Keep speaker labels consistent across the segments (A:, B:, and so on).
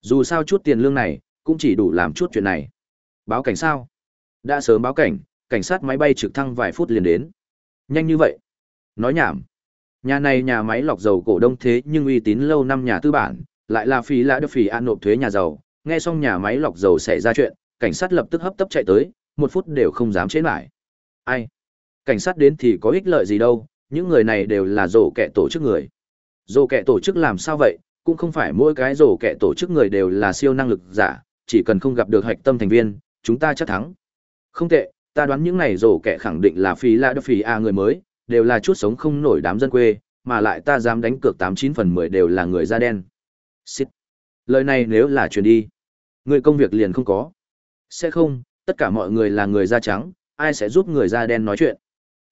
A: Dù sao chút tiền lương này, cũng chỉ đủ làm chút chuyện này. Báo cảnh sao? Đã sớm báo cảnh, cảnh sát máy bay trực thăng vài phút liền đến. Nhanh như vậy. Nói nhảm. Nhà này nhà máy lọc dầu cổ đông thế nhưng uy tín lâu năm nhà tư bản, lại là phí lã được phí an nộp thuế nhà giàu. Nghe xong nhà máy lọc dầu xảy ra chuyện, cảnh sát lập tức hấp tấp chạy tới, một phút đều không dám chế lại. Ai? Cảnh sát đến thì có ích lợi gì đâu, những người này đều là rổ kẻ tổ chức người. Rổ kẻ tổ chức làm sao vậy, cũng không phải mỗi cái rổ kẻ tổ chức người đều là siêu năng lực giả, chỉ cần không gặp được hạch tâm thành viên, chúng ta chắc thắng. Không tệ, ta đoán những này rổ kẻ khẳng định là phí lạ đô phí A người mới, đều là chút sống không nổi đám dân quê, mà lại ta dám đánh cược tám chín phần mười đều là người da đen. Xít. Lời này nếu là truyền đi, người công việc liền không có. Sẽ không, tất cả mọi người là người da trắng, ai sẽ giúp người da đen nói chuyện.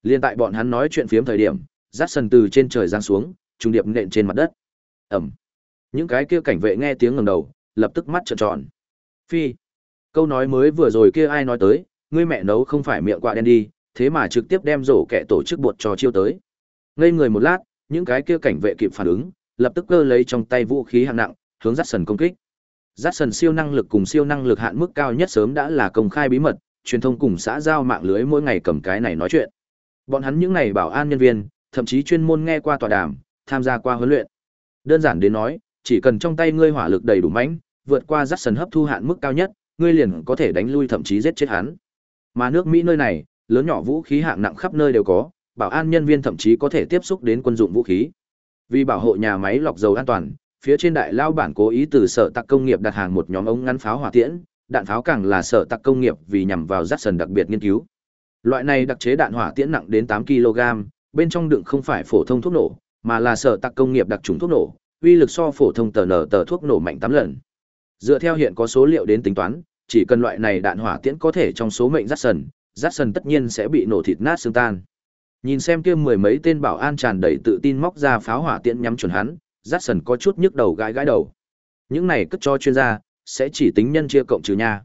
A: Liên tại bọn hắn nói chuyện phiếm thời điểm, rát sần từ trên trời giáng xuống, trung điệp nện trên mặt đất. Ẩm. Những cái kia cảnh vệ nghe tiếng ngẩng đầu, lập tức mắt trợn tròn. Phi. Câu nói mới vừa rồi kia ai nói tới, ngươi mẹ nấu không phải miệng quạ đen đi, thế mà trực tiếp đem rổ kẻ tổ chức bột cho chiêu tới. Ngây người một lát, những cái kia cảnh vệ kịp phản ứng, lập tức cơ lấy trong tay vũ khí hạng nặng, hướng dắt sần công kích. Dắt sần siêu năng lực cùng siêu năng lực hạn mức cao nhất sớm đã là công khai bí mật, truyền thông cùng xã giao mạng lưới mỗi ngày cầm cái này nói chuyện. Bọn hắn những này bảo an nhân viên, thậm chí chuyên môn nghe qua tọa đàm, tham gia qua huấn luyện. Đơn giản đến nói, chỉ cần trong tay ngươi hỏa lực đầy đủ mãnh, vượt qua rắc sần hấp thu hạn mức cao nhất, ngươi liền có thể đánh lui thậm chí giết chết hắn. Mà nước Mỹ nơi này, lớn nhỏ vũ khí hạng nặng khắp nơi đều có, bảo an nhân viên thậm chí có thể tiếp xúc đến quân dụng vũ khí. Vì bảo hộ nhà máy lọc dầu an toàn, phía trên đại lao bản cố ý từ sở tạc công nghiệp đặt hàng một nhóm ống ngắn pháo hỏa tiễn, đạn pháo càng là sở tạc công nghiệp vì nhằm vào rắc sần đặc biệt nghiên cứu. Loại này đặc chế đạn hỏa tiễn nặng đến 8 kg, bên trong đựng không phải phổ thông thuốc nổ, mà là sở tạc công nghiệp đặc trùng thuốc nổ, uy lực so phổ thông tờ nở tờ thuốc nổ mạnh 8 lần. Dựa theo hiện có số liệu đến tính toán, chỉ cần loại này đạn hỏa tiễn có thể trong số mệnh rát sần, rát sần tất nhiên sẽ bị nổ thịt nát xương tan. Nhìn xem kia mười mấy tên bảo an tràn đầy tự tin móc ra pháo hỏa tiễn nhắm chuẩn hắn, rát sần có chút nhức đầu gãi gãi đầu. Những này cất cho chuyên gia, sẽ chỉ tính nhân chia cộng trừ nha.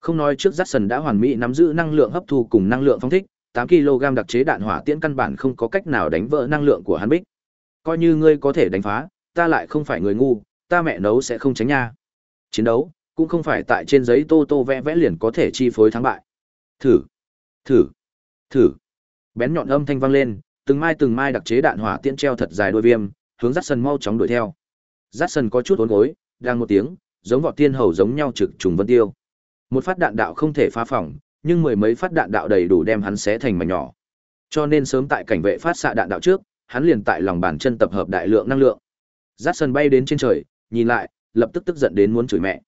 A: Không nói trước rát sần đã hoàn mỹ nắm giữ năng lượng hấp thu cùng năng lượng phóng thích, 8 kg đặc chế đạn hỏa tiễn căn bản không có cách nào đánh vỡ năng lượng của hắn bích. Coi như ngươi có thể đánh phá, ta lại không phải người ngu, ta mẹ nấu sẽ không tránh nha. Chiến đấu, cũng không phải tại trên giấy tô tô vẽ vẽ liền có thể chi phối thắng bại. Thử, thử, thử. Bén nhọn âm thanh vang lên, từng mai từng mai đặc chế đạn hỏa tiễn treo thật dài đôi viêm, hướng dắt Sần mau chóng đuổi theo. Dắt Sần có chút uốn gối, đang một tiếng, giống vọt tiên hầu giống nhau trực trùng vân tiêu. Một phát đạn đạo không thể phá phòng, nhưng mười mấy phát đạn đạo đầy đủ đem hắn xé thành mảnh nhỏ. Cho nên sớm tại cảnh vệ phát xạ đạn đạo trước, hắn liền tại lòng bàn chân tập hợp đại lượng năng lượng rát sân bay đến trên trời, nhìn lại, lập tức tức giận đến muốn chửi mẹ.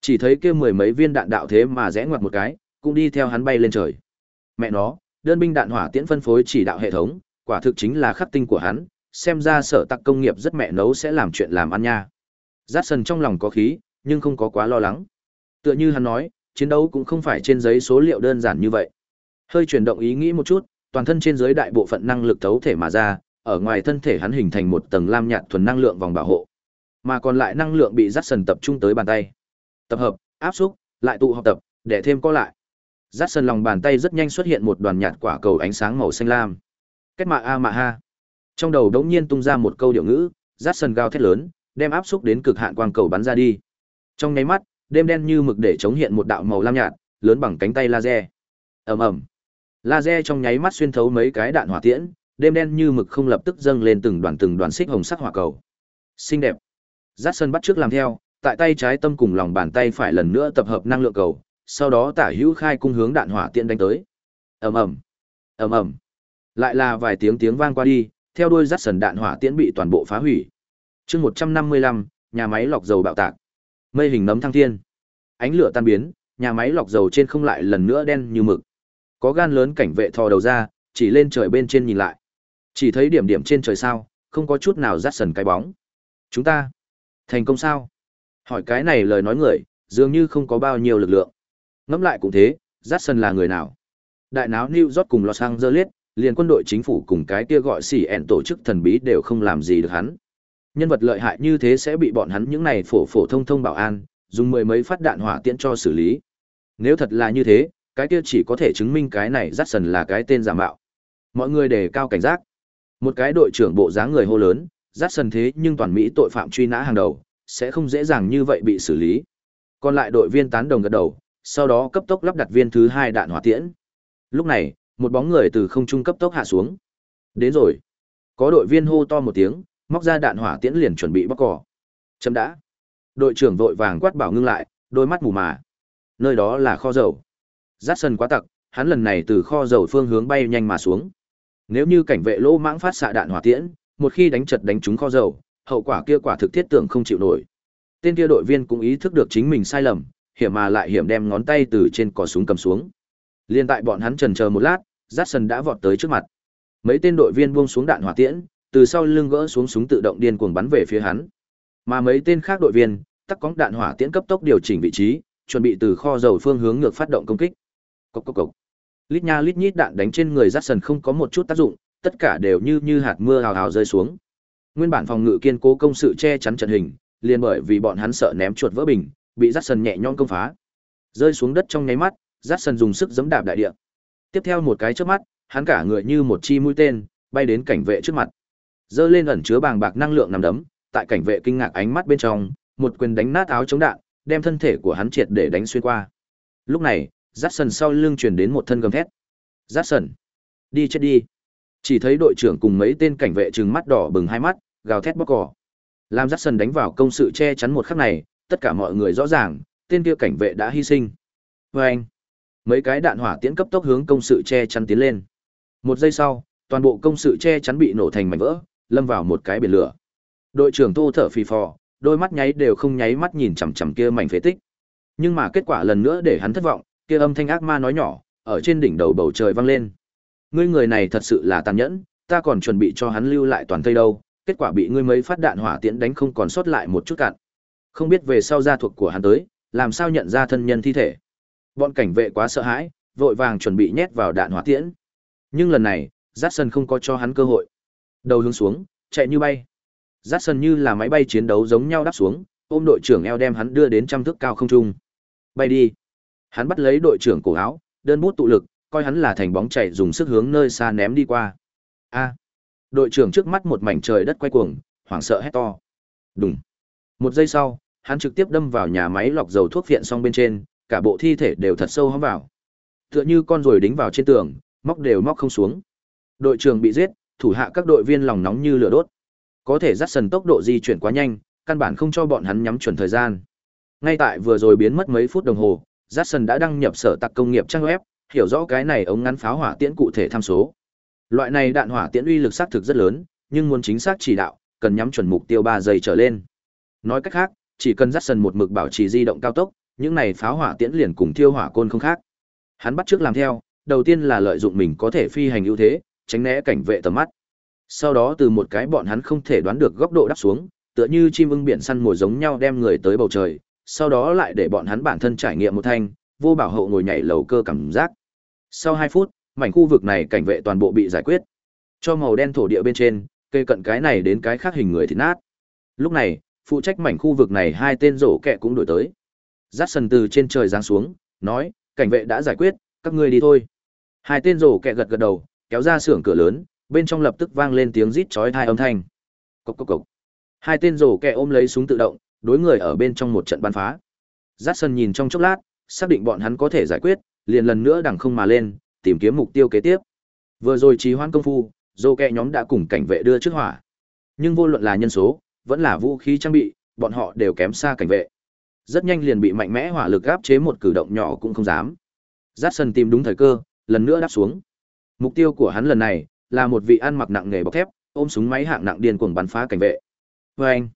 A: Chỉ thấy kia mười mấy viên đạn đạo thế mà rẽ ngoặt một cái, cũng đi theo hắn bay lên trời. Mẹ nó, đơn binh đạn hỏa tiễn phân phối chỉ đạo hệ thống, quả thực chính là khắc tinh của hắn, xem ra sở tặc công nghiệp rất mẹ nấu sẽ làm chuyện làm ăn nha. rát sân trong lòng có khí, nhưng không có quá lo lắng. Tựa như hắn nói, chiến đấu cũng không phải trên giấy số liệu đơn giản như vậy. Hơi chuyển động ý nghĩ một chút, toàn thân trên dưới đại bộ phận năng lực thấu thể mà ra, ở ngoài thân thể hắn hình thành một tầng lam nhạt thuần năng lượng vòng bảo hộ. Mà còn lại năng lượng bị rát sần tập trung tới bàn tay. Tập hợp, áp xúc, lại tụ học tập, để thêm có lại. rát sần lòng bàn tay rất nhanh xuất hiện một đoàn nhạt quả cầu ánh sáng màu xanh lam. Kết mạ a mạ ha. Trong đầu đống nhiên tung ra một câu điệu ngữ, rát sần gào thét lớn, đem áp xúc đến cực hạn quang cầu bắn ra đi. Trong nháy mắt, đêm đen như mực để chống hiện một đạo màu lam nhạt, lớn bằng cánh tay laser. Ầm ầm. Laser trong nháy mắt xuyên thấu mấy cái đạn hỏa tiễn, đêm đen như mực không lập tức dâng lên từng đoàn từng đoàn xích hồng sắc hỏa cầu. Xinh đẹp. Dát sân bắt trước làm theo, tại tay trái tâm cùng lòng bàn tay phải lần nữa tập hợp năng lượng cầu, sau đó tả hữu khai cung hướng đạn hỏa tiễn đánh tới. Ầm ầm. Ầm ầm. Lại là vài tiếng tiếng vang qua đi, theo đuôi dắt sần đạn hỏa tiễn bị toàn bộ phá hủy. Chương 155, nhà máy lọc dầu bạo tạc. Mây hình nấm thăng thiên. Ánh lửa tan biến, nhà máy lọc dầu trên không lại lần nữa đen như mực. Có gan lớn cảnh vệ thò đầu ra, chỉ lên trời bên trên nhìn lại. Chỉ thấy điểm điểm trên trời sao, không có chút nào rát sần cái bóng. Chúng ta thành công sao? Hỏi cái này lời nói người, dường như không có bao nhiêu lực lượng. Ngẫm lại cũng thế, rát sần là người nào? Đại náo New York cùng Los Angeles, liền quân đội chính phủ cùng cái kia gọi xỉ ẹn tổ chức thần bí đều không làm gì được hắn. Nhân vật lợi hại như thế sẽ bị bọn hắn những này phổ phổ thông thông bảo an, dùng mười mấy phát đạn hỏa tiễn cho xử lý. Nếu thật là như thế, cái kia chỉ có thể chứng minh cái này Jackson là cái tên giả mạo. Mọi người đề cao cảnh giác. Một cái đội trưởng bộ dáng người hô lớn, Jackson thế nhưng toàn Mỹ tội phạm truy nã hàng đầu, sẽ không dễ dàng như vậy bị xử lý. Còn lại đội viên tán đồng gật đầu, sau đó cấp tốc lắp đặt viên thứ hai đạn hỏa tiễn. Lúc này, một bóng người từ không trung cấp tốc hạ xuống. Đến rồi. Có đội viên hô to một tiếng, móc ra đạn hỏa tiễn liền chuẩn bị bóc cỏ. Chấm đã. Đội trưởng vội vàng quát bảo ngưng lại, đôi mắt mù mà. Nơi đó là kho dầu. Dát sân quá tặc, hắn lần này từ kho dầu phương hướng bay nhanh mà xuống. Nếu như cảnh vệ lỗ mãng phát xạ đạn hỏa tiễn, một khi đánh chật đánh trúng kho dầu, hậu quả kia quả thực thiết tưởng không chịu nổi. Tên kia đội viên cũng ý thức được chính mình sai lầm, hiểm mà lại hiểm đem ngón tay từ trên cò súng cầm xuống. Liên tại bọn hắn trần chờ một lát, Jackson đã vọt tới trước mặt. Mấy tên đội viên buông xuống đạn hỏa tiễn, từ sau lưng gỡ xuống súng tự động điên cuồng bắn về phía hắn. Mà mấy tên khác đội viên, tắc cóng đạn hỏa tiễn cấp tốc điều chỉnh vị trí, chuẩn bị từ kho dầu phương hướng ngược phát động công kích. Cốc cốc cốc. Lít nha lít nhít đạn đánh trên người Jackson không có một chút tác dụng, tất cả đều như như hạt mưa hào hào rơi xuống. Nguyên bản phòng ngự kiên cố công sự che chắn trận hình, liền bởi vì bọn hắn sợ ném chuột vỡ bình, bị Jackson nhẹ nhõm công phá. Rơi xuống đất trong nháy mắt, Jackson dùng sức giẫm đạp đại địa. Tiếp theo một cái chớp mắt, hắn cả người như một chi mũi tên, bay đến cảnh vệ trước mặt. Giơ lên ẩn chứa bàng bạc năng lượng nằm đấm, tại cảnh vệ kinh ngạc ánh mắt bên trong, một quyền đánh nát áo chống đạn, đem thân thể của hắn triệt để đánh xuyên qua. Lúc này, Jackson sau lưng truyền đến một thân gầm thét. Jackson, đi chết đi. Chỉ thấy đội trưởng cùng mấy tên cảnh vệ trừng mắt đỏ bừng hai mắt, gào thét bóc cỏ. Làm Jackson đánh vào công sự che chắn một khắc này, tất cả mọi người rõ ràng, tên kia cảnh vệ đã hy sinh. vê anh, mấy cái đạn hỏa tiễn cấp tốc hướng công sự che chắn tiến lên. Một giây sau, toàn bộ công sự che chắn bị nổ thành mảnh vỡ, lâm vào một cái biển lửa. Đội trưởng Tô thở phì phò, đôi mắt nháy đều không nháy mắt nhìn chằm chằm kia mảnh phế tích. Nhưng mà kết quả lần nữa để hắn thất vọng, kia âm thanh ác ma nói nhỏ, ở trên đỉnh đầu bầu trời vang lên. Ngươi người này thật sự là tàn nhẫn, ta còn chuẩn bị cho hắn lưu lại toàn thây đâu, kết quả bị ngươi mấy phát đạn hỏa tiễn đánh không còn sót lại một chút cạn. Không biết về sau gia thuộc của hắn tới, làm sao nhận ra thân nhân thi thể. Bọn cảnh vệ quá sợ hãi, vội vàng chuẩn bị nhét vào đạn hỏa tiễn. Nhưng lần này, Jackson không có cho hắn cơ hội. Đầu hướng xuống, chạy như bay. Jackson như là máy bay chiến đấu giống nhau đáp xuống, ôm đội trưởng eo đem hắn đưa đến trăm thước cao không trung. Bay đi. Hắn bắt lấy đội trưởng cổ áo, đơn bút tụ lực, coi hắn là thành bóng chạy dùng sức hướng nơi xa ném đi qua. A. Đội trưởng trước mắt một mảnh trời đất quay cuồng, hoảng sợ hét to. Đùng. Một giây sau, hắn trực tiếp đâm vào nhà máy lọc dầu thuốc viện xong bên trên, cả bộ thi thể đều thật sâu hắm vào. Tựa như con rồi đính vào trên tường, móc đều móc không xuống. Đội trưởng bị giết, thủ hạ các đội viên lòng nóng như lửa đốt. Có thể dắt sần tốc độ di chuyển quá nhanh, căn bản không cho bọn hắn nhắm chuẩn thời gian. Ngay tại vừa rồi biến mất mấy phút đồng hồ, Jackson đã đăng nhập sở tạc công nghiệp trang web, hiểu rõ cái này ống ngắn pháo hỏa tiễn cụ thể tham số. Loại này đạn hỏa tiễn uy lực xác thực rất lớn, nhưng muốn chính xác chỉ đạo, cần nhắm chuẩn mục tiêu 3 giây trở lên. Nói cách khác, chỉ cần dắt sần một mực bảo trì di động cao tốc, những này pháo hỏa tiễn liền cùng thiêu hỏa côn không khác. Hắn bắt trước làm theo, đầu tiên là lợi dụng mình có thể phi hành ưu thế, tránh né cảnh vệ tầm mắt. Sau đó từ một cái bọn hắn không thể đoán được góc độ đáp xuống, tựa như chim ưng biển săn mồi giống nhau đem người tới bầu trời, sau đó lại để bọn hắn bản thân trải nghiệm một thanh, vô bảo hộ ngồi nhảy lầu cơ cảm giác. Sau hai phút, mảnh khu vực này cảnh vệ toàn bộ bị giải quyết. Cho màu đen thổ địa bên trên, cây cận cái này đến cái khác hình người thì nát. Lúc này, phụ trách mảnh khu vực này hai tên rổ kẹ cũng đổi tới. Dát sần từ trên trời giáng xuống, nói, cảnh vệ đã giải quyết, các ngươi đi thôi. Hai tên rổ kẹ gật gật đầu, kéo ra xưởng cửa lớn, bên trong lập tức vang lên tiếng rít chói tai âm thanh. Cốc cốc cốc. Hai tên rổ kẹ ôm lấy súng tự động, đối người ở bên trong một trận bắn phá. Dát nhìn trong chốc lát, xác định bọn hắn có thể giải quyết, liền lần nữa đằng không mà lên, tìm kiếm mục tiêu kế tiếp. Vừa rồi trì hoãn công phu, dô kẹ nhóm đã cùng cảnh vệ đưa trước hỏa. Nhưng vô luận là nhân số, vẫn là vũ khí trang bị, bọn họ đều kém xa cảnh vệ. Rất nhanh liền bị mạnh mẽ hỏa lực áp chế một cử động nhỏ cũng không dám. Dát tìm đúng thời cơ, lần nữa đáp xuống. Mục tiêu của hắn lần này là một vị ăn mặc nặng nghề bọc thép, ôm súng máy hạng nặng điên cuồng bắn phá cảnh vệ. Oeng!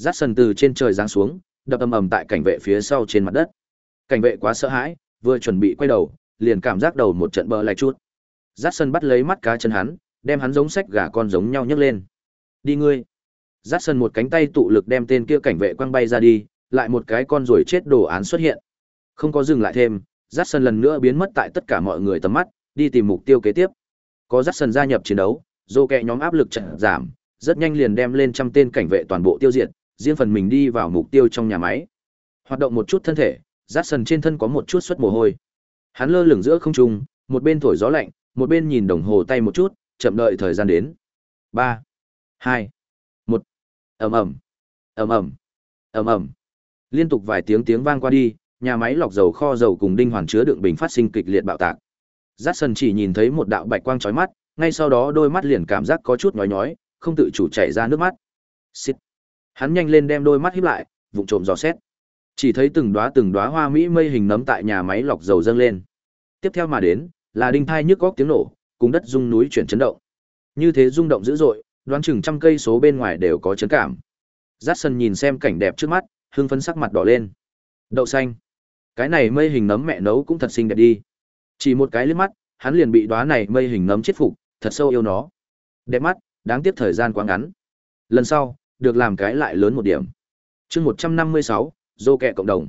A: Rát sần từ trên trời giáng xuống, đập ầm ầm tại cảnh vệ phía sau trên mặt đất. Cảnh vệ quá sợ hãi, vừa chuẩn bị quay đầu, liền cảm giác đầu một trận bờ lại chút. Rát sần bắt lấy mắt cá chân hắn, đem hắn giống sách gà con giống nhau nhấc lên. Đi ngươi! Rát sần một cánh tay tụ lực đem tên kia cảnh vệ quăng bay ra đi, lại một cái con rồi chết đồ án xuất hiện. Không có dừng lại thêm, Rát sần lần nữa biến mất tại tất cả mọi người tầm mắt, đi tìm mục tiêu kế tiếp. Có Rát sần gia nhập chiến đấu, dô kẹ nhóm áp lực chậm giảm, rất nhanh liền đem lên trăm tên cảnh vệ toàn bộ tiêu diệt, riêng phần mình đi vào mục tiêu trong nhà máy. Hoạt động một chút thân thể, rát sần trên thân có một chút xuất mồ hôi. Hắn lơ lửng giữa không trung, một bên thổi gió lạnh, một bên nhìn đồng hồ tay một chút, chậm đợi thời gian đến. Ba, hai, một, ầm ầm, ầm ầm, ầm ầm liên tục vài tiếng tiếng vang qua đi nhà máy lọc dầu kho dầu cùng đinh hoàn chứa đựng bình phát sinh kịch liệt bạo tạc Rát sần chỉ nhìn thấy một đạo bạch quang chói mắt ngay sau đó đôi mắt liền cảm giác có chút nhói nhói không tự chủ chảy ra nước mắt Xịt hắn nhanh lên đem đôi mắt híp lại, vụng trộm dò xét. Chỉ thấy từng đóa từng đóa hoa mỹ mây hình nấm tại nhà máy lọc dầu dâng lên. Tiếp theo mà đến, là đinh thai nhức góc tiếng nổ, cùng đất rung núi chuyển chấn động. Như thế rung động dữ dội, đoán chừng trăm cây số bên ngoài đều có chấn cảm. Dát sân nhìn xem cảnh đẹp trước mắt hương phấn sắc mặt đỏ lên. Đậu xanh. Cái này mây hình nấm mẹ nấu cũng thật xinh đẹp đi. Chỉ một cái liếc mắt, hắn liền bị đóa này mây hình nấm chết phục, thật sâu yêu nó. Đẹp mắt, đáng tiếc thời gian quá ngắn. Lần sau được làm cái lại lớn một điểm. Chương một trăm năm mươi sáu, dô kẹ cộng đồng.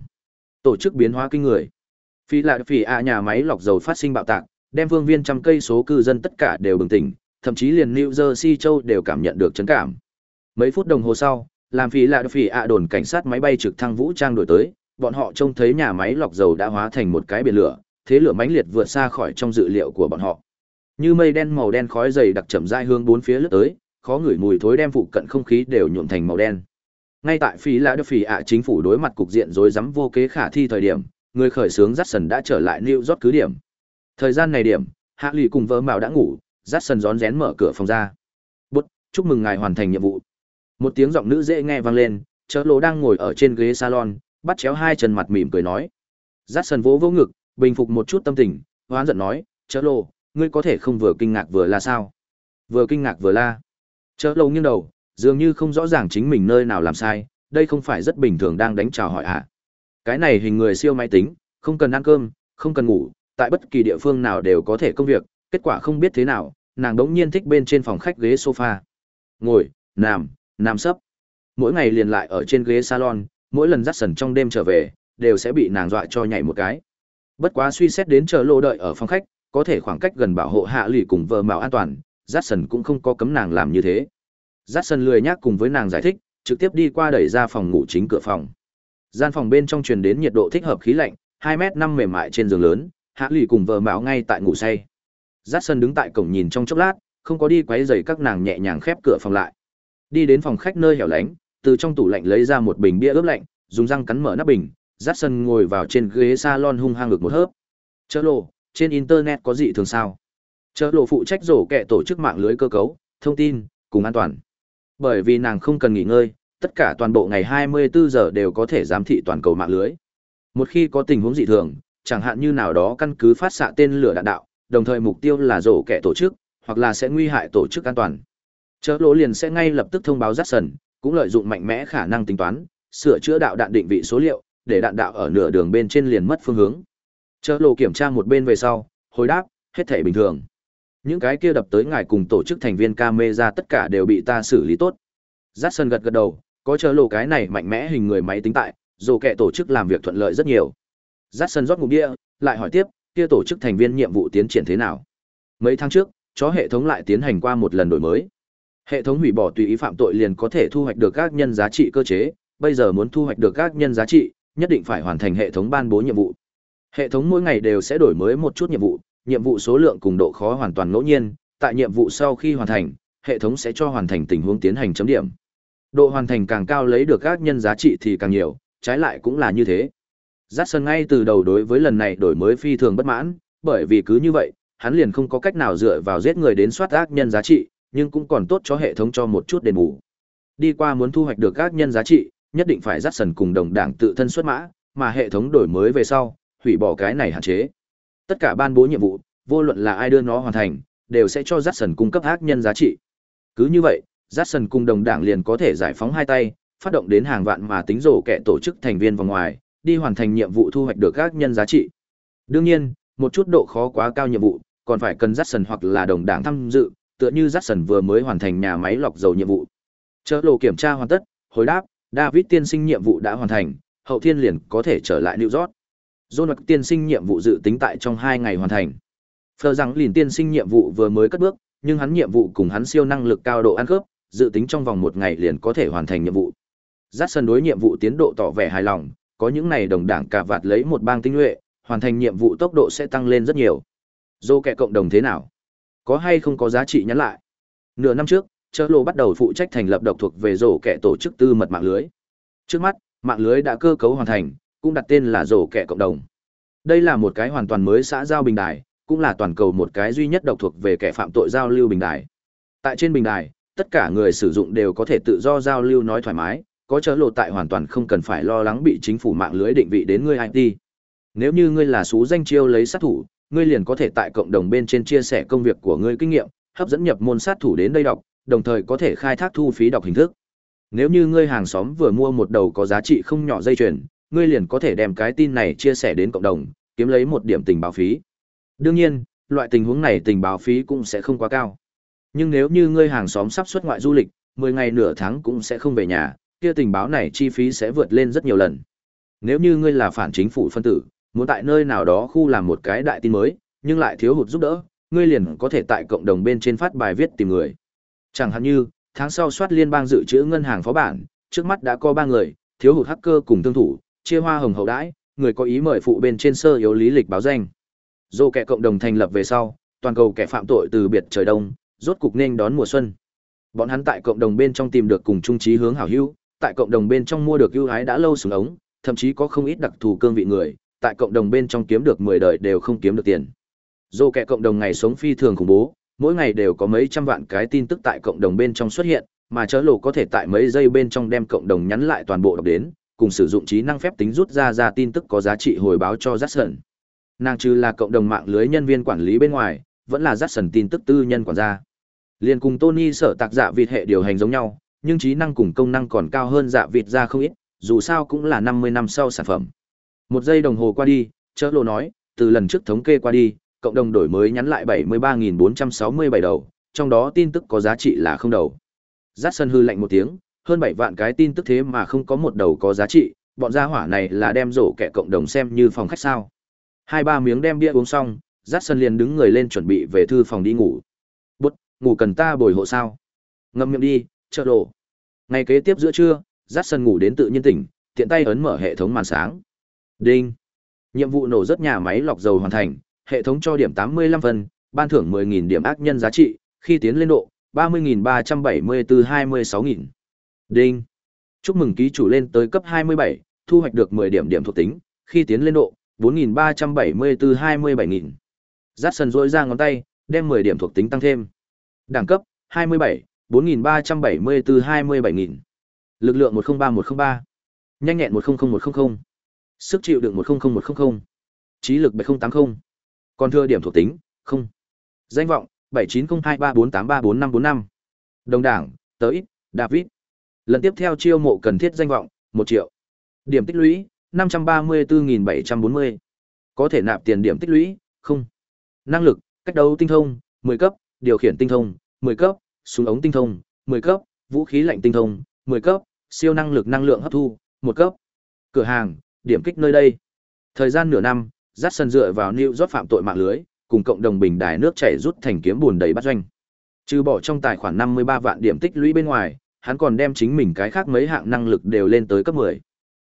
A: Tổ chức biến hóa kinh người. Phi lại phỉ ạ nhà máy lọc dầu phát sinh bạo tạc, đem vương viên trăm cây số cư dân tất cả đều bừng tỉnh, thậm chí liền new jersey châu đều cảm nhận được chấn cảm. Mấy phút đồng hồ sau, làm phỉ lại phỉ ạ đồn cảnh sát máy bay trực thăng vũ trang đổi tới, bọn họ trông thấy nhà máy lọc dầu đã hóa thành một cái biển lửa, thế lửa mãnh liệt vượt xa khỏi trong dự liệu của bọn họ. Như mây đen màu đen khói dày đặc chậm rãi hướng bốn phía lướt tới khó ngửi mùi thối đem phụ cận không khí đều nhuộm thành màu đen. Ngay tại phí lạ đức phỉ ạ, chính phủ đối mặt cục diện rối rắm vô kế khả thi thời điểm, người khởi xướng jackson đã trở lại new york cứ điểm. Thời gian này điểm, hạ lụy cùng vợ mạo đã ngủ jackson rón rén mở cửa phòng ra. Bút, chúc mừng ngài hoàn thành nhiệm vụ. Một tiếng giọng nữ dễ nghe vang lên chớ lô đang ngồi ở trên ghế salon, bắt chéo hai chân mặt mỉm cười nói. Jackson vỗ vỗ ngực, bình phục một chút tâm tình, hoán giận nói chớ lô, ngươi có thể không vừa kinh ngạc vừa là sao? Vừa kinh ngạc vừa la chớ lâu nghiêng đầu dường như không rõ ràng chính mình nơi nào làm sai, đây không phải rất bình thường đang đánh chào hỏi à. Cái này hình người siêu máy tính, không cần ăn cơm, không cần ngủ, tại bất kỳ địa phương nào đều có thể công việc, kết quả không biết thế nào, nàng đống nhiên thích bên trên phòng khách ghế sofa. Ngồi, nằm, nằm sấp. Mỗi ngày liền lại ở trên ghế salon, mỗi lần dắt sần trong đêm trở về, đều sẽ bị nàng dọa cho nhảy một cái. Bất quá suy xét đến chờ lô đợi ở phòng khách, có thể khoảng cách gần bảo hộ hạ lụy cùng vợ mạo an toàn, rát sần cũng không có cấm nàng làm như thế. rát sần lười nhác cùng với nàng giải thích, trực tiếp đi qua đẩy ra phòng ngủ chính cửa phòng. Gian phòng bên trong truyền đến nhiệt độ thích hợp khí lạnh, hai mét năm mềm mại trên giường lớn, Hạ Lụy cùng vợ Mạo ngay tại ngủ say. rát sần đứng tại cổng nhìn trong chốc lát, không có đi quấy rầy các nàng nhẹ nhàng khép cửa phòng lại. Đi đến phòng khách nơi hẻo lánh, từ trong tủ lạnh lấy ra một bình bia ướp lạnh, dùng răng cắn mở nắp bình, rát sần ngồi vào trên ghế salon hung hăng ngực một hớp. chợ lộ, trên internet có gì thường sao? Chợ lộ phụ trách rổ kẹ tổ chức mạng lưới cơ cấu, thông tin, cùng an toàn. Bởi vì nàng không cần nghỉ ngơi, tất cả toàn bộ ngày 24 giờ đều có thể giám thị toàn cầu mạng lưới. Một khi có tình huống dị thường, chẳng hạn như nào đó căn cứ phát xạ tên lửa đạn đạo, đồng thời mục tiêu là rổ kẻ tổ chức, hoặc là sẽ nguy hại tổ chức an toàn. chợ lộ liền sẽ ngay lập tức thông báo Jackson, cũng lợi dụng mạnh mẽ khả năng tính toán, sửa chữa đạo đạn định vị số liệu, để đạn đạo ở nửa đường bên trên liền mất phương hướng. chợ lộ kiểm tra một bên về sau, hồi đáp, hết thể bình thường những cái kia đập tới ngài cùng tổ chức thành viên camera tất cả đều bị ta xử lý tốt. Jackson gật gật đầu, có chờ lộ cái này mạnh mẽ hình người máy tính tại, dù kẻ tổ chức làm việc thuận lợi rất nhiều. Jackson rót ngụm bia, lại hỏi tiếp, kia tổ chức thành viên nhiệm vụ tiến triển thế nào? Mấy tháng trước, chó hệ thống lại tiến hành qua một lần đổi mới. Hệ thống hủy bỏ tùy ý phạm tội liền có thể thu hoạch được các nhân giá trị cơ chế, bây giờ muốn thu hoạch được các nhân giá trị, nhất định phải hoàn thành hệ thống ban bố nhiệm vụ. Hệ thống mỗi ngày đều sẽ đổi mới một chút nhiệm vụ, nhiệm vụ số lượng cùng độ khó hoàn toàn ngẫu nhiên, tại nhiệm vụ sau khi hoàn thành, hệ thống sẽ cho hoàn thành tình huống tiến hành chấm điểm. Độ hoàn thành càng cao lấy được các nhân giá trị thì càng nhiều, trái lại cũng là như thế. Jackson ngay từ đầu đối với lần này đổi mới phi thường bất mãn, bởi vì cứ như vậy, hắn liền không có cách nào dựa vào giết người đến soát ác nhân giá trị, nhưng cũng còn tốt cho hệ thống cho một chút đền bù. Đi qua muốn thu hoạch được các nhân giá trị, nhất định phải Jackson cùng đồng đảng tự thân xuất mã, mà hệ thống đổi mới về sau, hủy bỏ cái này hạn chế. Tất cả ban bố nhiệm vụ, vô luận là ai đưa nó hoàn thành, đều sẽ cho Jackson cung cấp ác nhân giá trị. Cứ như vậy, Jackson cùng đồng đảng liền có thể giải phóng hai tay, phát động đến hàng vạn mà tính rổ kẻ tổ chức thành viên vào ngoài, đi hoàn thành nhiệm vụ thu hoạch được ác nhân giá trị. Đương nhiên, một chút độ khó quá cao nhiệm vụ, còn phải cần Jackson hoặc là đồng đảng tham dự, tựa như Jackson vừa mới hoàn thành nhà máy lọc dầu nhiệm vụ. Chợ lộ kiểm tra hoàn tất, hồi đáp, David tiên sinh nhiệm vụ đã hoàn thành, hậu thiên liền có thể trở lại New York. John Wick tiên sinh nhiệm vụ dự tính tại trong 2 ngày hoàn thành. Phờ rằng lìn tiên sinh nhiệm vụ vừa mới cất bước, nhưng hắn nhiệm vụ cùng hắn siêu năng lực cao độ ăn khớp, dự tính trong vòng một ngày liền có thể hoàn thành nhiệm vụ. Giác sân đối nhiệm vụ tiến độ tỏ vẻ hài lòng, có những này đồng đảng cả vạt lấy một bang tinh nhuệ, hoàn thành nhiệm vụ tốc độ sẽ tăng lên rất nhiều. Dô kẻ cộng đồng thế nào? Có hay không có giá trị nhắn lại? Nửa năm trước, Chơ Lô bắt đầu phụ trách thành lập độc thuộc về rổ kẻ tổ chức tư mật mạng lưới. Trước mắt, mạng lưới đã cơ cấu hoàn thành, cũng đặt tên là rổ kẻ cộng đồng. Đây là một cái hoàn toàn mới xã giao bình đài, cũng là toàn cầu một cái duy nhất độc thuộc về kẻ phạm tội giao lưu bình đài. Tại trên bình đài, tất cả người sử dụng đều có thể tự do giao lưu nói thoải mái, có chớ lộ tại hoàn toàn không cần phải lo lắng bị chính phủ mạng lưới định vị đến ngươi IT. Nếu như ngươi là số danh chiêu lấy sát thủ, ngươi liền có thể tại cộng đồng bên trên chia sẻ công việc của ngươi kinh nghiệm, hấp dẫn nhập môn sát thủ đến đây đọc, đồng thời có thể khai thác thu phí đọc hình thức. Nếu như ngươi hàng xóm vừa mua một đầu có giá trị không nhỏ dây chuyền, ngươi liền có thể đem cái tin này chia sẻ đến cộng đồng, kiếm lấy một điểm tình báo phí. Đương nhiên, loại tình huống này tình báo phí cũng sẽ không quá cao. Nhưng nếu như ngươi hàng xóm sắp xuất ngoại du lịch, 10 ngày nửa tháng cũng sẽ không về nhà, kia tình báo này chi phí sẽ vượt lên rất nhiều lần. Nếu như ngươi là phản chính phủ phân tử, muốn tại nơi nào đó khu làm một cái đại tin mới, nhưng lại thiếu hụt giúp đỡ, ngươi liền có thể tại cộng đồng bên trên phát bài viết tìm người. Chẳng hạn như, tháng sau soát liên bang dự trữ ngân hàng phó bản, trước mắt đã có 3 người, thiếu hụt hacker cùng tương thủ, chia hoa hồng hậu đãi, người có ý mời phụ bên trên sơ yếu lý lịch báo danh. Dô kẻ cộng đồng thành lập về sau, toàn cầu kẻ phạm tội từ biệt trời đông, rốt cục nên đón mùa xuân. Bọn hắn tại cộng đồng bên trong tìm được cùng trung trí hướng hảo hữu, tại cộng đồng bên trong mua được ưu ái đã lâu xuống ống, thậm chí có không ít đặc thù cương vị người, tại cộng đồng bên trong kiếm được 10 đời đều không kiếm được tiền. Dô kẻ cộng đồng ngày sống phi thường khủng bố, mỗi ngày đều có mấy trăm vạn cái tin tức tại cộng đồng bên trong xuất hiện, mà chớ lộ có thể tại mấy giây bên trong đem cộng đồng nhắn lại toàn bộ đọc đến, cùng sử dụng trí năng phép tính rút ra ra tin tức có giá trị hồi báo cho Jackson. Nàng trừ là cộng đồng mạng lưới nhân viên quản lý bên ngoài, vẫn là Jackson tin tức tư nhân quản gia. Liên cùng Tony sở tạc dạ vịt hệ điều hành giống nhau, nhưng trí năng cùng công năng còn cao hơn dạ vịt ra không ít, dù sao cũng là 50 năm sau sản phẩm. Một giây đồng hồ qua đi, chớ lộ nói, từ lần trước thống kê qua đi, cộng đồng đổi mới nhắn lại 73.467 đầu, trong đó tin tức có giá trị là không đầu. Jackson hư lạnh một tiếng, hơn 7 vạn cái tin tức thế mà không có một đầu có giá trị, bọn gia hỏa này là đem rổ kẻ cộng đồng xem như phòng khách sao. Hai ba miếng đem bia uống xong, Jackson liền đứng người lên chuẩn bị về thư phòng đi ngủ. Bút, ngủ cần ta bồi hộ sao? Ngâm miệng đi, chợ đồ. Ngày kế tiếp giữa trưa, Jackson ngủ đến tự nhiên tỉnh, tiện tay ấn mở hệ thống màn sáng. Đinh. Nhiệm vụ nổ rất nhà máy lọc dầu hoàn thành, hệ thống cho điểm 85 phần, ban thưởng 10.000 điểm ác nhân giá trị, khi tiến lên độ, 30.374-26.000. Đinh. Chúc mừng ký chủ lên tới cấp 27, thu hoạch được 10 điểm điểm thuộc tính, khi tiến lên độ, 4.374-27.000. Giác sần rỗi ra ngón tay, đem 10 điểm thuộc tính tăng thêm. Đẳng cấp, 27, 4.374-27.000. Lực lượng 103103. Nhanh nhẹn 100100. Sức chịu đựng 100100. Trí lực 7080. Còn thừa điểm thuộc tính, không. Danh vọng, 790234834545. Đồng đảng, tới, David. Lần tiếp theo chiêu mộ cần thiết danh vọng, 1 triệu. Điểm tích lũy, 534.740. Có thể nạp tiền điểm tích lũy, không. Năng lực, cách đấu tinh thông, 10 cấp, điều khiển tinh thông, 10 cấp, súng ống tinh thông, 10 cấp, vũ khí lạnh tinh thông, 10 cấp, siêu năng lực năng lượng hấp thu, 1 cấp. Cửa hàng, điểm kích nơi đây. Thời gian nửa năm, dắt sân dựa vào New York phạm tội mạng lưới, cùng cộng đồng bình đài nước chảy rút thành kiếm buồn đầy bắt doanh. Trừ bỏ trong tài khoản 53 vạn điểm tích lũy bên ngoài, hắn còn đem chính mình cái khác mấy hạng năng lực đều lên tới cấp 10.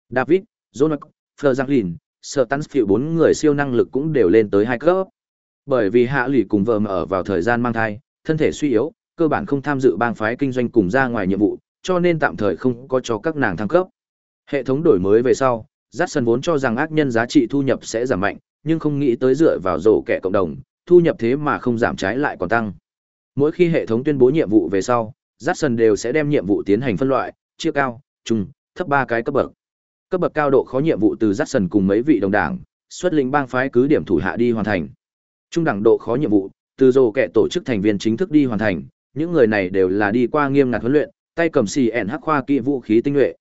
A: David, Jonas, Franklin, Stansfield bốn người siêu năng lực cũng đều lên tới hai cấp. Bởi vì hạ lụy cùng vợ mà ở vào thời gian mang thai, thân thể suy yếu, cơ bản không tham dự bang phái kinh doanh cùng ra ngoài nhiệm vụ, cho nên tạm thời không có cho các nàng thăng cấp. Hệ thống đổi mới về sau, Jackson vốn cho rằng ác nhân giá trị thu nhập sẽ giảm mạnh, nhưng không nghĩ tới dựa vào rổ kẻ cộng đồng, thu nhập thế mà không giảm trái lại còn tăng. Mỗi khi hệ thống tuyên bố nhiệm vụ về sau, Jackson đều sẽ đem nhiệm vụ tiến hành phân loại, chia cao, trung, thấp ba cái cấp bậc. Cấp bậc cao độ khó nhiệm vụ từ Jackson cùng mấy vị đồng đảng, xuất lĩnh bang phái cứ điểm thủ hạ đi hoàn thành. Trung đẳng độ khó nhiệm vụ, từ rồ kẻ tổ chức thành viên chính thức đi hoàn thành, những người này đều là đi qua nghiêm ngặt huấn luyện, tay cầm xì ẻn hắc khoa kỹ vũ khí tinh nhuệ.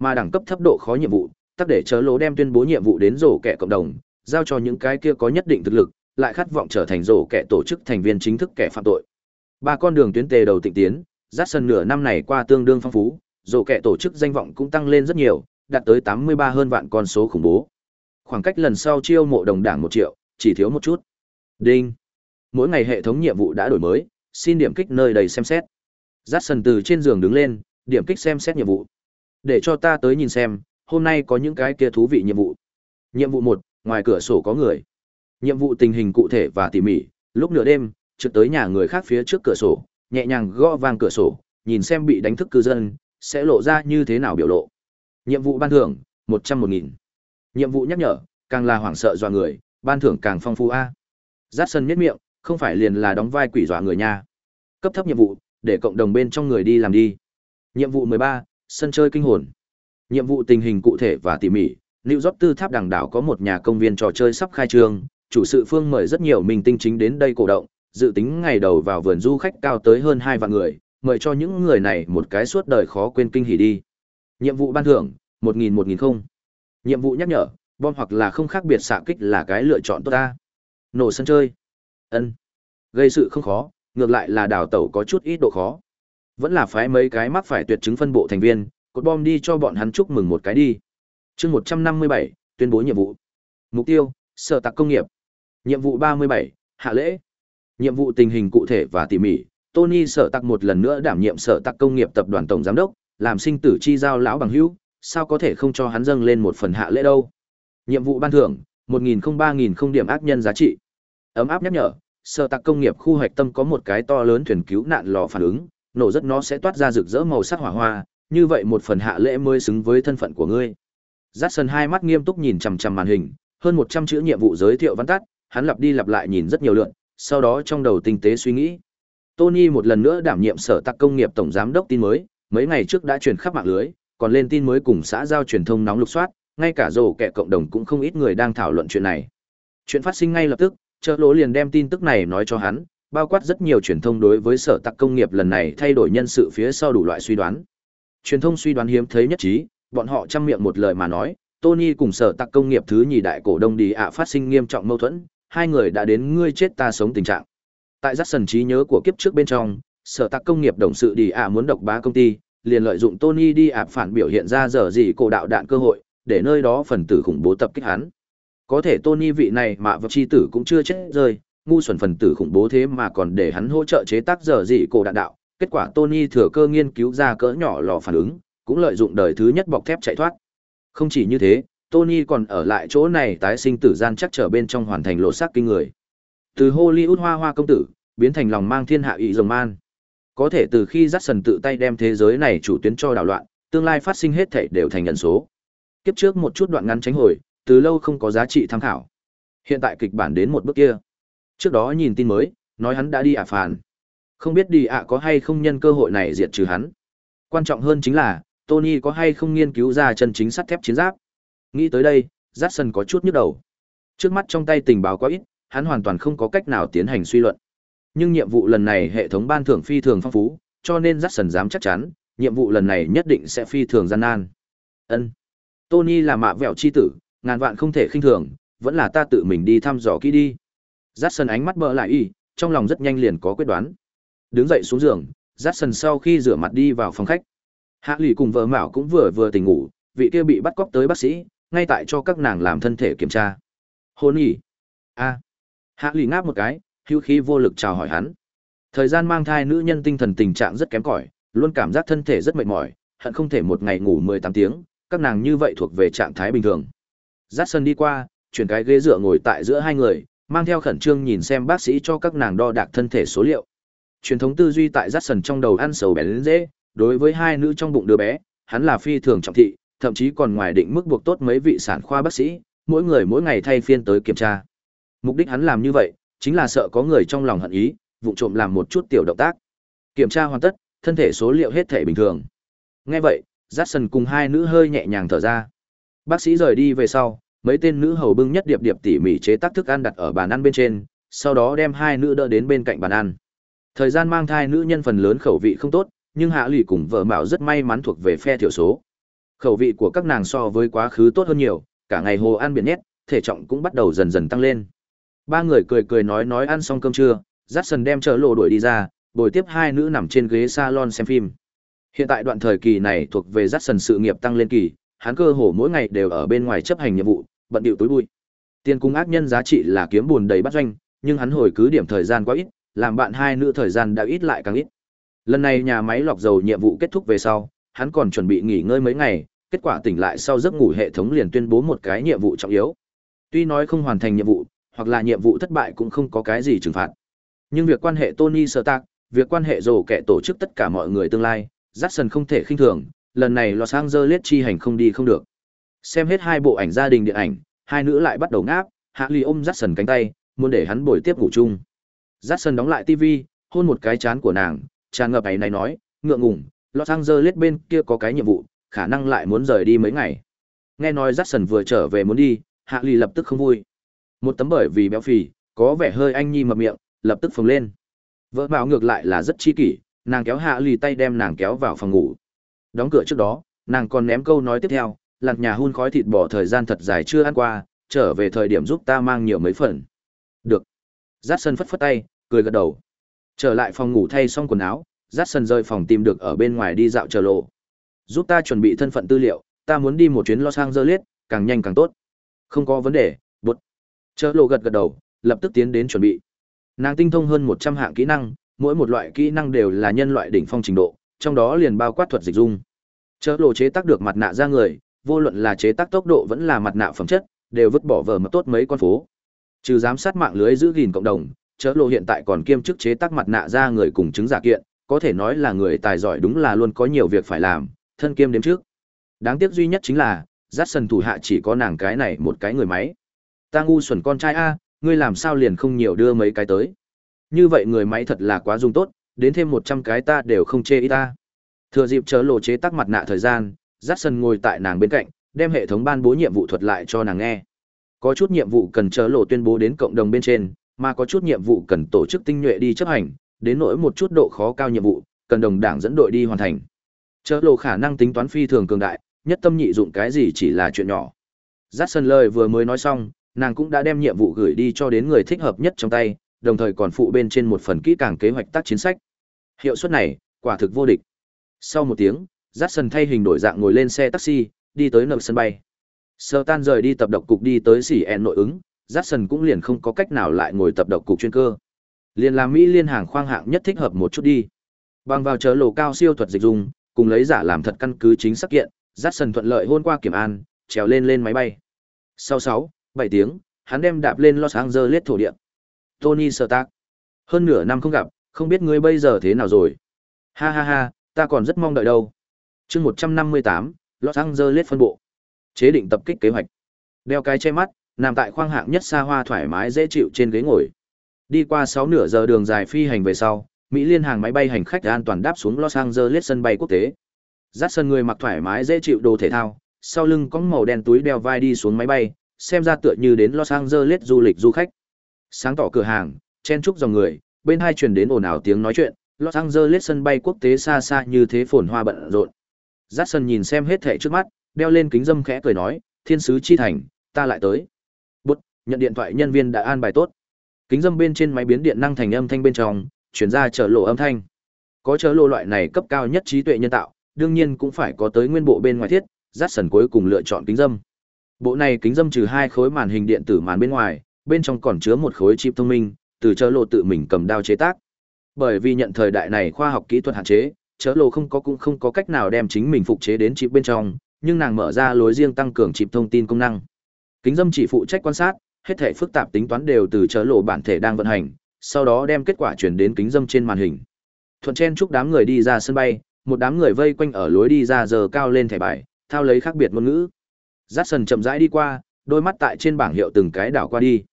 A: Mà đẳng cấp thấp độ khó nhiệm vụ, tắc để chớ lỗ đem tuyên bố nhiệm vụ đến rổ kẻ cộng đồng, giao cho những cái kia có nhất định thực lực, lại khát vọng trở thành rổ kẻ tổ chức thành viên chính thức kẻ phạm tội. Ba con đường tuyến tề đầu tịnh tiến, rát sân nửa năm này qua tương đương phong phú, rổ kẻ tổ chức danh vọng cũng tăng lên rất nhiều, đạt tới 83 hơn vạn con số khủng bố. Khoảng cách lần sau chiêu mộ đồng đảng 1 triệu, chỉ thiếu một chút. Đinh. Mỗi ngày hệ thống nhiệm vụ đã đổi mới, xin điểm kích nơi đầy xem xét. Jackson từ trên giường đứng lên, điểm kích xem xét nhiệm vụ. Để cho ta tới nhìn xem, hôm nay có những cái kia thú vị nhiệm vụ. Nhiệm vụ 1, ngoài cửa sổ có người. Nhiệm vụ tình hình cụ thể và tỉ mỉ, lúc nửa đêm, trượt tới nhà người khác phía trước cửa sổ, nhẹ nhàng gõ vang cửa sổ, nhìn xem bị đánh thức cư dân, sẽ lộ ra như thế nào biểu lộ. Nhiệm vụ ban thưởng, một trăm một nghìn. Nhiệm vụ nhắc nhở, càng là hoảng sợ dọa người, ban thưởng càng phong phú a. Dát sân miết miệng, không phải liền là đóng vai quỷ dọa người nha. Cấp thấp nhiệm vụ, để cộng đồng bên trong người đi làm đi. Nhiệm vụ mười ba, sân chơi kinh hồn. Nhiệm vụ tình hình cụ thể và tỉ mỉ, Lưu York Tư Tháp Đằng Đảo có một nhà công viên trò chơi sắp khai trương, chủ sự phương mời rất nhiều mình tinh chính đến đây cổ động, dự tính ngày đầu vào vườn du khách cao tới hơn hai vạn người, mời cho những người này một cái suốt đời khó quên kinh hỉ đi. Nhiệm vụ ban thưởng, một nghìn một nghìn không. Nhiệm vụ nhắc nhở, bom hoặc là không khác biệt xạ kích là cái lựa chọn tốt ta. Nổ sân chơi. ân Gây sự không khó, ngược lại là đào tẩu có chút ít độ khó. Vẫn là phái mấy cái mắc phải tuyệt chứng phân bộ thành viên, cột bom đi cho bọn hắn chúc mừng một cái đi. chương một trăm năm mươi bảy tuyên bố nhiệm vụ. Mục tiêu, sở tạc công nghiệp. Nhiệm vụ ba mươi bảy hạ lễ. Nhiệm vụ tình hình cụ thể và tỉ mỉ, Tony sở tặc một lần nữa đảm nhiệm sở tặc công nghiệp tập đoàn tổng giám đốc, làm sinh tử chi giao lão bằng hữu, sao có thể không cho hắn dâng lên một phần hạ lễ đâu. Nhiệm vụ ban thưởng, một nghìn không ba nghìn không điểm ác nhân giá trị. Ấm áp nhắc nhở, sở tặc công nghiệp khu hoạch tâm có một cái to lớn thuyền cứu nạn lò phản ứng, nổ rất nó sẽ toát ra rực rỡ màu sắc hỏa hoa, như vậy một phần hạ lễ mới xứng với thân phận của ngươi. Jackson hai mắt nghiêm túc nhìn chằm chằm màn hình, hơn 100 chữ nhiệm vụ giới thiệu văn tắt, hắn lặp đi lặp lại nhìn rất nhiều lượt, sau đó trong đầu tinh tế suy nghĩ. Tony một lần nữa đảm nhiệm sở tạc công nghiệp tổng giám đốc tin mới, mấy ngày trước đã truyền khắp mạng lưới, còn lên tin mới cùng xã giao truyền thông nóng lục soát, ngay cả rổ kẻ cộng đồng cũng không ít người đang thảo luận chuyện này. Chuyện phát sinh ngay lập tức, chợ lỗ liền đem tin tức này nói cho hắn, bao quát rất nhiều truyền thông đối với sở tạc công nghiệp lần này thay đổi nhân sự phía sau đủ loại suy đoán. Truyền thông suy đoán hiếm thấy nhất trí, bọn họ chăm miệng một lời mà nói, Tony cùng sở tạc công nghiệp thứ nhì đại cổ đông đi ạ phát sinh nghiêm trọng mâu thuẫn, hai người đã đến ngươi chết ta sống tình trạng. Tại giác sần trí nhớ của kiếp trước bên trong, sở tạc công nghiệp đồng sự đi ạ muốn độc bá công ty, liền lợi dụng Tony đi ạ phản biểu hiện ra dở gì cổ đạo đạn cơ hội, để nơi đó phần tử khủng bố tập kích hắn. Có thể Tony vị này mà vật chi tử cũng chưa chết rơi, ngu xuẩn phần tử khủng bố thế mà còn để hắn hỗ trợ chế tác dở gì cổ đạn đạo. Kết quả Tony thừa cơ nghiên cứu ra cỡ nhỏ lò phản ứng, cũng lợi dụng đời thứ nhất bọc thép chạy thoát. Không chỉ như thế, Tony còn ở lại chỗ này tái sinh tử gian chắc trở bên trong hoàn thành lộ sắc kinh người. Từ Hollywood hoa hoa công tử, biến thành lòng mang thiên hạ ý rồng man. Có thể từ khi Jackson tự tay đem thế giới này chủ tuyến cho đảo loạn, tương lai phát sinh hết thảy đều thành nhận số. Kiếp trước một chút đoạn ngắn tránh hồi, từ lâu không có giá trị tham khảo. Hiện tại kịch bản đến một bước kia. Trước đó nhìn tin mới, nói hắn đã đi ả phản. Không biết đi ạ có hay không nhân cơ hội này diệt trừ hắn. Quan trọng hơn chính là, Tony có hay không nghiên cứu ra chân chính sắt thép chiến giáp. Nghĩ tới đây, Jackson có chút nhức đầu. Trước mắt trong tay tình báo quá ít, hắn hoàn toàn không có cách nào tiến hành suy luận. Nhưng nhiệm vụ lần này hệ thống ban thưởng phi thường phong phú, cho nên Jackson dám chắc chắn, nhiệm vụ lần này nhất định sẽ phi thường gian nan. Ân. Tony là mạ vẹo chi tử, ngàn vạn không thể khinh thường, vẫn là ta tự mình đi thăm dò kỹ đi. Jackson ánh mắt bỡ lại y, trong lòng rất nhanh liền có quyết đoán. Đứng dậy xuống giường, Jackson sau khi rửa mặt đi vào phòng khách. Hạ lì cùng vợ Mạo cũng vừa vừa tỉnh ngủ, vị kia bị bắt cóc tới bác sĩ, ngay tại cho các nàng làm thân thể kiểm tra. Hôn nhỉ? A. Hạ lì ngáp một cái, hữu khí vô lực chào hỏi hắn. Thời gian mang thai nữ nhân tinh thần tình trạng rất kém cỏi, luôn cảm giác thân thể rất mệt mỏi, hận không thể một ngày ngủ 18 tiếng, các nàng như vậy thuộc về trạng thái bình thường. Jackson đi qua, chuyển cái ghế dựa ngồi tại giữa hai người, mang theo khẩn trương nhìn xem bác sĩ cho các nàng đo đạc thân thể số liệu. Truyền thống tư duy tại Jackson trong đầu ăn sầu bén dễ, đối với hai nữ trong bụng đứa bé, hắn là phi thường trọng thị, thậm chí còn ngoài định mức buộc tốt mấy vị sản khoa bác sĩ, mỗi người mỗi ngày thay phiên tới kiểm tra. Mục đích hắn làm như vậy, chính là sợ có người trong lòng hận ý, vụ trộm làm một chút tiểu động tác. Kiểm tra hoàn tất, thân thể số liệu hết thể bình thường. Nghe vậy, Jackson cùng hai nữ hơi nhẹ nhàng thở ra. Bác sĩ rời đi về sau, mấy tên nữ hầu bưng nhất điệp điệp tỉ mỉ chế tác thức ăn đặt ở bàn ăn bên trên, sau đó đem hai nữ đỡ đến bên cạnh bàn ăn. Thời gian mang thai nữ nhân phần lớn khẩu vị không tốt, nhưng Hạ Lỷ cùng vợ Mạo rất may mắn thuộc về phe thiểu số. Khẩu vị của các nàng so với quá khứ tốt hơn nhiều, cả ngày hồ ăn biển nhét, thể trọng cũng bắt đầu dần dần tăng lên. Ba người cười cười nói nói ăn xong cơm trưa, Jackson đem chợ lộ đuổi đi ra, bồi tiếp hai nữ nằm trên ghế salon xem phim. Hiện tại đoạn thời kỳ này thuộc về Jackson sự nghiệp tăng lên kỳ, hắn cơ hồ mỗi ngày đều ở bên ngoài chấp hành nhiệm vụ, bận điệu tối bụi. Tiền cung ác nhân giá trị là kiếm buồn đầy bắt doanh, nhưng hắn hồi cứ điểm thời gian quá ít, làm bạn hai nữ thời gian đã ít lại càng ít. Lần này nhà máy lọc dầu nhiệm vụ kết thúc về sau, hắn còn chuẩn bị nghỉ ngơi mấy ngày, kết quả tỉnh lại sau giấc ngủ hệ thống liền tuyên bố một cái nhiệm vụ trọng yếu. Tuy nói không hoàn thành nhiệm vụ, hoặc là nhiệm vụ thất bại cũng không có cái gì trừng phạt. Nhưng việc quan hệ Tony Stark, việc quan hệ rồ kẻ tổ chức tất cả mọi người tương lai, Jackson không thể khinh thường, lần này Los Angeles chi hành không đi không được. Xem hết hai bộ ảnh gia đình điện ảnh, hai nữ lại bắt đầu ngáp, Hạ Ly ôm Jackson cánh tay, muốn để hắn bồi tiếp ngủ chung. Jackson đóng lại TV, hôn một cái chán của nàng, tràn ngập ấy này nói, ngượng ngùng, Los Angeles bên kia có cái nhiệm vụ, khả năng lại muốn rời đi mấy ngày. Nghe nói Jackson vừa trở về muốn đi, Hạ Lì lập tức không vui. Một tấm bởi vì béo phì, có vẻ hơi anh nhi mập miệng, lập tức phồng lên. Vợ bảo ngược lại là rất chi kỷ, nàng kéo Hạ Lì tay đem nàng kéo vào phòng ngủ. Đóng cửa trước đó, nàng còn ném câu nói tiếp theo, lặt nhà hun khói thịt bò thời gian thật dài chưa ăn qua, trở về thời điểm giúp ta mang nhiều mấy phần. Được. Jackson phất phất tay, cười gật đầu. Trở lại phòng ngủ thay xong quần áo, dắt sân rời phòng tìm được ở bên ngoài đi dạo chờ lộ. Giúp ta chuẩn bị thân phận tư liệu, ta muốn đi một chuyến Los Angeles, càng nhanh càng tốt. Không có vấn đề, bút. Chờ lộ gật gật đầu, lập tức tiến đến chuẩn bị. Nàng tinh thông hơn 100 hạng kỹ năng, mỗi một loại kỹ năng đều là nhân loại đỉnh phong trình độ, trong đó liền bao quát thuật dịch dung. Chớ lộ chế tác được mặt nạ ra người, vô luận là chế tác tốc độ vẫn là mặt nạ phẩm chất, đều vứt bỏ vở mà tốt mấy con phố. Trừ giám sát mạng lưới giữ gìn cộng đồng, chớ lộ hiện tại còn kiêm chức chế tác mặt nạ ra người cùng chứng giả kiện, có thể nói là người tài giỏi đúng là luôn có nhiều việc phải làm, thân kiêm đếm trước. Đáng tiếc duy nhất chính là, dắt sần thủ hạ chỉ có nàng cái này một cái người máy. Ta ngu xuẩn con trai a, ngươi làm sao liền không nhiều đưa mấy cái tới. Như vậy người máy thật là quá dùng tốt, đến thêm một trăm cái ta đều không chê ý ta. Thừa dịp chớ lộ chế tác mặt nạ thời gian, dắt sần ngồi tại nàng bên cạnh, đem hệ thống ban bố nhiệm vụ thuật lại cho nàng nghe. Có chút nhiệm vụ cần chớ lộ tuyên bố đến cộng đồng bên trên, mà có chút nhiệm vụ cần tổ chức tinh nhuệ đi chấp hành, đến nỗi một chút độ khó cao nhiệm vụ, cần đồng đảng dẫn đội đi hoàn thành. Chớ lộ khả năng tính toán phi thường cường đại, nhất tâm nhị dụng cái gì chỉ là chuyện nhỏ. Dắt sân lời vừa mới nói xong, nàng cũng đã đem nhiệm vụ gửi đi cho đến người thích hợp nhất trong tay, đồng thời còn phụ bên trên một phần kỹ càng kế hoạch tác chiến sách. Hiệu suất này, quả thực vô địch. Sau một tiếng, Jackson thay hình đổi dạng ngồi lên xe taxi, đi tới nợ sân bay. Sơ tan rời đi tập độc cục đi tới xỉ ẹn nội ứng, Jackson cũng liền không có cách nào lại ngồi tập độc cục chuyên cơ. Liền làm Mỹ liên hàng khoang hạng nhất thích hợp một chút đi. Bằng vào chớ lồ cao siêu thuật dịch dùng, cùng lấy giả làm thật căn cứ chính xác kiện, dắt sần thuận lợi hôn qua kiểm an, trèo lên lên máy bay. Sau 6, 7 tiếng, hắn đem đạp lên Los Angeles thổ địa. Tony Stark. Hơn nửa năm không gặp, không biết ngươi bây giờ thế nào rồi. Ha ha ha, ta còn rất mong đợi đâu. chương 158, Los Angeles phân bộ. Chế định tập kích kế hoạch. Đeo cái che mắt, nằm tại khoang hạng nhất xa hoa thoải mái dễ chịu trên ghế ngồi. Đi qua 6 nửa giờ đường dài phi hành về sau, Mỹ liên hàng máy bay hành khách an toàn đáp xuống Los Angeles sân bay quốc tế. Dắt sân người mặc thoải mái dễ chịu đồ thể thao, sau lưng có màu đen túi đeo vai đi xuống máy bay, xem ra tựa như đến Los Angeles du lịch du khách. Sáng tỏ cửa hàng, chen chúc dòng người, bên hai truyền đến ồn ào tiếng nói chuyện, Los Angeles sân bay quốc tế xa xa như thế phồn hoa bận rộn. Jackson nhìn xem hết thảy trước mắt, đeo lên kính dâm khẽ cười nói, "Thiên sứ chi thành, ta lại tới." Bút, nhận điện thoại nhân viên đã an bài tốt. Kính dâm bên trên máy biến điện năng thành âm thanh bên trong, chuyển ra chở lộ âm thanh. Có chớ lộ loại này cấp cao nhất trí tuệ nhân tạo, đương nhiên cũng phải có tới nguyên bộ bên ngoài thiết, Jackson cuối cùng lựa chọn kính dâm. Bộ này kính dâm trừ hai khối màn hình điện tử màn bên ngoài, bên trong còn chứa một khối chip thông minh, từ chở lộ tự mình cầm đao chế tác. Bởi vì nhận thời đại này khoa học kỹ thuật hạn chế, chở lộ không có cũng không có cách nào đem chính mình phục chế đến chip bên trong, nhưng nàng mở ra lối riêng tăng cường chip thông tin công năng. Kính dâm chỉ phụ trách quan sát, hết thể phức tạp tính toán đều từ chớ lộ bản thể đang vận hành, sau đó đem kết quả chuyển đến kính dâm trên màn hình. Thuận chen chúc đám người đi ra sân bay, một đám người vây quanh ở lối đi ra giờ cao lên thẻ bài, thao lấy khác biệt ngôn ngữ. Jackson chậm rãi đi qua, đôi mắt tại trên bảng hiệu từng cái đảo qua đi.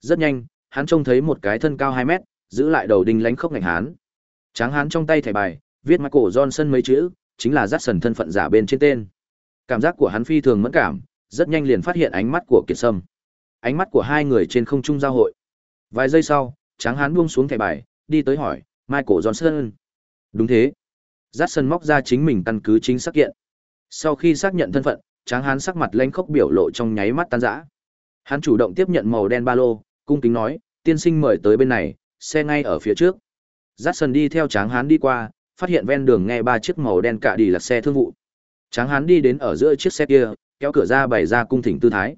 A: Rất nhanh, hắn trông thấy một cái thân cao 2 mét, giữ lại đầu đinh lánh khốc ngạnh hán. Tráng hán trong tay thẻ bài, viết Michael Johnson mấy chữ, chính là Jackson thân phận giả bên trên tên. Cảm giác của hắn phi thường mẫn cảm, rất nhanh liền phát hiện ánh mắt của Kiệt Sâm. Ánh mắt của hai người trên không trung giao hội. Vài giây sau, Tráng hán buông xuống thẻ bài, đi tới hỏi, Michael Johnson. Đúng thế. Jackson móc ra chính mình căn cứ chính xác kiện. Sau khi xác nhận thân phận, Tráng hán sắc mặt lênh khốc biểu lộ trong nháy mắt tan rã. Hắn chủ động tiếp nhận màu đen ba lô, cung kính nói, tiên sinh mời tới bên này, xe ngay ở phía trước. Jackson đi theo Tráng Hán đi qua, phát hiện ven đường nghe ba chiếc màu đen cả đi là xe thương vụ. Tráng Hán đi đến ở giữa chiếc xe kia, kéo cửa ra bày ra cung thỉnh tư thái.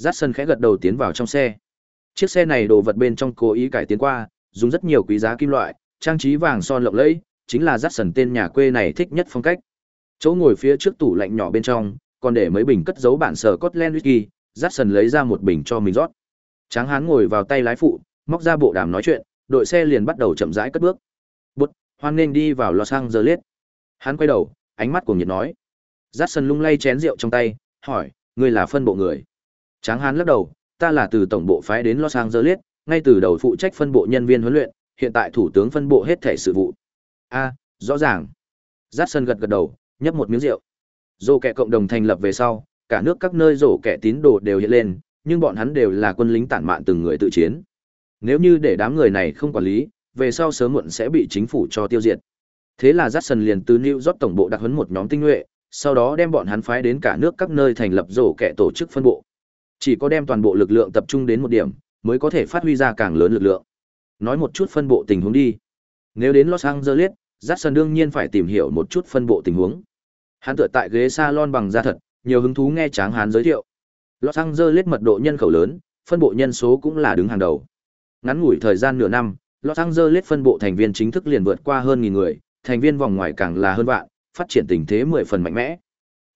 A: Jackson khẽ gật đầu tiến vào trong xe. Chiếc xe này đồ vật bên trong cố ý cải tiến qua, dùng rất nhiều quý giá kim loại, trang trí vàng son lộng lẫy, chính là Jackson tên nhà quê này thích nhất phong cách. Chỗ ngồi phía trước tủ lạnh nhỏ bên trong, còn để mấy bình cất giấu bản sở Scotland whisky, Jackson lấy ra một bình cho mình rót. Tráng hán ngồi vào tay lái phụ, móc ra bộ đàm nói chuyện, đội xe liền bắt đầu chậm rãi cất bước. Bụt, hoan nên đi vào Los Angeles. Hắn quay đầu, ánh mắt của nhiệt nói, Dát sân lung lay chén rượu trong tay, hỏi, ngươi là phân bộ người. Tráng hán lắc đầu, ta là từ tổng bộ phái đến Los Angeles, ngay từ đầu phụ trách phân bộ nhân viên huấn luyện, hiện tại thủ tướng phân bộ hết thể sự vụ. A, rõ ràng. Giác Sơn gật gật đầu, nhấp một miếng rượu. Rổ kẻ cộng đồng thành lập về sau, cả nước các nơi rổ kẻ tín đồ đều hiện lên, nhưng bọn hắn đều là quân lính tản mạn từng người tự chiến. Nếu như để đám người này không quản lý, về sau sớm muộn sẽ bị chính phủ cho tiêu diệt. Thế là Jackson liền từ New York tổng bộ đặc huấn một nhóm tinh nhuệ, sau đó đem bọn hắn phái đến cả nước các nơi thành lập rổ kẻ tổ chức phân bộ. Chỉ có đem toàn bộ lực lượng tập trung đến một điểm, mới có thể phát huy ra càng lớn lực lượng. Nói một chút phân bộ tình huống đi. Nếu đến Los Angeles, Jackson đương nhiên phải tìm hiểu một chút phân bộ tình huống. Hắn tựa tại ghế salon bằng da thật, nhiều hứng thú nghe Tráng Hán giới thiệu. Los Angeles mật độ nhân khẩu lớn, phân bộ nhân số cũng là đứng hàng đầu. Ngắn ngủi thời gian nửa năm, Los Angeles phân bộ thành viên chính thức liền vượt qua hơn nghìn người, thành viên vòng ngoài càng là hơn vạn, phát triển tình thế mười phần mạnh mẽ.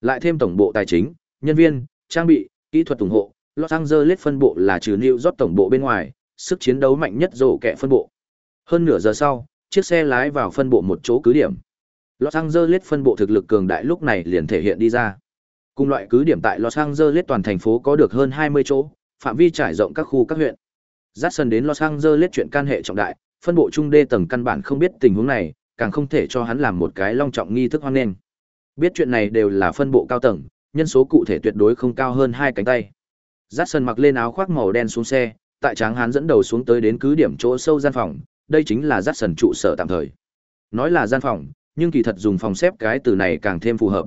A: Lại thêm tổng bộ tài chính, nhân viên, trang bị, kỹ thuật ủng hộ, Los Angeles phân bộ là trừ New York tổng bộ bên ngoài, sức chiến đấu mạnh nhất rổ kẹ phân bộ. Hơn nửa giờ sau, chiếc xe lái vào phân bộ một chỗ cứ điểm. Los Angeles phân bộ thực lực cường đại lúc này liền thể hiện đi ra. Cùng loại cứ điểm tại Los Angeles toàn thành phố có được hơn 20 chỗ, phạm vi trải rộng các khu các huyện. Jackson đến Los Angeles chuyện can hệ trọng đại, phân bộ trung đê tầng căn bản không biết tình huống này, càng không thể cho hắn làm một cái long trọng nghi thức hoan nghênh. Biết chuyện này đều là phân bộ cao tầng, nhân số cụ thể tuyệt đối không cao hơn hai cánh tay. Dát sân mặc lên áo khoác màu đen xuống xe, tại tráng hán dẫn đầu xuống tới đến cứ điểm chỗ sâu gian phòng, đây chính là Dát sân trụ sở tạm thời. Nói là gian phòng, nhưng kỳ thật dùng phòng xếp cái từ này càng thêm phù hợp.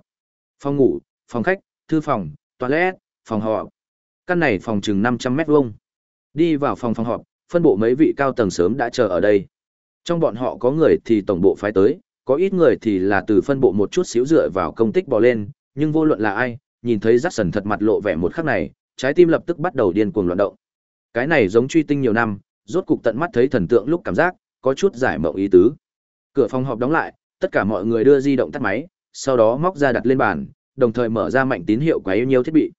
A: Phòng ngủ, phòng khách, thư phòng, toilet, phòng họp. Căn này phòng chừng 500 mét vuông. Đi vào phòng phòng họp, phân bộ mấy vị cao tầng sớm đã chờ ở đây. Trong bọn họ có người thì tổng bộ phái tới, có ít người thì là từ phân bộ một chút xíu dựa vào công tích bò lên, nhưng vô luận là ai, nhìn thấy Jackson thật mặt lộ vẻ một khắc này, trái tim lập tức bắt đầu điên cuồng loạn động. Cái này giống truy tinh nhiều năm, rốt cục tận mắt thấy thần tượng lúc cảm giác, có chút giải mộng ý tứ. Cửa phòng họp đóng lại, tất cả mọi người đưa di động tắt máy, sau đó móc ra đặt lên bàn, đồng thời mở ra mạnh tín hiệu quá yêu nhiều thiết bị.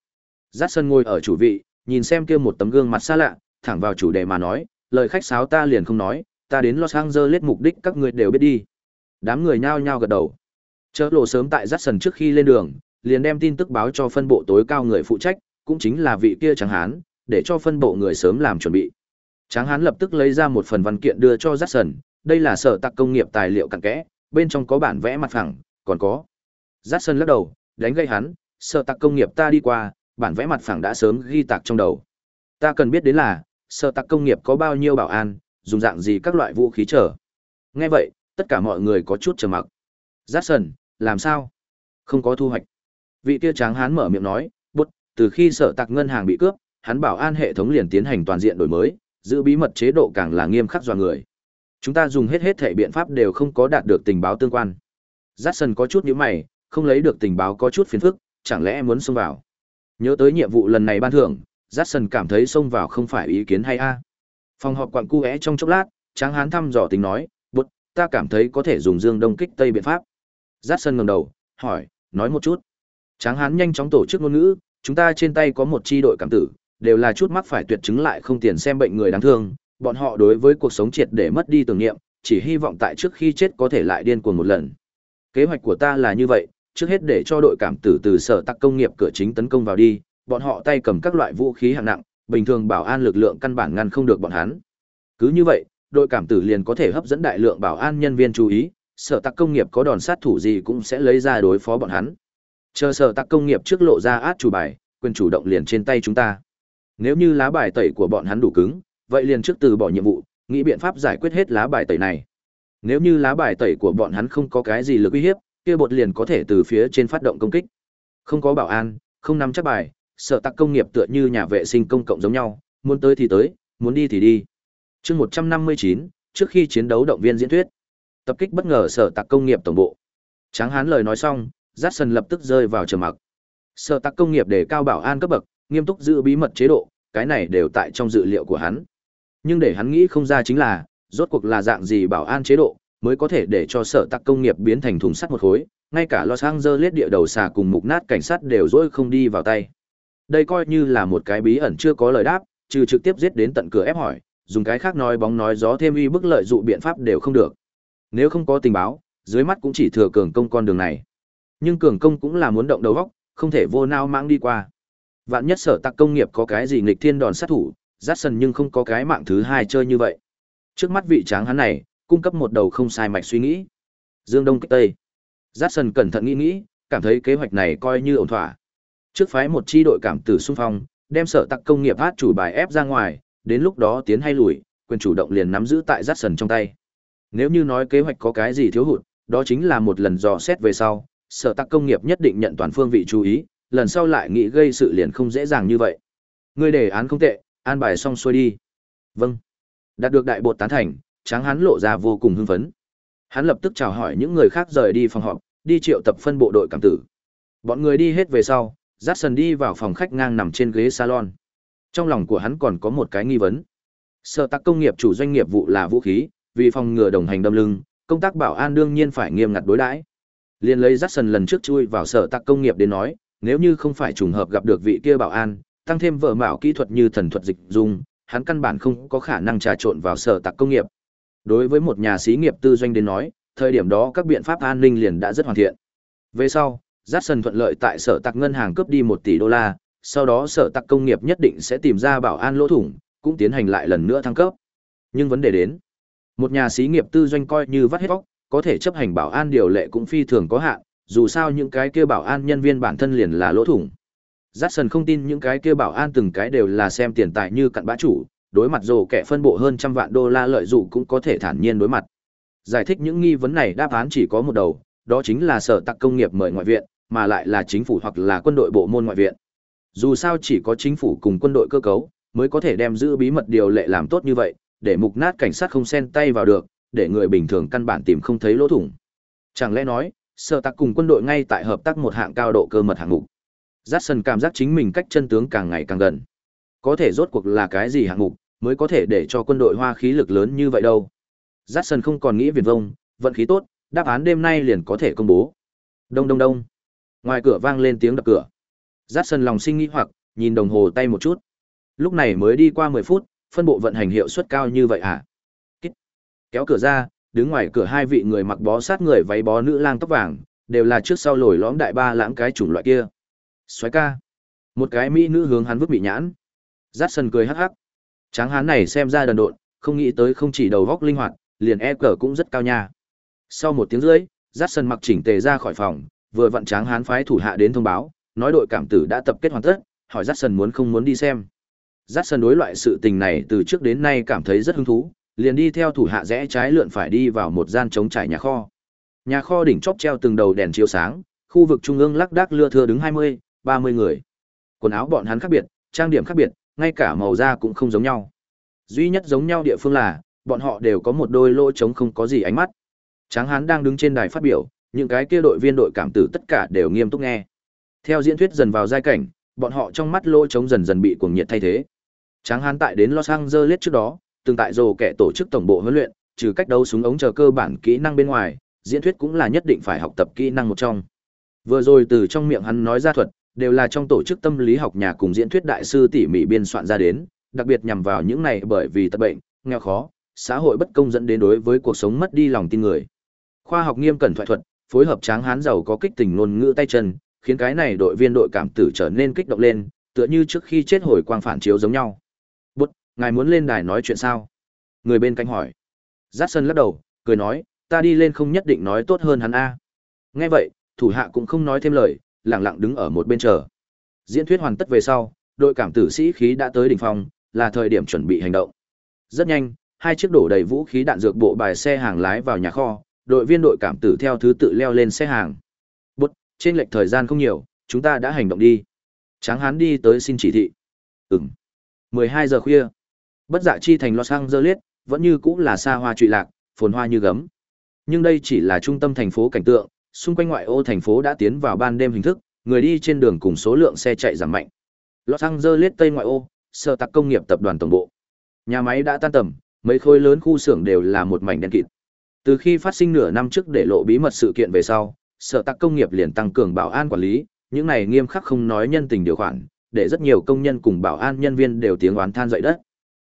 A: Dát sân ngồi ở chủ vị, nhìn xem kia một tấm gương mặt xa lạ, thẳng vào chủ đề mà nói, lời khách sáo ta liền không nói, ta đến Los Angeles mục đích các người đều biết đi. Đám người nhao nhao gật đầu. Chớ lộ sớm tại Jackson trước khi lên đường, liền đem tin tức báo cho phân bộ tối cao người phụ trách, cũng chính là vị kia Tráng Hán, để cho phân bộ người sớm làm chuẩn bị. Tráng Hán lập tức lấy ra một phần văn kiện đưa cho Jackson, đây là sở tạc công nghiệp tài liệu cặn kẽ, bên trong có bản vẽ mặt phẳng, còn có. Jackson lắc đầu, đánh gây hắn, sở tạc công nghiệp ta đi qua, bản vẽ mặt phẳng đã sớm ghi tạc trong đầu. Ta cần biết đến là, sở tạc công nghiệp có bao nhiêu bảo an, dùng dạng gì các loại vũ khí trở. Nghe vậy, tất cả mọi người có chút trầm mặc. Jackson, làm sao? Không có thu hoạch. Vị kia tráng hán mở miệng nói, từ khi sở tạc ngân hàng bị cướp, hắn bảo an hệ thống liền tiến hành toàn diện đổi mới, giữ bí mật chế độ càng là nghiêm khắc dọa người. Chúng ta dùng hết hết thể biện pháp đều không có đạt được tình báo tương quan. Jackson có chút nhíu mày, không lấy được tình báo có chút phiền phức, chẳng lẽ muốn xông vào. Nhớ tới nhiệm vụ lần này ban thưởng, Jackson cảm thấy xông vào không phải ý kiến hay a. Phòng họp quặng cu trong chốc lát, Tráng Hán thăm dò tính nói, "Bụt, ta cảm thấy có thể dùng dương đông kích tây biện pháp." Jackson ngẩng đầu, hỏi, "Nói một chút." Tráng Hán nhanh chóng tổ chức ngôn ngữ, "Chúng ta trên tay có một chi đội cảm tử, đều là chút mắc phải tuyệt chứng lại không tiền xem bệnh người đáng thương, bọn họ đối với cuộc sống triệt để mất đi tưởng niệm, chỉ hy vọng tại trước khi chết có thể lại điên cuồng một lần. Kế hoạch của ta là như vậy, trước hết để cho đội cảm tử từ sở tắc công nghiệp cửa chính tấn công vào đi, bọn họ tay cầm các loại vũ khí hạng nặng, bình thường bảo an lực lượng căn bản ngăn không được bọn hắn. Cứ như vậy, đội cảm tử liền có thể hấp dẫn đại lượng bảo an nhân viên chú ý, sở tắc công nghiệp có đòn sát thủ gì cũng sẽ lấy ra đối phó bọn hắn. Chờ sở tắc công nghiệp trước lộ ra át chủ bài, quyền chủ động liền trên tay chúng ta. Nếu như lá bài tẩy của bọn hắn đủ cứng, vậy liền trước từ bỏ nhiệm vụ, nghĩ biện pháp giải quyết hết lá bài tẩy này. Nếu như lá bài tẩy của bọn hắn không có cái gì lực uy hiếp, kia bột liền có thể từ phía trên phát động công kích. Không có bảo an, không nắm chắc bài, sở tắc công nghiệp tựa như nhà vệ sinh công cộng giống nhau, muốn tới thì tới, muốn đi thì đi. Chương 159, trước khi chiến đấu động viên diễn thuyết. Tập kích bất ngờ sở tạc công nghiệp tổng bộ. Tráng Hán lời nói xong, Jackson lập tức rơi vào trầm mặc. Sở tạc công nghiệp đề cao bảo an cấp bậc, nghiêm túc giữ bí mật chế độ, cái này đều tại trong dự liệu của hắn. Nhưng để hắn nghĩ không ra chính là, rốt cuộc là dạng gì bảo an chế độ, mới có thể để cho sở tạc công nghiệp biến thành thùng sắt một khối, ngay cả Los Angeles địa đầu xà cùng mục nát cảnh sát đều dỗi không đi vào tay. Đây coi như là một cái bí ẩn chưa có lời đáp, trừ trực tiếp giết đến tận cửa ép hỏi, dùng cái khác nói bóng nói gió thêm uy bức lợi dụ biện pháp đều không được. Nếu không có tình báo, dưới mắt cũng chỉ thừa cường công con đường này. Nhưng cường công cũng là muốn động đầu góc không thể vô nao mang đi qua. Vạn nhất sở tạc công nghiệp có cái gì nghịch thiên đòn sát thủ, rát sần nhưng không có cái mạng thứ hai chơi như vậy. Trước mắt vị tráng hắn này, cung cấp một đầu không sai mạch suy nghĩ. Dương Đông kích Tây. Rát sần cẩn thận nghĩ nghĩ, cảm thấy kế hoạch này coi như ổn thỏa. Trước phái một chi đội cảm tử xung phong, đem sở tạc công nghiệp hát chủ bài ép ra ngoài, đến lúc đó tiến hay lùi, quyền chủ động liền nắm giữ tại rát sần trong tay. Nếu như nói kế hoạch có cái gì thiếu hụt, đó chính là một lần dò xét về sau, sở tắc công nghiệp nhất định nhận toàn phương vị chú ý, lần sau lại nghĩ gây sự liền không dễ dàng như vậy. Ngươi đề án không tệ, an bài xong xuôi đi. Vâng. Đạt được đại bột tán thành, tráng hắn lộ ra vô cùng hưng phấn. Hắn lập tức chào hỏi những người khác rời đi phòng họp, đi triệu tập phân bộ đội cảm tử. Bọn người đi hết về sau, Jackson đi vào phòng khách ngang nằm trên ghế salon. Trong lòng của hắn còn có một cái nghi vấn. Sở tác công nghiệp chủ doanh nghiệp vụ là vũ khí, vì phòng ngừa đồng hành đâm lưng, công tác bảo an đương nhiên phải nghiêm ngặt đối đãi. Liên lấy Jackson lần trước chui vào sở tạc công nghiệp đến nói, nếu như không phải trùng hợp gặp được vị kia bảo an, tăng thêm vợ mạo kỹ thuật như thần thuật dịch dung, hắn căn bản không có khả năng trà trộn vào sở tạc công nghiệp. Đối với một nhà xí nghiệp tư doanh đến nói, thời điểm đó các biện pháp an ninh liền đã rất hoàn thiện. Về sau, Jackson thuận lợi tại sở tạc ngân hàng cướp đi 1 tỷ đô la, sau đó sở tạc công nghiệp nhất định sẽ tìm ra bảo an lỗ thủng, cũng tiến hành lại lần nữa thăng cấp. Nhưng vấn đề đến, một nhà xí nghiệp tư doanh coi như vắt hết óc, có thể chấp hành bảo an điều lệ cũng phi thường có hạn, dù sao những cái kia bảo an nhân viên bản thân liền là lỗ thủng. Jackson không tin những cái kia bảo an từng cái đều là xem tiền tài như cặn bã chủ, đối mặt rồ kẻ phân bộ hơn trăm vạn đô la lợi dụng cũng có thể thản nhiên đối mặt. Giải thích những nghi vấn này đáp án chỉ có một đầu, đó chính là sở tạc công nghiệp mời ngoại viện, mà lại là chính phủ hoặc là quân đội bộ môn ngoại viện. Dù sao chỉ có chính phủ cùng quân đội cơ cấu mới có thể đem giữ bí mật điều lệ làm tốt như vậy, để mục nát cảnh sát không xen tay vào được, để người bình thường căn bản tìm không thấy lỗ thủng. Chẳng lẽ nói, sở tạc cùng quân đội ngay tại hợp tác một hạng cao độ cơ mật hạng mục. Jackson cảm giác chính mình cách chân tướng càng ngày càng gần. Có thể rốt cuộc là cái gì hạng mục mới có thể để cho quân đội hoa khí lực lớn như vậy đâu. Jackson không còn nghĩ viền vông, vận khí tốt, đáp án đêm nay liền có thể công bố. Đông đông đông. Ngoài cửa vang lên tiếng đập cửa. Jackson lòng sinh nghi hoặc, nhìn đồng hồ tay một chút. Lúc này mới đi qua 10 phút, phân bộ vận hành hiệu suất cao như vậy à? Kéo cửa ra, đứng ngoài cửa hai vị người mặc bó sát người váy bó nữ lang tóc vàng, đều là trước sau lồi lõm đại ba lãng cái chủng loại kia. xoáy ca. Một cái mỹ nữ hướng hắn vứt bị nhãn. Dát sân cười hắc hắc. Tráng hán này xem ra đần độn, không nghĩ tới không chỉ đầu góc linh hoạt, liền e cờ cũng rất cao nha. Sau một tiếng rưỡi, Dát sân mặc chỉnh tề ra khỏi phòng, vừa vặn tráng hán phái thủ hạ đến thông báo, nói đội cảm tử đã tập kết hoàn tất, hỏi Dát sân muốn không muốn đi xem. Dát sân đối loại sự tình này từ trước đến nay cảm thấy rất hứng thú, liền đi theo thủ hạ rẽ trái lượn phải đi vào một gian trống trải nhà kho. Nhà kho đỉnh chóp treo từng đầu đèn chiếu sáng, khu vực trung ương lắc đác lưa thưa đứng 20, 30 người. Quần áo bọn hắn khác biệt, trang điểm khác biệt, ngay cả màu da cũng không giống nhau. Duy nhất giống nhau địa phương là, bọn họ đều có một đôi lỗ trống không có gì ánh mắt. Tráng hán đang đứng trên đài phát biểu, những cái kia đội viên đội cảm tử tất cả đều nghiêm túc nghe. Theo diễn thuyết dần vào giai cảnh, bọn họ trong mắt lỗ trống dần dần bị cuồng nhiệt thay thế. Tráng hán tại đến Los Angeles trước đó, từng tại rồ kẻ tổ chức tổng bộ huấn luyện, trừ cách đấu súng ống chờ cơ bản kỹ năng bên ngoài, diễn thuyết cũng là nhất định phải học tập kỹ năng một trong. Vừa rồi từ trong miệng hắn nói ra thuật, đều là trong tổ chức tâm lý học nhà cùng diễn thuyết đại sư tỉ mỉ biên soạn ra đến, đặc biệt nhằm vào những này bởi vì tật bệnh, nghèo khó, xã hội bất công dẫn đến đối với cuộc sống mất đi lòng tin người. Khoa học nghiêm cẩn thoại thuật, phối hợp tráng hán giàu có kích tình ngôn ngữ tay chân, khiến cái này đội viên đội cảm tử trở nên kích động lên, tựa như trước khi chết hồi quang phản chiếu giống nhau. Ngài muốn lên đài nói chuyện sao? Người bên cạnh hỏi. Giác sân lắc đầu, cười nói, ta đi lên không nhất định nói tốt hơn hắn a. Nghe vậy, thủ hạ cũng không nói thêm lời, lặng lặng đứng ở một bên chờ. Diễn thuyết hoàn tất về sau, đội cảm tử sĩ khí đã tới đỉnh phong, là thời điểm chuẩn bị hành động. Rất nhanh, hai chiếc đổ đầy vũ khí đạn dược bộ bài xe hàng lái vào nhà kho, đội viên đội cảm tử theo thứ tự leo lên xe hàng. Bút, trên lệch thời gian không nhiều, chúng ta đã hành động đi. Tráng hán đi tới xin chỉ thị. Ừm. 12 giờ khuya. Bất dạ chi thành Los Angeles, vẫn như cũ là xa hoa trụy lạc, phồn hoa như gấm. Nhưng đây chỉ là trung tâm thành phố cảnh tượng, xung quanh ngoại ô thành phố đã tiến vào ban đêm hình thức, người đi trên đường cùng số lượng xe chạy giảm mạnh. Los Angeles Tây ngoại ô, sở tạc công nghiệp tập đoàn tổng bộ. Nhà máy đã tan tầm, mấy khối lớn khu xưởng đều là một mảnh đen kịt. Từ khi phát sinh nửa năm trước để lộ bí mật sự kiện về sau, sở tạc công nghiệp liền tăng cường bảo an quản lý, những này nghiêm khắc không nói nhân tình điều khoản, để rất nhiều công nhân cùng bảo an nhân viên đều tiếng oán than dậy đất.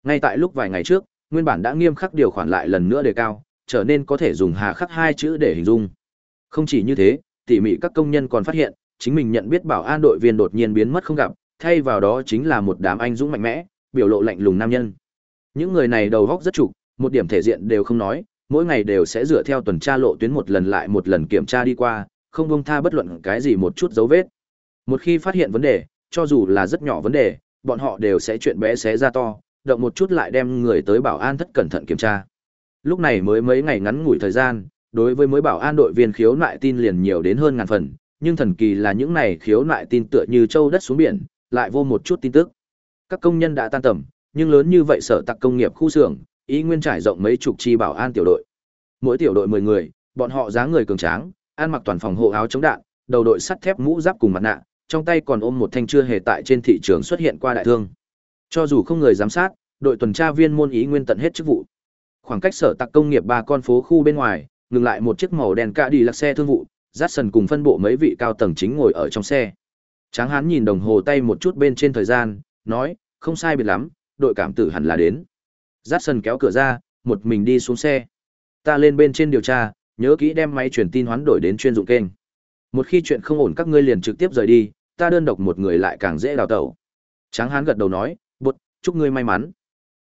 A: Ngay tại lúc vài ngày trước, nguyên bản đã nghiêm khắc điều khoản lại lần nữa đề cao, trở nên có thể dùng hà khắc hai chữ để hình dung. Không chỉ như thế, tỉ mỉ các công nhân còn phát hiện, chính mình nhận biết bảo an đội viên đột nhiên biến mất không gặp, thay vào đó chính là một đám anh dũng mạnh mẽ, biểu lộ lạnh lùng nam nhân. Những người này đầu góc rất trục, một điểm thể diện đều không nói, mỗi ngày đều sẽ dựa theo tuần tra lộ tuyến một lần lại một lần kiểm tra đi qua, không buông tha bất luận cái gì một chút dấu vết. Một khi phát hiện vấn đề, cho dù là rất nhỏ vấn đề, bọn họ đều sẽ chuyện bé xé ra to, động một chút lại đem người tới bảo an thất cẩn thận kiểm tra. Lúc này mới mấy ngày ngắn ngủi thời gian, đối với mới bảo an đội viên khiếu nại tin liền nhiều đến hơn ngàn phần, nhưng thần kỳ là những này khiếu nại tin tựa như châu đất xuống biển, lại vô một chút tin tức. Các công nhân đã tan tầm, nhưng lớn như vậy sở tạc công nghiệp khu xưởng, ý nguyên trải rộng mấy chục chi bảo an tiểu đội. Mỗi tiểu đội 10 người, bọn họ dáng người cường tráng, ăn mặc toàn phòng hộ áo chống đạn, đầu đội sắt thép mũ giáp cùng mặt nạ, trong tay còn ôm một thanh chưa hề tại trên thị trường xuất hiện qua đại thương. Cho dù không người giám sát, đội tuần tra viên môn ý nguyên tận hết chức vụ. Khoảng cách sở tặc công nghiệp ba con phố khu bên ngoài, ngừng lại một chiếc màu đen cạ đi lạc xe thương vụ, Jackson cùng phân bộ mấy vị cao tầng chính ngồi ở trong xe. Tráng hán nhìn đồng hồ tay một chút bên trên thời gian, nói, không sai biệt lắm, đội cảm tử hẳn là đến. Jackson kéo cửa ra, một mình đi xuống xe. Ta lên bên trên điều tra, nhớ kỹ đem máy truyền tin hoán đổi đến chuyên dụng kênh. Một khi chuyện không ổn các ngươi liền trực tiếp rời đi, ta đơn độc một người lại càng dễ đào tẩu. Tráng hán gật đầu nói, chúc ngươi may mắn.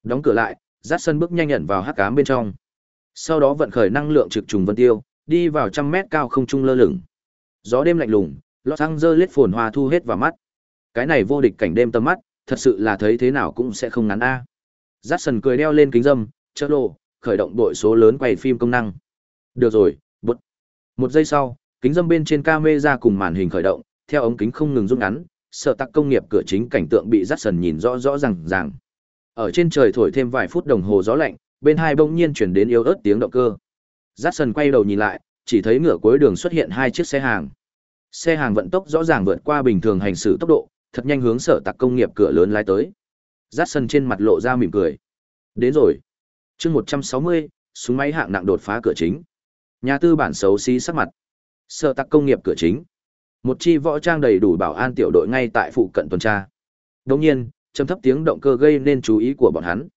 A: Đóng cửa lại, Jackson bước nhanh nhận vào hắc ám bên trong. Sau đó vận khởi năng lượng trực trùng vân tiêu, đi vào trăm mét cao không trung lơ lửng. Gió đêm lạnh lùng, lọt xăng dơ lết phồn hoa thu hết vào mắt. Cái này vô địch cảnh đêm tầm mắt, thật sự là thấy thế nào cũng sẽ không ngắn a. Jackson cười đeo lên kính dâm, chợ lô, khởi động đội số lớn quay phim công năng. Được rồi, bút. Một giây sau, kính dâm bên trên camera cùng màn hình khởi động, theo ống kính không ngừng rút ngắn, sở tắc công nghiệp cửa chính cảnh tượng bị Jackson nhìn rõ rõ ràng ràng. Ở trên trời thổi thêm vài phút đồng hồ gió lạnh, bên hai bỗng nhiên chuyển đến yếu ớt tiếng động cơ. Jackson quay đầu nhìn lại, chỉ thấy ngựa cuối đường xuất hiện hai chiếc xe hàng. Xe hàng vận tốc rõ ràng vượt qua bình thường hành xử tốc độ, thật nhanh hướng sở tạc công nghiệp cửa lớn lái tới. Jackson trên mặt lộ ra mỉm cười. Đến rồi. chương 160, súng máy hạng nặng đột phá cửa chính. Nhà tư bản xấu xí sắc mặt. Sở tạc công nghiệp cửa chính. Một chi võ trang đầy đủ bảo an tiểu đội ngay tại phụ cận tuần tra. Đồng nhiên, trầm thấp tiếng động cơ gây nên chú ý của bọn hắn.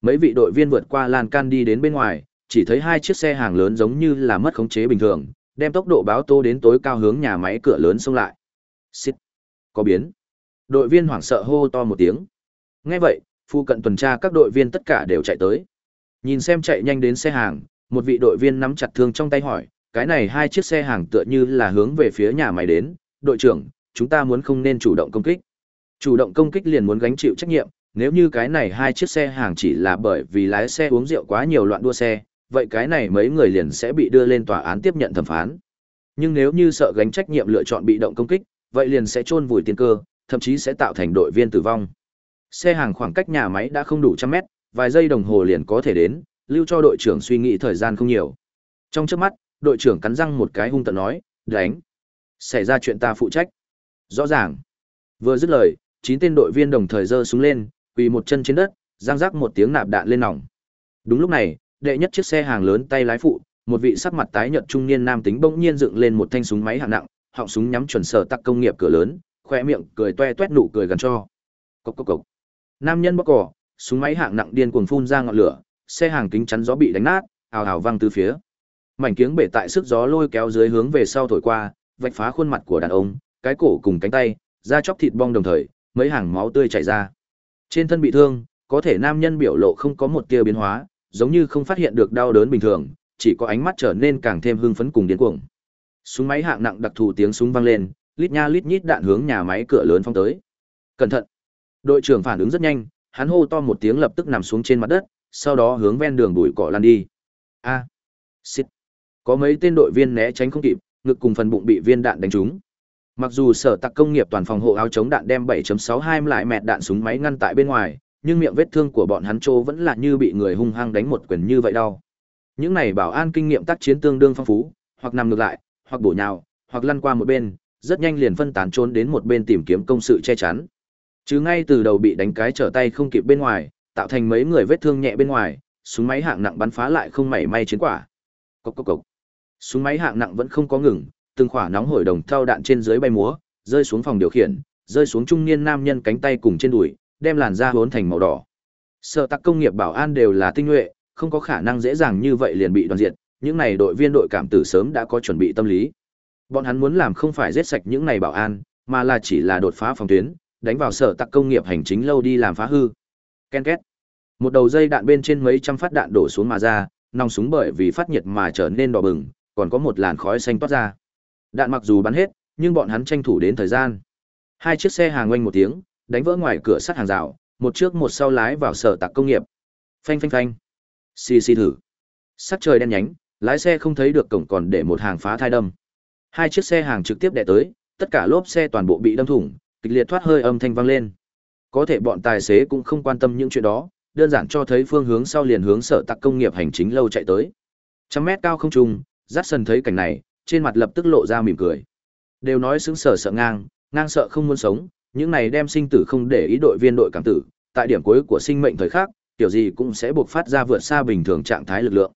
A: Mấy vị đội viên vượt qua lan can đi đến bên ngoài, chỉ thấy hai chiếc xe hàng lớn giống như là mất khống chế bình thường, đem tốc độ báo tô đến tối cao hướng nhà máy cửa lớn xông lại. Xít! Có biến! Đội viên hoảng sợ hô to một tiếng. Nghe vậy, phụ cận tuần tra các đội viên tất cả đều chạy tới. Nhìn xem chạy nhanh đến xe hàng, một vị đội viên nắm chặt thương trong tay hỏi, cái này hai chiếc xe hàng tựa như là hướng về phía nhà máy đến, đội trưởng, chúng ta muốn không nên chủ động công kích. Chủ động công kích liền muốn gánh chịu trách nhiệm, nếu như cái này hai chiếc xe hàng chỉ là bởi vì lái xe uống rượu quá nhiều loạn đua xe, vậy cái này mấy người liền sẽ bị đưa lên tòa án tiếp nhận thẩm phán. Nhưng nếu như sợ gánh trách nhiệm lựa chọn bị động công kích, vậy liền sẽ chôn vùi tiền cơ, thậm chí sẽ tạo thành đội viên tử vong. Xe hàng khoảng cách nhà máy đã không đủ trăm mét, vài giây đồng hồ liền có thể đến, lưu cho đội trưởng suy nghĩ thời gian không nhiều. Trong chớp mắt, đội trưởng cắn răng một cái hung tợn nói, "Đánh! Xảy ra chuyện ta phụ trách." Rõ ràng. Vừa dứt lời, chín tên đội viên đồng thời giơ súng lên, quỳ một chân trên đất, giang rác một tiếng nạp đạn lên nòng. Đúng lúc này, đệ nhất chiếc xe hàng lớn tay lái phụ, một vị sắc mặt tái nhợt trung niên nam tính bỗng nhiên dựng lên một thanh súng máy hạng nặng, họng súng nhắm chuẩn sở tắc công nghiệp cửa lớn, khoe miệng cười toe toét nụ cười gần cho. Cốc cốc cốc. Nam nhân bóc cỏ, súng máy hạng nặng điên cuồng phun ra ngọn lửa, xe hàng kính chắn gió bị đánh nát, ào ào vang từ phía. Mảnh kiếng bể tại sức gió lôi kéo dưới hướng về sau thổi qua, vạch phá khuôn mặt của đàn ông, cái cổ cùng cánh tay, da chóc thịt bong đồng thời, mấy hàng máu tươi chảy ra. Trên thân bị thương, có thể nam nhân biểu lộ không có một tia biến hóa, giống như không phát hiện được đau đớn bình thường, chỉ có ánh mắt trở nên càng thêm hưng phấn cùng điên cuồng. Súng máy hạng nặng đặc thù tiếng súng vang lên, lít nha lít nhít đạn hướng nhà máy cửa lớn phong tới. Cẩn thận! Đội trưởng phản ứng rất nhanh, hắn hô to một tiếng lập tức nằm xuống trên mặt đất, sau đó hướng ven đường bụi cỏ lăn đi. A! À, xít! Có mấy tên đội viên né tránh không kịp, ngực cùng phần bụng bị viên đạn đánh trúng. Mặc dù sở tặc công nghiệp toàn phòng hộ áo chống đạn đem 7.62 lại mẹt đạn súng máy ngăn tại bên ngoài, nhưng miệng vết thương của bọn hắn trô vẫn là như bị người hung hăng đánh một quyền như vậy đau. Những này bảo an kinh nghiệm tác chiến tương đương phong phú, hoặc nằm ngược lại, hoặc bổ nhào, hoặc lăn qua một bên, rất nhanh liền phân tán trốn đến một bên tìm kiếm công sự che chắn. Chứ ngay từ đầu bị đánh cái trở tay không kịp bên ngoài, tạo thành mấy người vết thương nhẹ bên ngoài, súng máy hạng nặng bắn phá lại không mảy may chiến quả. Cốc cốc cốc. Súng máy hạng nặng vẫn không có ngừng, từng quả nóng hổi đồng thau đạn trên dưới bay múa, rơi xuống phòng điều khiển, rơi xuống trung niên nam nhân cánh tay cùng trên đùi, đem làn da hốn thành màu đỏ. Sở tắc công nghiệp bảo an đều là tinh nhuệ, không có khả năng dễ dàng như vậy liền bị đoàn diệt, những này đội viên đội cảm tử sớm đã có chuẩn bị tâm lý. Bọn hắn muốn làm không phải giết sạch những này bảo an, mà là chỉ là đột phá phòng tuyến, đánh vào sở tạc công nghiệp hành chính lâu đi làm phá hư. Ken két. Một đầu dây đạn bên trên mấy trăm phát đạn đổ xuống mà ra, nòng súng bởi vì phát nhiệt mà trở nên đỏ bừng, còn có một làn khói xanh toát ra. Đạn mặc dù bắn hết, nhưng bọn hắn tranh thủ đến thời gian. Hai chiếc xe hàng oanh một tiếng, đánh vỡ ngoài cửa sắt hàng rào, một trước một sau lái vào sở tạc công nghiệp. Phanh phanh phanh. Xì xì thử. Sắc trời đen nhánh, lái xe không thấy được cổng còn để một hàng phá thai đâm. Hai chiếc xe hàng trực tiếp đè tới, tất cả lốp xe toàn bộ bị đâm thủng, kịch liệt thoát hơi âm thanh vang lên. Có thể bọn tài xế cũng không quan tâm những chuyện đó, đơn giản cho thấy phương hướng sau liền hướng sở tạc công nghiệp hành chính lâu chạy tới. Trăm mét cao không trung, Dát Sần thấy cảnh này, trên mặt lập tức lộ ra mỉm cười. Đều nói xứng sở sợ ngang, ngang sợ không muốn sống, những này đem sinh tử không để ý đội viên đội cảm tử, tại điểm cuối của sinh mệnh thời khắc, kiểu gì cũng sẽ buộc phát ra vượt xa bình thường trạng thái lực lượng.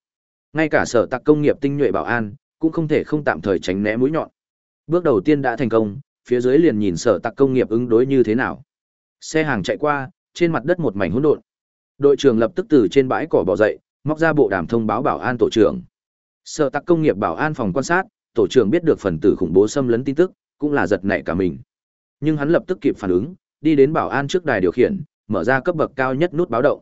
A: Ngay cả sở tạc công nghiệp tinh nhuệ bảo an, cũng không thể không tạm thời tránh né mũi nhọn. Bước đầu tiên đã thành công, phía dưới liền nhìn sở tạc công nghiệp ứng đối như thế nào. Xe hàng chạy qua, trên mặt đất một mảnh hỗn độn. Đội trưởng lập tức từ trên bãi cỏ bỏ dậy, móc ra bộ đàm thông báo bảo an tổ trưởng. Sở tạc công nghiệp bảo an phòng quan sát, tổ trưởng biết được phần tử khủng bố xâm lấn tin tức, cũng là giật nảy cả mình. Nhưng hắn lập tức kịp phản ứng, đi đến bảo an trước đài điều khiển, mở ra cấp bậc cao nhất nút báo động.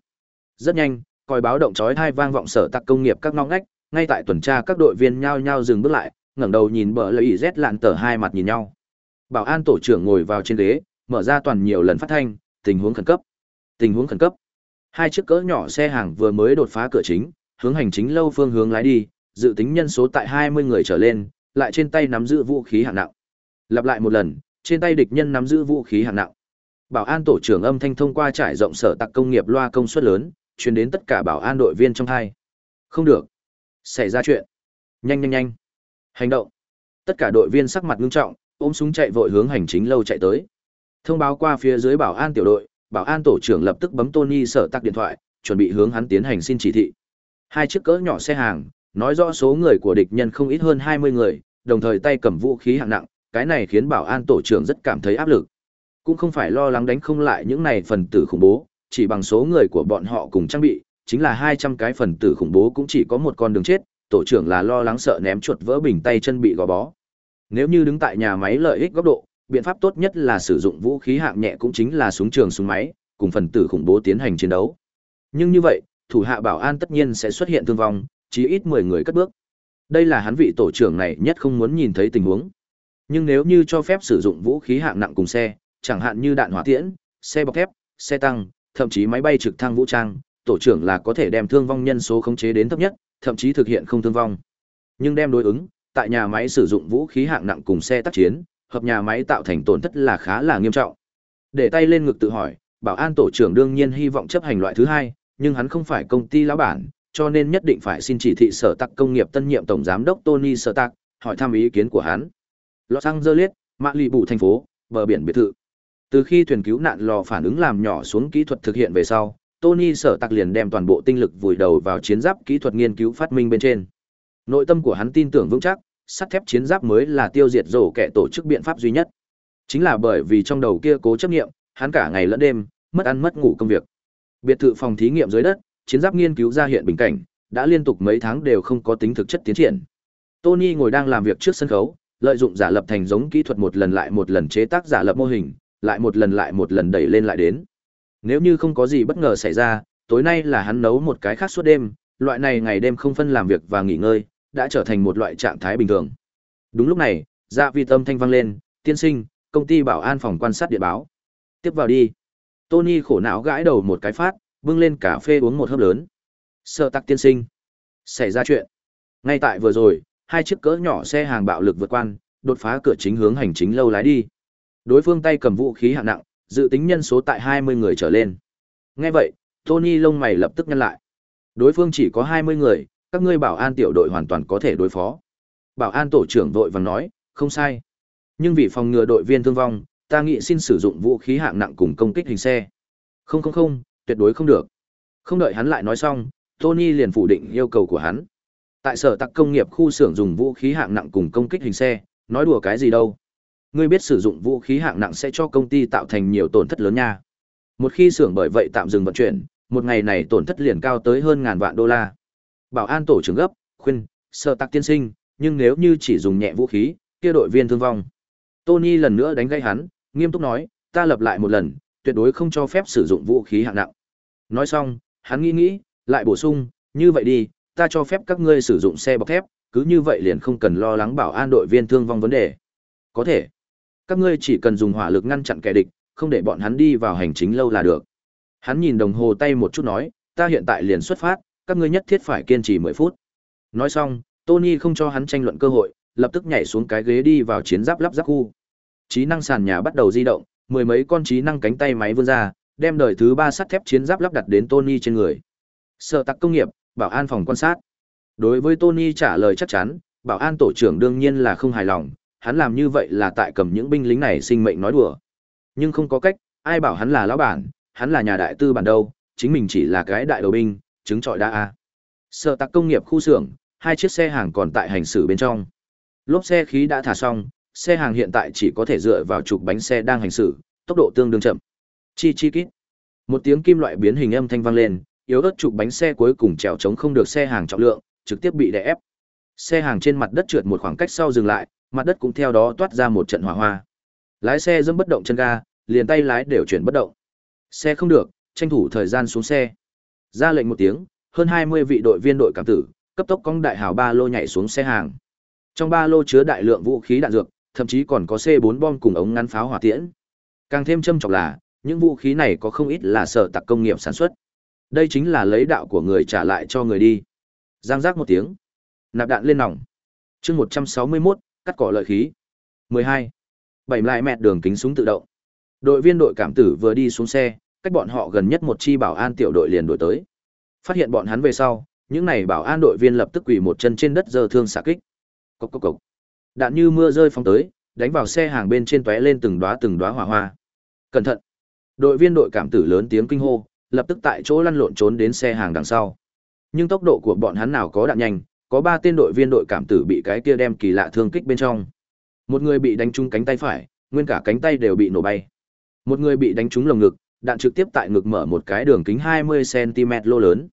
A: Rất nhanh, còi báo động chói tai vang vọng sở tạc công nghiệp các ngõ ngách, ngay tại tuần tra các đội viên nhao nhao dừng bước lại, ngẩng đầu nhìn bờ lợi Z lạn tờ hai mặt nhìn nhau. Bảo an tổ trưởng ngồi vào trên ghế, mở ra toàn nhiều lần phát thanh, tình huống khẩn cấp. Tình huống khẩn cấp. Hai chiếc cỡ nhỏ xe hàng vừa mới đột phá cửa chính, hướng hành chính lâu phương hướng lái đi, dự tính nhân số tại 20 người trở lên, lại trên tay nắm giữ vũ khí hạng nặng. Lặp lại một lần, trên tay địch nhân nắm giữ vũ khí hạng nặng. Bảo an tổ trưởng âm thanh thông qua trải rộng sở tạc công nghiệp loa công suất lớn, truyền đến tất cả bảo an đội viên trong hai. Không được. Xảy ra chuyện. Nhanh nhanh nhanh. Hành động. Tất cả đội viên sắc mặt nghiêm trọng, ôm súng chạy vội hướng hành chính lâu chạy tới. Thông báo qua phía dưới bảo an tiểu đội, bảo an tổ trưởng lập tức bấm Tony sở tạc điện thoại, chuẩn bị hướng hắn tiến hành xin chỉ thị. Hai chiếc cỡ nhỏ xe hàng, nói rõ số người của địch nhân không ít hơn 20 người, đồng thời tay cầm vũ khí hạng nặng, cái này khiến bảo an tổ trưởng rất cảm thấy áp lực. Cũng không phải lo lắng đánh không lại những này phần tử khủng bố, chỉ bằng số người của bọn họ cùng trang bị, chính là 200 cái phần tử khủng bố cũng chỉ có một con đường chết, tổ trưởng là lo lắng sợ ném chuột vỡ bình tay chân bị gò bó. Nếu như đứng tại nhà máy lợi ích góc độ, biện pháp tốt nhất là sử dụng vũ khí hạng nhẹ cũng chính là súng trường súng máy, cùng phần tử khủng bố tiến hành chiến đấu. Nhưng như vậy, thủ hạ bảo an tất nhiên sẽ xuất hiện thương vong, chí ít 10 người cất bước. Đây là hắn vị tổ trưởng này nhất không muốn nhìn thấy tình huống. Nhưng nếu như cho phép sử dụng vũ khí hạng nặng cùng xe, chẳng hạn như đạn hỏa tiễn, xe bọc thép, xe tăng, thậm chí máy bay trực thăng vũ trang, tổ trưởng là có thể đem thương vong nhân số khống chế đến thấp nhất, thậm chí thực hiện không thương vong. Nhưng đem đối ứng, tại nhà máy sử dụng vũ khí hạng nặng cùng xe tác chiến, hợp nhà máy tạo thành tổn thất là khá là nghiêm trọng. Để tay lên ngực tự hỏi, bảo an tổ trưởng đương nhiên hy vọng chấp hành loại thứ hai, nhưng hắn không phải công ty lão bản, cho nên nhất định phải xin chỉ thị sở tạc công nghiệp tân nhiệm tổng giám đốc Tony Sở Tạc, hỏi thăm ý kiến của hắn. Los Angeles, Mạ Lì Bụ thành phố, bờ biển biệt thự. Từ khi thuyền cứu nạn lò phản ứng làm nhỏ xuống kỹ thuật thực hiện về sau, Tony Sở Tạc liền đem toàn bộ tinh lực vùi đầu vào chiến giáp kỹ thuật nghiên cứu phát minh bên trên. Nội tâm của hắn tin tưởng vững chắc, sắt thép chiến giáp mới là tiêu diệt rổ kẻ tổ chức biện pháp duy nhất. Chính là bởi vì trong đầu kia cố chấp nghiệm, hắn cả ngày lẫn đêm, mất ăn mất ngủ công việc. Biệt thự phòng thí nghiệm dưới đất, chiến giáp nghiên cứu ra hiện bình cảnh, đã liên tục mấy tháng đều không có tính thực chất tiến triển. Tony ngồi đang làm việc trước sân khấu, lợi dụng giả lập thành giống kỹ thuật một lần lại một lần chế tác giả lập mô hình, lại một lần lại một lần đẩy lên lại đến. Nếu như không có gì bất ngờ xảy ra, tối nay là hắn nấu một cái khác suốt đêm, loại này ngày đêm không phân làm việc và nghỉ ngơi, đã trở thành một loại trạng thái bình thường. Đúng lúc này, dạ vi tâm thanh vang lên, tiên sinh, công ty bảo an phòng quan sát điện báo. Tiếp vào đi. Tony khổ não gãi đầu một cái phát, bưng lên cà phê uống một hớp lớn. Sợ tắc tiên sinh. Xảy ra chuyện. Ngay tại vừa rồi, hai chiếc cỡ nhỏ xe hàng bạo lực vượt quan, đột phá cửa chính hướng hành chính lâu lái đi. Đối phương tay cầm vũ khí hạng nặng, dự tính nhân số tại 20 người trở lên. Nghe vậy, Tony lông mày lập tức nhăn lại. Đối phương chỉ có 20 người, các ngươi bảo an tiểu đội hoàn toàn có thể đối phó. Bảo an tổ trưởng vội vàng nói, không sai. Nhưng vì phòng ngừa đội viên thương vong, ta nghĩ xin sử dụng vũ khí hạng nặng cùng công kích hình xe. Không không không, tuyệt đối không được. Không đợi hắn lại nói xong, Tony liền phủ định yêu cầu của hắn. Tại sở tạc công nghiệp khu xưởng dùng vũ khí hạng nặng cùng công kích hình xe, nói đùa cái gì đâu. Ngươi biết sử dụng vũ khí hạng nặng sẽ cho công ty tạo thành nhiều tổn thất lớn nha. Một khi xưởng bởi vậy tạm dừng vận chuyển, một ngày này tổn thất liền cao tới hơn ngàn vạn đô la. Bảo an tổ trưởng gấp, khuyên, sở tạc tiên sinh, nhưng nếu như chỉ dùng nhẹ vũ khí, kia đội viên thương vong. Tony lần nữa đánh gây hắn, nghiêm túc nói, ta lập lại một lần, tuyệt đối không cho phép sử dụng vũ khí hạng nặng. Nói xong, hắn nghĩ nghĩ, lại bổ sung, như vậy đi, ta cho phép các ngươi sử dụng xe bọc thép, cứ như vậy liền không cần lo lắng bảo an đội viên thương vong vấn đề. Có thể. Các ngươi chỉ cần dùng hỏa lực ngăn chặn kẻ địch, không để bọn hắn đi vào hành chính lâu là được. Hắn nhìn đồng hồ tay một chút nói, ta hiện tại liền xuất phát, các ngươi nhất thiết phải kiên trì 10 phút. Nói xong, Tony không cho hắn tranh luận cơ hội, lập tức nhảy xuống cái ghế đi vào chiến giáp lắp ráp khu. Trí năng sàn nhà bắt đầu di động, mười mấy con trí năng cánh tay máy vươn ra, đem đời thứ ba sắt thép chiến giáp lắp đặt đến Tony trên người. Sở tặc công nghiệp, bảo an phòng quan sát. Đối với Tony trả lời chắc chắn, bảo an tổ trưởng đương nhiên là không hài lòng, hắn làm như vậy là tại cầm những binh lính này sinh mệnh nói đùa. Nhưng không có cách, ai bảo hắn là lão bản, hắn là nhà đại tư bản đâu, chính mình chỉ là cái đại đầu binh, chứng trọi đa a. Sở tạc công nghiệp khu xưởng, hai chiếc xe hàng còn tại hành xử bên trong. Lốp xe khí đã thả xong, xe hàng hiện tại chỉ có thể dựa vào trục bánh xe đang hành xử, tốc độ tương đương chậm. Chi chi kít. Một tiếng kim loại biến hình âm thanh vang lên, yếu ớt trục bánh xe cuối cùng trèo chống không được xe hàng trọng lượng, trực tiếp bị đè ép. Xe hàng trên mặt đất trượt một khoảng cách sau dừng lại, mặt đất cũng theo đó toát ra một trận hỏa hoa. Lái xe dẫm bất động chân ga, liền tay lái đều chuyển bất động. Xe không được, tranh thủ thời gian xuống xe. Ra lệnh một tiếng, hơn 20 vị đội viên đội cảm tử, cấp tốc cong đại hào ba lô nhảy xuống xe hàng. Trong ba lô chứa đại lượng vũ khí đạn dược, thậm chí còn có C4 bom cùng ống ngắn pháo hỏa tiễn. Càng thêm châm trọng là, những vũ khí này có không ít là sở tạc công nghiệp sản xuất. Đây chính là lấy đạo của người trả lại cho người đi. Giang giác một tiếng. Nạp đạn lên nòng. chương 161, cắt cỏ lợi khí. 12. Bảy lại mẹt đường kính súng tự động. Đội viên đội cảm tử vừa đi xuống xe, cách bọn họ gần nhất một chi bảo an tiểu đội liền đổi tới. Phát hiện bọn hắn về sau, những này bảo an đội viên lập tức quỳ một chân trên đất giơ thương xạ kích. Cốc cốc cốc. Đạn như mưa rơi phóng tới, đánh vào xe hàng bên trên tóe lên từng đóa từng đóa hỏa hoa. Cẩn thận. Đội viên đội cảm tử lớn tiếng kinh hô, lập tức tại chỗ lăn lộn trốn đến xe hàng đằng sau. Nhưng tốc độ của bọn hắn nào có đạn nhanh, có ba tên đội viên đội cảm tử bị cái kia đem kỳ lạ thương kích bên trong. Một người bị đánh trúng cánh tay phải, nguyên cả cánh tay đều bị nổ bay. Một người bị đánh trúng lồng ngực, đạn trực tiếp tại ngực mở một cái đường kính 20 cm lô lớn.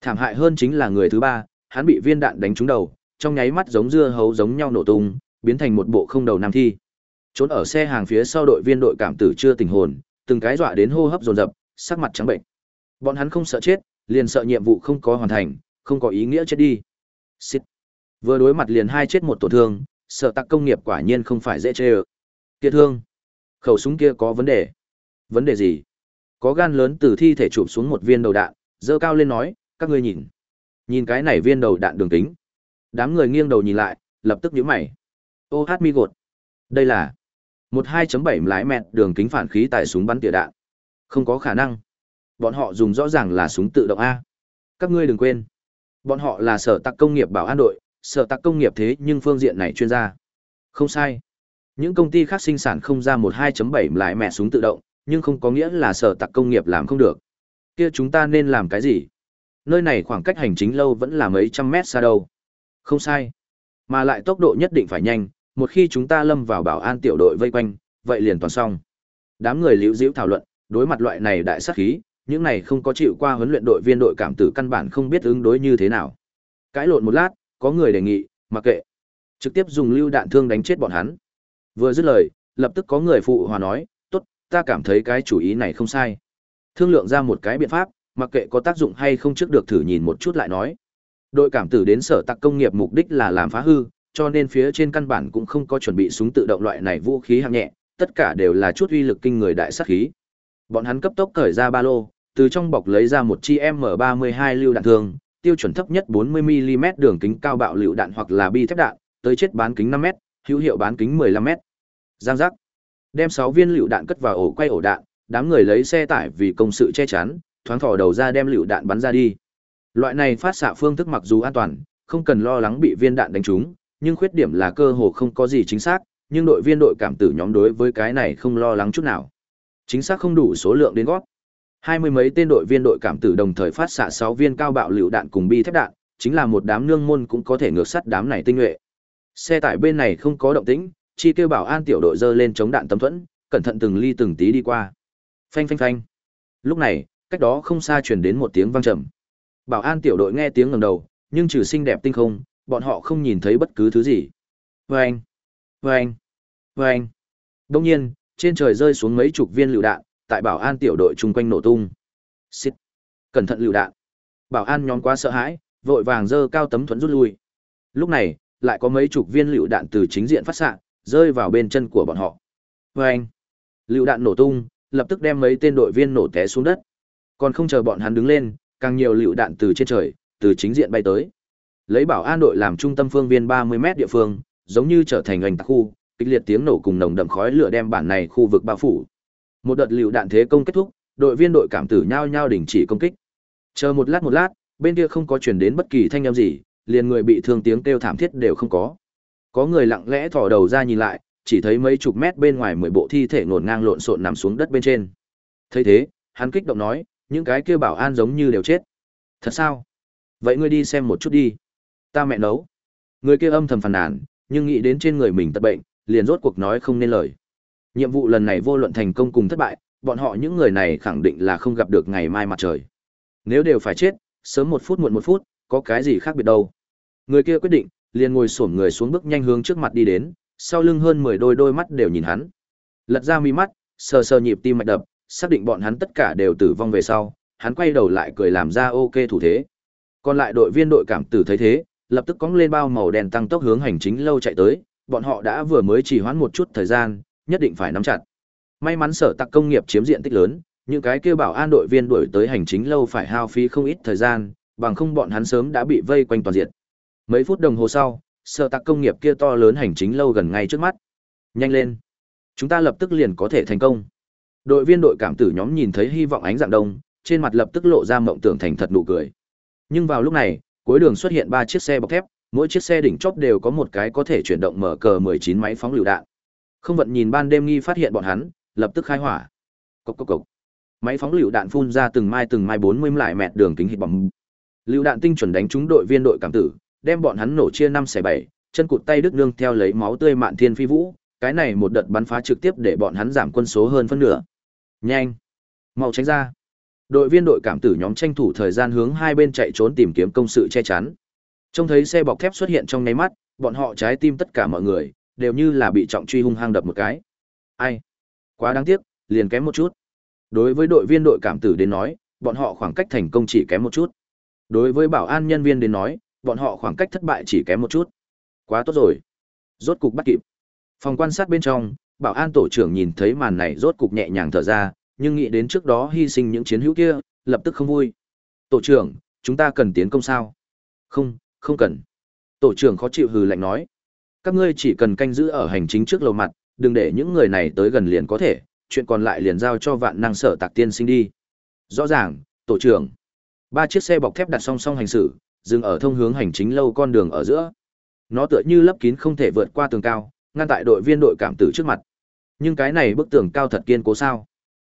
A: Thảm hại hơn chính là người thứ ba, hắn bị viên đạn đánh trúng đầu, trong nháy mắt giống dưa hấu giống nhau nổ tung, biến thành một bộ không đầu nam thi. Trốn ở xe hàng phía sau đội viên đội cảm tử chưa tỉnh hồn, từng cái dọa đến hô hấp dồn dập, sắc mặt trắng bệnh. Bọn hắn không sợ chết, liền sợ nhiệm vụ không có hoàn thành, không có ý nghĩa chết đi. Xịt. Vừa đối mặt liền hai chết một tổn thương, sợ tắc công nghiệp quả nhiên không phải dễ chơi. Kia thương. Khẩu súng kia có vấn đề. Vấn đề gì? Có gan lớn từ thi thể chụp xuống một viên đầu đạn, dơ cao lên nói, các ngươi nhìn. Nhìn cái này viên đầu đạn đường kính. Đám người nghiêng đầu nhìn lại, lập tức nhíu mày. Ô hát mi gột. Đây là một 2.7 lái mẹt đường kính phản khí tại súng bắn tỉa đạn. Không có khả năng. Bọn họ dùng rõ ràng là súng tự động A. Các ngươi đừng quên. Bọn họ là sở tạc công nghiệp bảo an đội, sở tạc công nghiệp thế nhưng phương diện này chuyên gia. Không sai. Những công ty khác sinh sản không ra một 2.7 lái mẹ súng tự động, nhưng không có nghĩa là sở tạc công nghiệp làm không được. Kia chúng ta nên làm cái gì? Nơi này khoảng cách hành chính lâu vẫn là mấy trăm mét xa đâu. Không sai. Mà lại tốc độ nhất định phải nhanh, một khi chúng ta lâm vào bảo an tiểu đội vây quanh, vậy liền toàn xong. Đám người liễu diễu thảo luận, đối mặt loại này đại sát khí, những này không có chịu qua huấn luyện đội viên đội cảm tử căn bản không biết ứng đối như thế nào. Cãi lộn một lát, có người đề nghị, mặc kệ, trực tiếp dùng lưu đạn thương đánh chết bọn hắn. Vừa dứt lời, lập tức có người phụ hòa nói, tốt, ta cảm thấy cái chủ ý này không sai. Thương lượng ra một cái biện pháp, mặc kệ có tác dụng hay không trước được thử nhìn một chút lại nói. Đội cảm tử đến sở tạc công nghiệp mục đích là làm phá hư, cho nên phía trên căn bản cũng không có chuẩn bị súng tự động loại này vũ khí hạng nhẹ, tất cả đều là chút uy lực kinh người đại sát khí. Bọn hắn cấp tốc cởi ra ba lô, từ trong bọc lấy ra một chi M32 lưu đạn thương, tiêu chuẩn thấp nhất 40mm đường kính cao bạo lựu đạn hoặc là bi thép đạn, tới chết bán kính 5m, hữu hiệu bán kính 15m. Giang giác. Đem 6 viên lựu đạn cất vào ổ quay ổ đạn, đám người lấy xe tải vì công sự che chắn, thoáng thò đầu ra đem lựu đạn bắn ra đi. Loại này phát xạ phương thức mặc dù an toàn, không cần lo lắng bị viên đạn đánh trúng, nhưng khuyết điểm là cơ hồ không có gì chính xác, nhưng đội viên đội cảm tử nhóm đối với cái này không lo lắng chút nào. Chính xác không đủ số lượng đến gót. Hai mươi mấy tên đội viên đội cảm tử đồng thời phát xạ 6 viên cao bạo lựu đạn cùng bi thép đạn, chính là một đám nương môn cũng có thể ngược sắt đám này tinh nhuệ. Xe tải bên này không có động tĩnh, chi kêu bảo an tiểu đội dơ lên chống đạn tấm thuẫn, cẩn thận từng ly từng tí đi qua. Phanh phanh phanh. Lúc này, cách đó không xa truyền đến một tiếng vang trầm. Bảo an tiểu đội nghe tiếng ngẩng đầu, nhưng trừ xinh đẹp tinh không, bọn họ không nhìn thấy bất cứ thứ gì. Vâng! Vâng! Vâng! Đông nhiên, trên trời rơi xuống mấy chục viên lựu đạn, tại bảo an tiểu đội chung quanh nổ tung. Xịt! Cẩn thận lựu đạn! Bảo an nhóm quá sợ hãi, vội vàng dơ cao tấm thuẫn rút lui. Lúc này, lại có mấy chục viên lựu đạn từ chính diện phát xạ, rơi vào bên chân của bọn họ. Vâng! Lựu đạn nổ tung, lập tức đem mấy tên đội viên nổ té xuống đất. Còn không chờ bọn hắn đứng lên, càng nhiều lựu đạn từ trên trời, từ chính diện bay tới. Lấy bảo an đội làm trung tâm phương viên 30 mét địa phương, giống như trở thành hành tạc khu, kịch liệt tiếng nổ cùng nồng đậm khói lửa đem bản này khu vực bao phủ. Một đợt liều đạn thế công kết thúc, đội viên đội cảm tử nhao nhao đình chỉ công kích. Chờ một lát một lát, bên kia không có truyền đến bất kỳ thanh âm gì, liền người bị thương tiếng kêu thảm thiết đều không có. Có người lặng lẽ thò đầu ra nhìn lại, chỉ thấy mấy chục mét bên ngoài mười bộ thi thể ngổn ngang lộn xộn nằm xuống đất bên trên. Thấy thế, hắn kích động nói, những cái kia bảo an giống như đều chết. Thật sao? Vậy ngươi đi xem một chút đi. Ta mẹ nấu. Người kia âm thầm phàn nàn, nhưng nghĩ đến trên người mình tật bệnh, liền rốt cuộc nói không nên lời. Nhiệm vụ lần này vô luận thành công cùng thất bại, bọn họ những người này khẳng định là không gặp được ngày mai mặt trời. Nếu đều phải chết, sớm một phút muộn một phút, có cái gì khác biệt đâu. Người kia quyết định, liền ngồi xổm người xuống bước nhanh hướng trước mặt đi đến, sau lưng hơn 10 đôi đôi mắt đều nhìn hắn. Lật ra mi mắt, sờ sờ nhịp tim mạch đập, xác định bọn hắn tất cả đều tử vong về sau, hắn quay đầu lại cười làm ra ok thủ thế. Còn lại đội viên đội cảm tử thấy thế, lập tức cóng lên bao màu đen tăng tốc hướng hành chính lâu chạy tới, bọn họ đã vừa mới chỉ hoãn một chút thời gian, nhất định phải nắm chặt. May mắn sở tặc công nghiệp chiếm diện tích lớn, những cái kêu bảo an đội viên đuổi tới hành chính lâu phải hao phí không ít thời gian, bằng không bọn hắn sớm đã bị vây quanh toàn diện. Mấy phút đồng hồ sau, sở tặc công nghiệp kia to lớn hành chính lâu gần ngay trước mắt. Nhanh lên, chúng ta lập tức liền có thể thành công. Đội viên đội cảm tử nhóm nhìn thấy hy vọng ánh dạng đông, trên mặt lập tức lộ ra mộng tưởng thành thật nụ cười. Nhưng vào lúc này, cuối đường xuất hiện ba chiếc xe bọc thép, mỗi chiếc xe đỉnh chóp đều có một cái có thể chuyển động mở cờ 19 máy phóng lựu đạn. Không vận nhìn ban đêm nghi phát hiện bọn hắn, lập tức khai hỏa. Cốc cốc cốc. Máy phóng lựu đạn phun ra từng mai từng mai 40 lại mẹt đường kính hít bóng. Lựu đạn tinh chuẩn đánh trúng đội viên đội cảm tử, đem bọn hắn nổ chia năm x bảy, chân cụt tay đứt nương theo lấy máu tươi mạn thiên phi vũ, cái này một đợt bắn phá trực tiếp để bọn hắn giảm quân số hơn phân nửa. Nhanh, mau tránh ra. Đội viên đội cảm tử nhóm tranh thủ thời gian hướng hai bên chạy trốn tìm kiếm công sự che chắn. Trông thấy xe bọc thép xuất hiện trong nháy mắt, bọn họ trái tim tất cả mọi người đều như là bị trọng truy hung hăng đập một cái. Ai? Quá đáng tiếc, liền kém một chút. Đối với đội viên đội cảm tử đến nói, bọn họ khoảng cách thành công chỉ kém một chút. Đối với bảo an nhân viên đến nói, bọn họ khoảng cách thất bại chỉ kém một chút. Quá tốt rồi. Rốt cục bắt kịp. Phòng quan sát bên trong, bảo an tổ trưởng nhìn thấy màn này rốt cục nhẹ nhàng thở ra, nhưng nghĩ đến trước đó hy sinh những chiến hữu kia, lập tức không vui. Tổ trưởng, chúng ta cần tiến công sao? Không, không cần. Tổ trưởng khó chịu hừ lạnh nói. Các ngươi chỉ cần canh giữ ở hành chính trước lầu mặt, đừng để những người này tới gần liền có thể, chuyện còn lại liền giao cho vạn năng sở tạc tiên sinh đi. Rõ ràng, tổ trưởng. Ba chiếc xe bọc thép đặt song song hành xử, dừng ở thông hướng hành chính lâu con đường ở giữa. Nó tựa như lấp kín không thể vượt qua tường cao, ngăn tại đội viên đội cảm tử trước mặt. Nhưng cái này bức tường cao thật kiên cố sao?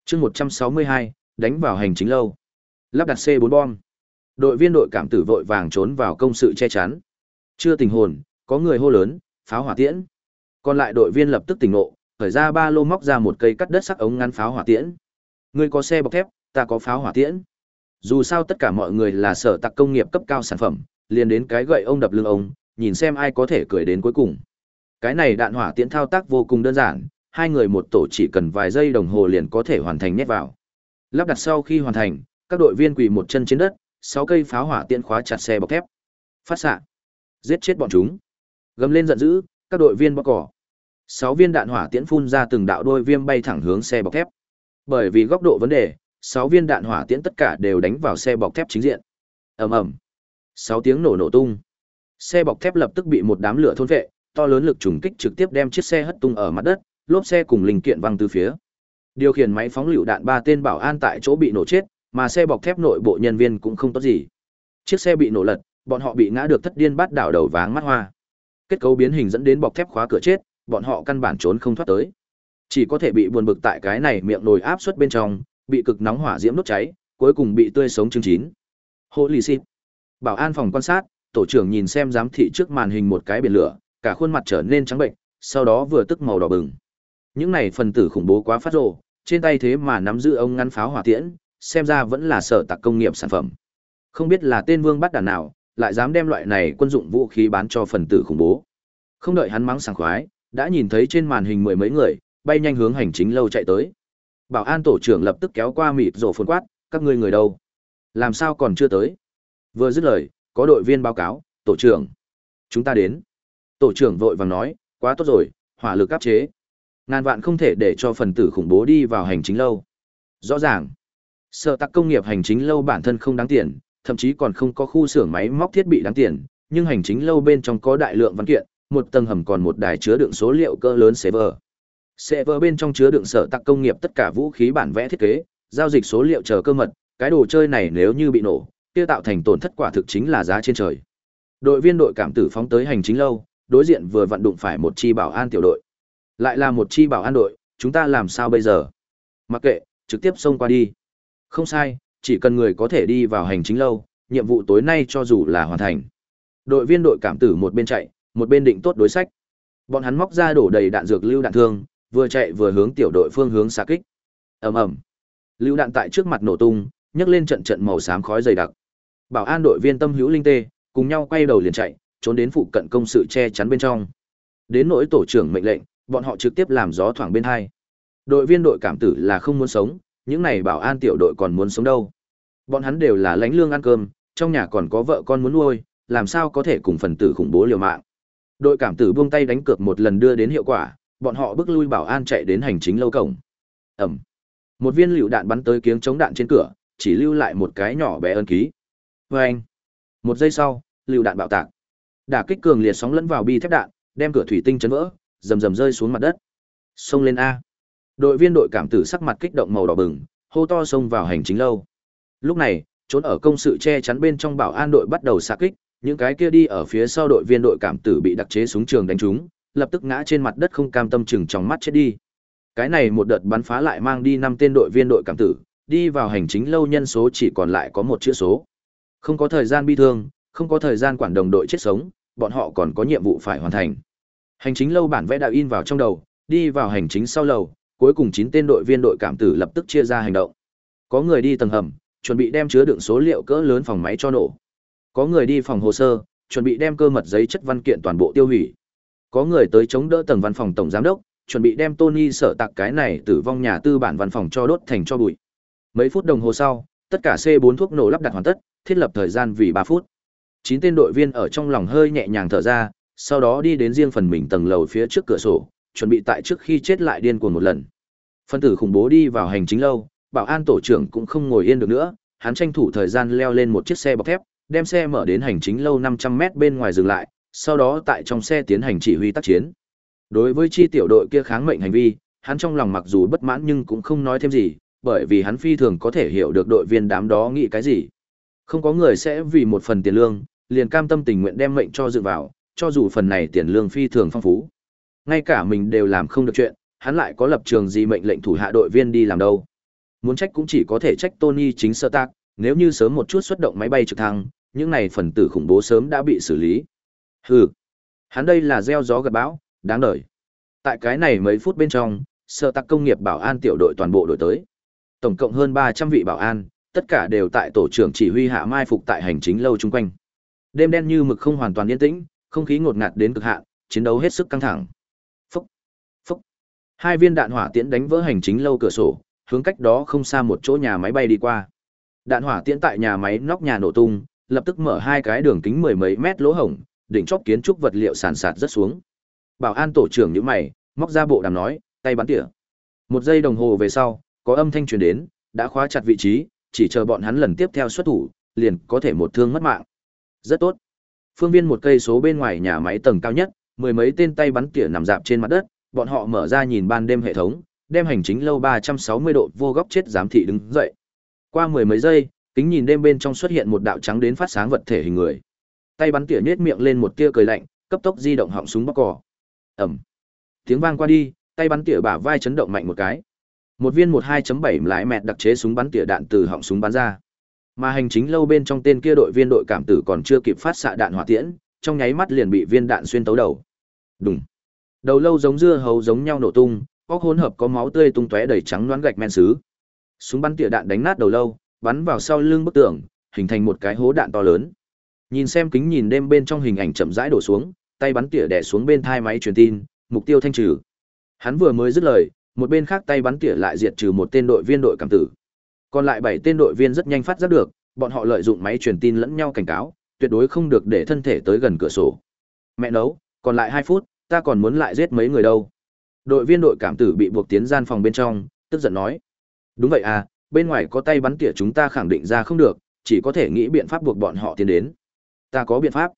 A: Chương 162, đánh vào hành chính lâu. Lắp đặt C4 bom. Đội viên đội cảm tử vội vàng trốn vào công sự che chắn. Chưa tình hồn, có người hô lớn, pháo hỏa tiễn. Còn lại đội viên lập tức tỉnh ngộ, khởi ra ba lô móc ra một cây cắt đất sắc ống ngăn pháo hỏa tiễn. Người có xe bọc thép, ta có pháo hỏa tiễn. Dù sao tất cả mọi người là sở tạc công nghiệp cấp cao sản phẩm, liền đến cái gậy ông đập lưng ông, nhìn xem ai có thể cười đến cuối cùng. Cái này đạn hỏa tiễn thao tác vô cùng đơn giản, hai người một tổ chỉ cần vài giây đồng hồ liền có thể hoàn thành nhét vào. Lắp đặt sau khi hoàn thành, các đội viên quỳ một chân trên đất, sáu cây pháo hỏa tiễn khóa chặt xe bọc thép. Phát xạ. Giết chết bọn chúng. Gầm lên giận dữ, các đội viên bóc cỏ. Sáu viên đạn hỏa tiễn phun ra từng đạo đôi viêm bay thẳng hướng xe bọc thép. Bởi vì góc độ vấn đề, sáu viên đạn hỏa tiễn tất cả đều đánh vào xe bọc thép chính diện. Ầm ầm. Sáu tiếng nổ nổ tung. Xe bọc thép lập tức bị một đám lửa thôn vệ, to lớn lực trùng kích trực tiếp đem chiếc xe hất tung ở mặt đất, lốp xe cùng linh kiện văng từ phía. Điều khiển máy phóng lựu đạn ba tên bảo an tại chỗ bị nổ chết, mà xe bọc thép nội bộ nhân viên cũng không tốt gì. Chiếc xe bị nổ lật, bọn họ bị ngã được thất điên bắt đảo đầu váng mắt hoa. Kết cấu biến hình dẫn đến bọc thép khóa cửa chết, bọn họ căn bản trốn không thoát tới. Chỉ có thể bị buồn bực tại cái này miệng nồi áp suất bên trong, bị cực nóng hỏa diễm đốt cháy, cuối cùng bị tươi sống chứng chín. Holy shit. Bảo an phòng quan sát, tổ trưởng nhìn xem giám thị trước màn hình một cái biển lửa, cả khuôn mặt trở nên trắng bệnh, sau đó vừa tức màu đỏ bừng. Những này phần tử khủng bố quá phát rồ, trên tay thế mà nắm giữ ông ngắn pháo hỏa tiễn, xem ra vẫn là sở tạc công nghiệp sản phẩm. Không biết là tên vương bắt đàn nào, lại dám đem loại này quân dụng vũ khí bán cho phần tử khủng bố. Không đợi hắn mắng sảng khoái, Đã nhìn thấy trên màn hình mười mấy người, bay nhanh hướng hành chính lâu chạy tới. Bảo an tổ trưởng lập tức kéo qua mịt rồ phồn quát, các ngươi người đâu? Làm sao còn chưa tới? Vừa dứt lời, có đội viên báo cáo, tổ trưởng. Chúng ta đến. Tổ trưởng vội vàng nói, quá tốt rồi, hỏa lực áp chế. Ngàn vạn không thể để cho phần tử khủng bố đi vào hành chính lâu. Rõ ràng, sở tắc công nghiệp hành chính lâu bản thân không đáng tiền, thậm chí còn không có khu xưởng máy móc thiết bị đáng tiền, nhưng hành chính lâu bên trong có đại lượng văn kiện, một tầng hầm còn một đài chứa đựng số liệu cỡ lớn server. Server bên trong chứa đựng sở tặc công nghiệp tất cả vũ khí bản vẽ thiết kế, giao dịch số liệu chờ cơ mật, cái đồ chơi này nếu như bị nổ, kia tạo thành tổn thất quả thực chính là giá trên trời. Đội viên đội cảm tử phóng tới hành chính lâu, đối diện vừa vận đụng phải một chi bảo an tiểu đội. Lại là một chi bảo an đội, chúng ta làm sao bây giờ? Mặc kệ, trực tiếp xông qua đi. Không sai, chỉ cần người có thể đi vào hành chính lâu, nhiệm vụ tối nay cho dù là hoàn thành. Đội viên đội cảm tử một bên chạy, một bên định tốt đối sách. Bọn hắn móc ra đổ đầy đạn dược lưu đạn thương, vừa chạy vừa hướng tiểu đội phương hướng xạ kích. Ầm ầm. Lưu đạn tại trước mặt nổ tung, nhấc lên trận trận màu xám khói dày đặc. Bảo an đội viên tâm hữu linh tê, cùng nhau quay đầu liền chạy, trốn đến phụ cận công sự che chắn bên trong. Đến nỗi tổ trưởng mệnh lệnh, bọn họ trực tiếp làm gió thoảng bên hai. Đội viên đội cảm tử là không muốn sống, những này bảo an tiểu đội còn muốn sống đâu. Bọn hắn đều là lãnh lương ăn cơm, trong nhà còn có vợ con muốn nuôi, làm sao có thể cùng phần tử khủng bố liều mạng. Đội cảm tử buông tay đánh cược một lần đưa đến hiệu quả, bọn họ bước lui bảo an chạy đến hành chính lâu cổng. Ẩm. Một viên lựu đạn bắn tới kiếng chống đạn trên cửa, chỉ lưu lại một cái nhỏ bé ân ký. Và anh. Một giây sau, lựu đạn bạo tạc. Đả kích cường liệt sóng lẫn vào bi thép đạn, đem cửa thủy tinh chấn vỡ, rầm rầm rơi xuống mặt đất. Xông lên a. Đội viên đội cảm tử sắc mặt kích động màu đỏ bừng, hô to xông vào hành chính lâu. Lúc này, trốn ở công sự che chắn bên trong bảo an đội bắt đầu xạ kích, những cái kia đi ở phía sau đội viên đội cảm tử bị đặc chế súng trường đánh trúng, lập tức ngã trên mặt đất không cam tâm chừng trong mắt chết đi. Cái này một đợt bắn phá lại mang đi năm tên đội viên đội cảm tử, đi vào hành chính lâu nhân số chỉ còn lại có một chữ số. Không có thời gian bi thương, không có thời gian quản đồng đội chết sống, bọn họ còn có nhiệm vụ phải hoàn thành. Hành chính lâu bản vẽ đã in vào trong đầu, đi vào hành chính sau lầu, cuối cùng 9 tên đội viên đội cảm tử lập tức chia ra hành động. Có người đi tầng hầm, chuẩn bị đem chứa đựng số liệu cỡ lớn phòng máy cho nổ. Có người đi phòng hồ sơ, chuẩn bị đem cơ mật giấy chất văn kiện toàn bộ tiêu hủy. Có người tới chống đỡ tầng văn phòng tổng giám đốc, chuẩn bị đem Tony sở tạc cái này tử vong nhà tư bản văn phòng cho đốt thành cho bụi. Mấy phút đồng hồ sau, tất cả C4 thuốc nổ lắp đặt hoàn tất, thiết lập thời gian vì 3 phút. 9 tên đội viên ở trong lòng hơi nhẹ nhàng thở ra, sau đó đi đến riêng phần mình tầng lầu phía trước cửa sổ, chuẩn bị tại trước khi chết lại điên cuồng một lần. Phân tử khủng bố đi vào hành chính lâu, bảo an tổ trưởng cũng không ngồi yên được nữa, hắn tranh thủ thời gian leo lên một chiếc xe bọc thép, đem xe mở đến hành chính lâu 500 mét bên ngoài dừng lại, sau đó tại trong xe tiến hành chỉ huy tác chiến. Đối với chi tiểu đội kia kháng mệnh hành vi, hắn trong lòng mặc dù bất mãn nhưng cũng không nói thêm gì, bởi vì hắn phi thường có thể hiểu được đội viên đám đó nghĩ cái gì. Không có người sẽ vì một phần tiền lương, liền cam tâm tình nguyện đem mệnh cho dự vào, cho dù phần này tiền lương phi thường phong phú. Ngay cả mình đều làm không được chuyện, hắn lại có lập trường gì mệnh lệnh thủ hạ đội viên đi làm đâu. Muốn trách cũng chỉ có thể trách Tony chính sơ tác, nếu như sớm một chút xuất động máy bay trực thăng, những này phần tử khủng bố sớm đã bị xử lý. Hừ, hắn đây là gieo gió gặt bão, đáng đời. Tại cái này mấy phút bên trong, sơ tắc công nghiệp bảo an tiểu đội toàn bộ đổi tới. Tổng cộng hơn 300 vị bảo an, tất cả đều tại tổ trưởng chỉ huy hạ mai phục tại hành chính lâu chung quanh. Đêm đen như mực không hoàn toàn yên tĩnh, không khí ngột ngạt đến cực hạn, chiến đấu hết sức căng thẳng. Phúc, phúc. Hai viên đạn hỏa tiễn đánh vỡ hành chính lâu cửa sổ, hướng cách đó không xa một chỗ nhà máy bay đi qua. Đạn hỏa tiễn tại nhà máy nóc nhà nổ tung, lập tức mở hai cái đường kính mười mấy mét lỗ hổng, đỉnh chóp kiến trúc vật liệu sàn sạt rất xuống. Bảo an tổ trưởng nhíu mày, móc ra bộ đàm nói, tay bắn tỉa. Một giây đồng hồ về sau, có âm thanh truyền đến, đã khóa chặt vị trí, chỉ chờ bọn hắn lần tiếp theo xuất thủ, liền có thể một thương mất mạng. Rất tốt. Phương viên một cây số bên ngoài nhà máy tầng cao nhất, mười mấy tên tay bắn tỉa nằm dạp trên mặt đất, bọn họ mở ra nhìn ban đêm hệ thống, đem hành chính lâu 360 độ vô góc chết giám thị đứng dậy. Qua mười mấy giây, kính nhìn đêm bên trong xuất hiện một đạo trắng đến phát sáng vật thể hình người. Tay bắn tỉa nhếch miệng lên một tia cười lạnh, cấp tốc di động họng súng bóc cỏ. Ầm. Tiếng vang qua đi, tay bắn tỉa bả vai chấn động mạnh một cái. Một viên 12.7 lái mẹt đặc chế súng bắn tỉa đạn từ họng súng bắn ra. Mà hành chính lâu bên trong tên kia đội viên đội cảm tử còn chưa kịp phát xạ đạn hỏa tiễn, trong nháy mắt liền bị viên đạn xuyên tấu đầu. Đùng. Đầu lâu giống dưa hấu giống nhau nổ tung, óc hỗn hợp có máu tươi tung tóe đầy trắng loáng gạch men sứ. Súng bắn tỉa đạn đánh nát đầu lâu, bắn vào sau lưng bức tường, hình thành một cái hố đạn to lớn. Nhìn xem kính nhìn đêm bên trong hình ảnh chậm rãi đổ xuống, tay bắn tỉa đè xuống bên thai máy truyền tin, mục tiêu thanh trừ. Hắn vừa mới dứt lời, một bên khác tay bắn tỉa lại diệt trừ một tên đội viên đội cảm tử. Còn lại bảy tên đội viên rất nhanh phát giác được, bọn họ lợi dụng máy truyền tin lẫn nhau cảnh cáo, tuyệt đối không được để thân thể tới gần cửa sổ. Mẹ nấu, còn lại 2 phút, ta còn muốn lại giết mấy người đâu. Đội viên đội cảm tử bị buộc tiến gian phòng bên trong, tức giận nói. Đúng vậy à, bên ngoài có tay bắn tỉa chúng ta khẳng định ra không được, chỉ có thể nghĩ biện pháp buộc bọn họ tiến đến. Ta có biện pháp.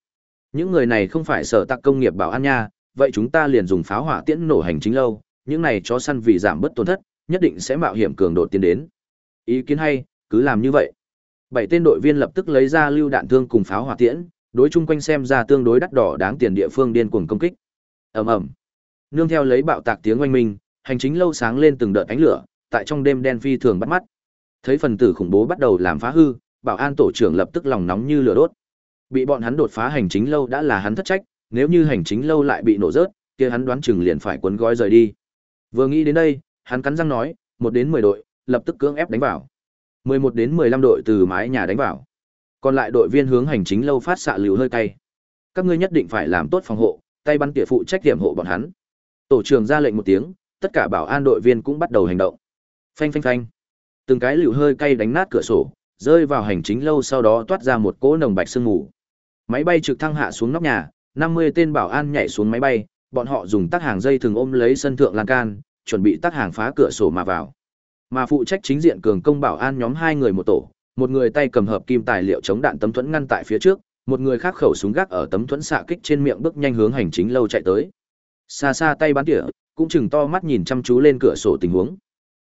A: Những người này không phải sở tạc công nghiệp bảo an nha, vậy chúng ta liền dùng pháo hỏa tiễn nổ hành chính lâu, những này chó săn vì giảm bớt tổn thất, nhất định sẽ mạo hiểm cường độ tiến đến. Ý kiến hay, cứ làm như vậy. Bảy tên đội viên lập tức lấy ra lưu đạn thương cùng pháo hỏa tiễn, đối chung quanh xem ra tương đối đắt đỏ đáng tiền địa phương điên cuồng công kích. Ầm ầm. Nương theo lấy bạo tạc tiếng oanh minh, hành chính lâu sáng lên từng đợt ánh lửa, tại trong đêm đen phi thường bắt mắt. Thấy phần tử khủng bố bắt đầu làm phá hư, bảo an tổ trưởng lập tức lòng nóng như lửa đốt. Bị bọn hắn đột phá hành chính lâu đã là hắn thất trách, nếu như hành chính lâu lại bị nổ rớt, kia hắn đoán chừng liền phải cuốn gói rời đi. Vừa nghĩ đến đây, hắn cắn răng nói, một đến mười đội, lập tức cưỡng ép đánh vào. mười một đến mười lăm đội từ mái nhà đánh vào. Còn lại đội viên hướng hành chính lâu phát xạ liều hơi cay. Các ngươi nhất định phải làm tốt phòng hộ, tay bắn tỉa phụ trách điểm hộ bọn hắn. Tổ trưởng ra lệnh một tiếng, tất cả bảo an đội viên cũng bắt đầu hành động. Phanh phanh phanh. Từng cái liều hơi cay đánh nát cửa sổ, rơi vào hành chính lâu sau đó toát ra một cỗ nồng bạch sương mù. Máy bay trực thăng hạ xuống nóc nhà, 50 tên bảo an nhảy xuống máy bay, bọn họ dùng tác hàng dây thường ôm lấy sân thượng lan can, chuẩn bị tác hàng phá cửa sổ mà vào. Mà phụ trách chính diện cường công bảo an nhóm hai người một tổ, một người tay cầm hợp kim tài liệu chống đạn tấm thuẫn ngăn tại phía trước, một người khác khẩu súng gác ở tấm thuẫn xạ kích trên miệng bước nhanh hướng hành chính lâu chạy tới. Xa xa tay bắn tỉa, cũng chừng to mắt nhìn chăm chú lên cửa sổ tình huống.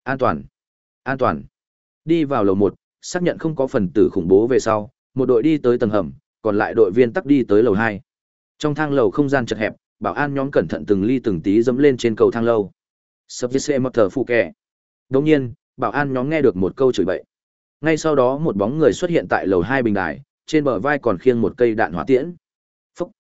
A: An toàn, an toàn. Đi vào lầu một, xác nhận không có phần tử khủng bố về sau, một đội đi tới tầng hầm, còn lại đội viên tắc đi tới lầu hai. Trong thang lầu không gian chật hẹp, bảo an nhóm cẩn thận từng ly từng tí dẫm lên trên cầu thang lâu. Sập xe một thờ phụ kẹ Đồng nhiên, bảo an nhóm nghe được một câu chửi bậy. Ngay sau đó một bóng người xuất hiện tại lầu hai bình đài, trên bờ vai còn khiêng một cây đạn hỏa tiễn. Phúc!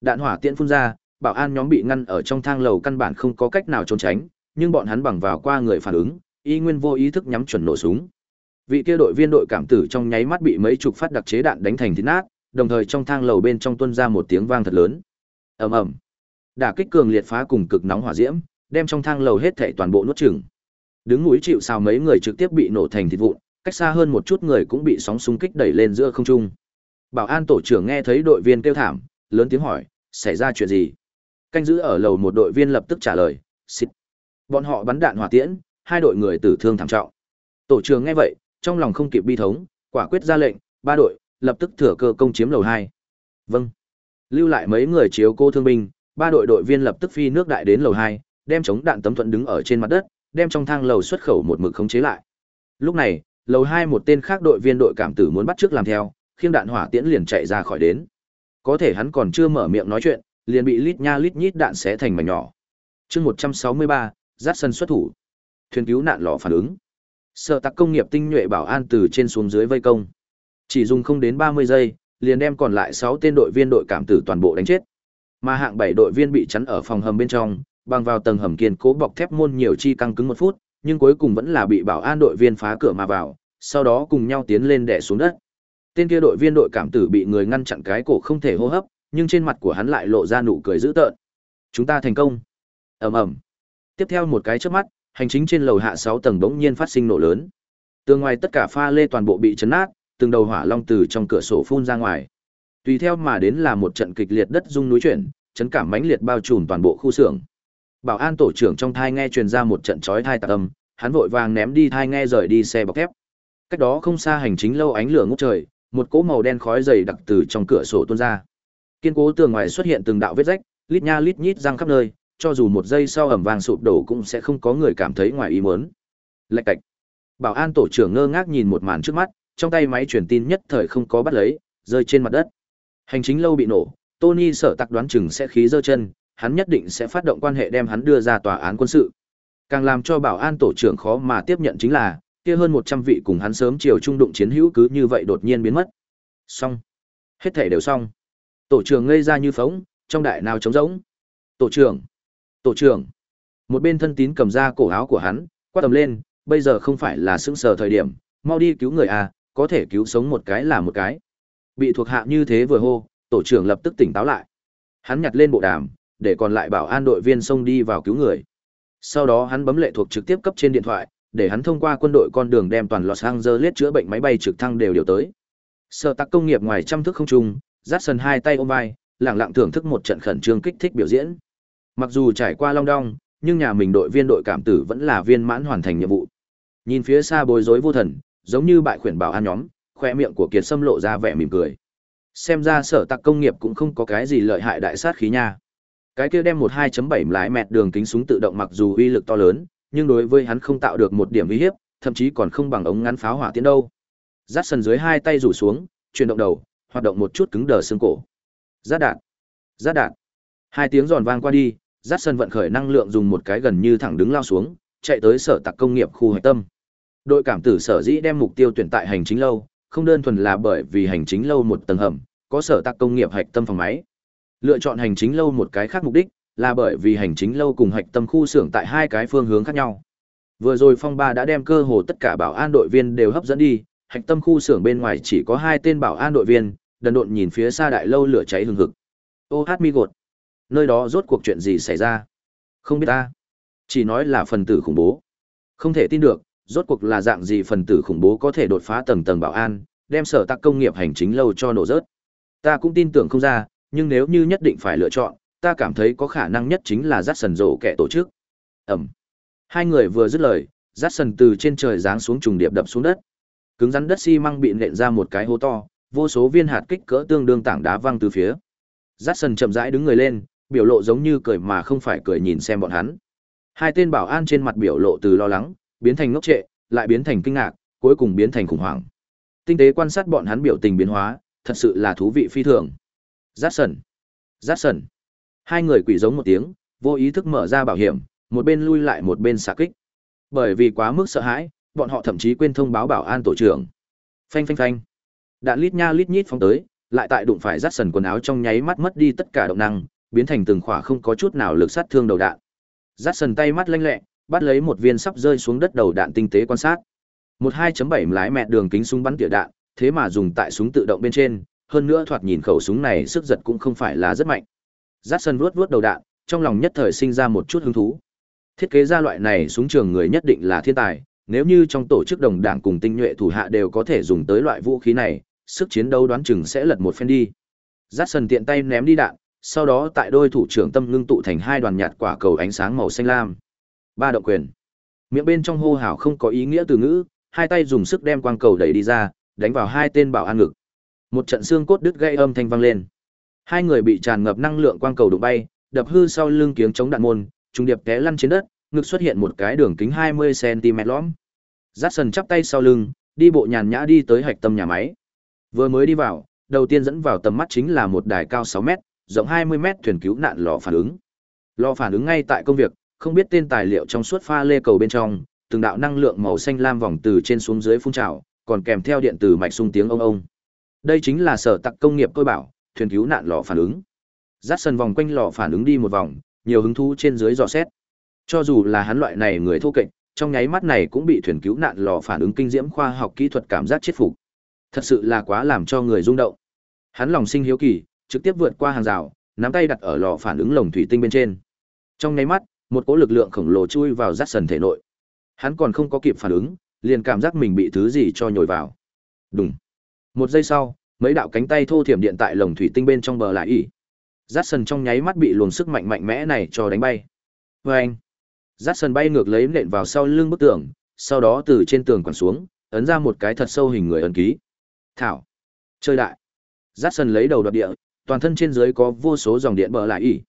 A: Đạn hỏa tiễn phun ra, bảo an nhóm bị ngăn ở trong thang lầu căn bản không có cách nào trốn tránh, nhưng bọn hắn bằng vào qua người phản ứng, y nguyên vô ý thức nhắm chuẩn nổ súng. Vị kia đội viên đội cảm tử trong nháy mắt bị mấy chục phát đặc chế đạn đánh thành thít nát, đồng thời trong thang lầu bên trong tuôn ra một tiếng vang thật lớn. Ầm ầm. Đả kích cường liệt phá cùng cực nóng hỏa diễm, đem trong thang lầu hết thảy toàn bộ nuốt chửng. Đứng núi chịu sao mấy người trực tiếp bị nổ thành thịt vụn, cách xa hơn một chút người cũng bị sóng xung kích đẩy lên giữa không trung. Bảo an tổ trưởng nghe thấy đội viên kêu thảm, lớn tiếng hỏi, xảy ra chuyện gì? Canh giữ ở lầu một đội viên lập tức trả lời, xịt. Bọn họ bắn đạn hỏa tiễn, hai đội người tử thương thảm trọng. Tổ trưởng nghe vậy, trong lòng không kịp bi thống, quả quyết ra lệnh, ba đội, lập tức thừa cơ công chiếm lầu hai. Vâng. Lưu lại mấy người chiếu cô thương binh, ba đội đội viên lập tức phi nước đại đến lầu hai, đem chống đạn tấm thuận đứng ở trên mặt đất, đem trong thang lầu xuất khẩu một mực khống chế lại. Lúc này, lầu hai một tên khác đội viên đội cảm tử muốn bắt trước làm theo, khiêng đạn hỏa tiễn liền chạy ra khỏi đến. Có thể hắn còn chưa mở miệng nói chuyện, liền bị lít nha lít nhít đạn xé thành mảnh nhỏ. Chương 163, dắt sân xuất thủ. Thuyền cứu nạn lò phản ứng. Sở tạc công nghiệp tinh nhuệ bảo an từ trên xuống dưới vây công. Chỉ dùng không đến 30 giây, liền đem còn lại 6 tên đội viên đội cảm tử toàn bộ đánh chết. Mà hạng 7 đội viên bị chắn ở phòng hầm bên trong, bằng vào tầng hầm kiên cố bọc thép môn nhiều chi căng cứng một phút, nhưng cuối cùng vẫn là bị bảo an đội viên phá cửa mà vào, sau đó cùng nhau tiến lên đè xuống đất. Tên kia đội viên đội cảm tử bị người ngăn chặn cái cổ không thể hô hấp, nhưng trên mặt của hắn lại lộ ra nụ cười dữ tợn. Chúng ta thành công. Ầm ầm. Tiếp theo một cái chớp mắt, hành chính trên lầu hạ 6 tầng bỗng nhiên phát sinh nổ lớn. Tường ngoài tất cả pha lê toàn bộ bị chấn nát, từng đầu hỏa long từ trong cửa sổ phun ra ngoài. Tùy theo mà đến là một trận kịch liệt đất rung núi chuyển, chấn cảm mãnh liệt bao trùm toàn bộ khu xưởng. Bảo an tổ trưởng trong thai nghe truyền ra một trận chói tai tạc âm, hắn vội vàng ném đi thai nghe rời đi xe bọc thép. Cách đó không xa hành chính lâu ánh lửa ngút trời, một cỗ màu đen khói dày đặc từ trong cửa sổ tuôn ra. Kiên cố tường ngoài xuất hiện từng đạo vết rách, lít nha lít nhít răng khắp nơi, cho dù một giây sau ẩm vàng sụp đổ cũng sẽ không có người cảm thấy ngoài ý muốn. Lạch cạch. Bảo an tổ trưởng ngơ ngác nhìn một màn trước mắt, trong tay máy truyền tin nhất thời không có bắt lấy, rơi trên mặt đất. Hành chính lâu bị nổ, Tony sợ tặc đoán chừng sẽ khí dơ chân, hắn nhất định sẽ phát động quan hệ đem hắn đưa ra tòa án quân sự. Càng làm cho bảo an tổ trưởng khó mà tiếp nhận chính là, kia hơn 100 vị cùng hắn sớm chiều trung đụng chiến hữu cứ như vậy đột nhiên biến mất. Xong. Hết thể đều xong. Tổ trưởng ngây ra như phóng, trong đại nào trống rỗng. Tổ trưởng. Tổ trưởng. Một bên thân tín cầm ra cổ áo của hắn, quát tầm lên, bây giờ không phải là sững sờ thời điểm, mau đi cứu người à, có thể cứu sống một cái là một cái. Bị thuộc hạ như thế vừa hô, tổ trưởng lập tức tỉnh táo lại. Hắn nhặt lên bộ đàm, để còn lại bảo an đội viên xông đi vào cứu người. Sau đó hắn bấm lệ thuộc trực tiếp cấp trên điện thoại, để hắn thông qua quân đội con đường đem toàn Los Angeles chữa bệnh máy bay trực thăng đều điều tới. Sở tắc công nghiệp ngoài trăm thước không trung, Jackson hai tay ôm vai, lặng lặng thưởng thức một trận khẩn trương kích thích biểu diễn. Mặc dù trải qua long đong, nhưng nhà mình đội viên đội cảm tử vẫn là viên mãn hoàn thành nhiệm vụ. Nhìn phía xa bối rối vô thần, giống như bại khuyển bảo an nhóm, khoe miệng của Kiệt Sâm lộ ra vẻ mỉm cười. Xem ra sở tạc công nghiệp cũng không có cái gì lợi hại đại sát khí nha. Cái kia đem một 2.7 lái mẹt đường kính súng tự động mặc dù uy lực to lớn, nhưng đối với hắn không tạo được một điểm uy hiếp, thậm chí còn không bằng ống ngắn pháo hỏa tiến đâu. Dát sần dưới hai tay rủ xuống, chuyển động đầu, hoạt động một chút cứng đờ xương cổ. Giáp đạn. Giáp đạn. Hai tiếng giòn vang qua đi, Dát sần vận khởi năng lượng dùng một cái gần như thẳng đứng lao xuống, chạy tới sở tạc công nghiệp khu Hạch tâm. Đội cảm tử sở dĩ đem mục tiêu tuyển tại hành chính lâu, không đơn thuần là bởi vì hành chính lâu một tầng hầm, có sở tạc công nghiệp hạch tâm phòng máy. Lựa chọn hành chính lâu một cái khác mục đích, là bởi vì hành chính lâu cùng hạch tâm khu xưởng tại hai cái phương hướng khác nhau. Vừa rồi Phong Ba đã đem cơ hồ tất cả bảo an đội viên đều hấp dẫn đi, hạch tâm khu xưởng bên ngoài chỉ có hai tên bảo an đội viên, đần độn nhìn phía xa đại lâu lửa cháy hừng hực. Ô hát mi gột. Nơi đó rốt cuộc chuyện gì xảy ra? Không biết ta. Chỉ nói là phần tử khủng bố. Không thể tin được, rốt cuộc là dạng gì phần tử khủng bố có thể đột phá tầng tầng bảo an, đem sở tạc công nghiệp hành chính lâu cho nổ rớt. Ta cũng tin tưởng không ra, nhưng nếu như nhất định phải lựa chọn, ta cảm thấy có khả năng nhất chính là rát sần rổ kẻ tổ chức. Ẩm. Hai người vừa dứt lời, rát sần từ trên trời giáng xuống trùng điệp đập xuống đất. Cứng rắn đất xi măng bị nện ra một cái hố to, vô số viên hạt kích cỡ tương đương tảng đá văng từ phía. Rát sần chậm rãi đứng người lên, biểu lộ giống như cười mà không phải cười nhìn xem bọn hắn. Hai tên bảo an trên mặt biểu lộ từ lo lắng, biến thành ngốc trệ, lại biến thành kinh ngạc, cuối cùng biến thành khủng hoảng. Tinh tế quan sát bọn hắn biểu tình biến hóa, thật sự là thú vị phi thường. Giác sần. Giác sần. Hai người quỷ giống một tiếng, vô ý thức mở ra bảo hiểm, một bên lui lại một bên xạ kích. Bởi vì quá mức sợ hãi, bọn họ thậm chí quên thông báo bảo an tổ trưởng. Phanh phanh phanh. Đạn lít nha lít nhít phóng tới, lại tại đụng phải rát sần quần áo trong nháy mắt mất đi tất cả động năng, biến thành từng khỏa không có chút nào lực sát thương đầu đạn. Rát sần tay mắt lanh lẹ, bắt lấy một viên sắp rơi xuống đất đầu đạn tinh tế quan sát. Một 2.7 lái mẹ đường kính súng bắn tỉa đạn, thế mà dùng tại súng tự động bên trên, hơn nữa thoạt nhìn khẩu súng này sức giật cũng không phải là rất mạnh. Dát sân vuốt vuốt đầu đạn, trong lòng nhất thời sinh ra một chút hứng thú. Thiết kế ra loại này súng trường người nhất định là thiên tài, nếu như trong tổ chức đồng đảng cùng tinh nhuệ thủ hạ đều có thể dùng tới loại vũ khí này, sức chiến đấu đoán chừng sẽ lật một phen đi. Dát sân tiện tay ném đi đạn, sau đó tại đôi thủ trưởng tâm ngưng tụ thành hai đoàn nhạt quả cầu ánh sáng màu xanh lam. Ba động quyền. Miệng bên trong hô hào không có ý nghĩa từ ngữ, hai tay dùng sức đem quang cầu đẩy đi ra, đánh vào hai tên bảo an ngực. Một trận xương cốt đứt gây âm thanh vang lên. Hai người bị tràn ngập năng lượng quang cầu đụng bay, đập hư sau lưng kiếng chống đạn môn, trung điệp té lăn trên đất, ngực xuất hiện một cái đường kính 20 cm lõm. Jackson sần chắp tay sau lưng, đi bộ nhàn nhã đi tới hạch tâm nhà máy. Vừa mới đi vào, đầu tiên dẫn vào tầm mắt chính là một đài cao 6 mét, rộng 20 mét thuyền cứu nạn lò phản ứng. Lò phản ứng ngay tại công việc, không biết tên tài liệu trong suốt pha lê cầu bên trong, từng đạo năng lượng màu xanh lam vòng từ trên xuống dưới phun trào, còn kèm theo điện từ mạch sung tiếng ông ông. Đây chính là sở tặc công nghiệp tôi bảo, thuyền cứu nạn lò phản ứng. Dát sân vòng quanh lò phản ứng đi một vòng, nhiều hứng thú trên dưới dò xét. Cho dù là hắn loại này người thô kệch, trong nháy mắt này cũng bị thuyền cứu nạn lò phản ứng kinh diễm khoa học kỹ thuật cảm giác chết phục. Thật sự là quá làm cho người rung động. Hắn lòng sinh hiếu kỳ, trực tiếp vượt qua hàng rào, nắm tay đặt ở lò phản ứng lồng thủy tinh bên trên. Trong nháy mắt, một cỗ lực lượng khổng lồ chui vào rát sần thể nội. Hắn còn không có kịp phản ứng, liền cảm giác mình bị thứ gì cho nhồi vào. Đùng. Một giây sau, mấy đạo cánh tay thô thiểm điện tại lồng thủy tinh bên trong bờ lại ỉ. Rát sần trong nháy mắt bị luồng sức mạnh mạnh mẽ này cho đánh bay. vê anh. Rát sần bay ngược lấy nện vào sau lưng bức tường, sau đó từ trên tường quẳng xuống, ấn ra một cái thật sâu hình người ấn ký. Thảo. Chơi đại. Rát sần lấy đầu đoạt địa, toàn thân trên dưới có vô số dòng điện bờ lại ỉ.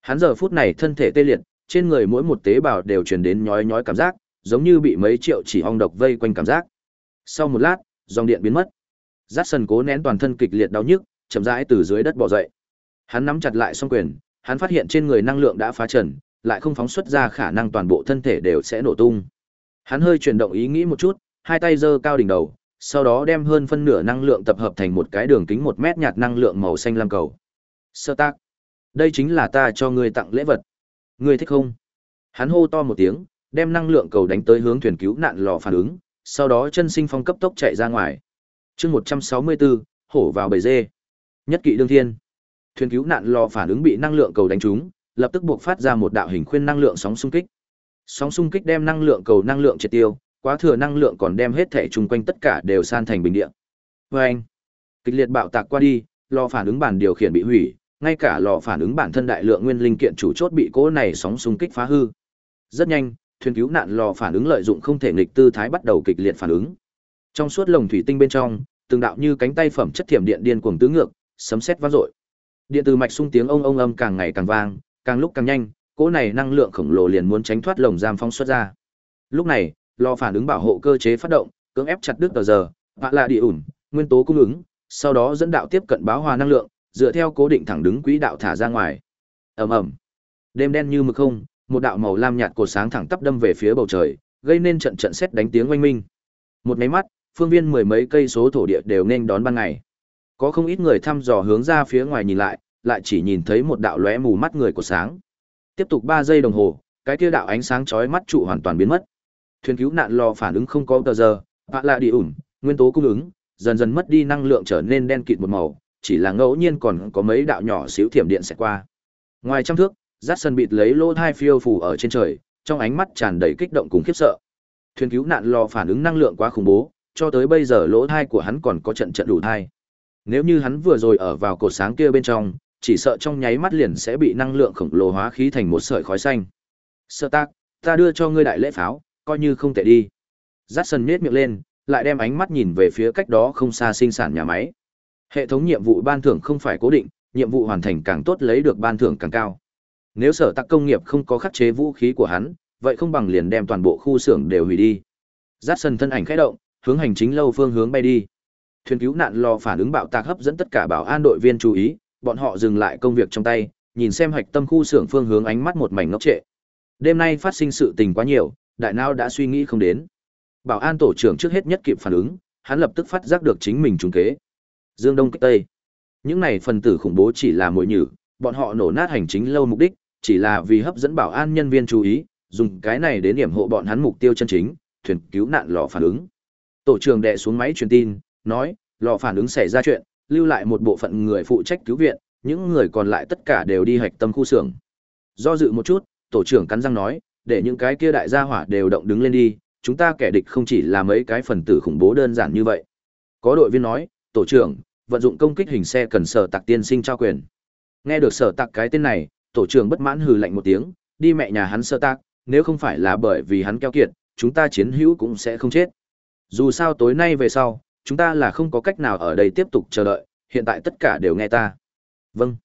A: Hắn giờ phút này thân thể tê liệt, trên người mỗi một tế bào đều truyền đến nhói nhói cảm giác, giống như bị mấy triệu chỉ ong độc vây quanh cảm giác. Sau một lát, dòng điện biến mất. Dát sần cố nén toàn thân kịch liệt đau nhức, chậm rãi từ dưới đất bò dậy. Hắn nắm chặt lại song quyền, hắn phát hiện trên người năng lượng đã phá trần, lại không phóng xuất ra khả năng toàn bộ thân thể đều sẽ nổ tung. Hắn hơi chuyển động ý nghĩ một chút, hai tay giơ cao đỉnh đầu, sau đó đem hơn phân nửa năng lượng tập hợp thành một cái đường kính một mét nhạt năng lượng màu xanh lam cầu. Sơ tác. Đây chính là ta cho ngươi tặng lễ vật. Ngươi thích không? Hắn hô to một tiếng, đem năng lượng cầu đánh tới hướng thuyền cứu nạn lò phản ứng, sau đó chân sinh phong cấp tốc chạy ra ngoài chương 164, hổ vào bầy dê. Nhất kỵ đương thiên. Thuyền cứu nạn lò phản ứng bị năng lượng cầu đánh trúng, lập tức buộc phát ra một đạo hình khuyên năng lượng sóng xung kích. Sóng xung kích đem năng lượng cầu năng lượng triệt tiêu, quá thừa năng lượng còn đem hết thể chung quanh tất cả đều san thành bình địa. Vâng! Kịch liệt bạo tạc qua đi, lò phản ứng bản điều khiển bị hủy, ngay cả lò phản ứng bản thân đại lượng nguyên linh kiện chủ chốt bị cỗ này sóng xung kích phá hư. Rất nhanh, thuyền cứu nạn lò phản ứng lợi dụng không thể nghịch tư thái bắt đầu kịch liệt phản ứng. Trong suốt lồng thủy tinh bên trong, từng đạo như cánh tay phẩm chất thiểm điện điên cuồng tứ ngược, sấm sét vang dội. Điện từ mạch sung tiếng ông ông âm càng ngày càng vang, càng lúc càng nhanh, cỗ này năng lượng khổng lồ liền muốn tránh thoát lồng giam phóng xuất ra. Lúc này, lò phản ứng bảo hộ cơ chế phát động, cưỡng ép chặt đứt tờ giờ, vạ là địa ủn, nguyên tố cung ứng, sau đó dẫn đạo tiếp cận báo hòa năng lượng, dựa theo cố định thẳng đứng quỹ đạo thả ra ngoài. Ầm ầm. Đêm đen như mực không, một đạo màu lam nhạt cột sáng thẳng tắp đâm về phía bầu trời, gây nên trận trận sét đánh tiếng oanh minh. Một máy mắt, phương viên mười mấy cây số thổ địa đều nên đón ban ngày. Có không ít người thăm dò hướng ra phía ngoài nhìn lại, lại chỉ nhìn thấy một đạo lóe mù mắt người của sáng. Tiếp tục 3 giây đồng hồ, cái kia đạo ánh sáng chói mắt trụ hoàn toàn biến mất. Thuyền cứu nạn lò phản ứng không có tờ giờ, vạ lạ đi ủn, nguyên tố cung ứng, dần dần mất đi năng lượng trở nên đen kịt một màu, chỉ là ngẫu nhiên còn có mấy đạo nhỏ xíu thiểm điện sẽ qua. Ngoài trăm thước, Dát sân bịt lấy lô thai phiêu phù ở trên trời, trong ánh mắt tràn đầy kích động cùng khiếp sợ. Thuyền cứu nạn lò phản ứng năng lượng quá khủng bố, cho tới bây giờ lỗ thai của hắn còn có trận trận đủ thai. Nếu như hắn vừa rồi ở vào cột sáng kia bên trong, chỉ sợ trong nháy mắt liền sẽ bị năng lượng khổng lồ hóa khí thành một sợi khói xanh. Sơ tác, ta đưa cho ngươi đại lễ pháo, coi như không tệ đi. Dát sân nhếch miệng lên, lại đem ánh mắt nhìn về phía cách đó không xa sinh sản nhà máy. Hệ thống nhiệm vụ ban thưởng không phải cố định, nhiệm vụ hoàn thành càng tốt lấy được ban thưởng càng cao. Nếu sở tắc công nghiệp không có khắc chế vũ khí của hắn, vậy không bằng liền đem toàn bộ khu xưởng đều hủy đi. Dát sân thân ảnh khẽ động, hướng hành chính lâu phương hướng bay đi. Thuyền cứu nạn lò phản ứng bạo tạc hấp dẫn tất cả bảo an đội viên chú ý, bọn họ dừng lại công việc trong tay, nhìn xem hạch tâm khu xưởng phương hướng ánh mắt một mảnh ngốc trệ. Đêm nay phát sinh sự tình quá nhiều, đại não đã suy nghĩ không đến. Bảo an tổ trưởng trước hết nhất kịp phản ứng, hắn lập tức phát giác được chính mình trùng kế. Dương Đông kích Tây. Những này phần tử khủng bố chỉ là mồi nhử, bọn họ nổ nát hành chính lâu mục đích, chỉ là vì hấp dẫn bảo an nhân viên chú ý, dùng cái này đến điểm hộ bọn hắn mục tiêu chân chính, thuyền cứu nạn lò phản ứng. Tổ trưởng đệ xuống máy truyền tin, nói, lò phản ứng xảy ra chuyện, lưu lại một bộ phận người phụ trách cứu viện, những người còn lại tất cả đều đi hạch tâm khu xưởng. Do dự một chút, tổ trưởng cắn răng nói, để những cái kia đại gia hỏa đều động đứng lên đi, chúng ta kẻ địch không chỉ là mấy cái phần tử khủng bố đơn giản như vậy. Có đội viên nói, tổ trưởng, vận dụng công kích hình xe cần sở tạc tiên sinh trao quyền. Nghe được sở tạc cái tên này, tổ trưởng bất mãn hừ lạnh một tiếng, đi mẹ nhà hắn sơ tạc, nếu không phải là bởi vì hắn keo kiệt, chúng ta chiến hữu cũng sẽ không chết. Dù sao tối nay về sau, chúng ta là không có cách nào ở đây tiếp tục chờ đợi, hiện tại tất cả đều nghe ta. Vâng.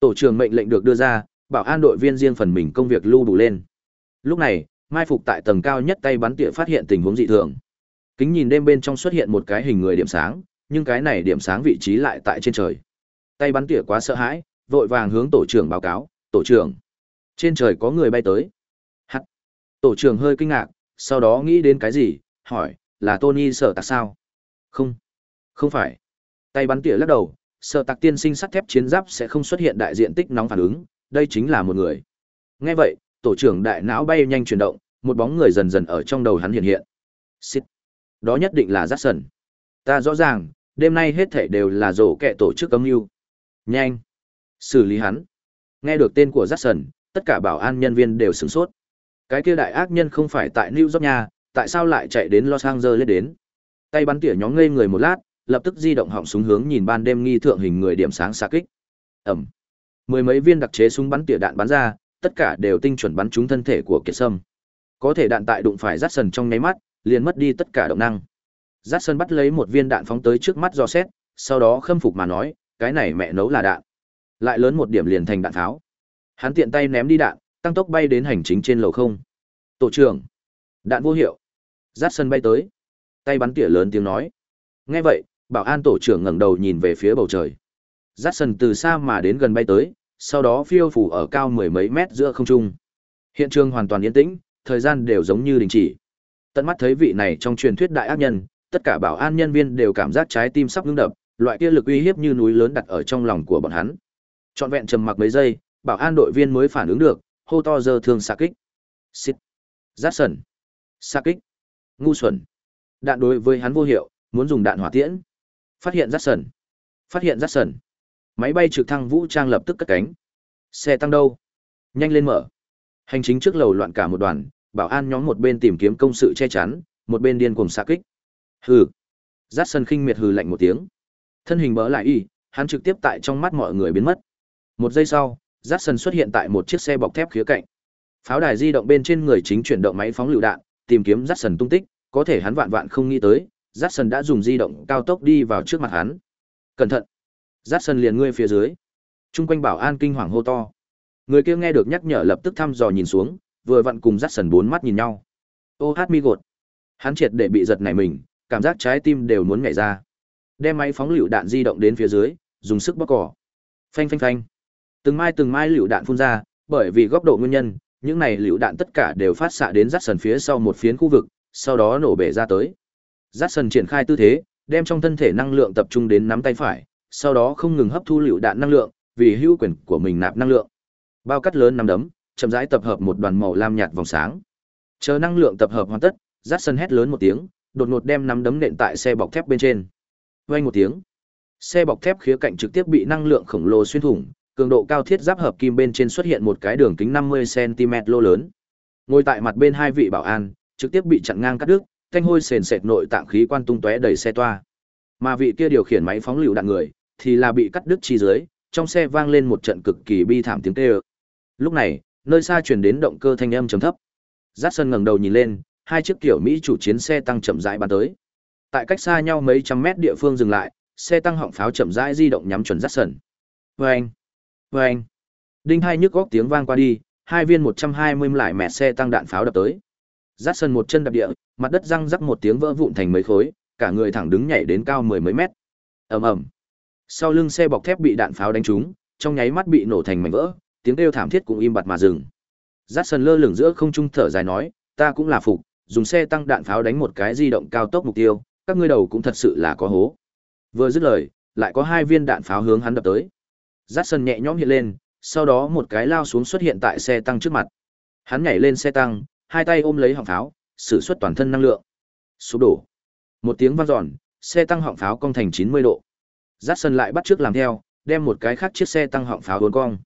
A: Tổ trưởng mệnh lệnh được đưa ra, bảo an đội viên riêng phần mình công việc lưu đủ lên. Lúc này, mai phục tại tầng cao nhất tay bắn tỉa phát hiện tình huống dị thường. Kính nhìn đêm bên trong xuất hiện một cái hình người điểm sáng, nhưng cái này điểm sáng vị trí lại tại trên trời. Tay bắn tỉa quá sợ hãi, vội vàng hướng tổ trưởng báo cáo, "Tổ trưởng, trên trời có người bay tới." Hắc. Tổ trưởng hơi kinh ngạc, sau đó nghĩ đến cái gì, hỏi, "Là Tony sợ tạc sao?" "Không, không phải." Tay bắn tỉa lắc đầu, sợ tạc tiên sinh sắt thép chiến giáp sẽ không xuất hiện đại diện tích nóng phản ứng, đây chính là một người. Nghe vậy, tổ trưởng đại não bay nhanh chuyển động, một bóng người dần dần ở trong đầu hắn hiện hiện. Xít. Đó nhất định là Jackson. Ta rõ ràng, đêm nay hết thảy đều là rổ kẹ tổ chức âm mưu. Nhanh. Xử lý hắn. Nghe được tên của Jackson, tất cả bảo an nhân viên đều sửng sốt. Cái kia đại ác nhân không phải tại New York nhà tại sao lại chạy đến Los Angeles đến? Tay bắn tỉa nhóm ngây người một lát, lập tức di động họng súng hướng nhìn ban đêm nghi thượng hình người điểm sáng xạ kích. Ẩm. Mười mấy viên đặc chế súng bắn tỉa đạn bắn ra, tất cả đều tinh chuẩn bắn trúng thân thể của Kiệt Sâm. Có thể đạn tại đụng phải Jackson trong nháy mắt, liền mất đi tất cả động năng. Jackson bắt lấy một viên đạn phóng tới trước mắt do xét, sau đó khâm phục mà nói, cái này mẹ nấu là đạn. Lại lớn một điểm liền thành đạn tháo. Hắn tiện tay ném đi đạn, tăng tốc bay đến hành chính trên lầu không. Tổ trưởng, đạn vô hiệu. Jackson bay tới, tay bắn tỉa lớn tiếng nói. Nghe vậy, bảo an tổ trưởng ngẩng đầu nhìn về phía bầu trời. Jackson từ xa mà đến gần bay tới, sau đó phiêu phủ ở cao mười mấy mét giữa không trung. Hiện trường hoàn toàn yên tĩnh, thời gian đều giống như đình chỉ. Tận mắt thấy vị này trong truyền thuyết đại ác nhân, tất cả bảo an nhân viên đều cảm giác trái tim sắp ngưng đập, loại kia lực uy hiếp như núi lớn đặt ở trong lòng của bọn hắn. Trọn vẹn trầm mặc mấy giây, bảo an đội viên mới phản ứng được, hô to giờ thương xạ kích. Xít. Giác sần. Xạ kích. Ngu xuẩn. Đạn đối với hắn vô hiệu, muốn dùng đạn hỏa tiễn. Phát hiện rát sần Phát hiện rát sần Máy bay trực thăng vũ trang lập tức cất cánh. Xe tăng đâu? Nhanh lên mở. Hành chính trước lầu loạn cả một đoàn, bảo an nhóm một bên tìm kiếm công sự che chắn, một bên điên cuồng xạ kích. Hừ. rát sần khinh miệt hừ lạnh một tiếng. Thân hình bỡ lại y, hắn trực tiếp tại trong mắt mọi người biến mất. Một giây sau, rát sần xuất hiện tại một chiếc xe bọc thép khía cạnh. Pháo đài di động bên trên người chính chuyển động máy phóng lựu đạn, tìm kiếm Dát sân tung tích, có thể hắn vạn vạn không nghĩ tới, Dát sân đã dùng di động cao tốc đi vào trước mặt hắn. Cẩn thận. Dát sân liền ngươi phía dưới. Trung quanh bảo an kinh hoàng hô to. Người kia nghe được nhắc nhở lập tức thăm dò nhìn xuống, vừa vặn cùng Dát sân bốn mắt nhìn nhau. Ô hát mi gột. Hắn triệt để bị giật nảy mình, cảm giác trái tim đều muốn nhảy ra. Đem máy phóng lựu đạn di động đến phía dưới, dùng sức bóc cỏ. Phanh phanh phanh. Từng mai từng mai lựu đạn phun ra, bởi vì góc độ nguyên nhân, những này lựu đạn tất cả đều phát xạ đến rát sần phía sau một phiến khu vực, sau đó nổ bể ra tới. Rát sần triển khai tư thế, đem trong thân thể năng lượng tập trung đến nắm tay phải, sau đó không ngừng hấp thu lựu đạn năng lượng, vì hữu quyền của mình nạp năng lượng. Bao cắt lớn nắm đấm, chậm rãi tập hợp một đoàn màu lam nhạt vòng sáng. Chờ năng lượng tập hợp hoàn tất, Rát sần hét lớn một tiếng, đột ngột đem nắm đấm nện tại xe bọc thép bên trên. Vang một tiếng, xe bọc thép khía cạnh trực tiếp bị năng lượng khổng lồ xuyên thủng, cường độ cao thiết giáp hợp kim bên trên xuất hiện một cái đường kính 50 cm lô lớn. Ngồi tại mặt bên hai vị bảo an, trực tiếp bị chặn ngang cắt đứt, thanh hôi sền sệt nội tạng khí quan tung tóe đầy xe toa. Mà vị kia điều khiển máy phóng lựu đạn người, thì là bị cắt đứt chi dưới, trong xe vang lên một trận cực kỳ bi thảm tiếng kêu. Lúc này, nơi xa truyền đến động cơ thanh âm trầm thấp. Jackson ngẩng đầu nhìn lên, hai chiếc kiểu Mỹ chủ chiến xe tăng chậm rãi bắn tới. Tại cách xa nhau mấy trăm mét địa phương dừng lại, xe tăng họng pháo chậm rãi di động nhắm chuẩn Jackson. Vâng! Vâng! Đinh hai nhức góc tiếng vang qua đi, hai viên 120 lại mẹ xe tăng đạn pháo đập tới. Jackson một chân đạp địa, mặt đất răng rắc một tiếng vỡ vụn thành mấy khối, cả người thẳng đứng nhảy đến cao mười mấy mét. Ầm ầm. Sau lưng xe bọc thép bị đạn pháo đánh trúng, trong nháy mắt bị nổ thành mảnh vỡ, tiếng kêu thảm thiết cũng im bặt mà dừng. Jackson lơ lửng giữa không trung thở dài nói, ta cũng là phục, dùng xe tăng đạn pháo đánh một cái di động cao tốc mục tiêu, các ngươi đầu cũng thật sự là có hố. Vừa dứt lời, lại có hai viên đạn pháo hướng hắn đập tới. Jackson nhẹ nhõm hiện lên, sau đó một cái lao xuống xuất hiện tại xe tăng trước mặt. Hắn nhảy lên xe tăng, hai tay ôm lấy họng pháo, sử xuất toàn thân năng lượng. Sụp đổ. Một tiếng vang dọn, xe tăng họng pháo cong thành 90 độ. Jackson lại bắt trước làm theo, đem một cái khác chiếc xe tăng họng pháo uốn cong.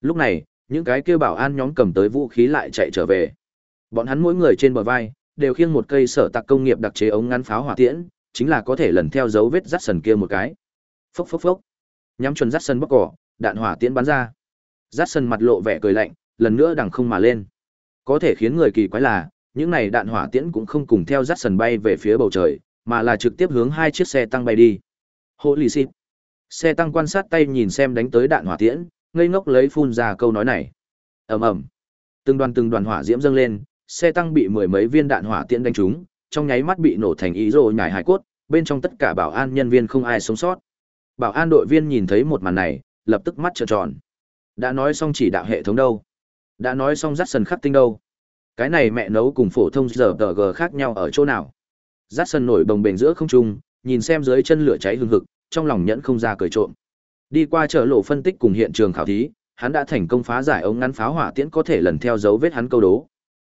A: Lúc này, những cái kêu bảo an nhóm cầm tới vũ khí lại chạy trở về. Bọn hắn mỗi người trên bờ vai đều khiêng một cây sở tạc công nghiệp đặc chế ống ngắn pháo hỏa tiễn, chính là có thể lần theo dấu vết dắt sần kia một cái. Phốc phốc phốc. Nhắm chuẩn rát sân bóc cỏ, đạn hỏa tiễn bắn ra. rát sân mặt lộ vẻ cười lạnh, lần nữa đằng không mà lên. Có thể khiến người kỳ quái là, những này đạn hỏa tiễn cũng không cùng theo rát sân bay về phía bầu trời, mà là trực tiếp hướng hai chiếc xe tăng bay đi. hô lì xịt. Xe tăng quan sát tay nhìn xem đánh tới đạn hỏa tiễn, ngây ngốc lấy phun ra câu nói này. Ầm ầm. Từng đoàn từng đoàn hỏa diễm dâng lên, xe tăng bị mười mấy viên đạn hỏa tiễn đánh trúng, trong nháy mắt bị nổ thành ý rồ nhảy hải cốt, bên trong tất cả bảo an nhân viên không ai sống sót. Bảo an đội viên nhìn thấy một màn này, lập tức mắt trợn tròn. Đã nói xong chỉ đạo hệ thống đâu? Đã nói xong dắt sần khắc tinh đâu? Cái này mẹ nấu cùng phổ thông giờ tờ g khác nhau ở chỗ nào? Dắt sần nổi bồng bềnh giữa không trung, nhìn xem dưới chân lửa cháy hừng hực, trong lòng nhẫn không ra cười trộm. Đi qua chợ lộ phân tích cùng hiện trường khảo thí, hắn đã thành công phá giải ống ngắn pháo hỏa tiễn có thể lần theo dấu vết hắn câu đố.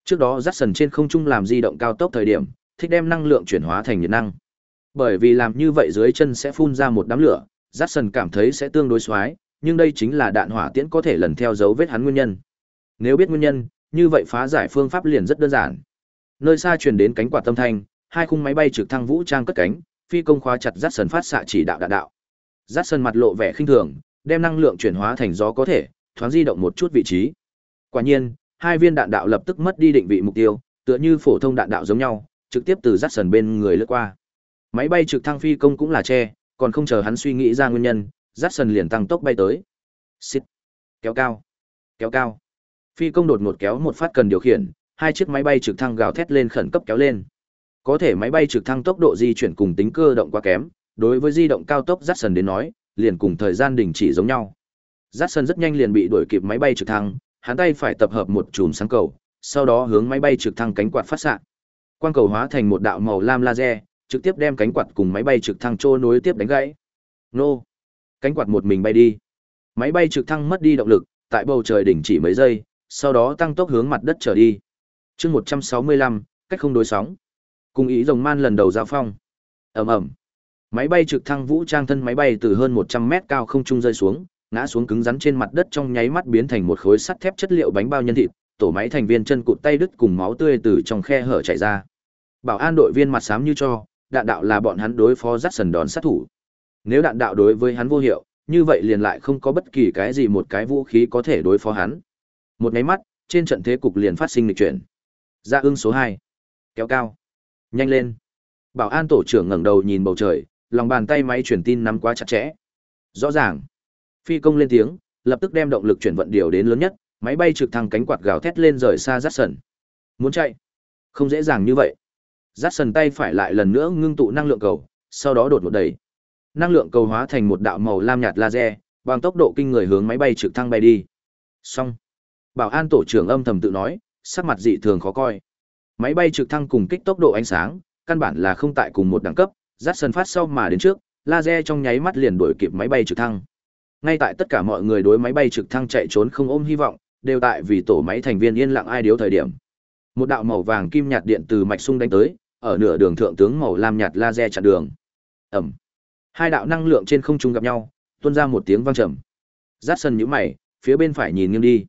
A: Trước đó Jackson trên không trung làm di động cao tốc thời điểm, thích đem năng lượng chuyển hóa thành nhiệt năng. Bởi vì làm như vậy dưới chân sẽ phun ra một đám lửa, Jackson cảm thấy sẽ tương đối xoái, nhưng đây chính là đạn hỏa tiễn có thể lần theo dấu vết hắn nguyên nhân. Nếu biết nguyên nhân, như vậy phá giải phương pháp liền rất đơn giản. Nơi xa truyền đến cánh quạt tâm thanh, hai khung máy bay trực thăng vũ trang cất cánh, phi công khóa chặt Jackson phát xạ chỉ đạo đạn đạo. Jackson mặt lộ vẻ khinh thường, đem năng lượng chuyển hóa thành gió có thể, thoáng di động một chút vị trí. Quả nhiên, hai viên đạn đạo lập tức mất đi định vị mục tiêu, tựa như phổ thông đạn đạo giống nhau, trực tiếp từ Jackson bên người lướt qua. Máy bay trực thăng phi công cũng là che, còn không chờ hắn suy nghĩ ra nguyên nhân, rát sần liền tăng tốc bay tới. Xít. Kéo cao. Kéo cao. Phi công đột ngột kéo một phát cần điều khiển, hai chiếc máy bay trực thăng gào thét lên khẩn cấp kéo lên. Có thể máy bay trực thăng tốc độ di chuyển cùng tính cơ động quá kém, đối với di động cao tốc rát sần đến nói, liền cùng thời gian đình chỉ giống nhau. Rát sần rất nhanh liền bị đuổi kịp máy bay trực thăng, hắn tay phải tập hợp một chùm sáng cầu, sau đó hướng máy bay trực thăng cánh quạt phát xạ. Quang cầu hóa thành một đạo màu lam laser, trực tiếp đem cánh quạt cùng máy bay trực thăng trô nối tiếp đánh gãy. Nô! Cánh quạt một mình bay đi. Máy bay trực thăng mất đi động lực, tại bầu trời đỉnh chỉ mấy giây, sau đó tăng tốc hướng mặt đất trở đi. Chương 165, cách không đối sóng. Cùng ý rồng man lần đầu giao phong. Ầm ầm. Máy bay trực thăng vũ trang thân máy bay từ hơn 100 mét cao không trung rơi xuống, ngã xuống cứng rắn trên mặt đất trong nháy mắt biến thành một khối sắt thép chất liệu bánh bao nhân thịt, tổ máy thành viên chân cụt tay đứt cùng máu tươi từ trong khe hở chảy ra. Bảo an đội viên mặt xám như cho, đạn đạo là bọn hắn đối phó rắt sần đòn sát thủ. Nếu đạn đạo đối với hắn vô hiệu, như vậy liền lại không có bất kỳ cái gì một cái vũ khí có thể đối phó hắn. Một máy mắt, trên trận thế cục liền phát sinh lịch chuyển. Ra ưng số 2. Kéo cao. Nhanh lên. Bảo an tổ trưởng ngẩng đầu nhìn bầu trời, lòng bàn tay máy truyền tin nắm quá chặt chẽ. Rõ ràng. Phi công lên tiếng, lập tức đem động lực chuyển vận điều đến lớn nhất, máy bay trực thăng cánh quạt gào thét lên rời xa rát sần. Muốn chạy? Không dễ dàng như vậy. Rát sần tay phải lại lần nữa ngưng tụ năng lượng cầu, sau đó đột một đẩy, Năng lượng cầu hóa thành một đạo màu lam nhạt laser, bằng tốc độ kinh người hướng máy bay trực thăng bay đi. Xong. Bảo an tổ trưởng âm thầm tự nói, sắc mặt dị thường khó coi. Máy bay trực thăng cùng kích tốc độ ánh sáng, căn bản là không tại cùng một đẳng cấp, rát sần phát sau mà đến trước, laser trong nháy mắt liền đuổi kịp máy bay trực thăng. Ngay tại tất cả mọi người đối máy bay trực thăng chạy trốn không ôm hy vọng, đều tại vì tổ máy thành viên yên lặng ai điếu thời điểm. Một đạo màu vàng kim nhạt điện từ mạch sung đánh tới, ở nửa đường thượng tướng màu lam nhạt laser chặn đường. Ầm. Hai đạo năng lượng trên không trung gặp nhau, tuôn ra một tiếng vang trầm. Rát sân nhíu mày, phía bên phải nhìn nghiêng đi.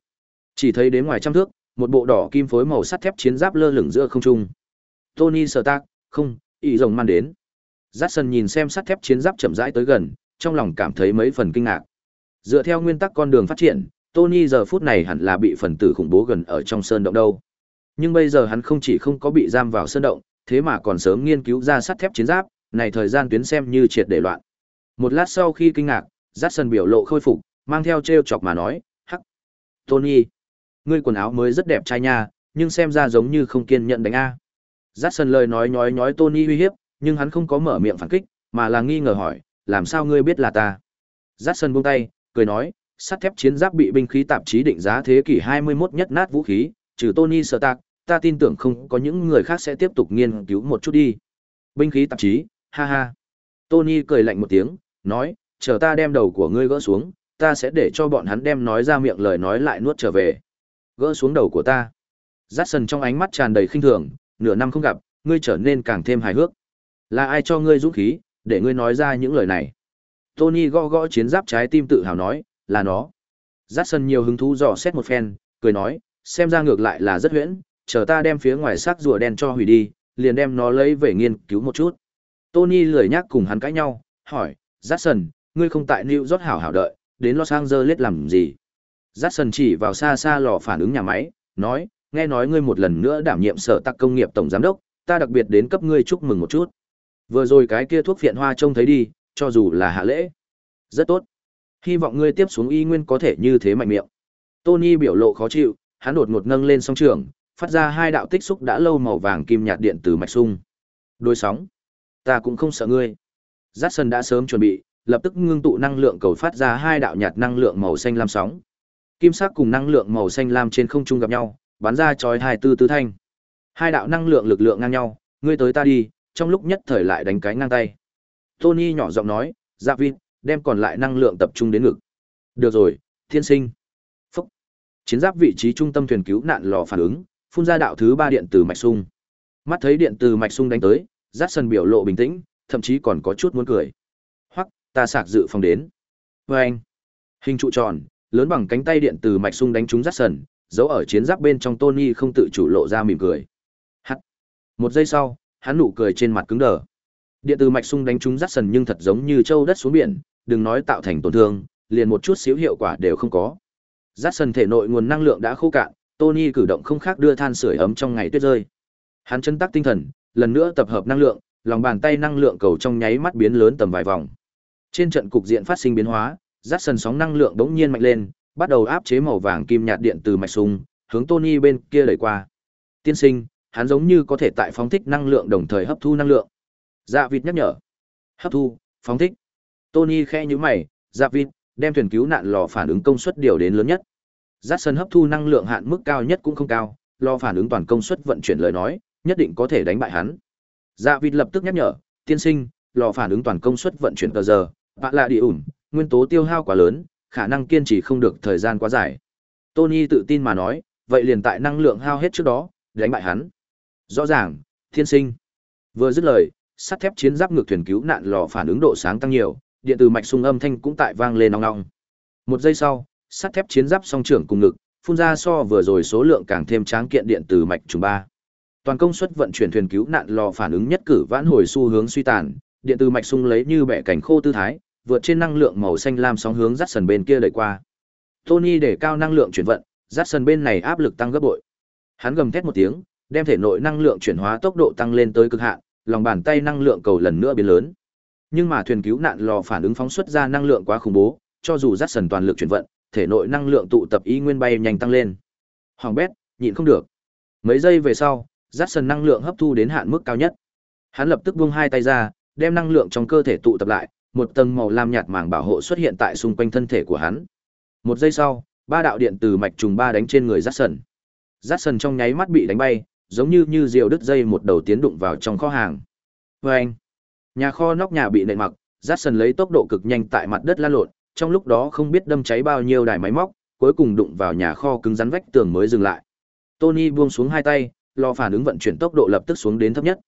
A: Chỉ thấy đến ngoài trăm thước, một bộ đỏ kim phối màu sắt thép chiến giáp lơ lửng giữa không trung. Tony Stark, không, ý rồng man đến. Rát sân nhìn xem sắt thép chiến giáp chậm rãi tới gần, trong lòng cảm thấy mấy phần kinh ngạc. Dựa theo nguyên tắc con đường phát triển, Tony giờ phút này hẳn là bị phần tử khủng bố gần ở trong sơn động đâu. Nhưng bây giờ hắn không chỉ không có bị giam vào sơn động, thế mà còn sớm nghiên cứu ra sắt thép chiến giáp, này thời gian tuyến xem như triệt để loạn. Một lát sau khi kinh ngạc, Jackson biểu lộ khôi phục, mang theo trêu chọc mà nói, "Hắc, Tony, ngươi quần áo mới rất đẹp trai nha, nhưng xem ra giống như không kiên nhẫn đánh a." Jackson lời nói nhói nhói Tony uy hiếp, nhưng hắn không có mở miệng phản kích, mà là nghi ngờ hỏi, "Làm sao ngươi biết là ta?" Jackson buông tay, cười nói, sắt thép chiến giáp bị binh khí tạp chí định giá thế kỷ 21 nhất nát vũ khí, trừ Tony Stark, ta tin tưởng không có những người khác sẽ tiếp tục nghiên cứu một chút đi. Binh khí tạp chí, ha ha. Tony cười lạnh một tiếng, nói, chờ ta đem đầu của ngươi gỡ xuống, ta sẽ để cho bọn hắn đem nói ra miệng lời nói lại nuốt trở về. Gỡ xuống đầu của ta. Jackson trong ánh mắt tràn đầy khinh thường, nửa năm không gặp, ngươi trở nên càng thêm hài hước. Là ai cho ngươi dũng khí, để ngươi nói ra những lời này? Tony gõ gõ chiến giáp trái tim tự hào nói, là nó. Jackson nhiều hứng thú dò xét một phen, cười nói, xem ra ngược lại là rất huyễn, chờ ta đem phía ngoài xác rùa đen cho hủy đi, liền đem nó lấy về nghiên cứu một chút. Tony lười nhắc cùng hắn cãi nhau, hỏi, Jackson, ngươi không tại New York hảo hảo đợi, đến Los Angeles làm gì? Jackson chỉ vào xa xa lò phản ứng nhà máy, nói, nghe nói ngươi một lần nữa đảm nhiệm sở tắc công nghiệp tổng giám đốc, ta đặc biệt đến cấp ngươi chúc mừng một chút. Vừa rồi cái kia thuốc phiện hoa trông thấy đi, cho dù là hạ lễ. Rất tốt. Hy vọng ngươi tiếp xuống y nguyên có thể như thế mạnh miệng. Tony biểu lộ khó chịu, hắn đột ngột nâng lên song trường, phát ra hai đạo tích xúc đã lâu màu vàng kim nhạt điện từ mạch sung. Đôi sóng. Ta cũng không sợ ngươi. Jackson đã sớm chuẩn bị, lập tức ngưng tụ năng lượng cầu phát ra hai đạo nhạt năng lượng màu xanh lam sóng. Kim sắc cùng năng lượng màu xanh lam trên không trung gặp nhau, bắn ra chói hai tư tư thanh. Hai đạo năng lượng lực lượng ngang nhau, ngươi tới ta đi, trong lúc nhất thời lại đánh cái ngang tay. Tony nhỏ giọng nói, Dạ Vin, đem còn lại năng lượng tập trung đến ngực. Được rồi, thiên sinh. Phúc. Chiến giáp vị trí trung tâm thuyền cứu nạn lò phản ứng, phun ra đạo thứ ba điện từ mạch sung. Mắt thấy điện từ mạch sung đánh tới, Jackson biểu lộ bình tĩnh, thậm chí còn có chút muốn cười. Hoặc, ta sạc dự phòng đến. vê anh. Hình trụ tròn, lớn bằng cánh tay điện từ mạch sung đánh trúng Jackson, giấu ở chiến giáp bên trong Tony không tự chủ lộ ra mỉm cười. Hắt. Một giây sau, hắn nụ cười trên mặt cứng đờ. Điện từ mạch sung đánh trúng Jackson nhưng thật giống như châu đất xuống biển, đừng nói tạo thành tổn thương, liền một chút xíu hiệu quả đều không có. Jackson thể nội nguồn năng lượng đã khô cạn, Tony cử động không khác đưa than sưởi ấm trong ngày tuyết rơi. Hắn chân tắc tinh thần, lần nữa tập hợp năng lượng, lòng bàn tay năng lượng cầu trong nháy mắt biến lớn tầm vài vòng. Trên trận cục diện phát sinh biến hóa, Jackson sóng năng lượng bỗng nhiên mạnh lên, bắt đầu áp chế màu vàng kim nhạt điện từ mạch sung, hướng Tony bên kia đẩy qua. Tiên sinh, hắn giống như có thể tại phóng thích năng lượng đồng thời hấp thu năng lượng. Dạ vịt nhắc nhở. Hấp thu, phóng thích. Tony khẽ nhíu mày, dạ vịt, đem thuyền cứu nạn lò phản ứng công suất điều đến lớn nhất. Jackson hấp thu năng lượng hạn mức cao nhất cũng không cao, lò phản ứng toàn công suất vận chuyển lời nói, nhất định có thể đánh bại hắn. Dạ vịt lập tức nhắc nhở, tiên sinh, lò phản ứng toàn công suất vận chuyển cờ giờ, bạ lạ đi ủn, nguyên tố tiêu hao quá lớn, khả năng kiên trì không được thời gian quá dài. Tony tự tin mà nói, vậy liền tại năng lượng hao hết trước đó, đánh bại hắn. Rõ ràng, thiên sinh. Vừa dứt lời, sắt thép chiến giáp ngược thuyền cứu nạn lò phản ứng độ sáng tăng nhiều, điện từ mạch sung âm thanh cũng tại vang lên nong nong. Một giây sau, sắt thép chiến giáp song trưởng cùng ngực, phun ra so vừa rồi số lượng càng thêm tráng kiện điện từ mạch trùng ba. Toàn công suất vận chuyển thuyền cứu nạn lò phản ứng nhất cử vãn hồi xu hướng suy tàn, điện từ mạch sung lấy như bẻ cảnh khô tư thái, vượt trên năng lượng màu xanh lam sóng hướng dắt sần bên kia đẩy qua. Tony để cao năng lượng chuyển vận, dắt sần bên này áp lực tăng gấp bội. Hắn gầm thét một tiếng, đem thể nội năng lượng chuyển hóa tốc độ tăng lên tới cực hạn, lòng bàn tay năng lượng cầu lần nữa biến lớn. Nhưng mà thuyền cứu nạn lò phản ứng phóng xuất ra năng lượng quá khủng bố, cho dù dắt sần toàn lực chuyển vận, thể nội năng lượng tụ tập ý nguyên bay nhanh tăng lên. Hoàng bét, nhịn không được. Mấy giây về sau, dắt sần năng lượng hấp thu đến hạn mức cao nhất. Hắn lập tức buông hai tay ra, đem năng lượng trong cơ thể tụ tập lại, một tầng màu lam nhạt màng bảo hộ xuất hiện tại xung quanh thân thể của hắn. Một giây sau, ba đạo điện từ mạch trùng ba đánh trên người dắt sần. Dắt sần trong nháy mắt bị đánh bay, giống như như diều đứt dây một đầu tiến đụng vào trong kho hàng. Vâng! anh, nhà kho nóc nhà bị nện mặc, dắt sần lấy tốc độ cực nhanh tại mặt đất lan lộn, trong lúc đó không biết đâm cháy bao nhiêu đài máy móc, cuối cùng đụng vào nhà kho cứng rắn vách tường mới dừng lại. Tony buông xuống hai tay, lò phản ứng vận chuyển tốc độ lập tức xuống đến thấp nhất.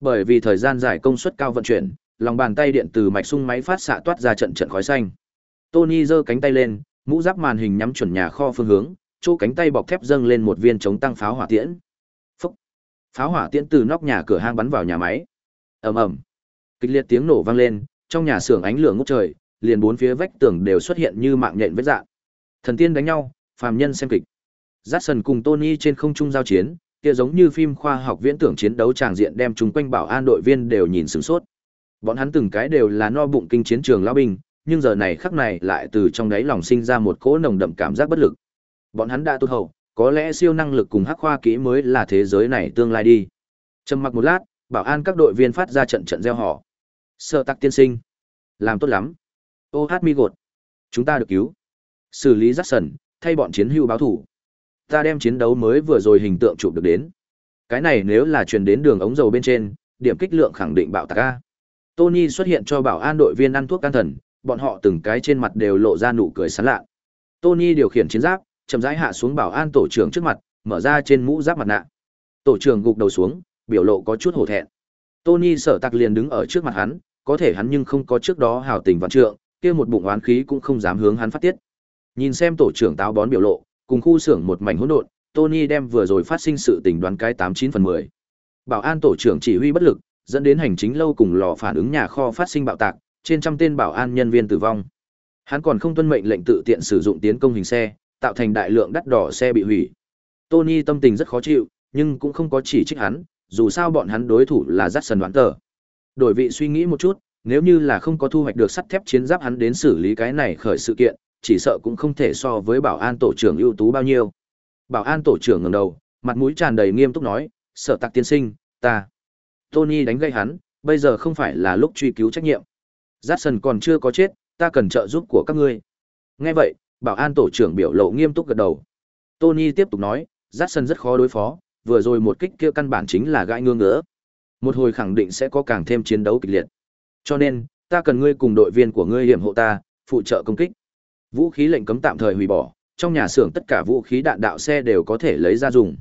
A: Bởi vì thời gian dài công suất cao vận chuyển, lòng bàn tay điện từ mạch sung máy phát xạ toát ra trận trận khói xanh. Tony giơ cánh tay lên, mũ giáp màn hình nhắm chuẩn nhà kho phương hướng, chỗ cánh tay bọc thép dâng lên một viên chống tăng pháo hỏa tiễn. Phúc! Pháo hỏa tiễn từ nóc nhà cửa hang bắn vào nhà máy. ầm ầm, kịch liệt tiếng nổ vang lên, trong nhà xưởng ánh lửa ngút trời, liền bốn phía vách tường đều xuất hiện như mạng nhện vết dạng. Thần tiên đánh nhau, phàm nhân xem kịch. Jackson cùng Tony trên không trung giao chiến, kia giống như phim khoa học viễn tưởng chiến đấu tràng diện đem chúng quanh bảo an đội viên đều nhìn sửng sốt. Bọn hắn từng cái đều là no bụng kinh chiến trường lão binh, nhưng giờ này khắc này lại từ trong đáy lòng sinh ra một cỗ nồng đậm cảm giác bất lực. Bọn hắn đã tốt hậu, có lẽ siêu năng lực cùng hắc khoa kỹ mới là thế giới này tương lai đi. Trầm mặc một lát, bảo an các đội viên phát ra trận trận reo hò. sợ tắc tiên sinh, làm tốt lắm. Ô hát mi gột, chúng ta được cứu. Xử lý rắt sần, thay bọn chiến hưu báo thủ. Ta đem chiến đấu mới vừa rồi hình tượng chụp được đến. Cái này nếu là truyền đến đường ống dầu bên trên, điểm kích lượng khẳng định bạo tạc a. Tony xuất hiện cho bảo an đội viên ăn thuốc can thần, bọn họ từng cái trên mặt đều lộ ra nụ cười sán lạ. Tony điều khiển chiến giáp, chậm rãi hạ xuống bảo an tổ trưởng trước mặt, mở ra trên mũ giáp mặt nạ. Tổ trưởng gục đầu xuống, biểu lộ có chút hổ thẹn. Tony sở tạc liền đứng ở trước mặt hắn, có thể hắn nhưng không có trước đó hào tình vạn trượng, kia một bụng oán khí cũng không dám hướng hắn phát tiết. Nhìn xem tổ trưởng táo bón biểu lộ, cùng khu xưởng một mảnh hỗn độn, Tony đem vừa rồi phát sinh sự tình đoán cái tám chín phần mười. Bảo an tổ trưởng chỉ huy bất lực, dẫn đến hành chính lâu cùng lò phản ứng nhà kho phát sinh bạo tạc, trên trăm tên bảo an nhân viên tử vong. Hắn còn không tuân mệnh lệnh tự tiện sử dụng tiến công hình xe, tạo thành đại lượng đắt đỏ xe bị hủy. Tony tâm tình rất khó chịu, nhưng cũng không có chỉ trích hắn, dù sao bọn hắn đối thủ là Jackson đoán tờ. Đổi vị suy nghĩ một chút, nếu như là không có thu hoạch được sắt thép chiến giáp hắn đến xử lý cái này khởi sự kiện, chỉ sợ cũng không thể so với bảo an tổ trưởng ưu tú bao nhiêu. Bảo an tổ trưởng ngẩng đầu, mặt mũi tràn đầy nghiêm túc nói, "Sở Tạc tiên sinh, ta." Tony đánh gây hắn, bây giờ không phải là lúc truy cứu trách nhiệm. Jackson còn chưa có chết, ta cần trợ giúp của các ngươi. Nghe vậy, bảo an tổ trưởng biểu lộ nghiêm túc gật đầu. Tony tiếp tục nói, Jackson rất khó đối phó, vừa rồi một kích kia căn bản chính là gãi ngương ngỡ. Một hồi khẳng định sẽ có càng thêm chiến đấu kịch liệt. Cho nên, ta cần ngươi cùng đội viên của ngươi hiểm hộ ta, phụ trợ công kích. Vũ khí lệnh cấm tạm thời hủy bỏ, trong nhà xưởng tất cả vũ khí đạn đạo xe đều có thể lấy ra dùng.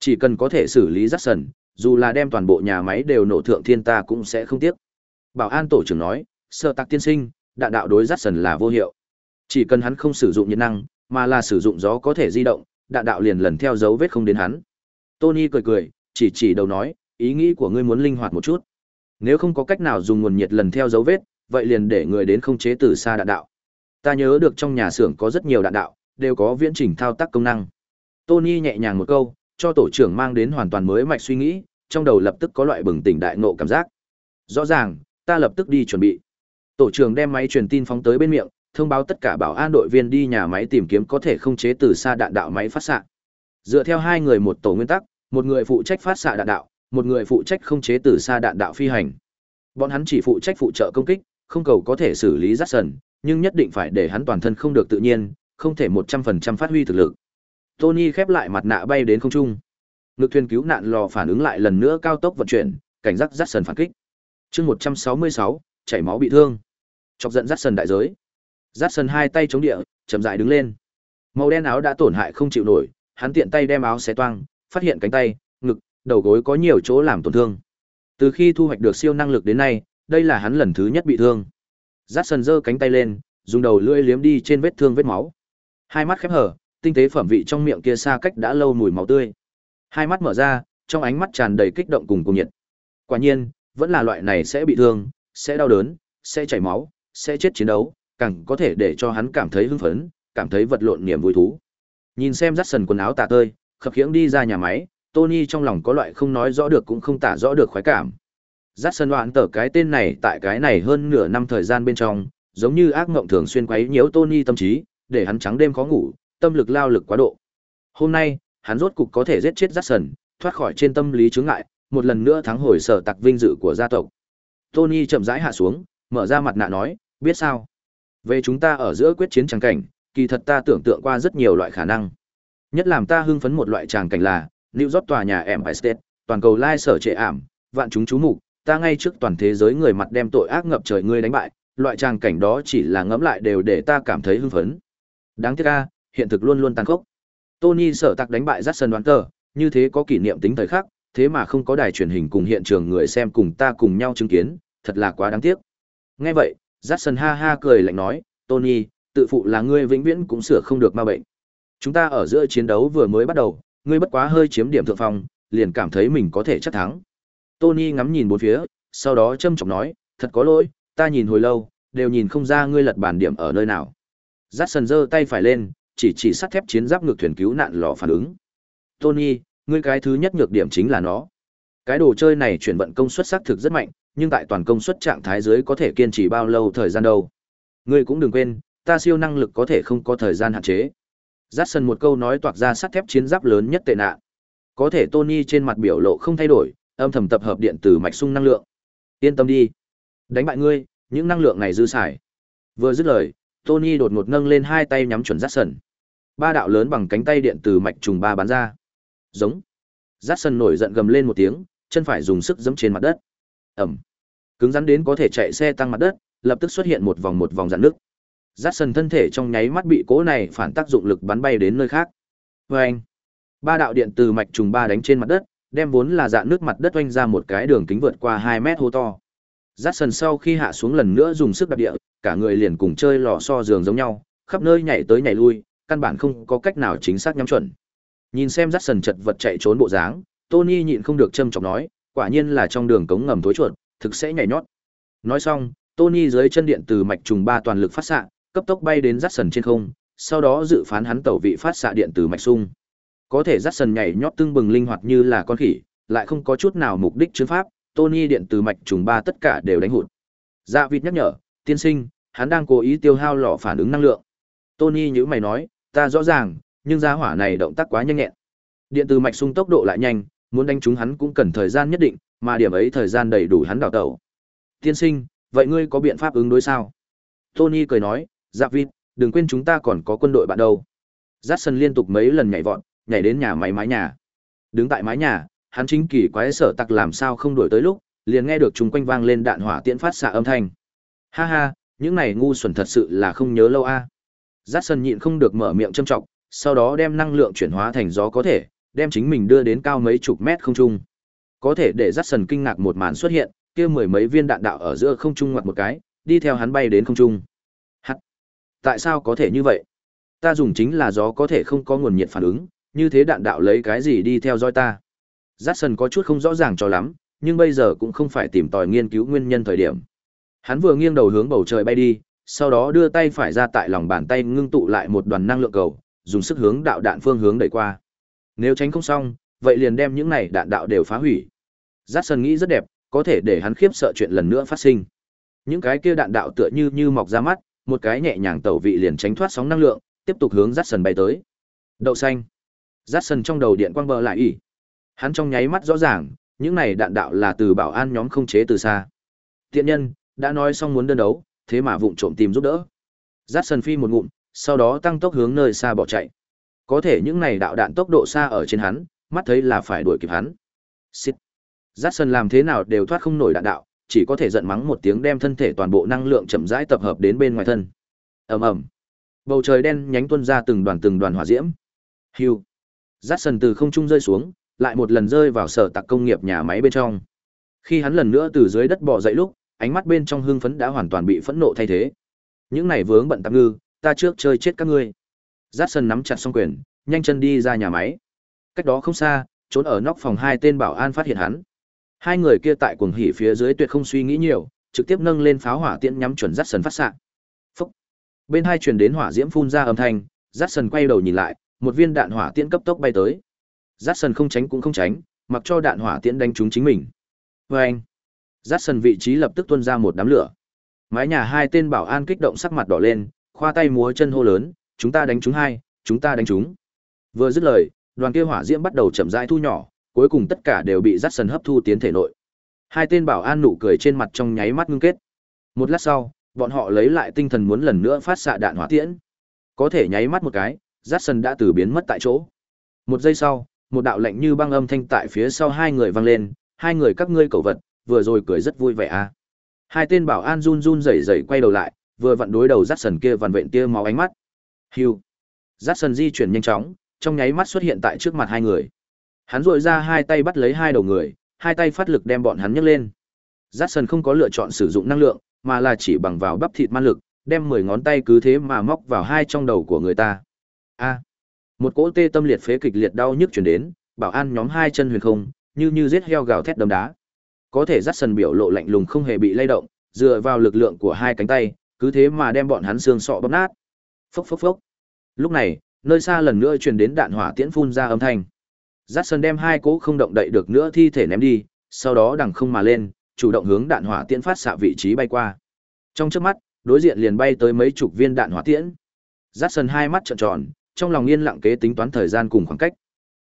A: Chỉ cần có thể xử lý Jackson, dù là đem toàn bộ nhà máy đều nổ thượng thiên ta cũng sẽ không tiếc. Bảo an tổ trưởng nói, sơ tạc tiên sinh, đạn đạo đối Jackson là vô hiệu. Chỉ cần hắn không sử dụng nhiệt năng, mà là sử dụng gió có thể di động, đạn đạo liền lần theo dấu vết không đến hắn. Tony cười cười, chỉ chỉ đầu nói, ý nghĩ của ngươi muốn linh hoạt một chút. Nếu không có cách nào dùng nguồn nhiệt lần theo dấu vết, vậy liền để người đến không chế từ xa đạn đạo. Ta nhớ được trong nhà xưởng có rất nhiều đạn đạo, đều có viễn trình thao tác công năng. Tony nhẹ nhàng một câu, cho tổ trưởng mang đến hoàn toàn mới mạch suy nghĩ, trong đầu lập tức có loại bừng tỉnh đại ngộ cảm giác. Rõ ràng, ta lập tức đi chuẩn bị. Tổ trưởng đem máy truyền tin phóng tới bên miệng, thông báo tất cả bảo an đội viên đi nhà máy tìm kiếm có thể không chế từ xa đạn đạo máy phát xạ. Dựa theo hai người một tổ nguyên tắc, một người phụ trách phát xạ đạn đạo, một người phụ trách không chế từ xa đạn đạo phi hành. Bọn hắn chỉ phụ trách phụ trợ công kích, không cầu có thể xử lý rắc sần, nhưng nhất định phải để hắn toàn thân không được tự nhiên, không thể 100% phát huy thực lực. Tony khép lại mặt nạ bay đến không trung. Ngực thuyền cứu nạn lò phản ứng lại lần nữa cao tốc vận chuyển, cảnh giác rắc sần phản kích. Chương 166, chảy máu bị thương. Chọc giận rắc sần đại giới. Rắc sần hai tay chống địa, chậm rãi đứng lên. Màu đen áo đã tổn hại không chịu nổi, hắn tiện tay đem áo xé toang, phát hiện cánh tay, ngực, đầu gối có nhiều chỗ làm tổn thương. Từ khi thu hoạch được siêu năng lực đến nay, đây là hắn lần thứ nhất bị thương. Dát sần giơ cánh tay lên, dùng đầu lưỡi liếm đi trên vết thương vết máu. Hai mắt khép hờ, tinh tế phẩm vị trong miệng kia xa cách đã lâu mùi máu tươi. Hai mắt mở ra, trong ánh mắt tràn đầy kích động cùng cuồng nhiệt. Quả nhiên, vẫn là loại này sẽ bị thương, sẽ đau đớn, sẽ chảy máu, sẽ chết chiến đấu, càng có thể để cho hắn cảm thấy hưng phấn, cảm thấy vật lộn niềm vui thú. Nhìn xem dắt sần quần áo tả tơi, khập khiễng đi ra nhà máy, Tony trong lòng có loại không nói rõ được cũng không tả rõ được khoái cảm. Dắt sân đoạn tờ cái tên này tại cái này hơn nửa năm thời gian bên trong, giống như ác mộng thường xuyên quấy nhiễu Tony tâm trí, để hắn trắng đêm khó ngủ, tâm lực lao lực quá độ. Hôm nay, hắn rốt cục có thể giết chết Dắt sần, thoát khỏi trên tâm lý chướng ngại, một lần nữa thắng hồi sở tặc vinh dự của gia tộc. Tony chậm rãi hạ xuống, mở ra mặt nạ nói, biết sao? Về chúng ta ở giữa quyết chiến tràng cảnh, kỳ thật ta tưởng tượng qua rất nhiều loại khả năng. Nhất làm ta hưng phấn một loại tràng cảnh là, New York tòa nhà Empire State, toàn cầu lai sở trệ ảm, vạn chúng chú mục, ta ngay trước toàn thế giới người mặt đem tội ác ngập trời ngươi đánh bại, loại tràng cảnh đó chỉ là ngẫm lại đều để ta cảm thấy hưng phấn. Đáng tiếc a, hiện thực luôn luôn tàn khốc. Tony sợ tặc đánh bại Jackson Walter, như thế có kỷ niệm tính thời khắc, thế mà không có đài truyền hình cùng hiện trường người xem cùng ta cùng nhau chứng kiến, thật là quá đáng tiếc. Nghe vậy, Jackson ha ha cười lạnh nói, Tony, tự phụ là ngươi vĩnh viễn cũng sửa không được ma bệnh. Chúng ta ở giữa chiến đấu vừa mới bắt đầu, ngươi bất quá hơi chiếm điểm thượng phong, liền cảm thấy mình có thể chắc thắng. Tony ngắm nhìn bốn phía, sau đó châm trọng nói, thật có lỗi, ta nhìn hồi lâu, đều nhìn không ra ngươi lật bản điểm ở nơi nào. Jackson giơ tay phải lên, chỉ chỉ sắt thép chiến giáp ngược thuyền cứu nạn lò phản ứng. Tony, ngươi cái thứ nhất nhược điểm chính là nó. Cái đồ chơi này chuyển vận công suất xác thực rất mạnh, nhưng tại toàn công suất trạng thái dưới có thể kiên trì bao lâu thời gian đâu. Ngươi cũng đừng quên, ta siêu năng lực có thể không có thời gian hạn chế. Jackson một câu nói toạc ra sắt thép chiến giáp lớn nhất tệ nạn. Có thể Tony trên mặt biểu lộ không thay đổi, âm thầm tập hợp điện tử mạch sung năng lượng. Yên tâm đi, đánh bại ngươi, những năng lượng này dư xài. Vừa dứt lời, Tony đột ngột nâng lên hai tay nhắm chuẩn Jackson. Ba đạo lớn bằng cánh tay điện từ mạch trùng ba bắn ra. Giống. Jackson nổi giận gầm lên một tiếng, chân phải dùng sức giẫm trên mặt đất. Ầm. Cứng rắn đến có thể chạy xe tăng mặt đất, lập tức xuất hiện một vòng một vòng dạn nước. Jackson thân thể trong nháy mắt bị cỗ này phản tác dụng lực bắn bay đến nơi khác. Vâng! Ba đạo điện từ mạch trùng ba đánh trên mặt đất, đem vốn là dạ nước mặt đất oanh ra một cái đường kính vượt qua 2 mét hô to. Jackson sau khi hạ xuống lần nữa dùng sức đạp địa, cả người liền cùng chơi lò so giường giống nhau, khắp nơi nhảy tới nhảy lui, căn bản không có cách nào chính xác nhắm chuẩn. Nhìn xem Jackson chật vật chạy trốn bộ dáng, Tony nhịn không được châm chọc nói, quả nhiên là trong đường cống ngầm thối chuột, thực sẽ nhảy nhót. Nói xong, Tony dưới chân điện từ mạch trùng ba toàn lực phát xạ, cấp tốc bay đến Jackson trên không, sau đó dự phán hắn tẩu vị phát xạ điện từ mạch sung. Có thể Jackson nhảy nhót tương bừng linh hoạt như là con khỉ, lại không có chút nào mục đích chứng pháp, Tony điện từ mạch trùng ba tất cả đều đánh hụt. Dạ vịt nhắc nhở, tiên sinh, hắn đang cố ý tiêu hao lò phản ứng năng lượng. Tony nhữ mày nói, ta rõ ràng, nhưng gia hỏa này động tác quá nhanh nhẹn. Điện từ mạch sung tốc độ lại nhanh, muốn đánh chúng hắn cũng cần thời gian nhất định, mà điểm ấy thời gian đầy đủ hắn đào tẩu. Tiên sinh, vậy ngươi có biện pháp ứng đối sao? Tony cười nói, dạ vịt, đừng quên chúng ta còn có quân đội bạn đâu. Jackson liên tục mấy lần nhảy vọt, nhảy đến nhà máy mái nhà. Đứng tại mái nhà, hắn chính kỳ quái sở tặc làm sao không đuổi tới lúc, liền nghe được chúng quanh vang lên đạn hỏa tiễn phát xạ âm thanh. Ha ha, những này ngu xuẩn thật sự là không nhớ lâu a. À. Jackson nhịn không được mở miệng châm trọng, sau đó đem năng lượng chuyển hóa thành gió có thể, đem chính mình đưa đến cao mấy chục mét không trung. Có thể để Jackson kinh ngạc một màn xuất hiện, kia mười mấy viên đạn đạo ở giữa không trung ngoặt một cái, đi theo hắn bay đến không trung. Tại sao có thể như vậy? Ta dùng chính là gió có thể không có nguồn nhiệt phản ứng, như thế đạn đạo lấy cái gì đi theo dõi ta? Jackson có chút không rõ ràng cho lắm, nhưng bây giờ cũng không phải tìm tòi nghiên cứu nguyên nhân thời điểm. Hắn vừa nghiêng đầu hướng bầu trời bay đi, sau đó đưa tay phải ra tại lòng bàn tay ngưng tụ lại một đoàn năng lượng cầu, dùng sức hướng đạo đạn phương hướng đẩy qua. Nếu tránh không xong, vậy liền đem những này đạn đạo đều phá hủy. Jackson nghĩ rất đẹp, có thể để hắn khiếp sợ chuyện lần nữa phát sinh. Những cái kia đạn đạo tựa như như mọc ra mắt, một cái nhẹ nhàng tẩu vị liền tránh thoát sóng năng lượng, tiếp tục hướng Jackson bay tới. Đậu xanh. Jackson trong đầu điện quang bờ lại ỉ. Hắn trong nháy mắt rõ ràng, những này đạn đạo là từ bảo an nhóm không chế từ xa. Tiện nhân, đã nói xong muốn đơn đấu, thế mà vụng trộm tìm giúp đỡ. Jackson phi một ngụm, sau đó tăng tốc hướng nơi xa bỏ chạy. Có thể những này đạo đạn tốc độ xa ở trên hắn, mắt thấy là phải đuổi kịp hắn. Xít. Jackson làm thế nào đều thoát không nổi đạn đạo, chỉ có thể giận mắng một tiếng đem thân thể toàn bộ năng lượng chậm rãi tập hợp đến bên ngoài thân. Ầm ầm. Bầu trời đen nhánh tuôn ra từng đoàn từng đoàn hỏa diễm. Hưu. Jackson từ không trung rơi xuống, lại một lần rơi vào sở tạc công nghiệp nhà máy bên trong. Khi hắn lần nữa từ dưới đất bò dậy lúc, ánh mắt bên trong hưng phấn đã hoàn toàn bị phẫn nộ thay thế. Những này vướng bận tạm ngư, ta trước chơi chết các ngươi. Dát sân nắm chặt song quyền, nhanh chân đi ra nhà máy. Cách đó không xa, trốn ở nóc phòng hai tên bảo an phát hiện hắn. Hai người kia tại cuồng hỉ phía dưới tuyệt không suy nghĩ nhiều, trực tiếp nâng lên pháo hỏa tiễn nhắm chuẩn dắt sần phát xạ. Phúc. Bên hai truyền đến hỏa diễm phun ra âm thanh, dắt sần quay đầu nhìn lại, một viên đạn hỏa tiễn cấp tốc bay tới. Dắt sần không tránh cũng không tránh, mặc cho đạn hỏa tiễn đánh trúng chính mình. Và anh. Dắt sần vị trí lập tức tuôn ra một đám lửa. Mái nhà hai tên bảo an kích động sắc mặt đỏ lên, khoa tay múa chân hô lớn, chúng ta đánh chúng hai, chúng ta đánh chúng. Vừa dứt lời, đoàn kia hỏa diễm bắt đầu chậm rãi thu nhỏ, cuối cùng tất cả đều bị dắt sần hấp thu tiến thể nội. Hai tên bảo an nụ cười trên mặt trong nháy mắt ngưng kết. Một lát sau, bọn họ lấy lại tinh thần muốn lần nữa phát xạ đạn hỏa tiễn. Có thể nháy mắt một cái, dắt sần đã từ biến mất tại chỗ. Một giây sau, một đạo lạnh như băng âm thanh tại phía sau hai người vang lên, hai người các ngươi cẩu vật, vừa rồi cười rất vui vẻ à. Hai tên bảo an run run rẩy rẩy quay đầu lại, vừa vặn đối đầu dắt sần kia vằn vện tia máu ánh mắt. Hưu. Dắt sần di chuyển nhanh chóng, trong nháy mắt xuất hiện tại trước mặt hai người. Hắn rội ra hai tay bắt lấy hai đầu người, hai tay phát lực đem bọn hắn nhấc lên. Jackson không có lựa chọn sử dụng năng lượng, mà là chỉ bằng vào bắp thịt man lực, đem mười ngón tay cứ thế mà móc vào hai trong đầu của người ta. A. một cỗ tê tâm liệt phế kịch liệt đau nhức truyền đến, bảo an nhóm hai chân huyền không, như như giết heo gào thét đấm đá. Có thể Jackson biểu lộ lạnh lùng không hề bị lay động, dựa vào lực lượng của hai cánh tay, cứ thế mà đem bọn hắn xương sọ bóp nát. Phốc phốc phốc. Lúc này, nơi xa lần nữa truyền đến đạn hỏa tiễn phun ra âm thanh. Jackson đem hai cỗ không động đậy được nữa thi thể ném đi, sau đó đằng không mà lên, chủ động hướng đạn hỏa tiễn phát xạ vị trí bay qua. Trong chớp mắt, đối diện liền bay tới mấy chục viên đạn hỏa tiễn. Jackson hai mắt trợn tròn, trong lòng yên lặng kế tính toán thời gian cùng khoảng cách.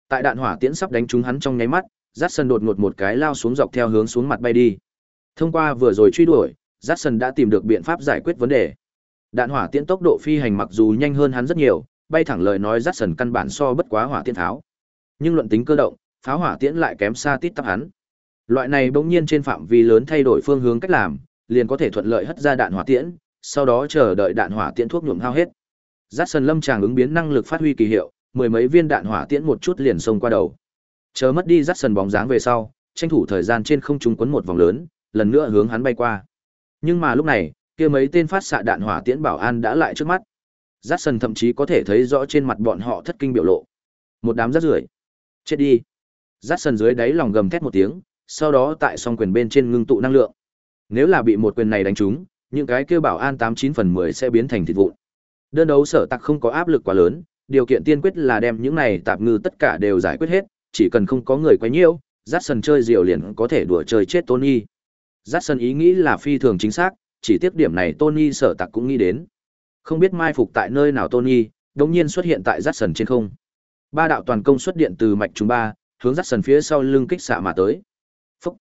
A: Tại đạn hỏa tiễn sắp đánh trúng hắn trong nháy mắt, Jackson đột ngột một cái lao xuống dọc theo hướng xuống mặt bay đi. Thông qua vừa rồi truy đuổi, Jackson đã tìm được biện pháp giải quyết vấn đề. Đạn hỏa tiễn tốc độ phi hành mặc dù nhanh hơn hắn rất nhiều, bay thẳng lời nói Jackson căn bản so bất quá hỏa tiễn tháo. Nhưng luận tính cơ động, pháo hỏa tiễn lại kém xa tít tắp hắn. Loại này bỗng nhiên trên phạm vi lớn thay đổi phương hướng cách làm, liền có thể thuận lợi hất ra đạn hỏa tiễn, sau đó chờ đợi đạn hỏa tiễn thuốc nhuộm hao hết. Dát sần lâm tràng ứng biến năng lực phát huy kỳ hiệu, mười mấy viên đạn hỏa tiễn một chút liền xông qua đầu. Chờ mất đi dắt sần bóng dáng về sau, tranh thủ thời gian trên không trung quấn một vòng lớn, lần nữa hướng hắn bay qua. Nhưng mà lúc này, kia mấy tên phát xạ đạn hỏa tiễn bảo an đã lại trước mắt. Dát sần thậm chí có thể thấy rõ trên mặt bọn họ thất kinh biểu lộ. Một đám rác rưởi. Chết đi. rát sần dưới đáy lòng gầm thét một tiếng, sau đó tại song quyền bên trên ngưng tụ năng lượng. Nếu là bị một quyền này đánh trúng, những cái kêu bảo an tám chín phần mười sẽ biến thành thịt vụn. Đơn đấu sở tặc không có áp lực quá lớn, điều kiện tiên quyết là đem những này tạp ngư tất cả đều giải quyết hết, chỉ cần không có người quấy nhiễu, rát sần chơi diều liền có thể đùa chơi chết Tony. rát sần ý nghĩ là phi thường chính xác, chỉ tiếp điểm này Tony sở tặc cũng nghĩ đến. Không biết mai phục tại nơi nào Tony, đột nhiên xuất hiện tại rát sần trên không. Ba đạo toàn công xuất điện từ mạch chúng ba, hướng dắt sần phía sau lưng kích xạ mà tới. Phúc.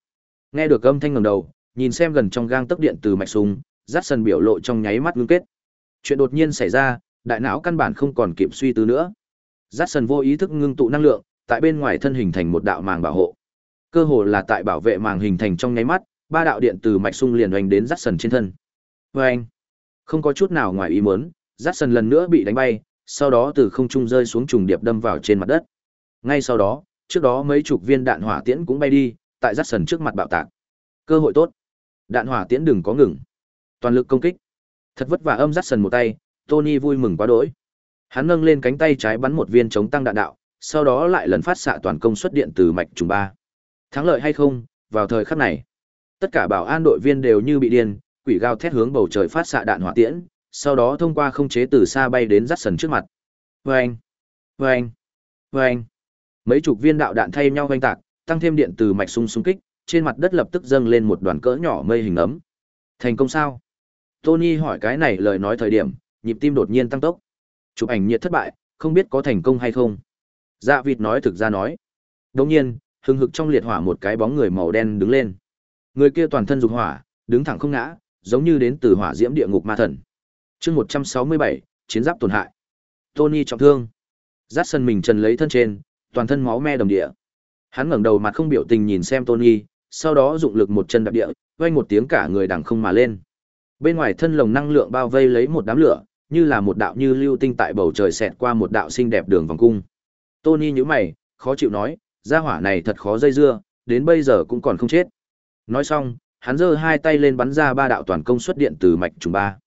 A: Nghe được âm thanh ngẩng đầu, nhìn xem gần trong gang tấc điện từ mạch súng, dắt sần biểu lộ trong nháy mắt ngưng kết. Chuyện đột nhiên xảy ra, đại não căn bản không còn kịp suy tư nữa. Dắt sần vô ý thức ngưng tụ năng lượng, tại bên ngoài thân hình thành một đạo màng bảo hộ. Cơ hồ là tại bảo vệ màng hình thành trong nháy mắt, ba đạo điện từ mạch sung liền hoành đến dắt sần trên thân. Và anh, không có chút nào ngoài ý muốn, dắt sần lần nữa bị đánh bay, sau đó từ không trung rơi xuống trùng điệp đâm vào trên mặt đất. Ngay sau đó, trước đó mấy chục viên đạn hỏa tiễn cũng bay đi, tại rắc sần trước mặt bạo tạc. Cơ hội tốt. Đạn hỏa tiễn đừng có ngừng. Toàn lực công kích. Thật vất vả âm rắc sần một tay, Tony vui mừng quá đỗi. Hắn nâng lên cánh tay trái bắn một viên chống tăng đạn đạo, sau đó lại lần phát xạ toàn công suất điện từ mạch trùng ba. Thắng lợi hay không, vào thời khắc này, tất cả bảo an đội viên đều như bị điên, quỷ gào thét hướng bầu trời phát xạ đạn hỏa tiễn, sau đó thông qua không chế từ xa bay đến rắt sần trước mặt. Vâng! Vâng! Vâng! Mấy chục viên đạo đạn thay nhau hoành tạc, tăng thêm điện từ mạch sung xung kích, trên mặt đất lập tức dâng lên một đoàn cỡ nhỏ mây hình ấm. Thành công sao? Tony hỏi cái này lời nói thời điểm, nhịp tim đột nhiên tăng tốc. Chụp ảnh nhiệt thất bại, không biết có thành công hay không. Dạ vịt nói thực ra nói. Đồng nhiên, hừng hực trong liệt hỏa một cái bóng người màu đen đứng lên. Người kia toàn thân dục hỏa, đứng thẳng không ngã, giống như đến từ hỏa diễm địa ngục ma thần chương một trăm sáu mươi bảy, chiến giáp tổn hại. Tony trọng thương. Rát sân mình trần lấy thân trên, toàn thân máu me đầm địa. Hắn ngẩng đầu mặt không biểu tình nhìn xem tony, sau đó dụng lực một chân đạp địa, vang một tiếng cả người đằng không mà lên. Bên ngoài thân lồng năng lượng bao vây lấy một đám lửa, như là một đạo như lưu tinh tại bầu trời xẹt qua một đạo xinh đẹp đường vòng cung. Tony nhíu mày, khó chịu nói, gia hỏa này thật khó dây dưa, đến bây giờ cũng còn không chết. Nói xong, hắn giơ hai tay lên bắn ra ba đạo toàn công suất điện từ mạch trùng ba.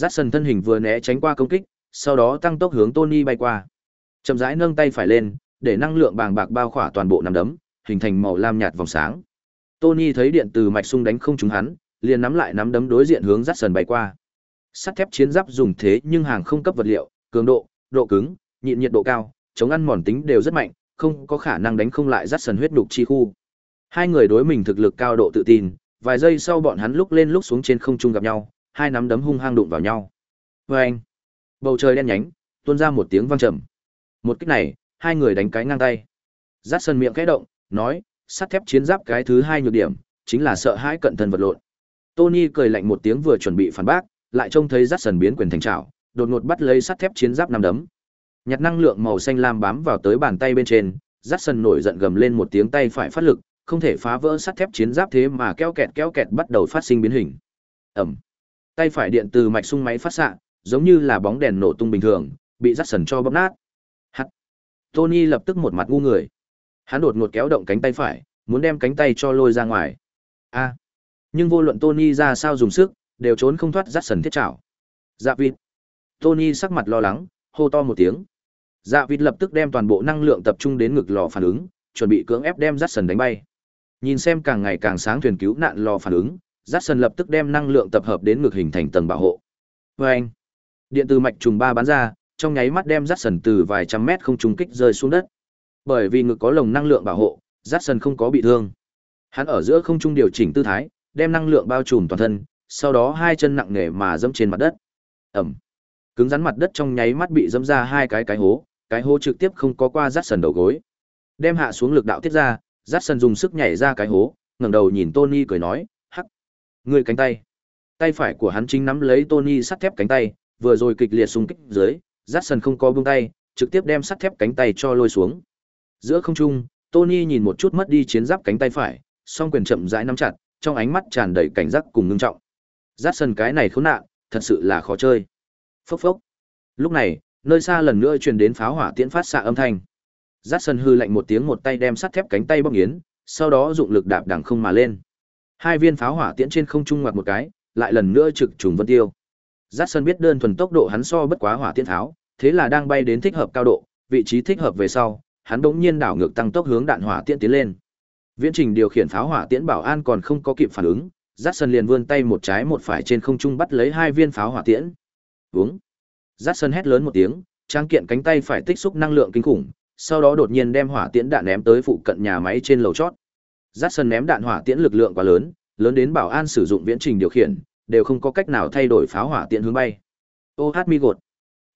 A: Jackson thân hình vừa né tránh qua công kích, sau đó tăng tốc hướng Tony bay qua. Chậm rãi nâng tay phải lên, để năng lượng bàng bạc bao khỏa toàn bộ nắm đấm, hình thành màu lam nhạt vòng sáng. Tony thấy điện từ mạch xung đánh không trúng hắn, liền nắm lại nắm đấm đối diện hướng Jackson bay qua. Sắt thép chiến giáp dùng thế nhưng hàng không cấp vật liệu, cường độ, độ cứng, nhịn nhiệt độ cao, chống ăn mòn tính đều rất mạnh, không có khả năng đánh không lại Jackson huyết đục chi khu. Hai người đối mình thực lực cao độ tự tin, vài giây sau bọn hắn lúc lên lúc xuống trên không trung gặp nhau, hai nắm đấm hung hăng đụng vào nhau. Oeng! Bầu trời đen nhánh, tuôn ra một tiếng vang trầm. Một kích này, hai người đánh cái ngang tay. Jackson miệng khẽ động, nói, sắt thép chiến giáp cái thứ hai nhược điểm, chính là sợ hãi cận thân vật lộn. Tony cười lạnh một tiếng vừa chuẩn bị phản bác, lại trông thấy Jackson biến quyền thành trảo, đột ngột bắt lấy sắt thép chiến giáp năm đấm. Nhặt năng lượng màu xanh lam bám vào tới bàn tay bên trên, Jackson nổi giận gầm lên một tiếng tay phải phát lực, không thể phá vỡ sắt thép chiến giáp thế mà kéo kẹt kéo kẹt bắt đầu phát sinh biến hình. ầm. Tay phải điện từ mạch sung máy phát xạ, giống như là bóng đèn nổ tung bình thường, bị Jackson cho bóp nát. Hắt. Tony lập tức một mặt ngu người. Hắn đột ngột kéo động cánh tay phải, muốn đem cánh tay cho lôi ra ngoài. A. Nhưng vô luận Tony ra sao dùng sức, đều trốn không thoát Jackson thiết chảo. Dạ vịt. Tony sắc mặt lo lắng, hô to một tiếng. Dạ vịt lập tức đem toàn bộ năng lượng tập trung đến ngực lò phản ứng, chuẩn bị cưỡng ép đem Jackson đánh bay. Nhìn xem càng ngày càng sáng thuyền cứu nạn lò phản ứng, Jackson lập tức đem năng lượng tập hợp đến ngực hình thành tầng bảo hộ. Anh, Điện từ mạch trùng ba bắn ra, trong nháy mắt đem Jackson từ vài trăm mét không trung kích rơi xuống đất. Bởi vì ngực có lồng năng lượng bảo hộ, Jackson không có bị thương. Hắn ở giữa không trung điều chỉnh tư thái, đem năng lượng bao trùm toàn thân, sau đó hai chân nặng nề mà dẫm trên mặt đất. Ẩm. Cứng rắn mặt đất trong nháy mắt bị dẫm ra hai cái cái hố, cái hố trực tiếp không có qua Jackson đầu gối. Đem hạ xuống lực đạo tiết ra, Jackson dùng sức nhảy ra cái hố, ngẩng đầu nhìn Tony cười nói, ngươi người cánh tay." Tay phải của hắn chính nắm lấy Tony sắt thép cánh tay, vừa rồi kịch liệt xung kích dưới, Jackson không có buông tay, trực tiếp đem sắt thép cánh tay cho lôi xuống. Giữa không trung, Tony nhìn một chút mất đi chiến giáp cánh tay phải, song quyền chậm rãi nắm chặt, trong ánh mắt tràn đầy cảnh giác cùng ngưng trọng. Jackson cái này khốn nạn, thật sự là khó chơi. Phốc phốc. Lúc này, nơi xa lần nữa truyền đến pháo hỏa tiễn phát xạ âm thanh. Jackson hư lạnh một tiếng một tay đem sắt thép cánh tay bóc nghiến, sau đó dụng lực đạp đằng không mà lên. Hai viên pháo hỏa tiễn trên không trung ngoặt một cái, lại lần nữa trực trùng vân tiêu. Jackson biết đơn thuần tốc độ hắn so bất quá hỏa tiễn tháo, thế là đang bay đến thích hợp cao độ, vị trí thích hợp về sau, hắn bỗng nhiên đảo ngược tăng tốc hướng đạn hỏa tiễn tiến lên. Viễn trình điều khiển pháo hỏa tiễn bảo an còn không có kịp phản ứng, Jackson liền vươn tay một trái một phải trên không trung bắt lấy hai viên pháo hỏa tiễn. Uống. Sơn hét lớn một tiếng, trang kiện cánh tay phải tích xúc năng lượng kinh khủng, sau đó đột nhiên đem hỏa tiễn đạn ném tới phụ cận nhà máy trên lầu chót. Jackson ném đạn hỏa tiễn lực lượng quá lớn, lớn đến bảo an sử dụng viễn trình điều khiển, đều không có cách nào thay đổi pháo hỏa tiễn hướng bay. Ô hát mi gột.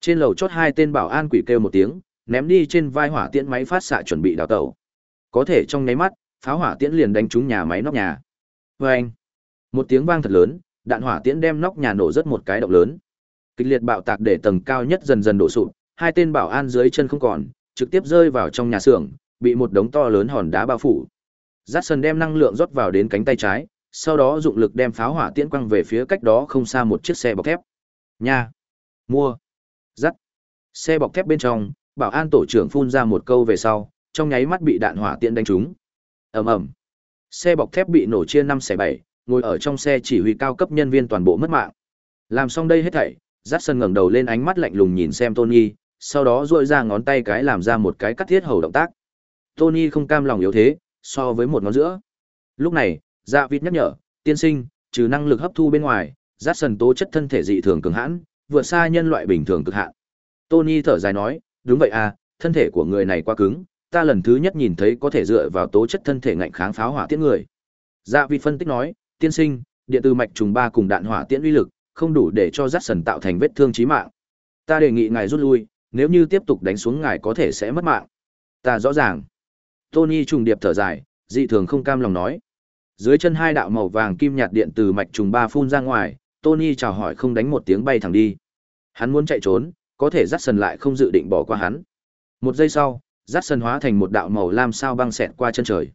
A: Trên lầu chót hai tên bảo an quỷ kêu một tiếng, ném đi trên vai hỏa tiễn máy phát xạ chuẩn bị đào tẩu. Có thể trong nháy mắt, pháo hỏa tiễn liền đánh trúng nhà máy nóc nhà. Oeng! Một tiếng vang thật lớn, đạn hỏa tiễn đem nóc nhà nổ rất một cái động lớn. Kịch liệt bạo tạc để tầng cao nhất dần dần đổ sụp, hai tên bảo an dưới chân không còn, trực tiếp rơi vào trong nhà xưởng, bị một đống to lớn hòn đá bao phủ. Jackson đem năng lượng rót vào đến cánh tay trái, sau đó dụng lực đem pháo hỏa tiễn quăng về phía cách đó không xa một chiếc xe bọc thép. Nha! Mua! Dắt! Xe bọc thép bên trong, bảo an tổ trưởng phun ra một câu về sau, trong nháy mắt bị đạn hỏa tiễn đánh trúng. ầm ầm, xe bọc thép bị nổ chia năm xẻ bảy, ngồi ở trong xe chỉ huy cao cấp nhân viên toàn bộ mất mạng. Làm xong đây hết thảy, Jackson ngẩng đầu lên ánh mắt lạnh lùng nhìn xem Tony, sau đó duỗi ra ngón tay cái làm ra một cái cắt thiết hầu động tác. Tony không cam lòng yếu thế, so với một ngón giữa. Lúc này, Dạ Vịt nhắc nhở, tiên sinh, trừ năng lực hấp thu bên ngoài, Jackson tố chất thân thể dị thường cường hãn, vượt xa nhân loại bình thường cực hạn. Tony thở dài nói, đúng vậy à, thân thể của người này quá cứng, ta lần thứ nhất nhìn thấy có thể dựa vào tố chất thân thể ngạnh kháng pháo hỏa tiễn người. Dạ Vịt phân tích nói, tiên sinh, điện từ mạch trùng ba cùng đạn hỏa tiễn uy lực, không đủ để cho rát sần tạo thành vết thương chí mạng. Ta đề nghị ngài rút lui, nếu như tiếp tục đánh xuống ngài có thể sẽ mất mạng. Ta rõ ràng. Tony trùng điệp thở dài, dị thường không cam lòng nói. Dưới chân hai đạo màu vàng kim nhạt điện từ mạch trùng ba phun ra ngoài, Tony chào hỏi không đánh một tiếng bay thẳng đi. Hắn muốn chạy trốn, có thể dắt sần lại không dự định bỏ qua hắn. Một giây sau, dắt sần hóa thành một đạo màu lam sao băng xẹt qua chân trời.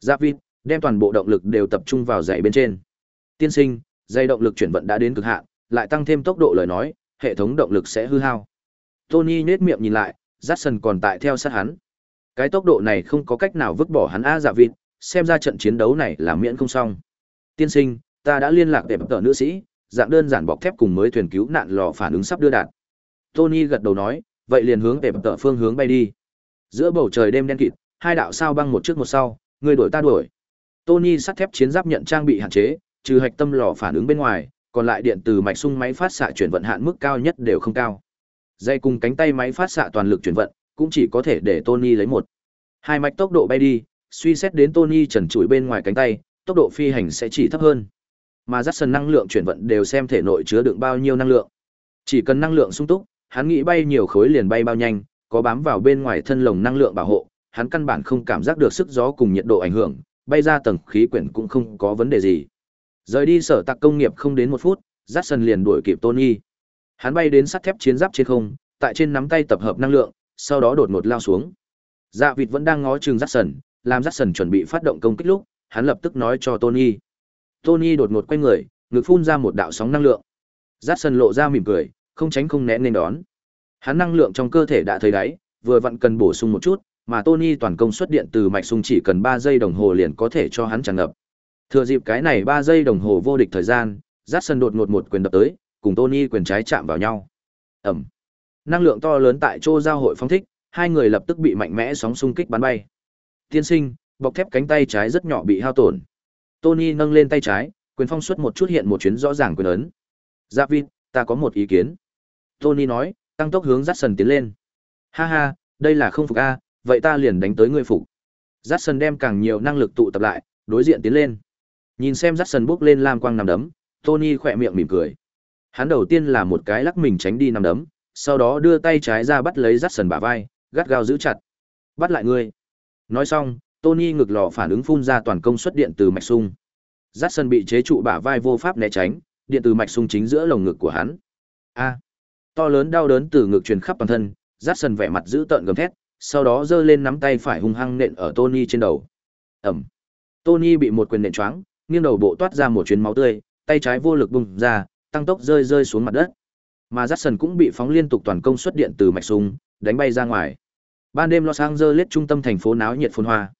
A: Giáp vịt, đem toàn bộ động lực đều tập trung vào dãy bên trên. Tiên sinh, dây động lực chuyển vận đã đến cực hạn, lại tăng thêm tốc độ lời nói, hệ thống động lực sẽ hư hao. Tony nhếch miệng nhìn lại, Jackson còn tại theo sát hắn. Cái tốc độ này không có cách nào vứt bỏ hắn a dạ vịt, xem ra trận chiến đấu này là miễn không xong. Tiên sinh, ta đã liên lạc để tờ nữ sĩ, dạng đơn giản bọc thép cùng mới thuyền cứu nạn lò phản ứng sắp đưa đạt. Tony gật đầu nói, vậy liền hướng về tờ phương hướng bay đi. Giữa bầu trời đêm đen kịt, hai đạo sao băng một trước một sau, người đuổi ta đuổi. Tony sắt thép chiến giáp nhận trang bị hạn chế, trừ hạch tâm lò phản ứng bên ngoài, còn lại điện từ mạch sung máy phát xạ chuyển vận hạn mức cao nhất đều không cao. Dây cùng cánh tay máy phát xạ toàn lực chuyển vận, cũng chỉ có thể để Tony lấy một. Hai mạch tốc độ bay đi, suy xét đến Tony trần trụi bên ngoài cánh tay, tốc độ phi hành sẽ chỉ thấp hơn. Mà Jackson năng lượng chuyển vận đều xem thể nội chứa đựng bao nhiêu năng lượng. Chỉ cần năng lượng sung túc, hắn nghĩ bay nhiều khối liền bay bao nhanh, có bám vào bên ngoài thân lồng năng lượng bảo hộ, hắn căn bản không cảm giác được sức gió cùng nhiệt độ ảnh hưởng, bay ra tầng khí quyển cũng không có vấn đề gì. Rời đi sở tạc công nghiệp không đến một phút, Jackson liền đuổi kịp Tony. Hắn bay đến sắt thép chiến giáp trên không, tại trên nắm tay tập hợp năng lượng, sau đó đột ngột lao xuống. Dạ vịt vẫn đang ngó chừng Jackson, làm Jackson chuẩn bị phát động công kích lúc, hắn lập tức nói cho Tony. Tony đột ngột quay người, ngực phun ra một đạo sóng năng lượng. Jackson lộ ra mỉm cười, không tránh không né nên đón. Hắn năng lượng trong cơ thể đã thấy đáy, vừa vặn cần bổ sung một chút, mà Tony toàn công suất điện từ mạch sung chỉ cần 3 giây đồng hồ liền có thể cho hắn tràn ngập. Thừa dịp cái này 3 giây đồng hồ vô địch thời gian, Jackson đột ngột một quyền đập tới, cùng Tony quyền trái chạm vào nhau. Ầm. Năng lượng to lớn tại chỗ giao hội phóng thích, hai người lập tức bị mạnh mẽ sóng xung kích bắn bay. Tiên sinh, bọc thép cánh tay trái rất nhỏ bị hao tổn. Tony nâng lên tay trái, quyền phong suất một chút hiện một chuyến rõ ràng quyền ấn. Giáp vịt, ta có một ý kiến. Tony nói, tăng tốc hướng Jackson tiến lên. Ha ha, đây là không phục a, vậy ta liền đánh tới ngươi phục. Jackson đem càng nhiều năng lực tụ tập lại, đối diện tiến lên. Nhìn xem Jackson bước lên lam quang nằm đấm, Tony khỏe miệng mỉm cười. Hắn đầu tiên là một cái lắc mình tránh đi nằm đấm, sau đó đưa tay trái ra bắt lấy Jackson bả vai, gắt gao giữ chặt. Bắt lại ngươi. Nói xong, Tony ngực lò phản ứng phun ra toàn công suất điện từ mạch sung. Jackson bị chế trụ bả vai vô pháp né tránh, điện từ mạch sung chính giữa lồng ngực của hắn. A. To lớn đau đớn từ ngực truyền khắp toàn thân, Jackson vẻ mặt dữ tợn gầm thét, sau đó giơ lên nắm tay phải hung hăng nện ở Tony trên đầu. Ẩm. Tony bị một quyền nện choáng, nghiêng đầu bộ toát ra một chuyến máu tươi, tay trái vô lực bung ra, tăng tốc rơi rơi xuống mặt đất. Mà Jackson cũng bị phóng liên tục toàn công suất điện từ mạch súng đánh bay ra ngoài. Ban đêm Los Angeles trung tâm thành phố náo nhiệt phồn hoa.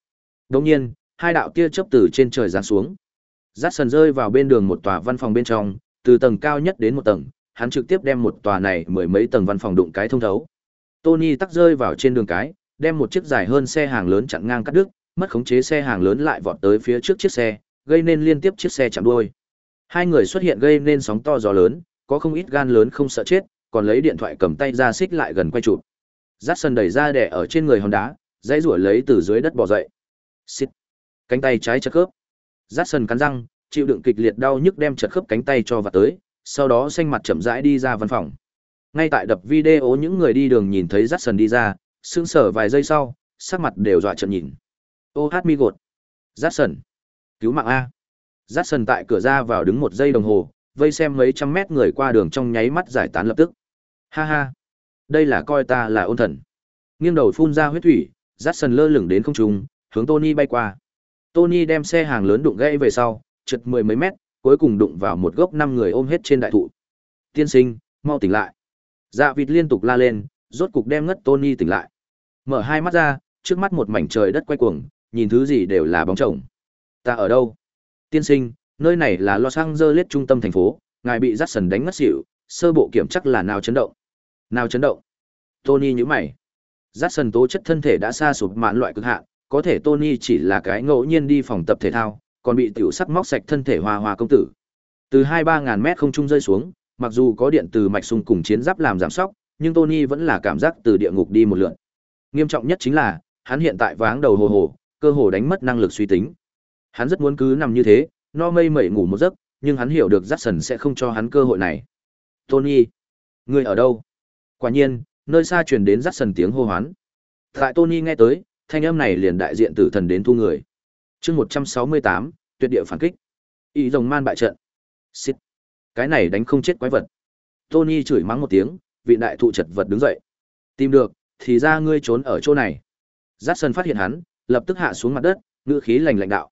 A: Đột nhiên, hai đạo tia chớp từ trên trời giáng xuống. Jackson rơi vào bên đường một tòa văn phòng bên trong, từ tầng cao nhất đến một tầng, hắn trực tiếp đem một tòa này mười mấy tầng văn phòng đụng cái thông thấu. Tony tắc rơi vào trên đường cái, đem một chiếc dài hơn xe hàng lớn chặn ngang cắt đứt, mất khống chế xe hàng lớn lại vọt tới phía trước chiếc xe, gây nên liên tiếp chiếc xe chạm đuôi. Hai người xuất hiện gây nên sóng to gió lớn, có không ít gan lớn không sợ chết, còn lấy điện thoại cầm tay ra xích lại gần quay chụp. Jackson đẩy ra đè ở trên người hòn đá, dãy rủa lấy từ dưới đất bò dậy. Xít. Cánh tay trái chật khớp. Jackson cắn răng, chịu đựng kịch liệt đau nhức đem chật khớp cánh tay cho vào tới, sau đó xanh mặt chậm rãi đi ra văn phòng. Ngay tại đập video những người đi đường nhìn thấy Jackson đi ra, sững sờ vài giây sau, sắc mặt đều dọa trợn nhìn. Ô hát mi gột. Jackson. Cứu mạng A. Jackson tại cửa ra vào đứng một giây đồng hồ, vây xem mấy trăm mét người qua đường trong nháy mắt giải tán lập tức. Ha ha. Đây là coi ta là ôn thần. Nghiêng đầu phun ra huyết thủy, Jackson lơ lửng đến không trung, hướng Tony bay qua. Tony đem xe hàng lớn đụng gãy về sau, trượt mười mấy mét, cuối cùng đụng vào một gốc năm người ôm hết trên đại thụ. Tiên sinh, mau tỉnh lại. Dạ vịt liên tục la lên, rốt cục đem ngất Tony tỉnh lại. Mở hai mắt ra, trước mắt một mảnh trời đất quay cuồng, nhìn thứ gì đều là bóng chồng. Ta ở đâu? Tiên sinh, nơi này là Los Angeles trung tâm thành phố, ngài bị Jackson đánh ngất xỉu, sơ bộ kiểm chắc là nào chấn động. Nào chấn động? Tony nhíu mày. Jackson tố chất thân thể đã xa sụp mạn loại cực hạn, có thể Tony chỉ là cái ngẫu nhiên đi phòng tập thể thao, còn bị tiểu sắc móc sạch thân thể hòa hòa công tử. Từ hai ba ngàn mét không trung rơi xuống, mặc dù có điện từ mạch sung cùng chiến giáp làm giảm sóc, nhưng Tony vẫn là cảm giác từ địa ngục đi một lượt. Nghiêm trọng nhất chính là, hắn hiện tại váng đầu hồ hồ, cơ hồ đánh mất năng lực suy tính. Hắn rất muốn cứ nằm như thế, no mây mẩy ngủ một giấc, nhưng hắn hiểu được Jackson sẽ không cho hắn cơ hội này. Tony, ngươi ở đâu? Quả nhiên, nơi xa truyền đến Jackson tiếng hô hoán. Tại Tony nghe tới, thanh âm này liền đại diện tử thần đến thu người. Chương 168, tuyệt địa phản kích. Ý rồng man bại trận. Xít. Cái này đánh không chết quái vật. Tony chửi mắng một tiếng, vị đại thụ chật vật đứng dậy. Tìm được, thì ra ngươi trốn ở chỗ này. Jackson phát hiện hắn, lập tức hạ xuống mặt đất, ngữ khí lành lạnh đạo.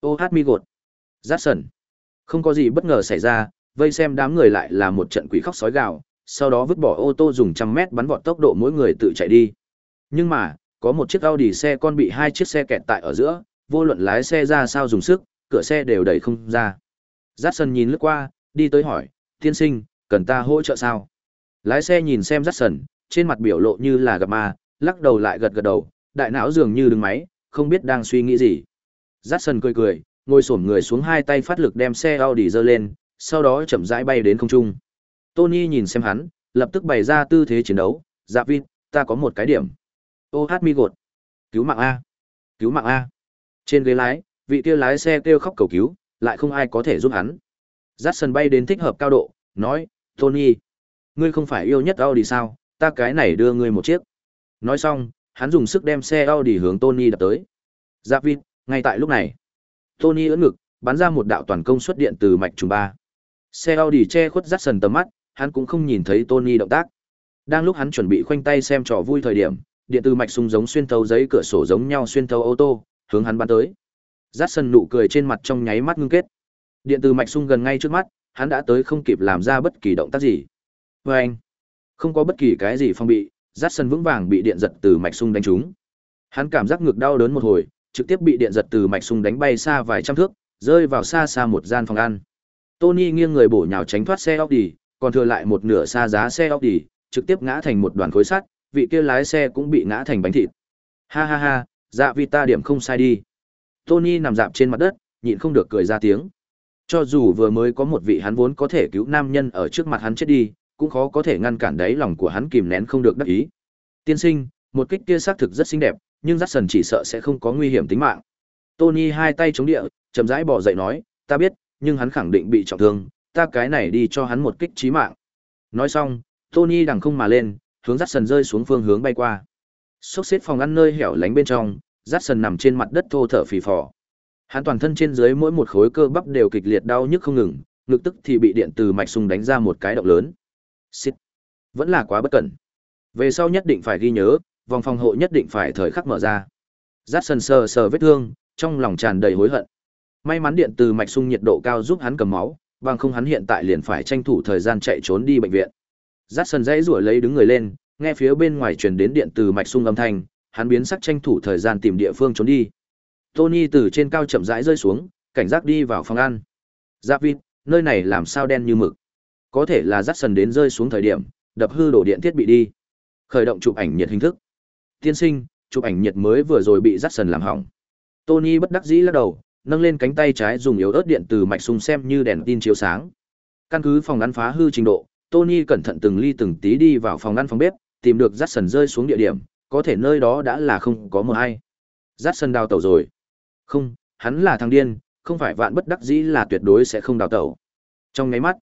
A: Ô hát mi gột. Jackson. Không có gì bất ngờ xảy ra, vây xem đám người lại là một trận quỷ khóc sói gào, sau đó vứt bỏ ô tô dùng trăm mét bắn vọt tốc độ mỗi người tự chạy đi. Nhưng mà, có một chiếc Audi xe con bị hai chiếc xe kẹt tại ở giữa, vô luận lái xe ra sao dùng sức, cửa xe đều đẩy không ra. Jackson nhìn lướt qua, Đi tới hỏi, tiên sinh, cần ta hỗ trợ sao? Lái xe nhìn xem Jackson, trên mặt biểu lộ như là gặp ma, lắc đầu lại gật gật đầu, đại não dường như đứng máy, không biết đang suy nghĩ gì. Jackson cười cười, ngồi xổm người xuống hai tay phát lực đem xe Audi dơ lên, sau đó chậm rãi bay đến không trung. Tony nhìn xem hắn, lập tức bày ra tư thế chiến đấu, "Dạ Vin, ta có một cái điểm." "Ô hát mi gột." "Cứu mạng a." "Cứu mạng a." Trên ghế lái, vị kia lái xe kêu khóc cầu cứu, lại không ai có thể giúp hắn. Jackson bay đến thích hợp cao độ, nói, "Tony, ngươi không phải yêu nhất Audi sao, ta cái này đưa ngươi một chiếc." Nói xong, hắn dùng sức đem xe Audi hướng Tony đập tới. "Dạ Vin." Ngay tại lúc này, Tony ưỡn ngực, bắn ra một đạo toàn công suất điện từ mạch trùng ba. Xe Audi che khuất rắt sần tầm mắt, hắn cũng không nhìn thấy Tony động tác. Đang lúc hắn chuẩn bị khoanh tay xem trò vui thời điểm, điện từ mạch sung giống xuyên thấu giấy cửa sổ giống nhau xuyên thấu ô tô, hướng hắn bắn tới. Rắt sần nụ cười trên mặt trong nháy mắt ngưng kết. Điện từ mạch sung gần ngay trước mắt, hắn đã tới không kịp làm ra bất kỳ động tác gì. Và anh, không có bất kỳ cái gì phong bị, rát sần vững vàng bị điện giật từ mạch sung đánh trúng. Hắn cảm giác ngực đau đớn một hồi, trực tiếp bị điện giật từ mạch sung đánh bay xa vài trăm thước, rơi vào xa xa một gian phòng ăn. Tony nghiêng người bổ nhào tránh thoát xe Audi, còn thừa lại một nửa xa giá xe Audi, trực tiếp ngã thành một đoàn khối sắt, vị kia lái xe cũng bị ngã thành bánh thịt. Ha ha ha, dạ vì ta điểm không sai đi. Tony nằm dạp trên mặt đất, nhịn không được cười ra tiếng. Cho dù vừa mới có một vị hắn vốn có thể cứu nam nhân ở trước mặt hắn chết đi, cũng khó có thể ngăn cản đáy lòng của hắn kìm nén không được đắc ý. Tiên sinh, một kích kia xác thực rất xinh đẹp, nhưng Jackson chỉ sợ sẽ không có nguy hiểm tính mạng. Tony hai tay chống địa, chậm rãi bỏ dậy nói, ta biết, nhưng hắn khẳng định bị trọng thương, ta cái này đi cho hắn một kích chí mạng. Nói xong, Tony đằng không mà lên, hướng Jackson rơi xuống phương hướng bay qua. Sốc xếp phòng ăn nơi hẻo lánh bên trong, Jackson nằm trên mặt đất thô thở phì phò. Hắn toàn thân trên dưới mỗi một khối cơ bắp đều kịch liệt đau nhức không ngừng, ngực tức thì bị điện từ mạch sung đánh ra một cái động lớn. Xít. Vẫn là quá bất cẩn. Về sau nhất định phải ghi nhớ, vòng phòng hộ nhất định phải thời khắc mở ra. Jackson sờ sờ vết thương, trong lòng tràn đầy hối hận. May mắn điện từ mạch sung nhiệt độ cao giúp hắn cầm máu, bằng không hắn hiện tại liền phải tranh thủ thời gian chạy trốn đi bệnh viện. Jackson dãy rủa lấy đứng người lên, nghe phía bên ngoài truyền đến điện từ mạch sung âm thanh, hắn biến sắc tranh thủ thời gian tìm địa phương trốn đi. Tony từ trên cao chậm rãi rơi xuống, cảnh giác đi vào phòng ăn. Giáp vịt, nơi này làm sao đen như mực. Có thể là Jackson đến rơi xuống thời điểm, đập hư đổ điện thiết bị đi. Khởi động chụp ảnh nhiệt hình thức. Tiên sinh, chụp ảnh nhiệt mới vừa rồi bị Jackson làm hỏng. Tony bất đắc dĩ lắc đầu, nâng lên cánh tay trái dùng yếu ớt điện từ mạch sung xem như đèn tin chiếu sáng. Căn cứ phòng ăn phá hư trình độ, Tony cẩn thận từng ly từng tí đi vào phòng ăn phòng bếp, tìm được Jackson rơi xuống địa điểm, có thể nơi đó đã là không có một ai. Jackson đào tẩu rồi. Không, hắn là thằng điên, không phải vạn bất đắc dĩ là tuyệt đối sẽ không đào tẩu. Trong ngáy mắt,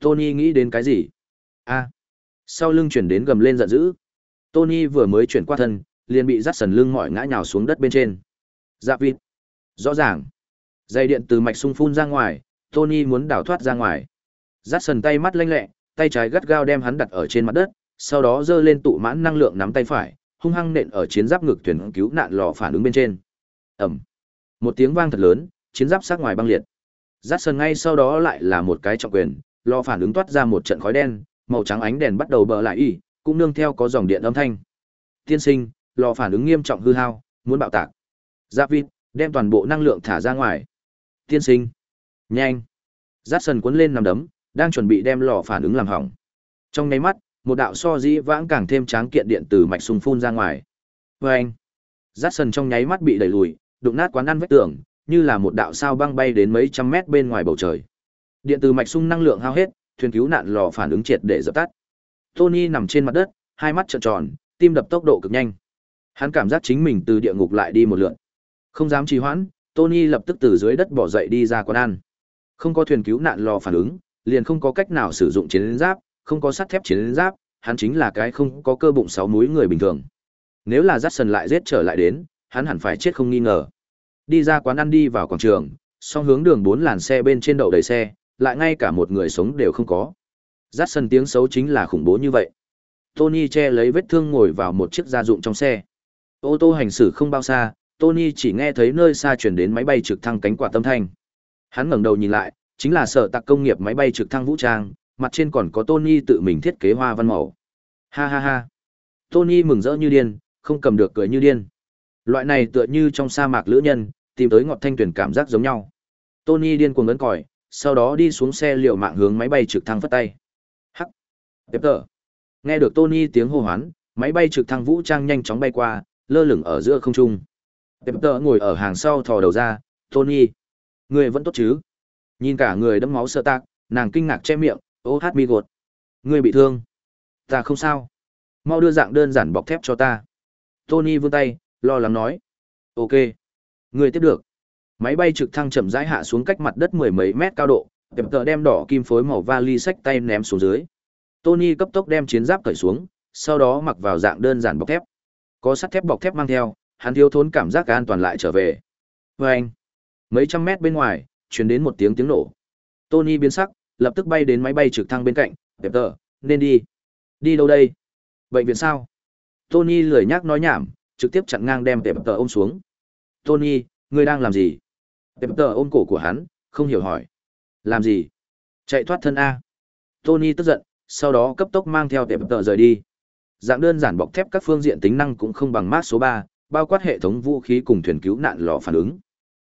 A: Tony nghĩ đến cái gì? A. Sau lưng chuyển đến gầm lên giận dữ. Tony vừa mới chuyển qua thân, liền bị Jackson lưng mỏi ngã nhào xuống đất bên trên. Dạ vịt. Rõ ràng. Dây điện từ mạch sung phun ra ngoài, Tony muốn đào thoát ra ngoài. Jackson tay mắt lanh lẹ, tay trái gắt gao đem hắn đặt ở trên mặt đất, sau đó giơ lên tụ mãn năng lượng nắm tay phải, hung hăng nện ở chiến giáp ngực thuyền cứu nạn lò phản ứng bên trên. Ầm. Một tiếng vang thật lớn, chiến giáp sát ngoài băng liệt. Jackson ngay sau đó lại là một cái trọng quyền, lò phản ứng toát ra một trận khói đen, màu trắng ánh đèn bắt đầu bờ lại y, cũng nương theo có dòng điện âm thanh. Tiên sinh, lò phản ứng nghiêm trọng hư hao, muốn bạo tạc. Giáp vịt, đem toàn bộ năng lượng thả ra ngoài. Tiên sinh, nhanh. Jackson cuốn lên nằm đấm, đang chuẩn bị đem lò phản ứng làm hỏng. Trong nháy mắt, một đạo so dĩ vãng càng thêm tráng kiện điện từ mạch sung phun ra ngoài. Vâng! Jackson trong nháy mắt bị đẩy lùi, đụng nát quán ăn vách tường, như là một đạo sao băng bay đến mấy trăm mét bên ngoài bầu trời. Điện từ mạch sung năng lượng hao hết, thuyền cứu nạn lò phản ứng triệt để dập tắt. Tony nằm trên mặt đất, hai mắt trợn tròn, tim đập tốc độ cực nhanh. Hắn cảm giác chính mình từ địa ngục lại đi một lượt. Không dám trì hoãn, Tony lập tức từ dưới đất bỏ dậy đi ra quán ăn. Không có thuyền cứu nạn lò phản ứng, liền không có cách nào sử dụng chiến giáp, không có sắt thép chiến giáp, hắn chính là cái không có cơ bụng sáu múi người bình thường. Nếu là Jackson lại giết trở lại đến, hắn hẳn phải chết không nghi ngờ. Đi ra quán ăn đi vào quảng trường, song hướng đường bốn làn xe bên trên đậu đầy xe, lại ngay cả một người sống đều không có. Jackson tiếng xấu chính là khủng bố như vậy. Tony che lấy vết thương ngồi vào một chiếc gia dụng trong xe. Ô tô hành xử không bao xa, Tony chỉ nghe thấy nơi xa chuyển đến máy bay trực thăng cánh quả tâm thanh. Hắn ngẩng đầu nhìn lại, chính là sở tạc công nghiệp máy bay trực thăng vũ trang, mặt trên còn có Tony tự mình thiết kế hoa văn màu. Ha ha ha. Tony mừng rỡ như điên, không cầm được cười như điên. Loại này tựa như trong sa mạc lữ nhân, tìm tới ngọt thanh tuyển cảm giác giống nhau. Tony điên cuồng ấn còi, sau đó đi xuống xe liều mạng hướng máy bay trực thăng phất tay. Tiếp tờ. Nghe được Tony tiếng hô hoán, máy bay trực thăng vũ trang nhanh chóng bay qua, lơ lửng ở giữa không trung. Tiếp tờ ngồi ở hàng sau thò đầu ra, Tony. Người vẫn tốt chứ? Nhìn cả người đẫm máu sơ tạc, nàng kinh ngạc che miệng, ô hát mi gột. Người bị thương. Ta không sao. Mau đưa dạng đơn giản bọc thép cho ta. Tony vươn tay, lo lắng nói. Ok. Người tiếp được. Máy bay trực thăng chậm rãi hạ xuống cách mặt đất mười mấy mét cao độ, tiệm tờ đem đỏ kim phối màu vali sách tay ném xuống dưới. Tony cấp tốc đem chiến giáp cởi xuống, sau đó mặc vào dạng đơn giản bọc thép. Có sắt thép bọc thép mang theo, hắn thiếu thốn cảm giác an toàn lại trở về. Và anh, mấy trăm mét bên ngoài, truyền đến một tiếng tiếng nổ. Tony biến sắc, lập tức bay đến máy bay trực thăng bên cạnh, đẹp tờ, nên đi. Đi đâu đây? Bệnh viện sao? Tony lười nhác nói nhảm, trực tiếp chặn ngang đem đẹp tờ ôm xuống. Tony, ngươi đang làm gì? Đẹp tờ ôm cổ của hắn, không hiểu hỏi. Làm gì? Chạy thoát thân A. Tony tức giận, sau đó cấp tốc mang theo tệp tợ rời đi. Dạng đơn giản bọc thép các phương diện tính năng cũng không bằng mát số ba, bao quát hệ thống vũ khí cùng thuyền cứu nạn lò phản ứng.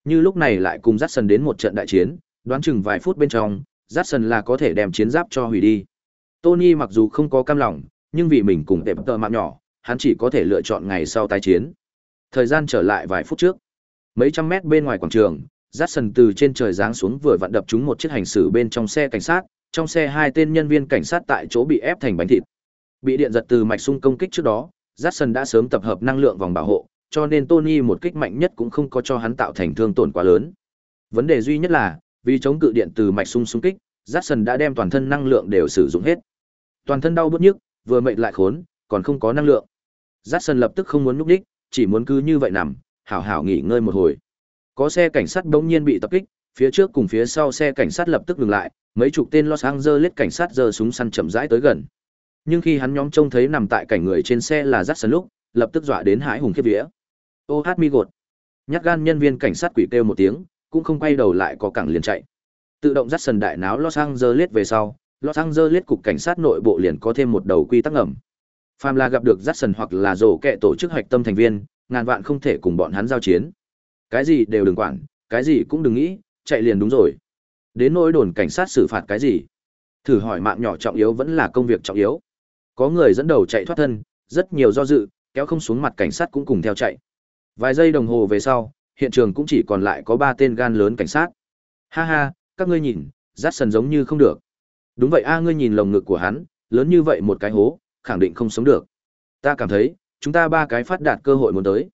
A: Như lúc này lại cùng Jackson đến một trận đại chiến, đoán chừng vài phút bên trong, Jackson là có thể đem chiến giáp cho hủy đi. Tony mặc dù không có cam lòng, nhưng vì mình cùng tệp tợ mạng nhỏ, hắn chỉ có thể lựa chọn ngày sau tái chiến. Thời gian trở lại vài phút trước. Mấy trăm mét bên ngoài quảng trường, Jackson từ trên trời giáng xuống vừa vặn đập trúng một chiếc hành xử bên trong xe cảnh sát, trong xe hai tên nhân viên cảnh sát tại chỗ bị ép thành bánh thịt. Bị điện giật từ mạch sung công kích trước đó, Jackson đã sớm tập hợp năng lượng vòng bảo hộ, cho nên Tony một kích mạnh nhất cũng không có cho hắn tạo thành thương tổn quá lớn. Vấn đề duy nhất là, vì chống cự điện từ mạch sung xung kích, Jackson đã đem toàn thân năng lượng đều sử dụng hết. Toàn thân đau bứt nhức, vừa mệt lại khốn, còn không có năng lượng. Jackson lập tức không muốn núp đích, chỉ muốn cứ như vậy nằm, hảo hảo nghỉ ngơi một hồi. Có xe cảnh sát bỗng nhiên bị tập kích, phía trước cùng phía sau xe cảnh sát lập tức dừng lại, mấy chục tên Los Angeles cảnh sát giơ súng săn chậm rãi tới gần. Nhưng khi hắn nhóm trông thấy nằm tại cảnh người trên xe là Jackson lúc, lập tức dọa đến hãi hùng khiếp vía. Ô hát mi gột. Nhát gan nhân viên cảnh sát quỷ kêu một tiếng, cũng không quay đầu lại có cẳng liền chạy. Tự động Jackson đại náo Los Angeles về sau, Los Angeles cục cảnh sát nội bộ liền có thêm một đầu quy tắc ngầm. Phàm là gặp được Jackson hoặc là rổ kẹ tổ chức hoạch tâm thành viên, ngàn vạn không thể cùng bọn hắn giao chiến. Cái gì đều đừng quản, cái gì cũng đừng nghĩ, chạy liền đúng rồi. Đến nỗi đồn cảnh sát xử phạt cái gì? Thử hỏi mạng nhỏ trọng yếu vẫn là công việc trọng yếu. Có người dẫn đầu chạy thoát thân, rất nhiều do dự, kéo không xuống mặt cảnh sát cũng cùng theo chạy. Vài giây đồng hồ về sau, hiện trường cũng chỉ còn lại có ba tên gan lớn cảnh sát. Ha ha, các ngươi nhìn, rát sần giống như không được. Đúng vậy a ngươi nhìn lồng ngực của hắn, lớn như vậy một cái hố, khẳng định không sống được. Ta cảm thấy, chúng ta ba cái phát đạt cơ hội muốn tới.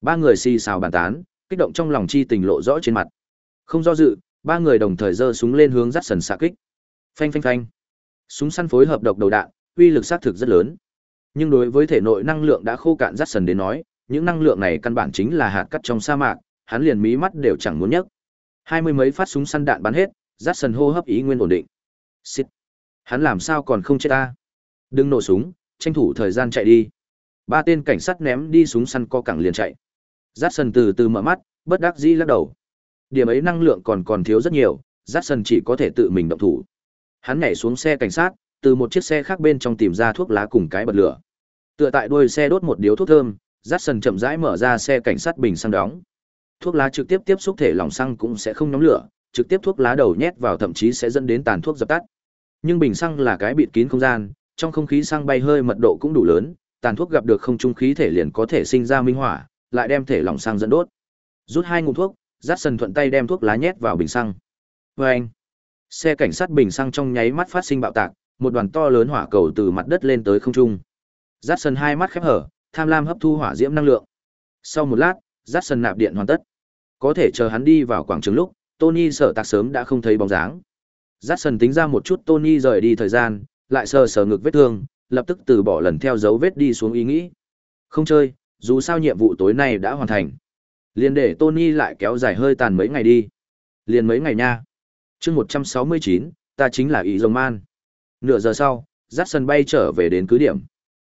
A: Ba người xì xào bàn tán, kích động trong lòng chi tình lộ rõ trên mặt. Không do dự, ba người đồng thời giơ súng lên hướng dắt sần xạ kích. Phanh phanh phanh. Súng săn phối hợp độc đầu đạn, uy lực sát thực rất lớn. Nhưng đối với thể nội năng lượng đã khô cạn dắt sần đến nói, những năng lượng này căn bản chính là hạt cát trong sa mạc, hắn liền mí mắt đều chẳng muốn nhấc. Hai mươi mấy phát súng săn đạn bắn hết, dắt sần hô hấp ý nguyên ổn định. xít Hắn làm sao còn không chết ta? Đừng nổ súng, tranh thủ thời gian chạy đi. Ba tên cảnh sát ném đi súng săn co cẳng liền chạy. Jackson từ từ mở mắt, bất đắc dĩ lắc đầu. Điểm ấy năng lượng còn còn thiếu rất nhiều, Jackson chỉ có thể tự mình động thủ. Hắn nhảy xuống xe cảnh sát, từ một chiếc xe khác bên trong tìm ra thuốc lá cùng cái bật lửa. Tựa tại đuôi xe đốt một điếu thuốc thơm, Jackson chậm rãi mở ra xe cảnh sát bình xăng đóng. Thuốc lá trực tiếp tiếp xúc thể lỏng xăng cũng sẽ không nóng lửa, trực tiếp thuốc lá đầu nhét vào thậm chí sẽ dẫn đến tàn thuốc dập tắt. Nhưng bình xăng là cái bịt kín không gian, trong không khí xăng bay hơi mật độ cũng đủ lớn, tàn thuốc gặp được không trung khí thể liền có thể sinh ra minh hỏa, lại đem thể lỏng xăng dẫn đốt. Rút hai ngụm thuốc, rát Sần thuận tay đem thuốc lá nhét vào bình xăng. Oeng! Xe cảnh sát bình xăng trong nháy mắt phát sinh bạo tạc, một đoàn to lớn hỏa cầu từ mặt đất lên tới không trung. rát Sần hai mắt khép hở, tham lam hấp thu hỏa diễm năng lượng. Sau một lát, rát Sần nạp điện hoàn tất. Có thể chờ hắn đi vào quảng trường lúc, Tony sợ tạc sớm đã không thấy bóng dáng. rát Sần tính ra một chút Tony rời đi thời gian, lại sờ sờ ngực vết thương, lập tức từ bỏ lần theo dấu vết đi xuống ý nghĩ. Không chơi, dù sao nhiệm vụ tối nay đã hoàn thành. Liền để Tony lại kéo dài hơi tàn mấy ngày đi. Liền mấy ngày nha. chương 169, ta chính là ý rồng man. Nửa giờ sau, dắt sân bay trở về đến cứ điểm.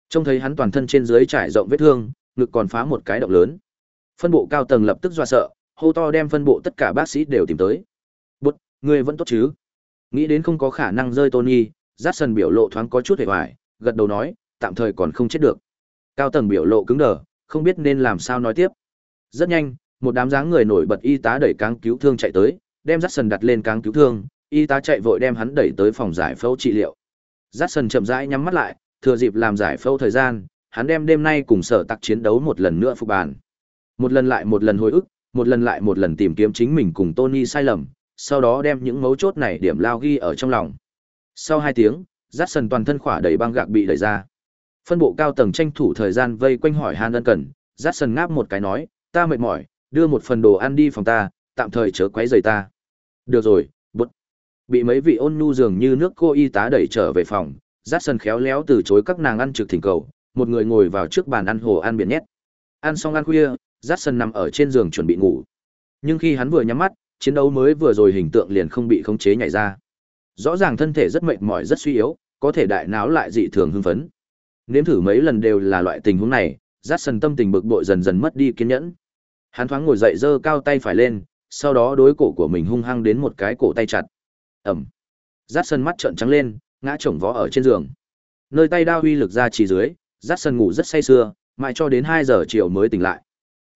A: Trông thấy hắn toàn thân trên dưới trải rộng vết thương, ngực còn phá một cái động lớn. Phân bộ cao tầng lập tức dọa sợ, hô to đem phân bộ tất cả bác sĩ đều tìm tới. Bụt, người vẫn tốt chứ? Nghĩ đến không có khả năng rơi Tony, Jackson biểu lộ thoáng có chút hề hoài, gật đầu nói, tạm thời còn không chết được. Cao tầng biểu lộ cứng đờ, không biết nên làm sao nói tiếp. Rất nhanh, một đám dáng người nổi bật y tá đẩy cáng cứu thương chạy tới, đem Dát Sần đặt lên cáng cứu thương, y tá chạy vội đem hắn đẩy tới phòng giải phẫu trị liệu. Dát Sần chậm rãi nhắm mắt lại, thừa dịp làm giải phẫu thời gian, hắn đem đêm nay cùng sở tặc chiến đấu một lần nữa phục bàn. Một lần lại một lần hồi ức, một lần lại một lần tìm kiếm chính mình cùng Tony sai lầm, sau đó đem những mấu chốt này điểm lao ghi ở trong lòng. Sau hai tiếng, Dát Sần toàn thân khỏa đầy băng gạc bị đẩy ra. Phân bộ cao tầng tranh thủ thời gian vây quanh hỏi Han ân cần, Dát Sần ngáp một cái nói, ta mệt mỏi, đưa một phần đồ ăn đi phòng ta, tạm thời chớ quấy rầy ta. Được rồi, bụt. Bị mấy vị ôn nhu dường như nước cô y tá đẩy trở về phòng, rát sân khéo léo từ chối các nàng ăn trực thỉnh cầu, một người ngồi vào trước bàn ăn hồ ăn biển nhét. Ăn xong ăn khuya, rát sân nằm ở trên giường chuẩn bị ngủ. Nhưng khi hắn vừa nhắm mắt, chiến đấu mới vừa rồi hình tượng liền không bị khống chế nhảy ra. Rõ ràng thân thể rất mệt mỏi rất suy yếu, có thể đại não lại dị thường hưng phấn. Nếm thử mấy lần đều là loại tình huống này, Jackson tâm tình bực bội dần dần mất đi kiên nhẫn. Hắn thoáng ngồi dậy giơ cao tay phải lên, sau đó đối cổ của mình hung hăng đến một cái cổ tay chặt. Ẩm. Rát sân mắt trợn trắng lên, ngã chồng vó ở trên giường. Nơi tay đao uy lực ra chỉ dưới, Rát sân ngủ rất say sưa, mãi cho đến hai giờ chiều mới tỉnh lại.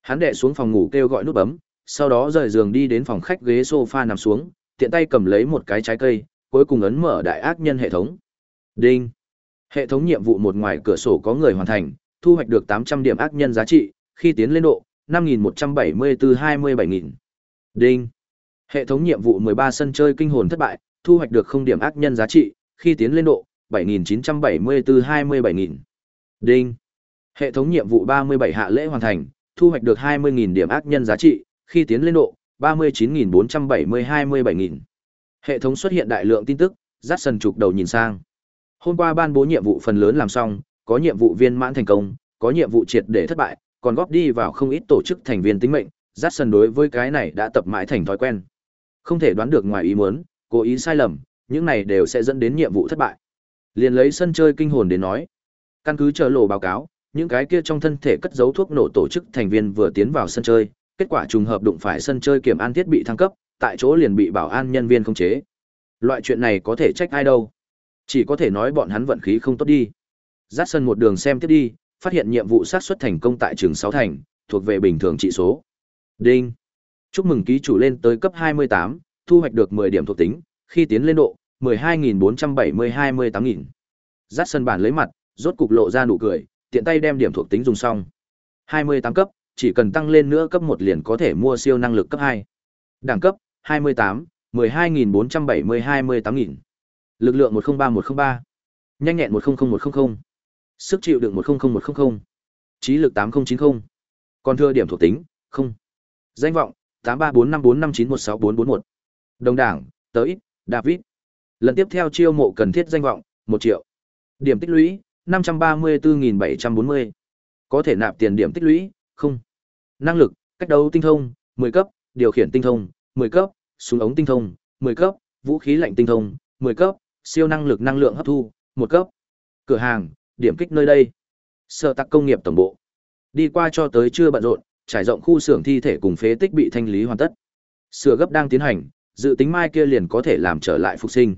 A: Hắn đệ xuống phòng ngủ kêu gọi nút bấm, sau đó rời giường đi đến phòng khách ghế sofa nằm xuống, tiện tay cầm lấy một cái trái cây, cuối cùng ấn mở đại ác nhân hệ thống. Đinh. Hệ thống nhiệm vụ một ngoài cửa sổ có người hoàn thành, thu hoạch được 800 điểm ác nhân giá trị, khi tiến lên độ 5174 27000. Đinh. Hệ thống nhiệm vụ 13 sân chơi kinh hồn thất bại, thu hoạch được không điểm ác nhân giá trị, khi tiến lên độ 7974 27000. Đinh. Hệ thống nhiệm vụ 37 hạ lễ hoàn thành, thu hoạch được 20.000 điểm ác nhân giá trị, khi tiến lên độ 39.470 27000. Hệ thống xuất hiện đại lượng tin tức, rát sần trục đầu nhìn sang. Hôm qua ban bố nhiệm vụ phần lớn làm xong, có nhiệm vụ viên mãn thành công, có nhiệm vụ triệt để thất bại, còn góp đi vào không ít tổ chức thành viên tính mệnh, Jackson đối với cái này đã tập mãi thành thói quen. Không thể đoán được ngoài ý muốn, cố ý sai lầm, những này đều sẽ dẫn đến nhiệm vụ thất bại. Liền lấy sân chơi kinh hồn đến nói. Căn cứ chờ lộ báo cáo, những cái kia trong thân thể cất giấu thuốc nổ tổ chức thành viên vừa tiến vào sân chơi, kết quả trùng hợp đụng phải sân chơi kiểm an thiết bị thăng cấp, tại chỗ liền bị bảo an nhân viên khống chế. Loại chuyện này có thể trách ai đâu? Chỉ có thể nói bọn hắn vận khí không tốt đi. Dát sân một đường xem tiếp đi, phát hiện nhiệm vụ sát xuất thành công tại trường 6 thành, thuộc về bình thường trị số. Đinh. Chúc mừng ký chủ lên tới cấp 28, thu hoạch được 10 điểm thuộc tính, khi tiến lên độ 12470-28000. Dát sân bản lấy mặt, rốt cục lộ ra nụ cười, tiện tay đem điểm thuộc tính dùng xong. 28 cấp, chỉ cần tăng lên nữa cấp 1 liền có thể mua siêu năng lực cấp 2. Đẳng cấp 28, 12.470-28.000. Lực lượng 103103. Nhanh nhẹn 100100. Sức chịu đựng 100100. Trí lực 8090. Còn thừa điểm thuộc tính, không. Danh vọng 834545916441. Đồng đảng, tới, David. Lần tiếp theo chiêu mộ cần thiết danh vọng, 1 triệu. Điểm tích lũy, 534.740. Có thể nạp tiền điểm tích lũy, không. Năng lực, cách đấu tinh thông, 10 cấp, điều khiển tinh thông, 10 cấp, súng ống tinh thông, 10 cấp, vũ khí lạnh tinh thông, 10 cấp, siêu năng lực năng lượng hấp thu, 1 cấp. Cửa hàng, điểm kích nơi đây. Sở tạc công nghiệp tổng bộ. Đi qua cho tới chưa bận rộn, trải rộng khu xưởng thi thể cùng phế tích bị thanh lý hoàn tất. Sửa gấp đang tiến hành, dự tính mai kia liền có thể làm trở lại phục sinh.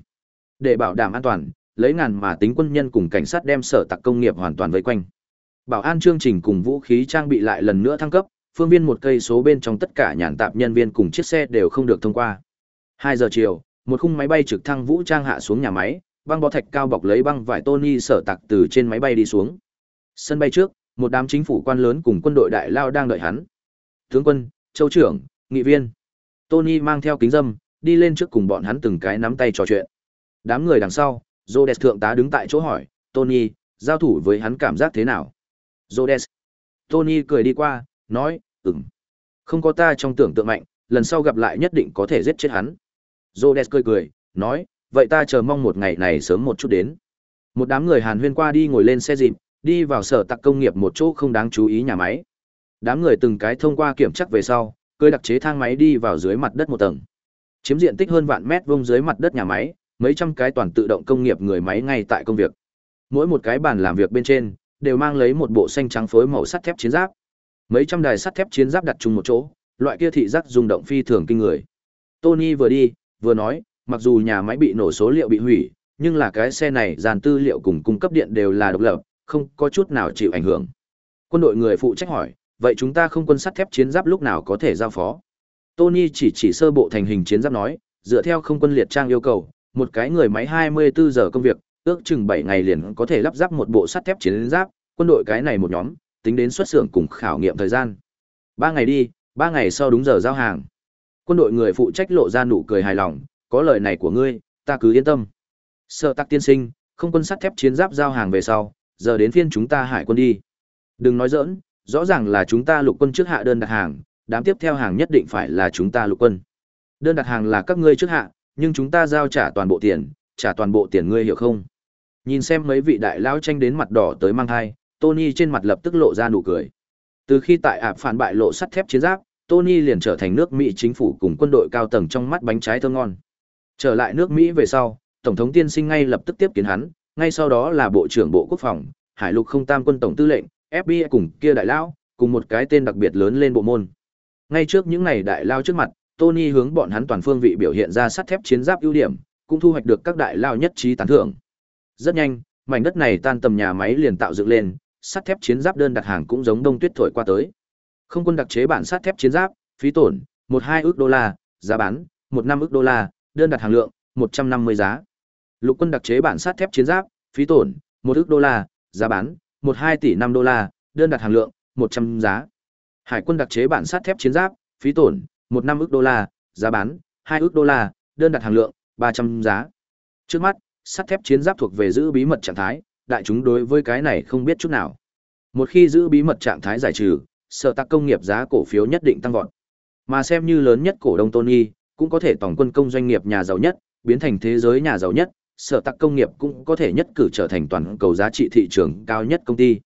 A: Để bảo đảm an toàn, lấy ngàn mà tính quân nhân cùng cảnh sát đem sở tạc công nghiệp hoàn toàn vây quanh. Bảo an chương trình cùng vũ khí trang bị lại lần nữa thăng cấp, phương viên một cây số bên trong tất cả nhàn tạp nhân viên cùng chiếc xe đều không được thông qua. 2 giờ chiều, một khung máy bay trực thăng vũ trang hạ xuống nhà máy, băng bó thạch cao bọc lấy băng vải Tony sở tặc từ trên máy bay đi xuống. Sân bay trước, một đám chính phủ quan lớn cùng quân đội đại lao đang đợi hắn. Tướng quân, châu trưởng, nghị viên. Tony mang theo kính dâm, đi lên trước cùng bọn hắn từng cái nắm tay trò chuyện. Đám người đằng sau, Rhodes thượng tá đứng tại chỗ hỏi, Tony, giao thủ với hắn cảm giác thế nào? Rhodes. Tony cười đi qua, nói, ừm. Không có ta trong tưởng tượng mạnh, lần sau gặp lại nhất định có thể giết chết hắn. Rhodes cười cười, nói, vậy ta chờ mong một ngày này sớm một chút đến. Một đám người Hàn huyên qua đi ngồi lên xe dịp, đi vào sở tạc công nghiệp một chỗ không đáng chú ý nhà máy. Đám người từng cái thông qua kiểm chắc về sau, cơi đặc chế thang máy đi vào dưới mặt đất một tầng. Chiếm diện tích hơn vạn mét vuông dưới mặt đất nhà máy, mấy trăm cái toàn tự động công nghiệp người máy ngay tại công việc. Mỗi một cái bàn làm việc bên trên đều mang lấy một bộ xanh trắng phối màu sắt thép chiến giáp. Mấy trăm đài sắt thép chiến giáp đặt chung một chỗ, loại kia thị giác rung động phi thường kinh người. Tony vừa đi, vừa nói, mặc dù nhà máy bị nổ số liệu bị hủy, nhưng là cái xe này dàn tư liệu cùng cung cấp điện đều là độc lập, không có chút nào chịu ảnh hưởng. Quân đội người phụ trách hỏi, vậy chúng ta không quân sắt thép chiến giáp lúc nào có thể giao phó? Tony chỉ chỉ sơ bộ thành hình chiến giáp nói, dựa theo không quân liệt trang yêu cầu, một cái người máy 24 giờ công việc, ước chừng 7 ngày liền có thể lắp ráp một bộ sắt thép chiến giáp, quân đội cái này một nhóm, tính đến xuất xưởng cùng khảo nghiệm thời gian. 3 ngày đi, 3 ngày sau đúng giờ giao hàng. Quân đội người phụ trách lộ ra nụ cười hài lòng, có lời này của ngươi, ta cứ yên tâm. Sở Tắc tiên sinh, không quân sắt thép chiến giáp giao hàng về sau, giờ đến phiên chúng ta hải quân đi. Đừng nói giỡn, rõ ràng là chúng ta lục quân trước hạ đơn đặt hàng, đám tiếp theo hàng nhất định phải là chúng ta lục quân. Đơn đặt hàng là các ngươi trước hạ, nhưng chúng ta giao trả toàn bộ tiền, trả toàn bộ tiền ngươi hiểu không? Nhìn xem mấy vị đại lão tranh đến mặt đỏ tới mang hai, Tony trên mặt lập tức lộ ra nụ cười. Từ khi tại ạp phản bại lộ sắt thép chiến giáp, Tony liền trở thành nước Mỹ chính phủ cùng quân đội cao tầng trong mắt bánh trái thơm ngon. Trở lại nước Mỹ về sau, Tổng thống tiên sinh ngay lập tức tiếp kiến hắn, ngay sau đó là Bộ trưởng Bộ Quốc phòng, Hải lục không tam quân tổng tư lệnh, FBI cùng kia đại lão, cùng một cái tên đặc biệt lớn lên bộ môn. Ngay trước những này đại lao trước mặt, Tony hướng bọn hắn toàn phương vị biểu hiện ra sắt thép chiến giáp ưu điểm, cũng thu hoạch được các đại lao nhất trí tán thưởng. Rất nhanh, mảnh đất này tan tầm nhà máy liền tạo dựng lên, sắt thép chiến giáp đơn đặt hàng cũng giống đông tuyết thổi qua tới. Không quân đặc chế bản sắt thép chiến giáp, phí tổn, một hai ước đô la, giá bán, một năm ước đô la, đơn đặt hàng lượng, một trăm năm mươi giá. Lục quân đặc chế bản sắt thép chiến giáp, phí tổn, 1 ức đô la, giá bán, một hai tỷ 5 đô la, đơn đặt hàng lượng, một trăm giá. Hải quân đặc chế bản sắt thép chiến giáp, phí tổn, 1 năm ức đô la, giá bán, 2 ức đô la, đơn đặt hàng lượng, ba trăm giá. Trước mắt, sắt thép chiến giáp thuộc về giữ bí mật trạng thái, đại chúng đối với cái này không biết chút nào. Một khi giữ bí mật trạng thái giải trừ, sở tác công nghiệp giá cổ phiếu nhất định tăng vọt. Mà xem như lớn nhất cổ đông Tony, cũng có thể tổng quân công doanh nghiệp nhà giàu nhất, biến thành thế giới nhà giàu nhất, sở tạc công nghiệp cũng có thể nhất cử trở thành toàn cầu giá trị thị trường cao nhất công ty.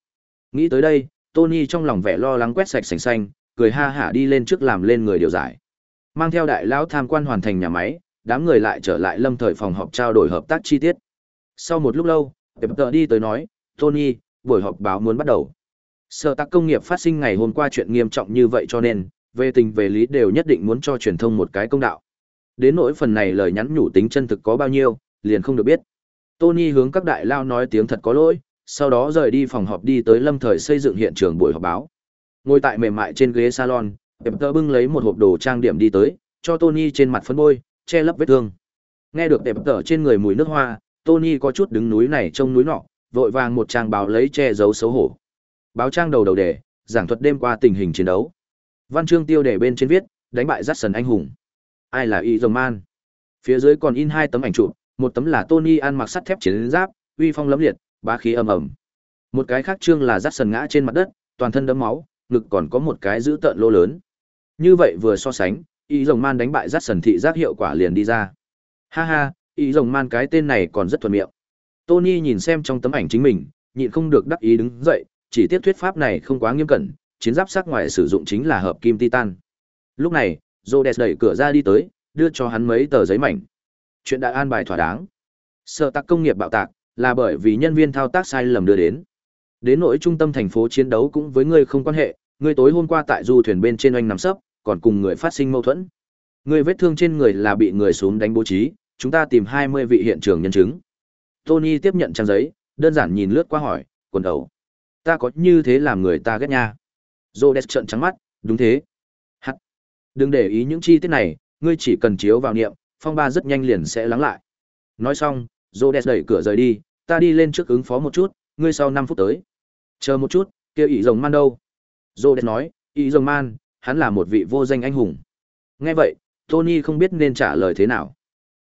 A: Nghĩ tới đây, Tony trong lòng vẻ lo lắng quét sạch sành xanh, cười ha hả đi lên trước làm lên người điều giải. Mang theo đại lão tham quan hoàn thành nhà máy, đám người lại trở lại lâm thời phòng họp trao đổi hợp tác chi tiết. Sau một lúc lâu, Pepper đi tới nói, Tony, buổi họp báo muốn bắt đầu. Sở tạc công nghiệp phát sinh ngày hôm qua chuyện nghiêm trọng như vậy cho nên, về tình về lý đều nhất định muốn cho truyền thông một cái công đạo. Đến nỗi phần này lời nhắn nhủ tính chân thực có bao nhiêu, liền không được biết. Tony hướng các đại lao nói tiếng thật có lỗi, sau đó rời đi phòng họp đi tới lâm thời xây dựng hiện trường buổi họp báo. Ngồi tại mềm mại trên ghế salon, Pepper bưng lấy một hộp đồ trang điểm đi tới, cho Tony trên mặt phấn bôi, che lấp vết thương. Nghe được Pepper trên người mùi nước hoa, Tony có chút đứng núi này trông núi nọ, vội vàng một trang báo lấy che giấu xấu hổ. Báo trang đầu đầu đề, giảng thuật đêm qua tình hình chiến đấu. Văn chương tiêu đề bên trên viết, đánh bại Jackson anh hùng. Ai là Y Dòng Man? Phía dưới còn in hai tấm ảnh chụp, một tấm là Tony ăn mặc sắt thép chiến giáp, uy phong lẫm liệt, bá khí ầm ầm. Một cái khác trương là Jackson ngã trên mặt đất, toàn thân đẫm máu, ngực còn có một cái giữ tợn lô lớn. Như vậy vừa so sánh, Y Dòng Man đánh bại Jackson thị giác hiệu quả liền đi ra. Ha ha, Y Dòng Man cái tên này còn rất thuận miệng. Tony nhìn xem trong tấm ảnh chính mình, nhịn không được đắc ý đứng dậy, chỉ tiếc thuyết pháp này không quá nghiêm cẩn, chiến giáp sắc ngoài sử dụng chính là hợp kim titan. Lúc này, Rhodes đẩy cửa ra đi tới, đưa cho hắn mấy tờ giấy mảnh. Chuyện đã an bài thỏa đáng. Sở tạc công nghiệp bạo tạc, là bởi vì nhân viên thao tác sai lầm đưa đến. Đến nỗi trung tâm thành phố chiến đấu cũng với ngươi không quan hệ, ngươi tối hôm qua tại du thuyền bên trên oanh nằm sấp, còn cùng người phát sinh mâu thuẫn. Ngươi vết thương trên người là bị người xuống đánh bố trí, chúng ta tìm 20 vị hiện trường nhân chứng. Tony tiếp nhận trang giấy, đơn giản nhìn lướt qua hỏi, quần đầu. Ta có như thế làm người ta ghét nha. Rhodes trợn trắng mắt, đúng thế. Hắt. Đừng để ý những chi tiết này, ngươi chỉ cần chiếu vào niệm, phong ba rất nhanh liền sẽ lắng lại. Nói xong, Rhodes đẩy cửa rời đi, ta đi lên trước ứng phó một chút, ngươi sau 5 phút tới. Chờ một chút, kia ỷ rồng man đâu? Rhodes nói, ỷ rồng man, hắn là một vị vô danh anh hùng. Nghe vậy, Tony không biết nên trả lời thế nào.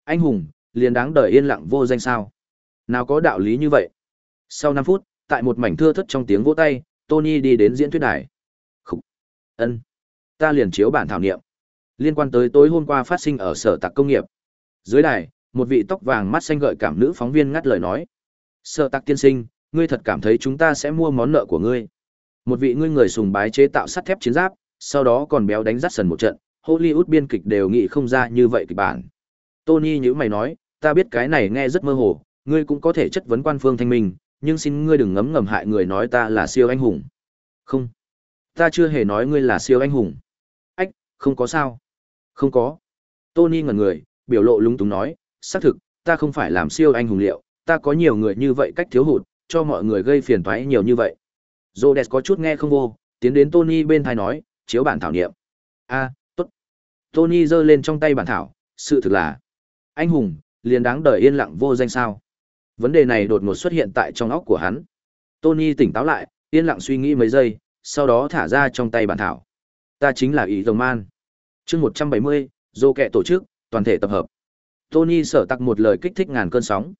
A: Anh hùng, liền đáng đời yên lặng vô danh sao? Nào có đạo lý như vậy? Sau 5 phút, tại một mảnh thưa thất trong tiếng vỗ tay, Tony đi đến diễn thuyết đài. Ân. Ta liền chiếu bản thảo niệm. Liên quan tới tối hôm qua phát sinh ở sở tạc công nghiệp. Dưới đài, một vị tóc vàng mắt xanh gợi cảm nữ phóng viên ngắt lời nói. Sở tạc tiên sinh, ngươi thật cảm thấy chúng ta sẽ mua món nợ của ngươi. Một vị ngươi người sùng bái chế tạo sắt thép chiến giáp, sau đó còn béo đánh rắt sần một trận, Hollywood biên kịch đều nghĩ không ra như vậy kịch bản. Tony nhíu mày nói, ta biết cái này nghe rất mơ hồ, ngươi cũng có thể chất vấn quan phương thanh minh, nhưng xin ngươi đừng ngấm ngầm hại người nói ta là siêu anh hùng. Không, ta chưa hề nói ngươi là siêu anh hùng. Ách, không có sao. Không có. Tony ngẩn người, biểu lộ lúng túng nói, xác thực, ta không phải làm siêu anh hùng liệu, ta có nhiều người như vậy cách thiếu hụt, cho mọi người gây phiền toái nhiều như vậy. Rhodes có chút nghe không vô, tiến đến Tony bên thai nói, chiếu bản thảo niệm. A, tốt. Tony giơ lên trong tay bản thảo, sự thực là anh hùng, liền đáng đời yên lặng vô danh sao. Vấn đề này đột ngột xuất hiện tại trong óc của hắn. Tony tỉnh táo lại, yên lặng suy nghĩ mấy giây, sau đó thả ra trong tay bản thảo. Ta chính là ý rồng man. chương 170, dô kẹ tổ chức, toàn thể tập hợp. Tony sở tặc một lời kích thích ngàn cơn sóng.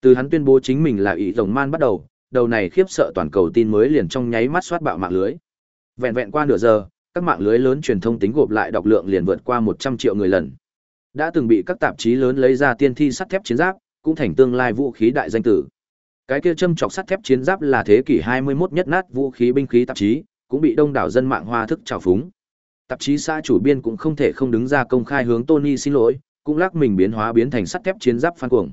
A: Từ hắn tuyên bố chính mình là ý rồng man bắt đầu, đầu này khiếp sợ toàn cầu tin mới liền trong nháy mắt soát bạo mạng lưới. Vẹn vẹn qua nửa giờ, các mạng lưới lớn truyền thông tính gộp lại đọc lượng liền vượt qua 100 triệu người lần. Đã từng bị các tạp chí lớn lấy ra tiên thi sắt thép chiến giáp, cũng thành tương lai vũ khí đại danh tử. Cái kia châm chọc sắt thép chiến giáp là thế kỷ 21 nhất nát vũ khí binh khí tạp chí, cũng bị đông đảo dân mạng hoa thức trào phúng. Tạp chí xã chủ biên cũng không thể không đứng ra công khai hướng Tony xin lỗi, cũng lắc mình biến hóa biến thành sắt thép chiến giáp phan cuồng.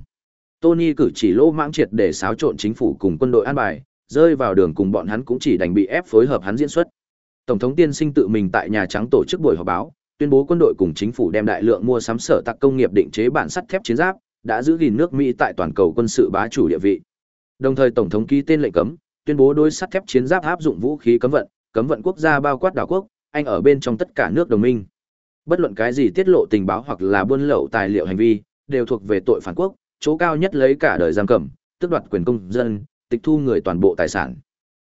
A: Tony cử chỉ lỗ mãng triệt để xáo trộn chính phủ cùng quân đội an bài, rơi vào đường cùng bọn hắn cũng chỉ đành bị ép phối hợp hắn diễn xuất. Tổng thống tiên sinh tự mình tại Nhà Trắng tổ chức buổi họp báo, tuyên bố quân đội cùng chính phủ đem đại lượng mua sắm sở tạc công nghiệp định chế bản sắt thép chiến giáp, đã giữ gìn nước Mỹ tại toàn cầu quân sự bá chủ địa vị. Đồng thời tổng thống ký tên lệnh cấm, tuyên bố đối sắt thép chiến giáp áp dụng vũ khí cấm vận, cấm vận quốc gia bao quát đảo quốc, anh ở bên trong tất cả nước đồng minh. Bất luận cái gì tiết lộ tình báo hoặc là buôn lậu tài liệu hành vi, đều thuộc về tội phản quốc, chỗ cao nhất lấy cả đời giam cầm, tước đoạt quyền công dân, tịch thu người toàn bộ tài sản.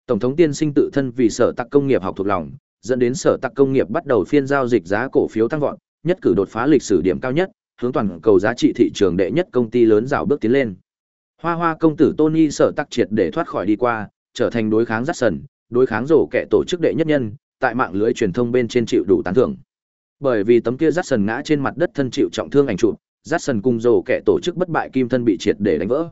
A: Tổng thống tiên sinh tự thân vì sở tạc công nghiệp học thuộc lòng, dẫn đến sở tạc công nghiệp bắt đầu phiên giao dịch giá cổ phiếu tăng vọt, nhất cử đột phá lịch sử điểm cao nhất, hướng toàn cầu giá trị thị trường đệ nhất công ty lớn rào bước tiến lên. Hoa Hoa công tử Tony sở tắc triệt để thoát khỏi đi qua, trở thành đối kháng dắt sần, đối kháng rổ kẻ tổ chức đệ nhất nhân, tại mạng lưới truyền thông bên trên chịu đủ tán thưởng. Bởi vì tấm kia dắt sần ngã trên mặt đất thân chịu trọng thương ảnh chụp, dắt sần cùng rổ kẻ tổ chức bất bại kim thân bị triệt để đánh vỡ.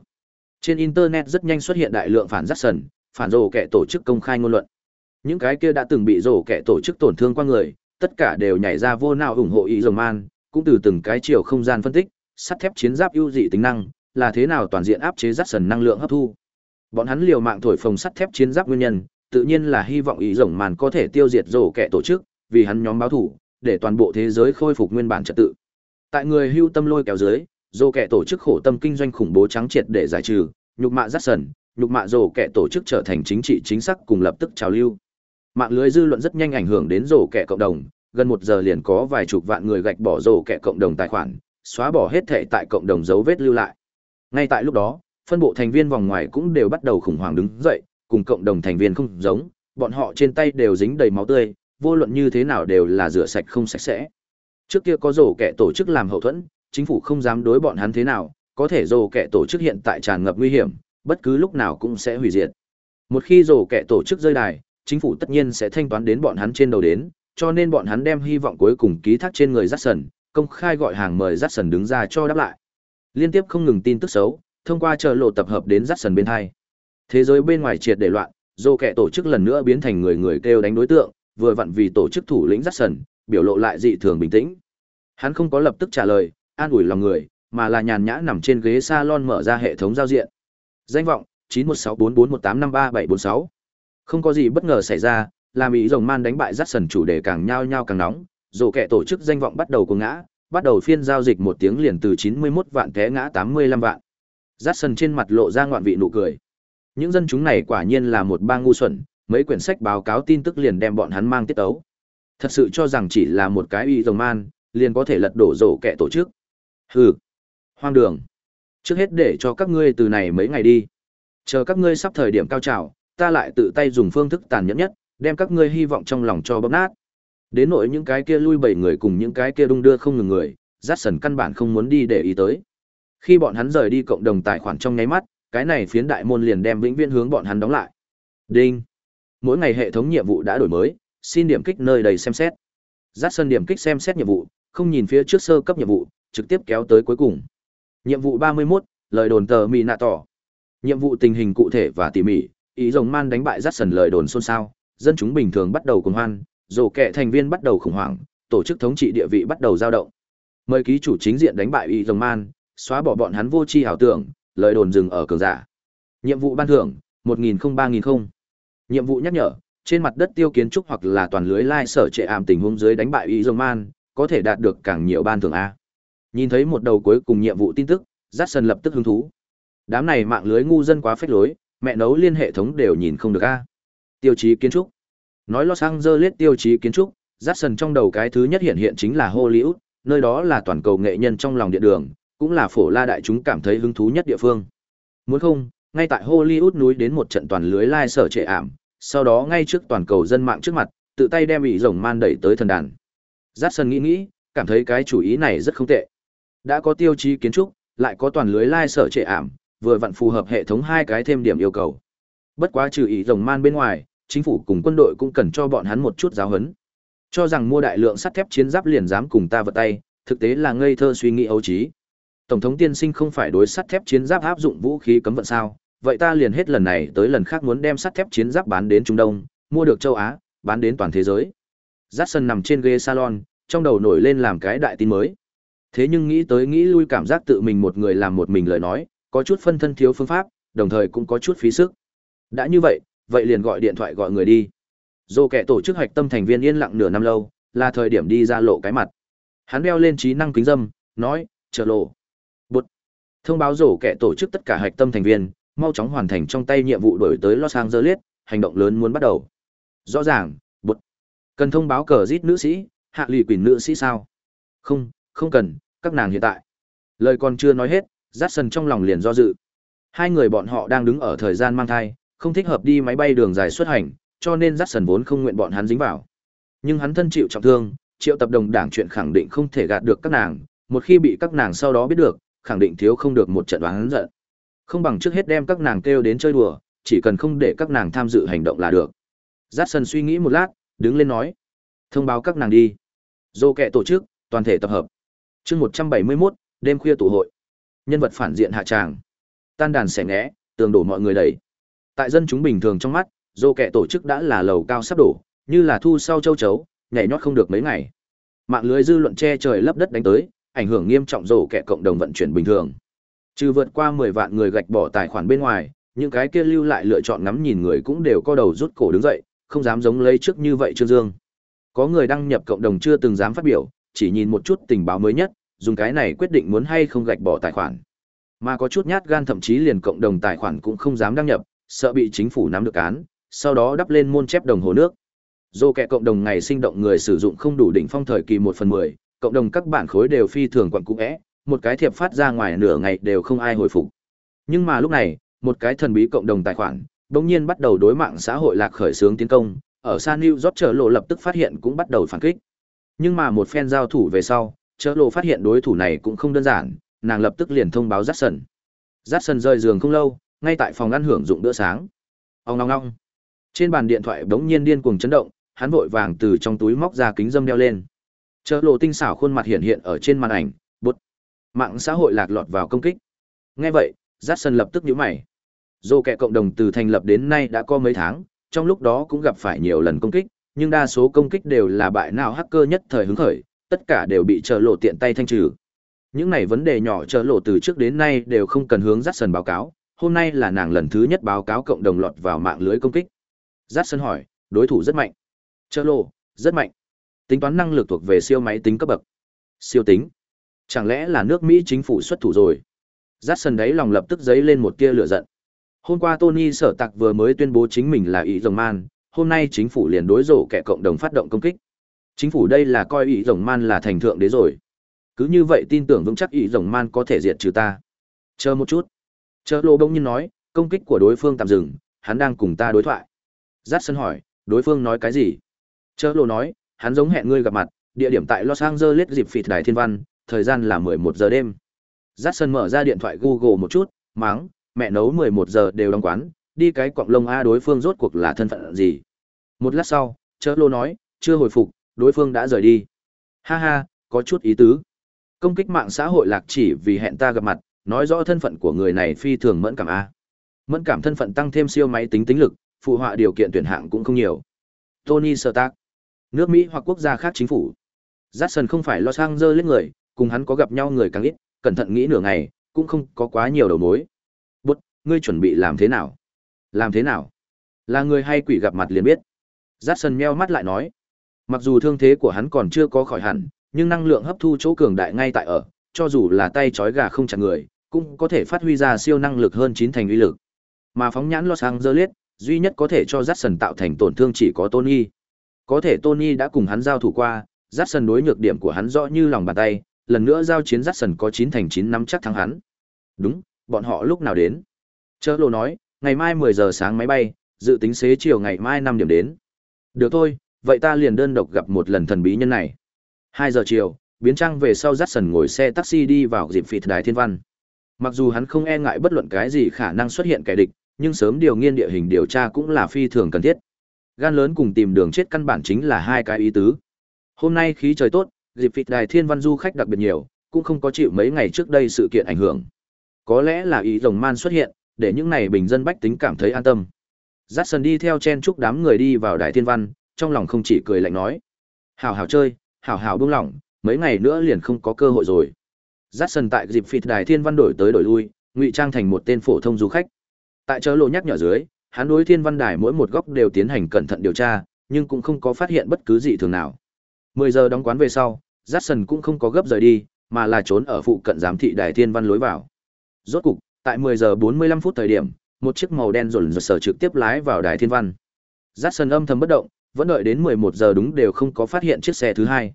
A: Trên internet rất nhanh xuất hiện đại lượng phản dắt sần, phản rổ kẻ tổ chức công khai ngôn luận. Những cái kia đã từng bị rổ kẻ tổ chức tổn thương qua người, tất cả đều nhảy ra vô nào ủng hộ ý rồng man, cũng từ từng cái chiều không gian phân tích, sắt thép chiến giáp ưu dị tính năng, là thế nào toàn diện áp chế rắc sần năng lượng hấp thu. Bọn hắn liều mạng thổi phồng sắt thép chiến giáp nguyên nhân, tự nhiên là hy vọng ý rồng màn có thể tiêu diệt rổ kẻ tổ chức, vì hắn nhóm báo thủ, để toàn bộ thế giới khôi phục nguyên bản trật tự. Tại người hưu tâm lôi kéo dưới, rổ kẻ tổ chức khổ tâm kinh doanh khủng bố trắng triệt để giải trừ, nhục mạ rắc sần, nhục mạ rổ kẻ tổ chức trở thành chính trị chính xác cùng lập tức trào lưu. Mạng lưới dư luận rất nhanh ảnh hưởng đến rổ kẻ cộng đồng, gần một giờ liền có vài chục vạn người gạch bỏ rổ kẻ cộng đồng tài khoản, xóa bỏ hết thệ tại cộng đồng dấu vết lưu lại. Ngay tại lúc đó, phân bộ thành viên vòng ngoài cũng đều bắt đầu khủng hoảng đứng dậy, cùng cộng đồng thành viên không giống, bọn họ trên tay đều dính đầy máu tươi, vô luận như thế nào đều là rửa sạch không sạch sẽ. Trước kia có rổ kẻ tổ chức làm hậu thuẫn, chính phủ không dám đối bọn hắn thế nào, có thể rổ kẻ tổ chức hiện tại tràn ngập nguy hiểm, bất cứ lúc nào cũng sẽ hủy diệt. Một khi rổ kẻ tổ chức rơi đài, chính phủ tất nhiên sẽ thanh toán đến bọn hắn trên đầu đến, cho nên bọn hắn đem hy vọng cuối cùng ký thác trên người Jackson, công khai gọi hàng mời Jackson đứng ra cho đáp lại. Liên tiếp không ngừng tin tức xấu, thông qua chờ lộ tập hợp đến Jackson bên hai. Thế giới bên ngoài triệt để loạn, dô kẻ tổ chức lần nữa biến thành người người kêu đánh đối tượng, vừa vặn vì tổ chức thủ lĩnh Jackson, biểu lộ lại dị thường bình tĩnh. Hắn không có lập tức trả lời, an ủi lòng người, mà là nhàn nhã nằm trên ghế salon mở ra hệ thống giao diện. Danh vọng 916441853746. Không có gì bất ngờ xảy ra, làm ý rồng man đánh bại rắt sần chủ đề càng nhao nhao càng nóng, dù kẻ tổ chức danh vọng bắt đầu cuồng ngã, bắt đầu phiên giao dịch một tiếng liền từ 91 vạn té ngã 85 vạn. Giác sân trên mặt lộ ra ngoạn vị nụ cười. Những dân chúng này quả nhiên là một bang ngu xuẩn, mấy quyển sách báo cáo tin tức liền đem bọn hắn mang tiết tấu. Thật sự cho rằng chỉ là một cái y rồng man, liền có thể lật đổ rổ kẻ tổ chức. Hừ, hoang đường. Trước hết để cho các ngươi từ này mấy ngày đi. Chờ các ngươi sắp thời điểm cao trào, ta lại tự tay dùng phương thức tàn nhẫn nhất, đem các ngươi hy vọng trong lòng cho bóp nát. Đến nỗi những cái kia lui bảy người cùng những cái kia đung đưa không ngừng người, rát sần căn bản không muốn đi để ý tới. Khi bọn hắn rời đi cộng đồng tài khoản trong nháy mắt, cái này phiến đại môn liền đem vĩnh viễn hướng bọn hắn đóng lại. Đinh. Mỗi ngày hệ thống nhiệm vụ đã đổi mới, xin điểm kích nơi đầy xem xét. Rát sân điểm kích xem xét nhiệm vụ, không nhìn phía trước sơ cấp nhiệm vụ, trực tiếp kéo tới cuối cùng. Nhiệm vụ 31, lời đồn tờ mì nạ tỏ. Nhiệm vụ tình hình cụ thể và tỉ mỉ, ý rồng man đánh bại rát sần lời đồn xôn xao, dân chúng bình thường bắt đầu cùng hoan, rổ kẹ thành viên bắt đầu khủng hoảng, tổ chức thống trị địa vị bắt đầu dao động. Mời ký chủ chính diện đánh bại y dòng man, xóa bỏ bọn hắn vô tri ảo tưởng, lời đồn dừng ở cường giả. Nhiệm vụ ban thưởng, 1000 3000 không. Nhiệm vụ nhắc nhở, trên mặt đất tiêu kiến trúc hoặc là toàn lưới lai sở trệ ảm tình huống dưới đánh bại y dòng man, có thể đạt được càng nhiều ban thưởng a. Nhìn thấy một đầu cuối cùng nhiệm vụ tin tức, Jackson lập tức hứng thú. Đám này mạng lưới ngu dân quá phết lối, mẹ nấu liên hệ thống đều nhìn không được a. Tiêu chí kiến trúc. Nói Los Angeles tiêu chí kiến trúc, Jackson trong đầu cái thứ nhất hiện hiện chính là Hollywood, nơi đó là toàn cầu nghệ nhân trong lòng địa đường, cũng là phổ la đại chúng cảm thấy hứng thú nhất địa phương. Muốn không, ngay tại Hollywood núi đến một trận toàn lưới lai sở trệ ảm, sau đó ngay trước toàn cầu dân mạng trước mặt, tự tay đem bị rồng man đẩy tới thần đàn. Jackson nghĩ nghĩ, cảm thấy cái chủ ý này rất không tệ. Đã có tiêu chí kiến trúc, lại có toàn lưới lai sở trệ ảm, vừa vặn phù hợp hệ thống hai cái thêm điểm yêu cầu. Bất quá trừ ý rồng man bên ngoài, chính phủ cùng quân đội cũng cần cho bọn hắn một chút giáo huấn. Cho rằng mua đại lượng sắt thép chiến giáp liền dám cùng ta vật tay, thực tế là ngây thơ suy nghĩ ấu trí. Tổng thống tiên sinh không phải đối sắt thép chiến giáp áp dụng vũ khí cấm vận sao? Vậy ta liền hết lần này tới lần khác muốn đem sắt thép chiến giáp bán đến Trung Đông, mua được châu Á, bán đến toàn thế giới. Jackson nằm trên ghế salon, trong đầu nổi lên làm cái đại tin mới. Thế nhưng nghĩ tới nghĩ lui cảm giác tự mình một người làm một mình lời nói, có chút phân thân thiếu phương pháp, đồng thời cũng có chút phí sức. Đã như vậy, vậy liền gọi điện thoại gọi người đi. Dô kẻ tổ chức hạch tâm thành viên yên lặng nửa năm lâu, là thời điểm đi ra lộ cái mặt. Hắn đeo lên trí năng kính dâm, nói, chờ lộ. bút Thông báo rổ kẻ tổ chức tất cả hạch tâm thành viên, mau chóng hoàn thành trong tay nhiệm vụ đổi tới Los Angeles, hành động lớn muốn bắt đầu. Rõ ràng, bút Cần thông báo cờ rít nữ sĩ, hạ lụy quỷ nữ sĩ sao? Không, không cần, các nàng hiện tại. Lời còn chưa nói hết, Jackson trong lòng liền do dự. Hai người bọn họ đang đứng ở thời gian mang thai, không thích hợp đi máy bay đường dài xuất hành, cho nên Jackson vốn không nguyện bọn hắn dính vào. Nhưng hắn thân chịu trọng thương, triệu tập đồng đảng chuyện khẳng định không thể gạt được các nàng, một khi bị các nàng sau đó biết được, khẳng định thiếu không được một trận đoán giận. Không bằng trước hết đem các nàng kêu đến chơi đùa, chỉ cần không để các nàng tham dự hành động là được. Jackson suy nghĩ một lát, đứng lên nói. Thông báo các nàng đi. Dô kẹ tổ chức, toàn thể tập hợp. chương 171, đêm khuya tụ hội. Nhân vật phản diện hạ tràng. Tan đàn xẻ ngẽ, tường đổ mọi người đẩy. Tại dân chúng bình thường trong mắt, dô kẻ tổ chức đã là lầu cao sắp đổ, như là thu sau châu chấu, nhảy nhót không được mấy ngày. Mạng lưới dư luận che trời lấp đất đánh tới, ảnh hưởng nghiêm trọng dô kẻ cộng đồng vận chuyển bình thường. Trừ vượt qua 10 vạn người gạch bỏ tài khoản bên ngoài, những cái kia lưu lại lựa chọn ngắm nhìn người cũng đều co đầu rút cổ đứng dậy, không dám giống lấy trước như vậy Trương Dương. Có người đăng nhập cộng đồng chưa từng dám phát biểu, chỉ nhìn một chút tình báo mới nhất, dùng cái này quyết định muốn hay không gạch bỏ tài khoản. Mà có chút nhát gan thậm chí liền cộng đồng tài khoản cũng không dám đăng nhập, sợ bị chính phủ nắm được án, sau đó đắp lên môn chép đồng hồ nước. Dù kẻ cộng đồng ngày sinh động người sử dụng không đủ đỉnh phong thời kỳ 1 phần 10, cộng đồng các bản khối đều phi thường quận cũ é, một cái thiệp phát ra ngoài nửa ngày đều không ai hồi phục. Nhưng mà lúc này, một cái thần bí cộng đồng tài khoản, bỗng nhiên bắt đầu đối mạng xã hội lạc khởi xướng tiến công, ở San New York chợ lộ lập tức phát hiện cũng bắt đầu phản kích. Nhưng mà một phen giao thủ về sau, chợ lộ phát hiện đối thủ này cũng không đơn giản, nàng lập tức liền thông báo Jackson. Jackson rời giường không lâu, ngay tại phòng ăn hưởng dụng bữa sáng. Ông ngong ngong. Trên bàn điện thoại bỗng nhiên điên cuồng chấn động, hắn vội vàng từ trong túi móc ra kính dâm đeo lên. Chợ lộ tinh xảo khuôn mặt hiện hiện ở trên màn ảnh, bút. Mạng xã hội lạc lọt vào công kích. Nghe vậy, Jackson lập tức nhíu mày. Dù kẻ cộng đồng từ thành lập đến nay đã có mấy tháng, trong lúc đó cũng gặp phải nhiều lần công kích, nhưng đa số công kích đều là bại nào hacker nhất thời hứng khởi, tất cả đều bị chờ lộ tiện tay thanh trừ. Những này vấn đề nhỏ chờ lộ từ trước đến nay đều không cần hướng Jackson báo cáo, hôm nay là nàng lần thứ nhất báo cáo cộng đồng lọt vào mạng lưới công kích. Jackson hỏi, đối thủ rất mạnh. Chờ lộ, rất mạnh. Tính toán năng lực thuộc về siêu máy tính cấp bậc. Siêu tính. Chẳng lẽ là nước Mỹ chính phủ xuất thủ rồi? Jackson đấy lòng lập tức dấy lên một tia lửa giận. Hôm qua Tony sở tặc vừa mới tuyên bố chính mình là ý rồng man, hôm nay chính phủ liền đối rổ kẻ cộng đồng phát động công kích. Chính phủ đây là coi ý rồng man là thành thượng đế rồi. Cứ như vậy tin tưởng vững chắc ý rồng man có thể diệt trừ ta. Chờ một chút. Chợ lộ đông nhiên nói, công kích của đối phương tạm dừng, hắn đang cùng ta đối thoại. Giác sân hỏi, đối phương nói cái gì? Chợ lộ nói, hắn giống hẹn ngươi gặp mặt, địa điểm tại Los Angeles dịp phịt đài thiên văn, thời gian là 11 giờ đêm. Giác sân mở ra điện thoại Google một chút, máng, mẹ nấu 11 giờ đều đóng quán, đi cái quặng lông A đối phương rốt cuộc là thân phận gì. Một lát sau, chợ lộ nói, chưa hồi phục, đối phương đã rời đi. Ha ha, có chút ý tứ. Công kích mạng xã hội lạc chỉ vì hẹn ta gặp mặt, nói rõ thân phận của người này phi thường mẫn cảm A. Mẫn cảm thân phận tăng thêm siêu máy tính tính lực, phụ họa điều kiện tuyển hạng cũng không nhiều. Tony Stark, nước Mỹ hoặc quốc gia khác chính phủ. Jackson không phải lo sang dơ lên người, cùng hắn có gặp nhau người càng ít, cẩn thận nghĩ nửa ngày, cũng không có quá nhiều đầu mối. Bút, ngươi chuẩn bị làm thế nào? Làm thế nào? Là người hay quỷ gặp mặt liền biết. Jackson meo mắt lại nói. Mặc dù thương thế của hắn còn chưa có khỏi hẳn, nhưng năng lượng hấp thu chỗ cường đại ngay tại ở, cho dù là tay trói gà không chặt người, cũng có thể phát huy ra siêu năng lực hơn chín thành uy lực. Mà phóng nhãn Los Angeles, duy nhất có thể cho Jackson tạo thành tổn thương chỉ có Tony. Có thể Tony đã cùng hắn giao thủ qua, Jackson đối nhược điểm của hắn rõ như lòng bàn tay, lần nữa giao chiến Jackson có 9 thành 9 nắm chắc thắng hắn. Đúng, bọn họ lúc nào đến? Chớ lộ nói, ngày mai 10 giờ sáng máy bay, dự tính xế chiều ngày mai 5 điểm đến. Được thôi, vậy ta liền đơn độc gặp một lần thần bí nhân này. 2 giờ chiều, biến trang về sau Jackson ngồi xe taxi đi vào dịp phịt đài thiên văn. Mặc dù hắn không e ngại bất luận cái gì khả năng xuất hiện kẻ địch, nhưng sớm điều nghiên địa hình điều tra cũng là phi thường cần thiết. Gan lớn cùng tìm đường chết căn bản chính là hai cái ý tứ. Hôm nay khí trời tốt, dịp phịt đài thiên văn du khách đặc biệt nhiều, cũng không có chịu mấy ngày trước đây sự kiện ảnh hưởng. Có lẽ là ý rồng man xuất hiện, để những này bình dân bách tính cảm thấy an tâm. Jackson đi theo chen chúc đám người đi vào đài thiên văn, trong lòng không chỉ cười lạnh nói. hào hào chơi, hào hào buông lỏng, mấy ngày nữa liền không có cơ hội rồi. Jackson tại dịp phịt đài thiên văn đổi tới đổi lui, ngụy trang thành một tên phổ thông du khách. Tại chớ lộ nhắc nhở dưới, hắn đối thiên văn đài mỗi một góc đều tiến hành cẩn thận điều tra, nhưng cũng không có phát hiện bất cứ gì thường nào. 10 giờ đóng quán về sau, Jackson cũng không có gấp rời đi, mà là trốn ở phụ cận giám thị đài thiên văn lối vào. Rốt cục, tại 10 giờ 45 phút thời điểm, một chiếc màu đen rồn rột sở trực tiếp lái vào đài thiên văn. Jackson âm thầm bất động, vẫn đợi đến 11 giờ đúng đều không có phát hiện chiếc xe thứ hai.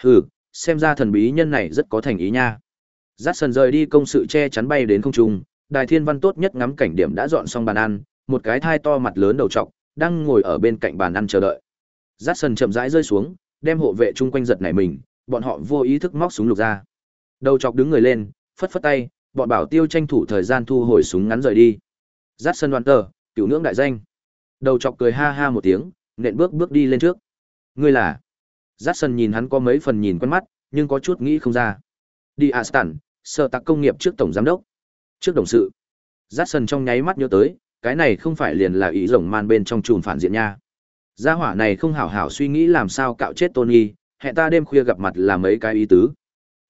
A: Hừ, xem ra thần bí nhân này rất có thành ý nha. Jackson rời đi công sự che chắn bay đến không trung, đài thiên văn tốt nhất ngắm cảnh điểm đã dọn xong bàn ăn, một cái thai to mặt lớn đầu trọc, đang ngồi ở bên cạnh bàn ăn chờ đợi. Jackson chậm rãi rơi xuống, đem hộ vệ chung quanh giật nảy mình, bọn họ vô ý thức móc súng lục ra. Đầu chọc đứng người lên, phất phất tay, bọn bảo tiêu tranh thủ thời gian thu hồi súng ngắn rời đi. Jackson đoàn tờ, cửu nương đại danh. Đầu chọc cười ha ha một tiếng, nện bước bước đi lên trước. Ngươi là? Jackson nhìn hắn có mấy phần nhìn quen mắt, nhưng có chút nghĩ không ra. Đi Aston, sở tạc công nghiệp trước tổng giám đốc. Trước đồng sự. Jackson trong nháy mắt nhớ tới, cái này không phải liền là ý rồng man bên trong chùm phản diện nha. Gia hỏa này không hảo hảo suy nghĩ làm sao cạo chết Tony, hẹn ta đêm khuya gặp mặt là mấy cái ý tứ.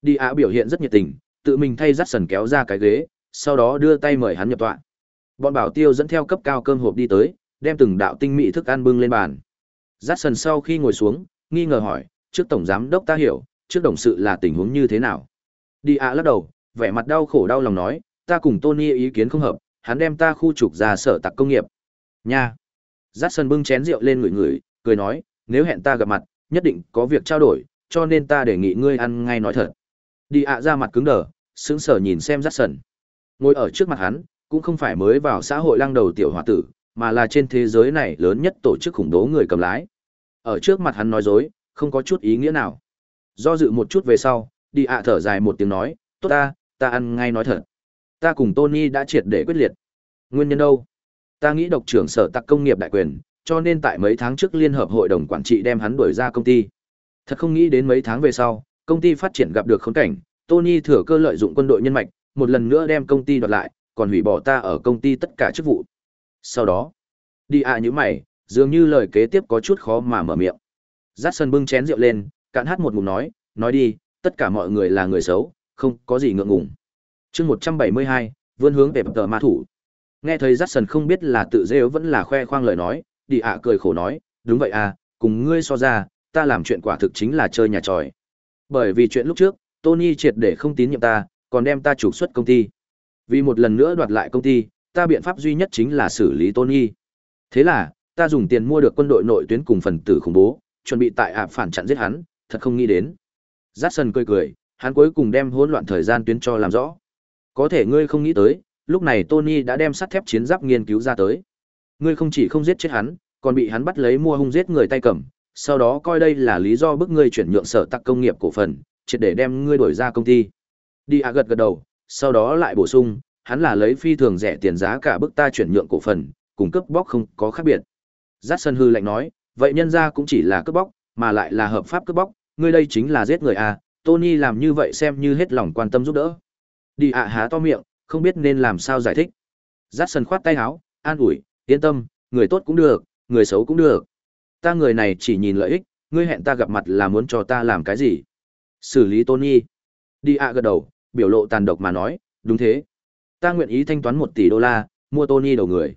A: Đi Á biểu hiện rất nhiệt tình, tự mình thay Jackson kéo ra cái ghế, sau đó đưa tay mời hắn nhập tọa. Bọn bảo tiêu dẫn theo cấp cao cơm hộp đi tới, đem từng đạo tinh mỹ thức ăn bưng lên bàn. Jackson sau khi ngồi xuống, nghi ngờ hỏi, trước tổng giám đốc ta hiểu, trước đồng sự là tình huống như thế nào? Đi ạ lắc đầu, vẻ mặt đau khổ đau lòng nói, ta cùng Tony ý kiến không hợp, hắn đem ta khu trục ra sở tạc công nghiệp. Nha. Jackson bưng chén rượu lên ngửi ngửi, cười nói, nếu hẹn ta gặp mặt, nhất định có việc trao đổi, cho nên ta đề nghị ngươi ăn ngay nói thật. Đi ạ ra mặt cứng đờ, sững sờ nhìn xem Jackson. Ngồi ở trước mặt hắn, cũng không phải mới vào xã hội lăng đầu tiểu hòa tử, mà là trên thế giới này lớn nhất tổ chức khủng bố người cầm lái. Ở trước mặt hắn nói dối, không có chút ý nghĩa nào. Do dự một chút về sau, đi ạ thở dài một tiếng nói, tốt ta, ta ăn ngay nói thật. Ta cùng Tony đã triệt để quyết liệt. Nguyên nhân đâu? Ta nghĩ độc trưởng sở tặc công nghiệp đại quyền, cho nên tại mấy tháng trước liên hợp hội đồng quản trị đem hắn đuổi ra công ty. Thật không nghĩ đến mấy tháng về sau, công ty phát triển gặp được khốn cảnh, Tony thừa cơ lợi dụng quân đội nhân mạch, một lần nữa đem công ty đoạt lại, còn hủy bỏ ta ở công ty tất cả chức vụ. Sau đó, đi ạ à như mày, dường như lời kế tiếp có chút khó mà mở miệng. Jackson bưng chén rượu lên, cạn hát một ngụm nói, nói đi, tất cả mọi người là người xấu, không có gì ngượng ngùng. Chương 172, vươn hướng về tờ ma thủ. Nghe thấy Jackson không biết là tự rêu vẫn là khoe khoang lời nói, đi ạ cười khổ nói, đúng vậy à, cùng ngươi so ra, ta làm chuyện quả thực chính là chơi nhà tròi. Bởi vì chuyện lúc trước, Tony triệt để không tín nhiệm ta, còn đem ta trục xuất công ty. Vì một lần nữa đoạt lại công ty, ta biện pháp duy nhất chính là xử lý Tony. Thế là, ta dùng tiền mua được quân đội nội tuyến cùng phần tử khủng bố, chuẩn bị tại ạp phản chặn giết hắn, thật không nghĩ đến. Jackson cười cười, hắn cuối cùng đem hỗn loạn thời gian tuyến cho làm rõ. Có thể ngươi không nghĩ tới, lúc này Tony đã đem sắt thép chiến giáp nghiên cứu ra tới. Ngươi không chỉ không giết chết hắn, còn bị hắn bắt lấy mua hung giết người tay cầm, sau đó coi đây là lý do bức ngươi chuyển nhượng sở tặc công nghiệp cổ phần, triệt để đem ngươi đổi ra công ty. Đi à gật gật đầu, sau đó lại bổ sung, hắn là lấy phi thường rẻ tiền giá cả bức ta chuyển nhượng cổ phần, cùng cướp bóc không có khác biệt. Jackson hư lạnh nói, vậy nhân ra cũng chỉ là cướp bóc, mà lại là hợp pháp cướp bóc, ngươi đây chính là giết người à, Tony làm như vậy xem như hết lòng quan tâm giúp đỡ. Đi ạ há to miệng, không biết nên làm sao giải thích. Jackson khoát tay áo, an ủi, yên tâm, người tốt cũng được, người xấu cũng được. Ta người này chỉ nhìn lợi ích, ngươi hẹn ta gặp mặt là muốn cho ta làm cái gì? Xử lý Tony. Đi ạ gật đầu, biểu lộ tàn độc mà nói, đúng thế. Ta nguyện ý thanh toán một tỷ đô la, mua Tony đầu người.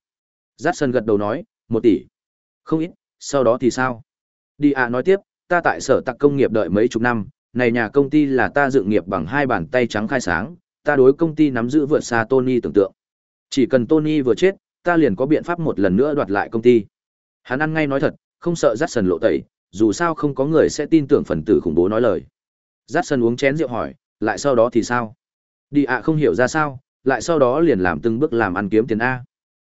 A: Jackson gật đầu nói, một tỷ. Không ít, sau đó thì sao? Đi ạ nói tiếp, ta tại sở tạc công nghiệp đợi mấy chục năm, này nhà công ty là ta dựng nghiệp bằng hai bàn tay trắng khai sáng, ta đối công ty nắm giữ vượt xa Tony tưởng tượng. Chỉ cần Tony vừa chết, ta liền có biện pháp một lần nữa đoạt lại công ty. Hắn ăn ngay nói thật, không sợ Jackson lộ tẩy, dù sao không có người sẽ tin tưởng phần tử khủng bố nói lời. Dát sân uống chén rượu hỏi, lại sau đó thì sao? Đi ạ không hiểu ra sao, lại sau đó liền làm từng bước làm ăn kiếm tiền A.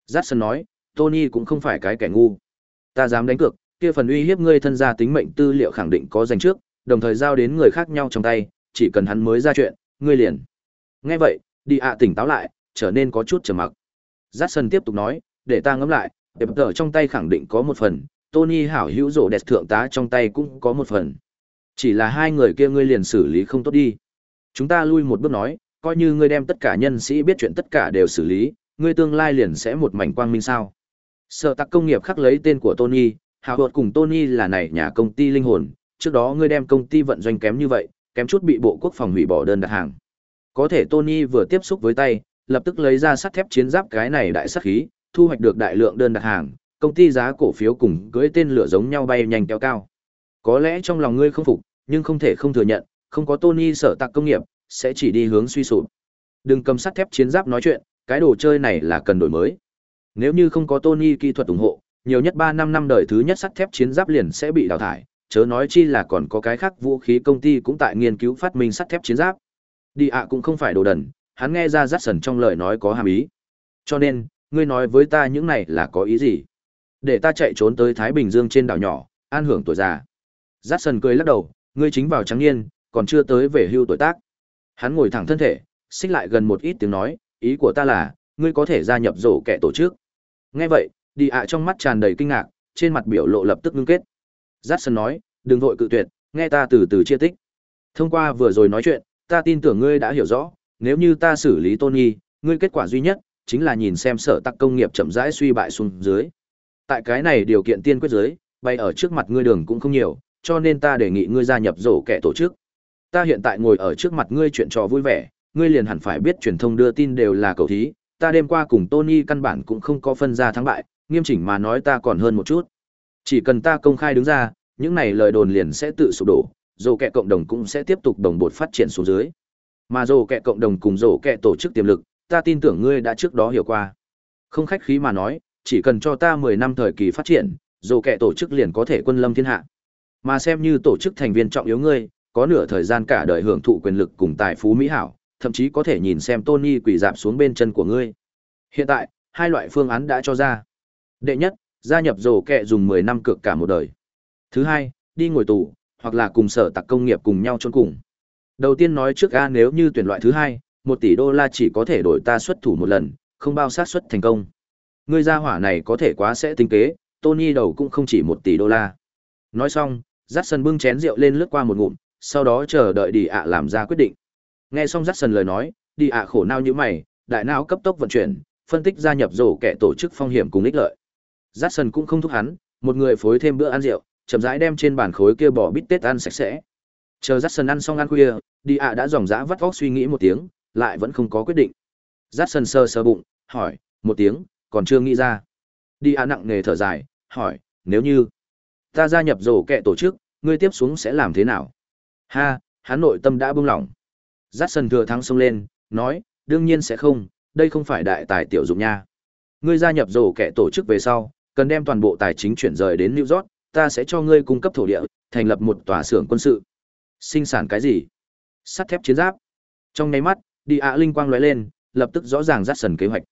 A: Dát sân nói, Tony cũng không phải cái kẻ ngu. Ta dám đánh cược, kia phần uy hiếp ngươi thân gia tính mệnh tư liệu khẳng định có dành trước, đồng thời giao đến người khác nhau trong tay, chỉ cần hắn mới ra chuyện, ngươi liền. Nghe vậy, đi ạ tỉnh táo lại, trở nên có chút trầm mặc. Jackson tiếp tục nói, để ta ngẫm lại, đẹp tờ trong tay khẳng định có một phần, Tony hảo hữu rổ đẹp thượng tá trong tay cũng có một phần. Chỉ là hai người kia ngươi liền xử lý không tốt đi. Chúng ta lui một bước nói, coi như ngươi đem tất cả nhân sĩ biết chuyện tất cả đều xử lý, ngươi tương lai liền sẽ một mảnh quang minh sao. Sở tạc công nghiệp khắc lấy tên của Tony, hào hột cùng Tony là này nhà công ty linh hồn, trước đó ngươi đem công ty vận doanh kém như vậy, kém chút bị bộ quốc phòng hủy bỏ đơn đặt hàng. Có thể Tony vừa tiếp xúc với tay, lập tức lấy ra sắt thép chiến giáp cái này đại sát khí, thu hoạch được đại lượng đơn đặt hàng, công ty giá cổ phiếu cùng cưới tên lửa giống nhau bay nhanh kéo cao. Có lẽ trong lòng ngươi không phục, nhưng không thể không thừa nhận, không có Tony sở tạc công nghiệp, sẽ chỉ đi hướng suy sụp. Đừng cầm sắt thép chiến giáp nói chuyện, cái đồ chơi này là cần đổi mới. Nếu như không có Tony kỹ thuật ủng hộ, nhiều nhất 3 năm năm đời thứ nhất sắt thép chiến giáp liền sẽ bị đào thải, chớ nói chi là còn có cái khác vũ khí công ty cũng tại nghiên cứu phát minh sắt thép chiến giáp. Đi ạ cũng không phải đồ đần, hắn nghe ra rắc sần trong lời nói có hàm ý. Cho nên, ngươi nói với ta những này là có ý gì? Để ta chạy trốn tới Thái Bình Dương trên đảo nhỏ, an hưởng tuổi già. Rắc sần cười lắc đầu, ngươi chính vào trắng niên, còn chưa tới về hưu tuổi tác. Hắn ngồi thẳng thân thể, xích lại gần một ít tiếng nói, ý của ta là, ngươi có thể gia nhập rổ kẻ tổ chức. Nghe vậy, đi ạ trong mắt tràn đầy kinh ngạc, trên mặt biểu lộ lập tức ngưng kết. Jackson nói, đừng vội cự tuyệt, nghe ta từ từ chia tích. Thông qua vừa rồi nói chuyện, ta tin tưởng ngươi đã hiểu rõ, nếu như ta xử lý Tony, ngươi kết quả duy nhất chính là nhìn xem sở tắc công nghiệp chậm rãi suy bại xuống dưới. Tại cái này điều kiện tiên quyết dưới, bay ở trước mặt ngươi đường cũng không nhiều, cho nên ta đề nghị ngươi gia nhập rổ kẻ tổ chức. Ta hiện tại ngồi ở trước mặt ngươi chuyện trò vui vẻ, ngươi liền hẳn phải biết truyền thông đưa tin đều là cầu thí, ta đêm qua cùng Tony căn bản cũng không có phân ra thắng bại, nghiêm chỉnh mà nói ta còn hơn một chút. Chỉ cần ta công khai đứng ra, những này lời đồn liền sẽ tự sụp đổ, dù kẻ cộng đồng cũng sẽ tiếp tục đồng bột phát triển xuống dưới. Mà dù kẻ cộng đồng cùng dù kẻ tổ chức tiềm lực, ta tin tưởng ngươi đã trước đó hiểu qua. Không khách khí mà nói, chỉ cần cho ta 10 năm thời kỳ phát triển, dù kẻ tổ chức liền có thể quân lâm thiên hạ. Mà xem như tổ chức thành viên trọng yếu ngươi, có nửa thời gian cả đời hưởng thụ quyền lực cùng tài phú mỹ hảo, thậm chí có thể nhìn xem Tony quỳ dạp xuống bên chân của ngươi. Hiện tại, hai loại phương án đã cho ra. Đệ nhất, gia nhập rổ kẹ dùng 10 năm cược cả một đời. Thứ hai, đi ngồi tù, hoặc là cùng sở tặc công nghiệp cùng nhau chôn cùng. Đầu tiên nói trước A nếu như tuyển loại thứ hai, một tỷ đô la chỉ có thể đổi ta xuất thủ một lần, không bao sát xuất thành công. ngươi gia hỏa này có thể quá sẽ tinh kế, Tony đầu cũng không chỉ một tỷ đô la. Nói xong, Jackson bưng chén rượu lên lướt qua một ngụm, sau đó chờ đợi đi ạ làm ra quyết định. Nghe xong Jackson lời nói, đi ạ khổ não như mày, đại não cấp tốc vận chuyển, phân tích gia nhập rổ kẻ tổ chức phong hiểm cùng ích lợi. Jackson cũng không thúc hắn, một người phối thêm bữa ăn rượu, chậm rãi đem trên bàn khối kia bỏ bít tết ăn sạch sẽ. Chờ Jackson ăn xong ăn khuya, đi ạ đã dòng dã vắt óc suy nghĩ một tiếng, lại vẫn không có quyết định. Jackson sơ sơ bụng, hỏi, một tiếng, còn chưa nghĩ ra. Đi ạ nặng nề thở dài, hỏi, nếu như ta gia nhập rổ kẻ tổ chức, ngươi tiếp xuống sẽ làm thế nào? Ha, hắn nội tâm đã buông lỏng. Jackson thừa thắng xông lên, nói, đương nhiên sẽ không, đây không phải đại tài tiểu dụng nha. Ngươi gia nhập rổ kẻ tổ chức về sau, cần đem toàn bộ tài chính chuyển rời đến New York, ta sẽ cho ngươi cung cấp thổ địa, thành lập một tòa xưởng quân sự. Sinh sản cái gì? Sắt thép chiến giáp. Trong nháy mắt, đi ạ linh quang lóe lên, lập tức rõ ràng dắt sần kế hoạch.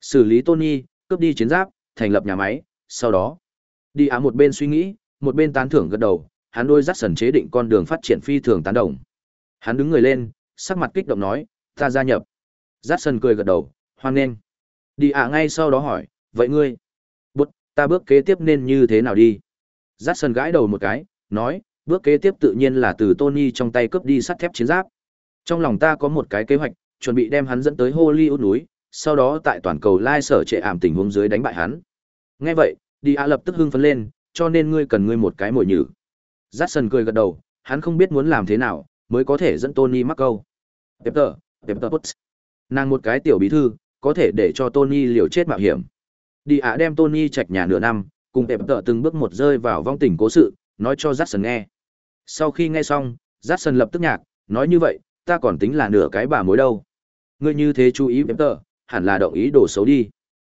A: Xử lý Tony, cướp đi chiến giáp, thành lập nhà máy, sau đó, đi ạ một bên suy nghĩ, một bên tán thưởng gật đầu, hắn đôi dắt sần chế định con đường phát triển phi thường tán đồng. Hắn đứng người lên, sắc mặt kích động nói, ta gia nhập. Jackson cười gật đầu, hoan nghênh. Đi ạ ngay sau đó hỏi, vậy ngươi, bút, ta bước kế tiếp nên như thế nào đi? Jackson sân gãi đầu một cái, nói, bước kế tiếp tự nhiên là từ Tony trong tay cướp đi sắt thép chiến giáp. Trong lòng ta có một cái kế hoạch, chuẩn bị đem hắn dẫn tới Hollywood núi, sau đó tại toàn cầu lai sở trệ ảm tình huống dưới đánh bại hắn. Nghe vậy, đi ạ lập tức hưng phấn lên, cho nên ngươi cần ngươi một cái mồi nhử. Jackson cười gật đầu, hắn không biết muốn làm thế nào mới có thể dẫn Tony mắc câu. Pepper, Pepper Potts. Nàng một cái tiểu bí thư, có thể để cho Tony liều chết mạo hiểm. Đi ạ đem Tony chạch nhà nửa năm, cùng tệp tợ từng bước một rơi vào vong tình cố sự, nói cho Jackson nghe. Sau khi nghe xong, Jackson lập tức nhạc, nói như vậy, ta còn tính là nửa cái bà mối đâu. Ngươi như thế chú ý tệp tợ, hẳn là động ý đồ xấu đi.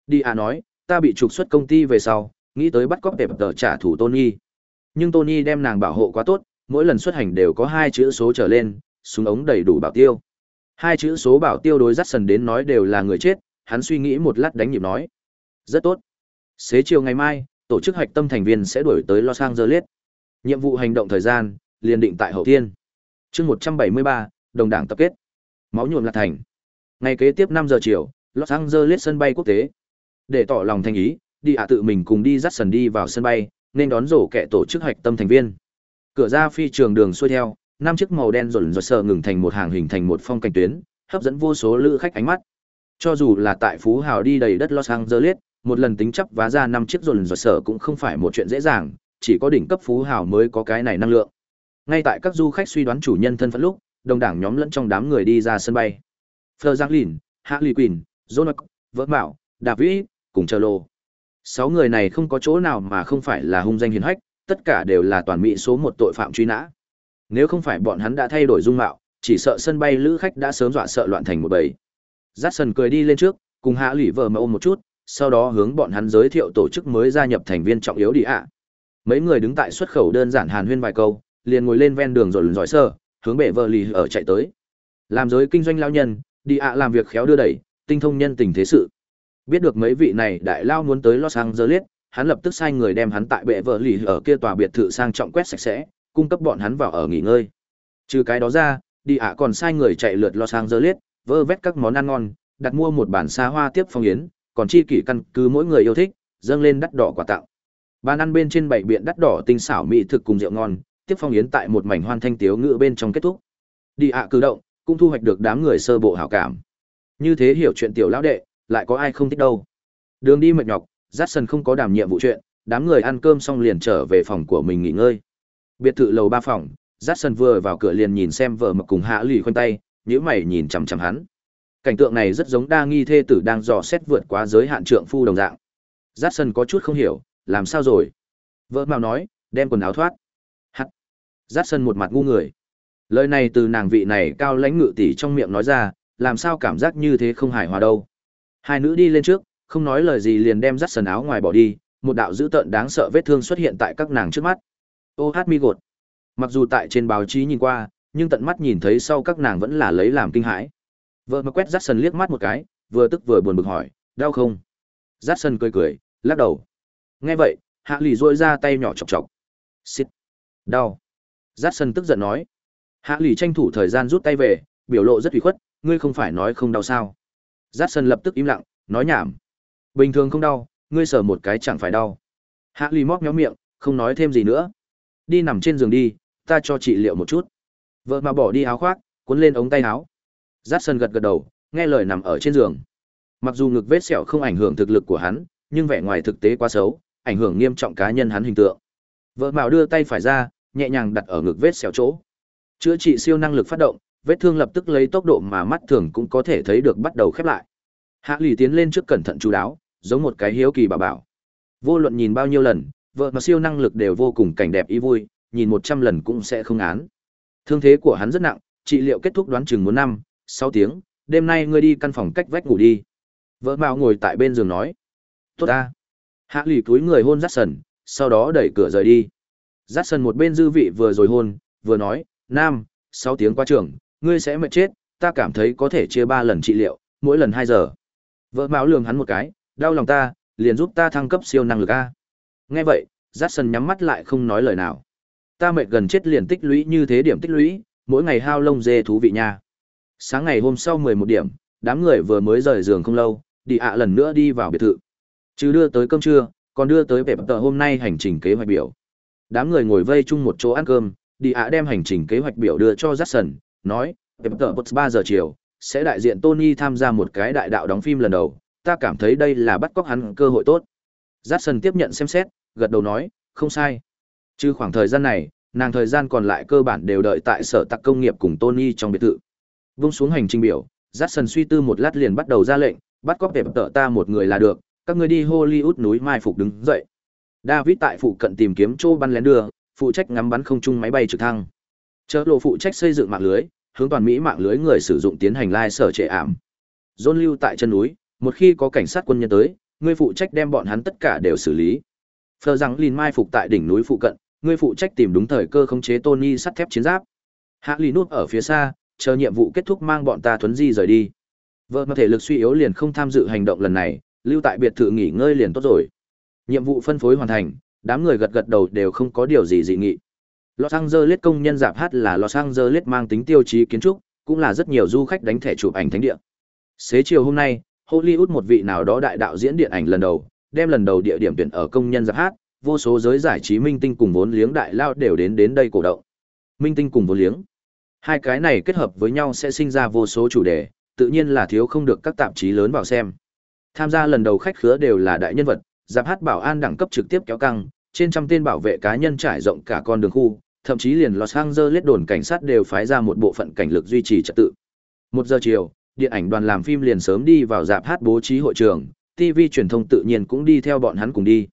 A: Đi à nói, ta bị trục xuất công ty về sau, nghĩ tới bắt cóc tệp tợ trả thù Tony. Nhưng Tony đem nàng bảo hộ quá tốt, mỗi lần xuất hành đều có hai chữ số trở lên, súng ống đầy đủ bảo tiêu. Hai chữ số bảo tiêu đối dắt sần đến nói đều là người chết, hắn suy nghĩ một lát đánh nhịp nói. Rất tốt. Xế chiều ngày mai, tổ chức hoạch tâm thành viên sẽ đuổi tới Los Angeles. Nhiệm vụ hành động thời gian, liền định tại hậu thiên. chương 173, đồng đảng tập kết. Máu nhuộm là thành. Ngày kế tiếp năm giờ chiều, Los Angeles sân bay quốc tế. Để tỏ lòng thành ý, đi ạ tự mình cùng đi dắt sần đi vào sân bay, nên đón rổ kẻ tổ chức hoạch tâm thành viên. Cửa ra phi trường đường xuôi theo, năm chiếc màu đen rộn rộn sờ ngừng thành một hàng hình thành một phong cảnh tuyến, hấp dẫn vô số lữ khách ánh mắt. Cho dù là tại Phú Hào đi đầy đất Los Angeles, một lần tính chấp vá ra năm chiếc rộn rộn sờ cũng không phải một chuyện dễ dàng, chỉ có đỉnh cấp Phú Hào mới có cái này năng lượng. Ngay tại các du khách suy đoán chủ nhân thân phận lúc, đồng đảng nhóm lẫn trong đám người đi ra sân bay. Fleur Giang quinn Jonas, Vỡ Bảo, David, cùng Chờ Lô. Sáu người này không có chỗ nào mà không phải là hung danh hiền hách, tất cả đều là toàn mỹ số một tội phạm truy nã. Nếu không phải bọn hắn đã thay đổi dung mạo, chỉ sợ sân bay lữ khách đã sớm dọa sợ loạn thành một bầy. Jackson cười đi lên trước, cùng Hạ Lỷ vợ mà ôm một chút, sau đó hướng bọn hắn giới thiệu tổ chức mới gia nhập thành viên trọng yếu đi ạ. Mấy người đứng tại xuất khẩu đơn giản hàn huyên vài câu, liền ngồi lên ven đường rồi lần giỏi sơ, hướng bệ vợ lì ở chạy tới. Làm giới kinh doanh lao nhân, đi ạ làm việc khéo đưa đẩy, tinh thông nhân tình thế sự. Biết được mấy vị này đại lao muốn tới Los Angeles, hắn lập tức sai người đem hắn tại bệ vợ lì ở kia tòa biệt thự sang trọng quét sạch sẽ, cung cấp bọn hắn vào ở nghỉ ngơi. Trừ cái đó ra, đi ạ còn sai người chạy lượt Los Angeles, vơ vét các món ăn ngon, đặt mua một bản xa hoa tiếp phong yến, còn chi kỷ căn cứ mỗi người yêu thích, dâng lên đắt đỏ quà tặng. Bàn ăn bên trên bảy biện đắt đỏ tinh xảo mỹ thực cùng rượu ngon, tiếp phong yến tại một mảnh hoan thanh tiếu ngữ bên trong kết thúc. Đi ạ cử động, cũng thu hoạch được đám người sơ bộ hảo cảm. Như thế hiểu chuyện tiểu lão đệ, lại có ai không thích đâu. Đường đi mệt nhọc, Jackson không có đảm nhiệm vụ chuyện, đám người ăn cơm xong liền trở về phòng của mình nghỉ ngơi. Biệt thự lầu ba phòng, Jackson vừa vào cửa liền nhìn xem vợ mập cùng hạ lì khoanh tay, nhữ mày nhìn chằm chằm hắn. Cảnh tượng này rất giống đa nghi thê tử đang dò xét vượt quá giới hạn trượng phu đồng dạng. Jackson có chút không hiểu, làm sao rồi? Vợ mạo nói, đem quần áo thoát. Hắt. Jackson một mặt ngu người. Lời này từ nàng vị này cao lãnh ngự tỷ trong miệng nói ra, làm sao cảm giác như thế không hài hòa đâu. Hai nữ đi lên trước, không nói lời gì liền đem Jackson áo ngoài bỏ đi, một đạo dữ tợn đáng sợ vết thương xuất hiện tại các nàng trước mắt. Ô hát mi gột. Mặc dù tại trên báo chí nhìn qua, nhưng tận mắt nhìn thấy sau các nàng vẫn là lấy làm kinh hãi. Vợ mà quét Jackson liếc mắt một cái, vừa tức vừa buồn bực hỏi, đau không? Jackson cười cười, lắc đầu. Nghe vậy, Hạ Lì rôi ra tay nhỏ chọc chọc. Xít. Đau. Jackson tức giận nói. Hạ Lì tranh thủ thời gian rút tay về, biểu lộ rất ủy khuất, ngươi không phải nói không đau sao? Jackson lập tức im lặng, nói nhảm. Bình thường không đau, ngươi sờ một cái chẳng phải đau. Hạ Lì móc méo miệng, không nói thêm gì nữa. Đi nằm trên giường đi, ta cho chị liệu một chút. Vợ mà bỏ đi áo khoác, cuốn lên ống tay áo. Jackson gật gật đầu, nghe lời nằm ở trên giường. Mặc dù ngực vết sẹo không ảnh hưởng thực lực của hắn, nhưng vẻ ngoài thực tế quá xấu, ảnh hưởng nghiêm trọng cá nhân hắn hình tượng. Vợ Mạo đưa tay phải ra, nhẹ nhàng đặt ở ngực vết sẹo chỗ. Chữa trị siêu năng lực phát động, vết thương lập tức lấy tốc độ mà mắt thường cũng có thể thấy được bắt đầu khép lại. Hạ Lì tiến lên trước cẩn thận chú đáo, giống một cái hiếu kỳ bà bảo. Vô luận nhìn bao nhiêu lần, vợ mà siêu năng lực đều vô cùng cảnh đẹp ý vui, nhìn một trăm lần cũng sẽ không án. Thương thế của hắn rất nặng, trị liệu kết thúc đoán chừng muốn năm, sáu tiếng, đêm nay ngươi đi căn phòng cách vách ngủ đi. Vợ Mạo ngồi tại bên giường nói. Tốt ta. Hạ lì túi người hôn dắt sần, sau đó đẩy cửa rời đi. Dắt sần một bên dư vị vừa rồi hôn, vừa nói, Nam, sáu tiếng qua trường, ngươi sẽ mệt chết, ta cảm thấy có thể chia ba lần trị liệu, mỗi lần hai giờ. Vợ Mạo lường hắn một cái, đau lòng ta, liền giúp ta thăng cấp siêu năng lực A. Nghe vậy, Jackson nhắm mắt lại không nói lời nào. Ta mệt gần chết liền tích lũy như thế điểm tích lũy, mỗi ngày hao lông dê thú vị nha. Sáng ngày hôm sau 11 điểm, đám người vừa mới rời giường không lâu, đi ạ lần nữa đi vào biệt thự. Chứ đưa tới cơm trưa, còn đưa tới bẹp tờ hôm nay hành trình kế hoạch biểu. Đám người ngồi vây chung một chỗ ăn cơm, đi ạ đem hành trình kế hoạch biểu đưa cho Jackson, nói, bẹp tờ 3 giờ chiều, sẽ đại diện Tony tham gia một cái đại đạo đóng phim lần đầu, ta cảm thấy đây là bắt cóc hắn cơ hội tốt. Jackson tiếp nhận xem xét, gật đầu nói, không sai. Chứ khoảng thời gian này, nàng thời gian còn lại cơ bản đều đợi tại sở tạc công nghiệp cùng Tony trong biệt thự. Vung xuống hành trình biểu, Jackson suy tư một lát liền bắt đầu ra lệnh, bắt cóc đẹp tợ ta một người là được, các ngươi đi Hollywood núi mai phục đứng dậy. David tại phụ cận tìm kiếm chỗ bắn lén đường, phụ trách ngắm bắn không trung máy bay trực thăng. Chớ lộ phụ trách xây dựng mạng lưới, hướng toàn Mỹ mạng lưới người sử dụng tiến hành lai sở trệ ảm. John lưu tại chân núi, một khi có cảnh sát quân nhân tới, ngươi phụ trách đem bọn hắn tất cả đều xử lý. Phờ rằng Lin mai phục tại đỉnh núi phụ cận, ngươi phụ trách tìm đúng thời cơ khống chế Tony sắt thép chiến giáp. Hạ Lì nút ở phía xa, chờ nhiệm vụ kết thúc mang bọn ta thuấn di rời đi. Vợ mà thể lực suy yếu liền không tham dự hành động lần này, lưu tại biệt thự nghỉ ngơi liền tốt rồi. Nhiệm vụ phân phối hoàn thành, đám người gật gật đầu đều không có điều gì dị nghị. Los Angeles công nhân dạp hát là Los Angeles mang tính tiêu chí kiến trúc, cũng là rất nhiều du khách đánh thẻ chụp ảnh thánh địa. Xế chiều hôm nay, Hollywood một vị nào đó đại đạo diễn điện ảnh lần đầu, đem lần đầu địa điểm tuyển ở công nhân dạp hát, vô số giới giải trí minh tinh cùng vốn liếng đại lao đều đến đến đây cổ động. Minh tinh cùng vốn liếng. Hai cái này kết hợp với nhau sẽ sinh ra vô số chủ đề, tự nhiên là thiếu không được các tạp chí lớn vào xem. Tham gia lần đầu khách khứa đều là đại nhân vật, giáp hát bảo an đẳng cấp trực tiếp kéo căng, trên trăm tên bảo vệ cá nhân trải rộng cả con đường khu, thậm chí liền Los Angeles đồn cảnh sát đều phái ra một bộ phận cảnh lực duy trì trật tự. Một giờ chiều, điện ảnh đoàn làm phim liền sớm đi vào dạp hát bố trí hội trường, TV truyền thông tự nhiên cũng đi theo bọn hắn cùng đi.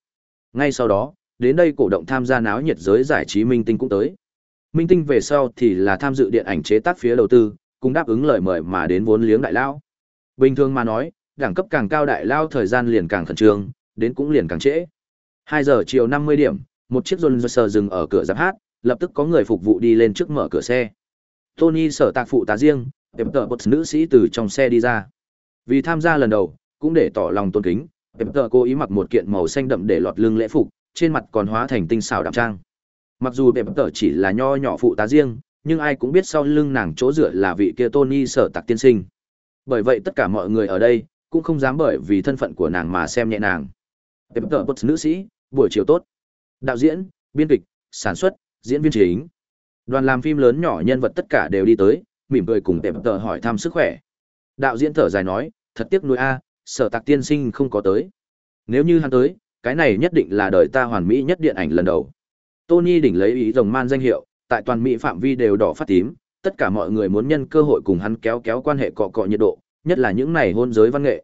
A: Ngay sau đó, đến đây cổ động tham gia náo nhiệt giới giải trí minh tinh cũng tới. Minh tinh về sau thì là tham dự điện ảnh chế tác phía đầu tư, cũng đáp ứng lời mời mà đến vốn liếng đại lao. Bình thường mà nói, đẳng cấp càng cao đại lao thời gian liền càng khẩn trương, đến cũng liền càng trễ. 2 giờ chiều 50 điểm, một chiếc Rolls Royce dừng ở cửa giáp hát, lập tức có người phục vụ đi lên trước mở cửa xe. Tony sở tạc phụ tá riêng, tệp tợ một nữ sĩ từ trong xe đi ra. Vì tham gia lần đầu, cũng để tỏ lòng tôn kính, tệp tợ cố ý mặc một kiện màu xanh đậm để lọt lưng lễ phục, trên mặt còn hóa thành tinh xảo đạm trang. Mặc dù tệp tợ chỉ là nho nhỏ phụ tá riêng, nhưng ai cũng biết sau lưng nàng chỗ dựa là vị kia Tony sở tạc tiên sinh. Bởi vậy tất cả mọi người ở đây cũng không dám bởi vì thân phận của nàng mà xem nhẹ nàng. tệp tợ một nữ sĩ, buổi chiều tốt. Đạo diễn, biên kịch, sản xuất, diễn viên chính. Đoàn làm phim lớn nhỏ nhân vật tất cả đều đi tới, mỉm cười cùng đẹp tờ hỏi thăm sức khỏe. Đạo diễn thở dài nói, thật tiếc nuối a, sở tạc tiên sinh không có tới. Nếu như hắn tới, cái này nhất định là đời ta hoàn mỹ nhất điện ảnh lần đầu. Tony đỉnh lấy ý rồng man danh hiệu, tại toàn mỹ phạm vi đều đỏ phát tím, tất cả mọi người muốn nhân cơ hội cùng hắn kéo kéo quan hệ cọ cọ nhiệt độ, nhất là những này hôn giới văn nghệ.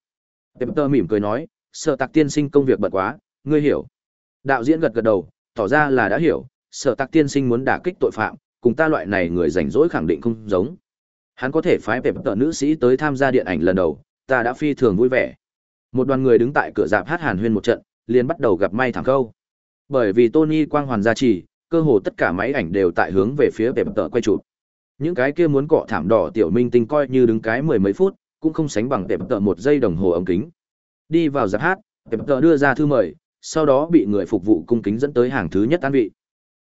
A: Pepper mỉm cười nói, sở tạc tiên sinh công việc bận quá, ngươi hiểu. Đạo diễn gật gật đầu, tỏ ra là đã hiểu, sở tạc tiên sinh muốn đả kích tội phạm, cùng ta loại này người rảnh rỗi khẳng định không giống. Hắn có thể phái Pepper nữ sĩ tới tham gia điện ảnh lần đầu, ta đã phi thường vui vẻ. Một đoàn người đứng tại cửa dạp hát hàn huyên một trận, liền bắt đầu gặp may thẳng câu. Bởi vì Tony quang hoàn gia trì, cơ hồ tất cả máy ảnh đều tại hướng về phía Pepper quay chụp. Những cái kia muốn cọ thảm đỏ tiểu minh tinh coi như đứng cái mười mấy phút, cũng không sánh bằng Pepper một giây đồng hồ ống kính. Đi vào dạp hát, Pepper đưa ra thư mời, sau đó bị người phục vụ cung kính dẫn tới hàng thứ nhất an vị.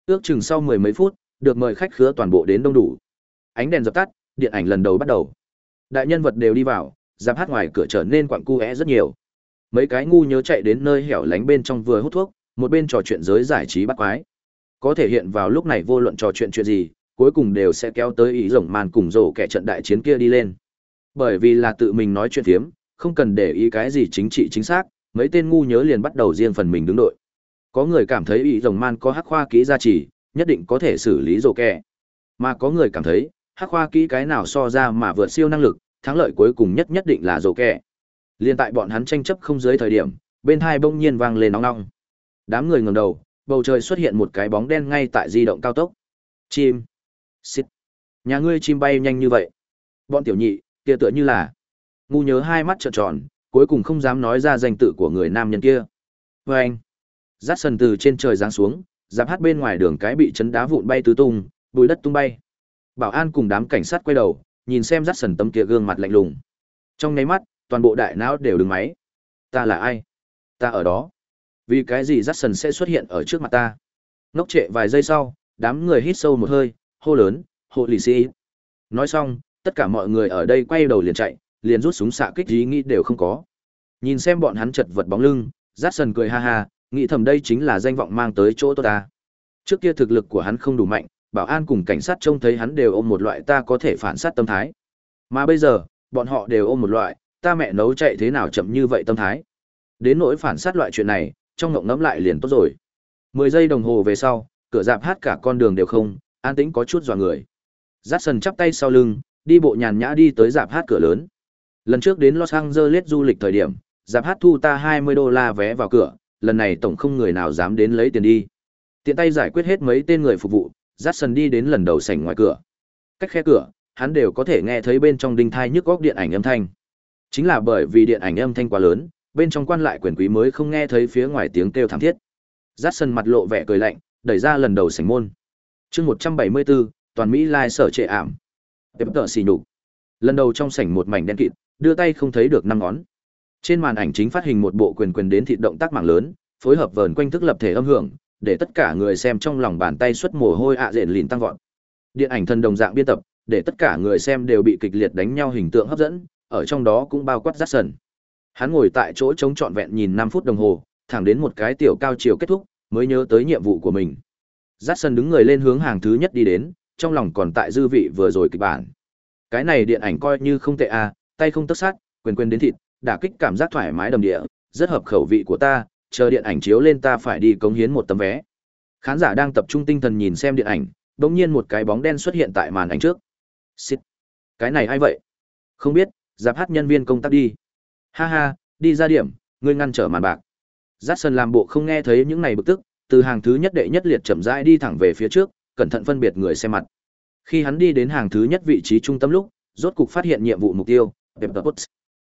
A: Ước chừng sau mười mấy phút, được mời khách khứa toàn bộ đến đông đủ. Ánh đèn dập tắt, điện ảnh lần đầu bắt đầu. Đại nhân vật đều đi vào, giáp hát ngoài cửa trở nên quặng cu é rất nhiều. Mấy cái ngu nhớ chạy đến nơi hẻo lánh bên trong vừa hút thuốc, một bên trò chuyện giới giải trí bắt quái. Có thể hiện vào lúc này vô luận trò chuyện chuyện gì, cuối cùng đều sẽ kéo tới ý rồng màn cùng rổ kẻ trận đại chiến kia đi lên. Bởi vì là tự mình nói chuyện phiếm không cần để ý cái gì chính trị chính xác, mấy tên ngu nhớ liền bắt đầu riêng phần mình đứng đội. Có người cảm thấy ý rồng man có hắc khoa kỹ gia trì, nhất định có thể xử lý rổ kẻ. Mà có người cảm thấy, hắc khoa kỹ cái nào so ra mà vượt siêu năng lực, thắng lợi cuối cùng nhất nhất định là rổ kẹ Liên tại bọn hắn tranh chấp không dưới thời điểm, bên hai bỗng nhiên vang lên nóng nóng. Đám người ngầm đầu, bầu trời xuất hiện một cái bóng đen ngay tại di động cao tốc. Chim. Xít. Nhà ngươi chim bay nhanh như vậy. Bọn tiểu nhị, kia tựa như là. Ngu nhớ hai mắt trợn tròn, cuối cùng không dám nói ra danh tự của người nam nhân kia. vê anh. rát sần từ trên trời giáng xuống, giáp hát bên ngoài đường cái bị chấn đá vụn bay tứ tung, bùi đất tung bay. Bảo an cùng đám cảnh sát quay đầu, nhìn xem dắt sần tấm kia gương mặt lạnh lùng. Trong nháy mắt, toàn bộ đại não đều đứng máy. Ta là ai? Ta ở đó. Vì cái gì dắt sần sẽ xuất hiện ở trước mặt ta? Ngốc trệ vài giây sau, đám người hít sâu một hơi, hô lớn, hộ lì xì. Nói xong, tất cả mọi người ở đây quay đầu liền chạy, liền rút súng xạ kích ý nghĩ đều không có. Nhìn xem bọn hắn chật vật bóng lưng, Dát Sần cười ha ha, nghĩ thầm đây chính là danh vọng mang tới chỗ tôi ta. Trước kia thực lực của hắn không đủ mạnh, bảo an cùng cảnh sát trông thấy hắn đều ôm một loại ta có thể phản sát tâm thái. Mà bây giờ, bọn họ đều ôm một loại, ta mẹ nấu chạy thế nào chậm như vậy tâm thái. Đến nỗi phản sát loại chuyện này, trong ngộng ngẫm lại liền tốt rồi. Mười giây đồng hồ về sau, cửa dạp hát cả con đường đều không, an tĩnh có chút dò người. Dát sần chắp tay sau lưng, đi bộ nhàn nhã đi tới dạp hát cửa lớn. Lần trước đến Los Angeles du lịch thời điểm, dạp hát thu ta 20 đô la vé vào cửa, lần này tổng không người nào dám đến lấy tiền đi. Tiện tay giải quyết hết mấy tên người phục vụ, Dát sần đi đến lần đầu sảnh ngoài cửa. Cách khe cửa, hắn đều có thể nghe thấy bên trong đinh thai nhức góc điện ảnh âm thanh. Chính là bởi vì điện ảnh âm thanh quá lớn, bên trong quan lại quyền quý mới không nghe thấy phía ngoài tiếng kêu thảm thiết. Dát sần mặt lộ vẻ cười lạnh, đẩy ra lần đầu sảnh môn. Chương 174, toàn Mỹ lai sở trệ ảm. Tiếp tợ xì nhục. Lần đầu trong sảnh một mảnh đen kịt, đưa tay không thấy được năm ngón. Trên màn ảnh chính phát hình một bộ quyền quyền đến thịt động tác mạng lớn, phối hợp vờn quanh thức lập thể âm hưởng, để tất cả người xem trong lòng bàn tay xuất mồ hôi ạ à rện lìn tăng vọt. Điện ảnh thần đồng dạng biên tập, để tất cả người xem đều bị kịch liệt đánh nhau hình tượng hấp dẫn, ở trong đó cũng bao quát Jackson. Hắn ngồi tại chỗ trống trọn vẹn nhìn 5 phút đồng hồ, thẳng đến một cái tiểu cao chiều kết thúc, mới nhớ tới nhiệm vụ của mình. Jackson đứng người lên hướng hàng thứ nhất đi đến, trong lòng còn tại dư vị vừa rồi kịch bản. Cái này điện ảnh coi như không tệ à, tay không tất sát, quyền quyền đến thịt, đả kích cảm giác thoải mái đầm địa, rất hợp khẩu vị của ta, chờ điện ảnh chiếu lên ta phải đi cống hiến một tấm vé. Khán giả đang tập trung tinh thần nhìn xem điện ảnh, đột nhiên một cái bóng đen xuất hiện tại màn ảnh trước. Xịt. Cái này ai vậy? Không biết, giáp hát nhân viên công tác đi. Ha ha, đi ra điểm, ngươi ngăn trở màn bạc. Jackson làm bộ không nghe thấy những này bực tức, từ hàng thứ nhất đệ nhất liệt chậm rãi đi thẳng về phía trước, cẩn thận phân biệt người xem mặt. Khi hắn đi đến hàng thứ nhất vị trí trung tâm lúc, rốt cục phát hiện nhiệm vụ mục tiêu,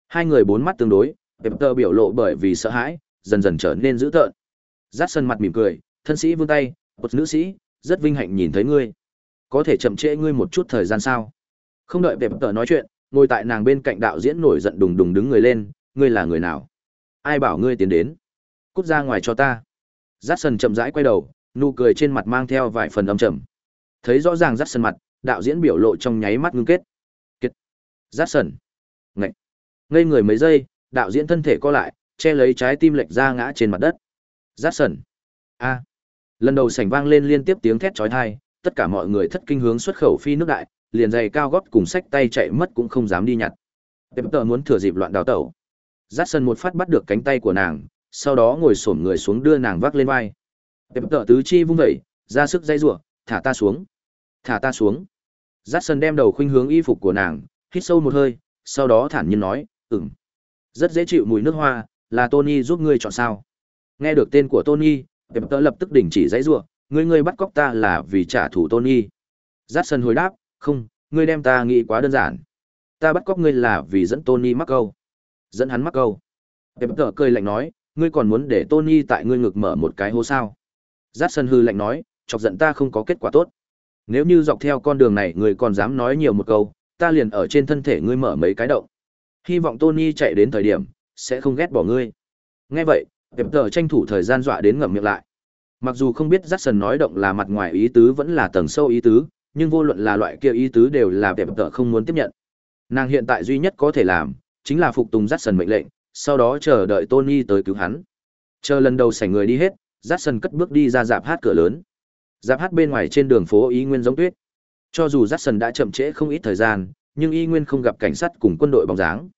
A: Hai người bốn mắt tương đối, Pepper biểu lộ bởi vì sợ hãi, dần dần trở nên dữ tợn. Jackson mặt mỉm cười, thân sĩ vươn tay, một nữ sĩ, rất vinh hạnh nhìn thấy ngươi. Có thể chậm trễ ngươi một chút thời gian sao?" Không đợi Pepper nói chuyện, ngồi tại nàng bên cạnh đạo diễn nổi giận đùng đùng đứng người lên, "Ngươi là người nào? Ai bảo ngươi tiến đến? Cút ra ngoài cho ta." Jackson chậm rãi quay đầu, nụ cười trên mặt mang theo vài phần âm trầm. Thấy rõ ràng Jackson mặt, đạo diễn biểu lộ trong nháy mắt ngưng kết. Kết. Jackson. Ngậy. Ngây người mấy giây, đạo diễn thân thể co lại, che lấy trái tim lệch ra ngã trên mặt đất. Jackson. A. Lần đầu sảnh vang lên liên tiếp tiếng thét chói tai, tất cả mọi người thất kinh hướng xuất khẩu phi nước đại, liền giày cao gót cùng sách tay chạy mất cũng không dám đi nhặt. Pepper muốn thừa dịp loạn đào tẩu. Jackson một phát bắt được cánh tay của nàng, sau đó ngồi xổm người xuống đưa nàng vác lên vai. Pepper tứ chi vung dậy, ra sức dây rủa, thả ta xuống. Thả ta xuống. Jackson đem đầu khuynh hướng y phục của nàng, hít sâu một hơi, sau đó thản nhiên nói, ừm. Rất dễ chịu mùi nước hoa, là Tony giúp ngươi chọn sao. Nghe được tên của Tony, Pepper lập tức đình chỉ dãy rủa, ngươi ngươi bắt cóc ta là vì trả thù Tony. Jackson hồi đáp, không, ngươi đem ta nghĩ quá đơn giản. Ta bắt cóc ngươi là vì dẫn Tony mắc câu. Dẫn hắn mắc câu. Pepper cười lạnh nói, ngươi còn muốn để Tony tại ngươi ngực mở một cái hố sao? Jackson hư lạnh nói, chọc giận ta không có kết quả tốt. Nếu như dọc theo con đường này ngươi còn dám nói nhiều một câu, ta liền ở trên thân thể ngươi mở mấy cái động. Hy vọng Tony chạy đến thời điểm, sẽ không ghét bỏ ngươi. Nghe vậy, Pepper tranh thủ thời gian dọa đến ngậm miệng lại. Mặc dù không biết Jackson nói động là mặt ngoài ý tứ vẫn là tầng sâu ý tứ, nhưng vô luận là loại kia ý tứ đều là Pepper không muốn tiếp nhận. Nàng hiện tại duy nhất có thể làm, chính là phục tùng Jackson mệnh lệnh, sau đó chờ đợi Tony tới cứu hắn. Chờ lần đầu sảnh người đi hết, Jackson cất bước đi ra dạp hát cửa lớn. Dạp hát bên ngoài trên đường phố Y Nguyên giống tuyết. Cho dù Jackson đã chậm trễ không ít thời gian, nhưng Y Nguyên không gặp cảnh sát cùng quân đội bóng dáng.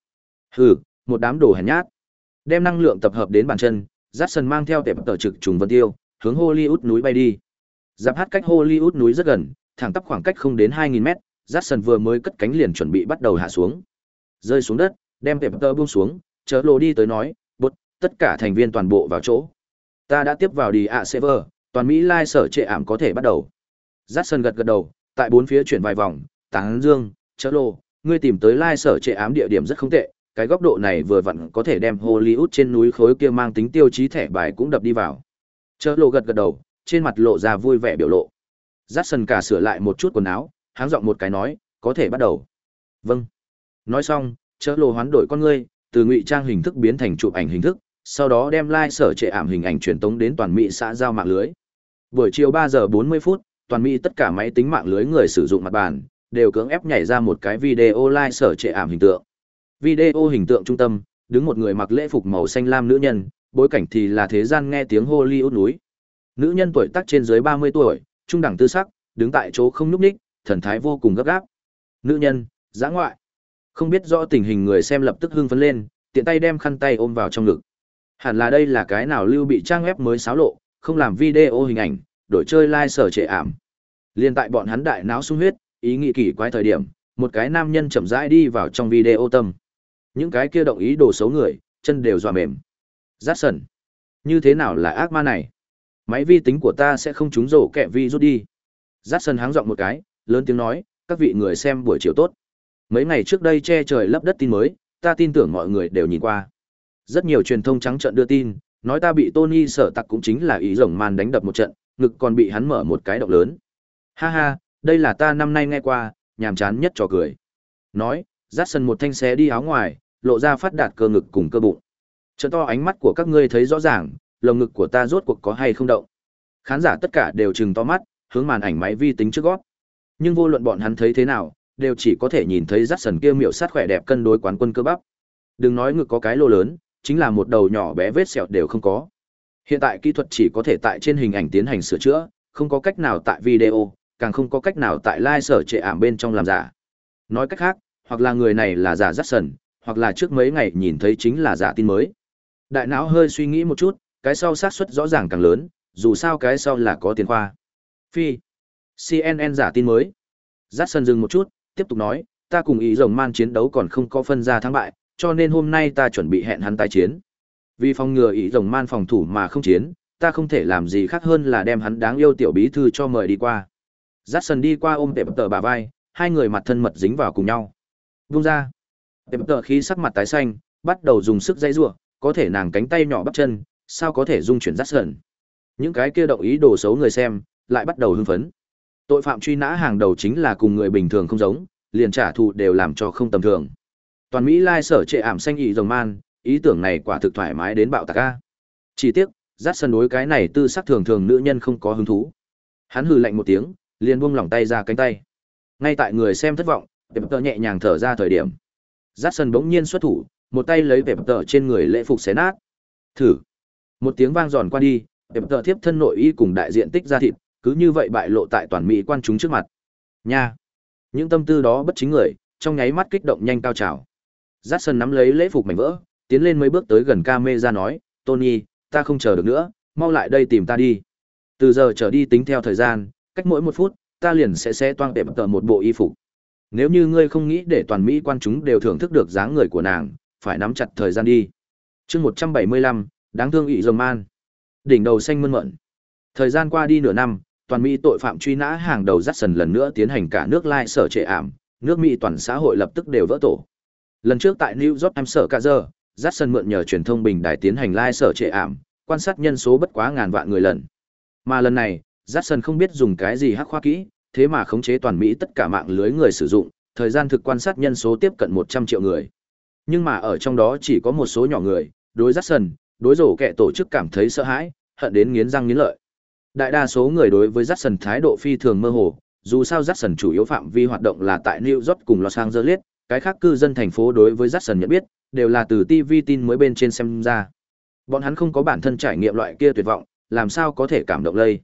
A: Hừ, một đám đồ hèn nhát. Đem năng lượng tập hợp đến bàn chân, Jackson mang theo tệp tờ trực trùng vân tiêu, hướng Hollywood núi bay đi. Giáp hát cách Hollywood núi rất gần, thẳng tắp khoảng cách không đến 2000 mét, Jackson vừa mới cất cánh liền chuẩn bị bắt đầu hạ xuống. Rơi xuống đất, đem tệp tờ buông xuống, chớ lộ đi tới nói, bột, tất cả thành viên toàn bộ vào chỗ. Ta đã tiếp vào đi ạ server, toàn Mỹ lai sở trệ ảm có thể bắt đầu. Jackson gật gật đầu, tại bốn phía chuyển vài vòng, táng dương, chớ lộ, ngươi tìm tới lai sở trệ ám địa điểm rất không tệ, cái góc độ này vừa vặn có thể đem Hollywood trên núi khối kia mang tính tiêu chí thẻ bài cũng đập đi vào. Chớ lộ gật gật đầu, trên mặt lộ ra vui vẻ biểu lộ. Jackson cả sửa lại một chút quần áo, háng giọng một cái nói, có thể bắt đầu. Vâng. Nói xong, chớ lộ hoán đổi con ngươi, từ ngụy trang hình thức biến thành chụp ảnh hình thức, sau đó đem lai sở trệ ảm hình ảnh truyền tống đến toàn Mỹ xã giao mạng lưới. Buổi chiều 3 giờ 40 phút, toàn Mỹ tất cả máy tính mạng lưới người sử dụng mặt bàn đều cưỡng ép nhảy ra một cái video lai sở trệ ảm hình tượng. Video hình tượng trung tâm, đứng một người mặc lễ phục màu xanh lam nữ nhân, bối cảnh thì là thế gian nghe tiếng Hollywood núi. Nữ nhân tuổi tác trên dưới 30 tuổi, trung đẳng tư sắc, đứng tại chỗ không núp ních thần thái vô cùng gấp gáp. Nữ nhân, giã ngoại. Không biết rõ tình hình người xem lập tức hưng phấn lên, tiện tay đem khăn tay ôm vào trong ngực. Hẳn là đây là cái nào lưu bị trang web mới xáo lộ, không làm video hình ảnh, đổi chơi like sở trệ ảm. Liên tại bọn hắn đại não sung huyết, ý nghĩ kỳ quái thời điểm, một cái nam nhân chậm rãi đi vào trong video tâm. Những cái kia động ý đồ xấu người, chân đều dọa mềm. Rát sần. Như thế nào là ác ma này? Máy vi tính của ta sẽ không trúng rổ kẹ vi rút đi. Rát sần háng giọng một cái, lớn tiếng nói, các vị người xem buổi chiều tốt. Mấy ngày trước đây che trời lấp đất tin mới, ta tin tưởng mọi người đều nhìn qua. Rất nhiều truyền thông trắng trợn đưa tin, nói ta bị Tony sở tặc cũng chính là ý rồng man đánh đập một trận, ngực còn bị hắn mở một cái động lớn. Ha ha, đây là ta năm nay nghe qua, nhàm chán nhất trò cười. Nói, rát sần một thanh xé đi áo ngoài, lộ ra phát đạt cơ ngực cùng cơ bụng. Trợ to ánh mắt của các ngươi thấy rõ ràng, lồng ngực của ta rốt cuộc có hay không động. Khán giả tất cả đều trừng to mắt, hướng màn ảnh máy vi tính trước gót. Nhưng vô luận bọn hắn thấy thế nào, đều chỉ có thể nhìn thấy rắc sần kia miệu sát khỏe đẹp cân đối quán quân cơ bắp. Đừng nói ngực có cái lô lớn, chính là một đầu nhỏ bé vết sẹo đều không có. Hiện tại kỹ thuật chỉ có thể tại trên hình ảnh tiến hành sửa chữa, không có cách nào tại video, càng không có cách nào tại live sở trệ ảm bên trong làm giả. Nói cách khác, hoặc là người này là giả rắc sần, hoặc là trước mấy ngày nhìn thấy chính là giả tin mới. Đại não hơi suy nghĩ một chút, cái sau xác suất rõ ràng càng lớn, dù sao cái sau là có tiền khoa. Phi. CNN giả tin mới. Dắt sân dừng một chút, tiếp tục nói, ta cùng ý rồng man chiến đấu còn không có phân ra thắng bại, cho nên hôm nay ta chuẩn bị hẹn hắn tái chiến. Vì phòng ngừa ý rồng man phòng thủ mà không chiến, ta không thể làm gì khác hơn là đem hắn đáng yêu tiểu bí thư cho mời đi qua. Dắt sân đi qua ôm tệp tờ bà vai, hai người mặt thân mật dính vào cùng nhau. Vung ra. Tệp tờ khí sắc mặt tái xanh, bắt đầu dùng sức dây rủa, có thể nàng cánh tay nhỏ bắp chân, sao có thể dung chuyển dắt sân. Những cái kia động ý đồ xấu người xem, lại bắt đầu hưng phấn. Tội phạm truy nã hàng đầu chính là cùng người bình thường không giống, liền trả thù đều làm cho không tầm thường. Toàn Mỹ lai sở trệ ảm xanh ý rồng man, ý tưởng này quả thực thoải mái đến bạo tạc a. Chỉ tiếc, dắt sân đối cái này tư sắc thường thường nữ nhân không có hứng thú. Hắn hừ lạnh một tiếng, liền buông lỏng tay ra cánh tay. Ngay tại người xem thất vọng, Tệp Tờ nhẹ nhàng thở ra thời điểm. Dắt sân bỗng nhiên xuất thủ, một tay lấy vẹp Tờ trên người lễ phục xé nát. Thử. Một tiếng vang giòn qua đi, vẹp Tờ tiếp thân nội y cùng đại diện tích ra thịt, cứ như vậy bại lộ tại toàn mỹ quan chúng trước mặt. Nha. Những tâm tư đó bất chính người, trong nháy mắt kích động nhanh cao trào. Jackson nắm lấy lễ phục mảnh vỡ, tiến lên mấy bước tới gần camera nói, Tony, ta không chờ được nữa, mau lại đây tìm ta đi. Từ giờ trở đi tính theo thời gian, cách mỗi một phút, ta liền sẽ xé toang tệm tờ một bộ y phục. Nếu như ngươi không nghĩ để toàn Mỹ quan chúng đều thưởng thức được dáng người của nàng, phải nắm chặt thời gian đi. chương 175, đáng thương ị dầm man. Đỉnh đầu xanh mơn mận. Thời gian qua đi nửa năm, toàn Mỹ tội phạm truy nã hàng đầu dắt sần lần nữa tiến hành cả nước lai sở trệ ảm, nước Mỹ toàn xã hội lập tức đều vỡ tổ. Lần trước tại New York em sở cả giờ, dắt sần mượn nhờ truyền thông bình đài tiến hành lai sở trệ ảm, quan sát nhân số bất quá ngàn vạn người lần. Mà lần này, dắt sần không biết dùng cái gì hắc khoa kỹ, thế mà khống chế toàn Mỹ tất cả mạng lưới người sử dụng, thời gian thực quan sát nhân số tiếp cận 100 triệu người. Nhưng mà ở trong đó chỉ có một số nhỏ người, đối Jackson, đối rổ kẻ tổ chức cảm thấy sợ hãi, hận đến nghiến răng nghiến lợi. Đại đa số người đối với Jackson thái độ phi thường mơ hồ, dù sao Jackson chủ yếu phạm vi hoạt động là tại New York cùng Los Angeles, cái khác cư dân thành phố đối với Jackson nhận biết, đều là từ TV tin mới bên trên xem ra. Bọn hắn không có bản thân trải nghiệm loại kia tuyệt vọng, làm sao có thể cảm động lây.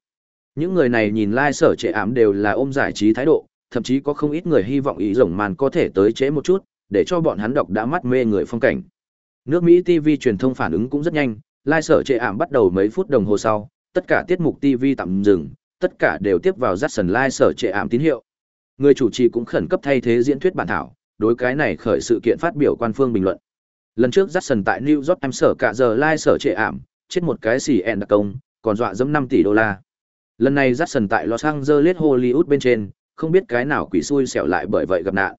A: Những người này nhìn lai sở trệ ảm đều là ôm giải trí thái độ, thậm chí có không ít người hy vọng ý rồng màn có thể tới chế một chút, để cho bọn hắn đọc đã mắt mê người phong cảnh. Nước Mỹ TV truyền thông phản ứng cũng rất nhanh, lai sở trệ ảm bắt đầu mấy phút đồng hồ sau, tất cả tiết mục TV tạm dừng, tất cả đều tiếp vào Jackson Live sở trệ ảm tín hiệu. Người chủ trì cũng khẩn cấp thay thế diễn thuyết bản thảo, đối cái này khởi sự kiện phát biểu quan phương bình luận. Lần trước Jackson tại New York em sở cả giờ Live sở trệ ảm, chết một cái xì ẹn đặc công, còn dọa dẫm 5 tỷ đô la. Lần này Jackson tại Los Angeles Hollywood bên trên, không biết cái nào quỷ xui xẻo lại bởi vậy gặp nạn.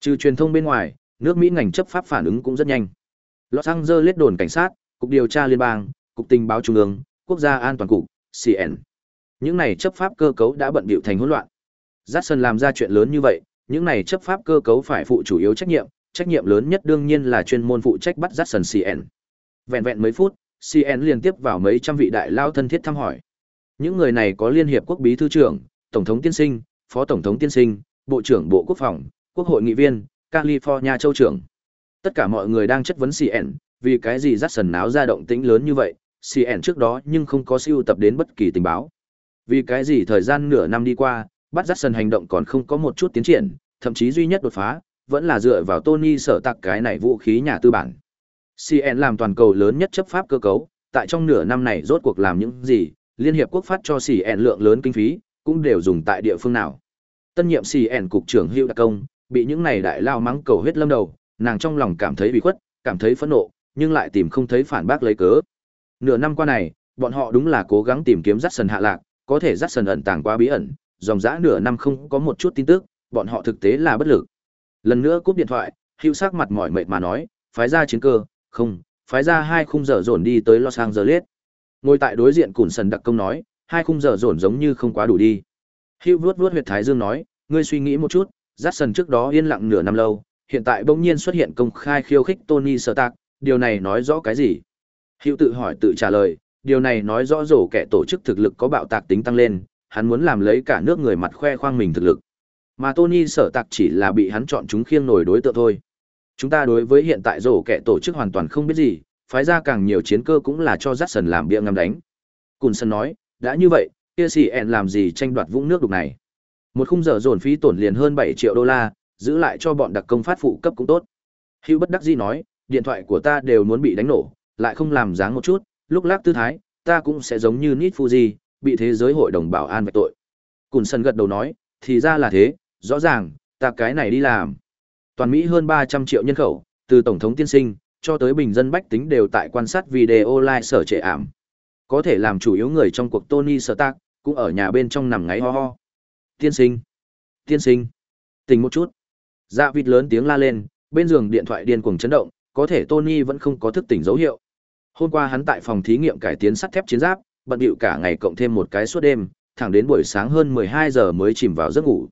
A: Trừ truyền thông bên ngoài, nước Mỹ ngành chấp pháp phản ứng cũng rất nhanh. Los Angeles đồn cảnh sát, cục điều tra liên bang, cục tình báo trung ương, quốc gia an toàn cục, CN. Những này chấp pháp cơ cấu đã bận bịu thành hỗn loạn. Jackson làm ra chuyện lớn như vậy, những này chấp pháp cơ cấu phải phụ chủ yếu trách nhiệm, trách nhiệm lớn nhất đương nhiên là chuyên môn phụ trách bắt Jackson CN. Vẹn vẹn mấy phút, CN liên tiếp vào mấy trăm vị đại lao thân thiết thăm hỏi. Những người này có liên hiệp quốc bí thư trưởng, tổng thống tiên sinh, phó tổng thống tiên sinh, bộ trưởng bộ quốc phòng, quốc hội nghị viên, California châu trưởng. Tất cả mọi người đang chất vấn CN, vì cái gì Jackson náo ra động tĩnh lớn như vậy, CN trước đó nhưng không có siêu tập đến bất kỳ tình báo. Vì cái gì thời gian nửa năm đi qua, bắt rắc sần hành động còn không có một chút tiến triển, thậm chí duy nhất đột phá, vẫn là dựa vào Tony sở tặc cái này vũ khí nhà tư bản. CN làm toàn cầu lớn nhất chấp pháp cơ cấu, tại trong nửa năm này rốt cuộc làm những gì, Liên Hiệp Quốc phát cho CN lượng lớn kinh phí, cũng đều dùng tại địa phương nào. Tân nhiệm CN cục trưởng Hữu Đặc Công, bị những này đại lao mắng cầu huyết lâm đầu, nàng trong lòng cảm thấy bị khuất, cảm thấy phẫn nộ, nhưng lại tìm không thấy phản bác lấy cớ. Nửa năm qua này, bọn họ đúng là cố gắng tìm kiếm rắc sần hạ lạc, có thể rắc sần ẩn tàng qua bí ẩn, dòng dã nửa năm không có một chút tin tức, bọn họ thực tế là bất lực. Lần nữa cúp điện thoại, hữu sắc mặt mỏi mệt mà nói, phái ra chiến cơ, không, phái ra hai khung giờ dồn đi tới Los Angeles. Ngồi tại đối diện Cùn Sần đặc công nói, hai khung giờ dồn giống như không quá đủ đi. hữu vuốt vuốt huyệt thái dương nói, ngươi suy nghĩ một chút, Jackson trước đó yên lặng nửa năm lâu, hiện tại bỗng nhiên xuất hiện công khai khiêu khích Tony Stark, điều này nói rõ cái gì? hữu tự hỏi tự trả lời, điều này nói rõ rổ kẻ tổ chức thực lực có bạo tạc tính tăng lên, hắn muốn làm lấy cả nước người mặt khoe khoang mình thực lực. Mà Tony sở tạc chỉ là bị hắn chọn chúng khiêng nổi đối tượng thôi. Chúng ta đối với hiện tại rổ kẻ tổ chức hoàn toàn không biết gì, phái ra càng nhiều chiến cơ cũng là cho Jackson làm bia ngắm đánh. Cùn Sân nói, đã như vậy, kia xì ẹn làm gì tranh đoạt vũng nước đục này. Một khung giờ dồn phí tổn liền hơn 7 triệu đô la, giữ lại cho bọn đặc công phát phụ cấp cũng tốt. Hữu bất đắc dĩ nói, điện thoại của ta đều muốn bị đánh nổ, lại không làm dáng một chút, lúc lác tư thái, ta cũng sẽ giống như Nít Fuji, bị thế giới hội đồng bảo an vạch tội. Cùn Sân gật đầu nói, thì ra là thế, rõ ràng, ta cái này đi làm. Toàn Mỹ hơn 300 triệu nhân khẩu, từ Tổng thống tiên sinh, cho tới bình dân bách tính đều tại quan sát video live sở trệ ảm. Có thể làm chủ yếu người trong cuộc Tony Stark, cũng ở nhà bên trong nằm ngáy ho ho. Tiên sinh! Tiên sinh! Tỉnh một chút. Dạ vịt lớn tiếng la lên, bên giường điện thoại điên cuồng chấn động, có thể Tony vẫn không có thức tỉnh dấu hiệu. Hôm qua hắn tại phòng thí nghiệm cải tiến sắt thép chiến giáp, bận bịu cả ngày cộng thêm một cái suốt đêm, thẳng đến buổi sáng hơn 12 giờ mới chìm vào giấc ngủ.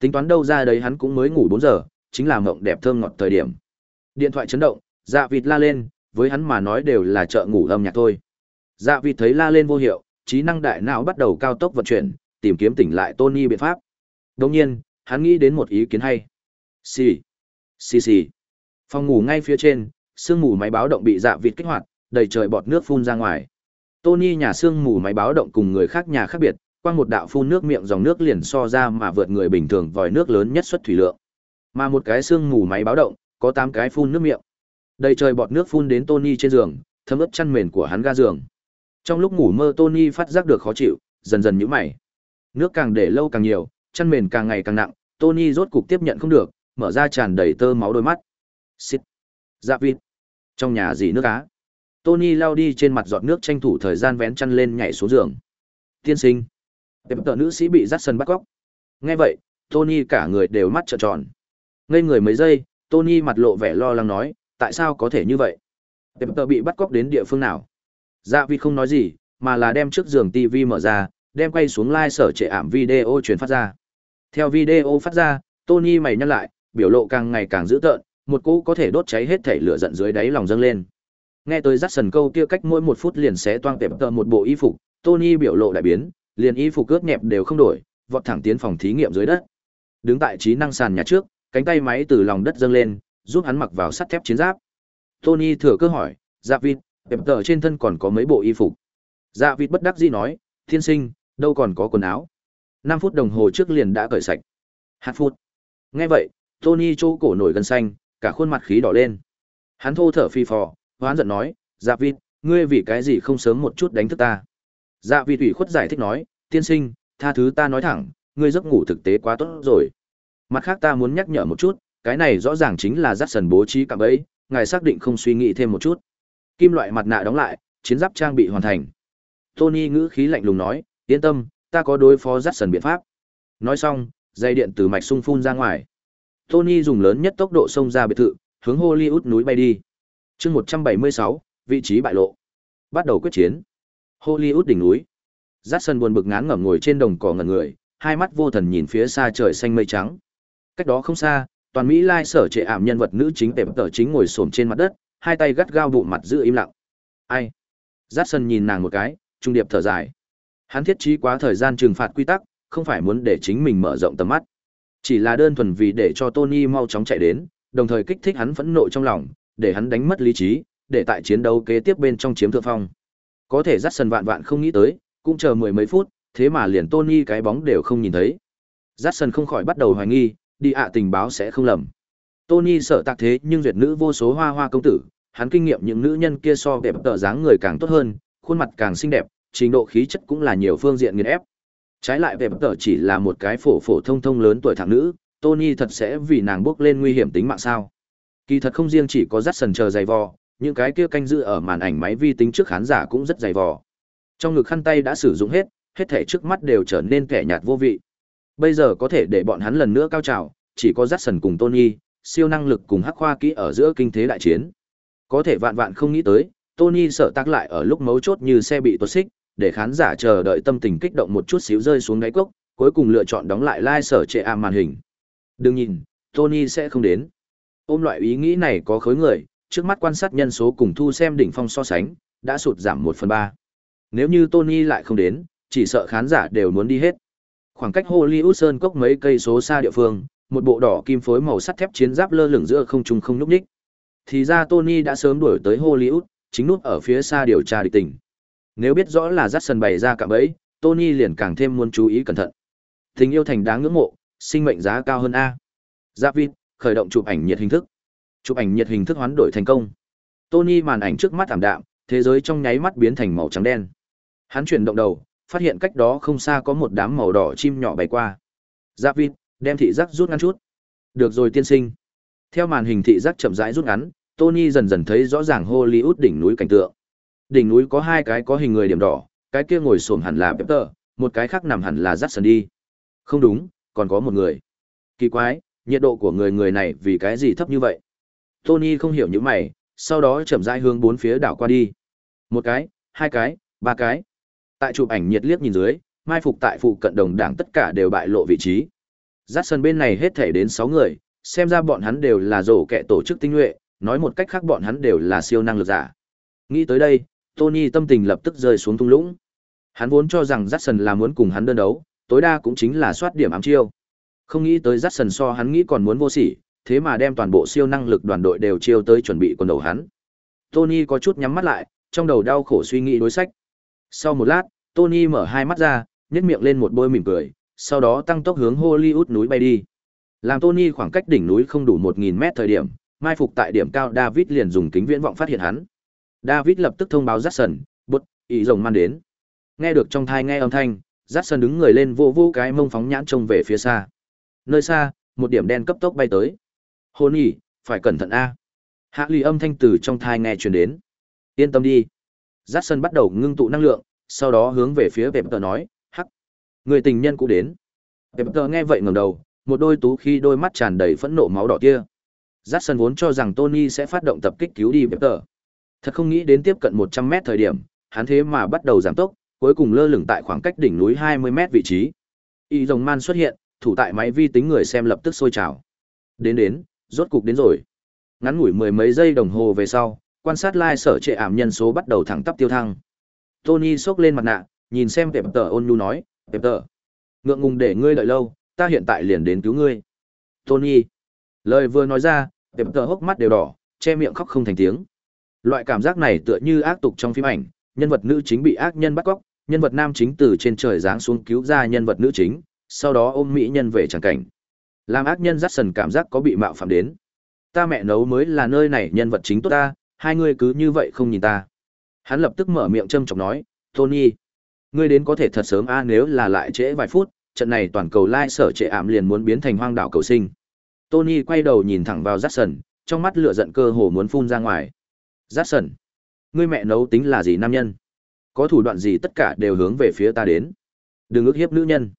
A: Tính toán đâu ra đấy hắn cũng mới ngủ 4 giờ, chính là mộng đẹp thơm ngọt thời điểm. Điện thoại chấn động, dạ vịt la lên, với hắn mà nói đều là chợ ngủ âm nhạc thôi. Dạ vịt thấy la lên vô hiệu, trí năng đại não bắt đầu cao tốc vận chuyển, tìm kiếm tỉnh lại Tony biện pháp. đông nhiên, hắn nghĩ đến một ý kiến hay. Xì, xì xì. Phòng ngủ ngay phía trên, sương mù máy báo động bị dạ vịt kích hoạt, đầy trời bọt nước phun ra ngoài. Tony nhà sương mù máy báo động cùng người khác nhà khác biệt, qua một đạo phun nước miệng dòng nước liền so ra mà vượt người bình thường vòi nước lớn nhất xuất thủy lượng. Mà một cái sương mù máy báo động, có tám cái phun nước miệng. Đầy trời bọt nước phun đến Tony trên giường, thấm ướt chăn mền của hắn ga giường. Trong lúc ngủ mơ Tony phát giác được khó chịu, dần dần nhíu mày. Nước càng để lâu càng nhiều, chăn mền càng ngày càng nặng, Tony rốt cục tiếp nhận không được, mở ra tràn đầy tơ máu đôi mắt. Xít. Dạ vịt. Trong nhà gì nước á? Tony lao đi trên mặt giọt nước tranh thủ thời gian vén chăn lên nhảy xuống giường. Tiên sinh. Tệp tợ nữ sĩ bị dắt sân bắt cóc. Nghe vậy, Tony cả người đều mắt trợn tròn. Ngây người mấy giây, Tony mặt lộ vẻ lo lắng nói, tại sao có thể như vậy? Tệp tờ bị bắt cóc đến địa phương nào? Dạ vì không nói gì, mà là đem trước giường TV mở ra, đem quay xuống live sở trệ ảm video truyền phát ra. Theo video phát ra, Tony mày nhắc lại, biểu lộ càng ngày càng dữ tợn, một cú có thể đốt cháy hết thể lửa giận dưới đáy lòng dâng lên. Nghe tới dắt sần câu kia cách mỗi một phút liền sẽ toang tệp tờ một bộ y phục, Tony biểu lộ đại biến, liền y phục cướp nhẹp đều không đổi, vọt thẳng tiến phòng thí nghiệm dưới đất. Đứng tại trí năng sàn nhà trước, cánh tay máy từ lòng đất dâng lên, giúp hắn mặc vào sắt thép chiến giáp. Tony thừa cơ hỏi, "Dạ vịt, đẹp tờ trên thân còn có mấy bộ y phục?" Dạ vịt bất đắc dĩ nói, "Thiên sinh, đâu còn có quần áo." 5 phút đồng hồ trước liền đã cởi sạch. Hạt phút. Nghe vậy, Tony chỗ cổ nổi gần xanh, cả khuôn mặt khí đỏ lên. Hắn thô thở phi phò, hoán giận nói, "Dạ vịt, ngươi vì cái gì không sớm một chút đánh thức ta?" Dạ vịt ủy khuất giải thích nói, "Tiên sinh, tha thứ ta nói thẳng, ngươi giấc ngủ thực tế quá tốt rồi." Mặt khác ta muốn nhắc nhở một chút, cái này rõ ràng chính là dắt sần bố trí cạm bẫy, ngài xác định không suy nghĩ thêm một chút. Kim loại mặt nạ đóng lại, chiến giáp trang bị hoàn thành. Tony ngữ khí lạnh lùng nói, yên tâm, ta có đối phó dắt sần biện pháp. Nói xong, dây điện từ mạch sung phun ra ngoài. Tony dùng lớn nhất tốc độ xông ra biệt thự, hướng Hollywood núi bay đi. chương 176, vị trí bại lộ. Bắt đầu quyết chiến. Hollywood đỉnh núi. Dắt sân buồn bực ngán ngẩm ngồi trên đồng cỏ ngẩn người, hai mắt vô thần nhìn phía xa trời xanh mây trắng. Cách đó không xa, toàn Mỹ lai sở trệ ảm nhân vật nữ chính tệp tờ chính ngồi xổm trên mặt đất, hai tay gắt gao bụng mặt giữ im lặng. Ai? Jackson nhìn nàng một cái, trung điệp thở dài. Hắn thiết trí quá thời gian trừng phạt quy tắc, không phải muốn để chính mình mở rộng tầm mắt. Chỉ là đơn thuần vì để cho Tony mau chóng chạy đến, đồng thời kích thích hắn phẫn nộ trong lòng, để hắn đánh mất lý trí, để tại chiến đấu kế tiếp bên trong chiếm thượng phong. Có thể Jackson vạn vạn không nghĩ tới, cũng chờ mười mấy phút, thế mà liền Tony cái bóng đều không nhìn thấy. Jackson không khỏi bắt đầu hoài nghi, đi ạ tình báo sẽ không lầm. Tony sợ tạc thế nhưng duyệt nữ vô số hoa hoa công tử, hắn kinh nghiệm những nữ nhân kia so đẹp tờ dáng người càng tốt hơn, khuôn mặt càng xinh đẹp, trình độ khí chất cũng là nhiều phương diện nghiền ép. Trái lại đẹp tờ chỉ là một cái phổ phổ thông thông lớn tuổi thằng nữ, Tony thật sẽ vì nàng bước lên nguy hiểm tính mạng sao. Kỳ thật không riêng chỉ có rắt sần chờ dày vò, những cái kia canh giữ ở màn ảnh máy vi tính trước khán giả cũng rất dày vò. Trong ngực khăn tay đã sử dụng hết, hết thể trước mắt đều trở nên kẻ nhạt vô vị. Bây giờ có thể để bọn hắn lần nữa cao trào, chỉ có Jackson cùng Tony, siêu năng lực cùng hắc khoa kỹ ở giữa kinh thế đại chiến. Có thể vạn vạn không nghĩ tới, Tony sợ tác lại ở lúc mấu chốt như xe bị tuột xích, để khán giả chờ đợi tâm tình kích động một chút xíu rơi xuống đáy cốc, cuối cùng lựa chọn đóng lại lai sở trệ ảm màn hình. Đừng nhìn, Tony sẽ không đến. Ôm loại ý nghĩ này có khối người, trước mắt quan sát nhân số cùng thu xem đỉnh phong so sánh, đã sụt giảm 1 phần 3. Nếu như Tony lại không đến, chỉ sợ khán giả đều muốn đi hết. Khoảng cách Hollywood Sơn cốc mấy cây số xa địa phương, một bộ đỏ kim phối màu sắt thép chiến giáp lơ lửng giữa không trung không nhúc nhích. Thì ra Tony đã sớm đuổi tới Hollywood, chính nút ở phía xa điều tra địch tình. Nếu biết rõ là Jackson bày ra cả bẫy, Tony liền càng thêm muốn chú ý cẩn thận. Tình yêu thành đáng ngưỡng mộ, sinh mệnh giá cao hơn a. Giáp vịt, khởi động chụp ảnh nhiệt hình thức. Chụp ảnh nhiệt hình thức hoán đổi thành công. Tony màn ảnh trước mắt thảm đạm, thế giới trong nháy mắt biến thành màu trắng đen. Hắn chuyển động đầu, phát hiện cách đó không xa có một đám màu đỏ chim nhỏ bay qua. Giáp vịt, đem thị giác rút ngắn chút. Được rồi tiên sinh. Theo màn hình thị giác chậm rãi rút ngắn, Tony dần dần thấy rõ ràng Hollywood đỉnh núi cảnh tượng. Đỉnh núi có hai cái có hình người điểm đỏ, cái kia ngồi xổm hẳn là Pepper, một cái khác nằm hẳn là Jackson đi. Không đúng, còn có một người. Kỳ quái, nhiệt độ của người người này vì cái gì thấp như vậy? Tony không hiểu những mày, sau đó chậm rãi hướng bốn phía đảo qua đi. Một cái, hai cái, ba cái. Tại chụp ảnh nhiệt liếc nhìn dưới, mai phục tại phụ cận đồng đảng tất cả đều bại lộ vị trí. Jackson bên này hết thể đến 6 người, xem ra bọn hắn đều là rổ kẻ tổ chức tinh nhuệ, nói một cách khác bọn hắn đều là siêu năng lực giả. Nghĩ tới đây, Tony tâm tình lập tức rơi xuống thung lũng. Hắn vốn cho rằng Jackson là muốn cùng hắn đơn đấu, tối đa cũng chính là soát điểm ám chiêu. Không nghĩ tới Jackson so hắn nghĩ còn muốn vô sỉ, thế mà đem toàn bộ siêu năng lực đoàn đội đều chiêu tới chuẩn bị quần đầu hắn. Tony có chút nhắm mắt lại, trong đầu đau khổ suy nghĩ đối sách. Sau một lát, Tony mở hai mắt ra, nhếch miệng lên một bôi mỉm cười, sau đó tăng tốc hướng Hollywood núi bay đi. Làm Tony khoảng cách đỉnh núi không đủ 1000 mét thời điểm, mai phục tại điểm cao David liền dùng kính viễn vọng phát hiện hắn. David lập tức thông báo Jackson, "Bụt, ý rồng man đến. Nghe được trong thai nghe âm thanh, Jackson đứng người lên vô vô cái mông phóng nhãn trông về phía xa. Nơi xa, một điểm đen cấp tốc bay tới. Hôn nhỉ, phải cẩn thận a. Hạ lì âm thanh từ trong thai nghe truyền đến. Yên tâm đi. Jackson bắt đầu ngưng tụ năng lượng, sau đó hướng về phía Pepper nói, hắc. Người tình nhân cũng đến. Pepper nghe vậy ngẩng đầu, một đôi tú khi đôi mắt tràn đầy phẫn nộ máu đỏ kia. Jackson vốn cho rằng Tony sẽ phát động tập kích cứu đi Pepper. Thật không nghĩ đến tiếp cận 100 mét thời điểm, hắn thế mà bắt đầu giảm tốc, cuối cùng lơ lửng tại khoảng cách đỉnh núi 20 mét vị trí. Y rồng man xuất hiện, thủ tại máy vi tính người xem lập tức sôi trào. Đến đến, rốt cục đến rồi. Ngắn ngủi mười mấy giây đồng hồ về sau, quan sát lai sở trệ ảm nhân số bắt đầu thẳng tắp tiêu thăng. Tony xốc lên mặt nạ, nhìn xem Pep tờ ôn nhu nói, Pep tờ, ngượng ngùng để ngươi đợi lâu, ta hiện tại liền đến cứu ngươi. Tony, lời vừa nói ra, Pep tờ hốc mắt đều đỏ, che miệng khóc không thành tiếng. Loại cảm giác này tựa như ác tục trong phim ảnh, nhân vật nữ chính bị ác nhân bắt cóc, nhân vật nam chính từ trên trời giáng xuống cứu ra nhân vật nữ chính, sau đó ôm mỹ nhân về tràng cảnh. Làm ác nhân dắt sần cảm giác có bị mạo phạm đến. Ta mẹ nấu mới là nơi này nhân vật chính tốt ta, hai người cứ như vậy không nhìn ta. Hắn lập tức mở miệng châm chọc nói, Tony, ngươi đến có thể thật sớm a nếu là lại trễ vài phút, trận này toàn cầu lai sở trệ ảm liền muốn biến thành hoang đảo cầu sinh. Tony quay đầu nhìn thẳng vào Jackson, trong mắt lửa giận cơ hồ muốn phun ra ngoài. Jackson, ngươi mẹ nấu tính là gì nam nhân? Có thủ đoạn gì tất cả đều hướng về phía ta đến. Đừng ước hiếp nữ nhân.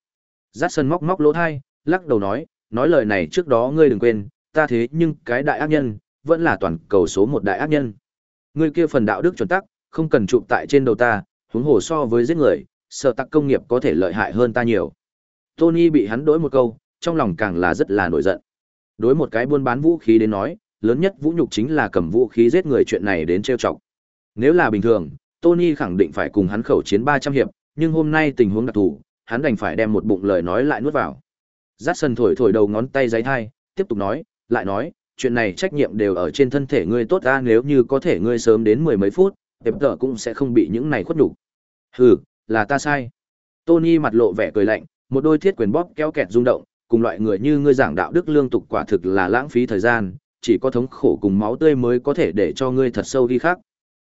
A: Jackson móc móc lỗ thai, lắc đầu nói, nói lời này trước đó ngươi đừng quên, ta thế nhưng cái đại ác nhân, vẫn là toàn cầu số một đại ác nhân. người kia phần đạo đức chuẩn tắc, không cần chụp tại trên đầu ta, huống hồ so với giết người, sợ tắc công nghiệp có thể lợi hại hơn ta nhiều. Tony bị hắn đối một câu, trong lòng càng là rất là nổi giận. Đối một cái buôn bán vũ khí đến nói, lớn nhất vũ nhục chính là cầm vũ khí giết người chuyện này đến trêu chọc. Nếu là bình thường, Tony khẳng định phải cùng hắn khẩu chiến 300 hiệp, nhưng hôm nay tình huống đặc thù, hắn đành phải đem một bụng lời nói lại nuốt vào. Jackson thổi thổi đầu ngón tay giấy thai, tiếp tục nói, lại nói, chuyện này trách nhiệm đều ở trên thân thể ngươi tốt ta nếu như có thể ngươi sớm đến mười mấy phút, đẹp tở cũng sẽ không bị những này khuất nhục. Hừ, là ta sai. Tony mặt lộ vẻ cười lạnh, một đôi thiết quyền bóp kéo kẹt rung động, cùng loại người như ngươi giảng đạo đức lương tục quả thực là lãng phí thời gian, chỉ có thống khổ cùng máu tươi mới có thể để cho ngươi thật sâu ghi khắc.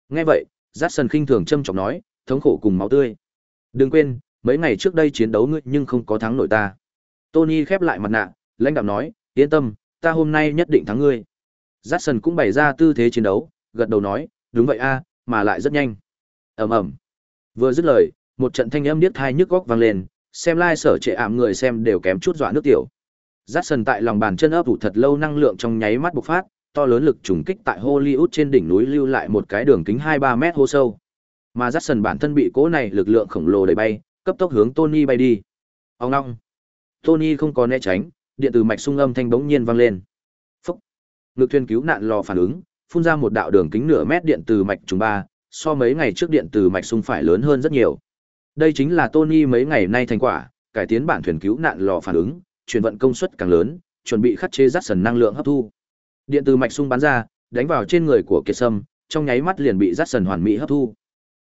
A: Nghe vậy, Jackson khinh thường châm chọc nói, thống khổ cùng máu tươi. Đừng quên, mấy ngày trước đây chiến đấu ngươi nhưng không có thắng nổi ta. Tony khép lại mặt nạ, lãnh đạm nói, yên tâm, ta hôm nay nhất định thắng ngươi. Jackson cũng bày ra tư thế chiến đấu, gật đầu nói, đúng vậy a, mà lại rất nhanh. ầm ầm. Vừa dứt lời, một trận thanh âm điếc tai nhức góc vang lên, xem lai sở trệ ảm người xem đều kém chút dọa nước tiểu. Jackson tại lòng bàn chân ấp ủ thật lâu năng lượng trong nháy mắt bộc phát, to lớn lực trùng kích tại Hollywood trên đỉnh núi lưu lại một cái đường kính 2-3 mét hô sâu. Mà Jackson bản thân bị cố này lực lượng khổng lồ đẩy bay, cấp tốc hướng Tony bay đi. Ông long. Tony không có né tránh, điện từ mạch sung âm thanh bỗng nhiên vang lên. Phốc. Ngực thuyền cứu nạn lò phản ứng, phun ra một đạo đường kính nửa mét điện từ mạch trùng ba, so mấy ngày trước điện từ mạch sung phải lớn hơn rất nhiều. Đây chính là Tony mấy ngày nay thành quả, cải tiến bản thuyền cứu nạn lò phản ứng, chuyển vận công suất càng lớn, chuẩn bị khắc chế rắc sần năng lượng hấp thu. Điện từ mạch sung bắn ra, đánh vào trên người của Kiệt Sâm, trong nháy mắt liền bị rắc sần hoàn mỹ hấp thu.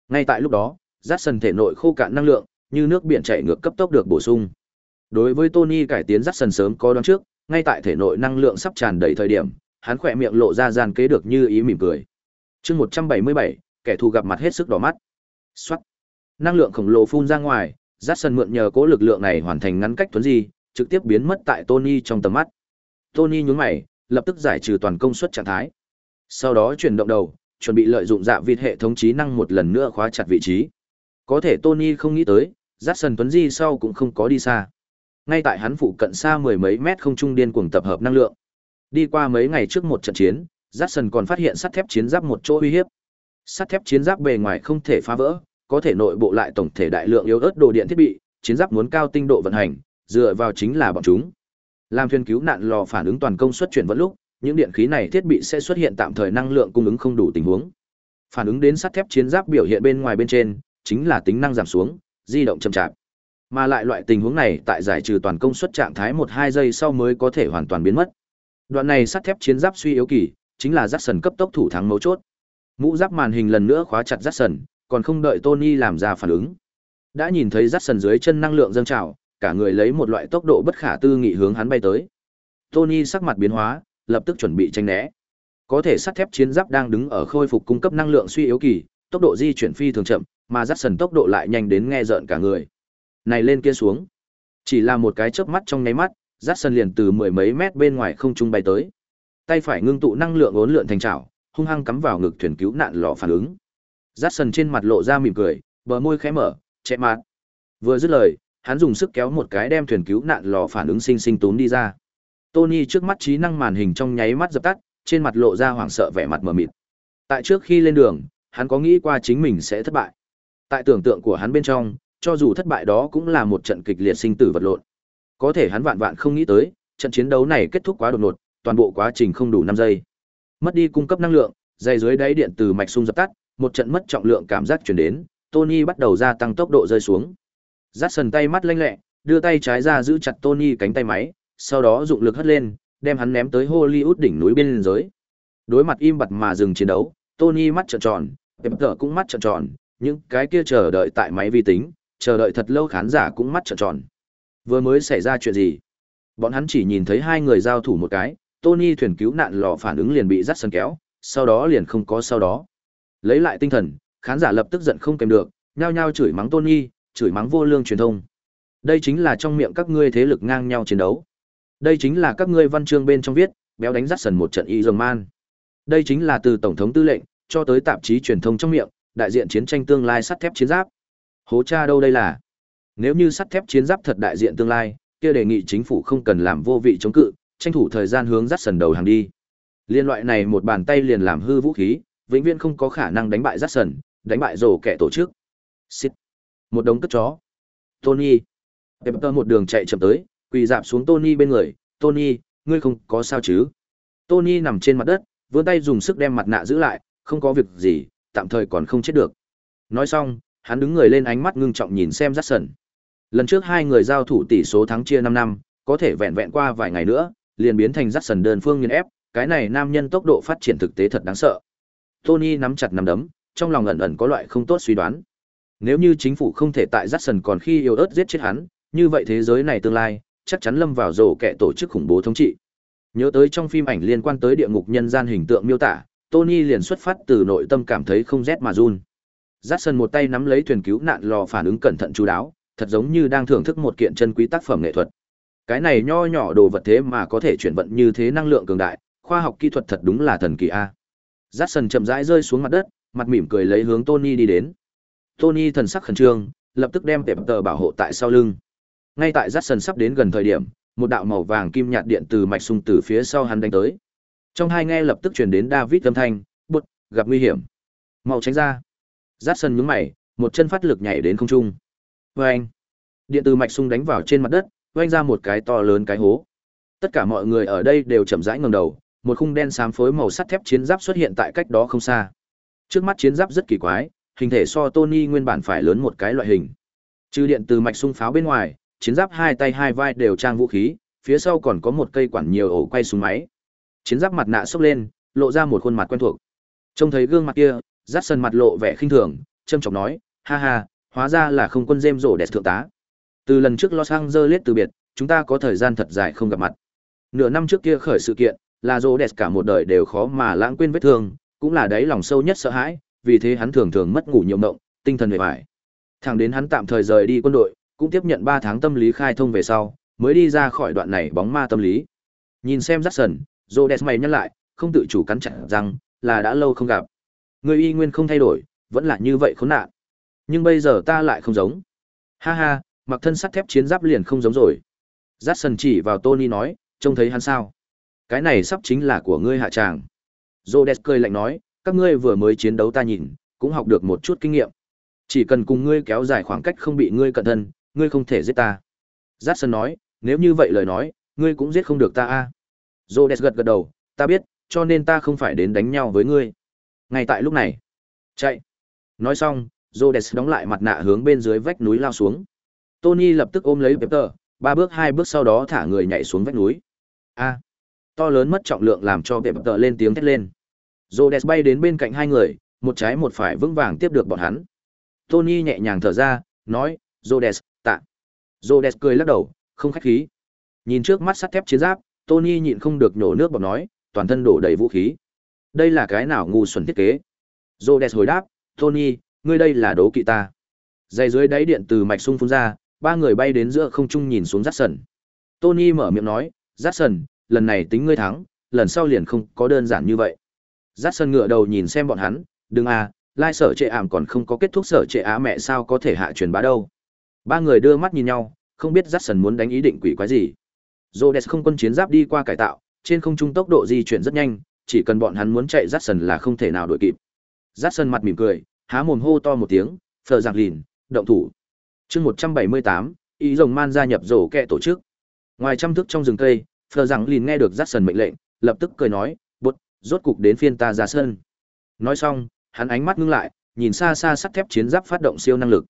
A: Ngay tại lúc đó, rắc sần thể nội khô cạn năng lượng, như nước biển chảy ngược cấp tốc được bổ sung. Đối với Tony cải tiến rát sần sớm có đoán trước, ngay tại thể nội năng lượng sắp tràn đầy thời điểm, hắn khỏe miệng lộ ra gian kế được như ý mỉm cười. Chương 177, kẻ thù gặp mặt hết sức đỏ mắt. Soát. Năng lượng khổng lồ phun ra ngoài, Jackson mượn nhờ cố lực lượng này hoàn thành ngắn cách tuấn di, trực tiếp biến mất tại Tony trong tầm mắt. Tony nhướng mày, lập tức giải trừ toàn công suất trạng thái. Sau đó chuyển động đầu, chuẩn bị lợi dụng dạ vịt hệ thống trí năng một lần nữa khóa chặt vị trí. Có thể Tony không nghĩ tới, Jackson tuấn di sau cũng không có đi xa. Ngay tại hắn phụ cận xa mười mấy mét không trung điên cuồng tập hợp năng lượng. Đi qua mấy ngày trước một trận chiến, Jackson còn phát hiện sắt thép chiến giáp một chỗ uy hiếp. Sắt thép chiến giáp bề ngoài không thể phá vỡ, có thể nội bộ lại tổng thể đại lượng yếu ớt đồ điện thiết bị, chiến giáp muốn cao tinh độ vận hành, dựa vào chính là bọn chúng. Làm thuyền cứu nạn lò phản ứng toàn công suất chuyển vận lúc, những điện khí này thiết bị sẽ xuất hiện tạm thời năng lượng cung ứng không đủ tình huống. Phản ứng đến sắt thép chiến giáp biểu hiện bên ngoài bên trên, chính là tính năng giảm xuống, di động chậm chạp. Mà lại loại tình huống này tại giải trừ toàn công suất trạng thái 1-2 giây sau mới có thể hoàn toàn biến mất. Đoạn này sắt thép chiến giáp suy yếu kỳ, chính là Jackson cấp tốc thủ thắng mấu chốt. Mũ giáp màn hình lần nữa khóa chặt Jackson, còn không đợi Tony làm ra phản ứng. Đã nhìn thấy Jackson dưới chân năng lượng dâng trào, cả người lấy một loại tốc độ bất khả tư nghị hướng hắn bay tới. Tony sắc mặt biến hóa, lập tức chuẩn bị tranh né. Có thể sắt thép chiến giáp đang đứng ở khôi phục cung cấp năng lượng suy yếu kỳ, tốc độ di chuyển phi thường chậm, mà Jackson tốc độ lại nhanh đến nghe rợn cả người. Này lên kia xuống, chỉ là một cái chớp mắt trong nháy mắt, Jackson liền từ mười mấy mét bên ngoài không trung bay tới. Tay phải ngưng tụ năng lượng uốn lượn thành chảo, hung hăng cắm vào ngực thuyền cứu nạn lò phản ứng. Jackson trên mặt lộ ra mỉm cười, bờ môi khẽ mở, che mặt. Vừa dứt lời, hắn dùng sức kéo một cái đem thuyền cứu nạn lò phản ứng sinh sinh tốn đi ra. Tony trước mắt trí năng màn hình trong nháy mắt dập tắt, trên mặt lộ ra hoảng sợ vẻ mặt mờ mịt. Tại trước khi lên đường, hắn có nghĩ qua chính mình sẽ thất bại. Tại tưởng tượng của hắn bên trong, cho dù thất bại đó cũng là một trận kịch liệt sinh tử vật lộn. Có thể hắn vạn vạn không nghĩ tới, trận chiến đấu này kết thúc quá đột ngột, toàn bộ quá trình không đủ 5 giây. Mất đi cung cấp năng lượng, dây dưới đáy điện từ mạch sung dập tắt, một trận mất trọng lượng cảm giác truyền đến, Tony bắt đầu gia tăng tốc độ rơi xuống. Jackson tay mắt lanh lẹ, đưa tay trái ra giữ chặt Tony cánh tay máy, sau đó dụng lực hất lên, đem hắn ném tới Hollywood đỉnh núi bên dưới. Đối mặt im bặt mà dừng chiến đấu, Tony mắt trợn tròn, Pepper cũng mắt trợn tròn, những cái kia chờ đợi tại máy vi tính, chờ đợi thật lâu khán giả cũng mắt trợn tròn. Vừa mới xảy ra chuyện gì? Bọn hắn chỉ nhìn thấy hai người giao thủ một cái, Tony thuyền cứu nạn lò phản ứng liền bị dắt sân kéo, sau đó liền không có sau đó. Lấy lại tinh thần, khán giả lập tức giận không kèm được, nhao nhao chửi mắng Tony, chửi mắng vô lương truyền thông. Đây chính là trong miệng các ngươi thế lực ngang nhau chiến đấu. Đây chính là các ngươi văn chương bên trong viết, béo đánh dắt sần một trận y dòng man. Đây chính là từ tổng thống tư lệnh cho tới tạp chí truyền thông trong miệng, đại diện chiến tranh tương lai sắt thép chiến giáp. Hố cha đâu đây là? Nếu như sắt thép chiến giáp thật đại diện tương lai, kia đề nghị chính phủ không cần làm vô vị chống cự, tranh thủ thời gian hướng dắt sần đầu hàng đi. Liên loại này một bàn tay liền làm hư vũ khí, vĩnh viễn không có khả năng đánh bại Jackson, đánh bại rổ kẻ tổ chức. xít Một đống cất chó. Tony. em tơ một đường chạy chậm tới, quỳ dạp xuống Tony bên người. Tony, ngươi không có sao chứ? Tony nằm trên mặt đất, vươn tay dùng sức đem mặt nạ giữ lại, không có việc gì, tạm thời còn không chết được. Nói xong, hắn đứng người lên ánh mắt ngưng trọng nhìn xem Jackson. Lần trước hai người giao thủ tỷ số thắng chia năm năm, có thể vẹn vẹn qua vài ngày nữa, liền biến thành Jackson đơn phương nghiền ép, cái này nam nhân tốc độ phát triển thực tế thật đáng sợ. Tony nắm chặt nắm đấm, trong lòng ẩn ẩn có loại không tốt suy đoán. Nếu như chính phủ không thể tại Jackson còn khi yêu ớt giết chết hắn, như vậy thế giới này tương lai chắc chắn lâm vào rổ kẻ tổ chức khủng bố thống trị. Nhớ tới trong phim ảnh liên quan tới địa ngục nhân gian hình tượng miêu tả, Tony liền xuất phát từ nội tâm cảm thấy không rét mà run. Jackson một tay nắm lấy thuyền cứu nạn lò phản ứng cẩn thận chú đáo, thật giống như đang thưởng thức một kiện chân quý tác phẩm nghệ thuật. Cái này nho nhỏ đồ vật thế mà có thể chuyển vận như thế năng lượng cường đại, khoa học kỹ thuật thật đúng là thần kỳ a. Jackson chậm rãi rơi xuống mặt đất, mặt mỉm cười lấy hướng Tony đi đến. Tony thần sắc khẩn trương, lập tức đem tệp tờ bảo hộ tại sau lưng. Ngay tại Jackson sắp đến gần thời điểm, một đạo màu vàng kim nhạt điện từ mạch sung từ phía sau hắn đánh tới. Trong hai nghe lập tức truyền đến David âm thanh, "Bụt, gặp nguy hiểm." Mau tránh ra." Jackson nhướng mày, một chân phát lực nhảy đến không trung. Oeng! Điện từ mạch sung đánh vào trên mặt đất, oanh ra một cái to lớn cái hố. Tất cả mọi người ở đây đều chậm rãi ngẩng đầu, một khung đen xám phối màu sắt thép chiến giáp xuất hiện tại cách đó không xa. Trước mắt chiến giáp rất kỳ quái, hình thể so Tony nguyên bản phải lớn một cái loại hình. Trừ điện từ mạch sung pháo bên ngoài, chiến giáp hai tay hai vai đều trang vũ khí, phía sau còn có một cây quản nhiều ổ quay súng máy. Chiến giáp mặt nạ xốc lên, lộ ra một khuôn mặt quen thuộc. Trông thấy gương mặt kia, Dát Sân mặt lộ vẻ khinh thường, châm chọc nói, ha ha, hóa ra là không quân dêm rổ đẹp thượng tá. Từ lần trước Los Angeles từ biệt, chúng ta có thời gian thật dài không gặp mặt. Nửa năm trước kia khởi sự kiện, là rổ đẹp cả một đời đều khó mà lãng quên vết thương, cũng là đáy lòng sâu nhất sợ hãi, vì thế hắn thường thường mất ngủ nhiều mộng, tinh thần mệt mỏi. Thẳng đến hắn tạm thời rời đi quân đội, cũng tiếp nhận 3 tháng tâm lý khai thông về sau, mới đi ra khỏi đoạn này bóng ma tâm lý. Nhìn xem Jackson, Rhodes mày nhăn lại, không tự chủ cắn chặt răng, là đã lâu không gặp. Ngươi y nguyên không thay đổi, vẫn là như vậy khốn nạn. Nhưng bây giờ ta lại không giống. Ha ha, mặc thân sắt thép chiến giáp liền không giống rồi. Jackson chỉ vào Tony nói, trông thấy hắn sao? Cái này sắp chính là của ngươi hạ tràng. Rhodes cười lạnh nói, các ngươi vừa mới chiến đấu ta nhìn, cũng học được một chút kinh nghiệm. Chỉ cần cùng ngươi kéo dài khoảng cách không bị ngươi cận thân, ngươi không thể giết ta. Jackson nói, nếu như vậy lời nói, ngươi cũng giết không được ta a. Rhodes gật gật đầu, ta biết, cho nên ta không phải đến đánh nhau với ngươi. Ngay tại lúc này, chạy. Nói xong, Rhodes đóng lại mặt nạ hướng bên dưới vách núi lao xuống. Tony lập tức ôm lấy Peter, ba bước hai bước sau đó thả người nhảy xuống vách núi. A. To lớn mất trọng lượng làm cho Peter lên tiếng thét lên. Rhodes bay đến bên cạnh hai người, một trái một phải vững vàng tiếp được bọn hắn. Tony nhẹ nhàng thở ra, nói, Rhodes, tạ. Rhodes cười lắc đầu, không khách khí. Nhìn trước mắt sắt thép chiến giáp, Tony nhịn không được nhổ nước bọt nói, toàn thân đổ đầy vũ khí. Đây là cái nào ngu xuẩn thiết kế? Rhodes hồi đáp, Tony, ngươi đây là đố kỵ ta. dày dưới đáy điện từ mạch sung phun ra, ba người bay đến giữa không trung nhìn xuống Jackson. Tony mở miệng nói, Jackson, lần này tính ngươi thắng, lần sau liền không có đơn giản như vậy. Jackson ngựa đầu nhìn xem bọn hắn, đừng à, lai sở trệ ảm còn không có kết thúc sở trệ á mẹ sao có thể hạ truyền bá đâu. Ba người đưa mắt nhìn nhau, không biết Jackson muốn đánh ý định quỷ quái gì. Rhodes không quân chiến giáp đi qua cải tạo, trên không trung tốc độ di chuyển rất nhanh, chỉ cần bọn hắn muốn chạy Jackson là không thể nào đuổi kịp. Jackson mặt mỉm cười, há mồm hô to một tiếng, phờ giặc lìn, động thủ. chương 178, ý rồng man gia nhập rổ kẹ tổ chức. Ngoài trăm thức trong rừng cây, phờ giặc lìn nghe được Jackson mệnh lệnh, lập tức cười nói, bút, rốt cục đến phiên ta ra sân. Nói xong, hắn ánh mắt ngưng lại, nhìn xa xa sắt thép chiến giáp phát động siêu năng lực.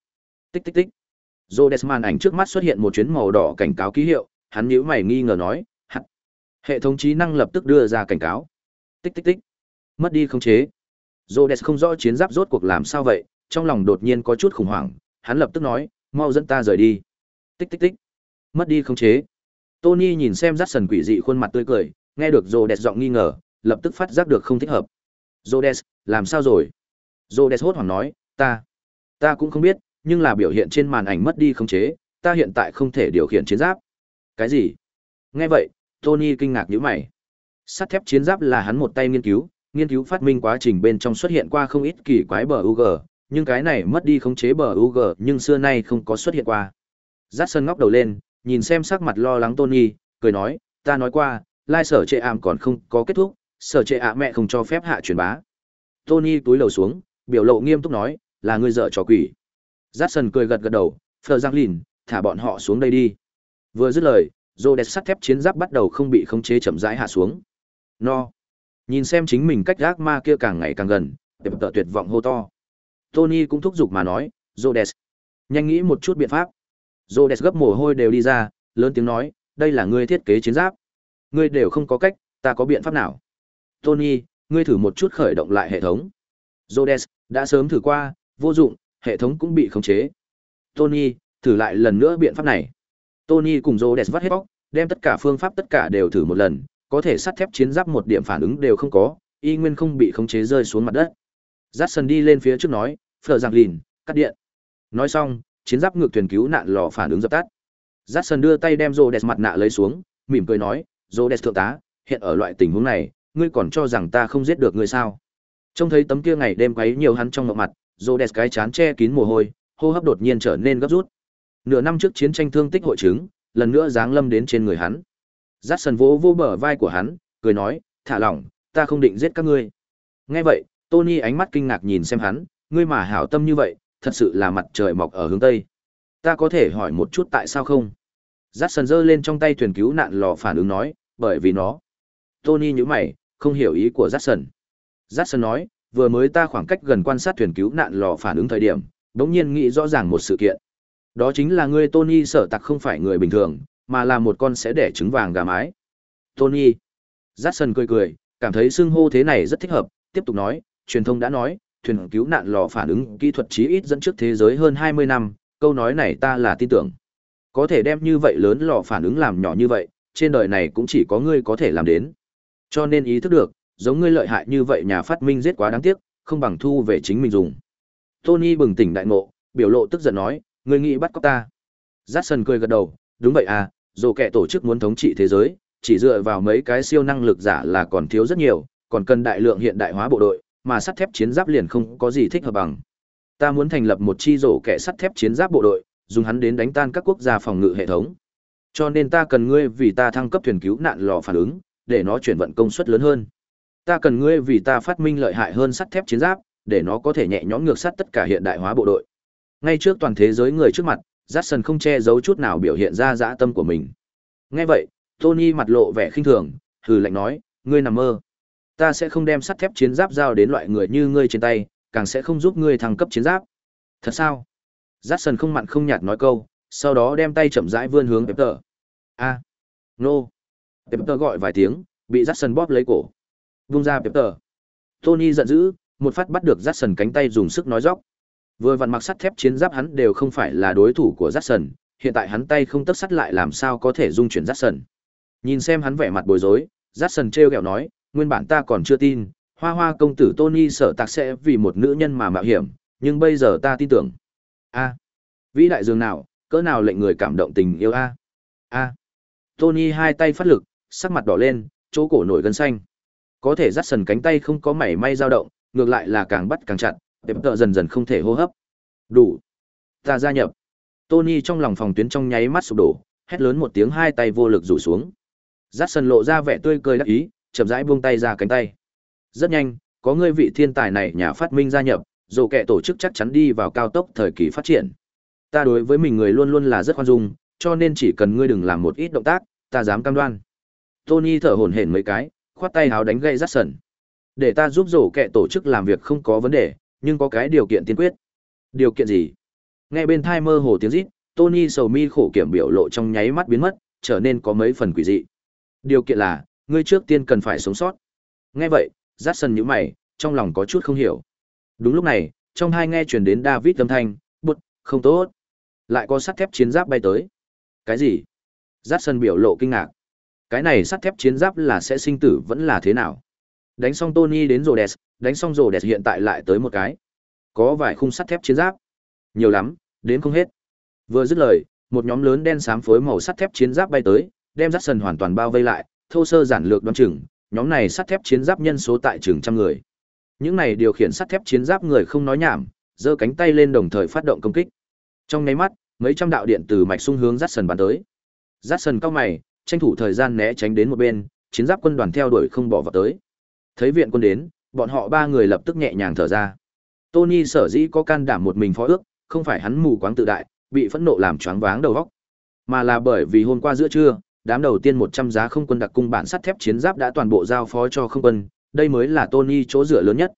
A: Tích tích tích. Rhodes màn ảnh trước mắt xuất hiện một chuyến màu đỏ cảnh cáo ký hiệu, hắn nhíu mày nghi ngờ nói, "Hạt." Hệ thống trí năng lập tức đưa ra cảnh cáo. Tích tích tích. Mất đi khống chế. Rhodes không rõ chiến giáp rốt cuộc làm sao vậy, trong lòng đột nhiên có chút khủng hoảng, hắn lập tức nói, "Mau dẫn ta rời đi." Tích tích tích. Mất đi khống chế. Tony nhìn xem Jackson quỷ dị khuôn mặt tươi cười, nghe được Rhodes giọng nghi ngờ, lập tức phát giác được không thích hợp. Rhodes, làm sao rồi? Rhodes hốt hoảng nói, ta, ta cũng không biết, nhưng là biểu hiện trên màn ảnh mất đi khống chế, ta hiện tại không thể điều khiển chiến giáp. Cái gì? Nghe vậy, Tony kinh ngạc nhíu mày. Sắt thép chiến giáp là hắn một tay nghiên cứu, nghiên cứu phát minh quá trình bên trong xuất hiện qua không ít kỳ quái bờ UG, nhưng cái này mất đi khống chế bờ UG nhưng xưa nay không có xuất hiện qua. Jackson ngóc đầu lên, nhìn xem sắc mặt lo lắng Tony, cười nói, ta nói qua, lai sở trệ ảm còn không có kết thúc, sở trệ ạ mẹ không cho phép hạ truyền bá. Tony túi lầu xuống, biểu lộ nghiêm túc nói, là ngươi dợ trò quỷ. Jackson cười gật gật đầu, Phờ Giang Lìn, thả bọn họ xuống đây đi. Vừa dứt lời, Rhodes sắt thép chiến giáp bắt đầu không bị khống chế chậm rãi hạ xuống. No. Nhìn xem chính mình cách gác ma kia càng ngày càng gần, đẹp tợ tuyệt vọng hô to. Tony cũng thúc giục mà nói, Rhodes, nhanh nghĩ một chút biện pháp. Rhodes gấp mồ hôi đều đi ra, lớn tiếng nói, đây là ngươi thiết kế chiến giáp. Ngươi đều không có cách, ta có biện pháp nào? Tony, ngươi thử một chút khởi động lại hệ thống. Rhodes, đã sớm thử qua, vô dụng, hệ thống cũng bị khống chế. Tony, thử lại lần nữa biện pháp này. Tony cùng Rhodes vắt hết bóc, đem tất cả phương pháp tất cả đều thử một lần, có thể sắt thép chiến giáp một điểm phản ứng đều không có, y nguyên không bị khống chế rơi xuống mặt đất. Jackson đi lên phía trước nói, "Phở giặc lìn, cắt điện." Nói xong, chiến giáp ngược thuyền cứu nạn lò phản ứng dập tắt. Jackson đưa tay đem Rhodes mặt nạ lấy xuống, mỉm cười nói, "Rhodes thượng tá, hiện ở loại tình huống này, ngươi còn cho rằng ta không giết được ngươi sao?" Trông thấy tấm kia ngày đêm quấy nhiều hắn trong ngọc mặt, Rhodes cái chán che kín mồ hôi, hô hấp đột nhiên trở nên gấp rút. Nửa năm trước chiến tranh thương tích hội chứng, lần nữa giáng lâm đến trên người hắn. Jackson vỗ vô bờ vai của hắn, cười nói, thả lỏng, ta không định giết các ngươi. Nghe vậy, Tony ánh mắt kinh ngạc nhìn xem hắn, ngươi mà hảo tâm như vậy, thật sự là mặt trời mọc ở hướng Tây. Ta có thể hỏi một chút tại sao không? Giác sần giơ lên trong tay thuyền cứu nạn lò phản ứng nói, bởi vì nó. Tony nhíu mày, không hiểu ý của Giác sần. Giác sần nói, vừa mới ta khoảng cách gần quan sát thuyền cứu nạn lò phản ứng thời điểm, đống nhiên nghĩ rõ ràng một sự kiện. Đó chính là ngươi Tony sở tặc không phải người bình thường, mà là một con sẽ đẻ trứng vàng gà mái. Tony. Jackson cười cười, cảm thấy xưng hô thế này rất thích hợp, tiếp tục nói, truyền thông đã nói, thuyền cứu nạn lò phản ứng kỹ thuật chí ít dẫn trước thế giới hơn 20 năm, câu nói này ta là tin tưởng. Có thể đem như vậy lớn lò phản ứng làm nhỏ như vậy, trên đời này cũng chỉ có ngươi có thể làm đến. Cho nên ý thức được, giống ngươi lợi hại như vậy nhà phát minh giết quá đáng tiếc, không bằng thu về chính mình dùng. Tony bừng tỉnh đại ngộ, biểu lộ tức giận nói, ngươi nghĩ bắt cóc ta. Jackson cười gật đầu, đúng vậy à, dù kẻ tổ chức muốn thống trị thế giới, chỉ dựa vào mấy cái siêu năng lực giả là còn thiếu rất nhiều, còn cần đại lượng hiện đại hóa bộ đội, mà sắt thép chiến giáp liền không có gì thích hợp bằng. Ta muốn thành lập một chi rổ kẻ sắt thép chiến giáp bộ đội, dùng hắn đến đánh tan các quốc gia phòng ngự hệ thống. Cho nên ta cần ngươi vì ta thăng cấp thuyền cứu nạn lò phản ứng, để nó chuyển vận công suất lớn hơn. Ta cần ngươi vì ta phát minh lợi hại hơn sắt thép chiến giáp, để nó có thể nhẹ nhõm ngược sát tất cả hiện đại hóa bộ đội. Ngay trước toàn thế giới người trước mặt, Jackson không che giấu chút nào biểu hiện ra dã tâm của mình. Nghe vậy, Tony mặt lộ vẻ khinh thường, hừ lạnh nói, ngươi nằm mơ. Ta sẽ không đem sắt thép chiến giáp giao đến loại người như ngươi trên tay, càng sẽ không giúp ngươi thăng cấp chiến giáp. Thật sao? Jackson không mặn không nhạt nói câu, sau đó đem tay chậm rãi vươn hướng Pepper. A. Nô. Pepper gọi vài tiếng, bị Jackson bóp lấy cổ. Vung ra Pepper. Tony giận dữ, một phát bắt được Jackson cánh tay dùng sức nói dóc. Vừa vặn mặc sắt thép chiến giáp hắn đều không phải là đối thủ của Jackson, hiện tại hắn tay không tấc sắt lại làm sao có thể dung chuyển Jackson. Nhìn xem hắn vẻ mặt bối rối, Jackson trêu ghẹo nói, nguyên bản ta còn chưa tin, hoa hoa công tử Tony sợ tạc sẽ vì một nữ nhân mà mạo hiểm, nhưng bây giờ ta tin tưởng. A. Vĩ đại dương nào, cỡ nào lệnh người cảm động tình yêu a. A. Tony hai tay phát lực, sắc mặt đỏ lên, chỗ cổ nổi gân xanh. Có thể Jackson cánh tay không có mảy may dao động, ngược lại là càng bắt càng chặt, đẹp tợ dần dần không thể hô hấp. Đủ. Ta gia nhập. Tony trong lòng phòng tuyến trong nháy mắt sụp đổ, hét lớn một tiếng hai tay vô lực rủ xuống. Dắt sần lộ ra vẻ tươi cười đắc ý, chậm rãi buông tay ra cánh tay. Rất nhanh, có người vị thiên tài này nhà phát minh gia nhập, dù kẻ tổ chức chắc chắn đi vào cao tốc thời kỳ phát triển. Ta đối với mình người luôn luôn là rất khoan dung, cho nên chỉ cần ngươi đừng làm một ít động tác, ta dám cam đoan. Tony thở hổn hển mấy cái, khoát tay háo đánh gây rát sần. Để ta giúp rổ kẹ tổ chức làm việc không có vấn đề, nhưng có cái điều kiện tiên quyết. Điều kiện gì? Nghe bên thai mơ hồ tiếng rít, Tony sầu mi khổ kiểm biểu lộ trong nháy mắt biến mất, trở nên có mấy phần quỷ dị. Điều kiện là, ngươi trước tiên cần phải sống sót. Nghe vậy, Jackson nhíu mày, trong lòng có chút không hiểu. Đúng lúc này, trong hai nghe truyền đến David âm thanh, "Bụt, không tốt." Lại có sắt thép chiến giáp bay tới. Cái gì? Jackson biểu lộ kinh ngạc. Cái này sắt thép chiến giáp là sẽ sinh tử vẫn là thế nào? Đánh xong Tony đến Rhodes, đánh xong Rhodes hiện tại lại tới một cái. Có vài khung sắt thép chiến giáp. Nhiều lắm, đến không hết. Vừa dứt lời, một nhóm lớn đen xám phối màu sắt thép chiến giáp bay tới, đem Jackson hoàn toàn bao vây lại, thô sơ giản lược đoán chừng, nhóm này sắt thép chiến giáp nhân số tại chừng trăm người. Những này điều khiển sắt thép chiến giáp người không nói nhảm, giơ cánh tay lên đồng thời phát động công kích. Trong nháy mắt, mấy trăm đạo điện từ mạch xung hướng Jackson bắn tới. Jackson cao mày, tranh thủ thời gian né tránh đến một bên, chiến giáp quân đoàn theo đuổi không bỏ vào tới. Thấy viện quân đến, bọn họ ba người lập tức nhẹ nhàng thở ra. Tony sở dĩ có can đảm một mình phó ước, không phải hắn mù quáng tự đại, bị phẫn nộ làm choáng váng đầu óc, mà là bởi vì hôm qua giữa trưa, đám đầu tiên 100 giá không quân đặc cung bản sắt thép chiến giáp đã toàn bộ giao phó cho không quân, đây mới là Tony chỗ dựa lớn nhất.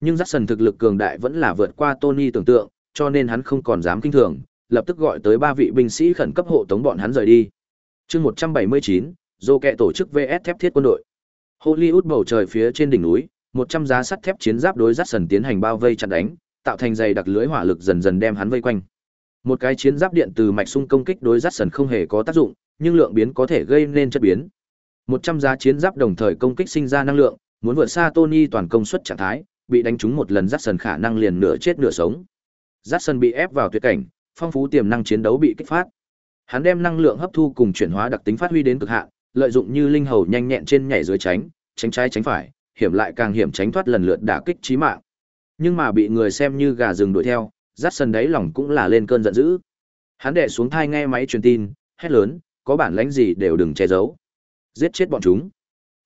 A: Nhưng Jackson thực lực cường đại vẫn là vượt qua Tony tưởng tượng, cho nên hắn không còn dám kinh thường, lập tức gọi tới ba vị binh sĩ khẩn cấp hộ tống bọn hắn rời đi. Chương 179, Dô kẹ tổ chức VS thép thiết quân đội. Hollywood bầu trời phía trên đỉnh núi, 100 giá sắt thép chiến giáp đối Jackson tiến hành bao vây chặn đánh, tạo thành dày đặc lưới hỏa lực dần dần đem hắn vây quanh. Một cái chiến giáp điện từ mạch sung công kích đối Jackson không hề có tác dụng, nhưng lượng biến có thể gây nên chất biến. 100 giá chiến giáp đồng thời công kích sinh ra năng lượng, muốn vượt xa Tony toàn công suất trạng thái, bị đánh trúng một lần Jackson khả năng liền nửa chết nửa sống. Jackson bị ép vào tuyệt cảnh, phong phú tiềm năng chiến đấu bị kích phát. Hắn đem năng lượng hấp thu cùng chuyển hóa đặc tính phát huy đến cực hạn, lợi dụng như linh hầu nhanh nhẹn trên nhảy dưới tránh, tránh trái tránh phải, hiểm lại càng hiểm tránh thoát lần lượt đả kích chí mạng. Nhưng mà bị người xem như gà rừng đuổi theo, Jackson đáy lòng cũng là lên cơn giận dữ. Hắn đè xuống thai nghe máy truyền tin, hét lớn, có bản lãnh gì đều đừng che giấu. Giết chết bọn chúng.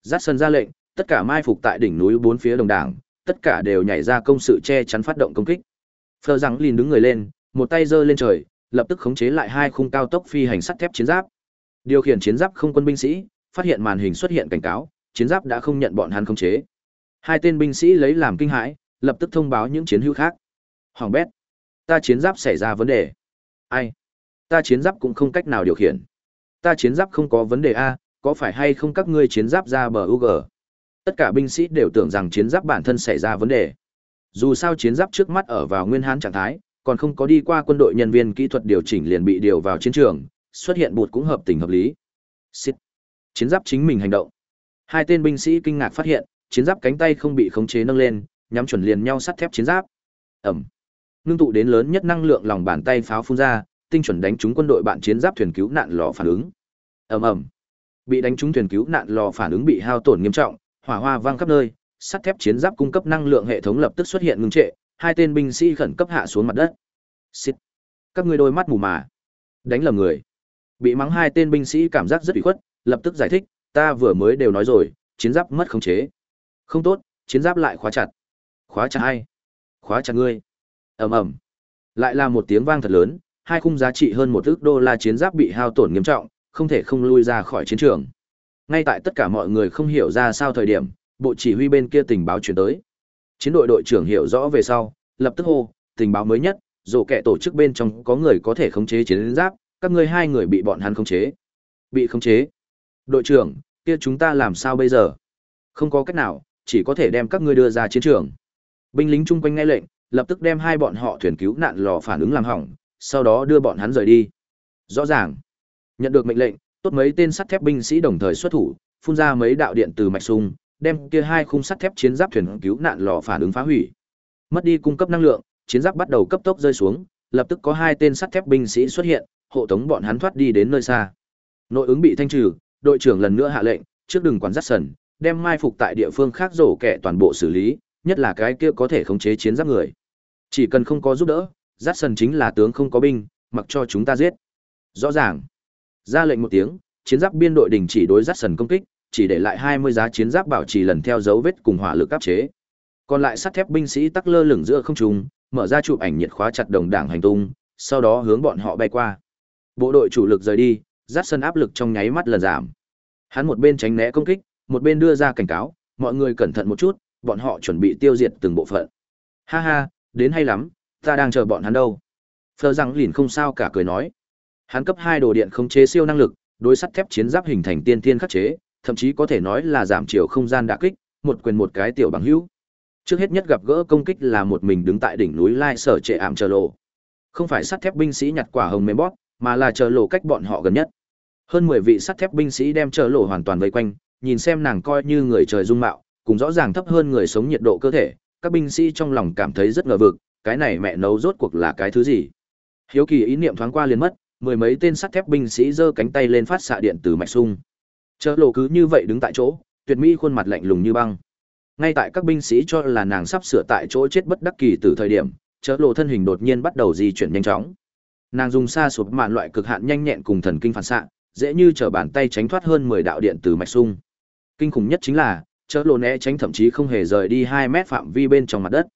A: Jackson ra lệnh, tất cả mai phục tại đỉnh núi bốn phía đồng đảng, tất cả đều nhảy ra công sự che chắn phát động công kích. Phờ rằng liền đứng người lên, một tay giơ lên trời, lập tức khống chế lại hai khung cao tốc phi hành sắt thép chiến giáp. Điều khiển chiến giáp không quân binh sĩ, phát hiện màn hình xuất hiện cảnh cáo, chiến giáp đã không nhận bọn hắn khống chế. Hai tên binh sĩ lấy làm kinh hãi, lập tức thông báo những chiến hữu khác. Hoàng bét, ta chiến giáp xảy ra vấn đề. Ai? Ta chiến giáp cũng không cách nào điều khiển. Ta chiến giáp không có vấn đề a, có phải hay không các ngươi chiến giáp ra bờ UG? Tất cả binh sĩ đều tưởng rằng chiến giáp bản thân xảy ra vấn đề. Dù sao chiến giáp trước mắt ở vào nguyên hán trạng thái, còn không có đi qua quân đội nhân viên kỹ thuật điều chỉnh liền bị điều vào chiến trường, xuất hiện bụt cũng hợp tình hợp lý. Xịt. Chiến giáp chính mình hành động. Hai tên binh sĩ kinh ngạc phát hiện, chiến giáp cánh tay không bị khống chế nâng lên, nhắm chuẩn liền nhau sắt thép chiến giáp. Ẩm. Nương tụ đến lớn nhất năng lượng lòng bàn tay pháo phun ra, tinh chuẩn đánh trúng quân đội bạn chiến giáp thuyền cứu nạn lò phản ứng. Ầm ầm. Bị đánh trúng thuyền cứu nạn lò phản ứng bị hao tổn nghiêm trọng, hỏa hoa vang khắp nơi, sắt thép chiến giáp cung cấp năng lượng hệ thống lập tức xuất hiện ngừng trệ, hai tên binh sĩ khẩn cấp hạ xuống mặt đất. Xịt. Các ngươi đôi mắt mù mà. Đánh lầm người. Bị mắng hai tên binh sĩ cảm giác rất ủy khuất, lập tức giải thích, ta vừa mới đều nói rồi, chiến giáp mất khống chế. Không tốt, chiến giáp lại khóa chặt. Khóa chặt ai? Khóa chặt ngươi. Ầm ầm. Lại là một tiếng vang thật lớn, hai khung giá trị hơn một ức đô la chiến giáp bị hao tổn nghiêm trọng, không thể không lui ra khỏi chiến trường. Ngay tại tất cả mọi người không hiểu ra sao thời điểm, bộ chỉ huy bên kia tình báo chuyển tới. Chiến đội đội trưởng hiểu rõ về sau, lập tức hô, tình báo mới nhất, dù kẻ tổ chức bên trong có người có thể khống chế chiến giáp, các ngươi hai người bị bọn hắn khống chế. Bị khống chế? Đội trưởng, kia chúng ta làm sao bây giờ? Không có cách nào, chỉ có thể đem các ngươi đưa ra chiến trường. Binh lính chung quanh nghe lệnh, lập tức đem hai bọn họ thuyền cứu nạn lò phản ứng làm hỏng, sau đó đưa bọn hắn rời đi. Rõ ràng, nhận được mệnh lệnh, tốt mấy tên sắt thép binh sĩ đồng thời xuất thủ, phun ra mấy đạo điện từ mạch sung, đem kia hai khung sắt thép chiến giáp thuyền cứu nạn lò phản ứng phá hủy. Mất đi cung cấp năng lượng, chiến giáp bắt đầu cấp tốc rơi xuống, lập tức có hai tên sắt thép binh sĩ xuất hiện, hộ tống bọn hắn thoát đi đến nơi xa. Nội ứng bị thanh trừ, đội trưởng lần nữa hạ lệnh, trước đừng quản dắt sần, đem mai phục tại địa phương khác rổ kẻ toàn bộ xử lý, nhất là cái kia có thể khống chế chiến giáp người. Chỉ cần không có giúp đỡ, dắt sần chính là tướng không có binh, mặc cho chúng ta giết. Rõ ràng. Ra lệnh một tiếng, chiến giáp biên đội đình chỉ đối dắt sần công kích, chỉ để lại 20 giá chiến giáp bảo trì lần theo dấu vết cùng hỏa lực áp chế. Còn lại sắt thép binh sĩ tắc lơ lửng giữa không trung, mở ra chụp ảnh nhiệt khóa chặt đồng đảng hành tung, sau đó hướng bọn họ bay qua. Bộ đội chủ lực rời đi, dắt sân áp lực trong nháy mắt lần giảm. Hắn một bên tránh né công kích, một bên đưa ra cảnh cáo, mọi người cẩn thận một chút, bọn họ chuẩn bị tiêu diệt từng bộ phận. Ha ha, đến hay lắm, ta đang chờ bọn hắn đâu. Phờ rằng lìn không sao cả cười nói. Hắn cấp hai đồ điện không chế siêu năng lực, đối sắt thép chiến giáp hình thành tiên tiên khắc chế, thậm chí có thể nói là giảm chiều không gian đả kích, một quyền một cái tiểu bằng hữu. Trước hết nhất gặp gỡ công kích là một mình đứng tại đỉnh núi Lai Sở Trệ ảm chờ lộ. Không phải sắt thép binh sĩ nhặt quả hồng mềm bóp, mà là chờ lộ cách bọn họ gần nhất. Hơn 10 vị sắt thép binh sĩ đem trở lộ hoàn toàn vây quanh, nhìn xem nàng coi như người trời dung mạo, cùng rõ ràng thấp hơn người sống nhiệt độ cơ thể, các binh sĩ trong lòng cảm thấy rất ngờ vực, cái này mẹ nấu rốt cuộc là cái thứ gì? Hiếu kỳ ý niệm thoáng qua liền mất, mười mấy tên sắt thép binh sĩ giơ cánh tay lên phát xạ điện từ mạch sung. Chớ lộ cứ như vậy đứng tại chỗ, tuyệt mỹ khuôn mặt lạnh lùng như băng. Ngay tại các binh sĩ cho là nàng sắp sửa tại chỗ chết bất đắc kỳ từ thời điểm, chớ lộ thân hình đột nhiên bắt đầu di chuyển nhanh chóng. Nàng dùng xa sụp mạn loại cực hạn nhanh nhẹn cùng thần kinh phản xạ, dễ như trở bàn tay tránh thoát hơn 10 đạo điện từ mạch sung. Kinh khủng nhất chính là, chớ lộ né tránh thậm chí không hề rời đi hai mét phạm vi bên trong mặt đất.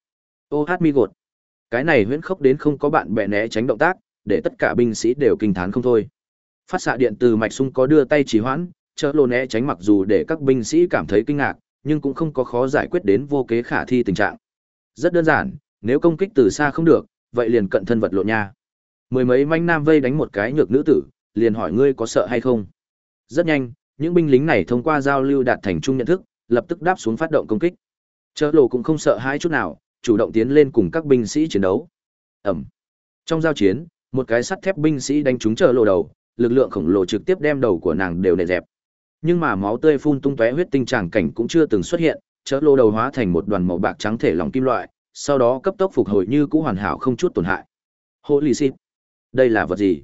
A: Ô hát mi gột. Cái này huyễn khốc đến không có bạn bè né tránh động tác, để tất cả binh sĩ đều kinh thán không thôi. Phát xạ điện từ mạch sung có đưa tay trì hoãn, chớ lộ né tránh mặc dù để các binh sĩ cảm thấy kinh ngạc, nhưng cũng không có khó giải quyết đến vô kế khả thi tình trạng. Rất đơn giản, nếu công kích từ xa không được, vậy liền cận thân vật lộn nha. Mười mấy manh nam vây đánh một cái nhược nữ tử, liền hỏi ngươi có sợ hay không. Rất nhanh, những binh lính này thông qua giao lưu đạt thành chung nhận thức, lập tức đáp xuống phát động công kích. Chớ lộ cũng không sợ hãi chút nào, chủ động tiến lên cùng các binh sĩ chiến đấu. Ẩm. Trong giao chiến, một cái sắt thép binh sĩ đánh trúng chớ lộ đầu, lực lượng khổng lồ trực tiếp đem đầu của nàng đều nện dẹp. Nhưng mà máu tươi phun tung tóe huyết tinh tràng cảnh cũng chưa từng xuất hiện, chớ lô đầu hóa thành một đoàn màu bạc trắng thể lỏng kim loại, sau đó cấp tốc phục hồi như cũ hoàn hảo không chút tổn hại. Holy shit! Đây là vật gì?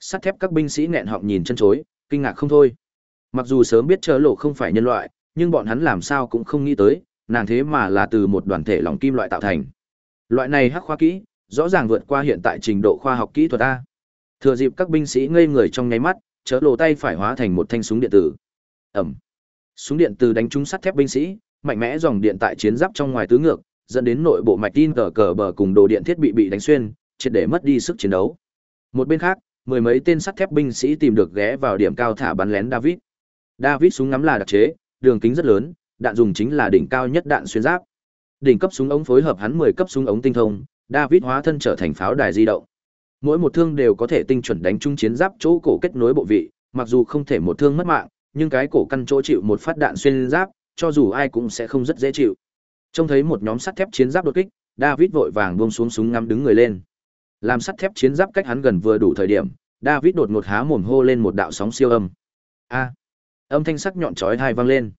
A: Sắt thép các binh sĩ nghẹn họng nhìn chân chối, kinh ngạc không thôi. Mặc dù sớm biết chớ lộ không phải nhân loại, nhưng bọn hắn làm sao cũng không nghĩ tới, nàng thế mà là từ một đoàn thể lỏng kim loại tạo thành. Loại này hắc khoa kỹ, rõ ràng vượt qua hiện tại trình độ khoa học kỹ thuật a. Thừa dịp các binh sĩ ngây người trong nháy mắt, chớ lộ tay phải hóa thành một thanh súng điện tử ẩm súng điện từ đánh trúng sắt thép binh sĩ mạnh mẽ dòng điện tại chiến giáp trong ngoài tứ ngược, dẫn đến nội bộ mạch tin cờ cờ bờ cùng đồ điện thiết bị bị đánh xuyên, triệt để mất đi sức chiến đấu. Một bên khác, mười mấy tên sắt thép binh sĩ tìm được ghé vào điểm cao thả bắn lén David. David súng ngắm là đặc chế, đường kính rất lớn, đạn dùng chính là đỉnh cao nhất đạn xuyên giáp. Đỉnh cấp súng ống phối hợp hắn 10 cấp súng ống tinh thông, David hóa thân trở thành pháo đài di động. Mỗi một thương đều có thể tinh chuẩn đánh trúng chiến giáp chỗ cổ kết nối bộ vị, mặc dù không thể một thương mất mạng, nhưng cái cổ căn chỗ chịu một phát đạn xuyên giáp, cho dù ai cũng sẽ không rất dễ chịu. Trông thấy một nhóm sắt thép chiến giáp đột kích, David vội vàng buông xuống súng ngắm đứng người lên. Làm sắt thép chiến giáp cách hắn gần vừa đủ thời điểm, David đột ngột há mồm hô lên một đạo sóng siêu âm. A! âm thanh sắc nhọn chói tai vang lên.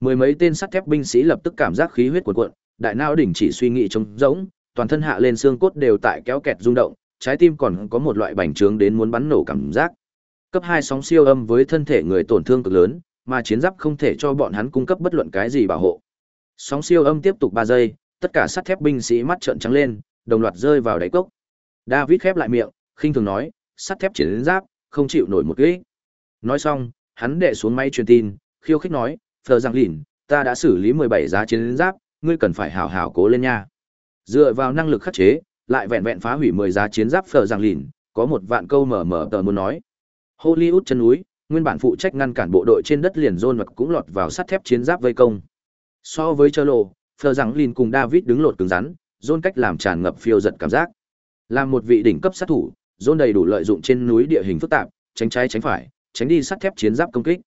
A: Mười mấy tên sắt thép binh sĩ lập tức cảm giác khí huyết cuộn cuộn, đại não đỉnh chỉ suy nghĩ trống rỗng, toàn thân hạ lên xương cốt đều tại kéo kẹt rung động, trái tim còn có một loại bành trướng đến muốn bắn nổ cảm giác. Cấp hai sóng siêu âm với thân thể người tổn thương cực lớn, mà chiến giáp không thể cho bọn hắn cung cấp bất luận cái gì bảo hộ. Sóng siêu âm tiếp tục ba giây, tất cả sắt thép binh sĩ mắt trợn trắng lên, đồng loạt rơi vào đáy cốc. David khép lại miệng, khinh thường nói, sắt thép chiến giáp, không chịu nổi một kích. Nói xong, hắn đệ xuống máy truyền tin, khiêu khích nói, "Phờ Giang Lìn, ta đã xử lý 17 giá chiến giáp, ngươi cần phải hảo hảo cố lên nha." Dựa vào năng lực khắc chế, lại vẹn vẹn phá hủy 10 giá chiến giáp Phờ Giang Lìn, có một vạn câu mở mở tờ muốn nói. Hollywood chân núi, nguyên bản phụ trách ngăn cản bộ đội trên đất liền John Mc cũng lọt vào sắt thép chiến giáp vây công. So với Chơ Lộ, Phờ Giang Lìn cùng David đứng lột cứng rắn, John cách làm tràn ngập phiêu giật cảm giác. Làm một vị đỉnh cấp sát thủ, John đầy đủ lợi dụng trên núi địa hình phức tạp, tránh trái tránh phải, tránh đi sắt thép chiến giáp công kích.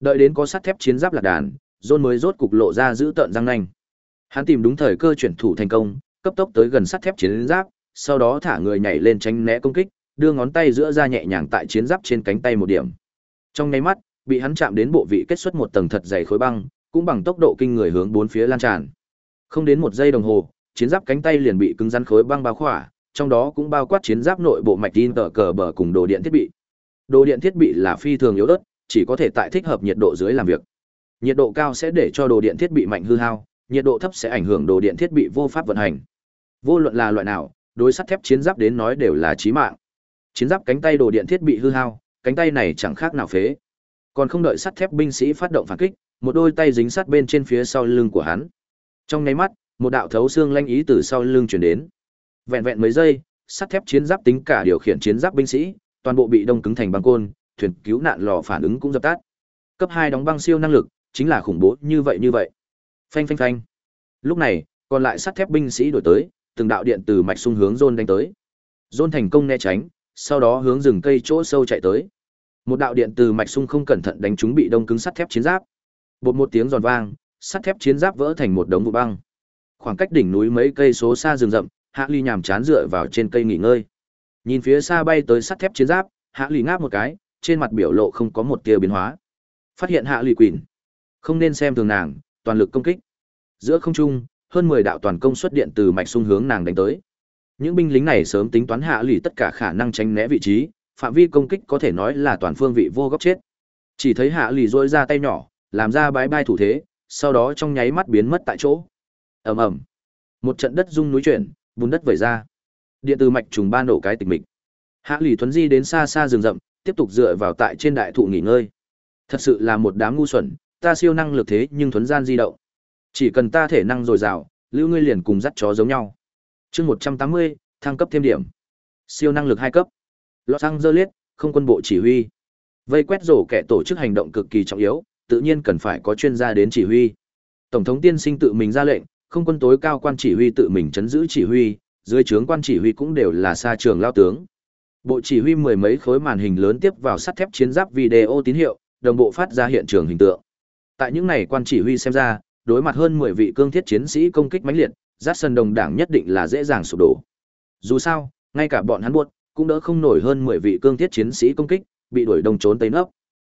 A: Đợi đến có sắt thép chiến giáp lạc đàn, John mới rốt cục lộ ra giữ tợn răng nanh. Hắn tìm đúng thời cơ chuyển thủ thành công, cấp tốc tới gần sắt thép chiến giáp, sau đó thả người nhảy lên tránh né công kích, đưa ngón tay giữa ra nhẹ nhàng tại chiến giáp trên cánh tay một điểm. Trong nháy mắt, bị hắn chạm đến bộ vị kết xuất một tầng thật dày khối băng, cũng bằng tốc độ kinh người hướng bốn phía lan tràn. Không đến một giây đồng hồ, chiến giáp cánh tay liền bị cứng rắn khối băng bao khỏa, trong đó cũng bao quát chiến giáp nội bộ mạch tin tờ cờ bờ cùng đồ điện thiết bị. Đồ điện thiết bị là phi thường yếu ớt, chỉ có thể tại thích hợp nhiệt độ dưới làm việc. Nhiệt độ cao sẽ để cho đồ điện thiết bị mạnh hư hao, nhiệt độ thấp sẽ ảnh hưởng đồ điện thiết bị vô pháp vận hành. Vô luận là loại nào, đối sắt thép chiến giáp đến nói đều là chí mạng. Chiến giáp cánh tay đồ điện thiết bị hư hao, cánh tay này chẳng khác nào phế. Còn không đợi sắt thép binh sĩ phát động phản kích, một đôi tay dính sát bên trên phía sau lưng của hắn. Trong nháy mắt, một đạo thấu xương lanh ý từ sau lưng chuyển đến. Vẹn vẹn mấy giây, sắt thép chiến giáp tính cả điều khiển chiến giáp binh sĩ, toàn bộ bị đông cứng thành băng côn, thuyền cứu nạn lò phản ứng cũng dập tắt. Cấp hai đóng băng siêu năng lực, chính là khủng bố như vậy như vậy. Phanh phanh phanh. Lúc này, còn lại sắt thép binh sĩ đổi tới, từng đạo điện từ mạch xung hướng Zôn đánh tới. Zôn thành công né tránh, sau đó hướng rừng cây chỗ sâu chạy tới. Một đạo điện từ mạch xung không cẩn thận đánh trúng bị đông cứng sắt thép chiến giáp. Bột một tiếng giòn vang, sắt thép chiến giáp vỡ thành một đống vụ băng. Khoảng cách đỉnh núi mấy cây số xa rừng rậm, Hạ Ly nhàm chán dựa vào trên cây nghỉ ngơi. Nhìn phía xa bay tới sắt thép chiến giáp, Hạ Ly ngáp một cái, trên mặt biểu lộ không có một tia biến hóa. Phát hiện Hạ Ly quỳn, không nên xem thường nàng, toàn lực công kích. Giữa không trung, hơn 10 đạo toàn công xuất điện từ mạch xung hướng nàng đánh tới. Những binh lính này sớm tính toán Hạ lì tất cả khả năng tránh né vị trí, phạm vi công kích có thể nói là toàn phương vị vô góc chết. Chỉ thấy Hạ lì rỗi ra tay nhỏ, làm ra bái bai thủ thế, sau đó trong nháy mắt biến mất tại chỗ. Ầm ầm. Một trận đất rung núi chuyển, bùn đất vẩy ra. Điện từ mạch trùng ba nổ cái tịch mịch. Hạ lì Thuấn Di đến xa xa rừng rậm, tiếp tục dựa vào tại trên đại thụ nghỉ ngơi. Thật sự là một đám ngu xuẩn, ta siêu năng lực thế nhưng thuấn gian di động. Chỉ cần ta thể năng dồi dào, lưu ngươi liền cùng dắt chó giống nhau. Chương 180, thăng cấp thêm điểm. Siêu năng lực hai cấp. Los Angeles, không quân bộ chỉ huy. Vây quét rổ kẻ tổ chức hành động cực kỳ trọng yếu, tự nhiên cần phải có chuyên gia đến chỉ huy. Tổng thống tiên sinh tự mình ra lệnh, không quân tối cao quan chỉ huy tự mình chấn giữ chỉ huy, dưới trướng quan chỉ huy cũng đều là xa trường lao tướng. Bộ chỉ huy mười mấy khối màn hình lớn tiếp vào sắt thép chiến giáp video tín hiệu, đồng bộ phát ra hiện trường hình tượng. Tại những này quan chỉ huy xem ra, đối mặt hơn 10 vị cương thiết chiến sĩ công kích mãnh liệt, giáp sân đồng đảng nhất định là dễ dàng sụp đổ. Dù sao, ngay cả bọn hắn buộc, cũng đỡ không nổi hơn 10 vị cương thiết chiến sĩ công kích, bị đuổi đồng trốn tây nấp.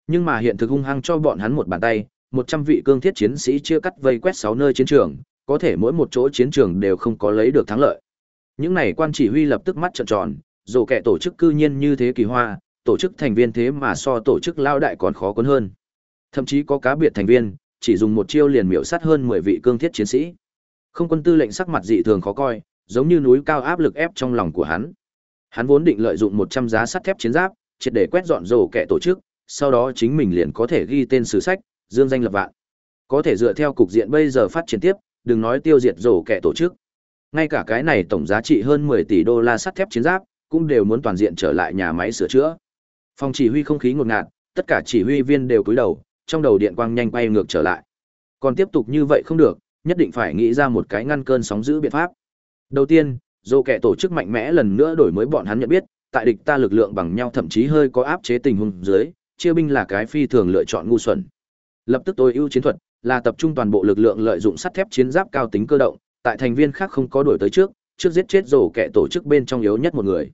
A: Nhưng mà hiện thực hung hăng cho bọn hắn một bàn tay, 100 vị cương thiết chiến sĩ chia cắt vây quét 6 nơi chiến trường, có thể mỗi một chỗ chiến trường đều không có lấy được thắng lợi. Những này quan chỉ huy lập tức mắt trợn tròn, dù kẻ tổ chức cư nhiên như thế kỳ hoa, tổ chức thành viên thế mà so tổ chức lao đại còn khó cuốn hơn. Thậm chí có cá biệt thành viên, chỉ dùng một chiêu liền miểu sát hơn 10 vị cương thiết chiến sĩ. Không quân tư lệnh sắc mặt dị thường khó coi, giống như núi cao áp lực ép trong lòng của hắn. Hắn vốn định lợi dụng 100 giá sắt thép chiến giáp, triệt để quét dọn rổ kẻ tổ chức, sau đó chính mình liền có thể ghi tên sử sách, dương danh lập vạn. Có thể dựa theo cục diện bây giờ phát triển tiếp, đừng nói tiêu diệt rổ kẻ tổ chức. Ngay cả cái này tổng giá trị hơn 10 tỷ đô la sắt thép chiến giáp, cũng đều muốn toàn diện trở lại nhà máy sửa chữa. Phòng chỉ huy không khí ngột ngạt, tất cả chỉ huy viên đều cúi đầu, trong đầu điện quang nhanh bay ngược trở lại. Còn tiếp tục như vậy không được, nhất định phải nghĩ ra một cái ngăn cơn sóng dữ biện pháp. Đầu tiên, dù kẻ tổ chức mạnh mẽ lần nữa đổi mới bọn hắn nhận biết, tại địch ta lực lượng bằng nhau thậm chí hơi có áp chế tình huống dưới, chia binh là cái phi thường lựa chọn ngu xuẩn. Lập tức tôi ưu chiến thuật là tập trung toàn bộ lực lượng lợi dụng sắt thép chiến giáp cao tính cơ động, tại thành viên khác không có đuổi tới trước, trước giết chết rổ kẻ tổ chức bên trong yếu nhất một người.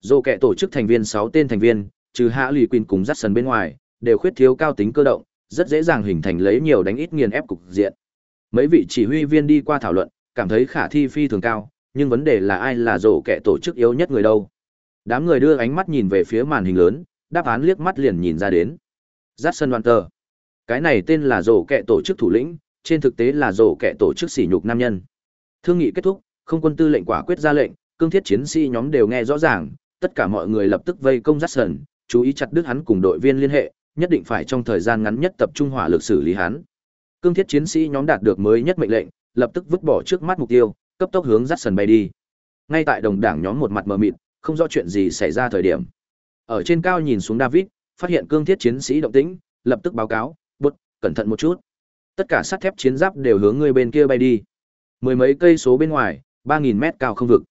A: Rổ kẻ tổ chức thành viên 6 tên thành viên, trừ Hạ Lỷ Quỳnh cùng Jackson bên ngoài, đều khuyết thiếu cao tính cơ động, rất dễ dàng hình thành lấy nhiều đánh ít nghiền ép cục diện. Mấy vị chỉ huy viên đi qua thảo luận, cảm thấy khả thi phi thường cao, nhưng vấn đề là ai là rổ kẻ tổ chức yếu nhất người đâu. Đám người đưa ánh mắt nhìn về phía màn hình lớn, đáp án liếc mắt liền nhìn ra đến. Jackson Walter. Cái này tên là rổ kẹ tổ chức thủ lĩnh, trên thực tế là rổ kẹ tổ chức sỉ nhục nam nhân. Thương nghị kết thúc, không quân tư lệnh quả quyết ra lệnh, cương thiết chiến sĩ nhóm đều nghe rõ ràng, tất cả mọi người lập tức vây công Jackson, chú ý chặt đứt hắn cùng đội viên liên hệ, nhất định phải trong thời gian ngắn nhất tập trung hỏa lực xử lý hắn. Cương thiết chiến sĩ nhóm đạt được mới nhất mệnh lệnh, lập tức vứt bỏ trước mắt mục tiêu, cấp tốc hướng Jackson bay đi. Ngay tại đồng đảng nhóm một mặt mờ mịt, không rõ chuyện gì xảy ra thời điểm. Ở trên cao nhìn xuống David, phát hiện cương thiết chiến sĩ động tĩnh, lập tức báo cáo, "Bút, cẩn thận một chút." Tất cả sắt thép chiến giáp đều hướng người bên kia bay đi. Mười mấy cây số bên ngoài, ba nghìn mét cao không vực.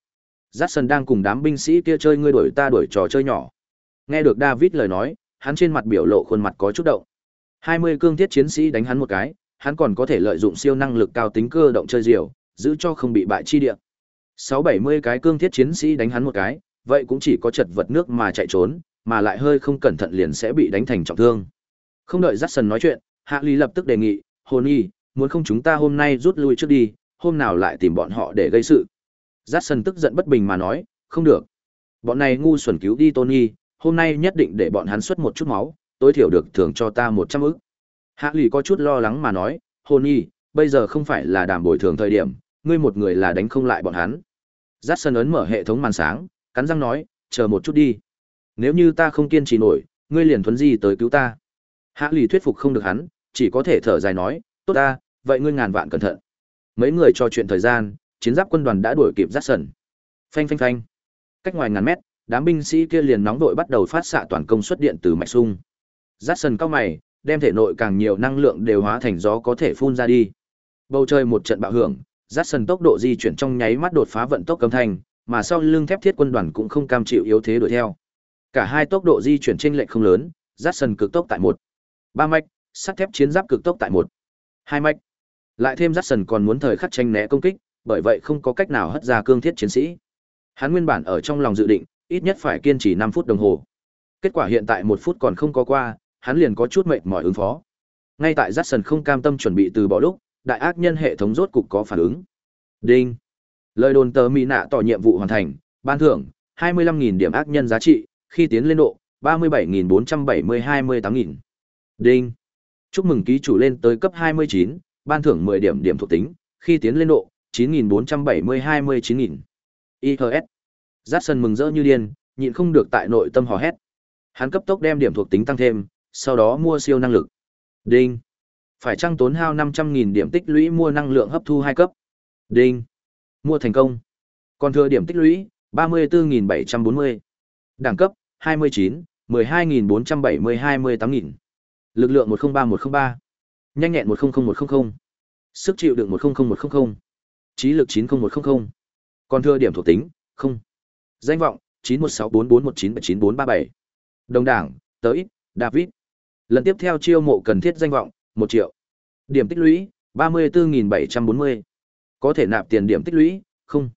A: Jackson đang cùng đám binh sĩ kia chơi ngươi đuổi ta đuổi trò chơi nhỏ. Nghe được David lời nói, hắn trên mặt biểu lộ khuôn mặt có chút động. 20 cương thiết chiến sĩ đánh hắn một cái, hắn còn có thể lợi dụng siêu năng lực cao tính cơ động chơi diều, giữ cho không bị bại chi địa. 670 cái cương thiết chiến sĩ đánh hắn một cái, vậy cũng chỉ có chật vật nước mà chạy trốn, mà lại hơi không cẩn thận liền sẽ bị đánh thành trọng thương. Không đợi Jackson nói chuyện, Hạ Lý lập tức đề nghị, "Hồn y, muốn không chúng ta hôm nay rút lui trước đi, hôm nào lại tìm bọn họ để gây sự." Jackson tức giận bất bình mà nói, "Không được. Bọn này ngu xuẩn cứu đi Tony, hôm nay nhất định để bọn hắn xuất một chút máu, tối thiểu được thưởng cho ta 100 ức." Hạ Lý có chút lo lắng mà nói, "Hồn y, bây giờ không phải là đàm bồi thường thời điểm, ngươi một người là đánh không lại bọn hắn." Jackson ấn mở hệ thống màn sáng, cắn răng nói, "Chờ một chút đi." nếu như ta không kiên trì nổi ngươi liền thuấn di tới cứu ta hạ lì thuyết phục không được hắn chỉ có thể thở dài nói tốt ta vậy ngươi ngàn vạn cẩn thận. Mấy người trò chuyện thời gian chiến giáp quân đoàn đã đuổi kịp rát sần. Phanh phanh phanh. Cách ngoài ngàn mét đám binh sĩ kia liền nóng đội bắt đầu phát xạ toàn công suất điện từ mạch sung. Rát sần cao mày đem thể nội càng nhiều năng lượng đều hóa thành gió có thể phun ra đi. Bầu trời một trận bạo hưởng rát sần tốc độ di chuyển trong nháy mắt đột phá vận tốc âm thanh mà sau lưng thép thiết quân đoàn cũng không cam chịu yếu thế đuổi theo. Cả hai tốc độ di chuyển chênh lệch không lớn, Jackson cực tốc tại một, ba mạch, sắt thép chiến giáp cực tốc tại một, hai mạch. Lại thêm Jackson còn muốn thời khắc tranh né công kích, bởi vậy không có cách nào hất ra cương thiết chiến sĩ. Hắn nguyên bản ở trong lòng dự định, ít nhất phải kiên trì năm phút đồng hồ. Kết quả hiện tại một phút còn không có qua, hắn liền có chút mệt mỏi ứng phó. Ngay tại Jackson không cam tâm chuẩn bị từ bỏ lúc, đại ác nhân hệ thống rốt cục có phản ứng. Đinh. Lời đồn tờ mỹ nạ tỏ nhiệm vụ hoàn thành, ban thưởng 25.000 điểm ác nhân giá trị, khi tiến lên độ 37.470-28.000. Đinh. Chúc mừng ký chủ lên tới cấp 29, ban thưởng 10 điểm điểm thuộc tính, khi tiến lên độ 9.470-29.000. IHS. Jackson mừng rỡ như điên, nhịn không được tại nội tâm hò hét. Hắn cấp tốc đem điểm thuộc tính tăng thêm, sau đó mua siêu năng lực. Đinh. Phải trăng tốn hao 500.000 điểm tích lũy mua năng lượng hấp thu 2 cấp. Đinh. Mua thành công. Còn thừa điểm tích lũy 34.740. Đẳng cấp 29, 12470 28000. Lực lượng 103103. Nhanh nhẹn 100100. Sức chịu đựng 100100. Trí lực 90100. Còn thừa điểm thuộc tính, không. Danh vọng 916441979437. Đồng đảng, tới, David. Lần tiếp theo chiêu mộ cần thiết danh vọng, 1 triệu. Điểm tích lũy, 34740. Có thể nạp tiền điểm tích lũy, không.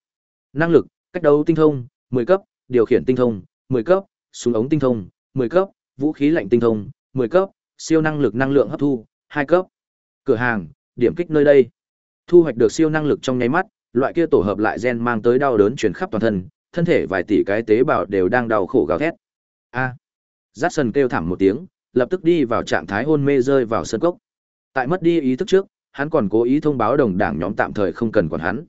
A: Năng lực, cách đấu tinh thông, 10 cấp, điều khiển tinh thông, 10 cấp, súng ống tinh thông, 10 cấp, vũ khí lạnh tinh thông, 10 cấp, siêu năng lực năng lượng hấp thu, hai cấp. Cửa hàng, điểm kích nơi đây. Thu hoạch được siêu năng lực trong nháy mắt, loại kia tổ hợp lại gen mang tới đau đớn truyền khắp toàn thân, thân thể vài tỷ cái tế bào đều đang đau khổ gào thét. A. Jackson kêu thảm một tiếng, lập tức đi vào trạng thái hôn mê rơi vào sân cốc. Tại mất đi ý thức trước, hắn còn cố ý thông báo đồng đảng nhóm tạm thời không cần quản hắn.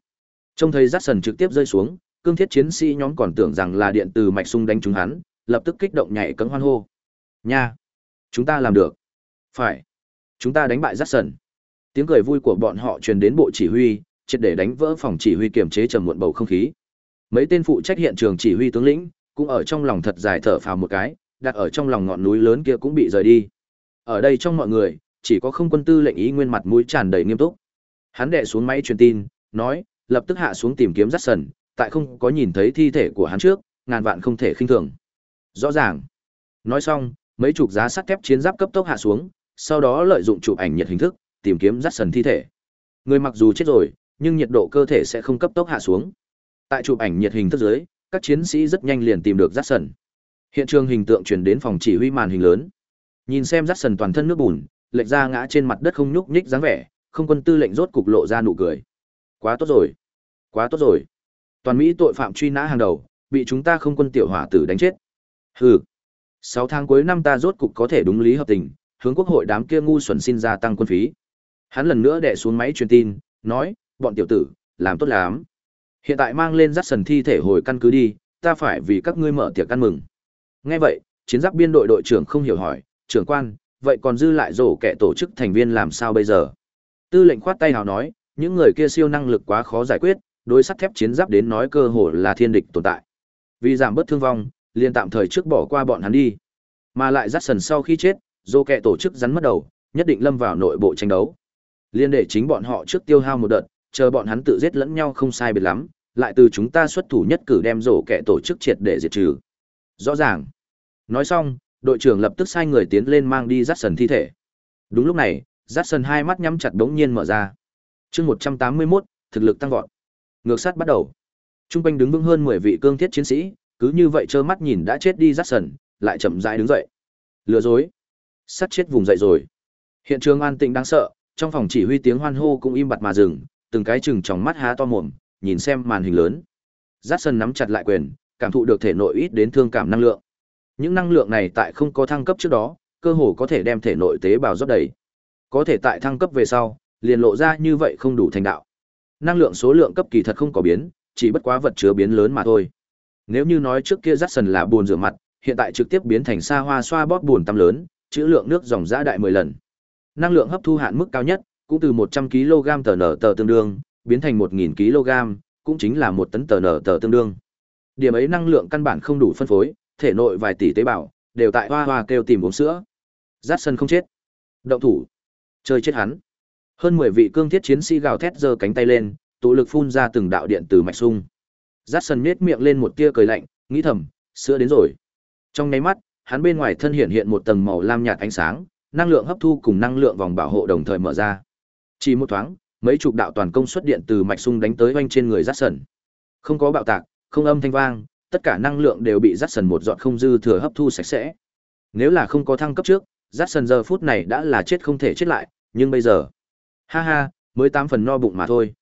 A: Trông thấy Jackson trực tiếp rơi xuống, cương thiết chiến sĩ nhóm còn tưởng rằng là điện từ mạch sung đánh trúng hắn, lập tức kích động nhảy cẫng hoan hô. Nha, chúng ta làm được. Phải, chúng ta đánh bại Jackson. Tiếng cười vui của bọn họ truyền đến bộ chỉ huy, triệt để đánh vỡ phòng chỉ huy kiềm chế trầm muộn bầu không khí. Mấy tên phụ trách hiện trường chỉ huy tướng lĩnh, cũng ở trong lòng thật dài thở phào một cái, đặt ở trong lòng ngọn núi lớn kia cũng bị rời đi. Ở đây trong mọi người, chỉ có không quân tư lệnh ý nguyên mặt mũi tràn đầy nghiêm túc. Hắn đệ xuống máy truyền tin, nói, lập tức hạ xuống tìm kiếm dắt sần, tại không có nhìn thấy thi thể của hắn trước, ngàn vạn không thể khinh thường. Rõ ràng. Nói xong, mấy chục giá sắt thép chiến giáp cấp tốc hạ xuống, sau đó lợi dụng chụp ảnh nhiệt hình thức, tìm kiếm dắt sần thi thể. Người mặc dù chết rồi, nhưng nhiệt độ cơ thể sẽ không cấp tốc hạ xuống. Tại chụp ảnh nhiệt hình thức dưới, các chiến sĩ rất nhanh liền tìm được dắt sần. Hiện trường hình tượng truyền đến phòng chỉ huy màn hình lớn. Nhìn xem dắt sần toàn thân nước bùn, lệch ra ngã trên mặt đất không nhúc nhích dáng vẻ, không quân tư lệnh rốt cục lộ ra nụ cười. Quá tốt rồi, quá tốt rồi. Toàn Mỹ tội phạm truy nã hàng đầu, bị chúng ta không quân tiểu hỏa tử đánh chết. Hừ. Sáu tháng cuối năm ta rốt cục có thể đúng lý hợp tình, hướng quốc hội đám kia ngu xuẩn xin gia tăng quân phí. Hắn lần nữa đè xuống máy truyền tin, nói, bọn tiểu tử, làm tốt lắm. Hiện tại mang lên dắt sần thi thể hồi căn cứ đi, ta phải vì các ngươi mở tiệc ăn mừng. Nghe vậy, chiến giáp biên đội đội trưởng không hiểu hỏi, trưởng quan, vậy còn dư lại rổ kẻ tổ chức thành viên làm sao bây giờ? Tư lệnh khoát tay hào nói, những người kia siêu năng lực quá khó giải quyết, đối sắt thép chiến giáp đến nói cơ hồ là thiên địch tồn tại. Vì giảm bớt thương vong, liền tạm thời trước bỏ qua bọn hắn đi. Mà lại dắt sần sau khi chết, dô kẹ tổ chức rắn mất đầu, nhất định lâm vào nội bộ tranh đấu. Liên để chính bọn họ trước tiêu hao một đợt, chờ bọn hắn tự giết lẫn nhau không sai biệt lắm, lại từ chúng ta xuất thủ nhất cử đem rổ kẻ tổ chức triệt để diệt trừ. Rõ ràng. Nói xong, đội trưởng lập tức sai người tiến lên mang đi dắt sần thi thể. Đúng lúc này, dắt sần hai mắt nhắm chặt đống nhiên mở ra. chương một trăm tám mươi mốt thực lực tăng vọt. Ngược sát bắt đầu. Trung quanh đứng vững hơn mười vị cương thiết chiến sĩ, cứ như vậy trơ mắt nhìn đã chết đi dắt sần, lại chậm rãi đứng dậy. Lừa dối. Sát chết vùng dậy rồi. Hiện trường an tĩnh đáng sợ, trong phòng chỉ huy tiếng hoan hô cũng im bặt mà dừng, từng cái chừng trong mắt há to mồm, nhìn xem màn hình lớn. Jackson nắm chặt lại quyền, cảm thụ được thể nội ít đến thương cảm năng lượng. Những năng lượng này tại không có thăng cấp trước đó, cơ hồ có thể đem thể nội tế bào rót đầy. Có thể tại thăng cấp về sau, liền lộ ra như vậy không đủ thành đạo. Năng lượng số lượng cấp kỳ thật không có biến, chỉ bất quá vật chứa biến lớn mà thôi. Nếu như nói trước kia Jackson là buồn rửa mặt, hiện tại trực tiếp biến thành xa hoa xoa bóp buồn tăm lớn, chữ lượng nước dòng dã đại 10 lần. Năng lượng hấp thu hạn mức cao nhất, cũng từ 100 kg tờ nở tờ tương đương, biến thành 1000 kg, cũng chính là một tấn tờ nở tờ tương đương. Điểm ấy năng lượng căn bản không đủ phân phối, thể nội vài tỷ tế bào đều tại hoa hoa kêu tìm uống sữa. Dát sân không chết. Động thủ. Chơi chết hắn. Hơn 10 vị cương thiết chiến sĩ gào thét giơ cánh tay lên, tụ lực phun ra từng đạo điện từ mạch sung. Dát sân nhếch miệng lên một tia cười lạnh, nghĩ thầm, sữa đến rồi. Trong nháy mắt, hắn bên ngoài thân hiện hiện một tầng màu lam nhạt ánh sáng, năng lượng hấp thu cùng năng lượng vòng bảo hộ đồng thời mở ra. Chỉ một thoáng, mấy chục đạo toàn công suất điện từ mạch sung đánh tới quanh trên người Dát Sẩn. Không có bạo tạc, không âm thanh vang, tất cả năng lượng đều bị Dát Sẩn một dọn không dư thừa hấp thu sạch sẽ. Nếu là không có thăng cấp trước, Dát Sẩn giờ phút này đã là chết không thể chết lại, nhưng bây giờ, ha ha, mới tám phần no bụng mà thôi.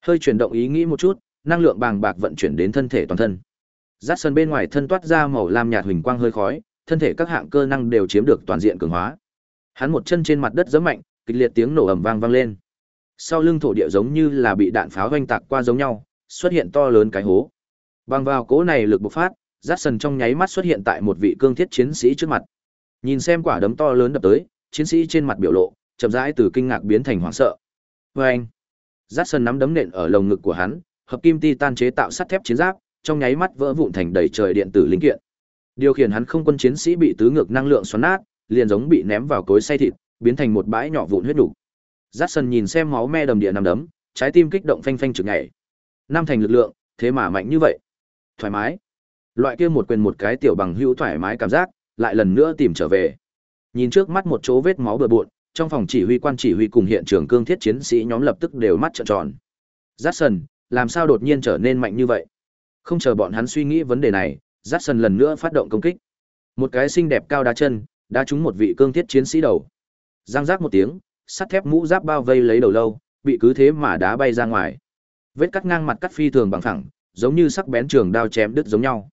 A: Hơi chuyển động ý nghĩ một chút, năng lượng bàng bạc vận chuyển đến thân thể toàn thân. Dát Sẩn bên ngoài thân toát ra màu lam nhạt huỳnh quang hơi khói, thân thể các hạng cơ năng đều chiếm được toàn diện cường hóa. Hắn một chân trên mặt đất giẫm mạnh, kịch liệt tiếng nổ ầm vang vang lên. Sau lưng thổ địa giống như là bị đạn pháo hoành tạc qua giống nhau, xuất hiện to lớn cái hố. Bằng vào cố này lực bộc phát, Jackson trong nháy mắt xuất hiện tại một vị cương thiết chiến sĩ trước mặt. Nhìn xem quả đấm to lớn đập tới, chiến sĩ trên mặt biểu lộ, chậm rãi từ kinh ngạc biến thành hoảng sợ. Oeng! Jackson nắm đấm nện ở lồng ngực của hắn, hợp kim titan chế tạo sắt thép chiến giáp, trong nháy mắt vỡ vụn thành đầy trời điện tử linh kiện. Điều khiển hắn không quân chiến sĩ bị tứ ngược năng lượng xoắn nát, liền giống bị ném vào cối xay thịt, biến thành một bãi nhỏ vụn huyết đủ. Jackson nhìn xem máu me đầm địa nằm đấm, trái tim kích động phanh phanh trực nhảy. Nam thành lực lượng, thế mà mạnh như vậy. Thoải mái. Loại kia một quyền một cái tiểu bằng hữu thoải mái cảm giác, lại lần nữa tìm trở về. Nhìn trước mắt một chỗ vết máu bừa bộn, trong phòng chỉ huy quan chỉ huy cùng hiện trường cương thiết chiến sĩ nhóm lập tức đều mắt trợn tròn. Jackson, làm sao đột nhiên trở nên mạnh như vậy? Không chờ bọn hắn suy nghĩ vấn đề này, Jackson lần nữa phát động công kích. Một cái xinh đẹp cao đá chân, đã trúng một vị cương thiết chiến sĩ đầu. Giang giác một tiếng, sắt thép mũ giáp bao vây lấy đầu lâu, bị cứ thế mà đá bay ra ngoài. Vết cắt ngang mặt cắt phi thường bằng thẳng, giống như sắc bén trường đao chém đứt giống nhau.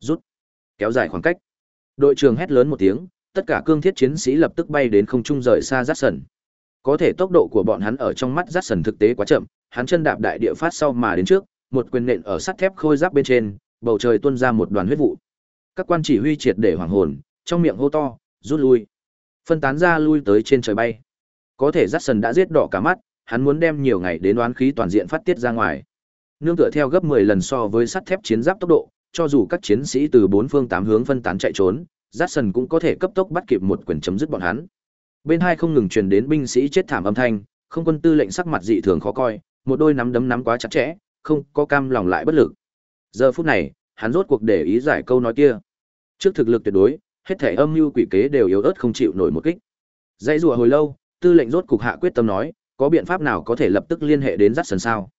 A: Rút, kéo dài khoảng cách. Đội trưởng hét lớn một tiếng, tất cả cương thiết chiến sĩ lập tức bay đến không trung rời xa Dát Sần. Có thể tốc độ của bọn hắn ở trong mắt Dát Sần thực tế quá chậm, hắn chân đạp đại địa phát sau mà đến trước, một quyền nện ở sắt thép khôi giáp bên trên, bầu trời tuôn ra một đoàn huyết vụ. Các quan chỉ huy triệt để hoàng hồn, trong miệng hô to, rút lui. Phân tán ra lui tới trên trời bay. Có thể Jackson đã giết đỏ cả mắt, hắn muốn đem nhiều ngày đến oán khí toàn diện phát tiết ra ngoài. Nương tựa theo gấp 10 lần so với sắt thép chiến giáp tốc độ, cho dù các chiến sĩ từ bốn phương tám hướng phân tán chạy trốn, Jackson cũng có thể cấp tốc bắt kịp một quyền chấm dứt bọn hắn. Bên hai không ngừng truyền đến binh sĩ chết thảm âm thanh, không quân tư lệnh sắc mặt dị thường khó coi, một đôi nắm đấm nắm quá chặt chẽ, không có cam lòng lại bất lực. Giờ phút này, hắn rốt cuộc để ý giải câu nói kia. Trước thực lực tuyệt đối, hết thể âm mưu quỷ kế đều yếu ớt không chịu nổi một kích. Dãy rùa hồi lâu, tư lệnh rốt cục hạ quyết tâm nói, có biện pháp nào có thể lập tức liên hệ đến Jackson sao?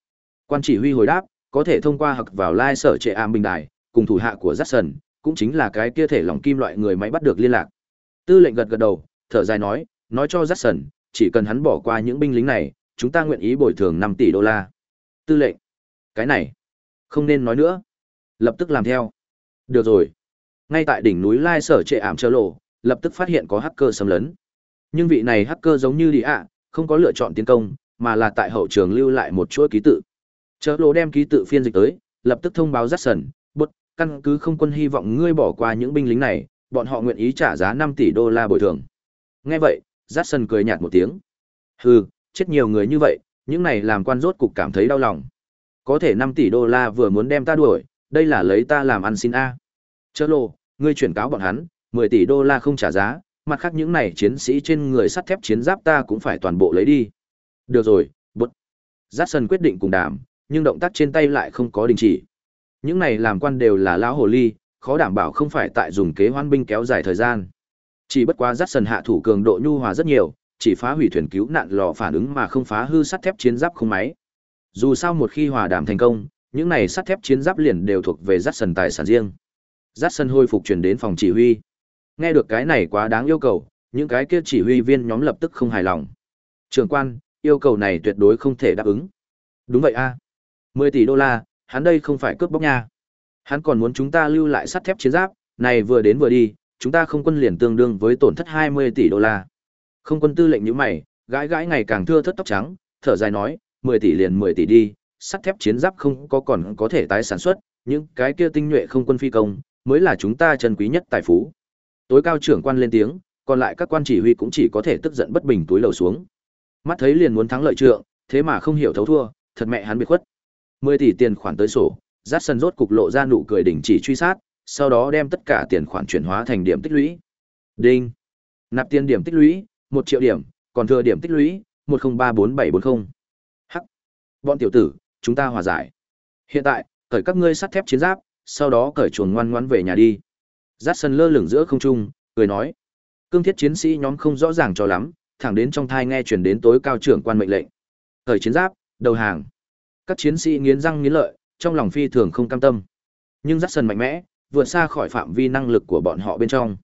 A: Quan chỉ huy hồi đáp, có thể thông qua học vào lai sở trệ am bình đài, cùng thủ hạ của Jackson, cũng chính là cái kia thể lòng kim loại người máy bắt được liên lạc. Tư lệnh gật gật đầu, thở dài nói, nói cho Jackson, chỉ cần hắn bỏ qua những binh lính này, chúng ta nguyện ý bồi thường 5 tỷ đô la. Tư lệnh, cái này, không nên nói nữa. Lập tức làm theo. Được rồi. Ngay tại đỉnh núi Lai sở trệ ảm chơ lộ, lập tức phát hiện có hacker xâm lấn. Nhưng vị này hacker giống như đi ạ, không có lựa chọn tiến công, mà là tại hậu trường lưu lại một chuỗi ký tự. Chớ lộ đem ký tự phiên dịch tới, lập tức thông báo Jackson, bút, căn cứ không quân hy vọng ngươi bỏ qua những binh lính này, bọn họ nguyện ý trả giá năm tỷ đô la bồi thường. Nghe vậy, Jackson cười nhạt một tiếng. Hừ, chết nhiều người như vậy, những này làm quan rốt cục cảm thấy đau lòng. Có thể năm tỷ đô la vừa muốn đem ta đuổi, đây là lấy ta làm ăn xin a. Chớ lộ, ngươi chuyển cáo bọn hắn, 10 tỷ đô la không trả giá, mặt khác những này chiến sĩ trên người sắt thép chiến giáp ta cũng phải toàn bộ lấy đi. Được rồi, bút. Jackson quyết định cùng đàm, nhưng động tác trên tay lại không có đình chỉ. Những này làm quan đều là lão hồ ly, khó đảm bảo không phải tại dùng kế hoan binh kéo dài thời gian. Chỉ bất quá Jackson hạ thủ cường độ nhu hòa rất nhiều, chỉ phá hủy thuyền cứu nạn lò phản ứng mà không phá hư sắt thép chiến giáp không máy. Dù sao một khi hòa đàm thành công, những này sắt thép chiến giáp liền đều thuộc về Jackson tài sản riêng. Jackson hồi phục truyền đến phòng chỉ huy. Nghe được cái này quá đáng yêu cầu, những cái kia chỉ huy viên nhóm lập tức không hài lòng. Trưởng quan, yêu cầu này tuyệt đối không thể đáp ứng. Đúng vậy a. 10 tỷ đô la, hắn đây không phải cướp bóc nha. Hắn còn muốn chúng ta lưu lại sắt thép chiến giáp, này vừa đến vừa đi, chúng ta không quân liền tương đương với tổn thất 20 tỷ đô la. Không quân tư lệnh như mày, gãi gãi ngày càng thưa thất tóc trắng, thở dài nói, 10 tỷ liền 10 tỷ đi, sắt thép chiến giáp không có còn có thể tái sản xuất, những cái kia tinh nhuệ không quân phi công, mới là chúng ta chân quý nhất tài phú. Tối cao trưởng quan lên tiếng, còn lại các quan chỉ huy cũng chỉ có thể tức giận bất bình túi lầu xuống. Mắt thấy liền muốn thắng lợi trượng, thế mà không hiểu thấu thua, thật mẹ hắn biệt khuất. 10 tỷ tiền khoản tới sổ, Dát sân rốt cục lộ ra nụ cười đỉnh chỉ truy sát, sau đó đem tất cả tiền khoản chuyển hóa thành điểm tích lũy. Đinh. Nạp tiền điểm tích lũy, 1 triệu điểm, còn thừa điểm tích lũy, 10344740. Hắc. Bọn tiểu tử, chúng ta hòa giải. Hiện tại, cởi các ngươi sắt thép chiến giáp, sau đó cởi chuồng ngoan ngoãn về nhà đi. Dát sân lơ lửng giữa không trung, cười nói. Cương thiết chiến sĩ nhóm không rõ ràng cho lắm, thẳng đến trong thai nghe truyền đến tối cao trưởng quan mệnh lệnh. Cởi chiến giáp, đầu hàng. Các chiến sĩ nghiến răng nghiến lợi, trong lòng phi thường không cam tâm. Nhưng Dát sân mạnh mẽ, vượt xa khỏi phạm vi năng lực của bọn họ bên trong.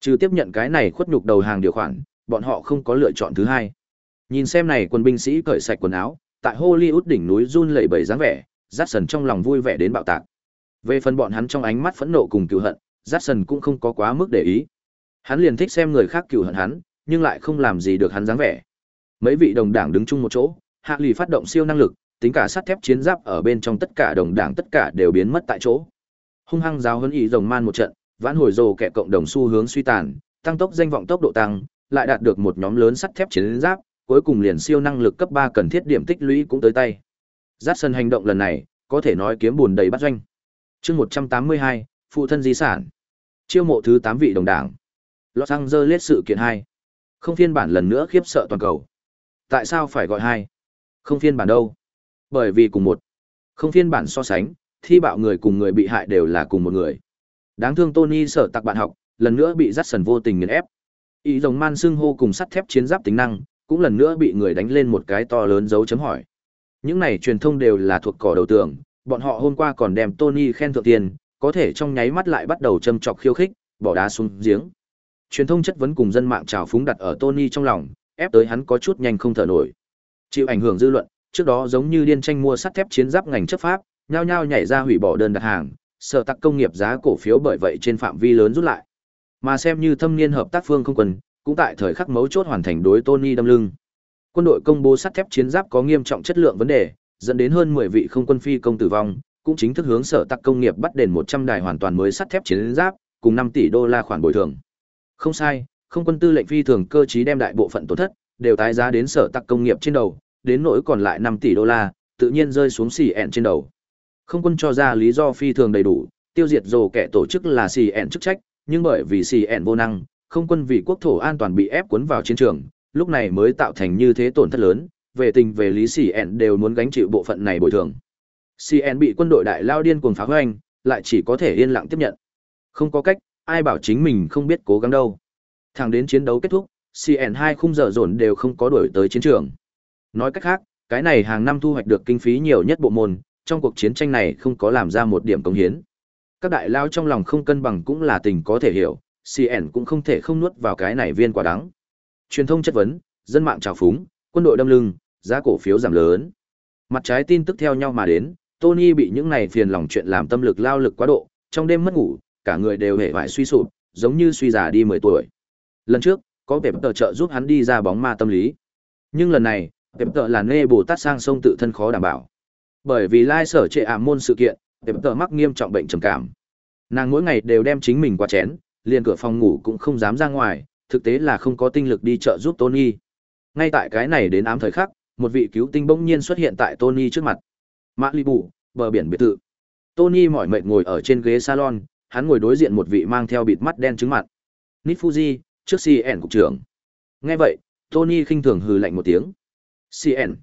A: Trừ tiếp nhận cái này khuất nhục đầu hàng điều khoản, bọn họ không có lựa chọn thứ hai. Nhìn xem này quân binh sĩ cởi sạch quần áo, tại Hollywood đỉnh núi run lẩy bẩy dáng vẻ, Jackson trong lòng vui vẻ đến bạo tạc. Về phần bọn hắn trong ánh mắt phẫn nộ cùng cừu hận, Jackson cũng không có quá mức để ý. Hắn liền thích xem người khác cừu hận hắn, nhưng lại không làm gì được hắn dáng vẻ. Mấy vị đồng đảng đứng chung một chỗ, Hạ Lì phát động siêu năng lực, tính cả sắt thép chiến giáp ở bên trong tất cả đồng đảng tất cả đều biến mất tại chỗ. Hung hăng giáo huấn ý rồng man một trận, vãn hồi rồ kẻ cộng đồng xu hướng suy tàn, tăng tốc danh vọng tốc độ tăng, lại đạt được một nhóm lớn sắt thép chiến giáp, cuối cùng liền siêu năng lực cấp 3 cần thiết điểm tích lũy cũng tới tay. Dát sân hành động lần này, có thể nói kiếm buồn đầy bắt doanh. Chương 182, phụ thân di sản. Chiêu mộ thứ 8 vị đồng đảng. Los Angeles sự kiện 2. Không phiên bản lần nữa khiếp sợ toàn cầu. Tại sao phải gọi hai? Không phiên bản đâu? Bởi vì cùng một. Không phiên bản so sánh, thi bạo người cùng người bị hại đều là cùng một người. Đáng thương Tony sở tặc bạn học, lần nữa bị dắt sần vô tình nghiền ép. Ý rồng man xưng hô cùng sắt thép chiến giáp tính năng, cũng lần nữa bị người đánh lên một cái to lớn dấu chấm hỏi. Những này truyền thông đều là thuộc cỏ đầu tường, bọn họ hôm qua còn đem Tony khen thượng tiền, có thể trong nháy mắt lại bắt đầu châm chọc khiêu khích, bỏ đá xuống giếng. Truyền thông chất vấn cùng dân mạng trào phúng đặt ở Tony trong lòng, ép tới hắn có chút nhanh không thở nổi. Chịu ảnh hưởng dư luận, trước đó giống như điên tranh mua sắt thép chiến giáp ngành chấp pháp, nhao nhao nhảy ra hủy bỏ đơn đặt hàng, sở tắc công nghiệp giá cổ phiếu bởi vậy trên phạm vi lớn rút lại. Mà xem như thâm niên hợp tác phương không quần, cũng tại thời khắc mấu chốt hoàn thành đối Tony đâm lưng. Quân đội công bố sắt thép chiến giáp có nghiêm trọng chất lượng vấn đề, dẫn đến hơn 10 vị không quân phi công tử vong, cũng chính thức hướng sở tạc công nghiệp bắt đền 100 đài hoàn toàn mới sắt thép chiến giáp, cùng 5 tỷ đô la khoản bồi thường. Không sai, không quân tư lệnh phi thường cơ trí đem đại bộ phận tổn thất đều tái giá đến sở tạc công nghiệp trên đầu, đến nỗi còn lại 5 tỷ đô la, tự nhiên rơi xuống xì ẹn trên đầu. Không quân cho ra lý do phi thường đầy đủ, tiêu diệt rồ kẻ tổ chức là xì ẹn chức trách, nhưng bởi vì xì ẹn vô năng, không quân vì quốc thổ an toàn bị ép cuốn vào chiến trường, lúc này mới tạo thành như thế tổn thất lớn, về tình về lý xì ẹn đều muốn gánh chịu bộ phận này bồi thường. CN bị quân đội đại lao điên cuồng phá hoành, lại chỉ có thể yên lặng tiếp nhận. Không có cách, ai bảo chính mình không biết cố gắng đâu. Thẳng đến chiến đấu kết thúc, CN hai khung giờ dồn đều không có đuổi tới chiến trường. Nói cách khác, cái này hàng năm thu hoạch được kinh phí nhiều nhất bộ môn, trong cuộc chiến tranh này không có làm ra một điểm công hiến. Các đại lao trong lòng không cân bằng cũng là tình có thể hiểu, CN cũng không thể không nuốt vào cái này viên quả đắng. Truyền thông chất vấn, dân mạng trào phúng, quân đội đâm lưng, giá cổ phiếu giảm lớn. Mặt trái tin tức theo nhau mà đến, Tony bị những này phiền lòng chuyện làm tâm lực lao lực quá độ, trong đêm mất ngủ, cả người đều hề vải suy sụp, giống như suy già đi 10 tuổi. Lần trước, có vẻ tờ trợ giúp hắn đi ra bóng ma tâm lý. Nhưng lần này, Tệp tợ là nê Bồ Tát sang sông tự thân khó đảm bảo. Bởi vì lai sở trệ ảm môn sự kiện, Tệp tợ mắc nghiêm trọng bệnh trầm cảm. Nàng mỗi ngày đều đem chính mình qua chén, liền cửa phòng ngủ cũng không dám ra ngoài, thực tế là không có tinh lực đi chợ giúp Tony. Ngay tại cái này đến ám thời khắc, một vị cứu tinh bỗng nhiên xuất hiện tại Tony trước mặt. Malibu, bờ biển biệt thự. Tony mỏi mệt ngồi ở trên ghế salon, hắn ngồi đối diện một vị mang theo bịt mắt đen trứng mặt. Nít Fuji, trước CN cục trưởng. Nghe vậy, Tony khinh thường hừ lạnh một tiếng. CN.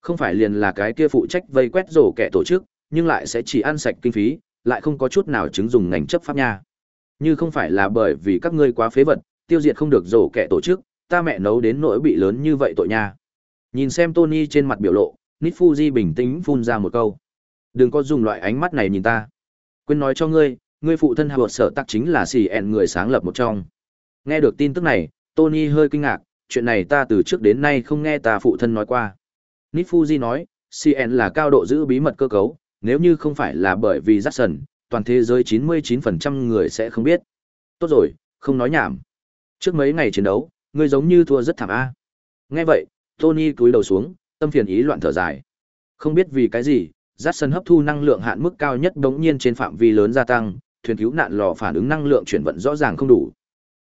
A: Không phải liền là cái kia phụ trách vây quét rổ kẻ tổ chức, nhưng lại sẽ chỉ ăn sạch kinh phí, lại không có chút nào chứng dùng ngành chấp pháp nha. Như không phải là bởi vì các ngươi quá phế vật, tiêu diệt không được rổ kẻ tổ chức, ta mẹ nấu đến nỗi bị lớn như vậy tội nha. Nhìn xem Tony trên mặt biểu lộ, Nít Fuji bình tĩnh phun ra một câu. Đừng có dùng loại ánh mắt này nhìn ta. Quên nói cho ngươi, ngươi phụ thân Howard sở tắc chính là CN người sáng lập một trong. Nghe được tin tức này, Tony hơi kinh ngạc, chuyện này ta từ trước đến nay không nghe ta phụ thân nói qua. Nít Fuji nói, CN là cao độ giữ bí mật cơ cấu, nếu như không phải là bởi vì Jackson, toàn thế giới 99% người sẽ không biết. Tốt rồi, không nói nhảm. Trước mấy ngày chiến đấu, ngươi giống như thua rất thảm a. Nghe vậy, Tony cúi đầu xuống, tâm phiền ý loạn thở dài. Không biết vì cái gì, Jackson hấp thu năng lượng hạn mức cao nhất đống nhiên trên phạm vi lớn gia tăng, thuyền cứu nạn lò phản ứng năng lượng chuyển vận rõ ràng không đủ.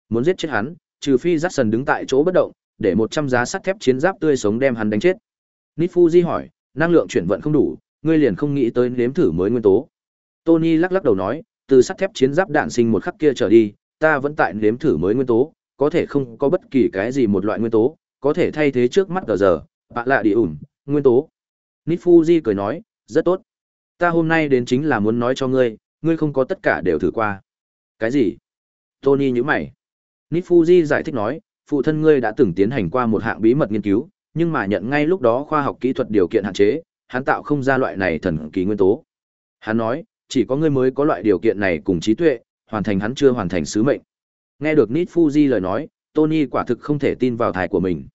A: Muốn giết chết hắn, trừ phi Jackson đứng tại chỗ bất động, để 100 giá sắt thép chiến giáp tươi sống đem hắn đánh chết. Nifuji hỏi, năng lượng chuyển vận không đủ, ngươi liền không nghĩ tới nếm thử mới nguyên tố. Tony lắc lắc đầu nói, từ sắt thép chiến giáp đạn sinh một khắc kia trở đi, ta vẫn tại nếm thử mới nguyên tố, có thể không có bất kỳ cái gì một loại nguyên tố, có thể thay thế trước mắt giờ giờ, bạ lạ đi ủn, nguyên tố. Nifuji cười nói, rất tốt. Ta hôm nay đến chính là muốn nói cho ngươi, ngươi không có tất cả đều thử qua. Cái gì? Tony nhíu mày. Nifuji giải thích nói, phụ thân ngươi đã từng tiến hành qua một hạng bí mật nghiên cứu, nhưng mà nhận ngay lúc đó khoa học kỹ thuật điều kiện hạn chế, hắn tạo không ra loại này thần kỳ nguyên tố. Hắn nói, chỉ có ngươi mới có loại điều kiện này cùng trí tuệ, hoàn thành hắn chưa hoàn thành sứ mệnh. Nghe được Nifuji lời nói, Tony quả thực không thể tin vào thải của mình.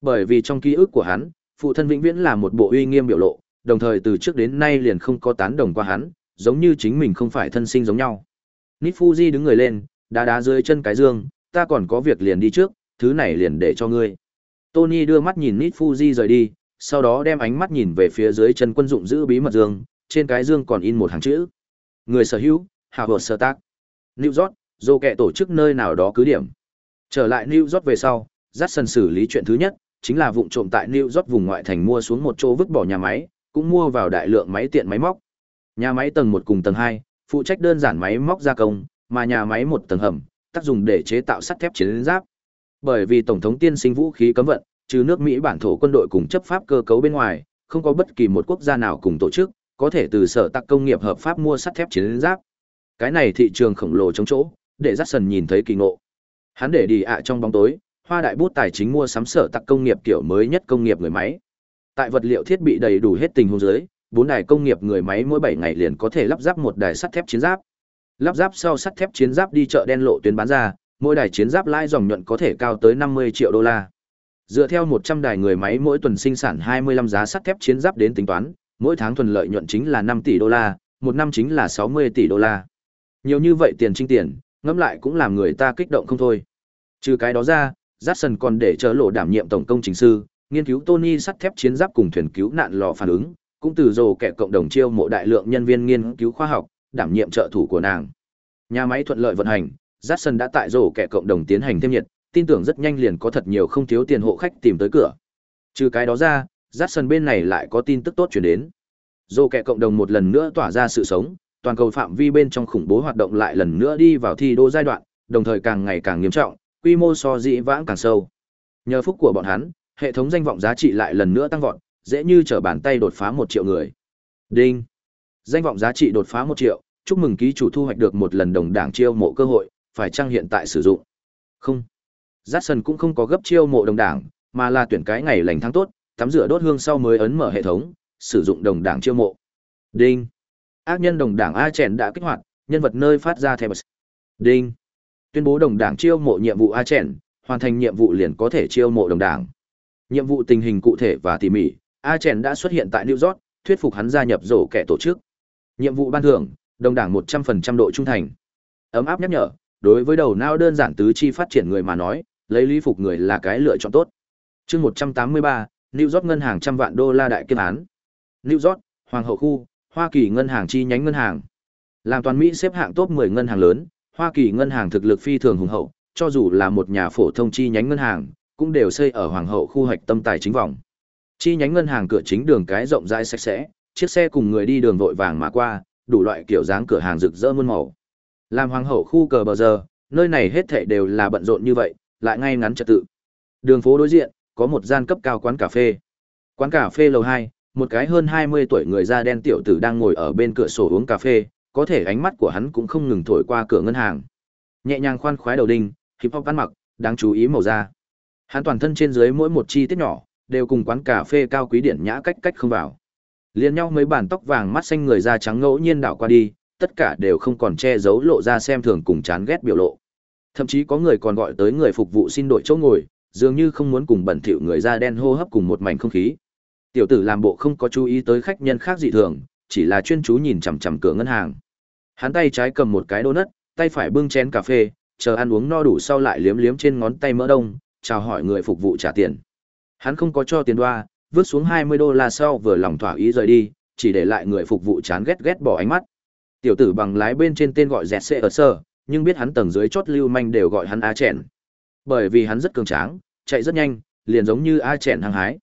A: Bởi vì trong ký ức của hắn, phụ thân vĩnh viễn là một bộ uy nghiêm biểu lộ, đồng thời từ trước đến nay liền không có tán đồng qua hắn, giống như chính mình không phải thân sinh giống nhau. Nifuji đứng người lên, đá đá dưới chân cái dương, ta còn có việc liền đi trước, thứ này liền để cho ngươi. Tony đưa mắt nhìn Nifuji rời đi, sau đó đem ánh mắt nhìn về phía dưới chân quân dụng giữ bí mật dương, trên cái dương còn in một hàng chữ. Người sở hữu, Howard Stark. New York, dô kẹ tổ chức nơi nào đó cứ điểm. Trở lại New York về sau, Jackson xử lý chuyện thứ nhất, chính là vụ trộm tại New York vùng ngoại thành mua xuống một chỗ vứt bỏ nhà máy, cũng mua vào đại lượng máy tiện máy móc. Nhà máy tầng 1 cùng tầng 2, phụ trách đơn giản máy móc gia công, mà nhà máy một tầng hầm, tác dụng để chế tạo sắt thép chiến giáp. Bởi vì tổng thống tiên sinh vũ khí cấm vận, trừ nước Mỹ bản thổ quân đội cùng chấp pháp cơ cấu bên ngoài, không có bất kỳ một quốc gia nào cùng tổ chức có thể từ sở tạc công nghiệp hợp pháp mua sắt thép chiến giáp. Cái này thị trường khổng lồ chống chỗ, để Jackson nhìn thấy kỳ ngộ. Hắn để đi ạ trong bóng tối, hoa đại bút tài chính mua sắm sở tạc công nghiệp kiểu mới nhất công nghiệp người máy. Tại vật liệu thiết bị đầy đủ hết tình huống dưới, bốn đài công nghiệp người máy mỗi 7 ngày liền có thể lắp ráp một đài sắt thép chiến giáp. Lắp ráp sau sắt thép chiến giáp đi chợ đen lộ tuyến bán ra, mỗi đài chiến giáp lãi dòng nhuận có thể cao tới 50 triệu đô la. Dựa theo 100 đài người máy mỗi tuần sinh sản 25 giá sắt thép chiến giáp đến tính toán, mỗi tháng thuần lợi nhuận chính là 5 tỷ đô la, một năm chính là 60 tỷ đô la. Nhiều như vậy tiền trinh tiền, ngẫm lại cũng làm người ta kích động không thôi. Trừ cái đó ra, Jackson còn để chờ lộ đảm nhiệm tổng công trình sư, nghiên cứu Tony sắt thép chiến giáp cùng thuyền cứu nạn lò phản ứng, cũng từ rồ kẻ cộng đồng chiêu mộ đại lượng nhân viên nghiên cứu khoa học, đảm nhiệm trợ thủ của nàng. Nhà máy thuận lợi vận hành, Jackson đã tại rồ kẻ cộng đồng tiến hành thêm nhiệt, tin tưởng rất nhanh liền có thật nhiều không thiếu tiền hộ khách tìm tới cửa. Trừ cái đó ra, rát sân bên này lại có tin tức tốt chuyển đến. dù kẻ cộng đồng một lần nữa tỏa ra sự sống, toàn cầu phạm vi bên trong khủng bố hoạt động lại lần nữa đi vào thi đô giai đoạn, đồng thời càng ngày càng nghiêm trọng, quy mô so dĩ vãng càng sâu. Nhờ phúc của bọn hắn, hệ thống danh vọng giá trị lại lần nữa tăng vọt, dễ như trở bàn tay đột phá một triệu người. Đinh. Danh vọng giá trị đột phá một triệu, chúc mừng ký chủ thu hoạch được một lần đồng đảng chiêu mộ cơ hội, phải chăng hiện tại sử dụng? Không. Jackson cũng không có gấp chiêu mộ đồng đảng, mà là tuyển cái ngày lành tháng tốt, tắm rửa đốt hương sau mới ấn mở hệ thống, sử dụng đồng đảng chiêu mộ. Đinh. Ác nhân đồng đảng A Chèn đã kích hoạt, nhân vật nơi phát ra thẻ Đinh. Tuyên bố đồng đảng chiêu mộ nhiệm vụ A Chèn, hoàn thành nhiệm vụ liền có thể chiêu mộ đồng đảng. Nhiệm vụ tình hình cụ thể và tỉ mỉ, A Chèn đã xuất hiện tại New York, thuyết phục hắn gia nhập rổ kẻ tổ chức. Nhiệm vụ ban thưởng, đồng đảng 100% độ trung thành. Ấm áp nhắc nhở, đối với đầu não đơn giản tứ chi phát triển người mà nói, lấy lý phục người là cái lựa chọn tốt. Chương 183, New York ngân hàng trăm vạn đô la đại kiêm án. New York, Hoàng hậu khu, Hoa Kỳ ngân hàng chi nhánh ngân hàng. Làm toàn Mỹ xếp hạng top 10 ngân hàng lớn, Hoa Kỳ ngân hàng thực lực phi thường hùng hậu, cho dù là một nhà phổ thông chi nhánh ngân hàng, cũng đều xây ở Hoàng hậu khu hoạch tâm tài chính vòng. Chi nhánh ngân hàng cửa chính đường cái rộng rãi sạch sẽ, chiếc xe cùng người đi đường vội vàng mà qua, đủ loại kiểu dáng cửa hàng rực rỡ muôn màu. Làm Hoàng hậu khu cờ bờ giờ, nơi này hết thảy đều là bận rộn như vậy, lại ngay ngắn trật tự. Đường phố đối diện, có một gian cấp cao quán cà phê. Quán cà phê lầu 2, một cái hơn 20 tuổi người da đen tiểu tử đang ngồi ở bên cửa sổ uống cà phê, có thể ánh mắt của hắn cũng không ngừng thổi qua cửa ngân hàng. Nhẹ nhàng khoan khoái đầu đinh, hip hop ăn mặc, đáng chú ý màu da. Hắn toàn thân trên dưới mỗi một chi tiết nhỏ, đều cùng quán cà phê cao quý điển nhã cách cách không vào. Liên nhau mấy bàn tóc vàng mắt xanh người da trắng ngẫu nhiên đảo qua đi, tất cả đều không còn che giấu lộ ra xem thường cùng chán ghét biểu lộ. Thậm chí có người còn gọi tới người phục vụ xin đổi chỗ ngồi, dường như không muốn cùng bẩn thỉu người da đen hô hấp cùng một mảnh không khí. Tiểu tử làm bộ không có chú ý tới khách nhân khác dị thường, chỉ là chuyên chú nhìn chằm chằm cửa ngân hàng. Hắn tay trái cầm một cái donut, tay phải bưng chén cà phê, chờ ăn uống no đủ sau lại liếm liếm trên ngón tay mỡ đông, chào hỏi người phục vụ trả tiền. Hắn không có cho tiền đoa, vứt xuống 20 đô la sau vừa lòng thỏa ý rời đi, chỉ để lại người phục vụ chán ghét ghét bỏ ánh mắt. Tiểu tử bằng lái bên trên tên gọi dẹt xệ ở sơ, nhưng biết hắn tầng dưới chốt lưu manh đều gọi hắn A chèn. Bởi vì hắn rất cường tráng, chạy rất nhanh, liền giống như A chèn hăng hái.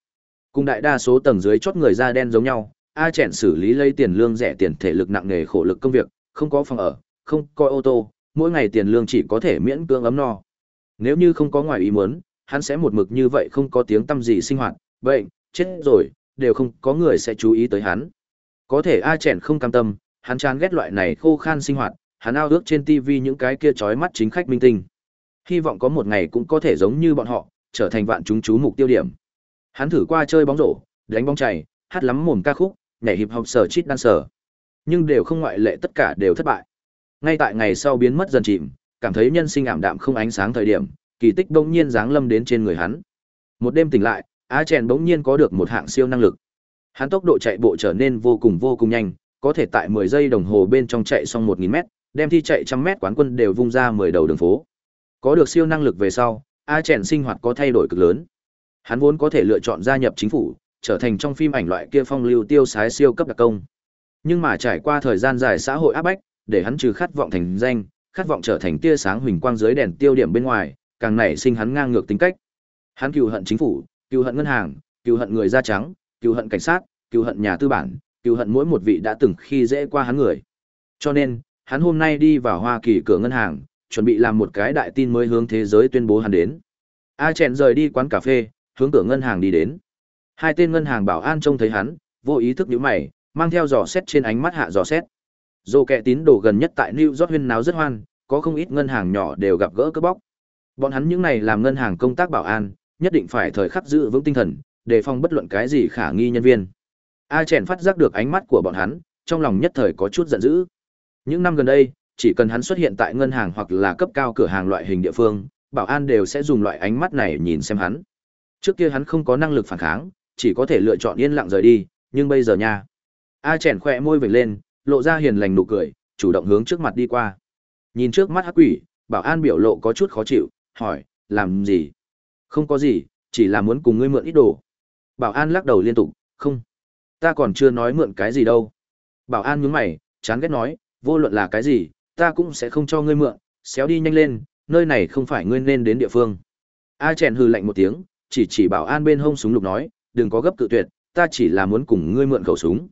A: Cùng đại đa số tầng dưới chốt người da đen giống nhau, A chèn xử lý lấy tiền lương rẻ tiền thể lực nặng nghề khổ lực công việc, không có phòng ở, không có ô tô, mỗi ngày tiền lương chỉ có thể miễn cưỡng ấm no. Nếu như không có ngoài ý muốn, hắn sẽ một mực như vậy không có tiếng tâm gì sinh hoạt, bệnh, chết rồi, đều không có người sẽ chú ý tới hắn. Có thể A chèn không cam tâm, hắn chán ghét loại này khô khan sinh hoạt, hắn ao ước trên TV những cái kia chói mắt chính khách minh tinh. Hy vọng có một ngày cũng có thể giống như bọn họ, trở thành vạn chúng chú mục tiêu điểm. Hắn thử qua chơi bóng rổ, đánh bóng chày, hát lắm mồm ca khúc, nhảy hiệp học sở chít đan sở. Nhưng đều không ngoại lệ tất cả đều thất bại. Ngay tại ngày sau biến mất dần chìm, cảm thấy nhân sinh ảm đạm không ánh sáng thời điểm, kỳ tích bỗng nhiên giáng lâm đến trên người hắn. Một đêm tỉnh lại, Á Chèn bỗng nhiên có được một hạng siêu năng lực. Hắn tốc độ chạy bộ trở nên vô cùng vô cùng nhanh, có thể tại 10 giây đồng hồ bên trong chạy xong 1000 mét, đem thi chạy trăm mét quán quân đều vung ra 10 đầu đường phố. Có được siêu năng lực về sau, A Chèn sinh hoạt có thay đổi cực lớn. Hắn vốn có thể lựa chọn gia nhập chính phủ, trở thành trong phim ảnh loại kia phong lưu tiêu sái siêu cấp đặc công. Nhưng mà trải qua thời gian dài xã hội áp bách, để hắn trừ khát vọng thành danh, khát vọng trở thành tia sáng huỳnh quang dưới đèn tiêu điểm bên ngoài, càng nảy sinh hắn ngang ngược tính cách. Hắn cừu hận chính phủ, cừu hận ngân hàng, cừu hận người da trắng, cừu hận cảnh sát, cừu hận nhà tư bản, cừu hận mỗi một vị đã từng khi dễ qua hắn người. Cho nên, hắn hôm nay đi vào Hoa Kỳ cửa ngân hàng, chuẩn bị làm một cái đại tin mới hướng thế giới tuyên bố hắn đến. A chèn rời đi quán cà phê, hướng cửa ngân hàng đi đến. Hai tên ngân hàng bảo an trông thấy hắn, vô ý thức nhíu mày, mang theo dò xét trên ánh mắt hạ dò xét. Dù kẻ tín đồ gần nhất tại New York huyên náo rất hoan, có không ít ngân hàng nhỏ đều gặp gỡ cướp bóc. Bọn hắn những này làm ngân hàng công tác bảo an, nhất định phải thời khắc giữ vững tinh thần, đề phòng bất luận cái gì khả nghi nhân viên. A chèn phát giác được ánh mắt của bọn hắn, trong lòng nhất thời có chút giận dữ. Những năm gần đây, chỉ cần hắn xuất hiện tại ngân hàng hoặc là cấp cao cửa hàng loại hình địa phương, bảo an đều sẽ dùng loại ánh mắt này nhìn xem hắn. Trước kia hắn không có năng lực phản kháng, chỉ có thể lựa chọn yên lặng rời đi, nhưng bây giờ nha. A chèn khỏe môi vểnh lên, lộ ra hiền lành nụ cười, chủ động hướng trước mặt đi qua. Nhìn trước mắt hắc quỷ, bảo an biểu lộ có chút khó chịu, hỏi, làm gì? Không có gì, chỉ là muốn cùng ngươi mượn ít đồ. Bảo an lắc đầu liên tục, không. Ta còn chưa nói mượn cái gì đâu. Bảo an nhướng mày, chán ghét nói, vô luận là cái gì, ta cũng sẽ không cho ngươi mượn, xéo đi nhanh lên, nơi này không phải ngươi nên đến địa phương. A chèn hừ lạnh một tiếng, chỉ chỉ bảo an bên hông súng lục nói, đừng có gấp cự tuyệt, ta chỉ là muốn cùng ngươi mượn khẩu súng.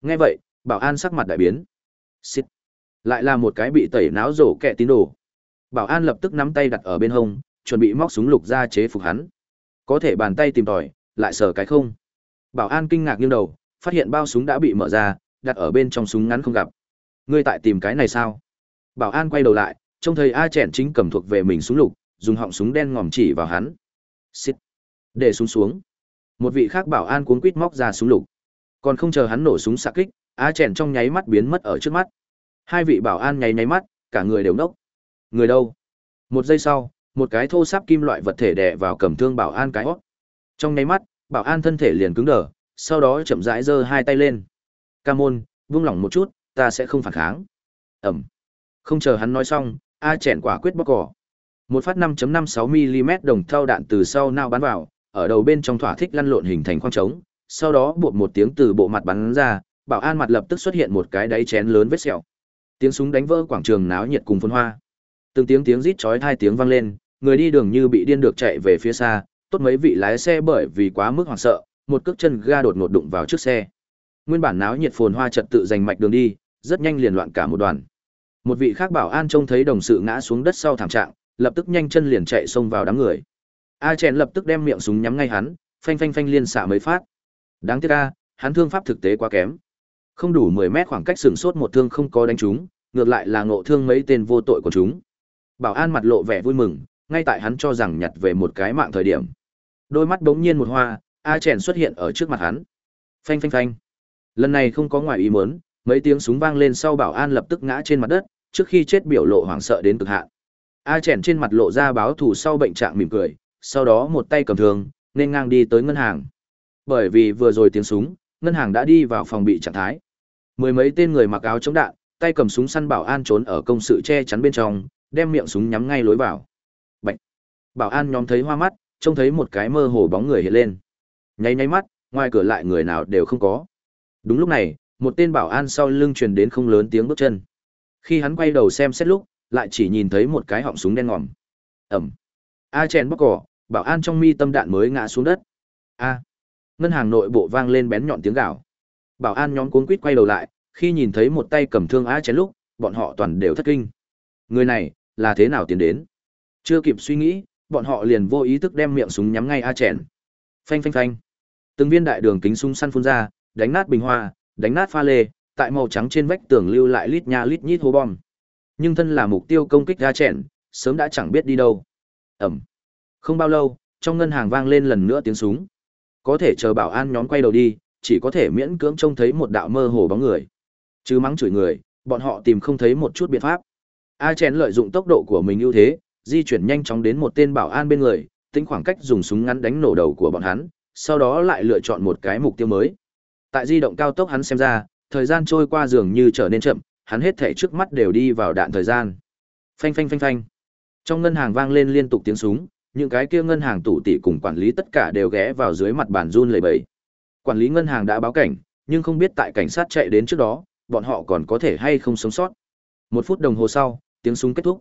A: Nghe vậy, bảo an sắc mặt đại biến. xịt, Lại là một cái bị tẩy náo rổ kẹ tín đồ. Bảo an lập tức nắm tay đặt ở bên hông, chuẩn bị móc súng lục ra chế phục hắn. Có thể bàn tay tìm tòi, lại sờ cái không. Bảo an kinh ngạc nghiêng đầu, phát hiện bao súng đã bị mở ra, đặt ở bên trong súng ngắn không gặp. Ngươi tại tìm cái này sao? Bảo an quay đầu lại, trông thấy A Chèn chính cầm thuộc về mình súng lục, dùng họng súng đen ngòm chỉ vào hắn. Xít. Để súng xuống. Một vị khác bảo an cuống quít móc ra súng lục. Còn không chờ hắn nổ súng xạ kích, A Chèn trong nháy mắt biến mất ở trước mắt. Hai vị bảo an nháy nháy mắt, cả người đều nốc. Người đâu? Một giây sau, một cái thô sáp kim loại vật thể đè vào cầm thương bảo an cái hót. Trong nháy mắt, bảo an thân thể liền cứng đờ, sau đó chậm rãi giơ hai tay lên. Ca môn, buông lỏng một chút, ta sẽ không phản kháng. Ẩm. Không chờ hắn nói xong, A chèn quả quyết bóc cỏ. Một phát 5.56mm đồng thau đạn từ sau nao bắn vào, ở đầu bên trong thỏa thích lăn lộn hình thành khoang trống, sau đó buộc một tiếng từ bộ mặt bắn ra, bảo an mặt lập tức xuất hiện một cái đáy chén lớn vết sẹo. Tiếng súng đánh vỡ quảng trường náo nhiệt cùng phun hoa. Từng tiếng tiếng rít chói tai tiếng vang lên, người đi đường như bị điên được chạy về phía xa, tốt mấy vị lái xe bởi vì quá mức hoảng sợ, một cước chân ga đột ngột đụng vào trước xe. Nguyên bản náo nhiệt phồn hoa trật tự giành mạch đường đi, rất nhanh liền loạn cả một đoàn. Một vị khác bảo an trông thấy đồng sự ngã xuống đất sau thảm trạng, lập tức nhanh chân liền chạy xông vào đám người. A Chèn lập tức đem miệng súng nhắm ngay hắn, phanh phanh phanh liên xạ mấy phát. Đáng tiếc a, hắn thương pháp thực tế quá kém. Không đủ 10 mét khoảng cách sừng sốt một thương không có đánh trúng, ngược lại là ngộ thương mấy tên vô tội của chúng. Bảo an mặt lộ vẻ vui mừng, ngay tại hắn cho rằng nhặt về một cái mạng thời điểm. Đôi mắt bỗng nhiên một hoa, A Chèn xuất hiện ở trước mặt hắn. Phanh phanh phanh. Lần này không có ngoài ý muốn, mấy tiếng súng vang lên sau bảo an lập tức ngã trên mặt đất, trước khi chết biểu lộ hoảng sợ đến cực hạn. A Chèn trên mặt lộ ra báo thù sau bệnh trạng mỉm cười, sau đó một tay cầm thương, nên ngang đi tới ngân hàng. Bởi vì vừa rồi tiếng súng, ngân hàng đã đi vào phòng bị trạng thái. Mười mấy tên người mặc áo chống đạn, tay cầm súng săn bảo an trốn ở công sự che chắn bên trong, đem miệng súng nhắm ngay lối vào. Bạch. Bảo an nhóm thấy hoa mắt, trông thấy một cái mơ hồ bóng người hiện lên. Nháy nháy mắt, ngoài cửa lại người nào đều không có. Đúng lúc này, một tên bảo an sau lưng truyền đến không lớn tiếng bước chân. Khi hắn quay đầu xem xét lúc, lại chỉ nhìn thấy một cái họng súng đen ngòm. Ẩm. A chèn bóc cỏ, bảo an trong mi tâm đạn mới ngã xuống đất. A. Ngân hàng nội bộ vang lên bén nhọn tiếng gào. Bảo an nhóm cuống quýt quay đầu lại, khi nhìn thấy một tay cầm thương A chèn lúc, bọn họ toàn đều thất kinh. Người này, là thế nào tiến đến? Chưa kịp suy nghĩ, bọn họ liền vô ý thức đem miệng súng nhắm ngay A chèn. Phanh phanh phanh. Từng viên đại đường kính súng săn phun ra, đánh nát bình hoa, đánh nát pha lê, tại màu trắng trên vách tường lưu lại lít nha lít nhít hố bom. Nhưng thân là mục tiêu công kích A chèn, sớm đã chẳng biết đi đâu. Ẩm. Không bao lâu, trong ngân hàng vang lên lần nữa tiếng súng. Có thể chờ bảo an nhóm quay đầu đi, chỉ có thể miễn cưỡng trông thấy một đạo mơ hồ bóng người. Chứ mắng chửi người, bọn họ tìm không thấy một chút biện pháp. A chèn lợi dụng tốc độ của mình ưu thế, di chuyển nhanh chóng đến một tên bảo an bên người, tính khoảng cách dùng súng ngắn đánh nổ đầu của bọn hắn, sau đó lại lựa chọn một cái mục tiêu mới. Tại di động cao tốc hắn xem ra, thời gian trôi qua dường như trở nên chậm, hắn hết thể trước mắt đều đi vào đạn thời gian. Phanh phanh phanh phanh. Trong ngân hàng vang lên liên tục tiếng súng, những cái kia ngân hàng tủ tỷ cùng quản lý tất cả đều ghé vào dưới mặt bàn run lẩy bẩy. Quản lý ngân hàng đã báo cảnh, nhưng không biết tại cảnh sát chạy đến trước đó, bọn họ còn có thể hay không sống sót. Một phút đồng hồ sau, tiếng súng kết thúc.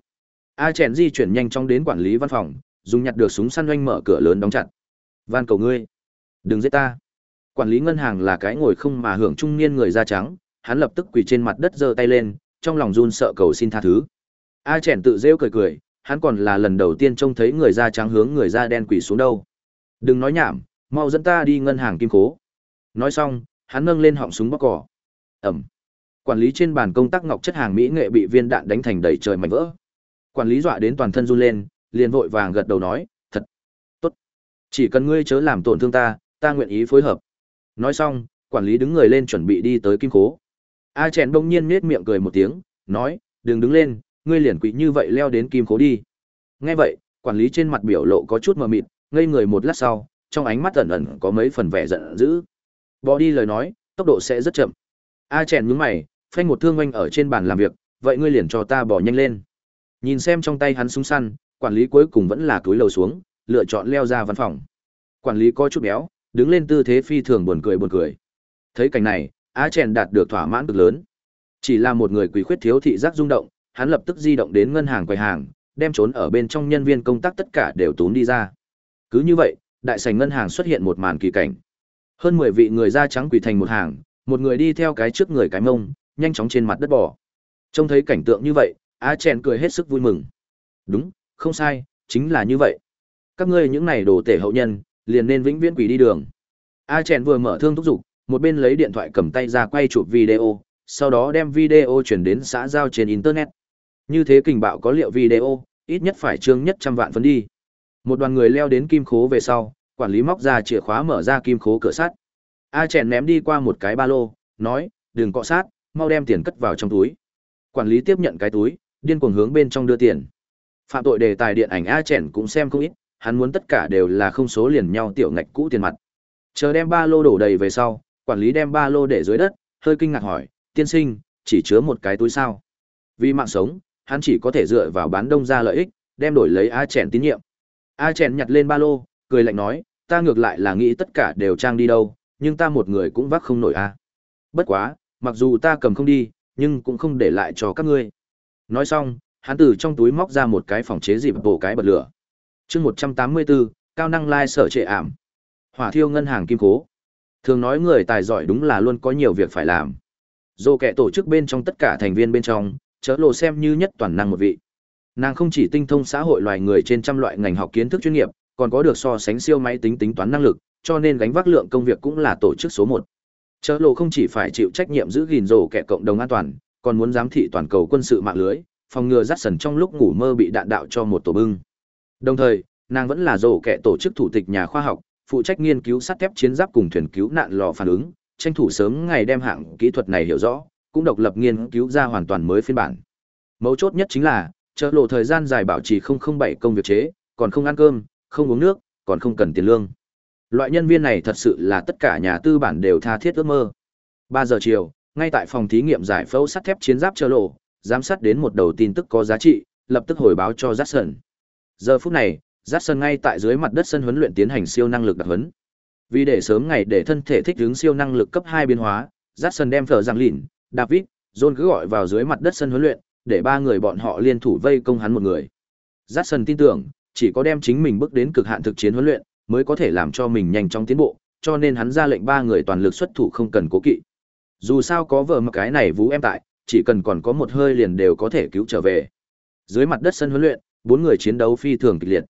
A: A chèn di chuyển nhanh chóng đến quản lý văn phòng, dùng nhặt được súng săn doanh mở cửa lớn đóng chặt. Van cầu ngươi, đừng giết ta. Quản lý ngân hàng là cái ngồi không mà hưởng trung niên người da trắng, hắn lập tức quỳ trên mặt đất giơ tay lên, trong lòng run sợ cầu xin tha thứ. A chèn tự rêu cười cười, hắn còn là lần đầu tiên trông thấy người da trắng hướng người da đen quỳ xuống đâu. Đừng nói nhảm, mau dẫn ta đi ngân hàng kim cố. Nói xong, hắn nâng lên họng súng bóc cỏ. Ẩm. Quản lý trên bàn công tác ngọc chất hàng mỹ nghệ bị viên đạn đánh thành đầy trời mảnh vỡ. Quản lý dọa đến toàn thân run lên, liền vội vàng gật đầu nói, thật, tốt. Chỉ cần ngươi chớ làm tổn thương ta, ta nguyện ý phối hợp. Nói xong, quản lý đứng người lên chuẩn bị đi tới kim cố. A chèn đông nhiên nết miệng cười một tiếng, nói, đừng đứng lên, ngươi liền quỷ như vậy leo đến kim cố đi. Nghe vậy, quản lý trên mặt biểu lộ có chút mờ mịt, ngây người một lát sau, trong ánh mắt ẩn ẩn có mấy phần vẻ giận dữ. Bỏ đi lời nói, tốc độ sẽ rất chậm. A chèn nhướng mày, phanh một thương oanh ở trên bàn làm việc, vậy ngươi liền cho ta bỏ nhanh lên. Nhìn xem trong tay hắn súng săn, quản lý cuối cùng vẫn là túi lầu xuống, lựa chọn leo ra văn phòng. Quản lý có chút béo, đứng lên tư thế phi thường buồn cười buồn cười. Thấy cảnh này, A chèn đạt được thỏa mãn cực lớn. Chỉ là một người quỷ khuyết thiếu thị giác rung động, hắn lập tức di động đến ngân hàng quầy hàng, đem trốn ở bên trong nhân viên công tác tất cả đều tốn đi ra. Cứ như vậy, đại sảnh ngân hàng xuất hiện một màn kỳ cảnh. Hơn 10 vị người da trắng quỳ thành một hàng, một người đi theo cái trước người cái mông, nhanh chóng trên mặt đất bò. Trông thấy cảnh tượng như vậy, A Chèn cười hết sức vui mừng. Đúng, không sai, chính là như vậy. Các ngươi những này đồ tể hậu nhân, liền nên vĩnh viễn quỳ đi đường. A Chèn vừa mở thương thúc dục, một bên lấy điện thoại cầm tay ra quay chụp video, sau đó đem video chuyển đến xã giao trên internet. Như thế kình bạo có liệu video, ít nhất phải trương nhất trăm vạn phấn đi. Một đoàn người leo đến kim khố về sau, quản lý móc ra chìa khóa mở ra kim khố cửa sắt. A chèn ném đi qua một cái ba lô, nói, đừng cọ sát, mau đem tiền cất vào trong túi. Quản lý tiếp nhận cái túi, điên cuồng hướng bên trong đưa tiền. Phạm tội đề tài điện ảnh A chèn cũng xem không ít, hắn muốn tất cả đều là không số liền nhau tiểu ngạch cũ tiền mặt. Chờ đem ba lô đổ đầy về sau, quản lý đem ba lô để dưới đất, hơi kinh ngạc hỏi, tiên sinh, chỉ chứa một cái túi sao? Vì mạng sống, hắn chỉ có thể dựa vào bán đông ra lợi ích, đem đổi lấy A chèn tín nhiệm. A chèn nhặt lên ba lô, cười lạnh nói, ta ngược lại là nghĩ tất cả đều trang đi đâu, nhưng ta một người cũng vác không nổi a. Bất quá, mặc dù ta cầm không đi, nhưng cũng không để lại cho các ngươi. Nói xong, hắn từ trong túi móc ra một cái phòng chế dịp bổ cái bật lửa. Chương 184, cao năng lai sở trệ ảm. Hỏa thiêu ngân hàng kim cố. Thường nói người tài giỏi đúng là luôn có nhiều việc phải làm. Dù kẻ tổ chức bên trong tất cả thành viên bên trong, chớ lộ xem như nhất toàn năng một vị. Nàng không chỉ tinh thông xã hội loài người trên trăm loại ngành học kiến thức chuyên nghiệp, còn có được so sánh siêu máy tính tính toán năng lực, cho nên gánh vác lượng công việc cũng là tổ chức số một. Chớ lộ không chỉ phải chịu trách nhiệm giữ gìn rổ kẻ cộng đồng an toàn, còn muốn giám thị toàn cầu quân sự mạng lưới, phòng ngừa rắt sần trong lúc ngủ mơ bị đạn đạo cho một tổ bưng. Đồng thời, nàng vẫn là rổ kẻ tổ chức thủ tịch nhà khoa học, phụ trách nghiên cứu sắt thép chiến giáp cùng thuyền cứu nạn lò phản ứng, tranh thủ sớm ngày đem hạng kỹ thuật này hiểu rõ, cũng độc lập nghiên cứu ra hoàn toàn mới phiên bản. Mấu chốt nhất chính là, chợ lộ thời gian dài bảo trì 007 công việc chế, còn không ăn cơm, không uống nước, còn không cần tiền lương. Loại nhân viên này thật sự là tất cả nhà tư bản đều tha thiết ước mơ. 3 giờ chiều, ngay tại phòng thí nghiệm giải phẫu sắt thép chiến giáp chợ lộ, giám sát đến một đầu tin tức có giá trị, lập tức hồi báo cho Jackson. Giờ phút này, Jackson ngay tại dưới mặt đất sân huấn luyện tiến hành siêu năng lực đặc huấn. Vì để sớm ngày để thân thể thích ứng siêu năng lực cấp 2 biến hóa, Jackson đem phở Giang lìn, David, John cứ gọi vào dưới mặt đất sân huấn luyện, để ba người bọn họ liên thủ vây công hắn một người. Jackson tin tưởng, chỉ có đem chính mình bước đến cực hạn thực chiến huấn luyện, mới có thể làm cho mình nhanh chóng tiến bộ, cho nên hắn ra lệnh ba người toàn lực xuất thủ không cần cố kỵ. Dù sao có vợ mà cái này vũ em tại, chỉ cần còn có một hơi liền đều có thể cứu trở về. Dưới mặt đất sân huấn luyện, bốn người chiến đấu phi thường kịch liệt.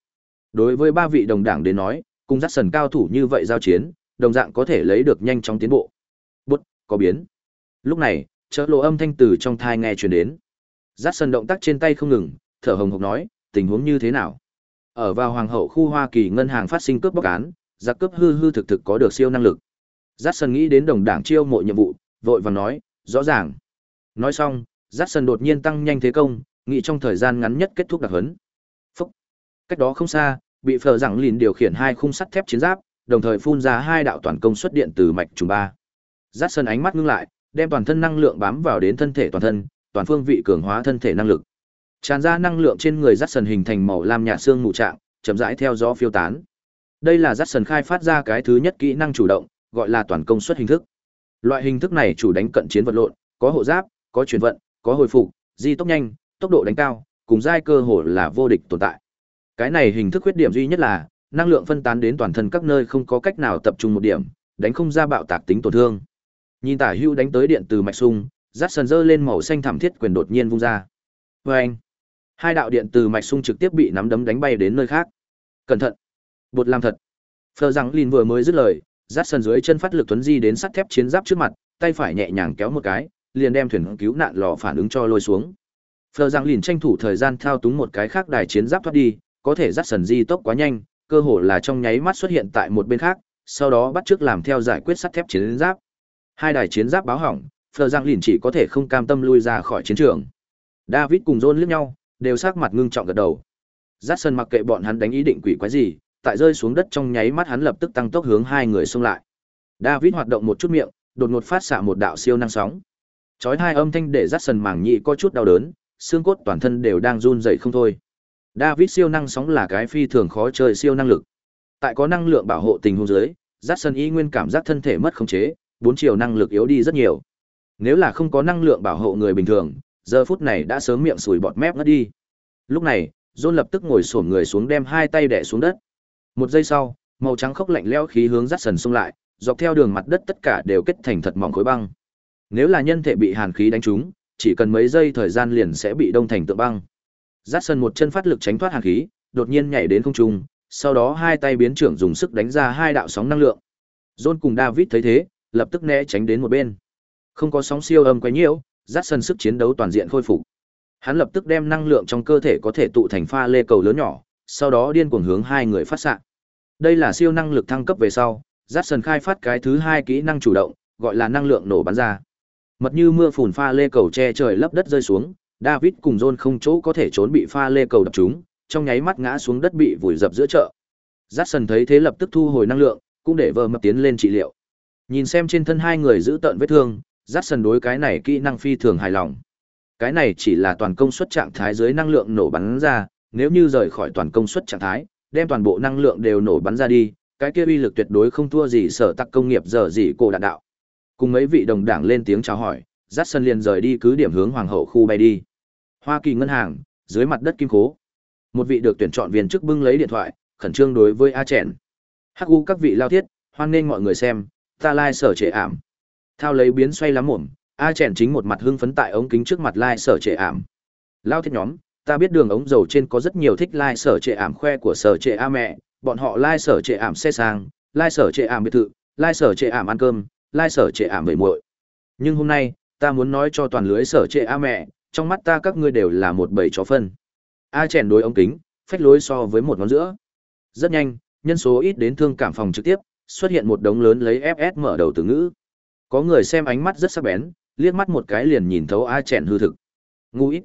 A: Đối với ba vị đồng đảng đến nói, cùng dắt sần cao thủ như vậy giao chiến, đồng dạng có thể lấy được nhanh chóng tiến bộ. Bút, có biến. Lúc này, chớ lộ âm thanh từ trong thai nghe truyền đến. Dắt sần động tác trên tay không ngừng, thở hồng hộc nói, tình huống như thế nào? Ở vào hoàng hậu khu Hoa Kỳ ngân hàng phát sinh cướp bóc án, giặc cướp hư hư thực thực có được siêu năng lực. Jackson nghĩ đến đồng đảng chiêu mộ nhiệm vụ, vội vàng nói, rõ ràng. Nói xong, Jackson đột nhiên tăng nhanh thế công, nghĩ trong thời gian ngắn nhất kết thúc đặc huấn. Phúc. Cách đó không xa, bị phờ rằng lìn điều khiển hai khung sắt thép chiến giáp, đồng thời phun ra hai đạo toàn công suất điện từ mạch trùng ba. Jackson ánh mắt ngưng lại, đem toàn thân năng lượng bám vào đến thân thể toàn thân, toàn phương vị cường hóa thân thể năng lực. Tràn ra năng lượng trên người Jackson hình thành màu lam nhạt xương mù trạng, chậm rãi theo gió phiêu tán. Đây là Jackson khai phát ra cái thứ nhất kỹ năng chủ động, gọi là toàn công suất hình thức. Loại hình thức này chủ đánh cận chiến vật lộn, có hộ giáp, có chuyển vận, có hồi phục, di tốc nhanh, tốc độ đánh cao, cùng giai cơ hồ là vô địch tồn tại. Cái này hình thức khuyết điểm duy nhất là năng lượng phân tán đến toàn thân các nơi không có cách nào tập trung một điểm, đánh không ra bạo tạc tính tổn thương. Nhìn tả hưu đánh tới điện từ mạch sung, rát sần dơ lên màu xanh thảm thiết quyền đột nhiên vung ra. Và anh, Hai đạo điện từ mạch sung trực tiếp bị nắm đấm đánh bay đến nơi khác. Cẩn thận. Bột làm thật. Phờ rằng Lin vừa mới dứt lời, rát sần dưới chân phát lực tuấn di đến sắt thép chiến giáp trước mặt, tay phải nhẹ nhàng kéo một cái, liền đem thuyền cứu nạn lò phản ứng cho lôi xuống. Phờ Giang Lìn tranh thủ thời gian thao túng một cái khác đài chiến giáp thoát đi, có thể dắt sần di tốc quá nhanh, cơ hồ là trong nháy mắt xuất hiện tại một bên khác, sau đó bắt trước làm theo giải quyết sắt thép chiến giáp. Hai đài chiến giáp báo hỏng, Phờ Giang Lìn chỉ có thể không cam tâm lui ra khỏi chiến trường. David cùng John liếc nhau, đều sắc mặt ngưng trọng gật đầu. Dắt sần mặc kệ bọn hắn đánh ý định quỷ quái gì, tại rơi xuống đất trong nháy mắt hắn lập tức tăng tốc hướng hai người xông lại. David hoạt động một chút miệng, đột ngột phát xạ một đạo siêu năng sóng. Chói hai âm thanh để Dát sần màng nhĩ có chút đau đớn, xương cốt toàn thân đều đang run rẩy không thôi. David siêu năng sóng là cái phi thường khó chơi siêu năng lực. Tại có năng lượng bảo hộ tình huống dưới, Jackson y nguyên cảm giác thân thể mất khống chế, bốn chiều năng lực yếu đi rất nhiều. Nếu là không có năng lượng bảo hộ người bình thường, giờ phút này đã sớm miệng sùi bọt mép ngất đi. Lúc này, John lập tức ngồi xổm người xuống đem hai tay đè xuống đất. Một giây sau, màu trắng khốc lạnh lẽo khí hướng Jackson xung lại, dọc theo đường mặt đất tất cả đều kết thành thật mỏng khối băng. Nếu là nhân thể bị hàn khí đánh trúng, chỉ cần mấy giây thời gian liền sẽ bị đông thành tượng băng. Dát sân một chân phát lực tránh thoát hàn khí, đột nhiên nhảy đến không trung, sau đó hai tay biến trưởng dùng sức đánh ra hai đạo sóng năng lượng. John cùng David thấy thế, lập tức né tránh đến một bên. Không có sóng siêu âm quấy nhiễu, Dát sân sức chiến đấu toàn diện khôi phục. Hắn lập tức đem năng lượng trong cơ thể có thể tụ thành pha lê cầu lớn nhỏ, sau đó điên cuồng hướng hai người phát xạ. Đây là siêu năng lực thăng cấp về sau, Jackson khai phát cái thứ hai kỹ năng chủ động, gọi là năng lượng nổ bắn ra. Mật như mưa phùn pha lê cầu che trời lấp đất rơi xuống, David cùng John không chỗ có thể trốn bị pha lê cầu đập trúng, trong nháy mắt ngã xuống đất bị vùi dập giữa chợ. Jackson thấy thế lập tức thu hồi năng lượng, cũng để vợ mập tiến lên trị liệu. Nhìn xem trên thân hai người giữ tận vết thương, Jackson đối cái này kỹ năng phi thường hài lòng. Cái này chỉ là toàn công suất trạng thái dưới năng lượng nổ bắn ra, nếu như rời khỏi toàn công suất trạng thái, đem toàn bộ năng lượng đều nổ bắn ra đi, cái kia uy lực tuyệt đối không thua gì sở tắc công nghiệp giờ gì cổ đạn đạo. Cùng mấy vị đồng đảng lên tiếng chào hỏi, Jackson liền rời đi cứ điểm hướng hoàng hậu khu bay đi. Hoa Kỳ ngân hàng, dưới mặt đất kim khố. Một vị được tuyển chọn viên chức bưng lấy điện thoại, khẩn trương đối với A Chèn. Hắc u các vị lao thiết, hoan nên mọi người xem, ta lai sở trệ ảm. Thao lấy biến xoay lắm mồm, A Chèn chính một mặt hưng phấn tại ống kính trước mặt lai sở trệ ảm. Lao thiết nhóm, ta biết đường ống dầu trên có rất nhiều thích lai sở trệ ảm khoe của sở trệ A mẹ, bọn họ lai sở trệ ảm xe sang, lai sở trệ ảm biệt thự, lai sở trệ ảm ăn cơm, lai sở trệ ảm bể muội. Nhưng hôm nay, ta muốn nói cho toàn lưới sở trệ A mẹ, trong mắt ta các ngươi đều là một bầy chó phân. A chèn đối ống kính, phách lối so với một ngón giữa. Rất nhanh, nhân số ít đến thương cảm phòng trực tiếp, xuất hiện một đống lớn lấy FS mở đầu từ ngữ. Có người xem ánh mắt rất sắc bén, liếc mắt một cái liền nhìn thấu A chèn hư thực. Ngu ít.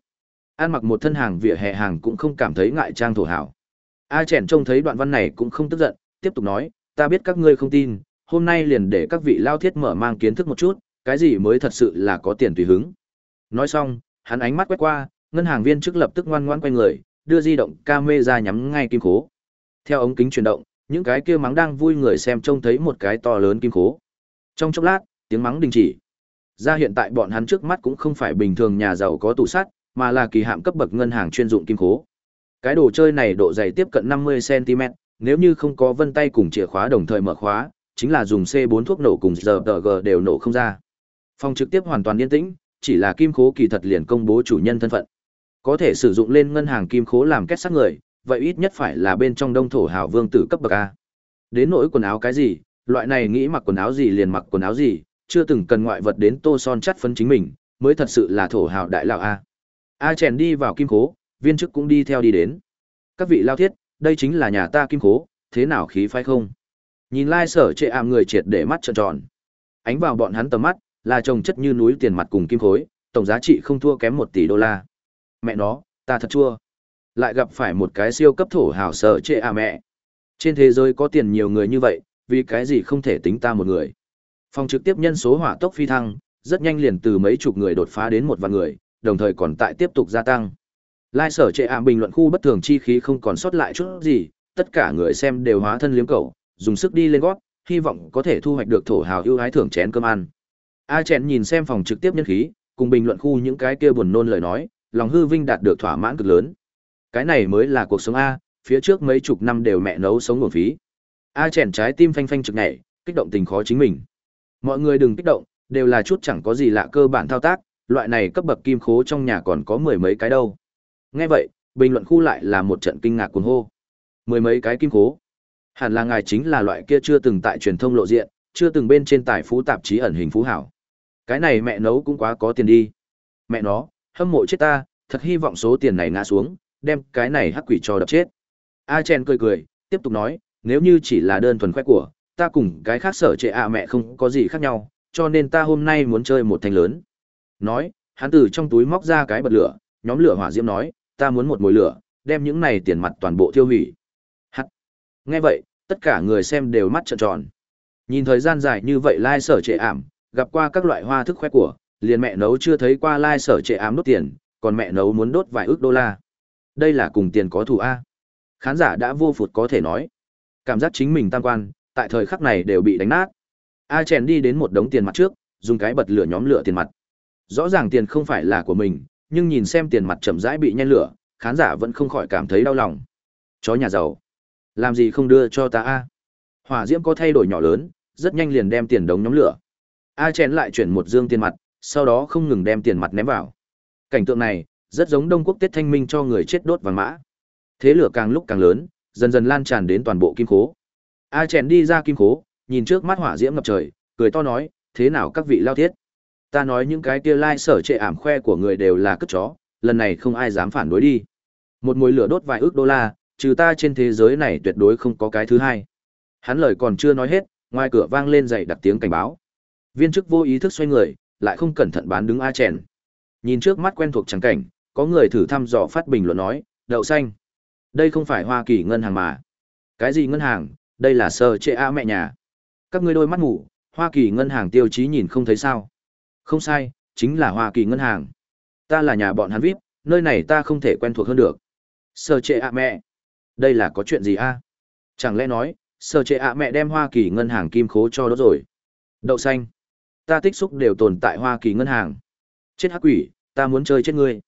A: An mặc một thân hàng vỉa hè hàng cũng không cảm thấy ngại trang thổ hảo. A chèn trông thấy đoạn văn này cũng không tức giận, tiếp tục nói, ta biết các ngươi không tin, hôm nay liền để các vị lao thiết mở mang kiến thức một chút, cái gì mới thật sự là có tiền tùy hứng. Nói xong, hắn ánh mắt quét qua, ngân hàng viên chức lập tức ngoan ngoãn quay người, đưa di động camera nhắm ngay kim khố. Theo ống kính chuyển động, những cái kia mắng đang vui người xem trông thấy một cái to lớn kim khố. Trong chốc lát, tiếng mắng đình chỉ. Ra hiện tại bọn hắn trước mắt cũng không phải bình thường nhà giàu có tủ sắt, mà là kỳ hạm cấp bậc ngân hàng chuyên dụng kim khố. Cái đồ chơi này độ dày tiếp cận 50cm, nếu như không có vân tay cùng chìa khóa đồng thời mở khóa, chính là dùng C4 thuốc nổ cùng RPG đều nổ không ra. Phòng trực tiếp hoàn toàn yên tĩnh, chỉ là kim khố kỳ thật liền công bố chủ nhân thân phận. Có thể sử dụng lên ngân hàng kim khố làm kết xác người, vậy ít nhất phải là bên trong đông thổ hào vương tử cấp bậc A. Đến nỗi quần áo cái gì, loại này nghĩ mặc quần áo gì liền mặc quần áo gì, chưa từng cần ngoại vật đến tô son chắt phấn chính mình, mới thật sự là thổ hào đại lão A. A chèn đi vào kim khố, viên chức cũng đi theo đi đến. Các vị lao thiết, đây chính là nhà ta kim khố, thế nào khí phái không? Nhìn lai sở trệ ảm người triệt để mắt trợn tròn. Ánh vào bọn hắn tầm mắt, là trồng chất như núi tiền mặt cùng kim khối, tổng giá trị không thua kém một tỷ đô la. Mẹ nó, ta thật chua. Lại gặp phải một cái siêu cấp thổ hào sở trệ à mẹ. Trên thế giới có tiền nhiều người như vậy, vì cái gì không thể tính ta một người. Phòng trực tiếp nhân số hỏa tốc phi thăng, rất nhanh liền từ mấy chục người đột phá đến một vạn người, đồng thời còn tại tiếp tục gia tăng. Lai sở trệ ảm bình luận khu bất thường chi khí không còn sót lại chút gì, tất cả người xem đều hóa thân liếm cầu, dùng sức đi lên gót, hy vọng có thể thu hoạch được thổ hào ưu ái thưởng chén cơm ăn. A chèn nhìn xem phòng trực tiếp nhân khí, cùng bình luận khu những cái kia buồn nôn lời nói, lòng hư vinh đạt được thỏa mãn cực lớn. Cái này mới là cuộc sống A, phía trước mấy chục năm đều mẹ nấu sống nguồn phí. A chèn trái tim phanh phanh trực nhảy, kích động tình khó chính mình. Mọi người đừng kích động, đều là chút chẳng có gì lạ cơ bản thao tác, loại này cấp bậc kim khố trong nhà còn có mười mấy cái đâu. Nghe vậy, bình luận khu lại là một trận kinh ngạc cuồng hô. Mười mấy cái kim khố. Hẳn là ngài chính là loại kia chưa từng tại truyền thông lộ diện, chưa từng bên trên tài phú tạp chí ẩn hình phú hảo. Cái này mẹ nấu cũng quá có tiền đi. Mẹ nó, hâm mộ chết ta, thật hy vọng số tiền này ngã xuống, đem cái này hắc quỷ cho đập chết. A Chen cười cười, tiếp tục nói, nếu như chỉ là đơn thuần khoe của, ta cùng cái khác sở trệ ạ mẹ không có gì khác nhau, cho nên ta hôm nay muốn chơi một thanh lớn. Nói, hắn từ trong túi móc ra cái bật lửa, nhóm lửa hỏa diễm nói, ta muốn một mồi lửa, đem những này tiền mặt toàn bộ tiêu hủy. Nghe vậy, tất cả người xem đều mắt trợn tròn. Nhìn thời gian dài như vậy lai sở trệ ảm, gặp qua các loại hoa thức khoe của, liền mẹ nấu chưa thấy qua lai sở trệ ám đốt tiền, còn mẹ nấu muốn đốt vài ước đô la. Đây là cùng tiền có thù A. Khán giả đã vô phụt có thể nói. Cảm giác chính mình tam quan, tại thời khắc này đều bị đánh nát. A chèn đi đến một đống tiền mặt trước, dùng cái bật lửa nhóm lửa tiền mặt. Rõ ràng tiền không phải là của mình, nhưng nhìn xem tiền mặt chậm rãi bị nhen lửa, khán giả vẫn không khỏi cảm thấy đau lòng. Chó nhà giàu. Làm gì không đưa cho ta a? Hỏa diễm có thay đổi nhỏ lớn, rất nhanh liền đem tiền đống nhóm lửa. A chén lại chuyển một dương tiền mặt, sau đó không ngừng đem tiền mặt ném vào. Cảnh tượng này, rất giống Đông Quốc Tết Thanh Minh cho người chết đốt vàng mã. Thế lửa càng lúc càng lớn, dần dần lan tràn đến toàn bộ kim khố. A chèn đi ra kim khố, nhìn trước mắt hỏa diễm ngập trời, cười to nói, thế nào các vị lao thiết? Ta nói những cái kia lai sở trệ ảm khoe của người đều là cất chó, lần này không ai dám phản đối đi. Một mùi lửa đốt vài ước đô la, trừ ta trên thế giới này tuyệt đối không có cái thứ hai. Hắn lời còn chưa nói hết, ngoài cửa vang lên dậy đặt tiếng cảnh báo. Viên chức vô ý thức xoay người, lại không cẩn thận bán đứng A chèn. Nhìn trước mắt quen thuộc chẳng cảnh, có người thử thăm dò phát bình luận nói, đậu xanh. Đây không phải Hoa Kỳ ngân hàng mà. Cái gì ngân hàng, đây là sơ trệ A mẹ nhà. Các ngươi đôi mắt ngủ, Hoa Kỳ ngân hàng tiêu chí nhìn không thấy sao. Không sai, chính là Hoa Kỳ ngân hàng. Ta là nhà bọn hắn VIP, nơi này ta không thể quen thuộc hơn được. Sơ trệ A mẹ. Đây là có chuyện gì a? Chẳng lẽ nói, sơ trệ A mẹ đem Hoa Kỳ ngân hàng kim khố cho đó rồi. Đậu xanh. Ta tích xúc đều tồn tại Hoa Kỳ ngân hàng. Chết hắc quỷ, ta muốn chơi chết ngươi.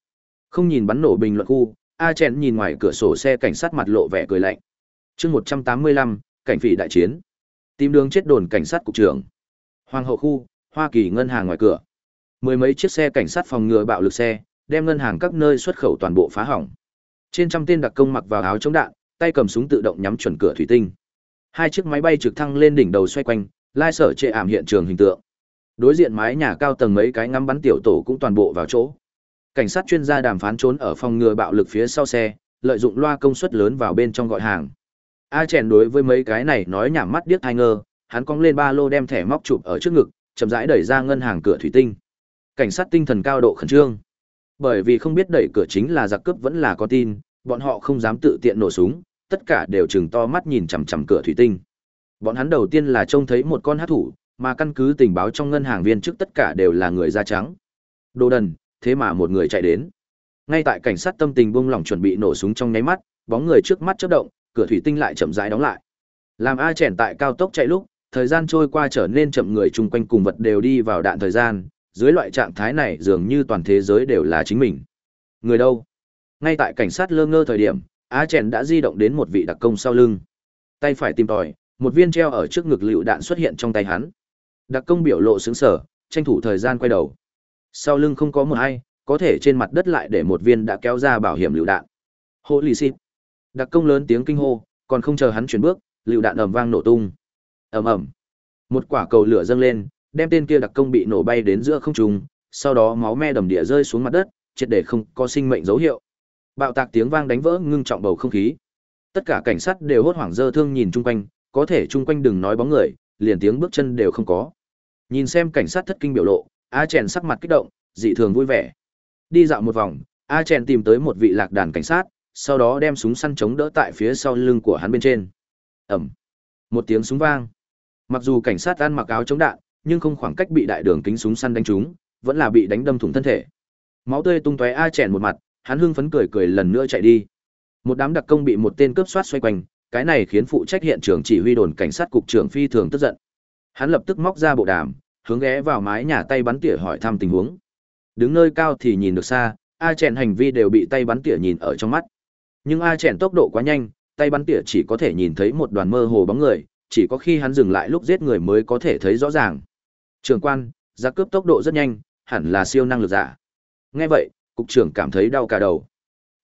A: Không nhìn bắn nổ bình luận khu, A Chèn nhìn ngoài cửa sổ xe cảnh sát mặt lộ vẻ cười lạnh. Chương 185, cảnh phỉ đại chiến. Tìm đường chết đồn cảnh sát cục trưởng. Hoàng hậu khu, Hoa Kỳ ngân hàng ngoài cửa. Mười mấy chiếc xe cảnh sát phòng ngừa bạo lực xe, đem ngân hàng các nơi xuất khẩu toàn bộ phá hỏng. Trên trăm tên đặc công mặc vào áo chống đạn, tay cầm súng tự động nhắm chuẩn cửa thủy tinh. Hai chiếc máy bay trực thăng lên đỉnh đầu xoay quanh, lai sở trệ ảm hiện trường hình tượng. Đối diện mái nhà cao tầng mấy cái ngắm bắn tiểu tổ cũng toàn bộ vào chỗ. Cảnh sát chuyên gia đàm phán trốn ở phòng ngừa bạo lực phía sau xe, lợi dụng loa công suất lớn vào bên trong gọi hàng. A chèn đối với mấy cái này nói nhảm mắt điếc hai ngơ, hắn cong lên ba lô đem thẻ móc chụp ở trước ngực, chậm rãi đẩy ra ngân hàng cửa thủy tinh. Cảnh sát tinh thần cao độ khẩn trương. Bởi vì không biết đẩy cửa chính là giặc cướp vẫn là có tin, bọn họ không dám tự tiện nổ súng, tất cả đều chừng to mắt nhìn chằm chằm cửa thủy tinh. Bọn hắn đầu tiên là trông thấy một con hát thủ, mà căn cứ tình báo trong ngân hàng viên trước tất cả đều là người da trắng. Đồ đần, thế mà một người chạy đến. Ngay tại cảnh sát tâm tình buông lỏng chuẩn bị nổ súng trong nháy mắt, bóng người trước mắt chớp động, cửa thủy tinh lại chậm rãi đóng lại. Làm A chèn tại cao tốc chạy lúc, thời gian trôi qua trở nên chậm người chung quanh cùng vật đều đi vào đạn thời gian, dưới loại trạng thái này dường như toàn thế giới đều là chính mình. Người đâu? Ngay tại cảnh sát lơ ngơ thời điểm, A chèn đã di động đến một vị đặc công sau lưng. Tay phải tìm tòi, một viên treo ở trước ngực lựu đạn xuất hiện trong tay hắn. Đặc công biểu lộ sướng sở, tranh thủ thời gian quay đầu. Sau lưng không có một ai, có thể trên mặt đất lại để một viên đã kéo ra bảo hiểm lựu đạn. Hô lì xịt. Đặc công lớn tiếng kinh hô, còn không chờ hắn chuyển bước, lựu đạn ầm vang nổ tung. Ầm ầm. Một quả cầu lửa dâng lên, đem tên kia đặc công bị nổ bay đến giữa không trung, sau đó máu me đầm địa rơi xuống mặt đất, triệt để không có sinh mệnh dấu hiệu. Bạo tạc tiếng vang đánh vỡ ngưng trọng bầu không khí. Tất cả cảnh sát đều hốt hoảng dơ thương nhìn chung quanh, có thể chung quanh đừng nói bóng người, liền tiếng bước chân đều không có. Nhìn xem cảnh sát thất kinh biểu lộ, A Chèn sắc mặt kích động, dị thường vui vẻ. Đi dạo một vòng, A Chèn tìm tới một vị lạc đàn cảnh sát, sau đó đem súng săn chống đỡ tại phía sau lưng của hắn bên trên. Ầm. Một tiếng súng vang. Mặc dù cảnh sát ăn mặc áo chống đạn, nhưng không khoảng cách bị đại đường kính súng săn đánh trúng, vẫn là bị đánh đâm thủng thân thể. Máu tươi tung tóe A Chèn một mặt, hắn hưng phấn cười cười lần nữa chạy đi. Một đám đặc công bị một tên cướp soát xoay quanh, cái này khiến phụ trách hiện trường chỉ huy đồn cảnh sát cục trưởng phi thường tức giận. Hắn lập tức móc ra bộ đàm, hướng ghé vào mái nhà tay bắn tỉa hỏi thăm tình huống. Đứng nơi cao thì nhìn được xa, A Chèn hành vi đều bị tay bắn tỉa nhìn ở trong mắt. Nhưng A Chèn tốc độ quá nhanh, tay bắn tỉa chỉ có thể nhìn thấy một đoàn mơ hồ bóng người, chỉ có khi hắn dừng lại lúc giết người mới có thể thấy rõ ràng. Trường quan, giặc cướp tốc độ rất nhanh, hẳn là siêu năng lực giả. Nghe vậy, cục trưởng cảm thấy đau cả đầu.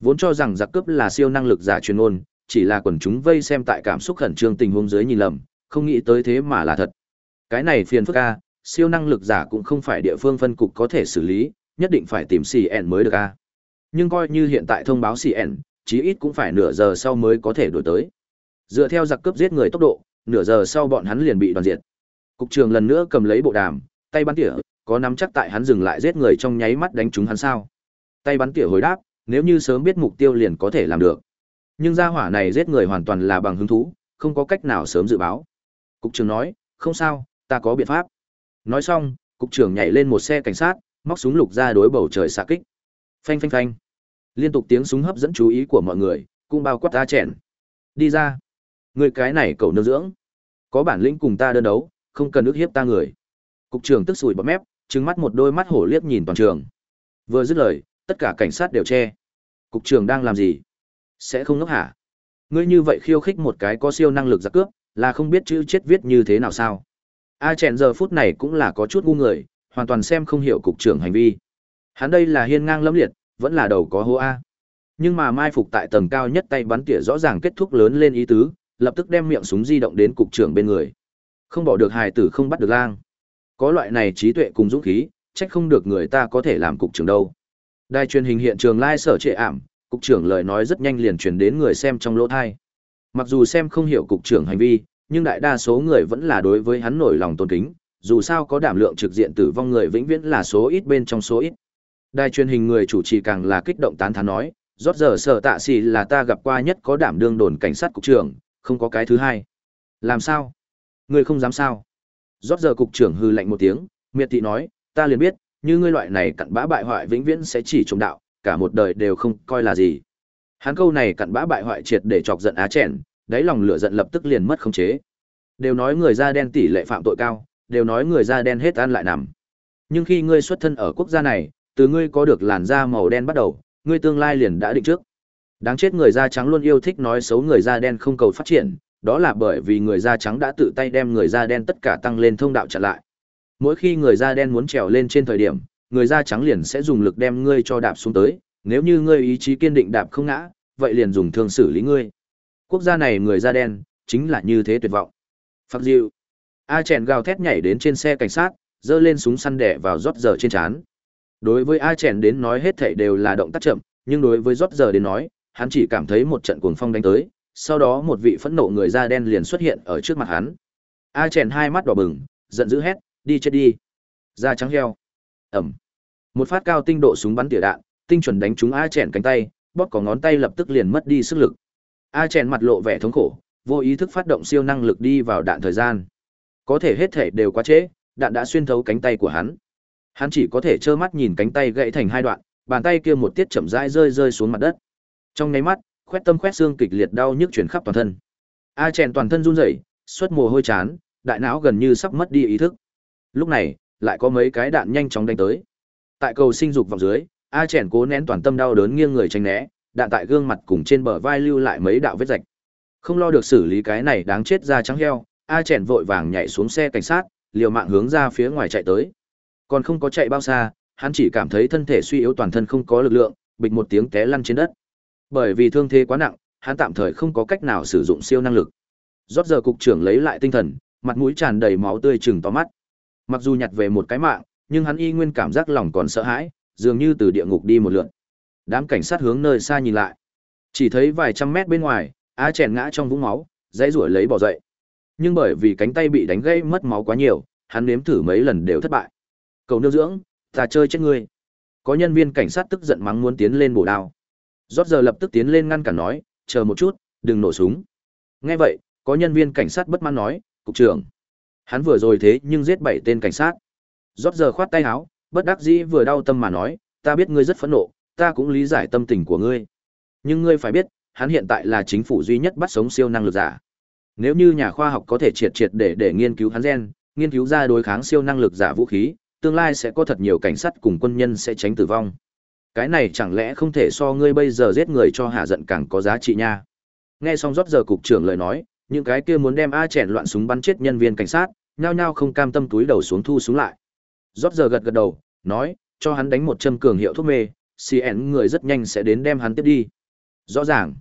A: Vốn cho rằng giặc cướp là siêu năng lực giả truyền ngôn, chỉ là quần chúng vây xem tại cảm xúc khẩn trương tình huống dưới nhìn lầm, không nghĩ tới thế mà là thật. Cái này phiền phức a, siêu năng lực giả cũng không phải địa phương phân cục có thể xử lý, nhất định phải tìm CN mới được a. Nhưng coi như hiện tại thông báo CN, chí ít cũng phải nửa giờ sau mới có thể đổi tới. Dựa theo giặc cướp giết người tốc độ, nửa giờ sau bọn hắn liền bị đoàn diệt. Cục trưởng lần nữa cầm lấy bộ đàm, tay bắn tỉa, có nắm chắc tại hắn dừng lại giết người trong nháy mắt đánh trúng hắn sao? Tay bắn tỉa hồi đáp, nếu như sớm biết mục tiêu liền có thể làm được. Nhưng gia hỏa này giết người hoàn toàn là bằng hứng thú, không có cách nào sớm dự báo. Cục trưởng nói, không sao, ta có biện pháp. Nói xong, cục trưởng nhảy lên một xe cảnh sát, móc súng lục ra đối bầu trời xạ kích. Phanh phanh phanh. Liên tục tiếng súng hấp dẫn chú ý của mọi người, cũng bao quát ta chèn. Đi ra. Người cái này cầu nương dưỡng. Có bản lĩnh cùng ta đơn đấu, không cần ức hiếp ta người. Cục trưởng tức sủi bọt mép, trừng mắt một đôi mắt hổ liếc nhìn toàn trường. Vừa dứt lời, tất cả cảnh sát đều che. Cục trưởng đang làm gì? Sẽ không ngốc hả? Ngươi như vậy khiêu khích một cái có siêu năng lực giặc cướp, là không biết chữ chết viết như thế nào sao? A chẹn giờ phút này cũng là có chút ngu người, hoàn toàn xem không hiểu cục trưởng hành vi. Hắn đây là hiên ngang lâm liệt, vẫn là đầu có hô A. Nhưng mà mai phục tại tầng cao nhất tay bắn tỉa rõ ràng kết thúc lớn lên ý tứ, lập tức đem miệng súng di động đến cục trưởng bên người. Không bỏ được hài tử không bắt được lang. Có loại này trí tuệ cùng dũng khí, trách không được người ta có thể làm cục trưởng đâu. Đài truyền hình hiện trường lai sở trệ ảm, cục trưởng lời nói rất nhanh liền truyền đến người xem trong lỗ thai. Mặc dù xem không hiểu cục trưởng hành vi, nhưng đại đa số người vẫn là đối với hắn nổi lòng tôn kính, dù sao có đảm lượng trực diện tử vong người vĩnh viễn là số ít bên trong số ít. Đài truyền hình người chủ trì càng là kích động tán thán nói, rót giờ sở tạ xì là ta gặp qua nhất có đảm đương đồn cảnh sát cục trưởng, không có cái thứ hai. Làm sao? Ngươi không dám sao? Rót giờ cục trưởng hư lạnh một tiếng, miệt thị nói, ta liền biết, như ngươi loại này cặn bã bại hoại vĩnh viễn sẽ chỉ trồng đạo, cả một đời đều không coi là gì. Hắn câu này cặn bã bại hoại triệt để chọc giận á chèn, đáy lòng lửa giận lập tức liền mất khống chế. Đều nói người da đen tỷ lệ phạm tội cao, đều nói người da đen hết ăn lại nằm. Nhưng khi ngươi xuất thân ở quốc gia này, từ ngươi có được làn da màu đen bắt đầu, ngươi tương lai liền đã định trước. Đáng chết người da trắng luôn yêu thích nói xấu người da đen không cầu phát triển, đó là bởi vì người da trắng đã tự tay đem người da đen tất cả tăng lên thông đạo chặn lại. Mỗi khi người da đen muốn trèo lên trên thời điểm, người da trắng liền sẽ dùng lực đem ngươi cho đạp xuống tới, nếu như ngươi ý chí kiên định đạp không ngã, vậy liền dùng thương xử lý ngươi. Quốc gia này người da đen, chính là như thế tuyệt vọng. Phật Diệu. A chèn gào thét nhảy đến trên xe cảnh sát, dơ lên súng săn đẻ vào rót giờ trên chán. Đối với A chèn đến nói hết thảy đều là động tác chậm, nhưng đối với rót giờ đến nói, hắn chỉ cảm thấy một trận cuồng phong đánh tới, sau đó một vị phẫn nộ người da đen liền xuất hiện ở trước mặt hắn. A chèn hai mắt đỏ bừng, giận dữ hét, đi chết đi. Da trắng heo. Ẩm. Một phát cao tinh độ súng bắn tỉa đạn, tinh chuẩn đánh trúng A chèn cánh tay, bóp có ngón tay lập tức liền mất đi sức lực. A chèn mặt lộ vẻ thống khổ, vô ý thức phát động siêu năng lực đi vào đạn thời gian. Có thể hết thể đều quá trễ, đạn đã xuyên thấu cánh tay của hắn. Hắn chỉ có thể trơ mắt nhìn cánh tay gãy thành hai đoạn, bàn tay kia một tiết chậm rãi rơi rơi xuống mặt đất. Trong nháy mắt, khoét tâm khoét xương kịch liệt đau nhức truyền khắp toàn thân. A chèn toàn thân run rẩy, xuất mồ hôi chán, đại não gần như sắp mất đi ý thức. Lúc này, lại có mấy cái đạn nhanh chóng đánh tới. Tại cầu sinh dục vòng dưới, A chèn cố nén toàn tâm đau đớn nghiêng người tránh né, đạn tại gương mặt cùng trên bờ vai lưu lại mấy đạo vết rạch. Không lo được xử lý cái này đáng chết ra trắng heo, A chèn vội vàng nhảy xuống xe cảnh sát, liều mạng hướng ra phía ngoài chạy tới. Còn không có chạy bao xa, hắn chỉ cảm thấy thân thể suy yếu toàn thân không có lực lượng, bịch một tiếng té lăn trên đất. Bởi vì thương thế quá nặng, hắn tạm thời không có cách nào sử dụng siêu năng lực. Rốt giờ cục trưởng lấy lại tinh thần, mặt mũi tràn đầy máu tươi trừng to mắt. Mặc dù nhặt về một cái mạng, nhưng hắn y nguyên cảm giác lòng còn sợ hãi, dường như từ địa ngục đi một lượt. Đám cảnh sát hướng nơi xa nhìn lại, chỉ thấy vài trăm mét bên ngoài, A chèn ngã trong vũng máu, dãy rủi lấy bỏ dậy. Nhưng bởi vì cánh tay bị đánh gãy mất máu quá nhiều, hắn nếm thử mấy lần đều thất bại. Cầu nương dưỡng, ta chơi chết ngươi. Có nhân viên cảnh sát tức giận mắng muốn tiến lên bổ đao. Rốt giờ lập tức tiến lên ngăn cản nói, chờ một chút, đừng nổ súng. Nghe vậy, có nhân viên cảnh sát bất mãn nói, cục trưởng. Hắn vừa rồi thế nhưng giết bảy tên cảnh sát. Rốt giờ khoát tay áo, bất đắc dĩ vừa đau tâm mà nói, ta biết ngươi rất phẫn nộ, ta cũng lý giải tâm tình của ngươi. Nhưng ngươi phải biết, hắn hiện tại là chính phủ duy nhất bắt sống siêu năng lực giả. Nếu như nhà khoa học có thể triệt triệt để để nghiên cứu hắn gen, nghiên cứu ra đối kháng siêu năng lực giả vũ khí, tương lai sẽ có thật nhiều cảnh sát cùng quân nhân sẽ tránh tử vong. Cái này chẳng lẽ không thể so ngươi bây giờ giết người cho hạ giận càng có giá trị nha. Nghe xong rót giờ cục trưởng lời nói, những cái kia muốn đem A chèn loạn súng bắn chết nhân viên cảnh sát, nhao nhao không cam tâm túi đầu xuống thu súng lại. Rót giờ gật gật đầu, nói, cho hắn đánh một châm cường hiệu thuốc mê, CN người rất nhanh sẽ đến đem hắn tiếp đi. Rõ ràng,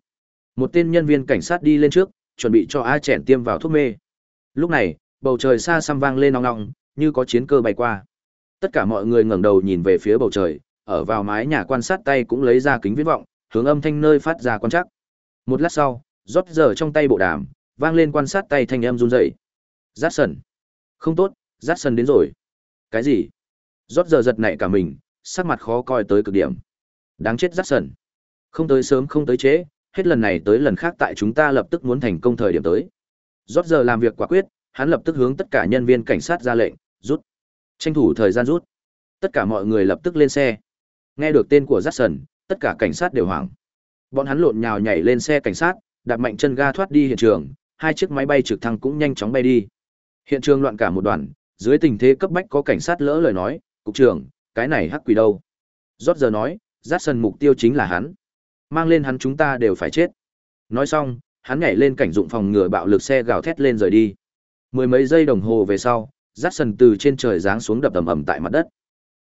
A: một tên nhân viên cảnh sát đi lên trước, chuẩn bị cho A chèn tiêm vào thuốc mê. Lúc này, bầu trời xa xăm vang lên nong nong, như có chiến cơ bay qua. Tất cả mọi người ngẩng đầu nhìn về phía bầu trời, ở vào mái nhà quan sát tay cũng lấy ra kính viễn vọng, hướng âm thanh nơi phát ra quan chắc. Một lát sau, rót giờ trong tay bộ đàm, vang lên quan sát tay thanh âm run rẩy. Rát sần. Không tốt, rát sần đến rồi. Cái gì? Rót giờ giật nảy cả mình, sắc mặt khó coi tới cực điểm. Đáng chết rát sần. Không tới sớm không tới trễ, hết lần này tới lần khác tại chúng ta lập tức muốn thành công thời điểm tới. Rót giờ làm việc quả quyết, hắn lập tức hướng tất cả nhân viên cảnh sát ra lệnh, rút. Tranh thủ thời gian rút. Tất cả mọi người lập tức lên xe. Nghe được tên của Jackson, tất cả cảnh sát đều hoảng. Bọn hắn lộn nhào nhảy lên xe cảnh sát, đạp mạnh chân ga thoát đi hiện trường, hai chiếc máy bay trực thăng cũng nhanh chóng bay đi. Hiện trường loạn cả một đoàn, dưới tình thế cấp bách có cảnh sát lỡ lời nói, "Cục trưởng, cái này hắc quỷ đâu?" Rốt giờ nói, Jackson mục tiêu chính là hắn. Mang lên hắn chúng ta đều phải chết. Nói xong, hắn nhảy lên cảnh dụng phòng ngừa bạo lực xe gào thét lên rời đi. Mười mấy giây đồng hồ về sau, Jackson từ trên trời giáng xuống đập ầm ầm tại mặt đất.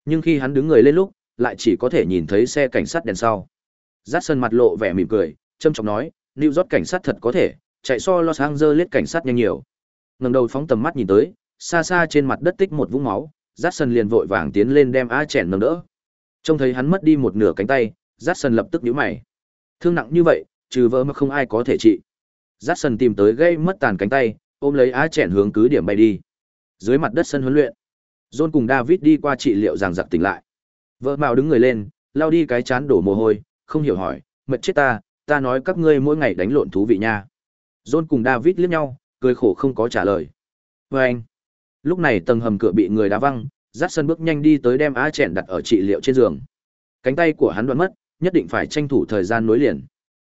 A: Nhưng khi hắn đứng người lên lúc, lại chỉ có thể nhìn thấy xe cảnh sát đèn sau. Jackson mặt lộ vẻ mỉm cười, trâm trọng nói, New York cảnh sát thật có thể, chạy so Los Angeles cảnh sát nhanh nhiều. Ngẩng đầu phóng tầm mắt nhìn tới, xa xa trên mặt đất tích một vũng máu, Jackson liền vội vàng tiến lên đem A chèn nâng đỡ. Trông thấy hắn mất đi một nửa cánh tay, Jackson lập tức nhíu mày. Thương nặng như vậy, trừ vỡ mà không ai có thể trị. Jackson tìm tới gây mất tàn cánh tay, ôm lấy A chèn hướng cứ điểm bay đi. Dưới mặt đất sân huấn luyện, John cùng David đi qua trị liệu giằng giặc tỉnh lại. Vợ Mạo đứng người lên, lao đi cái chán đổ mồ hôi, không hiểu hỏi, mệt chết ta, ta nói các ngươi mỗi ngày đánh lộn thú vị nha. John cùng David liếc nhau, cười khổ không có trả lời. Và anh, lúc này tầng hầm cửa bị người đá văng, dắt sân bước nhanh đi tới đem á chèn đặt ở trị liệu trên giường. Cánh tay của hắn đoạn mất, nhất định phải tranh thủ thời gian nối liền.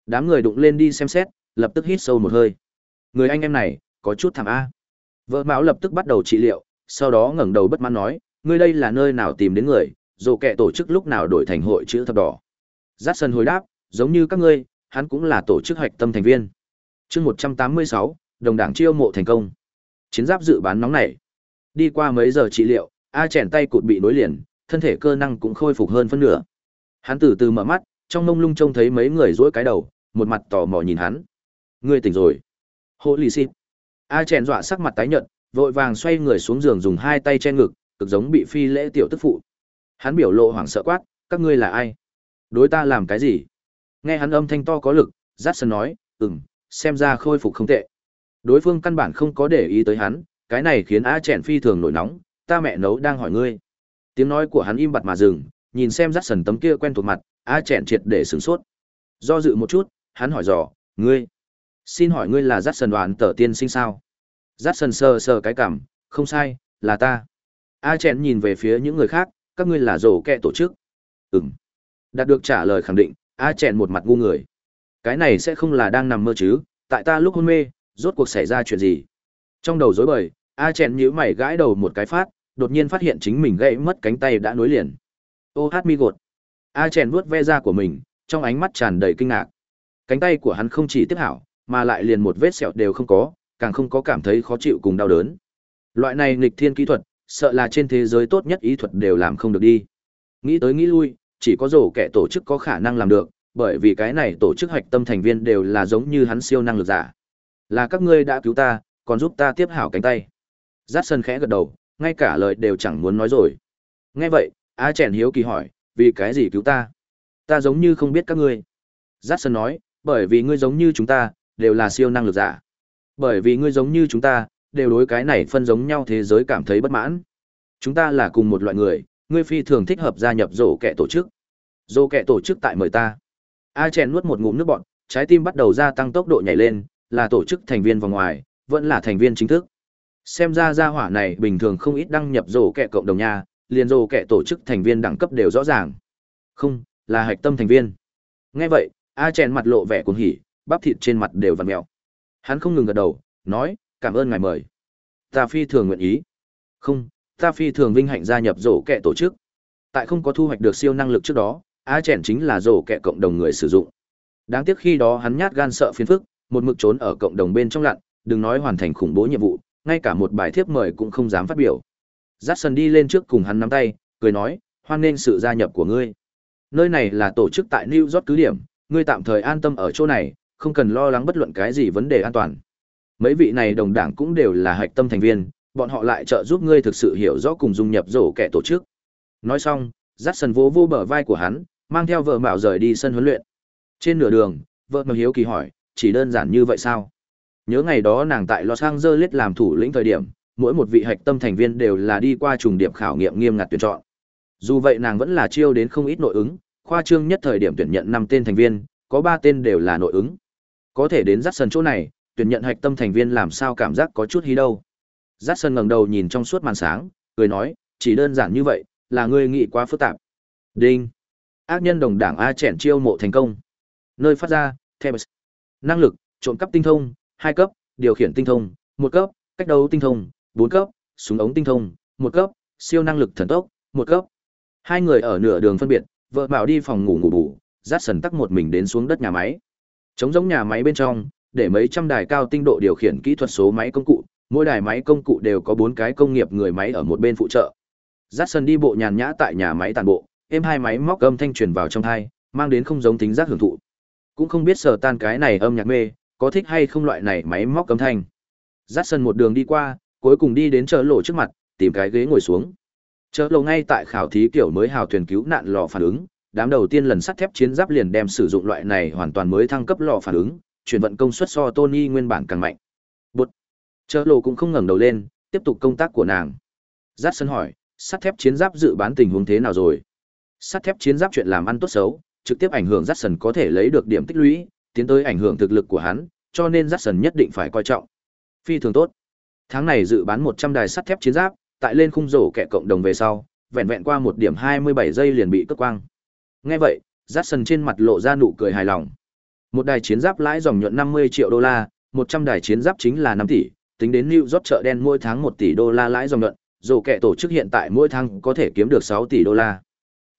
A: Đám người đụng lên đi xem xét, lập tức hít sâu một hơi. Người anh em này, có chút thảm a. Vợ Mão lập tức bắt đầu trị liệu, sau đó ngẩng đầu bất mãn nói, ngươi đây là nơi nào tìm đến người, dù kẻ tổ chức lúc nào đổi thành hội chữ thập đỏ. Dắt sân hồi đáp, giống như các ngươi, hắn cũng là tổ chức hoạch tâm thành viên. chương 186, đồng đảng chiêu mộ thành công. Chiến giáp dự bán nóng nảy. Đi qua mấy giờ trị liệu, A chèn tay cụt bị nối liền, thân thể cơ năng cũng khôi phục hơn phân nửa. Hắn từ từ mở mắt, trong mông lung trông thấy mấy người dỗi cái đầu, một mặt tò mò nhìn hắn. Ngươi tỉnh rồi. Hộ lì xịt. A chèn dọa sắc mặt tái nhợt, vội vàng xoay người xuống giường dùng hai tay che ngực, cực giống bị phi lễ tiểu tức phụ. Hắn biểu lộ hoảng sợ quát, các ngươi là ai? Đối ta làm cái gì? Nghe hắn âm thanh to có lực, Jackson nói, ừm, xem ra khôi phục không tệ. Đối phương căn bản không có để ý tới hắn, cái này khiến A chèn phi thường nổi nóng, ta mẹ nấu đang hỏi ngươi. Tiếng nói của hắn im bặt mà dừng, nhìn xem Jackson tấm kia quen thuộc mặt, A chèn triệt để sửng sốt. Do dự một chút, hắn hỏi dò, ngươi, xin hỏi ngươi là Jackson đoàn tờ tiên sinh sao? Jackson sờ sờ cái cảm, không sai, là ta. A chèn nhìn về phía những người khác, các ngươi là rổ kẹ tổ chức. Ừm. Đạt được trả lời khẳng định, A chèn một mặt ngu người. Cái này sẽ không là đang nằm mơ chứ, tại ta lúc hôn mê, rốt cuộc xảy ra chuyện gì? Trong đầu rối bời, A chèn nhíu mày gãi đầu một cái phát, đột nhiên phát hiện chính mình gãy mất cánh tay đã nối liền. Ô hát mi gột. A chèn vuốt ve da của mình, trong ánh mắt tràn đầy kinh ngạc. Cánh tay của hắn không chỉ tiếp hảo, mà lại liền một vết sẹo đều không có, càng không có cảm thấy khó chịu cùng đau đớn. Loại này nghịch thiên kỹ thuật, sợ là trên thế giới tốt nhất ý thuật đều làm không được đi. Nghĩ tới nghĩ lui, chỉ có rổ kẻ tổ chức có khả năng làm được, bởi vì cái này tổ chức hoạch tâm thành viên đều là giống như hắn siêu năng lực giả. Là các ngươi đã cứu ta, còn giúp ta tiếp hảo cánh tay. Giác sân khẽ gật đầu, ngay cả lời đều chẳng muốn nói rồi. Nghe vậy, A chèn hiếu kỳ hỏi, vì cái gì cứu ta? Ta giống như không biết các ngươi. Giác sân nói, bởi vì ngươi giống như chúng ta, đều là siêu năng lực giả. Bởi vì ngươi giống như chúng ta, đều đối cái này phân giống nhau thế giới cảm thấy bất mãn. Chúng ta là cùng một loại người, ngươi phi thường thích hợp gia nhập rổ kẻ tổ chức. Rổ kẻ tổ chức tại mời ta. A chèn nuốt một ngụm nước bọt, trái tim bắt đầu gia tăng tốc độ nhảy lên, là tổ chức thành viên vòng ngoài, vẫn là thành viên chính thức. Xem ra gia hỏa này bình thường không ít đăng nhập rổ kẻ cộng đồng nha, liền rổ kẻ tổ chức thành viên đẳng cấp đều rõ ràng. Không, là hạch tâm thành viên. Nghe vậy, A chèn mặt lộ vẻ cuồng hỉ, bắp thịt trên mặt đều vặn mèo. Hắn không ngừng gật đầu, nói, cảm ơn ngài mời. Ta phi thường nguyện ý. Không, ta phi thường vinh hạnh gia nhập rổ kẹ tổ chức. Tại không có thu hoạch được siêu năng lực trước đó, á chèn chính là rổ kẹ cộng đồng người sử dụng. Đáng tiếc khi đó hắn nhát gan sợ phiền phức, một mực trốn ở cộng đồng bên trong lặn, đừng nói hoàn thành khủng bố nhiệm vụ, ngay cả một bài thiếp mời cũng không dám phát biểu. Jackson đi lên trước cùng hắn nắm tay, cười nói, hoan nghênh sự gia nhập của ngươi. Nơi này là tổ chức tại New York cứ điểm, ngươi tạm thời an tâm ở chỗ này, không cần lo lắng bất luận cái gì vấn đề an toàn. Mấy vị này đồng đảng cũng đều là hạch tâm thành viên, bọn họ lại trợ giúp ngươi thực sự hiểu rõ cùng dung nhập rổ kẻ tổ chức. Nói xong, Jackson vỗ vô bờ vai của hắn, mang theo vợ Mạo rời đi sân huấn luyện. Trên nửa đường, vợ Mạo hiếu kỳ hỏi, chỉ đơn giản như vậy sao? Nhớ ngày đó nàng tại Los Angeles làm thủ lĩnh thời điểm, mỗi một vị hạch tâm thành viên đều là đi qua trùng điểm khảo nghiệm nghiêm ngặt tuyển chọn. Dù vậy nàng vẫn là chiêu đến không ít nội ứng, khoa trương nhất thời điểm tuyển nhận năm tên thành viên, có ba tên đều là nội ứng. Có thể đến dắt sân chỗ này, tuyển nhận hạch tâm thành viên làm sao cảm giác có chút hí đâu. Dắt sân ngẩng đầu nhìn trong suốt màn sáng, cười nói, chỉ đơn giản như vậy, là ngươi nghĩ quá phức tạp. Đinh. Ác nhân đồng đảng A chèn chiêu mộ thành công. Nơi phát ra, Thebes. Năng lực, trộm cắp tinh thông, hai cấp, điều khiển tinh thông, một cấp, cách đấu tinh thông, bốn cấp, súng ống tinh thông, một cấp, siêu năng lực thần tốc, một cấp. Hai người ở nửa đường phân biệt, vợ bảo đi phòng ngủ ngủ bù, dắt sần tắc một mình đến xuống đất nhà máy. Trống giống nhà máy bên trong, để mấy trăm đài cao tinh độ điều khiển kỹ thuật số máy công cụ, mỗi đài máy công cụ đều có bốn cái công nghiệp người máy ở một bên phụ trợ. Jackson đi bộ nhàn nhã tại nhà máy tàn bộ, êm hai máy móc âm thanh truyền vào trong tai, mang đến không giống tính giác hưởng thụ. Cũng không biết sở tan cái này âm nhạc mê, có thích hay không loại này máy móc âm thanh. Jackson một đường đi qua, cuối cùng đi đến chợ lộ trước mặt, tìm cái ghế ngồi xuống. Chợ lộ ngay tại khảo thí kiểu mới hào thuyền cứu nạn lò phản ứng, đám đầu tiên lần sắt thép chiến giáp liền đem sử dụng loại này hoàn toàn mới thăng cấp lò phản ứng, chuyển vận công suất so Tony nguyên bản càng mạnh. Bụt. Chợ lộ cũng không ngẩng đầu lên, tiếp tục công tác của nàng. Jackson hỏi, sắt thép chiến giáp dự bán tình huống thế nào rồi? Sắt thép chiến giáp chuyện làm ăn tốt xấu, trực tiếp ảnh hưởng Jackson có thể lấy được điểm tích lũy, tiến tới ảnh hưởng thực lực của hắn, cho nên Jackson nhất định phải coi trọng. Phi thường tốt. Tháng này dự bán 100 đài sắt thép chiến giáp, tại lên khung rổ kẻ cộng đồng về sau, vẹn vẹn qua một điểm 27 giây liền bị cất quang. Nghe vậy, Jackson trên mặt lộ ra nụ cười hài lòng. Một đài chiến giáp lãi dòng nhuận 50 triệu đô la, 100 đài chiến giáp chính là 5 tỷ, tính đến New York chợ đen mỗi tháng 1 tỷ đô la lãi dòng nhuận, dù kẻ tổ chức hiện tại mỗi tháng có thể kiếm được 6 tỷ đô la.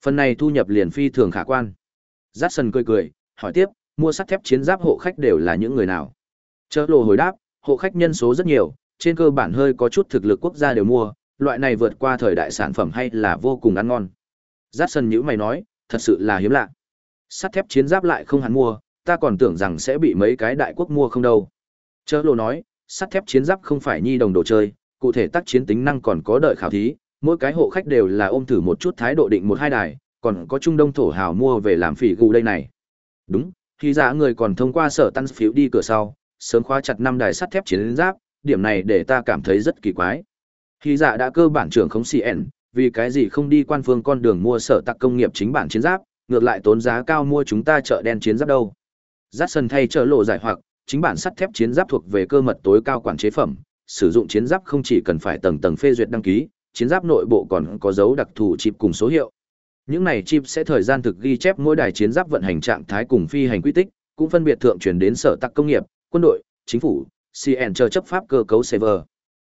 A: Phần này thu nhập liền phi thường khả quan. Jackson cười cười, hỏi tiếp, mua sắt thép chiến giáp hộ khách đều là những người nào? Chợ lộ hồi đáp, hộ khách nhân số rất nhiều, trên cơ bản hơi có chút thực lực quốc gia đều mua, loại này vượt qua thời đại sản phẩm hay là vô cùng ăn ngon. Jackson nhíu mày nói, thật sự là hiếm lạ. Sắt thép chiến giáp lại không hắn mua, ta còn tưởng rằng sẽ bị mấy cái đại quốc mua không đâu. Chớ lộ nói, sắt thép chiến giáp không phải nhi đồng đồ chơi, cụ thể tác chiến tính năng còn có đợi khảo thí, mỗi cái hộ khách đều là ôm thử một chút thái độ định một hai đài, còn có trung đông thổ hào mua về làm phỉ gù đây này. Đúng, khi giả người còn thông qua sở tăng phiếu đi cửa sau, sớm khóa chặt năm đài sắt thép chiến giáp, điểm này để ta cảm thấy rất kỳ quái. Khi giả đã cơ bản trưởng khống CN, vì cái gì không đi quan phương con đường mua sở tạc công nghiệp chính bản chiến giáp, ngược lại tốn giá cao mua chúng ta chợ đen chiến giáp đâu. Jackson thay chợ lộ giải hoặc, chính bản sắt thép chiến giáp thuộc về cơ mật tối cao quản chế phẩm, sử dụng chiến giáp không chỉ cần phải tầng tầng phê duyệt đăng ký, chiến giáp nội bộ còn có dấu đặc thù chip cùng số hiệu. Những này chip sẽ thời gian thực ghi chép mỗi đài chiến giáp vận hành trạng thái cùng phi hành quy tích, cũng phân biệt thượng truyền đến sở tạc công nghiệp, quân đội, chính phủ, CN chờ chấp pháp cơ cấu server.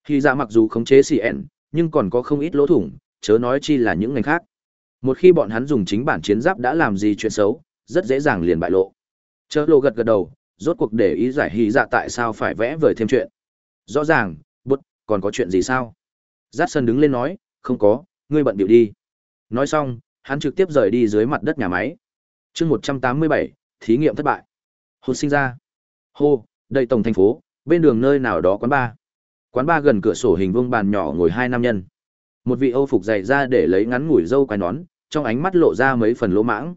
A: Khi ra mặc dù khống chế CN, nhưng còn có không ít lỗ thủng, chớ nói chi là những ngành khác. Một khi bọn hắn dùng chính bản chiến giáp đã làm gì chuyện xấu, rất dễ dàng liền bại lộ. Chớ lộ gật gật đầu, rốt cuộc để ý giải hy dạ tại sao phải vẽ vời thêm chuyện. Rõ ràng, bút, còn có chuyện gì sao? Giác sân đứng lên nói, không có, ngươi bận biểu đi. Nói xong, hắn trực tiếp rời đi dưới mặt đất nhà máy. chương 187, thí nghiệm thất bại. Hôn sinh ra. Hô, đây tổng thành phố, bên đường nơi nào đó quán bar. Quán bar gần cửa sổ hình vuông bàn nhỏ ngồi hai nam nhân. Một vị Âu phục dày ra để lấy ngắn ngủi râu quai nón, trong ánh mắt lộ ra mấy phần lỗ mãng.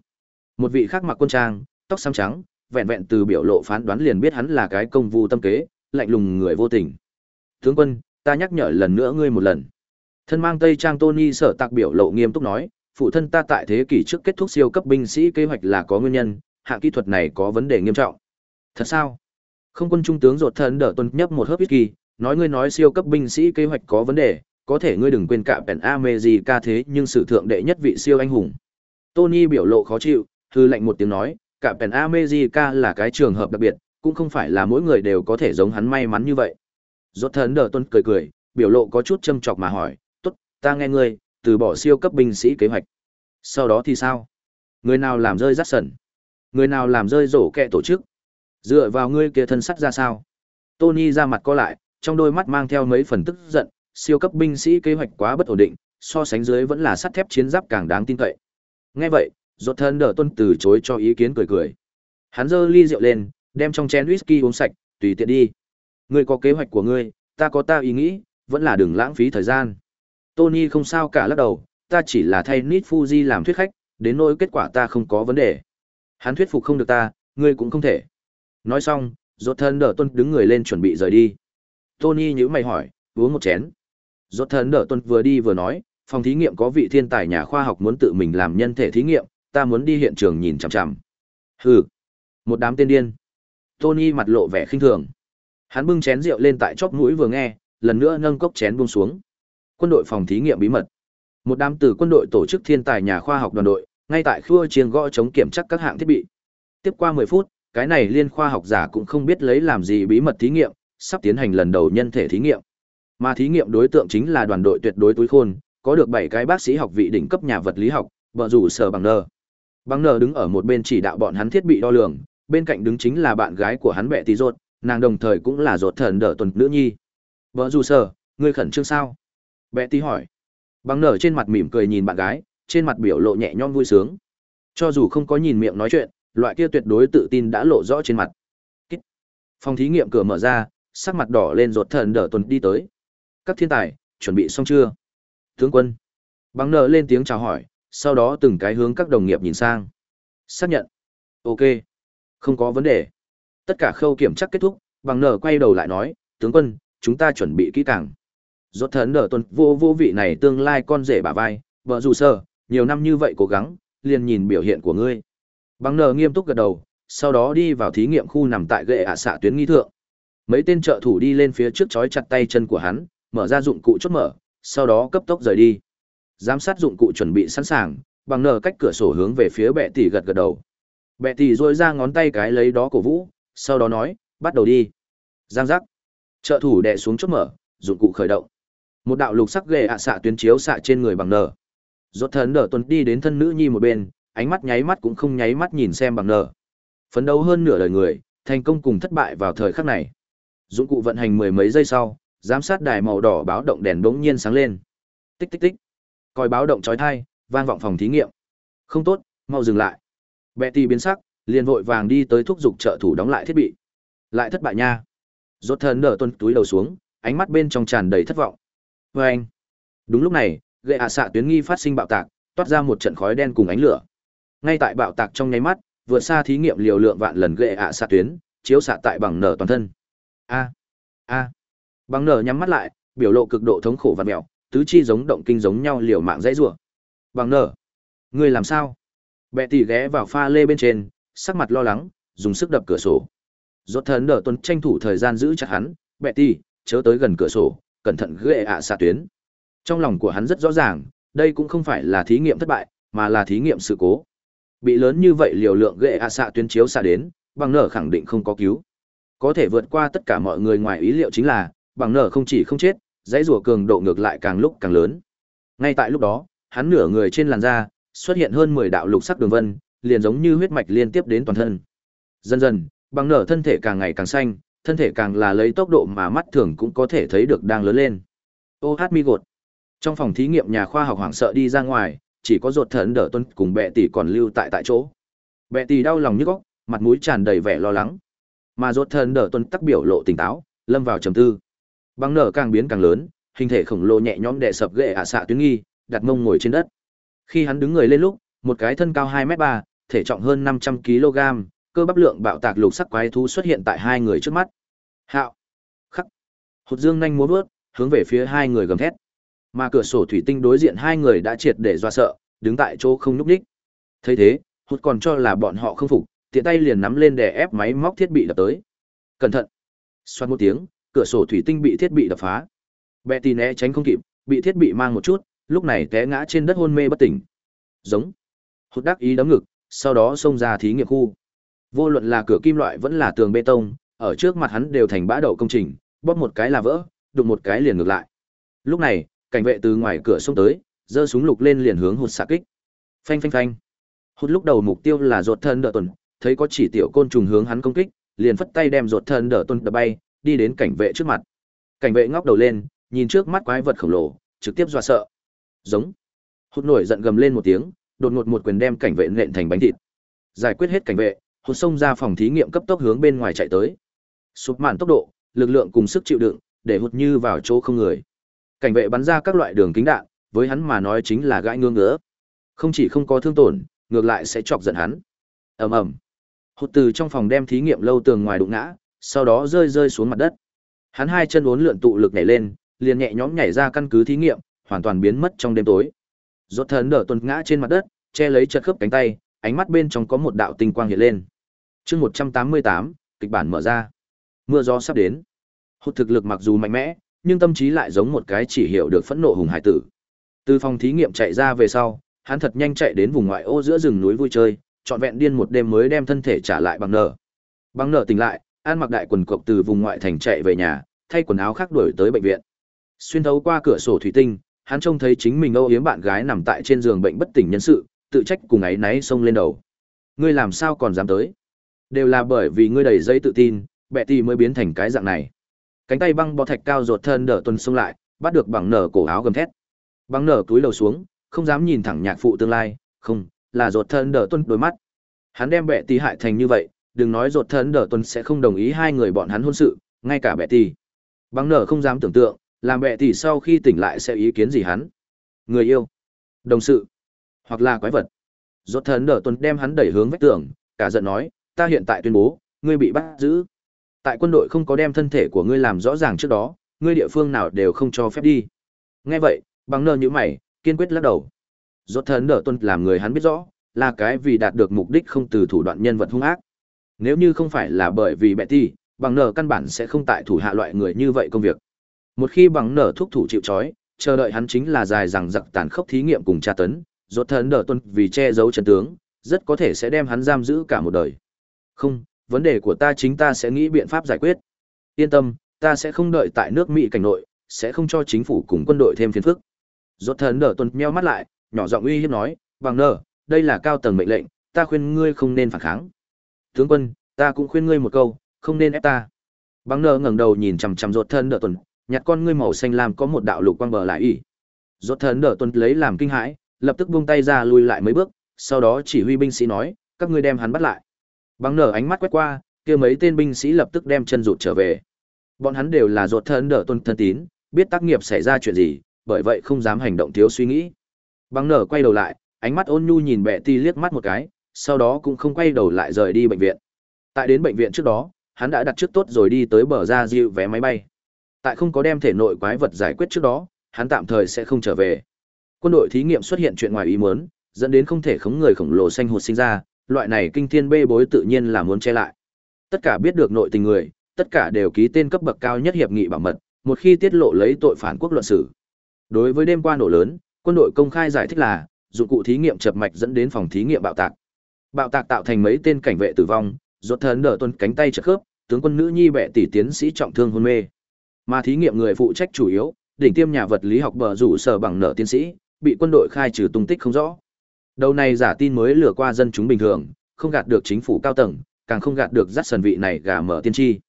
A: Một vị khác mặc quân trang, tóc xám trắng, vẹn vẹn từ biểu lộ phán đoán liền biết hắn là cái công vu tâm kế, lạnh lùng người vô tình. Tướng quân, ta nhắc nhở lần nữa ngươi một lần. Thân mang tây trang Tony sở tạc biểu lộ nghiêm túc nói, phụ thân ta tại thế kỷ trước kết thúc siêu cấp binh sĩ kế hoạch là có nguyên nhân, hạng kỹ thuật này có vấn đề nghiêm trọng. Thật sao? Không quân trung tướng rột thân đỡ tuần nhấp một hớp whisky, nói ngươi nói siêu cấp binh sĩ kế hoạch có vấn đề, có thể ngươi đừng quên cả Pen America thế nhưng sự thượng đệ nhất vị siêu anh hùng. Tony biểu lộ khó chịu, hư lệnh một tiếng nói, cả pèn America là cái trường hợp đặc biệt, cũng không phải là mỗi người đều có thể giống hắn may mắn như vậy. Rốt thần đờ tuân cười cười, biểu lộ có chút châm chọc mà hỏi, tốt, ta nghe ngươi, từ bỏ siêu cấp binh sĩ kế hoạch. Sau đó thì sao? Người nào làm rơi rắt sần? Người nào làm rơi rổ kẹ tổ chức? Dựa vào ngươi kia thân sắt ra sao? Tony ra mặt co lại, trong đôi mắt mang theo mấy phần tức giận, siêu cấp binh sĩ kế hoạch quá bất ổn định, so sánh dưới vẫn là sắt thép chiến giáp càng đáng tin cậy. Nghe vậy, rốt thân đỡ tuân từ chối cho ý kiến cười cười. Hắn giơ ly rượu lên, đem trong chén whisky uống sạch, tùy tiện đi. Ngươi có kế hoạch của ngươi, ta có ta ý nghĩ, vẫn là đừng lãng phí thời gian. Tony không sao cả lắc đầu, ta chỉ là thay Nit Fuji làm thuyết khách, đến nỗi kết quả ta không có vấn đề. Hắn thuyết phục không được ta, ngươi cũng không thể. Nói xong, rốt thân đỡ tuân đứng người lên chuẩn bị rời đi. Tony nhíu mày hỏi, uống một chén. Rốt thân đỡ tuân vừa đi vừa nói, phòng thí nghiệm có vị thiên tài nhà khoa học muốn tự mình làm nhân thể thí nghiệm, ta muốn đi hiện trường nhìn chằm chằm. Hừ, một đám tên điên. Tony mặt lộ vẻ khinh thường. Hắn bưng chén rượu lên tại chóp mũi vừa nghe, lần nữa nâng cốc chén buông xuống. Quân đội phòng thí nghiệm bí mật. Một đám từ quân đội tổ chức thiên tài nhà khoa học đoàn đội, ngay tại khu chiêng gõ chống kiểm tra các hạng thiết bị. Tiếp qua 10 phút, cái này liên khoa học giả cũng không biết lấy làm gì bí mật thí nghiệm, sắp tiến hành lần đầu nhân thể thí nghiệm. Mà thí nghiệm đối tượng chính là đoàn đội tuyệt đối túi khôn, có được 7 cái bác sĩ học vị đỉnh cấp nhà vật lý học, vợ rủ sở bằng nơ. Bằng nở đứng ở một bên chỉ đạo bọn hắn thiết bị đo lường, bên cạnh đứng chính là bạn gái của hắn bệ tí rột, nàng đồng thời cũng là ruột thần đỡ tuần nữ nhi. Vợ dù sở, ngươi khẩn trương sao? Mẹ tí hỏi. Bằng nở trên mặt mỉm cười nhìn bạn gái, trên mặt biểu lộ nhẹ nhõm vui sướng. Cho dù không có nhìn miệng nói chuyện, loại kia tuyệt đối tự tin đã lộ rõ trên mặt. Kích. Phòng thí nghiệm cửa mở ra, sắc mặt đỏ lên ruột thần đỡ tuần đi tới. Các thiên tài, chuẩn bị xong chưa? Tướng quân. Bằng nở lên tiếng chào hỏi, sau đó từng cái hướng các đồng nghiệp nhìn sang. Xác nhận. Ok. Không có vấn đề. Tất cả khâu kiểm chắc kết thúc, bằng nở quay đầu lại nói, tướng quân, chúng ta chuẩn bị kỹ càng. Rốt thần nở tuần vô vô vị này tương lai con rể bà vai, vợ dù sơ, nhiều năm như vậy cố gắng, liền nhìn biểu hiện của ngươi. Bằng nở nghiêm túc gật đầu, sau đó đi vào thí nghiệm khu nằm tại gệ ạ xạ tuyến nghi thượng. Mấy tên trợ thủ đi lên phía trước chói chặt tay chân của hắn, mở ra dụng cụ chốt mở, sau đó cấp tốc rời đi. Giám sát dụng cụ chuẩn bị sẵn sàng, bằng nở cách cửa sổ hướng về phía bệ tỷ gật gật đầu. Bệ tỷ dội ra ngón tay cái lấy đó cổ vũ, sau đó nói, bắt đầu đi. Giang giác. Trợ thủ đè xuống chốt mở, dụng cụ khởi động. Một đạo lục sắc ghệ ạ xạ tuyến chiếu xạ trên người bằng nở. Rốt thần nở tuần đi đến thân nữ nhi một bên, ánh mắt nháy mắt cũng không nháy mắt nhìn xem bằng nở. Phấn đấu hơn nửa đời người, thành công cùng thất bại vào thời khắc này. Dụng cụ vận hành mười mấy giây sau, giám sát đài màu đỏ báo động đèn bỗng nhiên sáng lên. Tích tích tích coi báo động chói tai, vang vọng phòng thí nghiệm. Không tốt, mau dừng lại. Betty biến sắc, liền vội vàng đi tới thúc giục trợ thủ đóng lại thiết bị. Lại thất bại nha. Rốt thần nở tuân túi đầu xuống, ánh mắt bên trong tràn đầy thất vọng. vê anh. Đúng lúc này, gậy ạ xạ tuyến nghi phát sinh bạo tạc, toát ra một trận khói đen cùng ánh lửa. Ngay tại bạo tạc trong nháy mắt, vượt xa thí nghiệm liều lượng vạn lần gậy ạ xạ tuyến, chiếu xạ tại bằng nở toàn thân. A. A. Bằng nở nhắm mắt lại, biểu lộ cực độ thống khổ và mẹo tứ chi giống động kinh giống nhau liều mạng dãy rủa. Bằng nở, ngươi làm sao? Bệ tỷ ghé vào pha lê bên trên, sắc mặt lo lắng, dùng sức đập cửa sổ. Rốt thần đỡ tuần tranh thủ thời gian giữ chặt hắn, bệ tỷ, chớ tới gần cửa sổ, cẩn thận ghệ ạ xạ tuyến. Trong lòng của hắn rất rõ ràng, đây cũng không phải là thí nghiệm thất bại, mà là thí nghiệm sự cố. Bị lớn như vậy liều lượng ghệ ạ xạ tuyến chiếu xạ đến, bằng nở khẳng định không có cứu. Có thể vượt qua tất cả mọi người ngoài ý liệu chính là, bằng nở không chỉ không chết, dãy rùa cường độ ngược lại càng lúc càng lớn. Ngay tại lúc đó, hắn nửa người trên làn da xuất hiện hơn 10 đạo lục sắc đường vân, liền giống như huyết mạch liên tiếp đến toàn thân. Dần dần, bằng nở thân thể càng ngày càng xanh, thân thể càng là lấy tốc độ mà mắt thường cũng có thể thấy được đang lớn lên. Ô hát mi gột. Trong phòng thí nghiệm nhà khoa học hoảng sợ đi ra ngoài, chỉ có ruột thần đỡ tuân cùng bệ tỷ còn lưu tại tại chỗ. Bệ tỷ đau lòng như góc, mặt mũi tràn đầy vẻ lo lắng. Mà ruột thần đỡ tuân tắc biểu lộ tỉnh táo, lâm vào trầm tư băng nở càng biến càng lớn, hình thể khổng lồ nhẹ nhõm đè sập ghệ ạ xạ tuyến nghi, đặt mông ngồi trên đất. Khi hắn đứng người lên lúc, một cái thân cao hai m ba, thể trọng hơn 500 kg, cơ bắp lượng bạo tạc lục sắc quái thú xuất hiện tại hai người trước mắt. Hạo, khắc, hột dương nhanh múa vớt, hướng về phía hai người gầm thét. Mà cửa sổ thủy tinh đối diện hai người đã triệt để do sợ, đứng tại chỗ không nhúc nhích. Thấy thế, hụt còn cho là bọn họ không phục, tiện tay liền nắm lên để ép máy móc thiết bị đập tới. Cẩn thận! Xoát một tiếng, cửa sổ thủy tinh bị thiết bị đập phá. Betty né tránh không kịp, bị thiết bị mang một chút, lúc này té ngã trên đất hôn mê bất tỉnh. Giống. Hụt đắc ý đấm ngực, sau đó xông ra thí nghiệm khu. Vô luận là cửa kim loại vẫn là tường bê tông, ở trước mặt hắn đều thành bã đậu công trình, bóp một cái là vỡ, đụng một cái liền ngược lại. Lúc này, cảnh vệ từ ngoài cửa xông tới, giơ súng lục lên liền hướng hụt xạ kích. Phanh phanh phanh. Hụt lúc đầu mục tiêu là ruột thân đỡ tuần, thấy có chỉ tiểu côn trùng hướng hắn công kích, liền phất tay đem ruột thân đỡ tuần đập bay, đi đến cảnh vệ trước mặt. Cảnh vệ ngóc đầu lên, nhìn trước mắt quái vật khổng lồ, trực tiếp dọa sợ. Giống. hút nổi giận gầm lên một tiếng, đột ngột một quyền đem cảnh vệ nện thành bánh thịt. Giải quyết hết cảnh vệ, hút xông ra phòng thí nghiệm cấp tốc hướng bên ngoài chạy tới. Sụp mạn tốc độ, lực lượng cùng sức chịu đựng, để hút như vào chỗ không người. Cảnh vệ bắn ra các loại đường kính đạn, với hắn mà nói chính là gãi ngứa ngứa. Không chỉ không có thương tổn, ngược lại sẽ chọc giận hắn. Ầm ầm. Hụt từ trong phòng đem thí nghiệm lâu tường ngoài đụng ngã, sau đó rơi rơi xuống mặt đất. Hắn hai chân uốn lượn tụ lực nhảy lên, liền nhẹ nhõm nhảy ra căn cứ thí nghiệm, hoàn toàn biến mất trong đêm tối. Rốt thần đỡ tuần ngã trên mặt đất, che lấy chật khớp cánh tay, ánh mắt bên trong có một đạo tinh quang hiện lên. Chương 188, kịch bản mở ra. Mưa gió sắp đến. Hụt thực lực mặc dù mạnh mẽ, nhưng tâm trí lại giống một cái chỉ hiểu được phẫn nộ hùng hải tử. Từ phòng thí nghiệm chạy ra về sau, hắn thật nhanh chạy đến vùng ngoại ô giữa rừng núi vui chơi, trọn vẹn điên một đêm mới đem thân thể trả lại bằng nở. Bằng nở tỉnh lại, An mặc đại quần cộc từ vùng ngoại thành chạy về nhà, thay quần áo khác đuổi tới bệnh viện. Xuyên thấu qua cửa sổ thủy tinh, hắn trông thấy chính mình âu yếm bạn gái nằm tại trên giường bệnh bất tỉnh nhân sự, tự trách cùng ấy náy xông lên đầu. Ngươi làm sao còn dám tới? Đều là bởi vì ngươi đầy dây tự tin, bẹ tỷ mới biến thành cái dạng này cánh tay băng bó thạch cao ruột thân đỡ tuần xông lại bắt được bằng nở cổ áo gầm thét bằng nở túi đầu xuống không dám nhìn thẳng nhạc phụ tương lai không là ruột thân đỡ tuần đôi mắt hắn đem bẹ tỷ hại thành như vậy đừng nói rột thân đỡ tuần sẽ không đồng ý hai người bọn hắn hôn sự, ngay cả bệ tỷ bằng nở không dám tưởng tượng, làm bệ tỷ sau khi tỉnh lại sẽ ý kiến gì hắn. Người yêu, đồng sự, hoặc là quái vật. Rột thân đỡ tuần đem hắn đẩy hướng vách tường, cả giận nói, ta hiện tại tuyên bố, ngươi bị bắt giữ. Tại quân đội không có đem thân thể của ngươi làm rõ ràng trước đó, ngươi địa phương nào đều không cho phép đi. Nghe vậy bằng nơ như mày, kiên quyết lắc đầu. Dốt thần đỡ tuân làm người hắn biết rõ, là cái vì đạt được mục đích không từ thủ đoạn nhân vật hung ác nếu như không phải là bởi vì bệ ti bằng nở căn bản sẽ không tại thủ hạ loại người như vậy công việc một khi bằng nở thúc thủ chịu trói chờ đợi hắn chính là dài rằng giặc tàn khốc thí nghiệm cùng tra tấn dốt thần đỡ tuân vì che giấu chân tướng rất có thể sẽ đem hắn giam giữ cả một đời không vấn đề của ta chính ta sẽ nghĩ biện pháp giải quyết. Yên tâm, ta sẽ không đợi tại nước Mỹ cảnh nội, sẽ không cho chính phủ cùng quân đội thêm phiền phức. Rốt thần đỡ tuân meo mắt lại, nhỏ giọng uy hiếp nói, bằng nở, đây là cao tầng mệnh lệnh, ta khuyên ngươi không nên phản kháng. Tướng quân, ta cũng khuyên ngươi một câu, không nên ép ta. Băng nở ngẩng đầu nhìn chằm chằm rốt thân đỡ tuần, nhặt con ngươi màu xanh làm có một đạo lục quang bờ lại ỉ. Rốt thân đỡ tuần lấy làm kinh hãi, lập tức buông tay ra lùi lại mấy bước, sau đó chỉ huy binh sĩ nói, các ngươi đem hắn bắt lại. Băng nở ánh mắt quét qua, kia mấy tên binh sĩ lập tức đem chân rụt trở về. Bọn hắn đều là rột thân đỡ tuần thân tín, biết tác nghiệp xảy ra chuyện gì, bởi vậy không dám hành động thiếu suy nghĩ. Băng nở quay đầu lại, ánh mắt ôn nhu nhìn bệ ti liếc mắt một cái, sau đó cũng không quay đầu lại rời đi bệnh viện. Tại đến bệnh viện trước đó, hắn đã đặt trước tốt rồi đi tới bờ ra dịu vé máy bay. Tại không có đem thể nội quái vật giải quyết trước đó, hắn tạm thời sẽ không trở về. Quân đội thí nghiệm xuất hiện chuyện ngoài ý muốn, dẫn đến không thể khống người khổng lồ xanh hụt sinh ra, loại này kinh thiên bê bối tự nhiên là muốn che lại. Tất cả biết được nội tình người, tất cả đều ký tên cấp bậc cao nhất hiệp nghị bảo mật, một khi tiết lộ lấy tội phản quốc luận xử. Đối với đêm qua nổ lớn, quân đội công khai giải thích là dụng cụ thí nghiệm chập mạch dẫn đến phòng thí nghiệm bạo tạc. Bạo tạc tạo thành mấy tên cảnh vệ tử vong, rốt thần đỡ tuân cánh tay chật khớp, tướng quân nữ nhi bệ tỷ tiến sĩ trọng thương hôn mê. Mà thí nghiệm người phụ trách chủ yếu, đỉnh tiêm nhà vật lý học bờ rủ sở bằng nợ tiến sĩ, bị quân đội khai trừ tung tích không rõ. Đầu này giả tin mới lừa qua dân chúng bình thường, không gạt được chính phủ cao tầng, càng không gạt được dắt sần vị này gà mở tiên tri.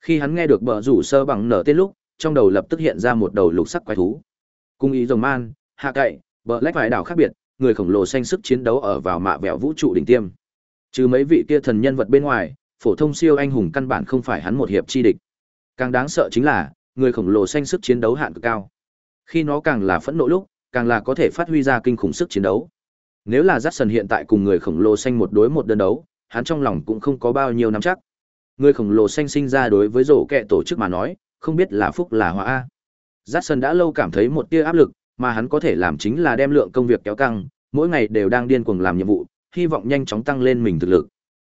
A: Khi hắn nghe được bờ rủ sơ bằng nở tên lúc, trong đầu lập tức hiện ra một đầu lục sắc quái thú. Cung ý rồng man, hạ cậy, bờ lách vài đảo khác biệt, người khổng lồ xanh sức chiến đấu ở vào mạ vẹo vũ trụ đỉnh tiêm. Trừ mấy vị kia thần nhân vật bên ngoài, phổ thông siêu anh hùng căn bản không phải hắn một hiệp chi địch. Càng đáng sợ chính là, người khổng lồ xanh sức chiến đấu hạn cực cao. Khi nó càng là phẫn nộ lúc, càng là có thể phát huy ra kinh khủng sức chiến đấu. Nếu là Jackson hiện tại cùng người khổng lồ xanh một đối một đơn đấu, hắn trong lòng cũng không có bao nhiêu nắm chắc. Người khổng lồ xanh sinh ra đối với rổ kẹ tổ chức mà nói, không biết là phúc là họa a. Jackson đã lâu cảm thấy một tia áp lực, mà hắn có thể làm chính là đem lượng công việc kéo căng, mỗi ngày đều đang điên cuồng làm nhiệm vụ, hy vọng nhanh chóng tăng lên mình thực lực.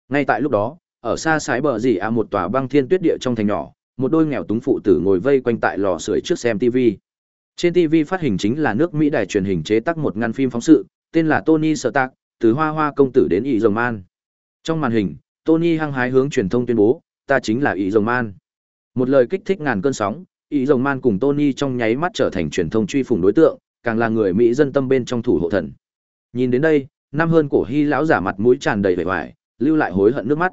A: Ngay tại lúc đó, ở xa sái bờ gì à một tòa băng thiên tuyết địa trong thành nhỏ, một đôi nghèo túng phụ tử ngồi vây quanh tại lò sưởi trước xem TV. Trên TV phát hình chính là nước Mỹ đài truyền hình chế tác một ngăn phim phóng sự, tên là Tony Stark, từ Hoa Hoa công tử đến ỷ rồng man. Trong màn hình, Tony hăng hái hướng truyền thông tuyên bố, ta chính là ỷ rồng man. Một lời kích thích ngàn cơn sóng, ý rồng man cùng Tony trong nháy mắt trở thành truyền thông truy phủng đối tượng, càng là người Mỹ dân tâm bên trong thủ hộ thần. Nhìn đến đây, năm hơn cổ hy lão giả mặt mũi tràn đầy vẻ vải, lưu lại hối hận nước mắt.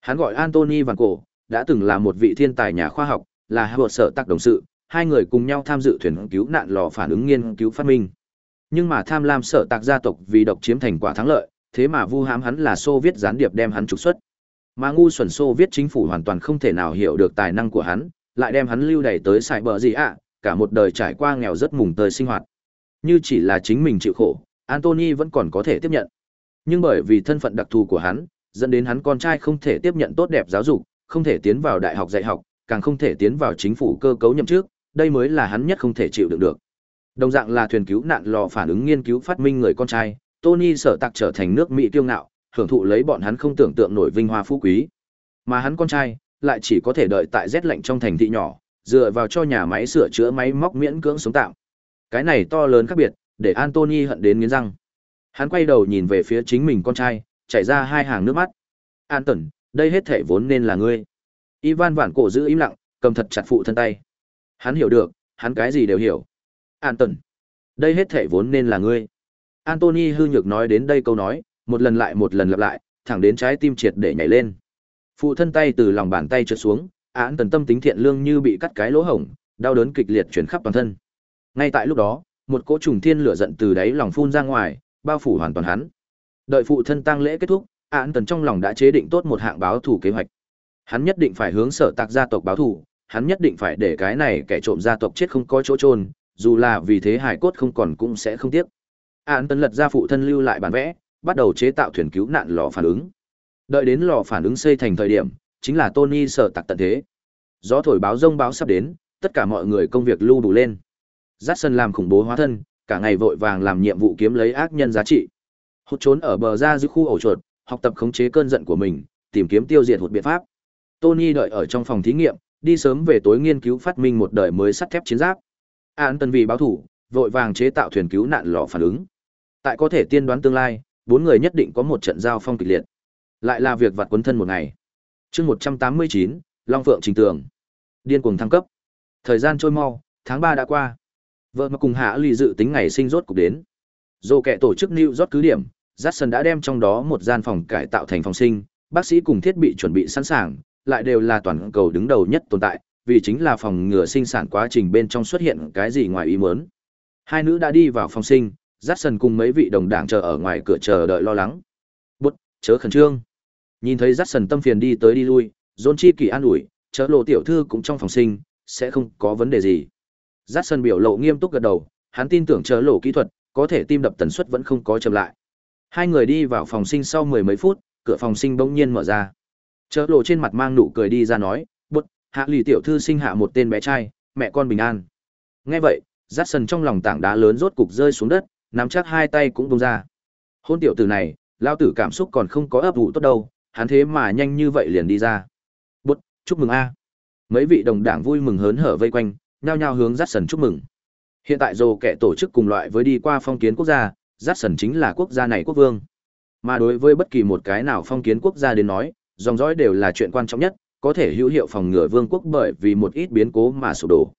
A: Hắn gọi Anthony Van Cổ, đã từng là một vị thiên tài nhà khoa học, là hợp sở tác đồng sự, hai người cùng nhau tham dự thuyền cứu nạn lò phản ứng nghiên cứu phát minh nhưng mà tham lam sở tạc gia tộc vì độc chiếm thành quả thắng lợi thế mà vu hãm hắn là xô viết gián điệp đem hắn trục xuất mà ngu xuẩn xô viết chính phủ hoàn toàn không thể nào hiểu được tài năng của hắn lại đem hắn lưu đẩy tới sài bờ gì ạ cả một đời trải qua nghèo rất mùng tơi sinh hoạt. Như chỉ là chính mình chịu khổ antony vẫn còn có thể tiếp nhận. Nhưng bởi vì thân phận đặc thù của hắn dẫn đến hắn con trai không thể tiếp nhận tốt đẹp giáo dục không thể tiến vào đại học dạy học càng không thể tiến vào chính phủ cơ cấu nhậm trước đây mới là hắn nhất không thể chịu đựng được. Đồng dạng là thuyền cứu nạn lò phản ứng nghiên cứu phát minh người con trai, Tony sở tạc trở thành nước Mỹ tiêu ngạo, hưởng thụ lấy bọn hắn không tưởng tượng nổi vinh hoa phú quý. Mà hắn con trai lại chỉ có thể đợi tại rét lạnh trong thành thị nhỏ, dựa vào cho nhà máy sửa chữa máy móc miễn cưỡng sống tạm. Cái này to lớn khác biệt, để Anthony hận đến nghiến răng. Hắn quay đầu nhìn về phía chính mình con trai, chảy ra hai hàng nước mắt. Anton, đây hết thể vốn nên là ngươi. Ivan vản cổ giữ im lặng, cầm thật chặt phụ thân tay. Hắn hiểu được, hắn cái gì đều hiểu. An tần. Đây hết thể vốn nên là ngươi. Anthony hư nhược nói đến đây câu nói, một lần lại một lần lặp lại, thẳng đến trái tim triệt để nhảy lên. Phụ thân tay từ lòng bàn tay trượt xuống, án tần tâm tính thiện lương như bị cắt cái lỗ hổng, đau đớn kịch liệt chuyển khắp toàn thân. Ngay tại lúc đó, một cỗ trùng thiên lửa giận từ đáy lòng phun ra ngoài, bao phủ hoàn toàn hắn. Đợi phụ thân tang lễ kết thúc, án tần trong lòng đã chế định tốt một hạng báo thủ kế hoạch. Hắn nhất định phải hướng sở tạc gia tộc báo thủ, hắn nhất định phải để cái này kẻ trộm gia tộc chết không có chỗ trôn, dù là vì thế hải cốt không còn cũng sẽ không tiếc. Án tần lật ra phụ thân lưu lại bản vẽ, bắt đầu chế tạo thuyền cứu nạn lò phản ứng. Đợi đến lò phản ứng xây thành thời điểm, chính là Tony sở tặc tận thế. Gió thổi báo rông báo sắp đến, tất cả mọi người công việc lưu đủ lên. Dát sân làm khủng bố hóa thân, cả ngày vội vàng làm nhiệm vụ kiếm lấy ác nhân giá trị. Hút trốn ở bờ ra giữa khu ổ chuột, học tập khống chế cơn giận của mình, tìm kiếm tiêu diệt hụt biện pháp. Tony đợi ở trong phòng thí nghiệm, đi sớm về tối nghiên cứu phát minh một đời mới sắt thép chiến giáp. An Tân vì báo thủ, vội vàng chế tạo thuyền cứu nạn lò phản ứng. Tại có thể tiên đoán tương lai, bốn người nhất định có một trận giao phong kịch liệt. Lại là việc vặt quấn thân một ngày. Chương 189, Long Phượng Trình Tường. Điên cuồng thăng cấp. Thời gian trôi mau, tháng 3 đã qua. Vợ mà cùng Hạ lì dự tính ngày sinh rốt cục đến. Dù kẻ tổ chức New York cứ điểm, Jackson đã đem trong đó một gian phòng cải tạo thành phòng sinh, bác sĩ cùng thiết bị chuẩn bị sẵn sàng, lại đều là toàn cầu đứng đầu nhất tồn tại, vì chính là phòng ngừa sinh sản quá trình bên trong xuất hiện cái gì ngoài ý muốn. Hai nữ đã đi vào phòng sinh, Jackson cùng mấy vị đồng đảng chờ ở ngoài cửa chờ đợi lo lắng. Bút, chớ khẩn trương. Nhìn thấy Jackson tâm phiền đi tới đi lui, John Chi kỳ an ủi, chớ lộ tiểu thư cũng trong phòng sinh, sẽ không có vấn đề gì. Jackson biểu lộ nghiêm túc gật đầu, hắn tin tưởng chớ lộ kỹ thuật, có thể tim đập tần suất vẫn không có chậm lại. Hai người đi vào phòng sinh sau mười mấy phút, cửa phòng sinh bỗng nhiên mở ra. Chớ lộ trên mặt mang nụ cười đi ra nói, bút, hạ lì tiểu thư sinh hạ một tên bé trai, mẹ con bình an. Nghe vậy, Jackson trong lòng tảng đá lớn rốt cục rơi xuống đất, nắm chắc hai tay cũng bông ra. Hôn tiểu tử này, lao tử cảm xúc còn không có ấp ủ tốt đâu, hắn thế mà nhanh như vậy liền đi ra. Bút, chúc mừng a. Mấy vị đồng đảng vui mừng hớn hở vây quanh, nhao nhao hướng Jackson chúc mừng. Hiện tại dù kẻ tổ chức cùng loại với đi qua phong kiến quốc gia, Jackson chính là quốc gia này quốc vương. Mà đối với bất kỳ một cái nào phong kiến quốc gia đến nói, dòng dõi đều là chuyện quan trọng nhất, có thể hữu hiệu phòng ngừa vương quốc bởi vì một ít biến cố mà sụp đổ.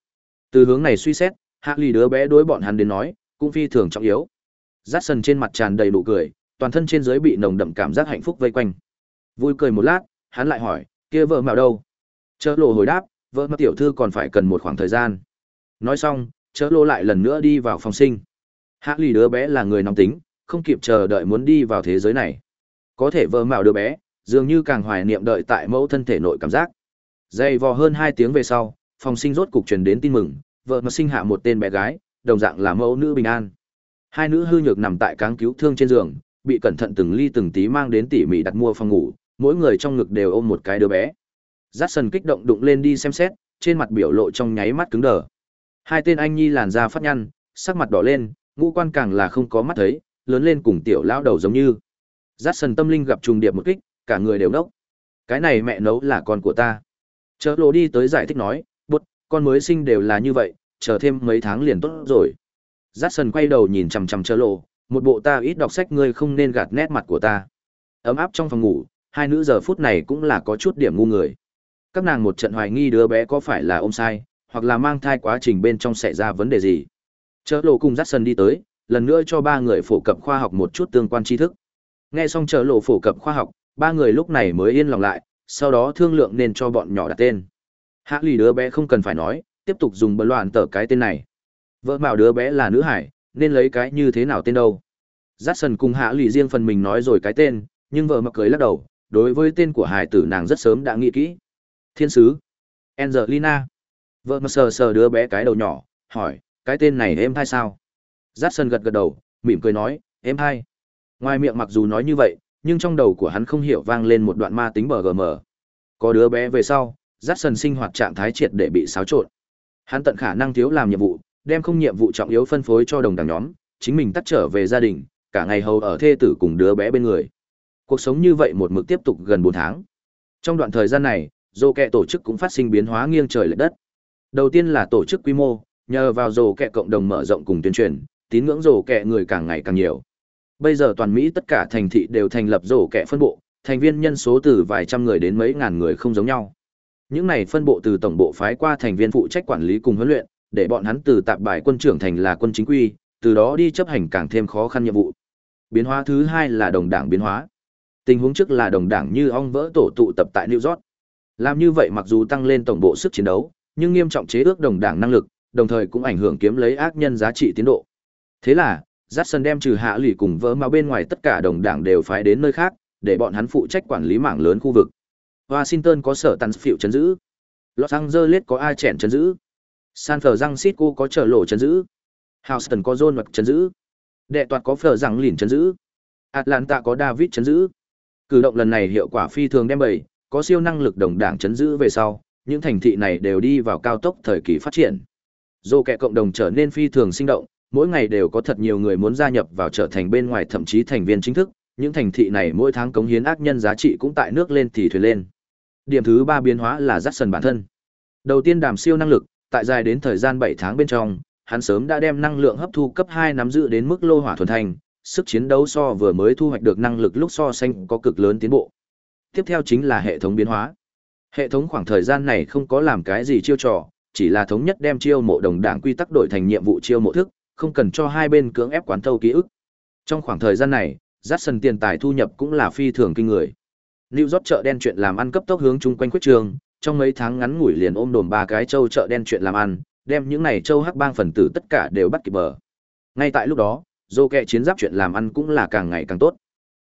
A: Từ hướng này suy xét, hạ lì đứa bé đối bọn hắn đến nói, cũng phi thường trọng yếu. Jackson trên mặt tràn đầy nụ cười, toàn thân trên dưới bị nồng đậm cảm giác hạnh phúc vây quanh. Vui cười một lát, hắn lại hỏi, kia vợ mạo đâu? Chớ lộ hồi đáp, vợ mạo tiểu thư còn phải cần một khoảng thời gian. Nói xong, chớ lộ lại lần nữa đi vào phòng sinh. Hạ lì đứa bé là người nóng tính, không kịp chờ đợi muốn đi vào thế giới này. Có thể vợ mạo đứa bé, dường như càng hoài niệm đợi tại mẫu thân thể nội cảm giác. Dày vò hơn hai tiếng về sau, phòng sinh rốt cục truyền đến tin mừng, vợ mà sinh hạ một tên bé gái, đồng dạng là mẫu nữ bình an. Hai nữ hư nhược nằm tại cáng cứu thương trên giường, bị cẩn thận từng ly từng tí mang đến tỉ mỉ đặt mua phòng ngủ, mỗi người trong ngực đều ôm một cái đứa bé. Jackson kích động đụng lên đi xem xét, trên mặt biểu lộ trong nháy mắt cứng đờ. Hai tên anh nhi làn da phát nhăn, sắc mặt đỏ lên, ngũ quan càng là không có mắt thấy, lớn lên cùng tiểu lão đầu giống như. Jackson tâm linh gặp trùng điệp một kích, cả người đều nốc. Cái này mẹ nấu là con của ta. Chớ lộ đi tới giải thích nói, bụt, con mới sinh đều là như vậy, chờ thêm mấy tháng liền tốt rồi. Jackson quay đầu nhìn chằm chằm chớ lộ, một bộ ta ít đọc sách ngươi không nên gạt nét mặt của ta. Ấm áp trong phòng ngủ, hai nữ giờ phút này cũng là có chút điểm ngu người. Các nàng một trận hoài nghi đứa bé có phải là ôm sai, hoặc là mang thai quá trình bên trong xảy ra vấn đề gì. Chớ lộ cùng dắt sân đi tới, lần nữa cho ba người phổ cập khoa học một chút tương quan tri thức. Nghe xong chớ lộ phổ cập khoa học, ba người lúc này mới yên lòng lại, sau đó thương lượng nên cho bọn nhỏ đặt tên. Hạ lì đứa bé không cần phải nói, tiếp tục dùng bấn loạn tờ cái tên này. Vợ bảo đứa bé là nữ hải, nên lấy cái như thế nào tên đâu. Jackson cùng hạ lì riêng phần mình nói rồi cái tên, nhưng vợ mặc cười lắc đầu, đối với tên của hải tử nàng rất sớm đã nghĩ kỹ. Thiên sứ. Angelina. Vợ mà sờ sờ đứa bé cái đầu nhỏ, hỏi, cái tên này em hay sao? Jackson gật gật đầu, mỉm cười nói, em hay. Ngoài miệng mặc dù nói như vậy, nhưng trong đầu của hắn không hiểu vang lên một đoạn ma tính bờ gm. Có đứa bé về sau, Jackson sinh hoạt trạng thái triệt để bị xáo trộn. Hắn tận khả năng thiếu làm nhiệm vụ, đem không nhiệm vụ trọng yếu phân phối cho đồng đảng nhóm, chính mình tắt trở về gia đình, cả ngày hầu ở thê tử cùng đứa bé bên người. Cuộc sống như vậy một mực tiếp tục gần 4 tháng. Trong đoạn thời gian này, dồ kẹ tổ chức cũng phát sinh biến hóa nghiêng trời lệch đất. Đầu tiên là tổ chức quy mô, nhờ vào dồ kẹ cộng đồng mở rộng cùng tuyên truyền, tín ngưỡng dồ kẹ người càng ngày càng nhiều. Bây giờ toàn Mỹ tất cả thành thị đều thành lập dồ kẹ phân bộ, thành viên nhân số từ vài trăm người đến mấy ngàn người không giống nhau. Những này phân bộ từ tổng bộ phái qua thành viên phụ trách quản lý cùng huấn luyện, để bọn hắn từ tạp bài quân trưởng thành là quân chính quy, từ đó đi chấp hành càng thêm khó khăn nhiệm vụ. Biến hóa thứ hai là đồng đảng biến hóa. Tình huống trước là đồng đảng như ong vỡ tổ tụ tập tại New York. Làm như vậy mặc dù tăng lên tổng bộ sức chiến đấu, nhưng nghiêm trọng chế ước đồng đảng năng lực, đồng thời cũng ảnh hưởng kiếm lấy ác nhân giá trị tiến độ. Thế là, Jackson đem trừ hạ lỷ cùng vỡ mà bên ngoài tất cả đồng đảng đều phái đến nơi khác, để bọn hắn phụ trách quản lý mảng lớn khu vực. Washington có sở tàn phiệu chấn giữ. Los Angeles có ai chèn chấn giữ. San Francisco có Trở lộ chấn giữ. Houston có John hoặc chấn giữ. Đệ toàn có phở rằng lìn chấn giữ. Atlanta có David chấn giữ. Cử động lần này hiệu quả phi thường đem bày, có siêu năng lực đồng đảng chấn giữ về sau, những thành thị này đều đi vào cao tốc thời kỳ phát triển. Dô kẻ cộng đồng trở nên phi thường sinh động, mỗi ngày đều có thật nhiều người muốn gia nhập vào trở thành bên ngoài thậm chí thành viên chính thức, những thành thị này mỗi tháng cống hiến ác nhân giá trị cũng tại nước lên thì thuyền lên. Điểm thứ ba biến hóa là dắt sần bản thân. Đầu tiên đàm siêu năng lực, tại dài đến thời gian bảy tháng bên trong, hắn sớm đã đem năng lượng hấp thu cấp hai nắm giữ đến mức lô hỏa thuần thành, sức chiến đấu so vừa mới thu hoạch được năng lực lúc so sánh có cực lớn tiến bộ. Tiếp theo chính là hệ thống biến hóa. Hệ thống khoảng thời gian này không có làm cái gì chiêu trò, chỉ là thống nhất đem chiêu mộ đồng đảng quy tắc đổi thành nhiệm vụ chiêu mộ thức, không cần cho hai bên cưỡng ép quán thâu ký ức. Trong khoảng thời gian này, Jackson tiền tài thu nhập cũng là phi thường kinh người. Lưu rót chợ đen chuyện làm ăn cấp tốc hướng chung quanh quyết trường, trong mấy tháng ngắn ngủi liền ôm đồn ba cái châu chợ đen chuyện làm ăn, đem những này châu hắc bang phần tử tất cả đều bắt kịp bờ. Ngay tại lúc đó, dô kẹ chiến giáp chuyện làm ăn cũng là càng ngày càng tốt.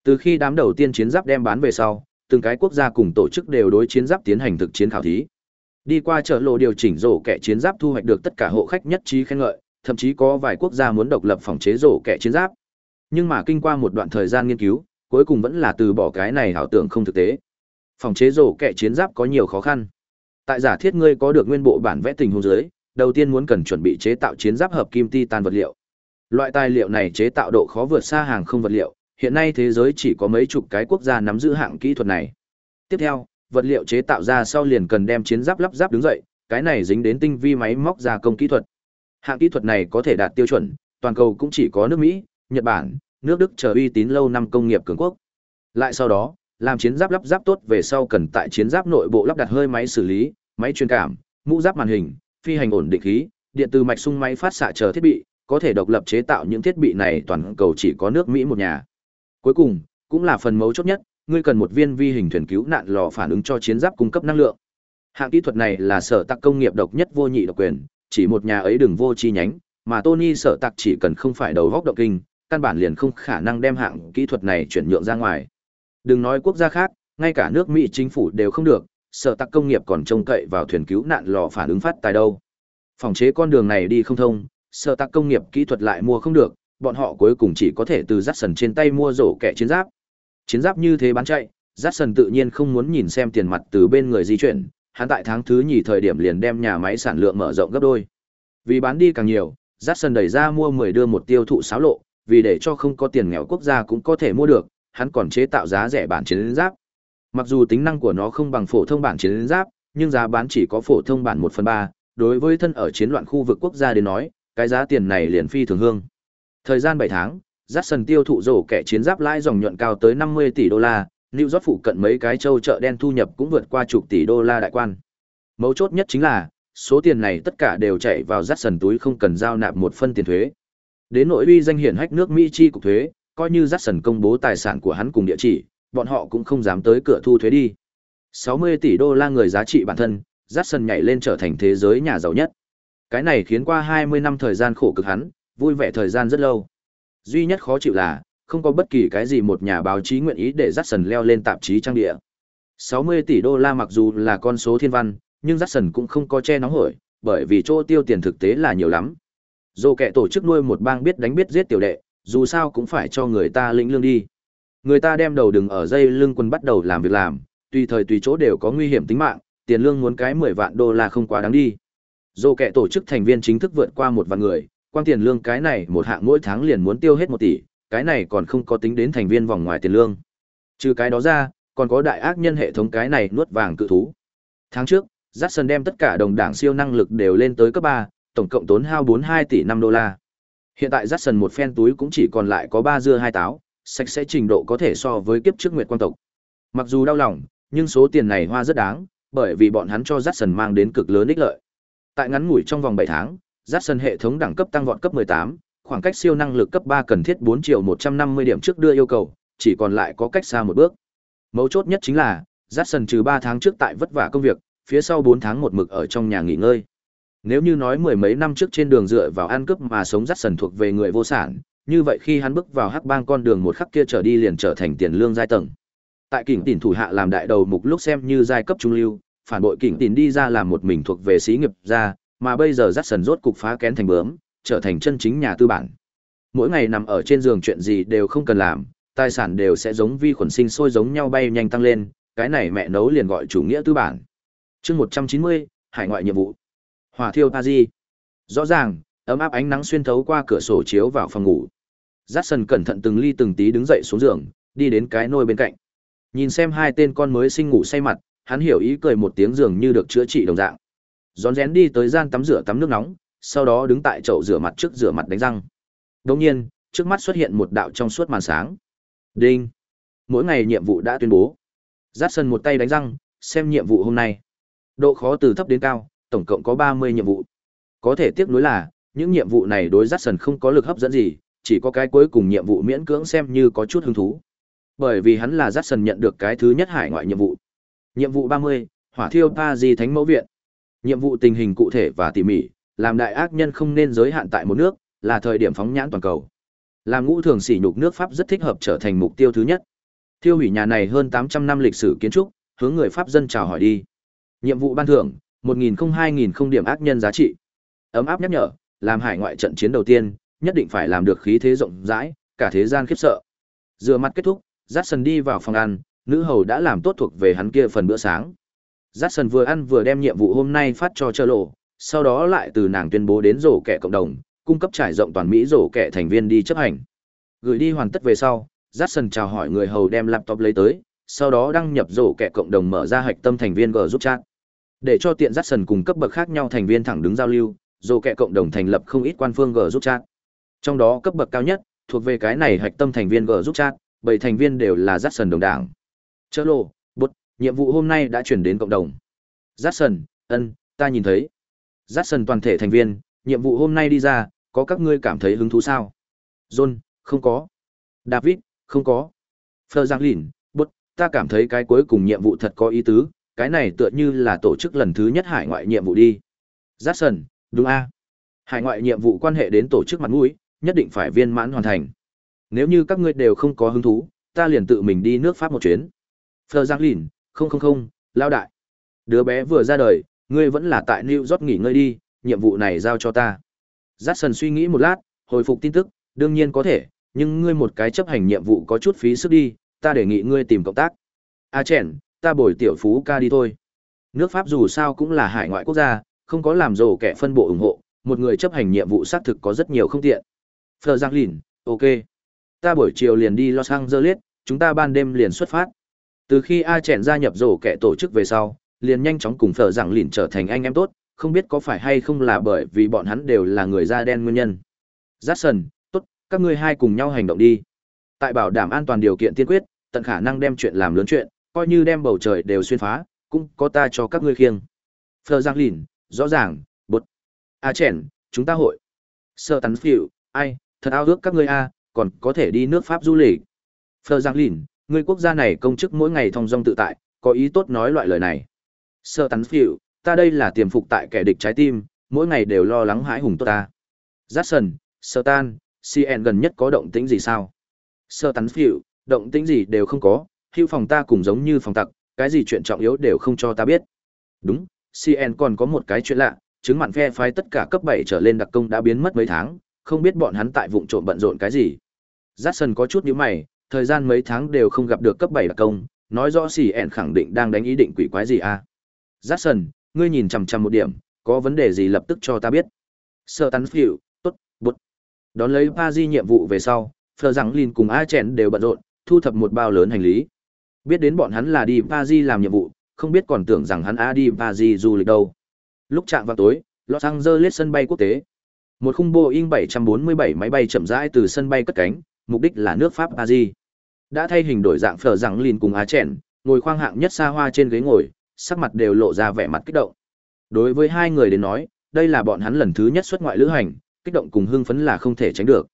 A: Từ khi đám đầu tiên chiến giáp đem bán về sau, từng cái quốc gia cùng tổ chức đều đối chiến giáp tiến hành thực chiến khảo thí. Đi qua chợ lộ điều chỉnh rổ kẻ chiến giáp thu hoạch được tất cả hộ khách nhất trí khen ngợi, thậm chí có vài quốc gia muốn độc lập phòng chế rổ kẻ chiến giáp. Nhưng mà kinh qua một đoạn thời gian nghiên cứu, cuối cùng vẫn là từ bỏ cái này ảo tưởng không thực tế. Phòng chế rổ kẻ chiến giáp có nhiều khó khăn. Tại giả thiết ngươi có được nguyên bộ bản vẽ tình huống dưới, đầu tiên muốn cần chuẩn bị chế tạo chiến giáp hợp kim titan vật liệu. Loại tài liệu này chế tạo độ khó vượt xa hàng không vật liệu, hiện nay thế giới chỉ có mấy chục cái quốc gia nắm giữ hạng kỹ thuật này. Tiếp theo, vật liệu chế tạo ra sau liền cần đem chiến giáp lắp ráp đứng dậy, cái này dính đến tinh vi máy móc gia công kỹ thuật. Hạng kỹ thuật này có thể đạt tiêu chuẩn, toàn cầu cũng chỉ có nước Mỹ, Nhật Bản, nước Đức chờ uy tín lâu năm công nghiệp cường quốc. Lại sau đó, làm chiến giáp lắp ráp tốt về sau cần tại chiến giáp nội bộ lắp đặt hơi máy xử lý, máy truyền cảm, mũ giáp màn hình, phi hành ổn định khí, điện từ mạch sung máy phát xạ chờ thiết bị, có thể độc lập chế tạo những thiết bị này toàn cầu chỉ có nước Mỹ một nhà. Cuối cùng, cũng là phần mấu chốt nhất, ngươi cần một viên vi hình thuyền cứu nạn lò phản ứng cho chiến giáp cung cấp năng lượng. Hạng kỹ thuật này là sở tạc công nghiệp độc nhất vô nhị độc quyền, chỉ một nhà ấy đừng vô chi nhánh, mà Tony sở tạc chỉ cần không phải đầu góc động kinh, căn bản liền không khả năng đem hạng kỹ thuật này chuyển nhượng ra ngoài. Đừng nói quốc gia khác, ngay cả nước Mỹ chính phủ đều không được, sở tạc công nghiệp còn trông cậy vào thuyền cứu nạn lò phản ứng phát tài đâu. Phòng chế con đường này đi không thông, sở tạc công nghiệp kỹ thuật lại mua không được, bọn họ cuối cùng chỉ có thể từ dắt sần trên tay mua rổ kẻ chiến giáp. Chiến giáp như thế bán chạy, dắt sần tự nhiên không muốn nhìn xem tiền mặt từ bên người di chuyển, hắn tại tháng thứ nhì thời điểm liền đem nhà máy sản lượng mở rộng gấp đôi. Vì bán đi càng nhiều, dắt sần đẩy ra mua 10 đưa một tiêu thụ sáo lộ, vì để cho không có tiền nghèo quốc gia cũng có thể mua được, hắn còn chế tạo giá rẻ bản chiến giáp. Mặc dù tính năng của nó không bằng phổ thông bản chiến giáp, nhưng giá bán chỉ có phổ thông bản 1 phần 3, đối với thân ở chiến loạn khu vực quốc gia đến nói, cái giá tiền này liền phi thường hương. Thời gian 7 tháng, Jackson tiêu thụ rổ kẻ chiến giáp lãi dòng nhuận cao tới 50 tỷ đô la, New York phụ cận mấy cái châu chợ đen thu nhập cũng vượt qua chục tỷ đô la đại quan. Mấu chốt nhất chính là, số tiền này tất cả đều chảy vào Jackson túi không cần giao nạp một phân tiền thuế. Đến nội uy danh hiển hách nước Mỹ chi cục thuế, coi như Jackson công bố tài sản của hắn cùng địa chỉ, bọn họ cũng không dám tới cửa thu thuế đi. 60 tỷ đô la người giá trị bản thân, Jackson nhảy lên trở thành thế giới nhà giàu nhất. Cái này khiến qua 20 năm thời gian khổ cực hắn, vui vẻ thời gian rất lâu. Duy nhất khó chịu là, không có bất kỳ cái gì một nhà báo chí nguyện ý để Jackson leo lên tạp chí trang địa. 60 tỷ đô la mặc dù là con số thiên văn, nhưng Jackson cũng không có che nóng hổi, bởi vì chỗ tiêu tiền thực tế là nhiều lắm. Dù kẻ tổ chức nuôi một bang biết đánh biết giết tiểu đệ, dù sao cũng phải cho người ta lĩnh lương đi. Người ta đem đầu đừng ở dây lưng quân bắt đầu làm việc làm, tùy thời tùy chỗ đều có nguy hiểm tính mạng, tiền lương muốn cái 10 vạn đô la không quá đáng đi. Dù kẻ tổ chức thành viên chính thức vượt qua một vạn người, quang tiền lương cái này một hạng mỗi tháng liền muốn tiêu hết một tỷ, cái này còn không có tính đến thành viên vòng ngoài tiền lương. Trừ cái đó ra, còn có đại ác nhân hệ thống cái này nuốt vàng cự thú. Tháng trước, Jackson đem tất cả đồng đảng siêu năng lực đều lên tới cấp 3, tổng cộng tốn hao 42 tỷ 5 đô la. Hiện tại Jackson một phen túi cũng chỉ còn lại có 3 dưa hai táo, sạch sẽ trình độ có thể so với kiếp trước Nguyệt Quan tộc. Mặc dù đau lòng, nhưng số tiền này hoa rất đáng, bởi vì bọn hắn cho Jackson mang đến cực lớn ích lợi. Tại ngắn ngủi trong vòng 7 tháng, Jackson hệ thống đẳng cấp tăng vọt cấp 18, khoảng cách siêu năng lực cấp 3 cần thiết 4 triệu 150 điểm trước đưa yêu cầu, chỉ còn lại có cách xa một bước. Mấu chốt nhất chính là, Jackson trừ 3 tháng trước tại vất vả công việc, phía sau 4 tháng một mực ở trong nhà nghỉ ngơi. Nếu như nói mười mấy năm trước trên đường dựa vào ăn cướp mà sống Jackson thuộc về người vô sản, như vậy khi hắn bước vào hắc bang con đường một khắc kia trở đi liền trở thành tiền lương giai tầng. Tại kỉnh tỉnh thủ hạ làm đại đầu mục lúc xem như giai cấp trung lưu, phản bội kỉnh tỉnh đi ra làm một mình thuộc về sĩ nghiệp gia, mà bây giờ Jackson rốt cục phá kén thành bướm, trở thành chân chính nhà tư bản. Mỗi ngày nằm ở trên giường chuyện gì đều không cần làm, tài sản đều sẽ giống vi khuẩn sinh sôi giống nhau bay nhanh tăng lên, cái này mẹ nấu liền gọi chủ nghĩa tư bản. Chương 190, hải ngoại nhiệm vụ. Hỏa thiêu Paris. Rõ ràng, ấm áp ánh nắng xuyên thấu qua cửa sổ chiếu vào phòng ngủ. Jackson cẩn thận từng ly từng tí đứng dậy xuống giường, đi đến cái nôi bên cạnh. Nhìn xem hai tên con mới sinh ngủ say mặt, hắn hiểu ý cười một tiếng dường như được chữa trị đồng dạng. Rón rén đi tới gian tắm rửa tắm nước nóng, sau đó đứng tại chậu rửa mặt trước rửa mặt đánh răng. Đồng nhiên, trước mắt xuất hiện một đạo trong suốt màn sáng. Đinh. Mỗi ngày nhiệm vụ đã tuyên bố. Jackson một tay đánh răng, xem nhiệm vụ hôm nay. Độ khó từ thấp đến cao, tổng cộng có 30 nhiệm vụ. Có thể tiếc nuối là, những nhiệm vụ này đối Jackson không có lực hấp dẫn gì, chỉ có cái cuối cùng nhiệm vụ miễn cưỡng xem như có chút hứng thú. Bởi vì hắn là Jackson nhận được cái thứ nhất hải ngoại nhiệm vụ. Nhiệm vụ 30, Hỏa thiêu Paris Thánh Mẫu Viện. Nhiệm vụ tình hình cụ thể và tỉ mỉ, làm đại ác nhân không nên giới hạn tại một nước, là thời điểm phóng nhãn toàn cầu. Làm ngũ thường sỉ nhục nước Pháp rất thích hợp trở thành mục tiêu thứ nhất. Thiêu hủy nhà này hơn 800 năm lịch sử kiến trúc, hướng người Pháp dân chào hỏi đi. Nhiệm vụ ban thưởng, 1000 không 2000 không điểm ác nhân giá trị. Ấm áp nhắc nhở, làm hải ngoại trận chiến đầu tiên, nhất định phải làm được khí thế rộng rãi, cả thế gian khiếp sợ. Dựa mặt kết thúc, Jackson đi vào phòng ăn, nữ hầu đã làm tốt thuộc về hắn kia phần bữa sáng. Jackson vừa ăn vừa đem nhiệm vụ hôm nay phát cho Chơ Lộ, sau đó lại từ nàng tuyên bố đến rổ kẻ cộng đồng, cung cấp trải rộng toàn Mỹ rổ kẻ thành viên đi chấp hành. Gửi đi hoàn tất về sau, Jackson chào hỏi người hầu đem laptop lấy tới, sau đó đăng nhập rổ kẻ cộng đồng mở ra hạch tâm thành viên G giúp chat. Để cho tiện Jackson cùng cấp bậc khác nhau thành viên thẳng đứng giao lưu, rổ kẻ cộng đồng thành lập không ít quan phương G giúp chat. Trong đó cấp bậc cao nhất, thuộc về cái này hạch tâm thành viên G giúp chat, bảy thành viên đều là Jackson đồng đảng. Chớ lộ, bút, nhiệm vụ hôm nay đã chuyển đến cộng đồng. Jackson, ân, ta nhìn thấy. Jackson toàn thể thành viên, nhiệm vụ hôm nay đi ra, có các ngươi cảm thấy hứng thú sao? John, không có. David, không có. Fleur Giang Lìn, bút, ta cảm thấy cái cuối cùng nhiệm vụ thật có ý tứ, cái này tựa như là tổ chức lần thứ nhất hải ngoại nhiệm vụ đi. Jackson, đúng a. Hải ngoại nhiệm vụ quan hệ đến tổ chức mặt mũi, nhất định phải viên mãn hoàn thành. Nếu như các ngươi đều không có hứng thú, ta liền tự mình đi nước Pháp một chuyến. Phờ Giang Lìn, không không không, lao đại. Đứa bé vừa ra đời, ngươi vẫn là tại New York nghỉ ngơi đi, nhiệm vụ này giao cho ta. Jackson suy nghĩ một lát, hồi phục tin tức, đương nhiên có thể, nhưng ngươi một cái chấp hành nhiệm vụ có chút phí sức đi, ta đề nghị ngươi tìm cộng tác. A à chèn, ta bồi tiểu phú ca đi thôi. Nước Pháp dù sao cũng là hải ngoại quốc gia, không có làm rồ kẻ phân bộ ủng hộ, một người chấp hành nhiệm vụ xác thực có rất nhiều không tiện. Phờ Giang Lìn, ok. Ta buổi chiều liền đi Los Angeles, chúng ta ban đêm liền xuất phát. Từ khi A Chèn gia nhập rổ kẻ tổ chức về sau, liền nhanh chóng cùng Phở Giang Lìn trở thành anh em tốt, không biết có phải hay không là bởi vì bọn hắn đều là người da đen nguyên nhân. Jackson, tốt, các ngươi hai cùng nhau hành động đi. Tại bảo đảm an toàn điều kiện tiên quyết, tận khả năng đem chuyện làm lớn chuyện, coi như đem bầu trời đều xuyên phá, cũng có ta cho các ngươi khiêng. phờ Giang Lìn, rõ ràng, bột. A Chèn, chúng ta hội. Sơ tắn phịu ai, thật ao ước các ngươi a, còn có thể đi nước Pháp du lịch. Phờ Giang Lìn, người quốc gia này công chức mỗi ngày thong dong tự tại, có ý tốt nói loại lời này. Sơ tắn phiệu, ta đây là tiềm phục tại kẻ địch trái tim, mỗi ngày đều lo lắng hãi hùng tốt ta. Jackson, Sơ Tan, CN gần nhất có động tĩnh gì sao? Sơ tắn phiệu, động tĩnh gì đều không có, hưu phòng ta cũng giống như phòng tặc, cái gì chuyện trọng yếu đều không cho ta biết. Đúng, CN còn có một cái chuyện lạ, chứng mặn phe phái tất cả cấp 7 trở lên đặc công đã biến mất mấy tháng, không biết bọn hắn tại vụng trộm bận rộn cái gì. Jackson có chút nhíu mày, thời gian mấy tháng đều không gặp được cấp 7 đặc công, nói rõ xỉ ẹn khẳng định đang đánh ý định quỷ quái gì à. Jackson, ngươi nhìn chằm chằm một điểm, có vấn đề gì lập tức cho ta biết. Sơ tắn phiệu, tốt, bụt. Đón lấy Pazi nhiệm vụ về sau, Phờ rằng Lin cùng A Chèn đều bận rộn, thu thập một bao lớn hành lý. Biết đến bọn hắn là đi Pazi làm nhiệm vụ, không biết còn tưởng rằng hắn A đi Pazi du lịch đâu. Lúc chạm vào tối, Los Angeles sân bay quốc tế. Một khung Boeing 747 máy bay chậm rãi từ sân bay cất cánh, mục đích là nước Pháp Paris. Đã thay hình đổi dạng phở rằng lìn cùng Á Chèn, ngồi khoang hạng nhất xa hoa trên ghế ngồi, sắc mặt đều lộ ra vẻ mặt kích động. Đối với hai người đến nói, đây là bọn hắn lần thứ nhất xuất ngoại lữ hành, kích động cùng hưng phấn là không thể tránh được.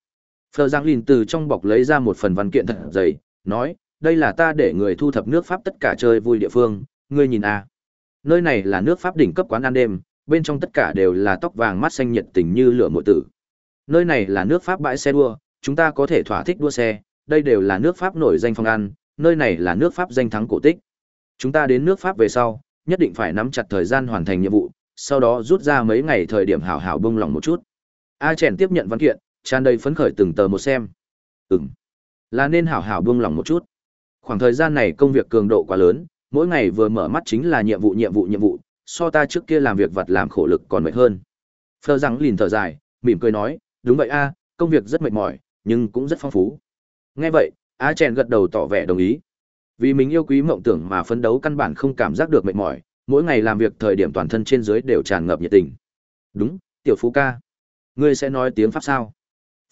A: Phở Giang Lìn từ trong bọc lấy ra một phần văn kiện thật dày, nói, đây là ta để người thu thập nước Pháp tất cả chơi vui địa phương, ngươi nhìn a. Nơi này là nước Pháp đỉnh cấp quán ăn đêm, bên trong tất cả đều là tóc vàng mắt xanh nhiệt tình như lửa mộ tử. Nơi này là nước Pháp bãi xe đua, chúng ta có thể thỏa thích đua xe, đây đều là nước Pháp nổi danh phong ăn, nơi này là nước Pháp danh thắng cổ tích. Chúng ta đến nước Pháp về sau, nhất định phải nắm chặt thời gian hoàn thành nhiệm vụ, sau đó rút ra mấy ngày thời điểm hảo hảo bông lòng một chút. A Chèn tiếp nhận văn kiện, tràn đầy phấn khởi từng tờ một xem. Ừm, là nên hảo hảo buông lòng một chút. Khoảng thời gian này công việc cường độ quá lớn, mỗi ngày vừa mở mắt chính là nhiệm vụ nhiệm vụ nhiệm vụ, so ta trước kia làm việc vặt làm khổ lực còn mệt hơn. Phơ rằng lìn thở dài, mỉm cười nói, đúng vậy a, công việc rất mệt mỏi, nhưng cũng rất phong phú. Nghe vậy, A Chèn gật đầu tỏ vẻ đồng ý. Vì mình yêu quý mộng tưởng mà phấn đấu căn bản không cảm giác được mệt mỏi, mỗi ngày làm việc thời điểm toàn thân trên dưới đều tràn ngập nhiệt tình. Đúng, tiểu phú ca. Ngươi sẽ nói tiếng Pháp sao?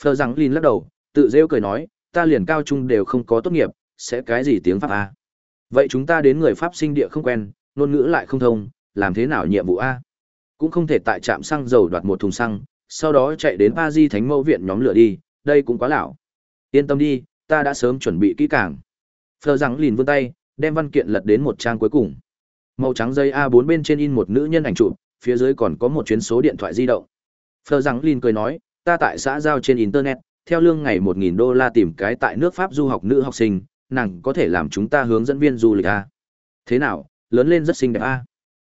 A: Phờ rằng Lin lắc đầu, tự rêu cười nói, ta liền cao trung đều không có tốt nghiệp, sẽ cái gì tiếng Pháp a? Vậy chúng ta đến người Pháp sinh địa không quen, ngôn ngữ lại không thông, làm thế nào nhiệm vụ a? Cũng không thể tại trạm xăng dầu đoạt một thùng xăng, sau đó chạy đến Paris Thánh Mẫu viện nhóm lửa đi, đây cũng quá lão. Yên tâm đi, ta đã sớm chuẩn bị kỹ càng. Phờ rằng lìn vươn tay, đem văn kiện lật đến một trang cuối cùng. Màu trắng dây A4 bên trên in một nữ nhân ảnh chụp, phía dưới còn có một chuyến số điện thoại di động. Phờ rằng lìn cười nói, ta tại xã giao trên Internet, theo lương ngày 1.000 đô la tìm cái tại nước Pháp du học nữ học sinh, nàng có thể làm chúng ta hướng dẫn viên du lịch A. Thế nào, lớn lên rất xinh đẹp A.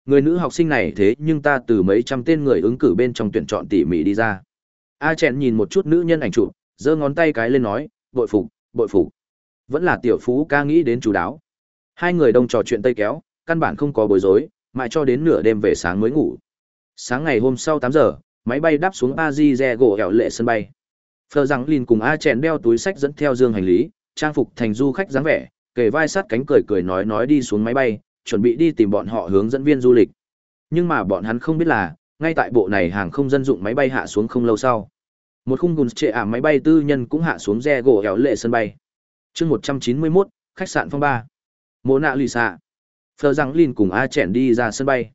A: Người nữ học sinh này thế nhưng ta từ mấy trăm tên người ứng cử bên trong tuyển chọn tỉ mỉ đi ra. A chèn nhìn một chút nữ nhân ảnh chụp, giơ ngón tay cái lên nói, bội phục, bội phục. Vẫn là tiểu phú ca nghĩ đến chú đáo. Hai người đông trò chuyện tây kéo, căn bản không có bối rối, mãi cho đến nửa đêm về sáng mới ngủ. Sáng ngày hôm sau 8 giờ, máy bay đáp xuống Azize gỗ hẻo lệ sân bay. Phờ rằng Lin cùng A chèn đeo túi sách dẫn theo dương hành lý, trang phục thành du khách dáng vẻ, kề vai sát cánh cười cười nói nói đi xuống máy bay, chuẩn bị đi tìm bọn họ hướng dẫn viên du lịch. Nhưng mà bọn hắn không biết là, ngay tại bộ này hàng không dân dụng máy bay hạ xuống không lâu sau. Một khung gùn trệ ả máy bay tư nhân cũng hạ xuống re gỗ hẻo lệ sân bay. chương 191, khách sạn phong ba. Mô nạ lì xạ. Phờ rằng Lin cùng A chèn đi ra sân bay.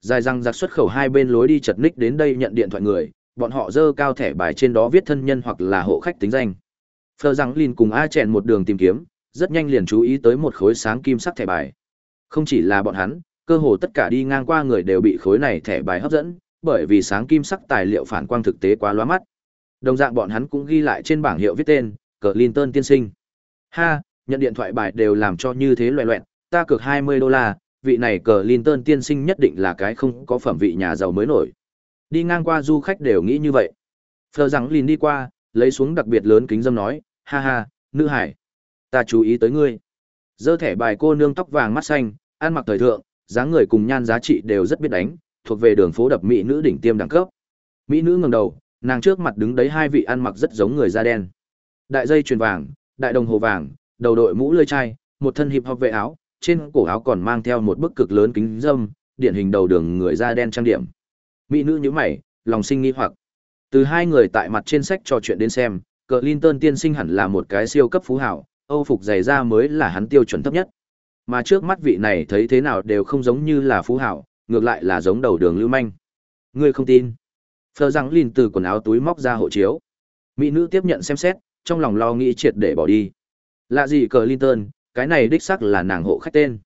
A: Dài răng giặc xuất khẩu hai bên lối đi chật ních đến đây nhận điện thoại người, bọn họ dơ cao thẻ bài trên đó viết thân nhân hoặc là hộ khách tính danh. Phờ rằng Lin cùng A chèn một đường tìm kiếm, rất nhanh liền chú ý tới một khối sáng kim sắc thẻ bài. Không chỉ là bọn hắn, cơ hồ tất cả đi ngang qua người đều bị khối này thẻ bài hấp dẫn, bởi vì sáng kim sắc tài liệu phản quang thực tế quá lóa mắt. Đồng dạng bọn hắn cũng ghi lại trên bảng hiệu viết tên, Clinton tiên sinh. Ha, nhận điện thoại bài đều làm cho như thế loẹ loẹn, ta cược 20 đô la, vị này cờ Linton tiên sinh nhất định là cái không có phẩm vị nhà giàu mới nổi. Đi ngang qua du khách đều nghĩ như vậy. Phờ rằng Lin đi qua, lấy xuống đặc biệt lớn kính dâm nói, ha ha, nữ hải. Ta chú ý tới ngươi. Dơ thẻ bài cô nương tóc vàng mắt xanh, ăn mặc thời thượng, dáng người cùng nhan giá trị đều rất biết đánh, thuộc về đường phố đập mỹ nữ đỉnh tiêm đẳng cấp. Mỹ nữ ngẩng đầu, nàng trước mặt đứng đấy hai vị ăn mặc rất giống người da đen. Đại dây chuyền vàng, đại đồng hồ vàng, đầu đội mũ lưỡi chai, một thân hiệp học vệ áo, trên cổ áo còn mang theo một bức cực lớn kính dâm, điển hình đầu đường người da đen trang điểm. Mỹ nữ như mày, lòng sinh nghi hoặc. Từ hai người tại mặt trên sách trò chuyện đến xem, cờ Clinton tiên sinh hẳn là một cái siêu cấp phú hảo, Âu phục giày da mới là hắn tiêu chuẩn thấp nhất. Mà trước mắt vị này thấy thế nào đều không giống như là phú hảo, ngược lại là giống đầu đường lưu manh. Ngươi không tin? Phờ rằng lìn từ quần áo túi móc ra hộ chiếu. Mỹ nữ tiếp nhận xem xét, trong lòng lo nghĩ triệt để bỏ đi. Lạ gì cờ Linton, cái này đích xác là nàng hộ khách tên.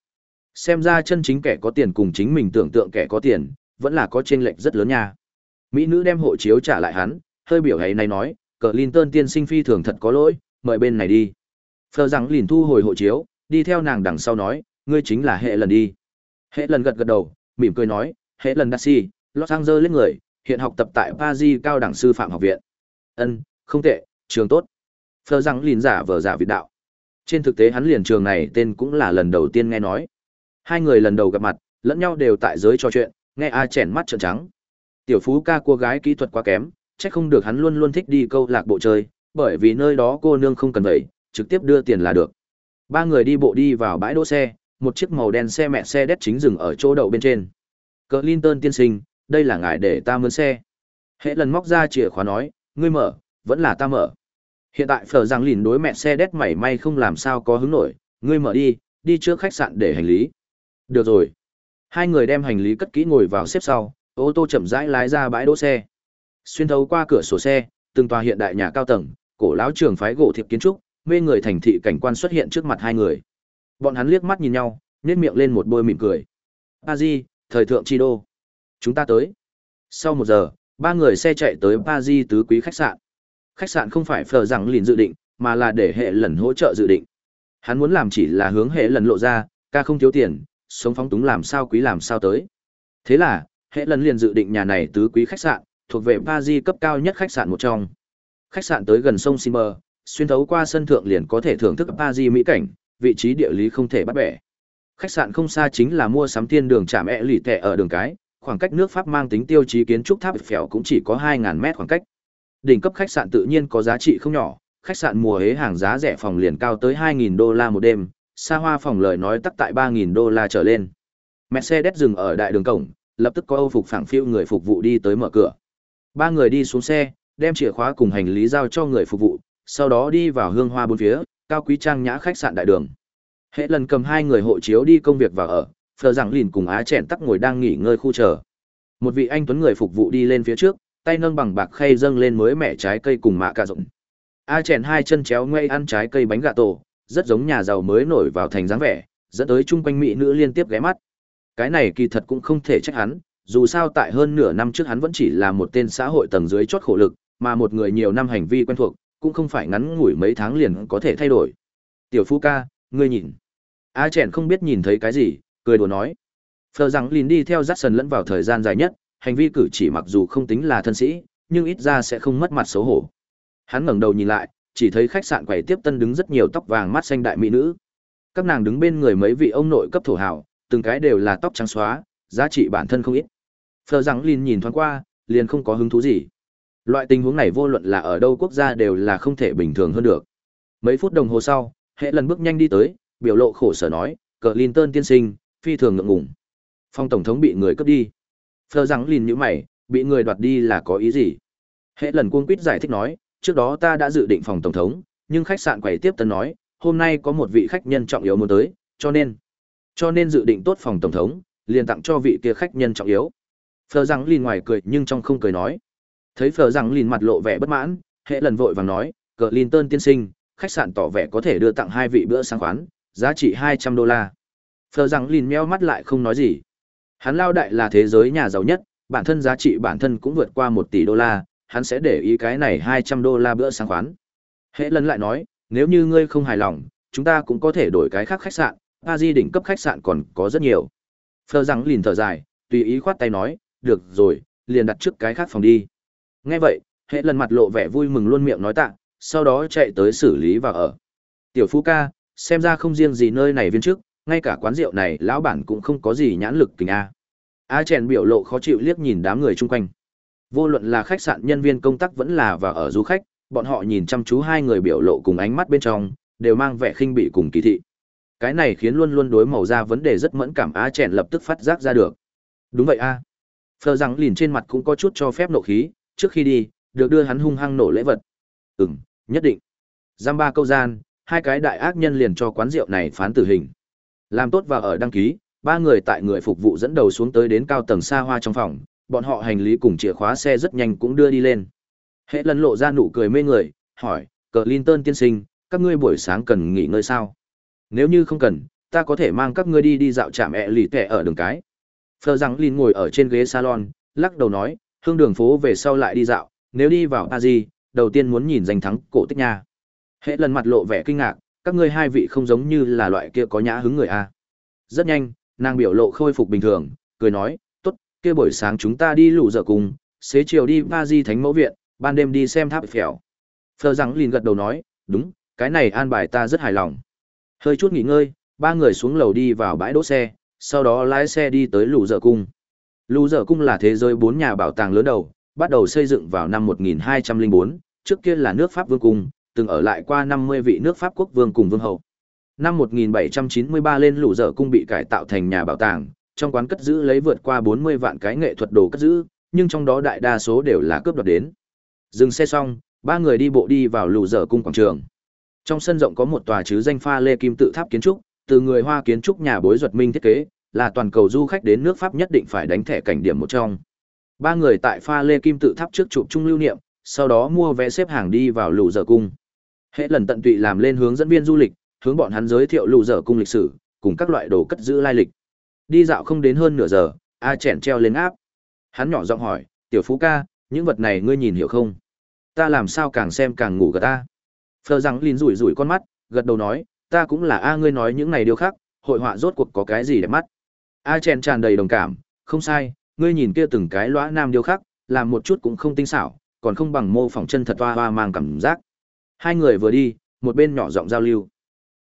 A: Xem ra chân chính kẻ có tiền cùng chính mình tưởng tượng kẻ có tiền, vẫn là có chênh lệch rất lớn nha. Mỹ nữ đem hộ chiếu trả lại hắn, hơi biểu hay này nói, cờ Linton tiên sinh phi thường thật có lỗi, mời bên này đi. Phờ rằng lìn thu hồi hộ chiếu, đi theo nàng đằng sau nói, ngươi chính là hệ lần đi. Hệ lần gật gật đầu, mỉm cười nói, hệ lần Darcy, Los Angeles người, hiện học tập tại Paris cao đẳng sư phạm học viện. Ân, không tệ, trường tốt. Phờ rằng liền giả vờ giả vị đạo. Trên thực tế hắn liền trường này tên cũng là lần đầu tiên nghe nói. Hai người lần đầu gặp mặt, lẫn nhau đều tại giới trò chuyện, nghe A chèn mắt trợn trắng. Tiểu phú ca cô gái kỹ thuật quá kém, chắc không được hắn luôn luôn thích đi câu lạc bộ chơi, bởi vì nơi đó cô nương không cần vậy, trực tiếp đưa tiền là được. Ba người đi bộ đi vào bãi đỗ xe, một chiếc màu đen xe mẹ xe đét chính dừng ở chỗ đậu bên trên. Cờ Linton tiên sinh, đây là ngài để ta mướn xe. Hệ lần móc ra chìa khóa nói, ngươi mở, vẫn là ta mở. Hiện tại phở giang lìn đối mẹ xe đét mảy may không làm sao có hứng nổi, ngươi mở đi, đi trước khách sạn để hành lý. Được rồi. Hai người đem hành lý cất kỹ ngồi vào xếp sau, ô tô chậm rãi lái ra bãi đỗ xe. Xuyên thấu qua cửa sổ xe, từng tòa hiện đại nhà cao tầng, cổ lão trường phái gỗ thiệp kiến trúc, mê người thành thị cảnh quan xuất hiện trước mặt hai người. Bọn hắn liếc mắt nhìn nhau, nhét miệng lên một bôi mỉm cười. Paris, thời thượng chi đô. Chúng ta tới. Sau một giờ, ba người xe chạy tới Paris tứ quý khách sạn. Khách sạn không phải phờ rằng liền dự định, mà là để hệ lần hỗ trợ dự định. Hắn muốn làm chỉ là hướng hệ lần lộ ra, ca không thiếu tiền, sống phóng túng làm sao quý làm sao tới. Thế là, hệ lần liền dự định nhà này tứ quý khách sạn, thuộc về Paris cấp cao nhất khách sạn một trong. Khách sạn tới gần sông Simmer xuyên thấu qua sân thượng liền có thể thưởng thức Paris mỹ cảnh, vị trí địa lý không thể bắt bẻ. Khách sạn không xa chính là mua sắm thiên đường trạm ẹ lì tệ ở đường cái, khoảng cách nước Pháp mang tính tiêu chí kiến trúc tháp phèo cũng chỉ có 2.000 mét khoảng cách. Đỉnh cấp khách sạn tự nhiên có giá trị không nhỏ, khách sạn mùa hế hàng giá rẻ phòng liền cao tới 2.000 đô la một đêm, xa hoa phòng lời nói tắc tại 3.000 đô la trở lên. Mercedes dừng ở đại đường cổng, lập tức có Âu phục phẳng phiêu người phục vụ đi tới mở cửa. Ba người đi xuống xe, đem chìa khóa cùng hành lý giao cho người phục vụ, sau đó đi vào hương hoa bốn phía, cao quý trang nhã khách sạn đại đường. Hệ lần cầm hai người hộ chiếu đi công việc và ở, Phờ rằng lìn cùng Á chẹn tắc ngồi đang nghỉ ngơi khu chờ. Một vị anh tuấn người phục vụ đi lên phía trước, tay nâng bằng bạc khay dâng lên mới mẻ trái cây cùng mạ cà rộng. A Chèn hai chân chéo ngoay ăn trái cây bánh gà tổ, rất giống nhà giàu mới nổi vào thành dáng vẻ, dẫn tới chung quanh mỹ nữ liên tiếp ghé mắt. Cái này kỳ thật cũng không thể trách hắn, dù sao tại hơn nửa năm trước hắn vẫn chỉ là một tên xã hội tầng dưới chót khổ lực, mà một người nhiều năm hành vi quen thuộc, cũng không phải ngắn ngủi mấy tháng liền có thể thay đổi. Tiểu Phu ca, ngươi nhìn. A Chèn không biết nhìn thấy cái gì, cười đùa nói. Phờ rằng lìn đi theo Jackson lẫn vào thời gian dài nhất, hành vi cử chỉ mặc dù không tính là thân sĩ, nhưng ít ra sẽ không mất mặt xấu hổ. Hắn ngẩng đầu nhìn lại, chỉ thấy khách sạn quầy tiếp tân đứng rất nhiều tóc vàng mắt xanh đại mỹ nữ. Các nàng đứng bên người mấy vị ông nội cấp thổ hào, từng cái đều là tóc trắng xóa, giá trị bản thân không ít. Phờ rằng Lin nhìn thoáng qua, liền không có hứng thú gì. Loại tình huống này vô luận là ở đâu quốc gia đều là không thể bình thường hơn được. Mấy phút đồng hồ sau, hệ lần bước nhanh đi tới, biểu lộ khổ sở nói, cờ Linton tiên sinh, phi thường ngượng ngùng. Phong tổng thống bị người cướp đi. Phờ rằng lìn nhữ mày, bị người đoạt đi là có ý gì? Hệ lần cuông quýt giải thích nói, trước đó ta đã dự định phòng tổng thống, nhưng khách sạn quầy tiếp tân nói, hôm nay có một vị khách nhân trọng yếu muốn tới, cho nên, cho nên dự định tốt phòng tổng thống, liền tặng cho vị kia khách nhân trọng yếu. Phờ rằng lìn ngoài cười nhưng trong không cười nói. Thấy phờ rằng lìn mặt lộ vẻ bất mãn, hệ lần vội vàng nói, cờ Linton tiên sinh, khách sạn tỏ vẻ có thể đưa tặng hai vị bữa sáng khoán, giá trị 200 đô la. Phờ rằng lìn meo mắt lại không nói gì. Hắn lao đại là thế giới nhà giàu nhất, bản thân giá trị bản thân cũng vượt qua 1 tỷ đô la, hắn sẽ để ý cái này 200 đô la bữa sáng khoán. Hệ lần lại nói, nếu như ngươi không hài lòng, chúng ta cũng có thể đổi cái khác khách sạn, Paris đỉnh cấp khách sạn còn có rất nhiều. Phờ rằng lìn thở dài, tùy ý khoát tay nói, được rồi, liền đặt trước cái khác phòng đi. Nghe vậy, hệ lần mặt lộ vẻ vui mừng luôn miệng nói tạ, sau đó chạy tới xử lý và ở. Tiểu Phú ca, xem ra không riêng gì nơi này viên trước, ngay cả quán rượu này lão bản cũng không có gì nhãn lực kình a. A chèn biểu lộ khó chịu liếc nhìn đám người chung quanh. Vô luận là khách sạn nhân viên công tác vẫn là và ở du khách, bọn họ nhìn chăm chú hai người biểu lộ cùng ánh mắt bên trong, đều mang vẻ khinh bị cùng kỳ thị. Cái này khiến luôn luôn đối màu da vấn đề rất mẫn cảm A chèn lập tức phát giác ra được. Đúng vậy a. Phờ rằng lìn trên mặt cũng có chút cho phép nộ khí, trước khi đi, được đưa hắn hung hăng nổ lễ vật. Ừm, nhất định. Giam ba câu gian, hai cái đại ác nhân liền cho quán rượu này phán tử hình. Làm tốt và ở đăng ký, ba người tại người phục vụ dẫn đầu xuống tới đến cao tầng xa hoa trong phòng, bọn họ hành lý cùng chìa khóa xe rất nhanh cũng đưa đi lên. Hệ lần lộ ra nụ cười mê người, hỏi, cờ Linton tiên sinh, các ngươi buổi sáng cần nghỉ ngơi sao? Nếu như không cần, ta có thể mang các ngươi đi đi dạo trạm ẹ lì tệ ở đường cái. Phờ rằng linh ngồi ở trên ghế salon, lắc đầu nói, hương đường phố về sau lại đi dạo, nếu đi vào Paris, đầu tiên muốn nhìn danh thắng cổ tích nha. Hệ lần mặt lộ vẻ kinh ngạc, các ngươi hai vị không giống như là loại kia có nhã hứng người a. Rất nhanh, nàng biểu lộ khôi phục bình thường, cười nói, tốt, kia buổi sáng chúng ta đi lũ dở cùng, xế chiều đi Paris Thánh Mẫu Viện, ban đêm đi xem tháp phèo. Phờ rằng Lin gật đầu nói, đúng, cái này an bài ta rất hài lòng. Hơi chút nghỉ ngơi, ba người xuống lầu đi vào bãi đỗ xe, sau đó lái xe đi tới lũ dở cung. Lũ dở cung là thế giới bốn nhà bảo tàng lớn đầu, bắt đầu xây dựng vào năm 1204, trước kia là nước Pháp vương cung, từng ở lại qua 50 vị nước Pháp quốc vương cùng vương hậu. Năm 1793 lên lũ dở cung bị cải tạo thành nhà bảo tàng, trong quán cất giữ lấy vượt qua 40 vạn cái nghệ thuật đồ cất giữ, nhưng trong đó đại đa số đều là cướp đoạt đến. Dừng xe xong, ba người đi bộ đi vào lũ dở cung quảng trường. Trong sân rộng có một tòa chứ danh pha lê kim tự tháp kiến trúc, từ người Hoa kiến trúc nhà bối duật minh thiết kế, là toàn cầu du khách đến nước Pháp nhất định phải đánh thẻ cảnh điểm một trong. Ba người tại pha lê kim tự tháp trước chụp chung lưu niệm, sau đó mua vé xếp hàng đi vào lũ dở cung. hễ lần tận tụy làm lên hướng dẫn viên du lịch, hướng bọn hắn giới thiệu lù dở cung lịch sử, cùng các loại đồ cất giữ lai lịch. Đi dạo không đến hơn nửa giờ, A chèn treo lên áp. Hắn nhỏ giọng hỏi, tiểu phú ca, những vật này ngươi nhìn hiểu không? Ta làm sao càng xem càng ngủ gật ta. Phờ rằng lìn rủi rủi con mắt, gật đầu nói, ta cũng là A ngươi nói những này điều khác, hội họa rốt cuộc có cái gì đẹp mắt. A chèn tràn đầy đồng cảm, không sai, ngươi nhìn kia từng cái lõa nam điêu khắc, làm một chút cũng không tinh xảo, còn không bằng mô phỏng chân thật hoa hoa mang cảm giác. Hai người vừa đi, một bên nhỏ giọng giao lưu.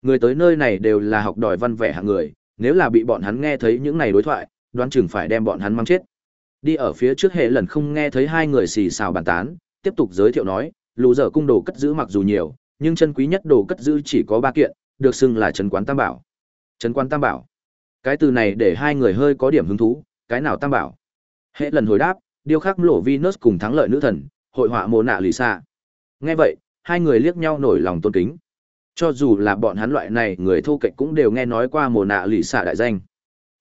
A: Người tới nơi này đều là học đòi văn vẻ hạng người, nếu là bị bọn hắn nghe thấy những này đối thoại, đoán chừng phải đem bọn hắn mang chết. Đi ở phía trước hệ lần không nghe thấy hai người xì xào bàn tán, tiếp tục giới thiệu nói, lù dở cung đồ cất giữ mặc dù nhiều, nhưng chân quý nhất đồ cất giữ chỉ có ba kiện, được xưng là trấn quán tam bảo. Trấn quán tam bảo. Cái từ này để hai người hơi có điểm hứng thú, cái nào tam bảo? Hệ lần hồi đáp, điêu khắc lộ Venus cùng thắng lợi nữ thần, hội họa mồ nạ lì xạ Nghe vậy, hai người liếc nhau nổi lòng tôn kính. Cho dù là bọn hắn loại này người thô kệch cũng đều nghe nói qua mồ nạ lì xạ đại danh.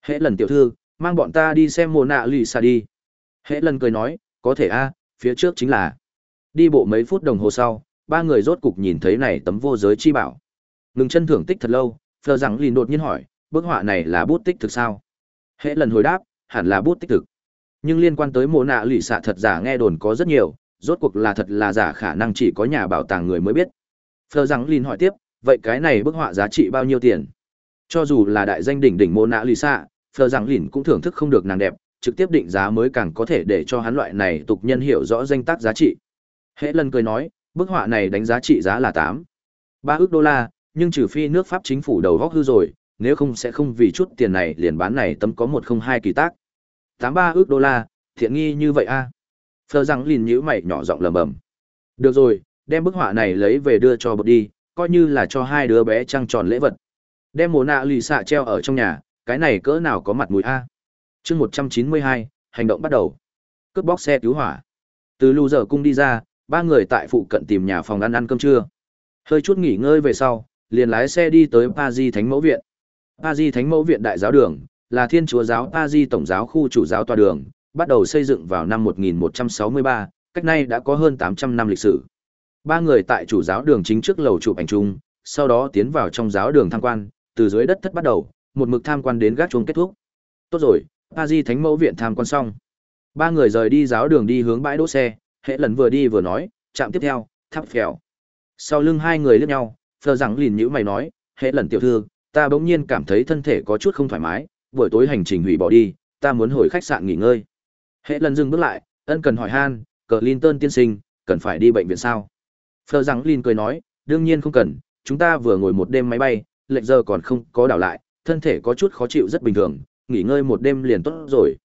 A: Hệ lần tiểu thư, mang bọn ta đi xem mồ nạ lì xạ đi. Hệ lần cười nói, có thể a, phía trước chính là. Đi bộ mấy phút đồng hồ sau, ba người rốt cục nhìn thấy này tấm vô giới chi bảo. Ngừng chân thưởng tích thật lâu, Phờ rằng lìn đột nhiên hỏi, bức họa này là bút tích thực sao? Hệ lần hồi đáp, hẳn là bút tích thực. Nhưng liên quan tới mồ nạ lì xạ thật giả nghe đồn có rất nhiều, rốt cuộc là thật là giả khả năng chỉ có nhà bảo tàng người mới biết. Phờ rằng Lin hỏi tiếp, vậy cái này bức họa giá trị bao nhiêu tiền? Cho dù là đại danh đỉnh đỉnh Mona nạ lì Phờ rằng Lin cũng thưởng thức không được nàng đẹp, trực tiếp định giá mới càng có thể để cho hắn loại này tục nhân hiểu rõ danh tác giá trị. Hệ lần cười nói, bức họa này đánh giá trị giá là tám ba ước đô la, nhưng trừ phi nước Pháp chính phủ đầu góc hư rồi, nếu không sẽ không vì chút tiền này liền bán này tấm có một không hai kỳ tác. tám ba ước đô la, thiện nghi như vậy a Phờ rằng lìn nhữ mày nhỏ giọng lầm bầm. Được rồi, đem bức họa này lấy về đưa cho bột đi, coi như là cho hai đứa bé trăng tròn lễ vật. Đem mồ nạ lì xạ treo ở trong nhà, cái này cỡ nào có mặt mũi a. Chương một trăm chín mươi hai hành động bắt đầu. Cướp bóc xe cứu hỏa. Từ lù giờ cung đi ra, ba người tại phụ cận tìm nhà phòng ăn ăn cơm trưa. Hơi chút nghỉ ngơi về sau, liền lái xe đi tới Paris Thánh Mẫu Viện. Paris Thánh Mẫu Viện Đại giáo đường là Thiên Chúa giáo Paris tổng giáo khu chủ giáo tòa đường, bắt đầu xây dựng vào năm 1163, cách nay đã có hơn 800 năm lịch sử. Ba người tại chủ giáo đường chính trước lầu chụp ảnh chung, sau đó tiến vào trong giáo đường tham quan, từ dưới đất thất bắt đầu, một mực tham quan đến gác chuông kết thúc. Tốt rồi, A Di Thánh Mẫu Viện tham quan xong. Ba người rời đi giáo đường đi hướng bãi đỗ xe, hệ lần vừa đi vừa nói, chạm tiếp theo, tháp phèo. Sau lưng hai người liếc nhau, phờ rằng lìn nhữ mày nói, hệ lần tiểu thư, ta bỗng nhiên cảm thấy thân thể có chút không thoải mái, buổi tối hành trình hủy bỏ đi, ta muốn hồi khách sạn nghỉ ngơi. Hệ lần dừng bước lại, ân cần hỏi han, cờ Linton tiên sinh, cần phải đi bệnh viện sao? Phờ rằng Lin cười nói, đương nhiên không cần, chúng ta vừa ngồi một đêm máy bay, lệnh giờ còn không có đảo lại, thân thể có chút khó chịu rất bình thường, nghỉ ngơi một đêm liền tốt rồi.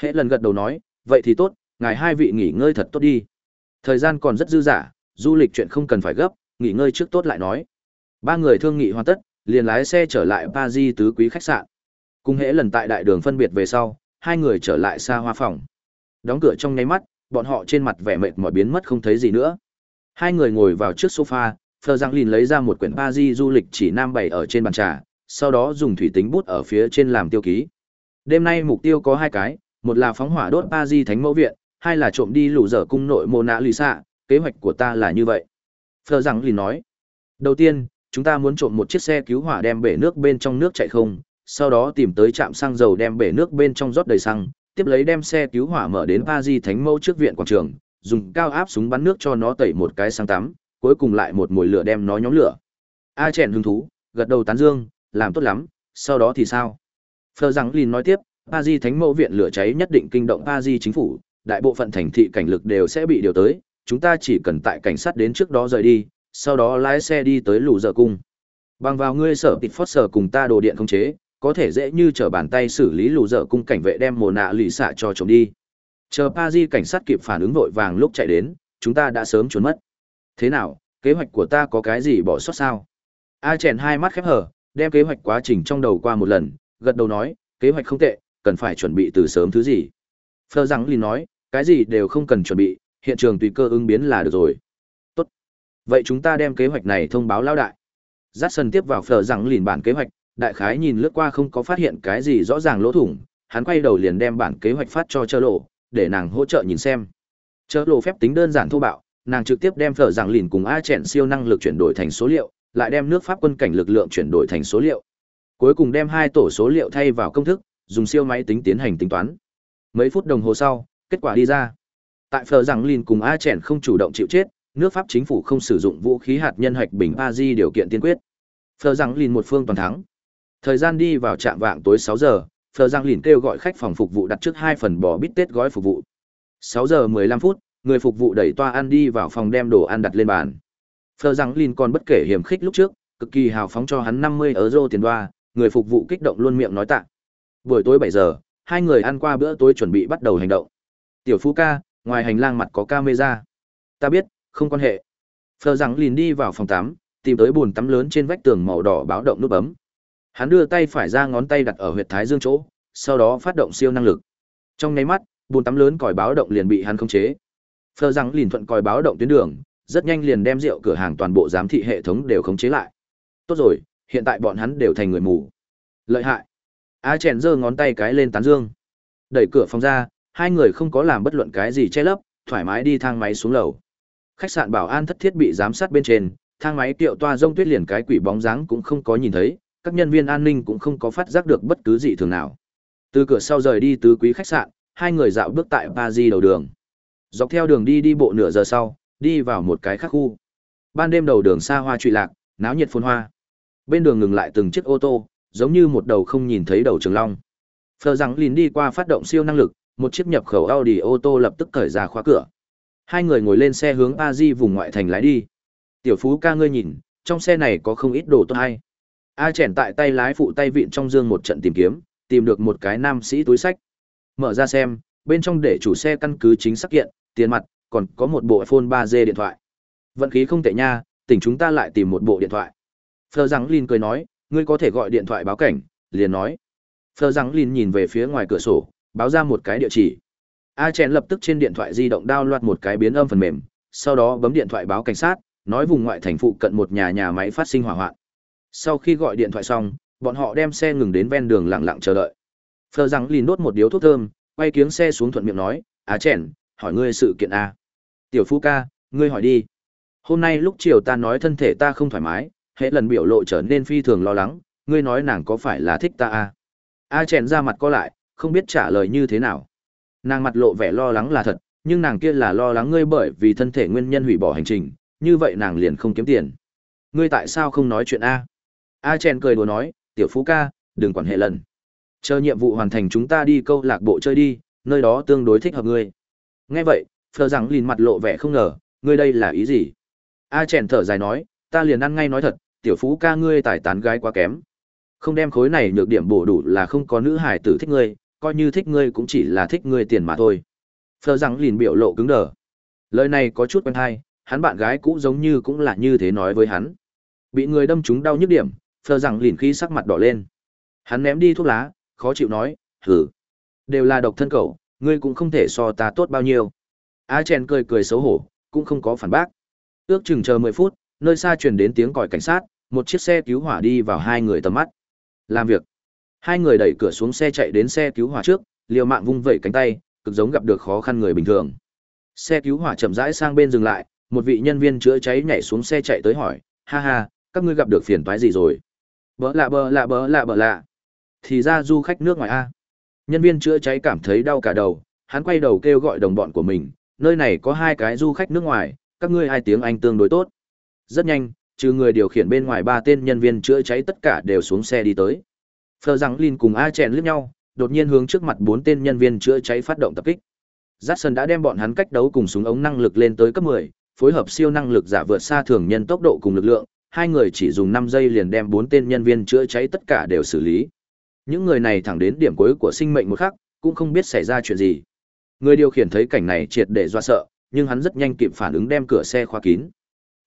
A: Hệ lần gật đầu nói, vậy thì tốt, ngài hai vị nghỉ ngơi thật tốt đi. Thời gian còn rất dư dả, du lịch chuyện không cần phải gấp, nghỉ ngơi trước tốt lại nói. Ba người thương nghị hoàn tất, liền lái xe trở lại Paris tứ quý khách sạn. Cùng hễ lần tại đại đường phân biệt về sau, hai người trở lại xa hoa phòng. Đóng cửa trong nháy mắt, bọn họ trên mặt vẻ mệt mỏi biến mất không thấy gì nữa. Hai người ngồi vào trước sofa, Phờ Giang Lìn lấy ra một quyển Paris du lịch chỉ nam bày ở trên bàn trà, sau đó dùng thủy tính bút ở phía trên làm tiêu ký. Đêm nay mục tiêu có hai cái, một là phóng hỏa đốt Paris Thánh Mẫu Viện, hai là trộm đi lũ dở cung nội Mona Lisa, kế hoạch của ta là như vậy. Phờ Giang Lìn nói, đầu tiên, chúng ta muốn trộm một chiếc xe cứu hỏa đem bể nước bên trong nước chạy không, sau đó tìm tới trạm xăng dầu đem bể nước bên trong rót đầy xăng, tiếp lấy đem xe cứu hỏa mở đến Paris Thánh Mẫu trước viện quảng trường, dùng cao áp súng bắn nước cho nó tẩy một cái sang tắm, cuối cùng lại một mồi lửa đem nó nhóm lửa. A chèn hứng thú, gật đầu tán dương, làm tốt lắm, sau đó thì sao? Phờ rằng Lin nói tiếp, Paris Thánh Mẫu viện lửa cháy nhất định kinh động Paris chính phủ, đại bộ phận thành thị cảnh lực đều sẽ bị điều tới, chúng ta chỉ cần tại cảnh sát đến trước đó rời đi, sau đó lái xe đi tới lù dở cung. Bằng vào ngươi sở tịt phót sở cùng ta đồ điện không chế, có thể dễ như trở bàn tay xử lý lù dở cung cảnh vệ đem mồ nạ lì xạ cho chồng đi. Chờ pa di cảnh sát kịp phản ứng vội vàng lúc chạy đến, chúng ta đã sớm trốn mất. Thế nào, kế hoạch của ta có cái gì bỏ sót sao? A chèn hai mắt khép hở đem kế hoạch quá trình trong đầu qua một lần, gật đầu nói, kế hoạch không tệ, cần phải chuẩn bị từ sớm thứ gì. Phờ rằng lì nói, cái gì đều không cần chuẩn bị, hiện trường tùy cơ ứng biến là được rồi. Tốt. Vậy chúng ta đem kế hoạch này thông báo Lão đại. Dắt sân tiếp vào phờ rằng lìn bản kế hoạch đại khái nhìn lướt qua không có phát hiện cái gì rõ ràng lỗ thủng, hắn quay đầu liền đem bản kế hoạch phát cho chơ lộ, để nàng hỗ trợ nhìn xem. Chơ lộ phép tính đơn giản thô bạo, nàng trực tiếp đem phở giảng lìn cùng a chẹn siêu năng lực chuyển đổi thành số liệu lại đem nước pháp quân cảnh lực lượng chuyển đổi thành số liệu. Cuối cùng đem hai tổ số liệu thay vào công thức dùng siêu máy tính tiến hành tính toán. Mấy phút đồng hồ sau kết quả đi ra. Tại phở giảng lìn cùng a chẹn không chủ động chịu chết nước pháp chính phủ không sử dụng vũ khí hạt nhân hạch bình a di điều kiện tiên quyết. Phở giảng lìn một phương toàn thắng thời gian đi vào trạm vạng tối 6 giờ phở Giang lìn kêu gọi khách phòng phục vụ đặt trước hai phần bò bít tết gói phục vụ 6 giờ mười lăm phút người phục vụ đẩy toa ăn đi vào phòng đem đồ ăn đặt lên bàn. Phờ Giang Lìn còn bất kể hiểm khích lúc trước, cực kỳ hào phóng cho hắn 50 euro tiền đoa, người phục vụ kích động luôn miệng nói tạ. Buổi tối 7 giờ, hai người ăn qua bữa tối chuẩn bị bắt đầu hành động. Tiểu Phú ca, ngoài hành lang mặt có camera. Ta biết, không quan hệ. Phờ Giang Lìn đi vào phòng tắm, tìm tới bồn tắm lớn trên vách tường màu đỏ báo động nút bấm. Hắn đưa tay phải ra ngón tay đặt ở huyệt thái dương chỗ, sau đó phát động siêu năng lực. Trong nháy mắt, bồn tắm lớn còi báo động liền bị hắn khống chế. Phờ rằng liền thuận còi báo động tuyến đường, rất nhanh liền đem rượu cửa hàng toàn bộ giám thị hệ thống đều khống chế lại. Tốt rồi, hiện tại bọn hắn đều thành người mù. Lợi hại. A chèn giơ ngón tay cái lên tán dương. Đẩy cửa phòng ra, hai người không có làm bất luận cái gì che lấp, thoải mái đi thang máy xuống lầu. Khách sạn bảo an thất thiết bị giám sát bên trên, thang máy tiệu toa rông tuyết liền cái quỷ bóng dáng cũng không có nhìn thấy, các nhân viên an ninh cũng không có phát giác được bất cứ gì thường nào. Từ cửa sau rời đi tứ quý khách sạn, hai người dạo bước tại Paris đầu đường. Dọc theo đường đi đi bộ nửa giờ sau, đi vào một cái khác khu. Ban đêm đầu đường xa hoa trụy lạc, náo nhiệt phồn hoa. Bên đường ngừng lại từng chiếc ô tô, giống như một đầu không nhìn thấy đầu trường long. Phờ rằng lìn đi qua phát động siêu năng lực, một chiếc nhập khẩu Audi ô tô lập tức cởi ra khóa cửa. Hai người ngồi lên xe hướng Paris Di vùng ngoại thành lái đi. Tiểu Phú ca ngươi nhìn, trong xe này có không ít đồ tốt hay. A chèn tại tay lái phụ tay vịn trong dương một trận tìm kiếm, tìm được một cái nam sĩ túi sách. Mở ra xem, bên trong để chủ xe căn cứ chính xác kiện, tiền mặt, còn có một bộ iPhone 3G điện thoại. Vận khí không tệ nha, tỉnh chúng ta lại tìm một bộ điện thoại. Phờ Giang Lin cười nói, ngươi có thể gọi điện thoại báo cảnh, liền nói. Phờ Giang Lin nhìn về phía ngoài cửa sổ, báo ra một cái địa chỉ. A chèn lập tức trên điện thoại di động đao loạt một cái biến âm phần mềm, sau đó bấm điện thoại báo cảnh sát, nói vùng ngoại thành phụ cận một nhà nhà máy phát sinh hỏa hoạn. Sau khi gọi điện thoại xong, bọn họ đem xe ngừng đến ven đường lặng lặng chờ đợi. Phờ rằng lìn đốt một điếu thuốc thơm, quay kiếng xe xuống thuận miệng nói, "Á Chen, hỏi ngươi sự kiện a tiểu phu ca ngươi hỏi đi. Hôm nay lúc chiều ta nói thân thể ta không thoải mái hệ lần biểu lộ trở nên phi thường lo lắng ngươi nói nàng có phải là thích ta à? a a chèn ra mặt co lại không biết trả lời như thế nào. Nàng mặt lộ vẻ lo lắng là thật nhưng nàng kia là lo lắng ngươi bởi vì thân thể nguyên nhân hủy bỏ hành trình như vậy nàng liền không kiếm tiền. Ngươi tại sao không nói chuyện a a Chen cười đùa nói tiểu phú ca đừng quản hệ lần chờ nhiệm vụ hoàn thành chúng ta đi câu lạc bộ chơi đi nơi đó tương đối thích hợp ngươi Nghe vậy, Phờ rằng lìn mặt lộ vẻ không ngờ, ngươi đây là ý gì? A Chen thở dài nói, ta liền ăn ngay nói thật, tiểu phú ca ngươi tài tán gái quá kém. Không đem khối này nhược điểm bổ đủ là không có nữ hải tử thích ngươi, coi như thích ngươi cũng chỉ là thích ngươi tiền mà thôi. Phờ rằng lìn biểu lộ cứng đờ. Lời này có chút quen hay, hắn bạn gái cũ giống như cũng là như thế nói với hắn. Bị người đâm trúng đau nhức điểm, phờ rằng lìn khí sắc mặt đỏ lên. Hắn ném đi thuốc lá, khó chịu nói, hử. Đều là độc thân cậu, ngươi cũng không thể so ta tốt bao nhiêu. A Chen cười cười xấu hổ, cũng không có phản bác. Ước chừng chờ 10 phút, nơi xa truyền đến tiếng còi cảnh sát, một chiếc xe cứu hỏa đi vào hai người tầm mắt. Làm việc. Hai người đẩy cửa xuống xe chạy đến xe cứu hỏa trước, liều mạng vung vẩy cánh tay, cực giống gặp được khó khăn người bình thường. Xe cứu hỏa chậm rãi sang bên dừng lại, một vị nhân viên chữa cháy nhảy xuống xe chạy tới hỏi, ha ha, các ngươi gặp được phiền toái gì rồi? Bỡ lạ bỡ lạ bỡ lạ bỡ lạ. Thì ra du khách nước ngoài A. Nhân viên chữa cháy cảm thấy đau cả đầu, hắn quay đầu kêu gọi đồng bọn của mình, nơi này có hai cái du khách nước ngoài, các ngươi hai tiếng Anh tương đối tốt. Rất nhanh, trừ người điều khiển bên ngoài ba tên nhân viên chữa cháy tất cả đều xuống xe đi tới. Phờ rằng Lin cùng A chèn liếc nhau, đột nhiên hướng trước mặt bốn tên nhân viên chữa cháy phát động tập kích. Jackson đã đem bọn hắn cách đấu cùng súng ống năng lực lên tới cấp 10, phối hợp siêu năng lực giả vượt xa thường nhân tốc độ cùng lực lượng, hai người chỉ dùng 5 giây liền đem bốn tên nhân viên chữa cháy tất cả đều xử lý. Những người này thẳng đến điểm cuối của sinh mệnh một khắc, cũng không biết xảy ra chuyện gì. Người điều khiển thấy cảnh này triệt để do sợ, nhưng hắn rất nhanh kịp phản ứng đem cửa xe khóa kín.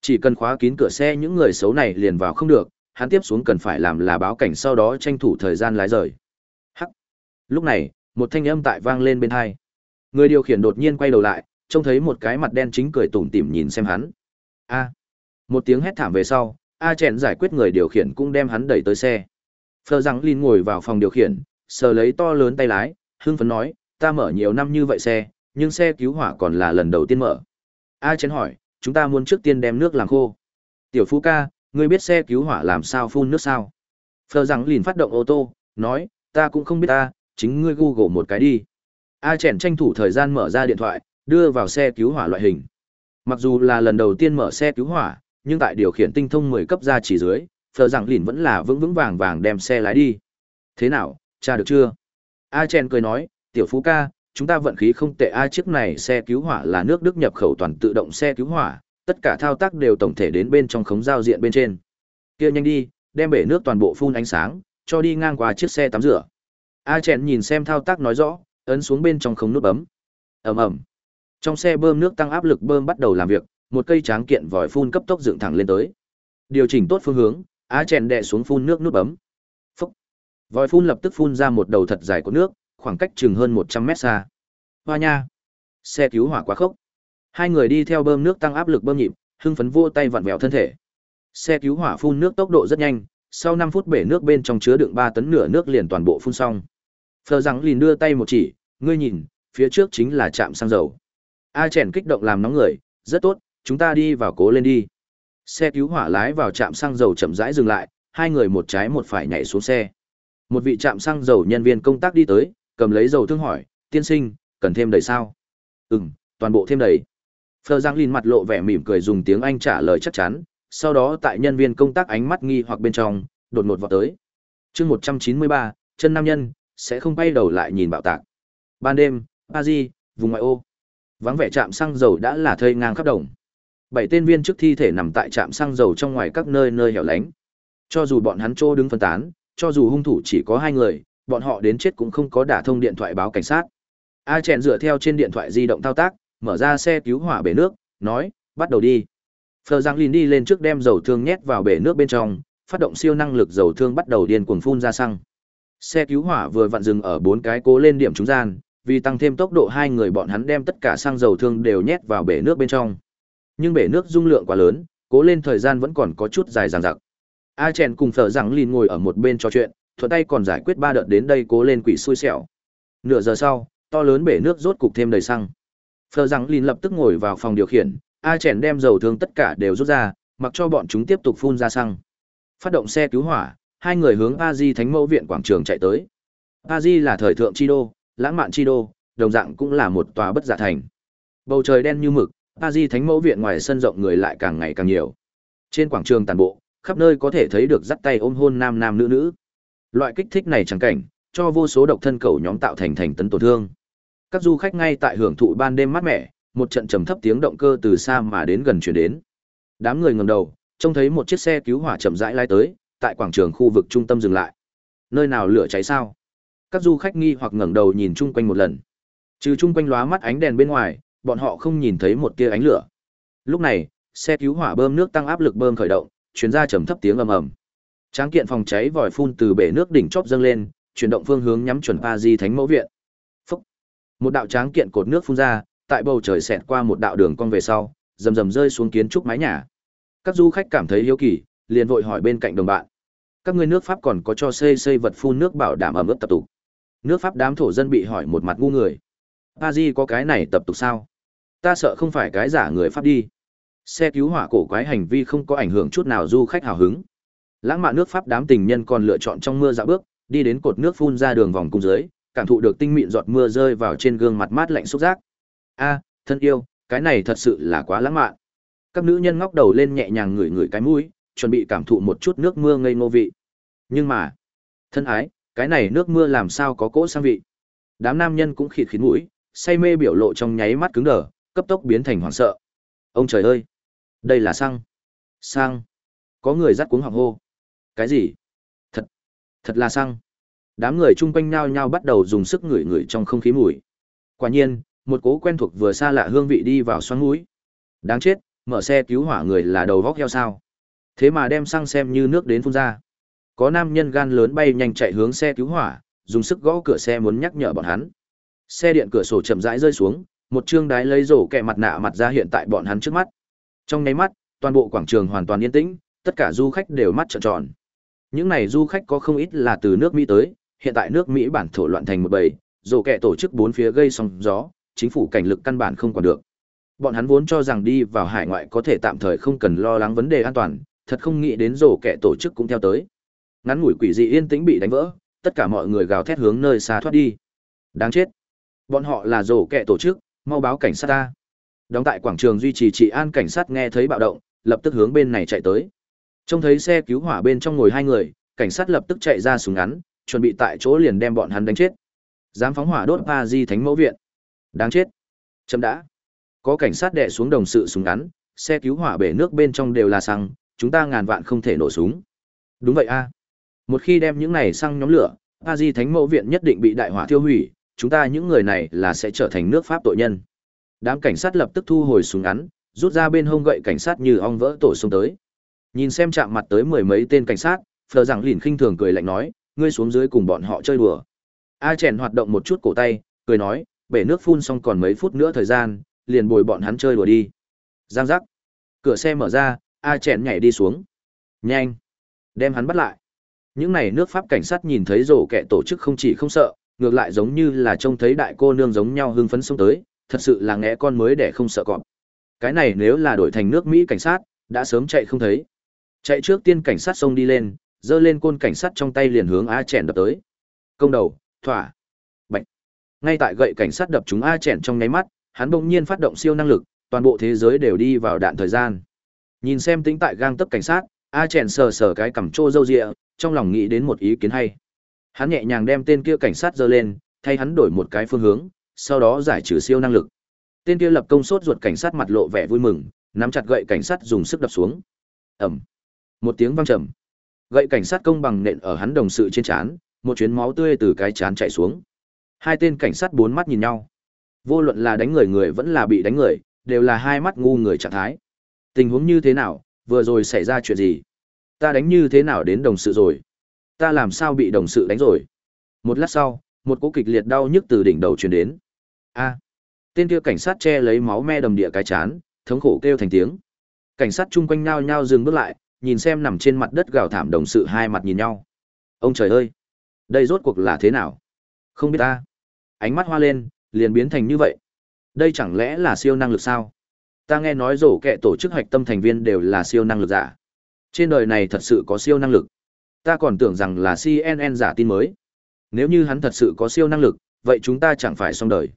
A: Chỉ cần khóa kín cửa xe những người xấu này liền vào không được, hắn tiếp xuống cần phải làm là báo cảnh sau đó tranh thủ thời gian lái rời. Hắc. Lúc này, một thanh âm tại vang lên bên hai. Người điều khiển đột nhiên quay đầu lại, trông thấy một cái mặt đen chính cười tủm tỉm nhìn xem hắn. A. Một tiếng hét thảm về sau, A chèn giải quyết người điều khiển cũng đem hắn đẩy tới xe. Phờ rằng Linh ngồi vào phòng điều khiển, sờ lấy to lớn tay lái, hưng phấn nói, ta mở nhiều năm như vậy xe, nhưng xe cứu hỏa còn là lần đầu tiên mở. A Chèn hỏi, chúng ta muốn trước tiên đem nước làm khô. Tiểu Phú ca, ngươi biết xe cứu hỏa làm sao phun nước sao? Phờ rằng lìn phát động ô tô, nói, ta cũng không biết ta, chính ngươi Google một cái đi. A chèn tranh thủ thời gian mở ra điện thoại, đưa vào xe cứu hỏa loại hình. Mặc dù là lần đầu tiên mở xe cứu hỏa, nhưng tại điều khiển tinh thông 10 cấp ra chỉ dưới, phờ rằng lìn vẫn là vững vững vàng vàng đem xe lái đi. Thế nào, cha được chưa? A chen cười nói, tiểu phú ca, chúng ta vận khí không tệ A chiếc này xe cứu hỏa là nước Đức nhập khẩu toàn tự động xe cứu hỏa, tất cả thao tác đều tổng thể đến bên trong khống giao diện bên trên. Kia nhanh đi, đem bể nước toàn bộ phun ánh sáng, cho đi ngang qua chiếc xe tắm rửa. A chen nhìn xem thao tác nói rõ, ấn xuống bên trong không nút bấm. Ầm ầm. Trong xe bơm nước tăng áp lực bơm bắt đầu làm việc, một cây tráng kiện vòi phun cấp tốc dựng thẳng lên tới. Điều chỉnh tốt phương hướng, á chèn đè xuống phun nước nút bấm. Phúc. Vòi phun lập tức phun ra một đầu thật dài của nước, khoảng cách chừng hơn 100 mét xa. Hoa nha. Xe cứu hỏa quá khốc. Hai người đi theo bơm nước tăng áp lực bơm nhịp, hưng phấn vô tay vặn vẹo thân thể. Xe cứu hỏa phun nước tốc độ rất nhanh, sau 5 phút bể nước bên trong chứa đựng 3 tấn nửa nước liền toàn bộ phun xong. Phờ rằng liền đưa tay một chỉ, ngươi nhìn, phía trước chính là trạm xăng dầu. A chèn kích động làm nóng người, rất tốt, chúng ta đi vào cố lên đi. Xe cứu hỏa lái vào trạm xăng dầu chậm rãi dừng lại, hai người một trái một phải nhảy xuống xe. Một vị trạm xăng dầu nhân viên công tác đi tới, cầm lấy dầu thương hỏi, tiên sinh, cần thêm đầy sao? Ừm, toàn bộ thêm đầy. Phờ Giang Linh mặt lộ vẻ mỉm cười dùng tiếng Anh trả lời chắc chắn, sau đó tại nhân viên công tác ánh mắt nghi hoặc bên trong, đột ngột vào tới. chương 193, chân nam nhân, sẽ không bay đầu lại nhìn bạo tạc. Ban đêm, Paris, vùng ngoại ô. Vắng vẻ trạm xăng dầu đã là thây ngang khắp đồng. Bảy tên viên chức thi thể nằm tại trạm xăng dầu trong ngoài các nơi nơi hẻo lánh. Cho dù bọn hắn trô đứng phân tán, cho dù hung thủ chỉ có hai người, bọn họ đến chết cũng không có đả thông điện thoại báo cảnh sát. A chèn dựa theo trên điện thoại di động thao tác, mở ra xe cứu hỏa bể nước, nói, bắt đầu đi. Phờ Giang Lin đi lên trước đem dầu thương nhét vào bể nước bên trong, phát động siêu năng lực dầu thương bắt đầu điên cuồng phun ra xăng. Xe cứu hỏa vừa vặn dừng ở bốn cái cố lên điểm trung gian, vì tăng thêm tốc độ hai người bọn hắn đem tất cả xăng dầu thương đều nhét vào bể nước bên trong. Nhưng bể nước dung lượng quá lớn, cố lên thời gian vẫn còn có chút dài dằng dặc. A Chèn cùng Phở rằng lìn ngồi ở một bên trò chuyện, thuận tay còn giải quyết ba đợt đến đây cố lên quỷ xui xẻo. Nửa giờ sau, to lớn bể nước rốt cục thêm đầy xăng. Phờ rằng lìn lập tức ngồi vào phòng điều khiển, A chèn đem dầu thương tất cả đều rút ra, mặc cho bọn chúng tiếp tục phun ra xăng. Phát động xe cứu hỏa, hai người hướng A Di Thánh Mẫu viện quảng trường chạy tới. A Di là thời thượng chi đô, lãng mạn chi đô, đồng dạng cũng là một tòa bất giả thành. Bầu trời đen như mực, A Di Thánh Mẫu viện ngoài sân rộng người lại càng ngày càng nhiều. Trên quảng trường tàn bộ, khắp nơi có thể thấy được dắt tay ôm hôn nam nam nữ nữ. Loại kích thích này chẳng cảnh, cho vô số độc thân cầu nhóm tạo thành thành tấn tổn thương. Các du khách ngay tại hưởng thụ ban đêm mát mẻ, một trận trầm thấp tiếng động cơ từ xa mà đến gần chuyển đến. Đám người ngẩng đầu, trông thấy một chiếc xe cứu hỏa chậm rãi lái tới, tại quảng trường khu vực trung tâm dừng lại. Nơi nào lửa cháy sao? Các du khách nghi hoặc ngẩng đầu nhìn chung quanh một lần. Trừ chung quanh lóa mắt ánh đèn bên ngoài, bọn họ không nhìn thấy một tia ánh lửa. Lúc này, xe cứu hỏa bơm nước tăng áp lực bơm khởi động, truyền ra trầm thấp tiếng ầm ầm. Tráng kiện phòng cháy vòi phun từ bể nước đỉnh chóp dâng lên, chuyển động phương hướng nhắm chuẩn A Di Thánh Mẫu viện. Phúc. Một đạo tráng kiện cột nước phun ra, tại bầu trời xẹt qua một đạo đường cong về sau, rầm rầm rơi xuống kiến trúc mái nhà. Các du khách cảm thấy hiếu kỳ, liền vội hỏi bên cạnh đồng bạn. Các người nước Pháp còn có cho xây xây vật phun nước bảo đảm ẩm ướt tập tục. Nước Pháp đám thổ dân bị hỏi một mặt ngu người. A có cái này tập tục sao? Ta sợ không phải cái giả người Pháp đi. Xe cứu hỏa cổ quái hành vi không có ảnh hưởng chút nào du khách hào hứng. Lãng mạn nước Pháp đám tình nhân còn lựa chọn trong mưa dạo bước, đi đến cột nước phun ra đường vòng cung dưới, cảm thụ được tinh mịn giọt mưa rơi vào trên gương mặt mát lạnh xúc giác. A, thân yêu, cái này thật sự là quá lãng mạn. Các nữ nhân ngóc đầu lên nhẹ nhàng ngửi ngửi cái mũi, chuẩn bị cảm thụ một chút nước mưa ngây ngô vị. Nhưng mà, thân ái, cái này nước mưa làm sao có cỗ sang vị. Đám nam nhân cũng khịt khịt mũi, say mê biểu lộ trong nháy mắt cứng đờ, cấp tốc biến thành hoảng sợ. Ông trời ơi, đây là xăng. Xăng. Có người dắt cuống họng hô. Cái gì? Thật, thật là xăng. Đám người chung quanh nhau nhau bắt đầu dùng sức ngửi ngửi trong không khí mùi. Quả nhiên, một cố quen thuộc vừa xa lạ hương vị đi vào xoắn mũi. Đáng chết, mở xe cứu hỏa người là đầu vóc heo sao? Thế mà đem xăng xem như nước đến phun ra. Có nam nhân gan lớn bay nhanh chạy hướng xe cứu hỏa, dùng sức gõ cửa xe muốn nhắc nhở bọn hắn. Xe điện cửa sổ chậm rãi rơi xuống, một chương đái lấy rổ kẹ mặt nạ mặt ra hiện tại bọn hắn trước mắt. Trong nháy mắt, toàn bộ quảng trường hoàn toàn yên tĩnh, tất cả du khách đều mắt trợn tròn. Những này du khách có không ít là từ nước Mỹ tới, hiện tại nước Mỹ bản thổ loạn thành một bầy, rổ kẹ tổ chức bốn phía gây sóng gió, chính phủ cảnh lực căn bản không còn được. Bọn hắn vốn cho rằng đi vào hải ngoại có thể tạm thời không cần lo lắng vấn đề an toàn, thật không nghĩ đến rổ kẻ tổ chức cũng theo tới. Ngắn ngủi quỷ dị yên tĩnh bị đánh vỡ, tất cả mọi người gào thét hướng nơi xa thoát đi. Đáng chết. Bọn họ là rổ kẻ tổ chức, mau báo cảnh sát ta. Đóng tại quảng trường duy trì trị an cảnh sát nghe thấy bạo động, lập tức hướng bên này chạy tới. Trông thấy xe cứu hỏa bên trong ngồi hai người, cảnh sát lập tức chạy ra súng ngắn, chuẩn bị tại chỗ liền đem bọn hắn đánh chết. Dám phóng hỏa đốt Pa Di Thánh Mẫu viện. Đáng chết. Chấm đã. Có cảnh sát đẻ xuống đồng sự súng ngắn, xe cứu hỏa bể nước bên trong đều là xăng, chúng ta ngàn vạn không thể nổ súng. Đúng vậy a. Một khi đem những này xăng nhóm lửa, Pa Di Thánh Mẫu viện nhất định bị đại hỏa thiêu hủy, chúng ta những người này là sẽ trở thành nước Pháp tội nhân. Đám cảnh sát lập tức thu hồi súng ngắn, rút ra bên hông gậy cảnh sát như ong vỡ tổ xông tới. Nhìn xem chạm mặt tới mười mấy tên cảnh sát, Phờ rằng lìn khinh thường cười lạnh nói, ngươi xuống dưới cùng bọn họ chơi đùa. A chèn hoạt động một chút cổ tay, cười nói, bể nước phun xong còn mấy phút nữa thời gian, liền bồi bọn hắn chơi đùa đi. Giang giác. Cửa xe mở ra, A chèn nhảy đi xuống. Nhanh. Đem hắn bắt lại. Những này nước Pháp cảnh sát nhìn thấy rổ kẻ tổ chức không chỉ không sợ, ngược lại giống như là trông thấy đại cô nương giống nhau hưng phấn xông tới, thật sự là ngẽ con mới để không sợ cọp. Cái này nếu là đổi thành nước Mỹ cảnh sát, đã sớm chạy không thấy. Chạy trước tiên cảnh sát xông đi lên, giơ lên côn cảnh sát trong tay liền hướng A chèn đập tới. Công đầu, thỏa. Bạch. Ngay tại gậy cảnh sát đập chúng A chèn trong nháy mắt, hắn bỗng nhiên phát động siêu năng lực, toàn bộ thế giới đều đi vào đạn thời gian. Nhìn xem tính tại gang tấc cảnh sát, A chèn sờ sờ cái cằm trô râu ria trong lòng nghĩ đến một ý kiến hay. Hắn nhẹ nhàng đem tên kia cảnh sát giơ lên, thay hắn đổi một cái phương hướng, sau đó giải trừ siêu năng lực. Tên kia lập công sốt ruột cảnh sát mặt lộ vẻ vui mừng, nắm chặt gậy cảnh sát dùng sức đập xuống. Ầm. Một tiếng vang trầm. Gậy cảnh sát công bằng nện ở hắn đồng sự trên trán, một chuyến máu tươi từ cái trán chảy xuống. Hai tên cảnh sát bốn mắt nhìn nhau. Vô luận là đánh người người vẫn là bị đánh người, đều là hai mắt ngu người trạng thái. Tình huống như thế nào, vừa rồi xảy ra chuyện gì? Ta đánh như thế nào đến đồng sự rồi? Ta làm sao bị đồng sự đánh rồi? Một lát sau, một cỗ kịch liệt đau nhức từ đỉnh đầu truyền đến. A. tên kia cảnh sát che lấy máu me đầm địa cái chán, thống khổ kêu thành tiếng. Cảnh sát chung quanh nhao nhao dừng bước lại, nhìn xem nằm trên mặt đất gào thảm đồng sự hai mặt nhìn nhau. Ông trời ơi, đây rốt cuộc là thế nào? Không biết ta. Ánh mắt hoa lên, liền biến thành như vậy. Đây chẳng lẽ là siêu năng lực sao? Ta nghe nói rổ kẹ tổ chức hạch tâm thành viên đều là siêu năng lực giả. Trên đời này thật sự có siêu năng lực. Ta còn tưởng rằng là CNN giả tin mới. Nếu như hắn thật sự có siêu năng lực, vậy chúng ta chẳng phải xong đời.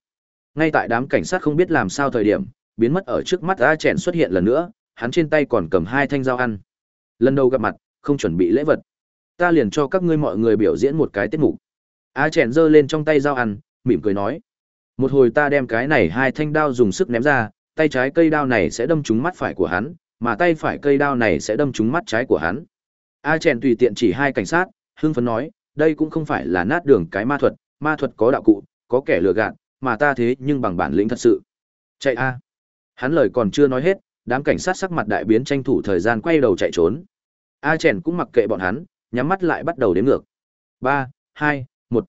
A: Ngay tại đám cảnh sát không biết làm sao thời điểm, biến mất ở trước mắt A Chèn xuất hiện lần nữa, hắn trên tay còn cầm hai thanh dao ăn. Lần đầu gặp mặt, không chuẩn bị lễ vật. Ta liền cho các ngươi mọi người biểu diễn một cái tiết mục. A Chèn giơ lên trong tay dao ăn, mỉm cười nói. Một hồi ta đem cái này hai thanh đao dùng sức ném ra, tay trái cây đao này sẽ đâm trúng mắt phải của hắn, mà tay phải cây đao này sẽ đâm trúng mắt trái của hắn. A Chèn tùy tiện chỉ hai cảnh sát, hưng phấn nói, đây cũng không phải là nát đường cái ma thuật, ma thuật có đạo cụ, có kẻ lừa gạt, mà ta thế nhưng bằng bản lĩnh thật sự. Chạy a. Hắn lời còn chưa nói hết, đám cảnh sát sắc mặt đại biến tranh thủ thời gian quay đầu chạy trốn. A Chèn cũng mặc kệ bọn hắn, nhắm mắt lại bắt đầu đếm ngược. Ba, hai, một.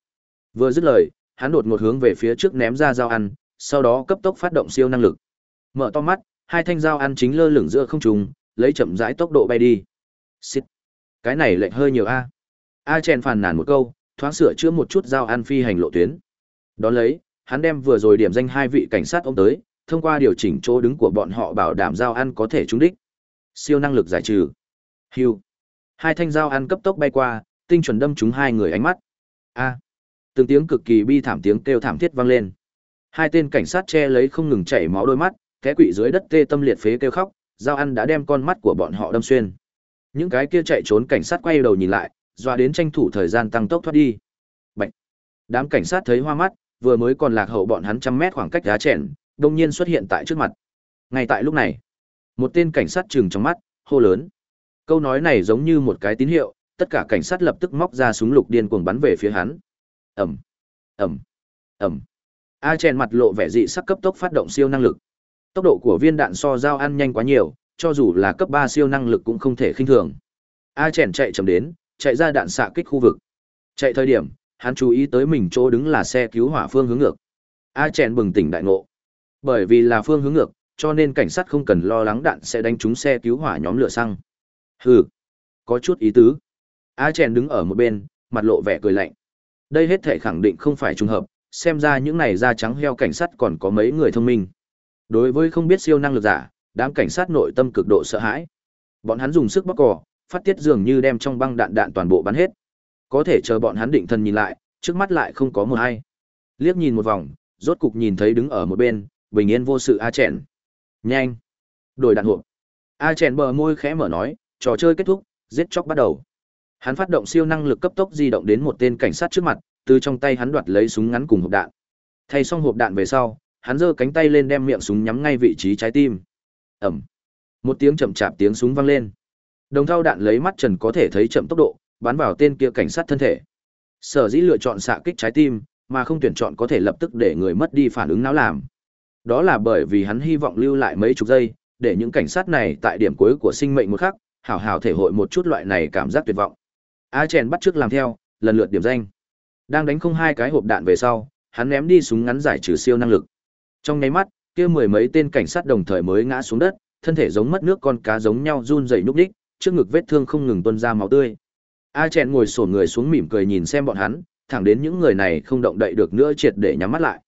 A: Vừa dứt lời, hắn đột ngột hướng về phía trước ném ra dao ăn, sau đó cấp tốc phát động siêu năng lực. Mở to mắt, hai thanh dao ăn chính lơ lửng giữa không trung, lấy chậm rãi tốc độ bay đi. Xịt. Cái này lệch hơi nhiều a. A Chèn phàn nàn một câu, thoáng sửa chữa một chút dao ăn phi hành lộ tuyến. Đón lấy, hắn đem vừa rồi điểm danh hai vị cảnh sát ông tới, thông qua điều chỉnh chỗ đứng của bọn họ bảo đảm dao ăn có thể trúng đích. Siêu năng lực giải trừ. Hưu. Hai thanh dao ăn cấp tốc bay qua, tinh chuẩn đâm trúng hai người ánh mắt. A. Từng tiếng cực kỳ bi thảm tiếng kêu thảm thiết vang lên. Hai tên cảnh sát che lấy không ngừng chảy máu đôi mắt, té quỵ dưới đất tê tâm liệt phế kêu khóc, dao ăn đã đem con mắt của bọn họ đâm xuyên. Những cái kia chạy trốn cảnh sát quay đầu nhìn lại, dọa đến tranh thủ thời gian tăng tốc thoát đi. Bạch. Đám cảnh sát thấy hoa mắt, vừa mới còn lạc hậu bọn hắn trăm mét khoảng cách đá chèn, đông nhiên xuất hiện tại trước mặt. Ngay tại lúc này, một tên cảnh sát trừng trong mắt, hô lớn. Câu nói này giống như một cái tín hiệu, tất cả cảnh sát lập tức móc ra súng lục điên cuồng bắn về phía hắn. Ầm, ầm, ầm. A chèn mặt lộ vẻ dị sắc cấp tốc phát động siêu năng lực. Tốc độ của viên đạn so dao ăn nhanh quá nhiều, cho dù là cấp 3 siêu năng lực cũng không thể khinh thường. A chèn chạy chậm đến, chạy ra đạn xạ kích khu vực. Chạy thời điểm, hắn chú ý tới mình chỗ đứng là xe cứu hỏa phương hướng ngược. A chèn bừng tỉnh đại ngộ. Bởi vì là phương hướng ngược, cho nên cảnh sát không cần lo lắng đạn sẽ đánh trúng xe cứu hỏa nhóm lửa xăng. Hừ, có chút ý tứ. A chèn đứng ở một bên, mặt lộ vẻ cười lạnh. Đây hết thể khẳng định không phải trùng hợp, xem ra những này da trắng heo cảnh sát còn có mấy người thông minh. Đối với không biết siêu năng lực giả, đám cảnh sát nội tâm cực độ sợ hãi. Bọn hắn dùng sức bóc cò, phát tiết dường như đem trong băng đạn đạn toàn bộ bắn hết. Có thể chờ bọn hắn định thần nhìn lại, trước mắt lại không có một ai. Liếc nhìn một vòng, rốt cục nhìn thấy đứng ở một bên, bình yên vô sự A Chèn. Nhanh! Đổi đạn hộp. A Chèn bờ môi khẽ mở nói, trò chơi kết thúc, giết chóc bắt đầu. Hắn phát động siêu năng lực cấp tốc di động đến một tên cảnh sát trước mặt, từ trong tay hắn đoạt lấy súng ngắn cùng hộp đạn. Thay xong hộp đạn về sau, hắn giơ cánh tay lên đem miệng súng nhắm ngay vị trí trái tim. Ầm. Một tiếng chậm chạp tiếng súng vang lên. Đồng thao đạn lấy mắt trần có thể thấy chậm tốc độ, bắn vào tên kia cảnh sát thân thể. Sở dĩ lựa chọn xạ kích trái tim, mà không tuyển chọn có thể lập tức để người mất đi phản ứng não làm. Đó là bởi vì hắn hy vọng lưu lại mấy chục giây, để những cảnh sát này tại điểm cuối của sinh mệnh một khắc, hảo hảo thể hội một chút loại này cảm giác tuyệt vọng. A chèn bắt trước làm theo, lần lượt điểm danh. Đang đánh không hai cái hộp đạn về sau, hắn ném đi súng ngắn giải trừ siêu năng lực. Trong nháy mắt, kia mười mấy tên cảnh sát đồng thời mới ngã xuống đất, thân thể giống mất nước con cá giống nhau run rẩy nhúc nhích, trước ngực vết thương không ngừng tuôn ra máu tươi. A chèn ngồi xổm người xuống mỉm cười nhìn xem bọn hắn, thẳng đến những người này không động đậy được nữa triệt để nhắm mắt lại.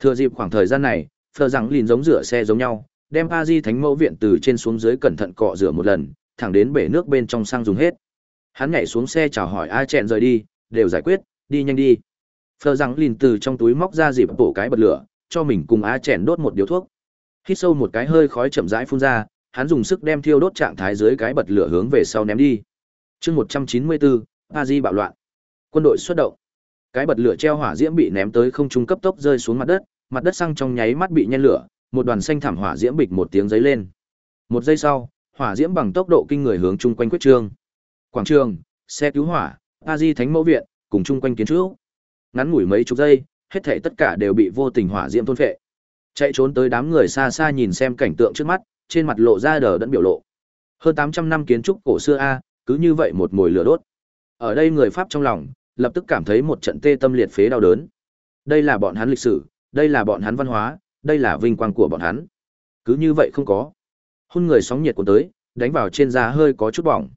A: Thừa dịp khoảng thời gian này, Phờ rằng lìn giống rửa xe giống nhau, đem Pa Di Thánh Mẫu viện từ trên xuống dưới cẩn thận cọ rửa một lần, thẳng đến bể nước bên trong sang dùng hết. Hắn nhảy xuống xe chào hỏi A chèn rời đi, đều giải quyết, đi nhanh đi. Phờ rằng lìn từ trong túi móc ra dịp bổ cái bật lửa, cho mình cùng A chèn đốt một điếu thuốc. Hít sâu một cái hơi khói chậm rãi phun ra, hắn dùng sức đem thiêu đốt trạng thái dưới cái bật lửa hướng về sau ném đi. Chương 194, A Di bạo loạn. Quân đội xuất động. Cái bật lửa treo hỏa diễm bị ném tới không trung cấp tốc rơi xuống mặt đất, mặt đất xăng trong nháy mắt bị nhen lửa, một đoàn xanh thảm hỏa diễm bịch một tiếng giấy lên. Một giây sau, hỏa diễm bằng tốc độ kinh người hướng chung quanh quyết trương. Quảng trường, xe cứu hỏa, A Di Thánh Mẫu viện, cùng chung quanh kiến trúc. Ngắn ngủi mấy chục giây, hết thảy tất cả đều bị vô tình hỏa diễm thôn phệ. Chạy trốn tới đám người xa xa nhìn xem cảnh tượng trước mắt, trên mặt lộ ra đờ đẫn biểu lộ. Hơn 800 năm kiến trúc cổ xưa a, cứ như vậy một mùi lửa đốt. Ở đây người Pháp trong lòng, lập tức cảm thấy một trận tê tâm liệt phế đau đớn. Đây là bọn hắn lịch sử, đây là bọn hắn văn hóa, đây là vinh quang của bọn hắn. Cứ như vậy không có. Hun người sóng nhiệt cuốn tới, đánh vào trên da hơi có chút bỏng.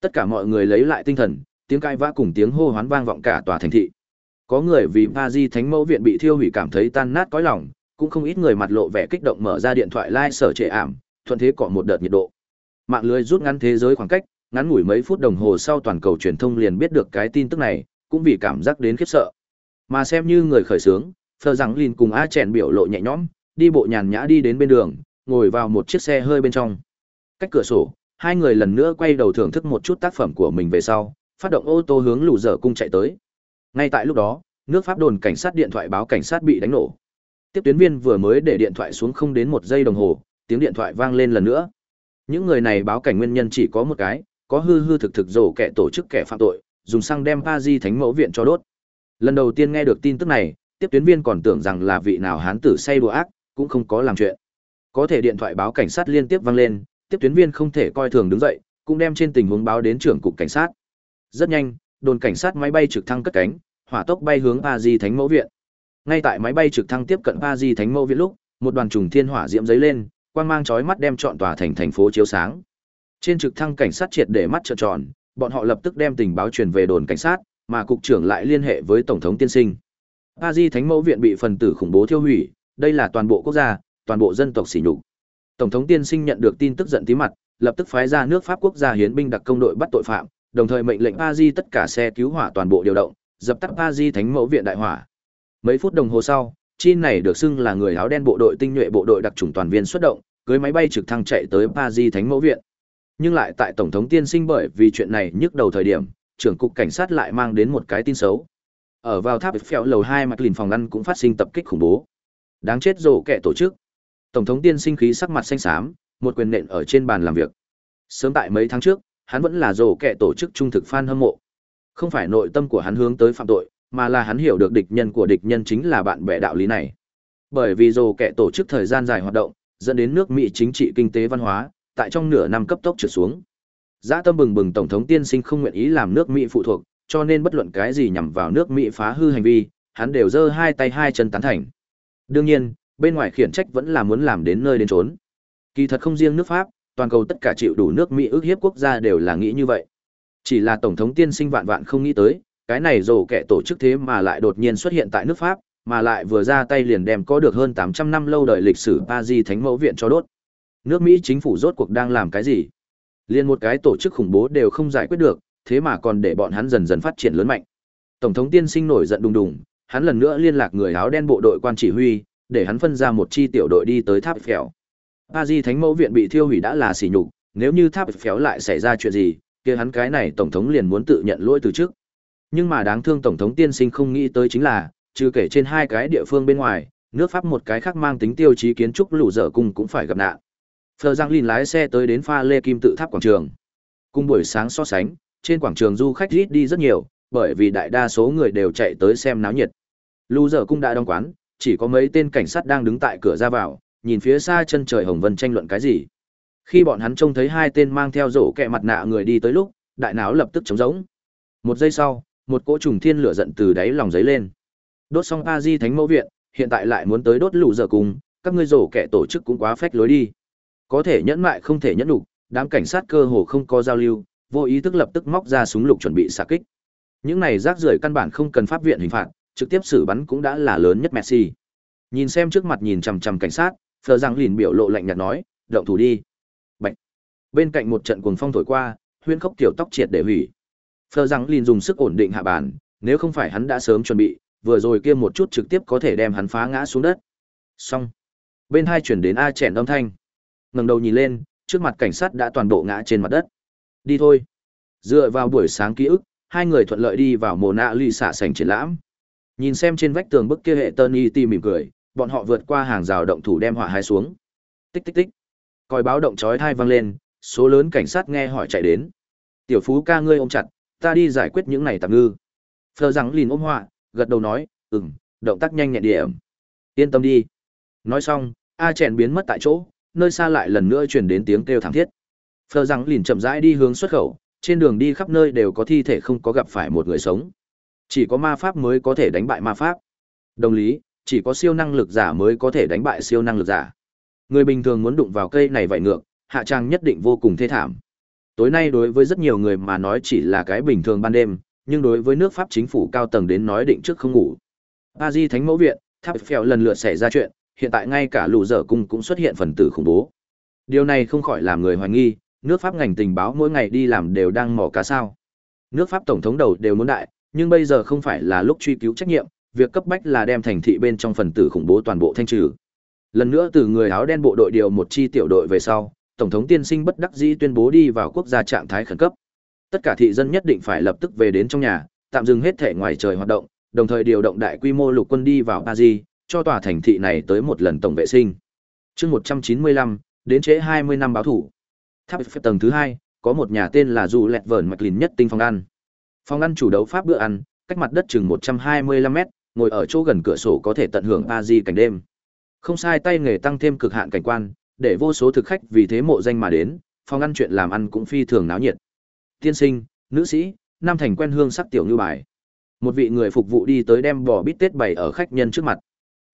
A: Tất cả mọi người lấy lại tinh thần, tiếng cãi vã cùng tiếng hô hoán vang vọng cả tòa thành thị. Có người vì Pa Di Thánh Mẫu viện bị thiêu hủy cảm thấy tan nát cõi lòng, cũng không ít người mặt lộ vẻ kích động mở ra điện thoại lai like sở trệ ảm, thuận thế cọ một đợt nhiệt độ. Mạng lưới rút ngắn thế giới khoảng cách, ngắn ngủi mấy phút đồng hồ sau toàn cầu truyền thông liền biết được cái tin tức này, cũng vì cảm giác đến khiếp sợ. Mà xem như người khởi sướng, Phờ rằng Lin cùng A Chèn biểu lộ nhẹ nhõm, đi bộ nhàn nhã đi đến bên đường, ngồi vào một chiếc xe hơi bên trong. Cách cửa sổ, hai người lần nữa quay đầu thưởng thức một chút tác phẩm của mình về sau, phát động ô tô hướng lù dở cung chạy tới. Ngay tại lúc đó, nước Pháp đồn cảnh sát điện thoại báo cảnh sát bị đánh nổ. Tiếp tuyến viên vừa mới để điện thoại xuống không đến một giây đồng hồ, tiếng điện thoại vang lên lần nữa. Những người này báo cảnh nguyên nhân chỉ có một cái, có hư hư thực thực rổ kẻ tổ chức kẻ phạm tội, dùng xăng đem Pa Di Thánh Mẫu viện cho đốt. Lần đầu tiên nghe được tin tức này, tiếp tuyến viên còn tưởng rằng là vị nào hán tử say đùa ác, cũng không có làm chuyện. Có thể điện thoại báo cảnh sát liên tiếp vang lên, tiếp tuyến viên không thể coi thường đứng dậy, cũng đem trên tình huống báo đến trưởng cục cảnh sát. Rất nhanh, đồn cảnh sát máy bay trực thăng cất cánh, hỏa tốc bay hướng Pa Di Thánh Mẫu viện. Ngay tại máy bay trực thăng tiếp cận Pa Di Thánh Mẫu viện lúc, một đoàn trùng thiên hỏa diễm giấy lên, quang mang chói mắt đem trọn tòa thành thành phố chiếu sáng. Trên trực thăng cảnh sát triệt để mắt trợn tròn, bọn họ lập tức đem tình báo truyền về đồn cảnh sát, mà cục trưởng lại liên hệ với tổng thống tiên sinh. Pa Di Thánh Mẫu viện bị phần tử khủng bố thiêu hủy, đây là toàn bộ quốc gia, toàn bộ dân tộc sỉ nhục. Tổng thống tiên sinh nhận được tin tức giận tí mặt, lập tức phái ra nước Pháp quốc gia hiến binh đặc công đội bắt tội phạm, đồng thời mệnh lệnh Pa Di tất cả xe cứu hỏa toàn bộ điều động, dập tắt Pa Di Thánh Mẫu viện đại hỏa. Mấy phút đồng hồ sau, chi này được xưng là người áo đen bộ đội tinh nhuệ bộ đội đặc chủng toàn viên xuất động, cưới máy bay trực thăng chạy tới Pa Di Thánh Mẫu viện. Nhưng lại tại tổng thống tiên sinh bởi vì chuyện này nhức đầu thời điểm, trưởng cục cảnh sát lại mang đến một cái tin xấu. Ở vào tháp phèo lầu hai mặt lìn phòng ngăn cũng phát sinh tập kích khủng bố. Đáng chết rổ kẻ tổ chức. Tổng thống tiên sinh khí sắc mặt xanh xám, một quyền nện ở trên bàn làm việc. Sớm tại mấy tháng trước, hắn vẫn là rổ kẻ tổ chức trung thực fan hâm mộ. Không phải nội tâm của hắn hướng tới phạm tội, mà là hắn hiểu được địch nhân của địch nhân chính là bạn bè đạo lý này. Bởi vì rồ kẻ tổ chức thời gian dài hoạt động, dẫn đến nước Mỹ chính trị kinh tế văn hóa, tại trong nửa năm cấp tốc trượt xuống. Dã tâm bừng bừng tổng thống tiên sinh không nguyện ý làm nước Mỹ phụ thuộc, cho nên bất luận cái gì nhằm vào nước Mỹ phá hư hành vi, hắn đều giơ hai tay hai chân tán thành. Đương nhiên, bên ngoài khiển trách vẫn là muốn làm đến nơi đến trốn. Kỳ thật không riêng nước Pháp, toàn cầu tất cả chịu đủ nước Mỹ ước hiếp quốc gia đều là nghĩ như vậy. Chỉ là tổng thống tiên sinh vạn vạn không nghĩ tới, cái này rổ kẻ tổ chức thế mà lại đột nhiên xuất hiện tại nước Pháp, mà lại vừa ra tay liền đem có được hơn 800 năm lâu đời lịch sử Paris Thánh Mẫu Viện cho đốt. Nước Mỹ chính phủ rốt cuộc đang làm cái gì? Liên một cái tổ chức khủng bố đều không giải quyết được, thế mà còn để bọn hắn dần dần phát triển lớn mạnh. Tổng thống tiên sinh nổi giận đùng đùng, hắn lần nữa liên lạc người áo đen bộ đội quan chỉ huy, để hắn phân ra một chi tiểu đội đi tới tháp phèo. Paris Thánh Mẫu Viện bị thiêu hủy đã là sỉ nhục, nếu như tháp phèo lại xảy ra chuyện gì, kia hắn cái này tổng thống liền muốn tự nhận lỗi từ trước. Nhưng mà đáng thương tổng thống tiên sinh không nghĩ tới chính là, trừ kể trên hai cái địa phương bên ngoài, nước Pháp một cái khác mang tính tiêu chí kiến trúc lũ dở cung cũng phải gặp nạn. Phờ Giang Lin lái xe tới đến pha lê kim tự tháp quảng trường. Cùng buổi sáng so sánh, trên quảng trường du khách ít đi rất nhiều, bởi vì đại đa số người đều chạy tới xem náo nhiệt. Lũ dở cung đã đóng quán, chỉ có mấy tên cảnh sát đang đứng tại cửa ra vào, nhìn phía xa chân trời hồng vân tranh luận cái gì. Khi bọn hắn trông thấy hai tên mang theo rổ kẹ mặt nạ người đi tới lúc, đại não lập tức trống rỗng. Một giây sau, một cỗ trùng thiên lửa giận từ đáy lòng giấy lên. Đốt xong A Di Thánh Mẫu viện, hiện tại lại muốn tới đốt lũ giờ cùng, các ngươi rổ kẻ tổ chức cũng quá phách lối đi. Có thể nhẫn mại không thể nhẫn đủ, đám cảnh sát cơ hồ không có giao lưu, vô ý thức lập tức móc ra súng lục chuẩn bị xạ kích. Những này rác rưởi căn bản không cần pháp viện hình phạt, trực tiếp xử bắn cũng đã là lớn nhất Messi. Nhìn xem trước mặt nhìn chằm chằm cảnh sát, Phờ rằng lìn biểu lộ lạnh nhạt nói, động thủ đi. Bên cạnh một trận cuồng phong thổi qua, huyên khốc tiểu tóc triệt để hủy. Phờ rằng lìn dùng sức ổn định hạ bàn, nếu không phải hắn đã sớm chuẩn bị, vừa rồi kia một chút trực tiếp có thể đem hắn phá ngã xuống đất. Xong. Bên hai chuyển đến A chèn âm thanh. ngẩng đầu nhìn lên, trước mặt cảnh sát đã toàn bộ ngã trên mặt đất. Đi thôi. Dựa vào buổi sáng ký ức, hai người thuận lợi đi vào mồ nạ ly xả sảnh triển lãm. Nhìn xem trên vách tường bức kia hệ Tony ti mỉm cười, bọn họ vượt qua hàng rào động thủ đem hỏa hai xuống. Tích tích tích. Còi báo động chói thai vang lên, số lớn cảnh sát nghe hỏi chạy đến. Tiểu phú ca ngươi ôm chặt, ta đi giải quyết những này tạm ngư. Phờ rằng lìn ôm họa, gật đầu nói, ừm, động tác nhanh nhẹn điểm. Yên tâm đi. Nói xong, A chèn biến mất tại chỗ, nơi xa lại lần nữa truyền đến tiếng kêu thảm thiết. Phờ rằng lìn chậm rãi đi hướng xuất khẩu, trên đường đi khắp nơi đều có thi thể không có gặp phải một người sống. Chỉ có ma pháp mới có thể đánh bại ma pháp. Đồng lý, chỉ có siêu năng lực giả mới có thể đánh bại siêu năng lực giả. Người bình thường muốn đụng vào cây này vậy ngược, hạ trang nhất định vô cùng thê thảm. Tối nay đối với rất nhiều người mà nói chỉ là cái bình thường ban đêm, nhưng đối với nước Pháp chính phủ cao tầng đến nói định trước không ngủ. Paris Thánh Mẫu Viện, tháp phèo lần lượt xảy ra chuyện, hiện tại ngay cả lũ dở cung cũng xuất hiện phần tử khủng bố. Điều này không khỏi làm người hoài nghi, nước Pháp ngành tình báo mỗi ngày đi làm đều đang mò cá sao. Nước Pháp tổng thống đầu đều muốn đại, nhưng bây giờ không phải là lúc truy cứu trách nhiệm, việc cấp bách là đem thành thị bên trong phần tử khủng bố toàn bộ thanh trừ. Lần nữa từ người áo đen bộ đội điều một chi tiểu đội về sau, tổng thống tiên sinh bất đắc dĩ tuyên bố đi vào quốc gia trạng thái khẩn cấp. Tất cả thị dân nhất định phải lập tức về đến trong nhà, tạm dừng hết thể ngoài trời hoạt động, đồng thời điều động đại quy mô lục quân đi vào Paris, cho tòa thành thị này tới một lần tổng vệ sinh. Chương 195, đến trễ 20 năm báo thủ. Tháp phép tầng thứ hai, có một nhà tên là Du Lẹt Vờn Mạch Lìn nhất tinh phòng ăn. Phòng ăn chủ đấu pháp bữa ăn, cách mặt đất chừng 125 mét, ngồi ở chỗ gần cửa sổ có thể tận hưởng Paris cảnh đêm. Không sai tay nghề tăng thêm cực hạn cảnh quan, để vô số thực khách vì thế mộ danh mà đến, phòng ăn chuyện làm ăn cũng phi thường náo nhiệt. Tiên sinh, nữ sĩ, nam thành quen hương sắc tiểu như bài. Một vị người phục vụ đi tới đem bò bít tết bày ở khách nhân trước mặt.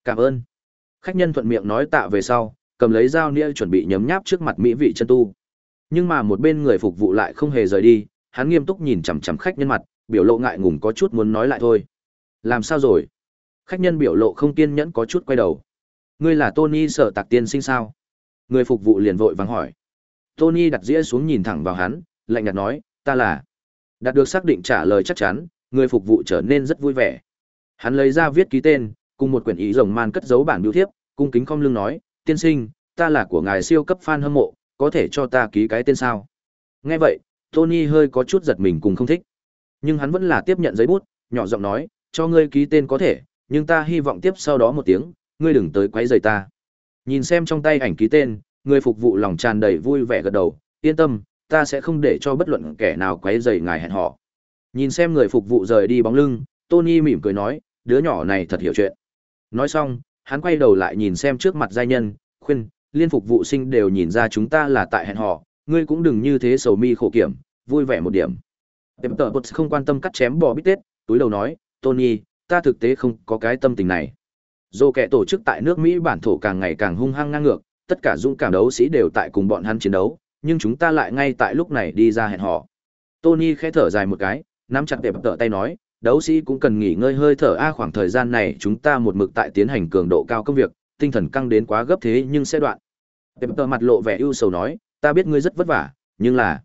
A: Cảm ơn. Khách nhân thuận miệng nói tạ về sau, cầm lấy dao nĩa chuẩn bị nhấm nháp trước mặt mỹ vị chân tu. Nhưng mà một bên người phục vụ lại không hề rời đi, hắn nghiêm túc nhìn chằm chằm khách nhân mặt, biểu lộ ngại ngùng có chút muốn nói lại thôi. Làm sao rồi? Khách nhân biểu lộ không kiên nhẫn có chút quay đầu. Ngươi là Tony sở tạc tiên sinh sao? Người phục vụ liền vội vàng hỏi. Tony đặt dĩa xuống nhìn thẳng vào hắn, lạnh nhạt nói, ta là. Đạt được xác định trả lời chắc chắn, người phục vụ trở nên rất vui vẻ. Hắn lấy ra viết ký tên, cùng một quyển ý rồng man cất giấu bản biểu thiếp, cung kính không lưng nói, tiên sinh, ta là của ngài siêu cấp fan hâm mộ, có thể cho ta ký cái tên sao? Nghe vậy, Tony hơi có chút giật mình cùng không thích. Nhưng hắn vẫn là tiếp nhận giấy bút, nhỏ giọng nói, cho ngươi ký tên có thể, nhưng ta hy vọng tiếp sau đó một tiếng, ngươi đừng tới quấy rầy ta. Nhìn xem trong tay ảnh ký tên, người phục vụ lòng tràn đầy vui vẻ gật đầu, yên tâm, ta sẽ không để cho bất luận kẻ nào quấy rầy ngài hẹn họ. Nhìn xem người phục vụ rời đi bóng lưng, Tony mỉm cười nói, đứa nhỏ này thật hiểu chuyện. Nói xong, hắn quay đầu lại nhìn xem trước mặt giai nhân, khuyên, liên phục vụ sinh đều nhìn ra chúng ta là tại hẹn họ, ngươi cũng đừng như thế sầu mi khổ kiểm, vui vẻ một điểm. Tệp tờ bột không quan tâm cắt chém bò bít tết, túi đầu nói, Tony, ta thực tế không có cái tâm tình này. Dù kẻ tổ chức tại nước Mỹ bản thổ càng ngày càng hung hăng ngang ngược, tất cả dũng cảm đấu sĩ đều tại cùng bọn hắn chiến đấu, nhưng chúng ta lại ngay tại lúc này đi ra hẹn họ. Tony khẽ thở dài một cái, nắm chặt đẹp tợ tay nói, đấu sĩ cũng cần nghỉ ngơi hơi thở a khoảng thời gian này chúng ta một mực tại tiến hành cường độ cao công việc, tinh thần căng đến quá gấp thế nhưng sẽ đoạn. Tệp tợ mặt lộ vẻ ưu sầu nói, ta biết ngươi rất vất vả, nhưng là...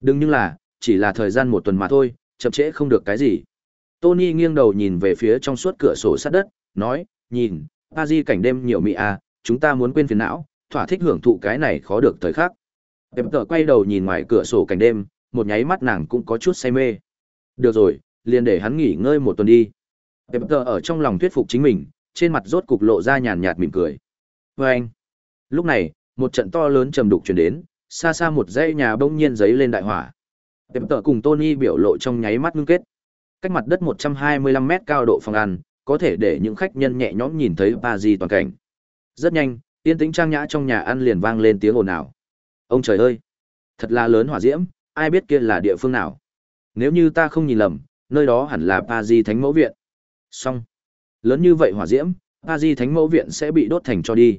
A: Đừng nhưng là, chỉ là thời gian một tuần mà thôi, chậm trễ không được cái gì. Tony nghiêng đầu nhìn về phía trong suốt cửa sổ sát đất, nói, nhìn, Paris cảnh đêm nhiều mỹ à, chúng ta muốn quên phiền não, thỏa thích hưởng thụ cái này khó được thời khắc. Tệp tờ quay đầu nhìn ngoài cửa sổ cảnh đêm, một nháy mắt nàng cũng có chút say mê. Được rồi, liền để hắn nghỉ ngơi một tuần đi. Tệp tờ ở trong lòng thuyết phục chính mình, trên mặt rốt cục lộ ra nhàn nhạt mỉm cười. Và anh. Lúc này, một trận to lớn trầm đục truyền đến, xa xa một dãy nhà bỗng nhiên giấy lên đại hỏa. Tệp tờ cùng Tony biểu lộ trong nháy mắt ngưng kết. Cách mặt đất 125 mét cao độ phòng ăn, có thể để những khách nhân nhẹ nhõm nhìn thấy Paris toàn cảnh. Rất nhanh, yên tĩnh trang nhã trong nhà ăn liền vang lên tiếng ồn ào. Ông trời ơi, thật là lớn hỏa diễm, ai biết kia là địa phương nào? Nếu như ta không nhìn lầm, nơi đó hẳn là Paris Thánh Mẫu Viện. Xong. Lớn như vậy hỏa diễm, Paris Thánh Mẫu Viện sẽ bị đốt thành cho đi.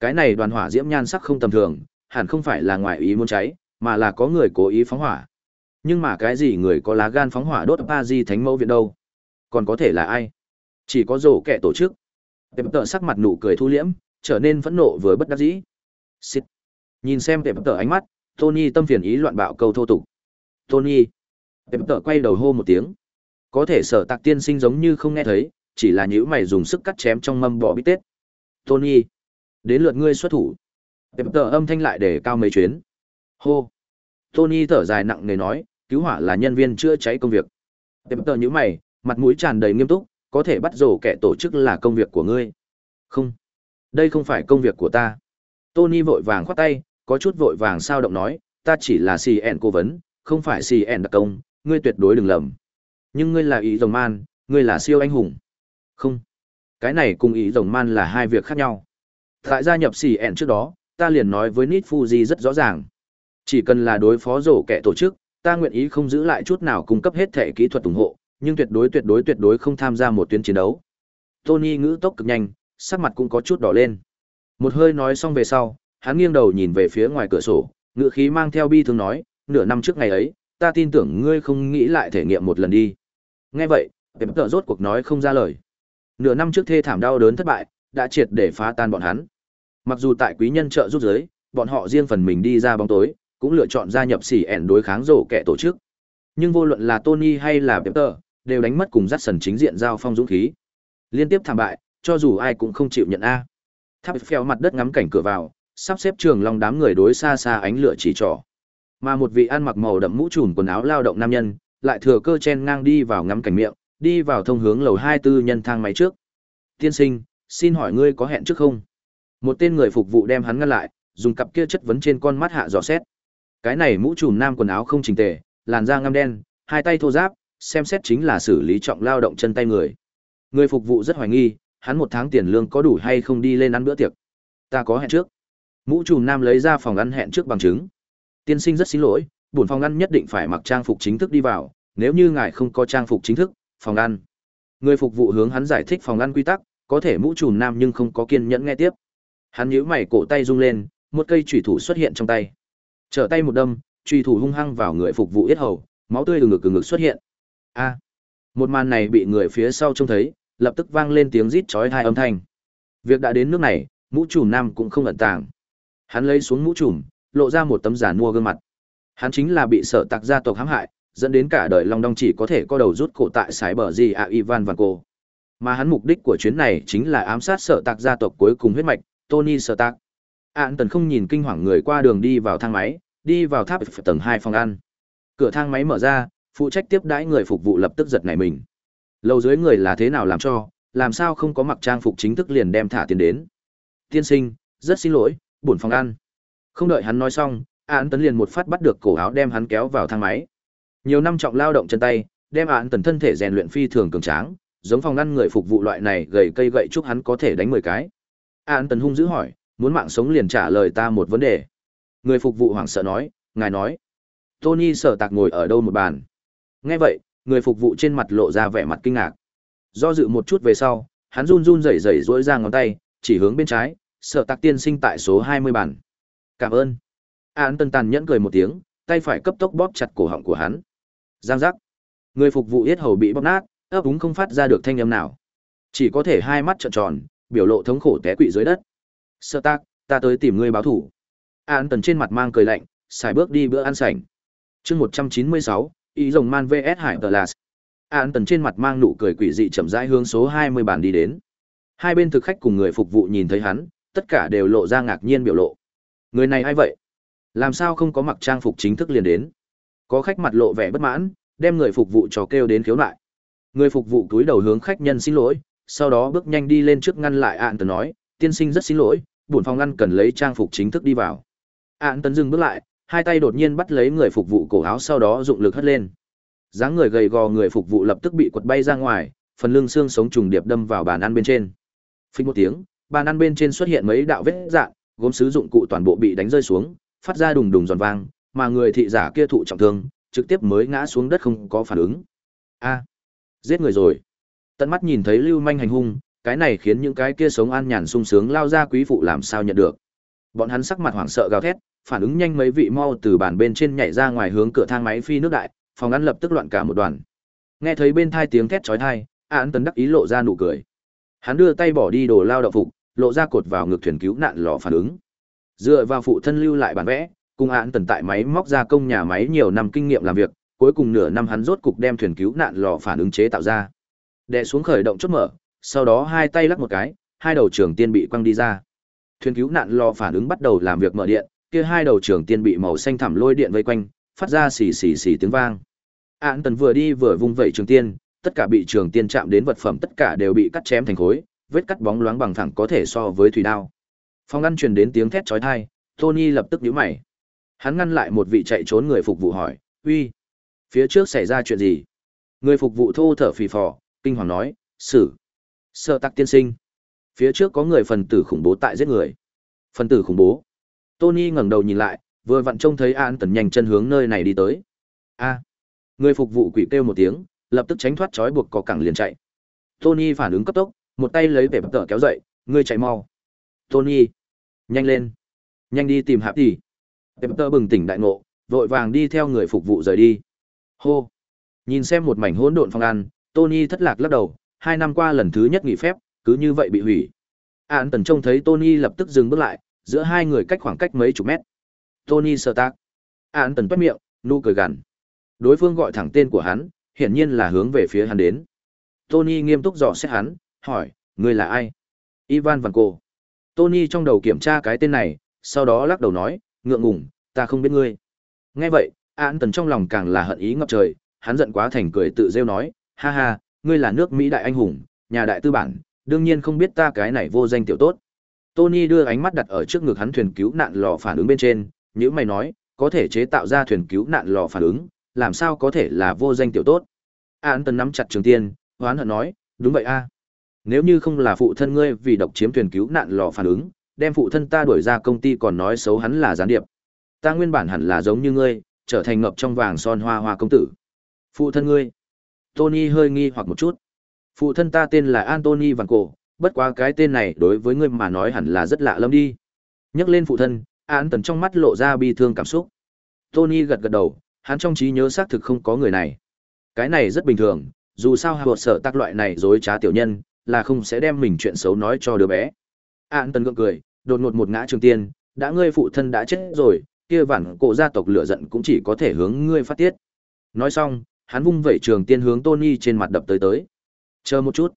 A: Cái này đoàn hỏa diễm nhan sắc không tầm thường, hẳn không phải là ngoại ý muốn cháy, mà là có người cố ý phóng hỏa. Nhưng mà cái gì người có lá gan phóng hỏa đốt Paris Thánh Mẫu Viện đâu? Còn có thể là ai? Chỉ có rổ kẻ tổ chức. Tệp tợ sắc mặt nụ cười thu liễm, trở nên phẫn nộ với bất đắc dĩ. Xịt. Nhìn xem tệp tợ ánh mắt, Tony tâm phiền ý loạn bạo câu thô tục. Tony. Tệp tợ quay đầu hô một tiếng. Có thể sở tạc tiên sinh giống như không nghe thấy, chỉ là nhữ mày dùng sức cắt chém trong mâm bò bít tết. Tony. Đến lượt ngươi xuất thủ. Tệp tợ âm thanh lại để cao mấy chuyến. Hô. Tony thở dài nặng nề nói, cứu hỏa là nhân viên chữa cháy công việc. Tệp tợ nhữ mày, mặt mũi tràn đầy nghiêm túc, có thể bắt rổ kẻ tổ chức là công việc của ngươi. Không. Đây không phải công việc của ta. Tony vội vàng khoát tay, có chút vội vàng sao động nói, ta chỉ là CN cố vấn, không phải CN đặc công, ngươi tuyệt đối đừng lầm. Nhưng ngươi là ý rồng man, ngươi là siêu anh hùng. Không. Cái này cùng ý rồng man là hai việc khác nhau. Tại gia nhập CN trước đó, ta liền nói với Nít Fuji rất rõ ràng. Chỉ cần là đối phó rổ kẻ tổ chức, ta nguyện ý không giữ lại chút nào cung cấp hết thể kỹ thuật ủng hộ, nhưng tuyệt đối tuyệt đối tuyệt đối không tham gia một tuyến chiến đấu. Tony ngữ tốc cực nhanh, sắc mặt cũng có chút đỏ lên. Một hơi nói xong về sau, hắn nghiêng đầu nhìn về phía ngoài cửa sổ, ngữ khí mang theo bi thương nói, nửa năm trước ngày ấy, ta tin tưởng ngươi không nghĩ lại thể nghiệm một lần đi. Nghe vậy, Pep tợ rốt cuộc nói không ra lời. Nửa năm trước thê thảm đau đớn thất bại, đã triệt để phá tan bọn hắn. Mặc dù tại quý nhân trợ giúp giới, bọn họ riêng phần mình đi ra bóng tối, cũng lựa chọn gia nhập xỉ ẻn đối kháng rổ kẻ tổ chức. Nhưng vô luận là Tony hay là Pep tợ, đều đánh mất cùng dắt sần chính diện giao phong dũng khí. Liên tiếp thảm bại, cho dù ai cũng không chịu nhận a. Tháp phèo mặt đất ngắm cảnh cửa vào, sắp xếp trường long đám người đối xa xa ánh lửa chỉ trỏ. Mà một vị ăn mặc màu đậm mũ trùm quần áo lao động nam nhân, lại thừa cơ chen ngang đi vào ngắm cảnh miệng, đi vào thông hướng lầu hai tư nhân thang máy trước. Tiên sinh, xin hỏi ngươi có hẹn trước không? Một tên người phục vụ đem hắn ngăn lại, dùng cặp kia chất vấn trên con mắt hạ dò xét. Cái này mũ trùm nam quần áo không chỉnh tề, làn da ngăm đen, hai tay thô ráp, xem xét chính là xử lý trọng lao động chân tay người. Người phục vụ rất hoài nghi, hắn một tháng tiền lương có đủ hay không đi lên ăn bữa tiệc. Ta có hẹn trước. Mũ trùm nam lấy ra phòng ăn hẹn trước bằng chứng. Tiên sinh rất xin lỗi, buồn phòng ăn nhất định phải mặc trang phục chính thức đi vào, nếu như ngài không có trang phục chính thức, phòng ăn. Người phục vụ hướng hắn giải thích phòng ăn quy tắc, có thể mũ trùm nam nhưng không có kiên nhẫn nghe tiếp. Hắn nhíu mày cổ tay rung lên, một cây chủy thủ xuất hiện trong tay. Trở tay một đâm, chủy thủ hung hăng vào người phục vụ yết hầu, máu tươi từ ngực từ ngực xuất hiện. A. một màn này bị người phía sau trông thấy, lập tức vang lên tiếng rít chói tai âm thanh. Việc đã đến nước này, mũ trùm nam cũng không ẩn tàng. Hắn lấy xuống mũ trùm, lộ ra một tấm giàn mua gương mặt. Hắn chính là bị sở tạc gia tộc hãm hại, dẫn đến cả đời Long Đong chỉ có thể co đầu rút cổ tại sái bờ gì à Ivan và Cô. Mà hắn mục đích của chuyến này chính là ám sát sở tạc gia tộc cuối cùng huyết mạch, Tony sở tạc. an tần không nhìn kinh hoàng người qua đường đi vào thang máy, đi vào tháp tầng hai phòng ăn. Cửa thang máy mở ra, phụ trách tiếp đãi người phục vụ lập tức giật nảy mình. Lầu dưới người là thế nào làm cho, làm sao không có mặc trang phục chính thức liền đem thả tiền đến. Tiên sinh, rất xin lỗi, buồn phòng ăn. Không đợi hắn nói xong, Án Tấn liền một phát bắt được cổ áo đem hắn kéo vào thang máy. Nhiều năm trọng lao động chân tay, đem Án Tần thân thể rèn luyện phi thường cường tráng, giống phòng ngăn người phục vụ loại này gầy cây gậy chúc hắn có thể đánh mười cái. Án Tần hung dữ hỏi, muốn mạng sống liền trả lời ta một vấn đề. Người phục vụ hoảng sợ nói, ngài nói. Tony sợ tạc ngồi ở đâu một bàn. Nghe vậy, người phục vụ trên mặt lộ ra vẻ mặt kinh ngạc. Do dự một chút về sau, hắn run run rẩy rẩy duỗi ra ngón tay, chỉ hướng bên trái, sở tạc tiên sinh tại số 20 bàn. Cảm ơn. Án tân tàn nhẫn cười một tiếng, tay phải cấp tốc bóp chặt cổ họng của hắn. Giang giác. Người phục vụ yết hầu bị bóp nát, ấp úng không phát ra được thanh âm nào. Chỉ có thể hai mắt trợn tròn, biểu lộ thống khổ té quỵ dưới đất. Sơ tạc, ta tới tìm ngươi báo thủ. án tần trên mặt mang cười lạnh, xài bước đi bữa ăn sảnh. chương 196, ý rồng man vs hải tờ lạt. An tần trên mặt mang nụ cười quỷ dị chậm rãi hướng số 20 bàn đi đến. Hai bên thực khách cùng người phục vụ nhìn thấy hắn, tất cả đều lộ ra ngạc nhiên biểu lộ. Người này ai vậy? Làm sao không có mặc trang phục chính thức liền đến? Có khách mặt lộ vẻ bất mãn, đem người phục vụ cho kêu đến khiếu nại. Người phục vụ túi đầu hướng khách nhân xin lỗi, sau đó bước nhanh đi lên trước ngăn lại an Tần nói, tiên sinh rất xin lỗi, bổn phòng ngăn cần lấy trang phục chính thức đi vào. an Tần dừng bước lại, hai tay đột nhiên bắt lấy người phục vụ cổ áo sau đó dụng lực hất lên. dáng người gầy gò người phục vụ lập tức bị quật bay ra ngoài, phần lưng xương sống trùng điệp đâm vào bàn ăn bên trên. Phình một tiếng, bàn ăn bên trên xuất hiện mấy đạo vết dạn, gốm sứ dụng cụ toàn bộ bị đánh rơi xuống, phát ra đùng đùng giòn vang, mà người thị giả kia thụ trọng thương, trực tiếp mới ngã xuống đất không có phản ứng. A, giết người rồi. Tận mắt nhìn thấy Lưu Manh hành hung, cái này khiến những cái kia sống an nhàn sung sướng lao ra quý phụ làm sao nhận được. Bọn hắn sắc mặt hoảng sợ gào thét, phản ứng nhanh mấy vị mau từ bàn bên trên nhảy ra ngoài hướng cửa thang máy phi nước đại, phòng ăn lập tức loạn cả một đoàn. Nghe thấy bên thai tiếng thét chói tai, Án Tấn đắc ý lộ ra nụ cười. Hắn đưa tay bỏ đi đồ lao động phục, lộ ra cột vào ngực thuyền cứu nạn lò phản ứng. Dựa vào phụ thân lưu lại bản vẽ, cùng Án Tần tại máy móc gia công nhà máy nhiều năm kinh nghiệm làm việc, cuối cùng nửa năm hắn rốt cục đem thuyền cứu nạn lò phản ứng chế tạo ra. Đè xuống khởi động chốt mở, sau đó hai tay lắc một cái, hai đầu trường tiên bị quăng đi ra. Thuyền cứu nạn lò phản ứng bắt đầu làm việc mở điện, kia hai đầu trường tiên bị màu xanh thẳm lôi điện vây quanh, phát ra xì xì xì tiếng vang. Án Tần vừa đi vừa vung vẩy trường tiên, tất cả bị trường tiên chạm đến vật phẩm tất cả đều bị cắt chém thành khối, vết cắt bóng loáng bằng thẳng có thể so với thủy đao. Phòng ngăn truyền đến tiếng thét chói tai, Tony lập tức nhíu mày. Hắn ngăn lại một vị chạy trốn người phục vụ hỏi, "Uy, phía trước xảy ra chuyện gì?" Người phục vụ thô thở phì phò, kinh hoàng nói, "Sử, sợ tắc tiên sinh, phía trước có người phần tử khủng bố tại giết người." Phần tử khủng bố? Tony ngẩng đầu nhìn lại, vừa vặn trông thấy An Tần nhanh chân hướng nơi này đi tới. A! Người phục vụ quỷ kêu một tiếng, lập tức tránh thoát trói buộc có cẳng liền chạy. Tony phản ứng cấp tốc, một tay lấy vẻ tờ kéo dậy, ngươi chạy mau. Tony! Nhanh lên! Nhanh đi tìm hạp Bập tở bừng tỉnh đại ngộ, vội vàng đi theo người phục vụ rời đi. Hô! Nhìn xem một mảnh hỗn độn phòng ăn, Tony thất lạc lắc đầu, hai năm qua lần thứ nhất nghỉ phép, cứ như vậy bị hủy. An tần trông thấy Tony lập tức dừng bước lại, giữa hai người cách khoảng cách mấy chục mét. Tony sơ tác. An tần bất miệng, nụ cười gằn. Đối phương gọi thẳng tên của hắn, hiển nhiên là hướng về phía hắn đến. Tony nghiêm túc dò xét hắn, hỏi, ngươi là ai? Ivan Van Cô. Tony trong đầu kiểm tra cái tên này, sau đó lắc đầu nói, ngượng ngùng, ta không biết ngươi. Nghe vậy, An Tần trong lòng càng là hận ý ngập trời, hắn giận quá thành cười tự rêu nói, ha ha, ngươi là nước Mỹ đại anh hùng, nhà đại tư bản, đương nhiên không biết ta cái này vô danh tiểu tốt. Tony đưa ánh mắt đặt ở trước ngực hắn thuyền cứu nạn lò phản ứng bên trên, như mày nói, có thể chế tạo ra thuyền cứu nạn lò phản ứng, làm sao có thể là vô danh tiểu tốt. An Tần nắm chặt trường tiên, hoán hận nói, đúng vậy a. Nếu như không là phụ thân ngươi vì độc chiếm thuyền cứu nạn lò phản ứng, đem phụ thân ta đuổi ra công ty còn nói xấu hắn là gián điệp. Ta nguyên bản hẳn là giống như ngươi, trở thành ngập trong vàng son hoa hoa công tử. Phụ thân ngươi? Tony hơi nghi hoặc một chút. Phụ thân ta tên là Anthony Van Cổ, bất quá cái tên này đối với ngươi mà nói hẳn là rất lạ lâm đi. Nhắc lên phụ thân, An Tần trong mắt lộ ra bi thương cảm xúc. Tony gật gật đầu, hắn trong trí nhớ xác thực không có người này. Cái này rất bình thường, dù sao hợp sở tác loại này dối trá tiểu nhân, là không sẽ đem mình chuyện xấu nói cho đứa bé. An Tần gượng cười, đột ngột một ngã trường tiên, đã ngươi phụ thân đã chết rồi, kia vản cổ gia tộc lửa giận cũng chỉ có thể hướng ngươi phát tiết. Nói xong, hắn vung vẩy trường tiên hướng Tony trên mặt đập tới tới. Chờ một chút.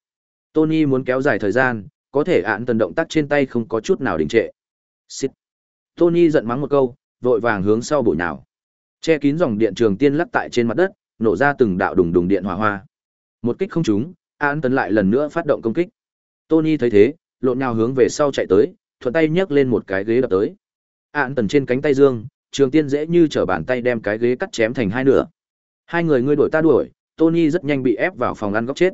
A: Tony muốn kéo dài thời gian, có thể án tần động tác trên tay không có chút nào đình trệ. Xịt. Tony giận mắng một câu, vội vàng hướng sau bụi nào. Che kín dòng điện trường tiên lắc tại trên mặt đất, nổ ra từng đạo đùng đùng điện hỏa hoa. Một kích không trúng, án tần lại lần nữa phát động công kích. Tony thấy thế, lộn nhào hướng về sau chạy tới, thuận tay nhấc lên một cái ghế đập tới. Án tần trên cánh tay dương, trường tiên dễ như trở bàn tay đem cái ghế cắt chém thành hai nửa. Hai người ngươi đuổi ta đuổi, Tony rất nhanh bị ép vào phòng ăn góc chết.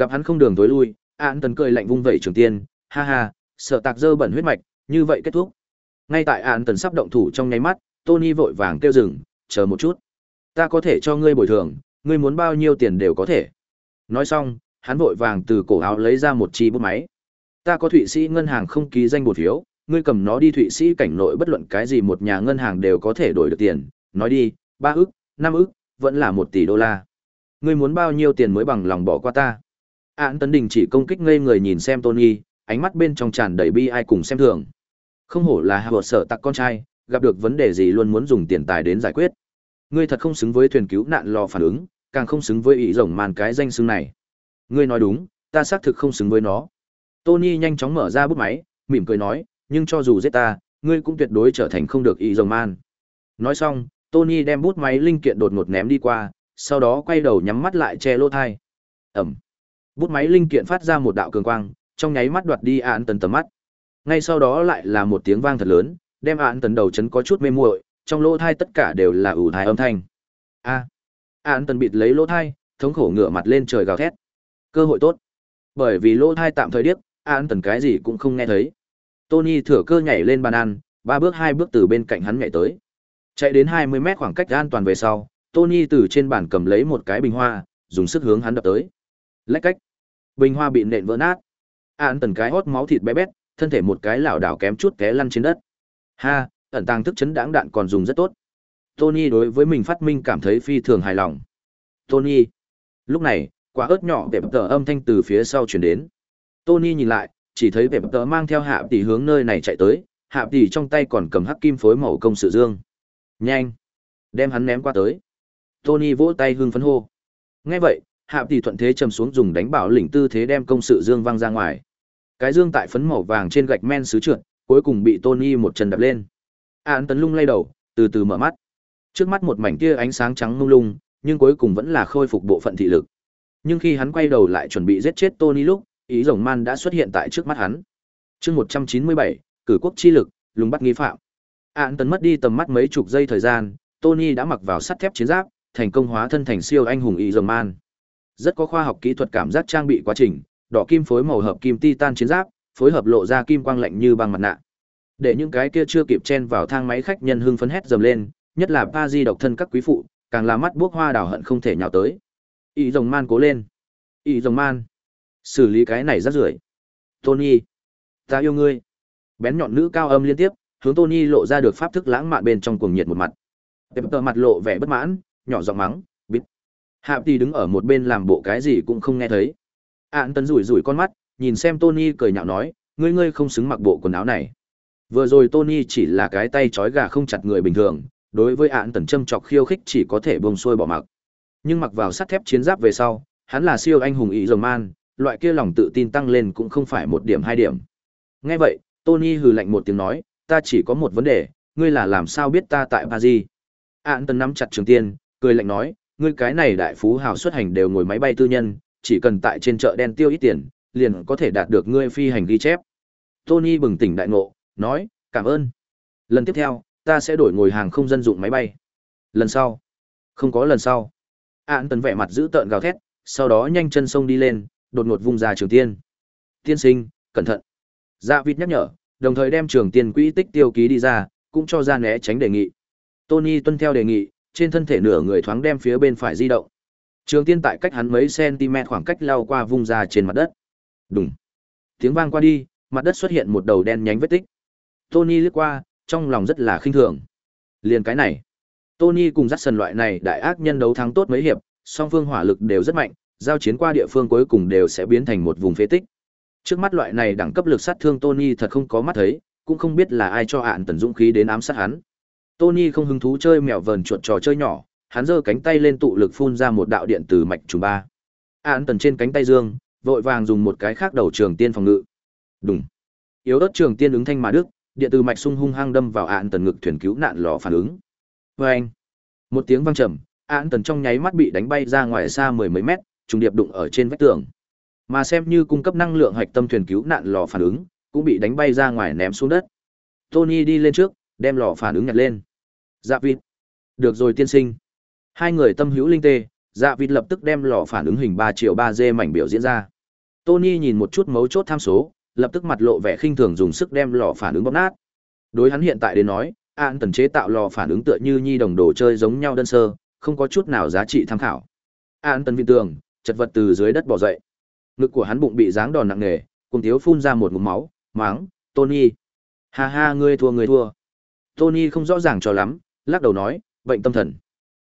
A: Gặp hắn không đường tối lui, an tần cười lạnh vung vẩy trường tiên, ha ha, sợ tạc dơ bẩn huyết mạch, như vậy kết thúc. Ngay tại an tần sắp động thủ trong nháy mắt, Tony vội vàng kêu dừng, chờ một chút. Ta có thể cho ngươi bồi thường, ngươi muốn bao nhiêu tiền đều có thể. Nói xong, hắn vội vàng từ cổ áo lấy ra một chi bút máy. Ta có Thụy Sĩ ngân hàng không ký danh bột phiếu, ngươi cầm nó đi Thụy Sĩ cảnh nội bất luận cái gì một nhà ngân hàng đều có thể đổi được tiền, nói đi, ba ức, năm ức, vẫn là một tỷ đô la. Ngươi muốn bao nhiêu tiền mới bằng lòng bỏ qua ta? Án Tấn Đình chỉ công kích ngây người nhìn xem Tony, ánh mắt bên trong tràn đầy bi ai cùng xem thường. Không hổ là hạ sở tặc con trai, gặp được vấn đề gì luôn muốn dùng tiền tài đến giải quyết. Ngươi thật không xứng với thuyền cứu nạn lò phản ứng, càng không xứng với ý rồng màn cái danh xưng này. Ngươi nói đúng, ta xác thực không xứng với nó. Tony nhanh chóng mở ra bút máy, mỉm cười nói, nhưng cho dù giết ta, ngươi cũng tuyệt đối trở thành không được ý rồng man. Nói xong, Tony đem bút máy linh kiện đột ngột ném đi qua, sau đó quay đầu nhắm mắt lại che lỗ thai. Ẩm. Bút máy linh kiện phát ra một đạo cường quang, trong nháy mắt đoạt đi án tần tầm mắt. Ngay sau đó lại là một tiếng vang thật lớn, đem án tần đầu chấn có chút mê muội, trong lỗ thai tất cả đều là ủ thai âm thanh. A. Án tần bịt lấy lỗ thai, thống khổ ngửa mặt lên trời gào thét. Cơ hội tốt. Bởi vì lỗ thai tạm thời điếc, án tần cái gì cũng không nghe thấy. Tony thừa cơ nhảy lên bàn ăn, ba bước hai bước từ bên cạnh hắn nhảy tới. Chạy đến 20 mét khoảng cách an toàn về sau, Tony từ trên bàn cầm lấy một cái bình hoa, dùng sức hướng hắn đập tới. Lách cách. Bình hoa bị nện vỡ nát. Án tần cái hốt máu thịt bé bét, thân thể một cái lảo đảo kém chút té lăn trên đất. Ha, ẩn tàng thức chấn đãng đạn còn dùng rất tốt. Tony đối với mình phát minh cảm thấy phi thường hài lòng. Tony. Lúc này, quả ớt nhỏ bẹp tờ âm thanh từ phía sau chuyển đến. Tony nhìn lại, chỉ thấy bẹp tờ mang theo hạ tỷ hướng nơi này chạy tới, hạ tỷ trong tay còn cầm hắc kim phối màu công sự dương. Nhanh! Đem hắn ném qua tới. Tony vỗ tay hưng phấn hô. Nghe vậy, hạ tỷ thuận thế chầm xuống dùng đánh bảo lĩnh tư thế đem công sự dương văng ra ngoài. Cái dương tại phấn màu vàng trên gạch men sứ trượt, cuối cùng bị Tony một chân đập lên. An tấn lung lay đầu, từ từ mở mắt. Trước mắt một mảnh tia ánh sáng trắng lung lung, nhưng cuối cùng vẫn là khôi phục bộ phận thị lực. Nhưng khi hắn quay đầu lại chuẩn bị giết chết Tony lúc, ý rồng man đã xuất hiện tại trước mắt hắn. Chương 197, cử quốc chi lực, lùng bắt nghi phạm. An tấn mất đi tầm mắt mấy chục giây thời gian, Tony đã mặc vào sắt thép chiến giáp, thành công hóa thân thành siêu anh hùng ý rồng man. Rất có khoa học kỹ thuật cảm giác trang bị quá trình, đỏ kim phối màu hợp kim titan chiến giáp, phối hợp lộ ra kim quang lạnh như băng mặt nạ. Để những cái kia chưa kịp chen vào thang máy khách nhân hưng phấn hét dầm lên, nhất là pa di độc thân các quý phụ, càng là mắt buốc hoa đào hận không thể nhào tới. Ý rồng man cố lên. Ý rồng man. Xử lý cái này rất rưởi. Tony, ta yêu ngươi. Bén nhọn nữ cao âm liên tiếp, hướng Tony lộ ra được pháp thức lãng mạn bên trong cuồng nhiệt một mặt. Tệp tờ mặt lộ vẻ bất mãn, nhỏ giọng mắng. Hạ tỷ đứng ở một bên làm bộ cái gì cũng không nghe thấy. Ản tấn rủi rủi con mắt, nhìn xem Tony cười nhạo nói, ngươi ngươi không xứng mặc bộ quần áo này. Vừa rồi Tony chỉ là cái tay trói gà không chặt người bình thường, đối với Ản tần châm chọc khiêu khích chỉ có thể buông xuôi bỏ mặc. Nhưng mặc vào sắt thép chiến giáp về sau, hắn là siêu anh hùng ý rồng man, loại kia lòng tự tin tăng lên cũng không phải một điểm hai điểm. Nghe vậy, Tony hừ lạnh một tiếng nói, ta chỉ có một vấn đề, ngươi là làm sao biết ta tại Paris? Ản tần nắm chặt trường tiên, cười lạnh nói, ngươi cái này đại phú hào xuất hành đều ngồi máy bay tư nhân, chỉ cần tại trên chợ đen tiêu ít tiền, liền có thể đạt được ngươi phi hành ghi chép. Tony bừng tỉnh đại ngộ, nói, cảm ơn. Lần tiếp theo, ta sẽ đổi ngồi hàng không dân dụng máy bay. Lần sau. Không có lần sau. Án tấn vẻ mặt giữ tợn gào thét, sau đó nhanh chân sông đi lên, đột ngột vung ra trường tiên. Tiên sinh, cẩn thận. Dạ vịt nhắc nhở, đồng thời đem trường tiên quỹ tích tiêu ký đi ra, cũng cho ra né tránh đề nghị. Tony tuân theo đề nghị, trên thân thể nửa người thoáng đem phía bên phải di động. Trường tiên tại cách hắn mấy cm khoảng cách lao qua vung ra trên mặt đất. Đùng. Tiếng vang qua đi, mặt đất xuất hiện một đầu đen nhánh vết tích. Tony lướt qua, trong lòng rất là khinh thường. Liền cái này. Tony cùng dắt sần loại này đại ác nhân đấu thắng tốt mấy hiệp, song phương hỏa lực đều rất mạnh, giao chiến qua địa phương cuối cùng đều sẽ biến thành một vùng phế tích. Trước mắt loại này đẳng cấp lực sát thương Tony thật không có mắt thấy, cũng không biết là ai cho hạn tần dũng khí đến ám sát hắn. Tony không hứng thú chơi mèo vờn chuột trò chơi nhỏ, hắn giơ cánh tay lên tụ lực phun ra một đạo điện từ mạch trùng ba. Án tần trên cánh tay dương, vội vàng dùng một cái khác đầu trường tiên phòng ngự. Đùng. Yếu ớt trường tiên ứng thanh mà đức, điện từ mạch sung hung hăng đâm vào án tần ngực thuyền cứu nạn lò phản ứng. Oeng. Một tiếng vang trầm, án tần trong nháy mắt bị đánh bay ra ngoài xa mười mấy mét, trùng điệp đụng ở trên vách tường. Mà xem như cung cấp năng lượng hạch tâm thuyền cứu nạn lò phản ứng, cũng bị đánh bay ra ngoài ném xuống đất. Tony đi lên trước, đem lò phản ứng nhặt lên. Dạ vịt. Được rồi tiên sinh. Hai người tâm hữu linh tê, dạ vịt lập tức đem lò phản ứng hình ba triệu ba d mảnh biểu diễn ra. Tony nhìn một chút mấu chốt tham số, lập tức mặt lộ vẻ khinh thường dùng sức đem lò phản ứng bóp nát. Đối hắn hiện tại đến nói, an tần chế tạo lò phản ứng tựa như nhi đồng đồ chơi giống nhau đơn sơ, không có chút nào giá trị tham khảo. An tần vị tường, chật vật từ dưới đất bò dậy. Ngực của hắn bụng bị giáng đòn nặng nề, cùng thiếu phun ra một ngụm máu, máng, Tony. Ha ha ngươi thua người thua. Tony không rõ ràng cho lắm, lắc đầu nói, bệnh tâm thần.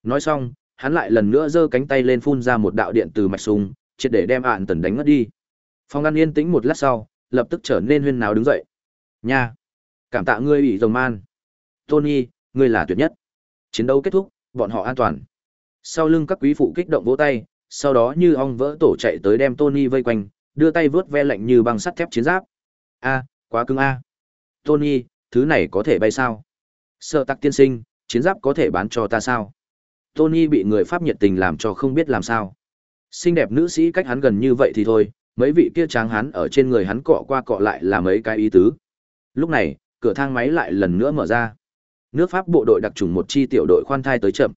A: Nói xong, hắn lại lần nữa giơ cánh tay lên phun ra một đạo điện từ mạch súng, triệt để đem ạn tần đánh ngất đi. Phong ăn yên tĩnh một lát sau, lập tức trở nên huyên náo đứng dậy. Nha! Cảm tạ ngươi ủy rồng man. Tony, ngươi là tuyệt nhất. Chiến đấu kết thúc, bọn họ an toàn. Sau lưng các quý phụ kích động vỗ tay, sau đó như ong vỡ tổ chạy tới đem Tony vây quanh, đưa tay vướt ve lạnh như băng sắt thép chiến giáp. A, quá cứng a. Tony, thứ này có thể bay sao? Sợ tắc tiên sinh, chiến giáp có thể bán cho ta sao? Tony bị người Pháp nhiệt tình làm cho không biết làm sao. Xinh đẹp nữ sĩ cách hắn gần như vậy thì thôi, mấy vị kia tráng hắn ở trên người hắn cọ qua cọ lại là mấy cái ý tứ. Lúc này, cửa thang máy lại lần nữa mở ra. Nước Pháp bộ đội đặc trùng một chi tiểu đội khoan thai tới chậm.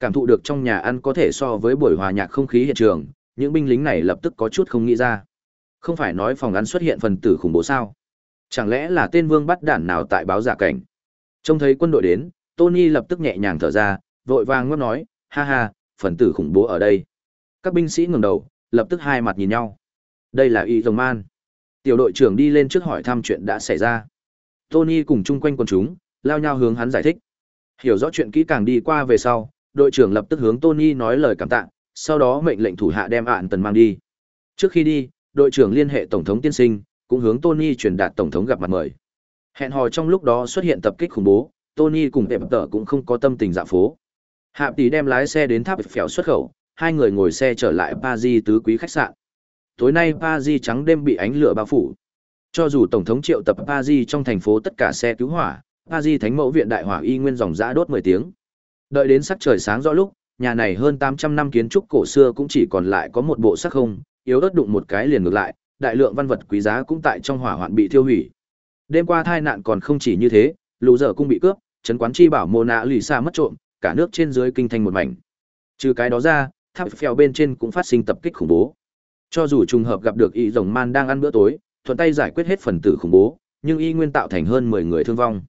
A: Cảm thụ được trong nhà ăn có thể so với buổi hòa nhạc không khí hiện trường, những binh lính này lập tức có chút không nghĩ ra. Không phải nói phòng ăn xuất hiện phần tử khủng bố sao? Chẳng lẽ là tên vương bắt đản nào tại báo giả cảnh? Trông thấy quân đội đến, Tony lập tức nhẹ nhàng thở ra, vội vàng ngấp nói, ha ha, phần tử khủng bố ở đây. Các binh sĩ ngẩng đầu, lập tức hai mặt nhìn nhau. Đây là Y Rồng Man. Tiểu đội trưởng đi lên trước hỏi thăm chuyện đã xảy ra. Tony cùng chung quanh quần chúng, lao nhau hướng hắn giải thích. Hiểu rõ chuyện kỹ càng đi qua về sau, đội trưởng lập tức hướng Tony nói lời cảm tạ, sau đó mệnh lệnh thủ hạ đem ạn tần mang đi. Trước khi đi, đội trưởng liên hệ tổng thống tiên sinh, cũng hướng Tony truyền đạt tổng thống gặp mặt mời. Hẹn hò trong lúc đó xuất hiện tập kích khủng bố, Tony cùng Pep tợ cũng không có tâm tình dạ phố. Hạ tỷ đem lái xe đến tháp phèo xuất khẩu, hai người ngồi xe trở lại Paris tứ quý khách sạn. Tối nay Paris trắng đêm bị ánh lửa bao phủ. Cho dù tổng thống triệu tập Paris trong thành phố tất cả xe cứu hỏa, Paris Thánh Mẫu viện đại hỏa y nguyên dòng dã đốt 10 tiếng. Đợi đến sắc trời sáng rõ lúc, nhà này hơn 800 năm kiến trúc cổ xưa cũng chỉ còn lại có một bộ sắc không, yếu ớt đụng một cái liền ngược lại, đại lượng văn vật quý giá cũng tại trong hỏa hoạn bị thiêu hủy. Đêm qua tai nạn còn không chỉ như thế, lũ dở cung bị cướp, trấn quán chi bảo mô nạ lì xa mất trộm, cả nước trên dưới kinh thành một mảnh. Trừ cái đó ra, tháp phèo bên trên cũng phát sinh tập kích khủng bố. Cho dù trùng hợp gặp được y rồng man đang ăn bữa tối, thuận tay giải quyết hết phần tử khủng bố, nhưng y nguyên tạo thành hơn 10 người thương vong.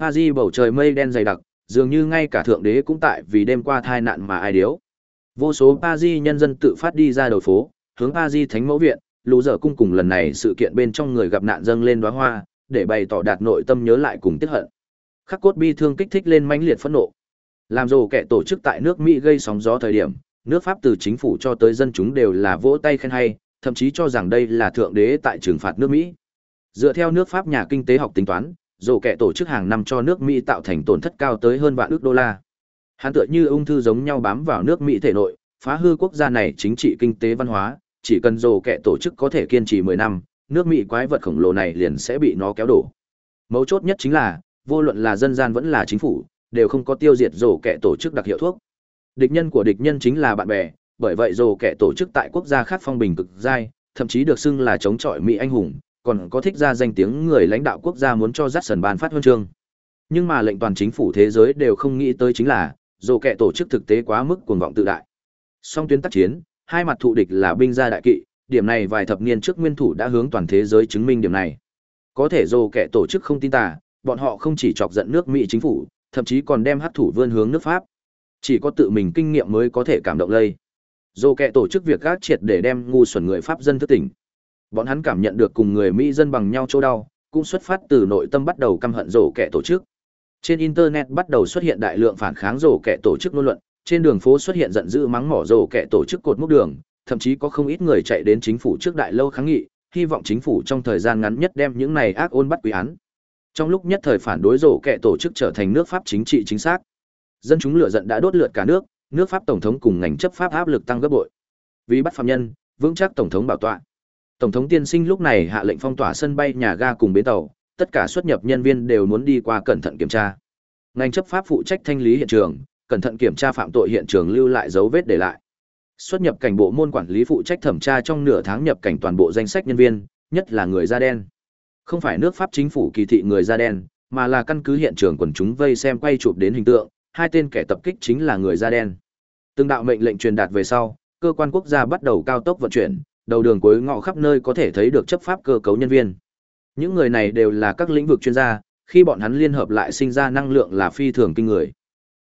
A: Paris bầu trời mây đen dày đặc, dường như ngay cả thượng đế cũng tại vì đêm qua tai nạn mà ai điếu. Vô số Paris nhân dân tự phát đi ra đầu phố, hướng Paris Thánh Mẫu viện, lũ dở cung cùng lần này sự kiện bên trong người gặp nạn dâng lên đóa hoa, để bày tỏ đạt nội tâm nhớ lại cùng tiếc hận. Khắc cốt bi thương kích thích lên mãnh liệt phẫn nộ. Làm rồ kẻ tổ chức tại nước Mỹ gây sóng gió thời điểm, nước Pháp từ chính phủ cho tới dân chúng đều là vỗ tay khen hay, thậm chí cho rằng đây là thượng đế tại trừng phạt nước Mỹ. Dựa theo nước Pháp nhà kinh tế học tính toán, rồ kẻ tổ chức hàng năm cho nước Mỹ tạo thành tổn thất cao tới hơn vạn ước đô la. Hắn tựa như ung thư giống nhau bám vào nước Mỹ thể nội, phá hư quốc gia này chính trị kinh tế văn hóa, chỉ cần rồ kẻ tổ chức có thể kiên trì 10 năm, nước Mỹ quái vật khổng lồ này liền sẽ bị nó kéo đổ. Mấu chốt nhất chính là, vô luận là dân gian vẫn là chính phủ, đều không có tiêu diệt rồ kẻ tổ chức đặc hiệu thuốc. Địch nhân của địch nhân chính là bạn bè, bởi vậy rồ kẻ tổ chức tại quốc gia khác phong bình cực dai, thậm chí được xưng là chống chọi Mỹ anh hùng, còn có thích ra danh tiếng người lãnh đạo quốc gia muốn cho Jackson ban phát huân chương. Nhưng mà lệnh toàn chính phủ thế giới đều không nghĩ tới chính là, rồ kẻ tổ chức thực tế quá mức cuồng vọng tự đại. Song tuyến tác chiến, hai mặt thù địch là binh gia đại kỵ, điểm này vài thập niên trước nguyên thủ đã hướng toàn thế giới chứng minh điểm này. Có thể dù kẻ tổ chức không tin tà, bọn họ không chỉ chọc giận nước Mỹ chính phủ, thậm chí còn đem hắc thủ vươn hướng nước Pháp. Chỉ có tự mình kinh nghiệm mới có thể cảm động lây. Dù kẻ tổ chức việc gác triệt để đem ngu xuẩn người Pháp dân thức tỉnh. Bọn hắn cảm nhận được cùng người Mỹ dân bằng nhau chỗ đau, cũng xuất phát từ nội tâm bắt đầu căm hận rổ kẻ tổ chức. Trên internet bắt đầu xuất hiện đại lượng phản kháng rổ kẻ tổ chức ngôn luận, trên đường phố xuất hiện giận dữ mắng mỏ rổ kẻ tổ chức cột mốc đường, thậm chí có không ít người chạy đến chính phủ trước đại lâu kháng nghị, hy vọng chính phủ trong thời gian ngắn nhất đem những này ác ôn bắt quý án. Trong lúc nhất thời phản đối rổ kẻ tổ chức trở thành nước Pháp chính trị chính xác. Dân chúng lựa giận đã đốt lượt cả nước, nước Pháp tổng thống cùng ngành chấp pháp áp lực tăng gấp bội. Vì bắt phạm nhân, vững chắc tổng thống bảo tọa. Tổng thống tiên sinh lúc này hạ lệnh phong tỏa sân bay nhà ga cùng bến tàu, tất cả xuất nhập nhân viên đều muốn đi qua cẩn thận kiểm tra. Ngành chấp pháp phụ trách thanh lý hiện trường, cẩn thận kiểm tra phạm tội hiện trường lưu lại dấu vết để lại. Xuất nhập cảnh bộ môn quản lý phụ trách thẩm tra trong nửa tháng nhập cảnh toàn bộ danh sách nhân viên, nhất là người da đen. Không phải nước Pháp chính phủ kỳ thị người da đen, mà là căn cứ hiện trường quần chúng vây xem quay chụp đến hình tượng, hai tên kẻ tập kích chính là người da đen. Từng đạo mệnh lệnh truyền đạt về sau, cơ quan quốc gia bắt đầu cao tốc vận chuyển, đầu đường cuối ngõ khắp nơi có thể thấy được chấp pháp cơ cấu nhân viên. Những người này đều là các lĩnh vực chuyên gia, khi bọn hắn liên hợp lại sinh ra năng lượng là phi thường kinh người.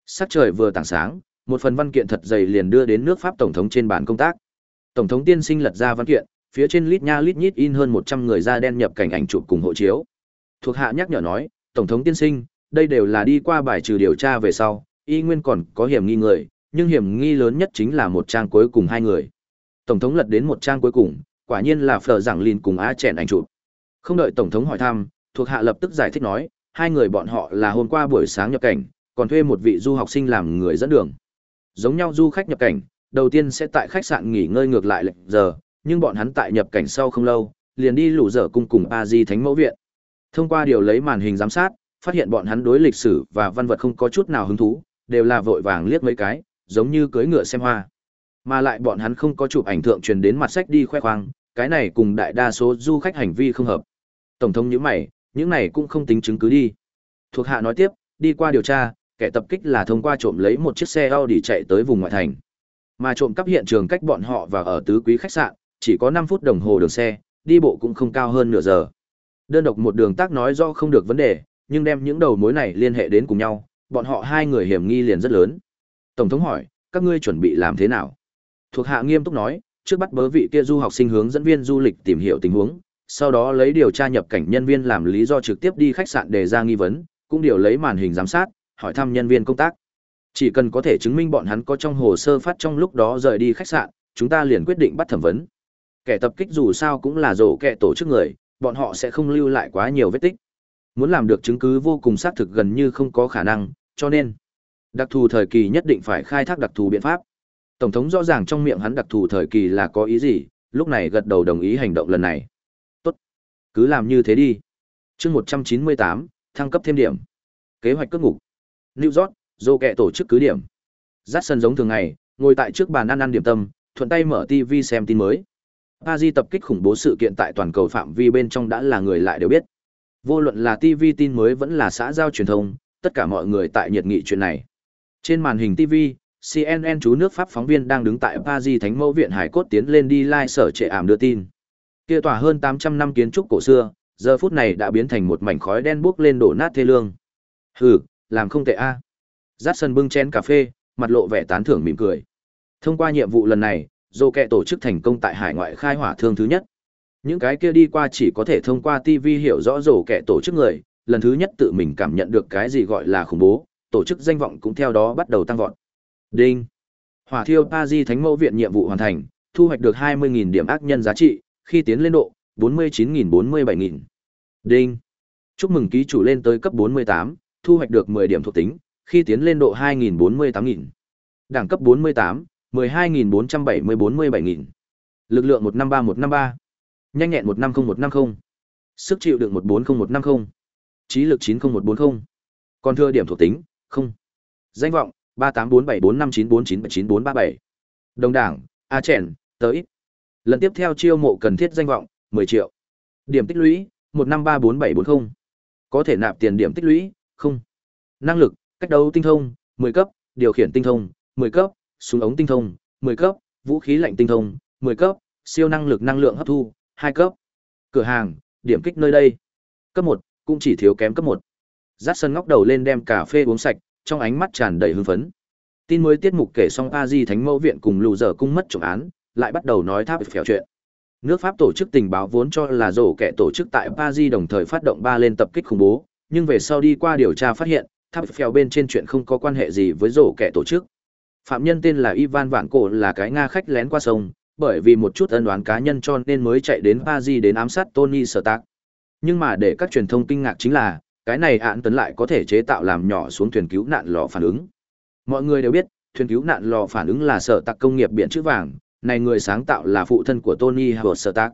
A: Sắc trời vừa tảng sáng, một phần văn kiện thật dày liền đưa đến nước Pháp tổng thống trên bàn công tác. Tổng thống tiên sinh lật ra văn kiện, phía trên lít nha lít nhít in hơn 100 người da đen nhập cảnh ảnh chụp cùng hộ chiếu. Thuộc hạ nhắc nhở nói, tổng thống tiên sinh, đây đều là đi qua bài trừ điều tra về sau, y nguyên còn có hiểm nghi người, nhưng hiểm nghi lớn nhất chính là một trang cuối cùng hai người. Tổng thống lật đến một trang cuối cùng, quả nhiên là Phở Giảng Lin cùng Á Chèn ảnh chụp. Không đợi tổng thống hỏi thăm, thuộc hạ lập tức giải thích nói, hai người bọn họ là hôm qua buổi sáng nhập cảnh, còn thuê một vị du học sinh làm người dẫn đường. Giống nhau du khách nhập cảnh, đầu tiên sẽ tại khách sạn nghỉ ngơi ngược lại lệnh giờ, nhưng bọn hắn tại nhập cảnh sau không lâu, liền đi lũ dở cung cùng A Di Thánh Mẫu Viện. Thông qua điều lấy màn hình giám sát, phát hiện bọn hắn đối lịch sử và văn vật không có chút nào hứng thú, đều là vội vàng liếc mấy cái, giống như cưỡi ngựa xem hoa. Mà lại bọn hắn không có chụp ảnh thượng truyền đến mặt sách đi khoe khoang, cái này cùng đại đa số du khách hành vi không hợp. Tổng thống nhíu mày, những này cũng không tính chứng cứ đi. Thuộc hạ nói tiếp, đi qua điều tra, kẻ tập kích là thông qua trộm lấy một chiếc xe Audi chạy tới vùng ngoại thành. Mà trộm cắp hiện trường cách bọn họ và ở tứ quý khách sạn, chỉ có 5 phút đồng hồ đường xe, đi bộ cũng không cao hơn nửa giờ. Đơn độc một đường tác nói rõ không được vấn đề, nhưng đem những đầu mối này liên hệ đến cùng nhau, bọn họ hai người hiểm nghi liền rất lớn. Tổng thống hỏi, các ngươi chuẩn bị làm thế nào? Thuộc hạ nghiêm túc nói, trước bắt bớ vị kia du học sinh hướng dẫn viên du lịch tìm hiểu tình huống, sau đó lấy điều tra nhập cảnh nhân viên làm lý do trực tiếp đi khách sạn đề ra nghi vấn, cũng điều lấy màn hình giám sát, hỏi thăm nhân viên công tác. Chỉ cần có thể chứng minh bọn hắn có trong hồ sơ phát trong lúc đó rời đi khách sạn, chúng ta liền quyết định bắt thẩm vấn. Kẻ tập kích dù sao cũng là rổ kẻ tổ chức người, bọn họ sẽ không lưu lại quá nhiều vết tích. Muốn làm được chứng cứ vô cùng xác thực gần như không có khả năng, cho nên đặc thù thời kỳ nhất định phải khai thác đặc thù biện pháp. Tổng thống rõ ràng trong miệng hắn đặc thù thời kỳ là có ý gì, lúc này gật đầu đồng ý hành động lần này. Tốt, cứ làm như thế đi. Chương 198, thăng cấp thêm điểm. Kế hoạch cất ngục. New York, dô kẹ tổ chức cứ điểm. Dắt sân giống thường ngày, ngồi tại trước bàn ăn ăn điểm tâm, thuận tay mở TV xem tin mới. Paris tập kích khủng bố sự kiện tại toàn cầu phạm vi bên trong đã là người lại đều biết. Vô luận là TV tin mới vẫn là xã giao truyền thông, tất cả mọi người tại nhiệt nghị chuyện này. Trên màn hình TV, CNN chú nước Pháp phóng viên đang đứng tại Paris Thánh Mẫu Viện Hải Cốt tiến lên đi lai sở trệ ảm đưa tin. Kia tòa hơn 800 năm kiến trúc cổ xưa, giờ phút này đã biến thành một mảnh khói đen bốc lên đổ nát thê lương. Hừ, làm không tệ a. À. o n bưng chén cà phê, mặt lộ vẻ tán thưởng mỉm cười. Thông qua nhiệm vụ lần này, dô kẹ tổ chức thành công tại hải ngoại khai hỏa thương thứ nhất. Những cái kia đi qua chỉ có thể thông qua TV hiểu rõ rổ kẹ tổ chức người, lần thứ nhất tự mình cảm nhận được cái gì gọi là khủng bố, tổ chức danh vọng cũng theo đó bắt đầu tăng vọt. Đinh. Hỏa thiêu pa di Thánh Mẫu Viện nhiệm vụ hoàn thành, thu hoạch được 20.000 điểm ác nhân giá trị, khi tiến lên độ, 49.047.000. Đinh. Chúc mừng ký chủ lên tới cấp 48, thu hoạch được 10 điểm thuộc tính, khi tiến lên độ 2.048.000. Đẳng cấp 48, 12.470-47.000. Lực lượng 153-153. Nhanh nhẹn 150-150. Sức chịu đựng 140-150. Trí lực 90140. Còn thừa điểm thuộc tính, không. Danh vọng, 38474594979437. Đồng đảng, A Chèn, tới. Lần tiếp theo chiêu mộ cần thiết danh vọng, 10 triệu. Điểm tích lũy, 1534740. Có thể nạp tiền điểm tích lũy, không. Năng lực, cách đấu tinh thông, 10 cấp, điều khiển tinh thông, 10 cấp, súng ống tinh thông, 10 cấp, vũ khí lạnh tinh thông, 10 cấp, siêu năng lực năng lượng hấp thu, 2 cấp. Cửa hàng, điểm kích nơi đây. Cấp 1, cũng chỉ thiếu kém cấp 1. Dát sân ngóc đầu lên đem cà phê uống sạch, trong ánh mắt tràn đầy hưng phấn. Tin mới tiết mục kể xong A Di Thánh Mẫu Viện cùng lù dở cung mất trọng án, lại bắt đầu nói tháp phèo chuyện. Nước Pháp tổ chức tình báo vốn cho là rổ kẻ tổ chức tại Paris đồng thời phát động ba lên tập kích khủng bố, nhưng về sau đi qua điều tra phát hiện, tháp phèo bên trên chuyện không có quan hệ gì với rổ kẻ tổ chức. Phạm nhân tên là Ivan Vạn Cổ là cái Nga khách lén qua sông, bởi vì một chút ân đoán cá nhân cho nên mới chạy đến Paris đến ám sát Tony Stark. Nhưng mà để các truyền thông kinh ngạc chính là, cái này án tấn lại có thể chế tạo làm nhỏ xuống thuyền cứu nạn lò phản ứng. Mọi người đều biết, thuyền cứu nạn lò phản ứng là sở tạc công nghiệp biển chữ vàng, này người sáng tạo là phụ thân của Tony Howard Stark.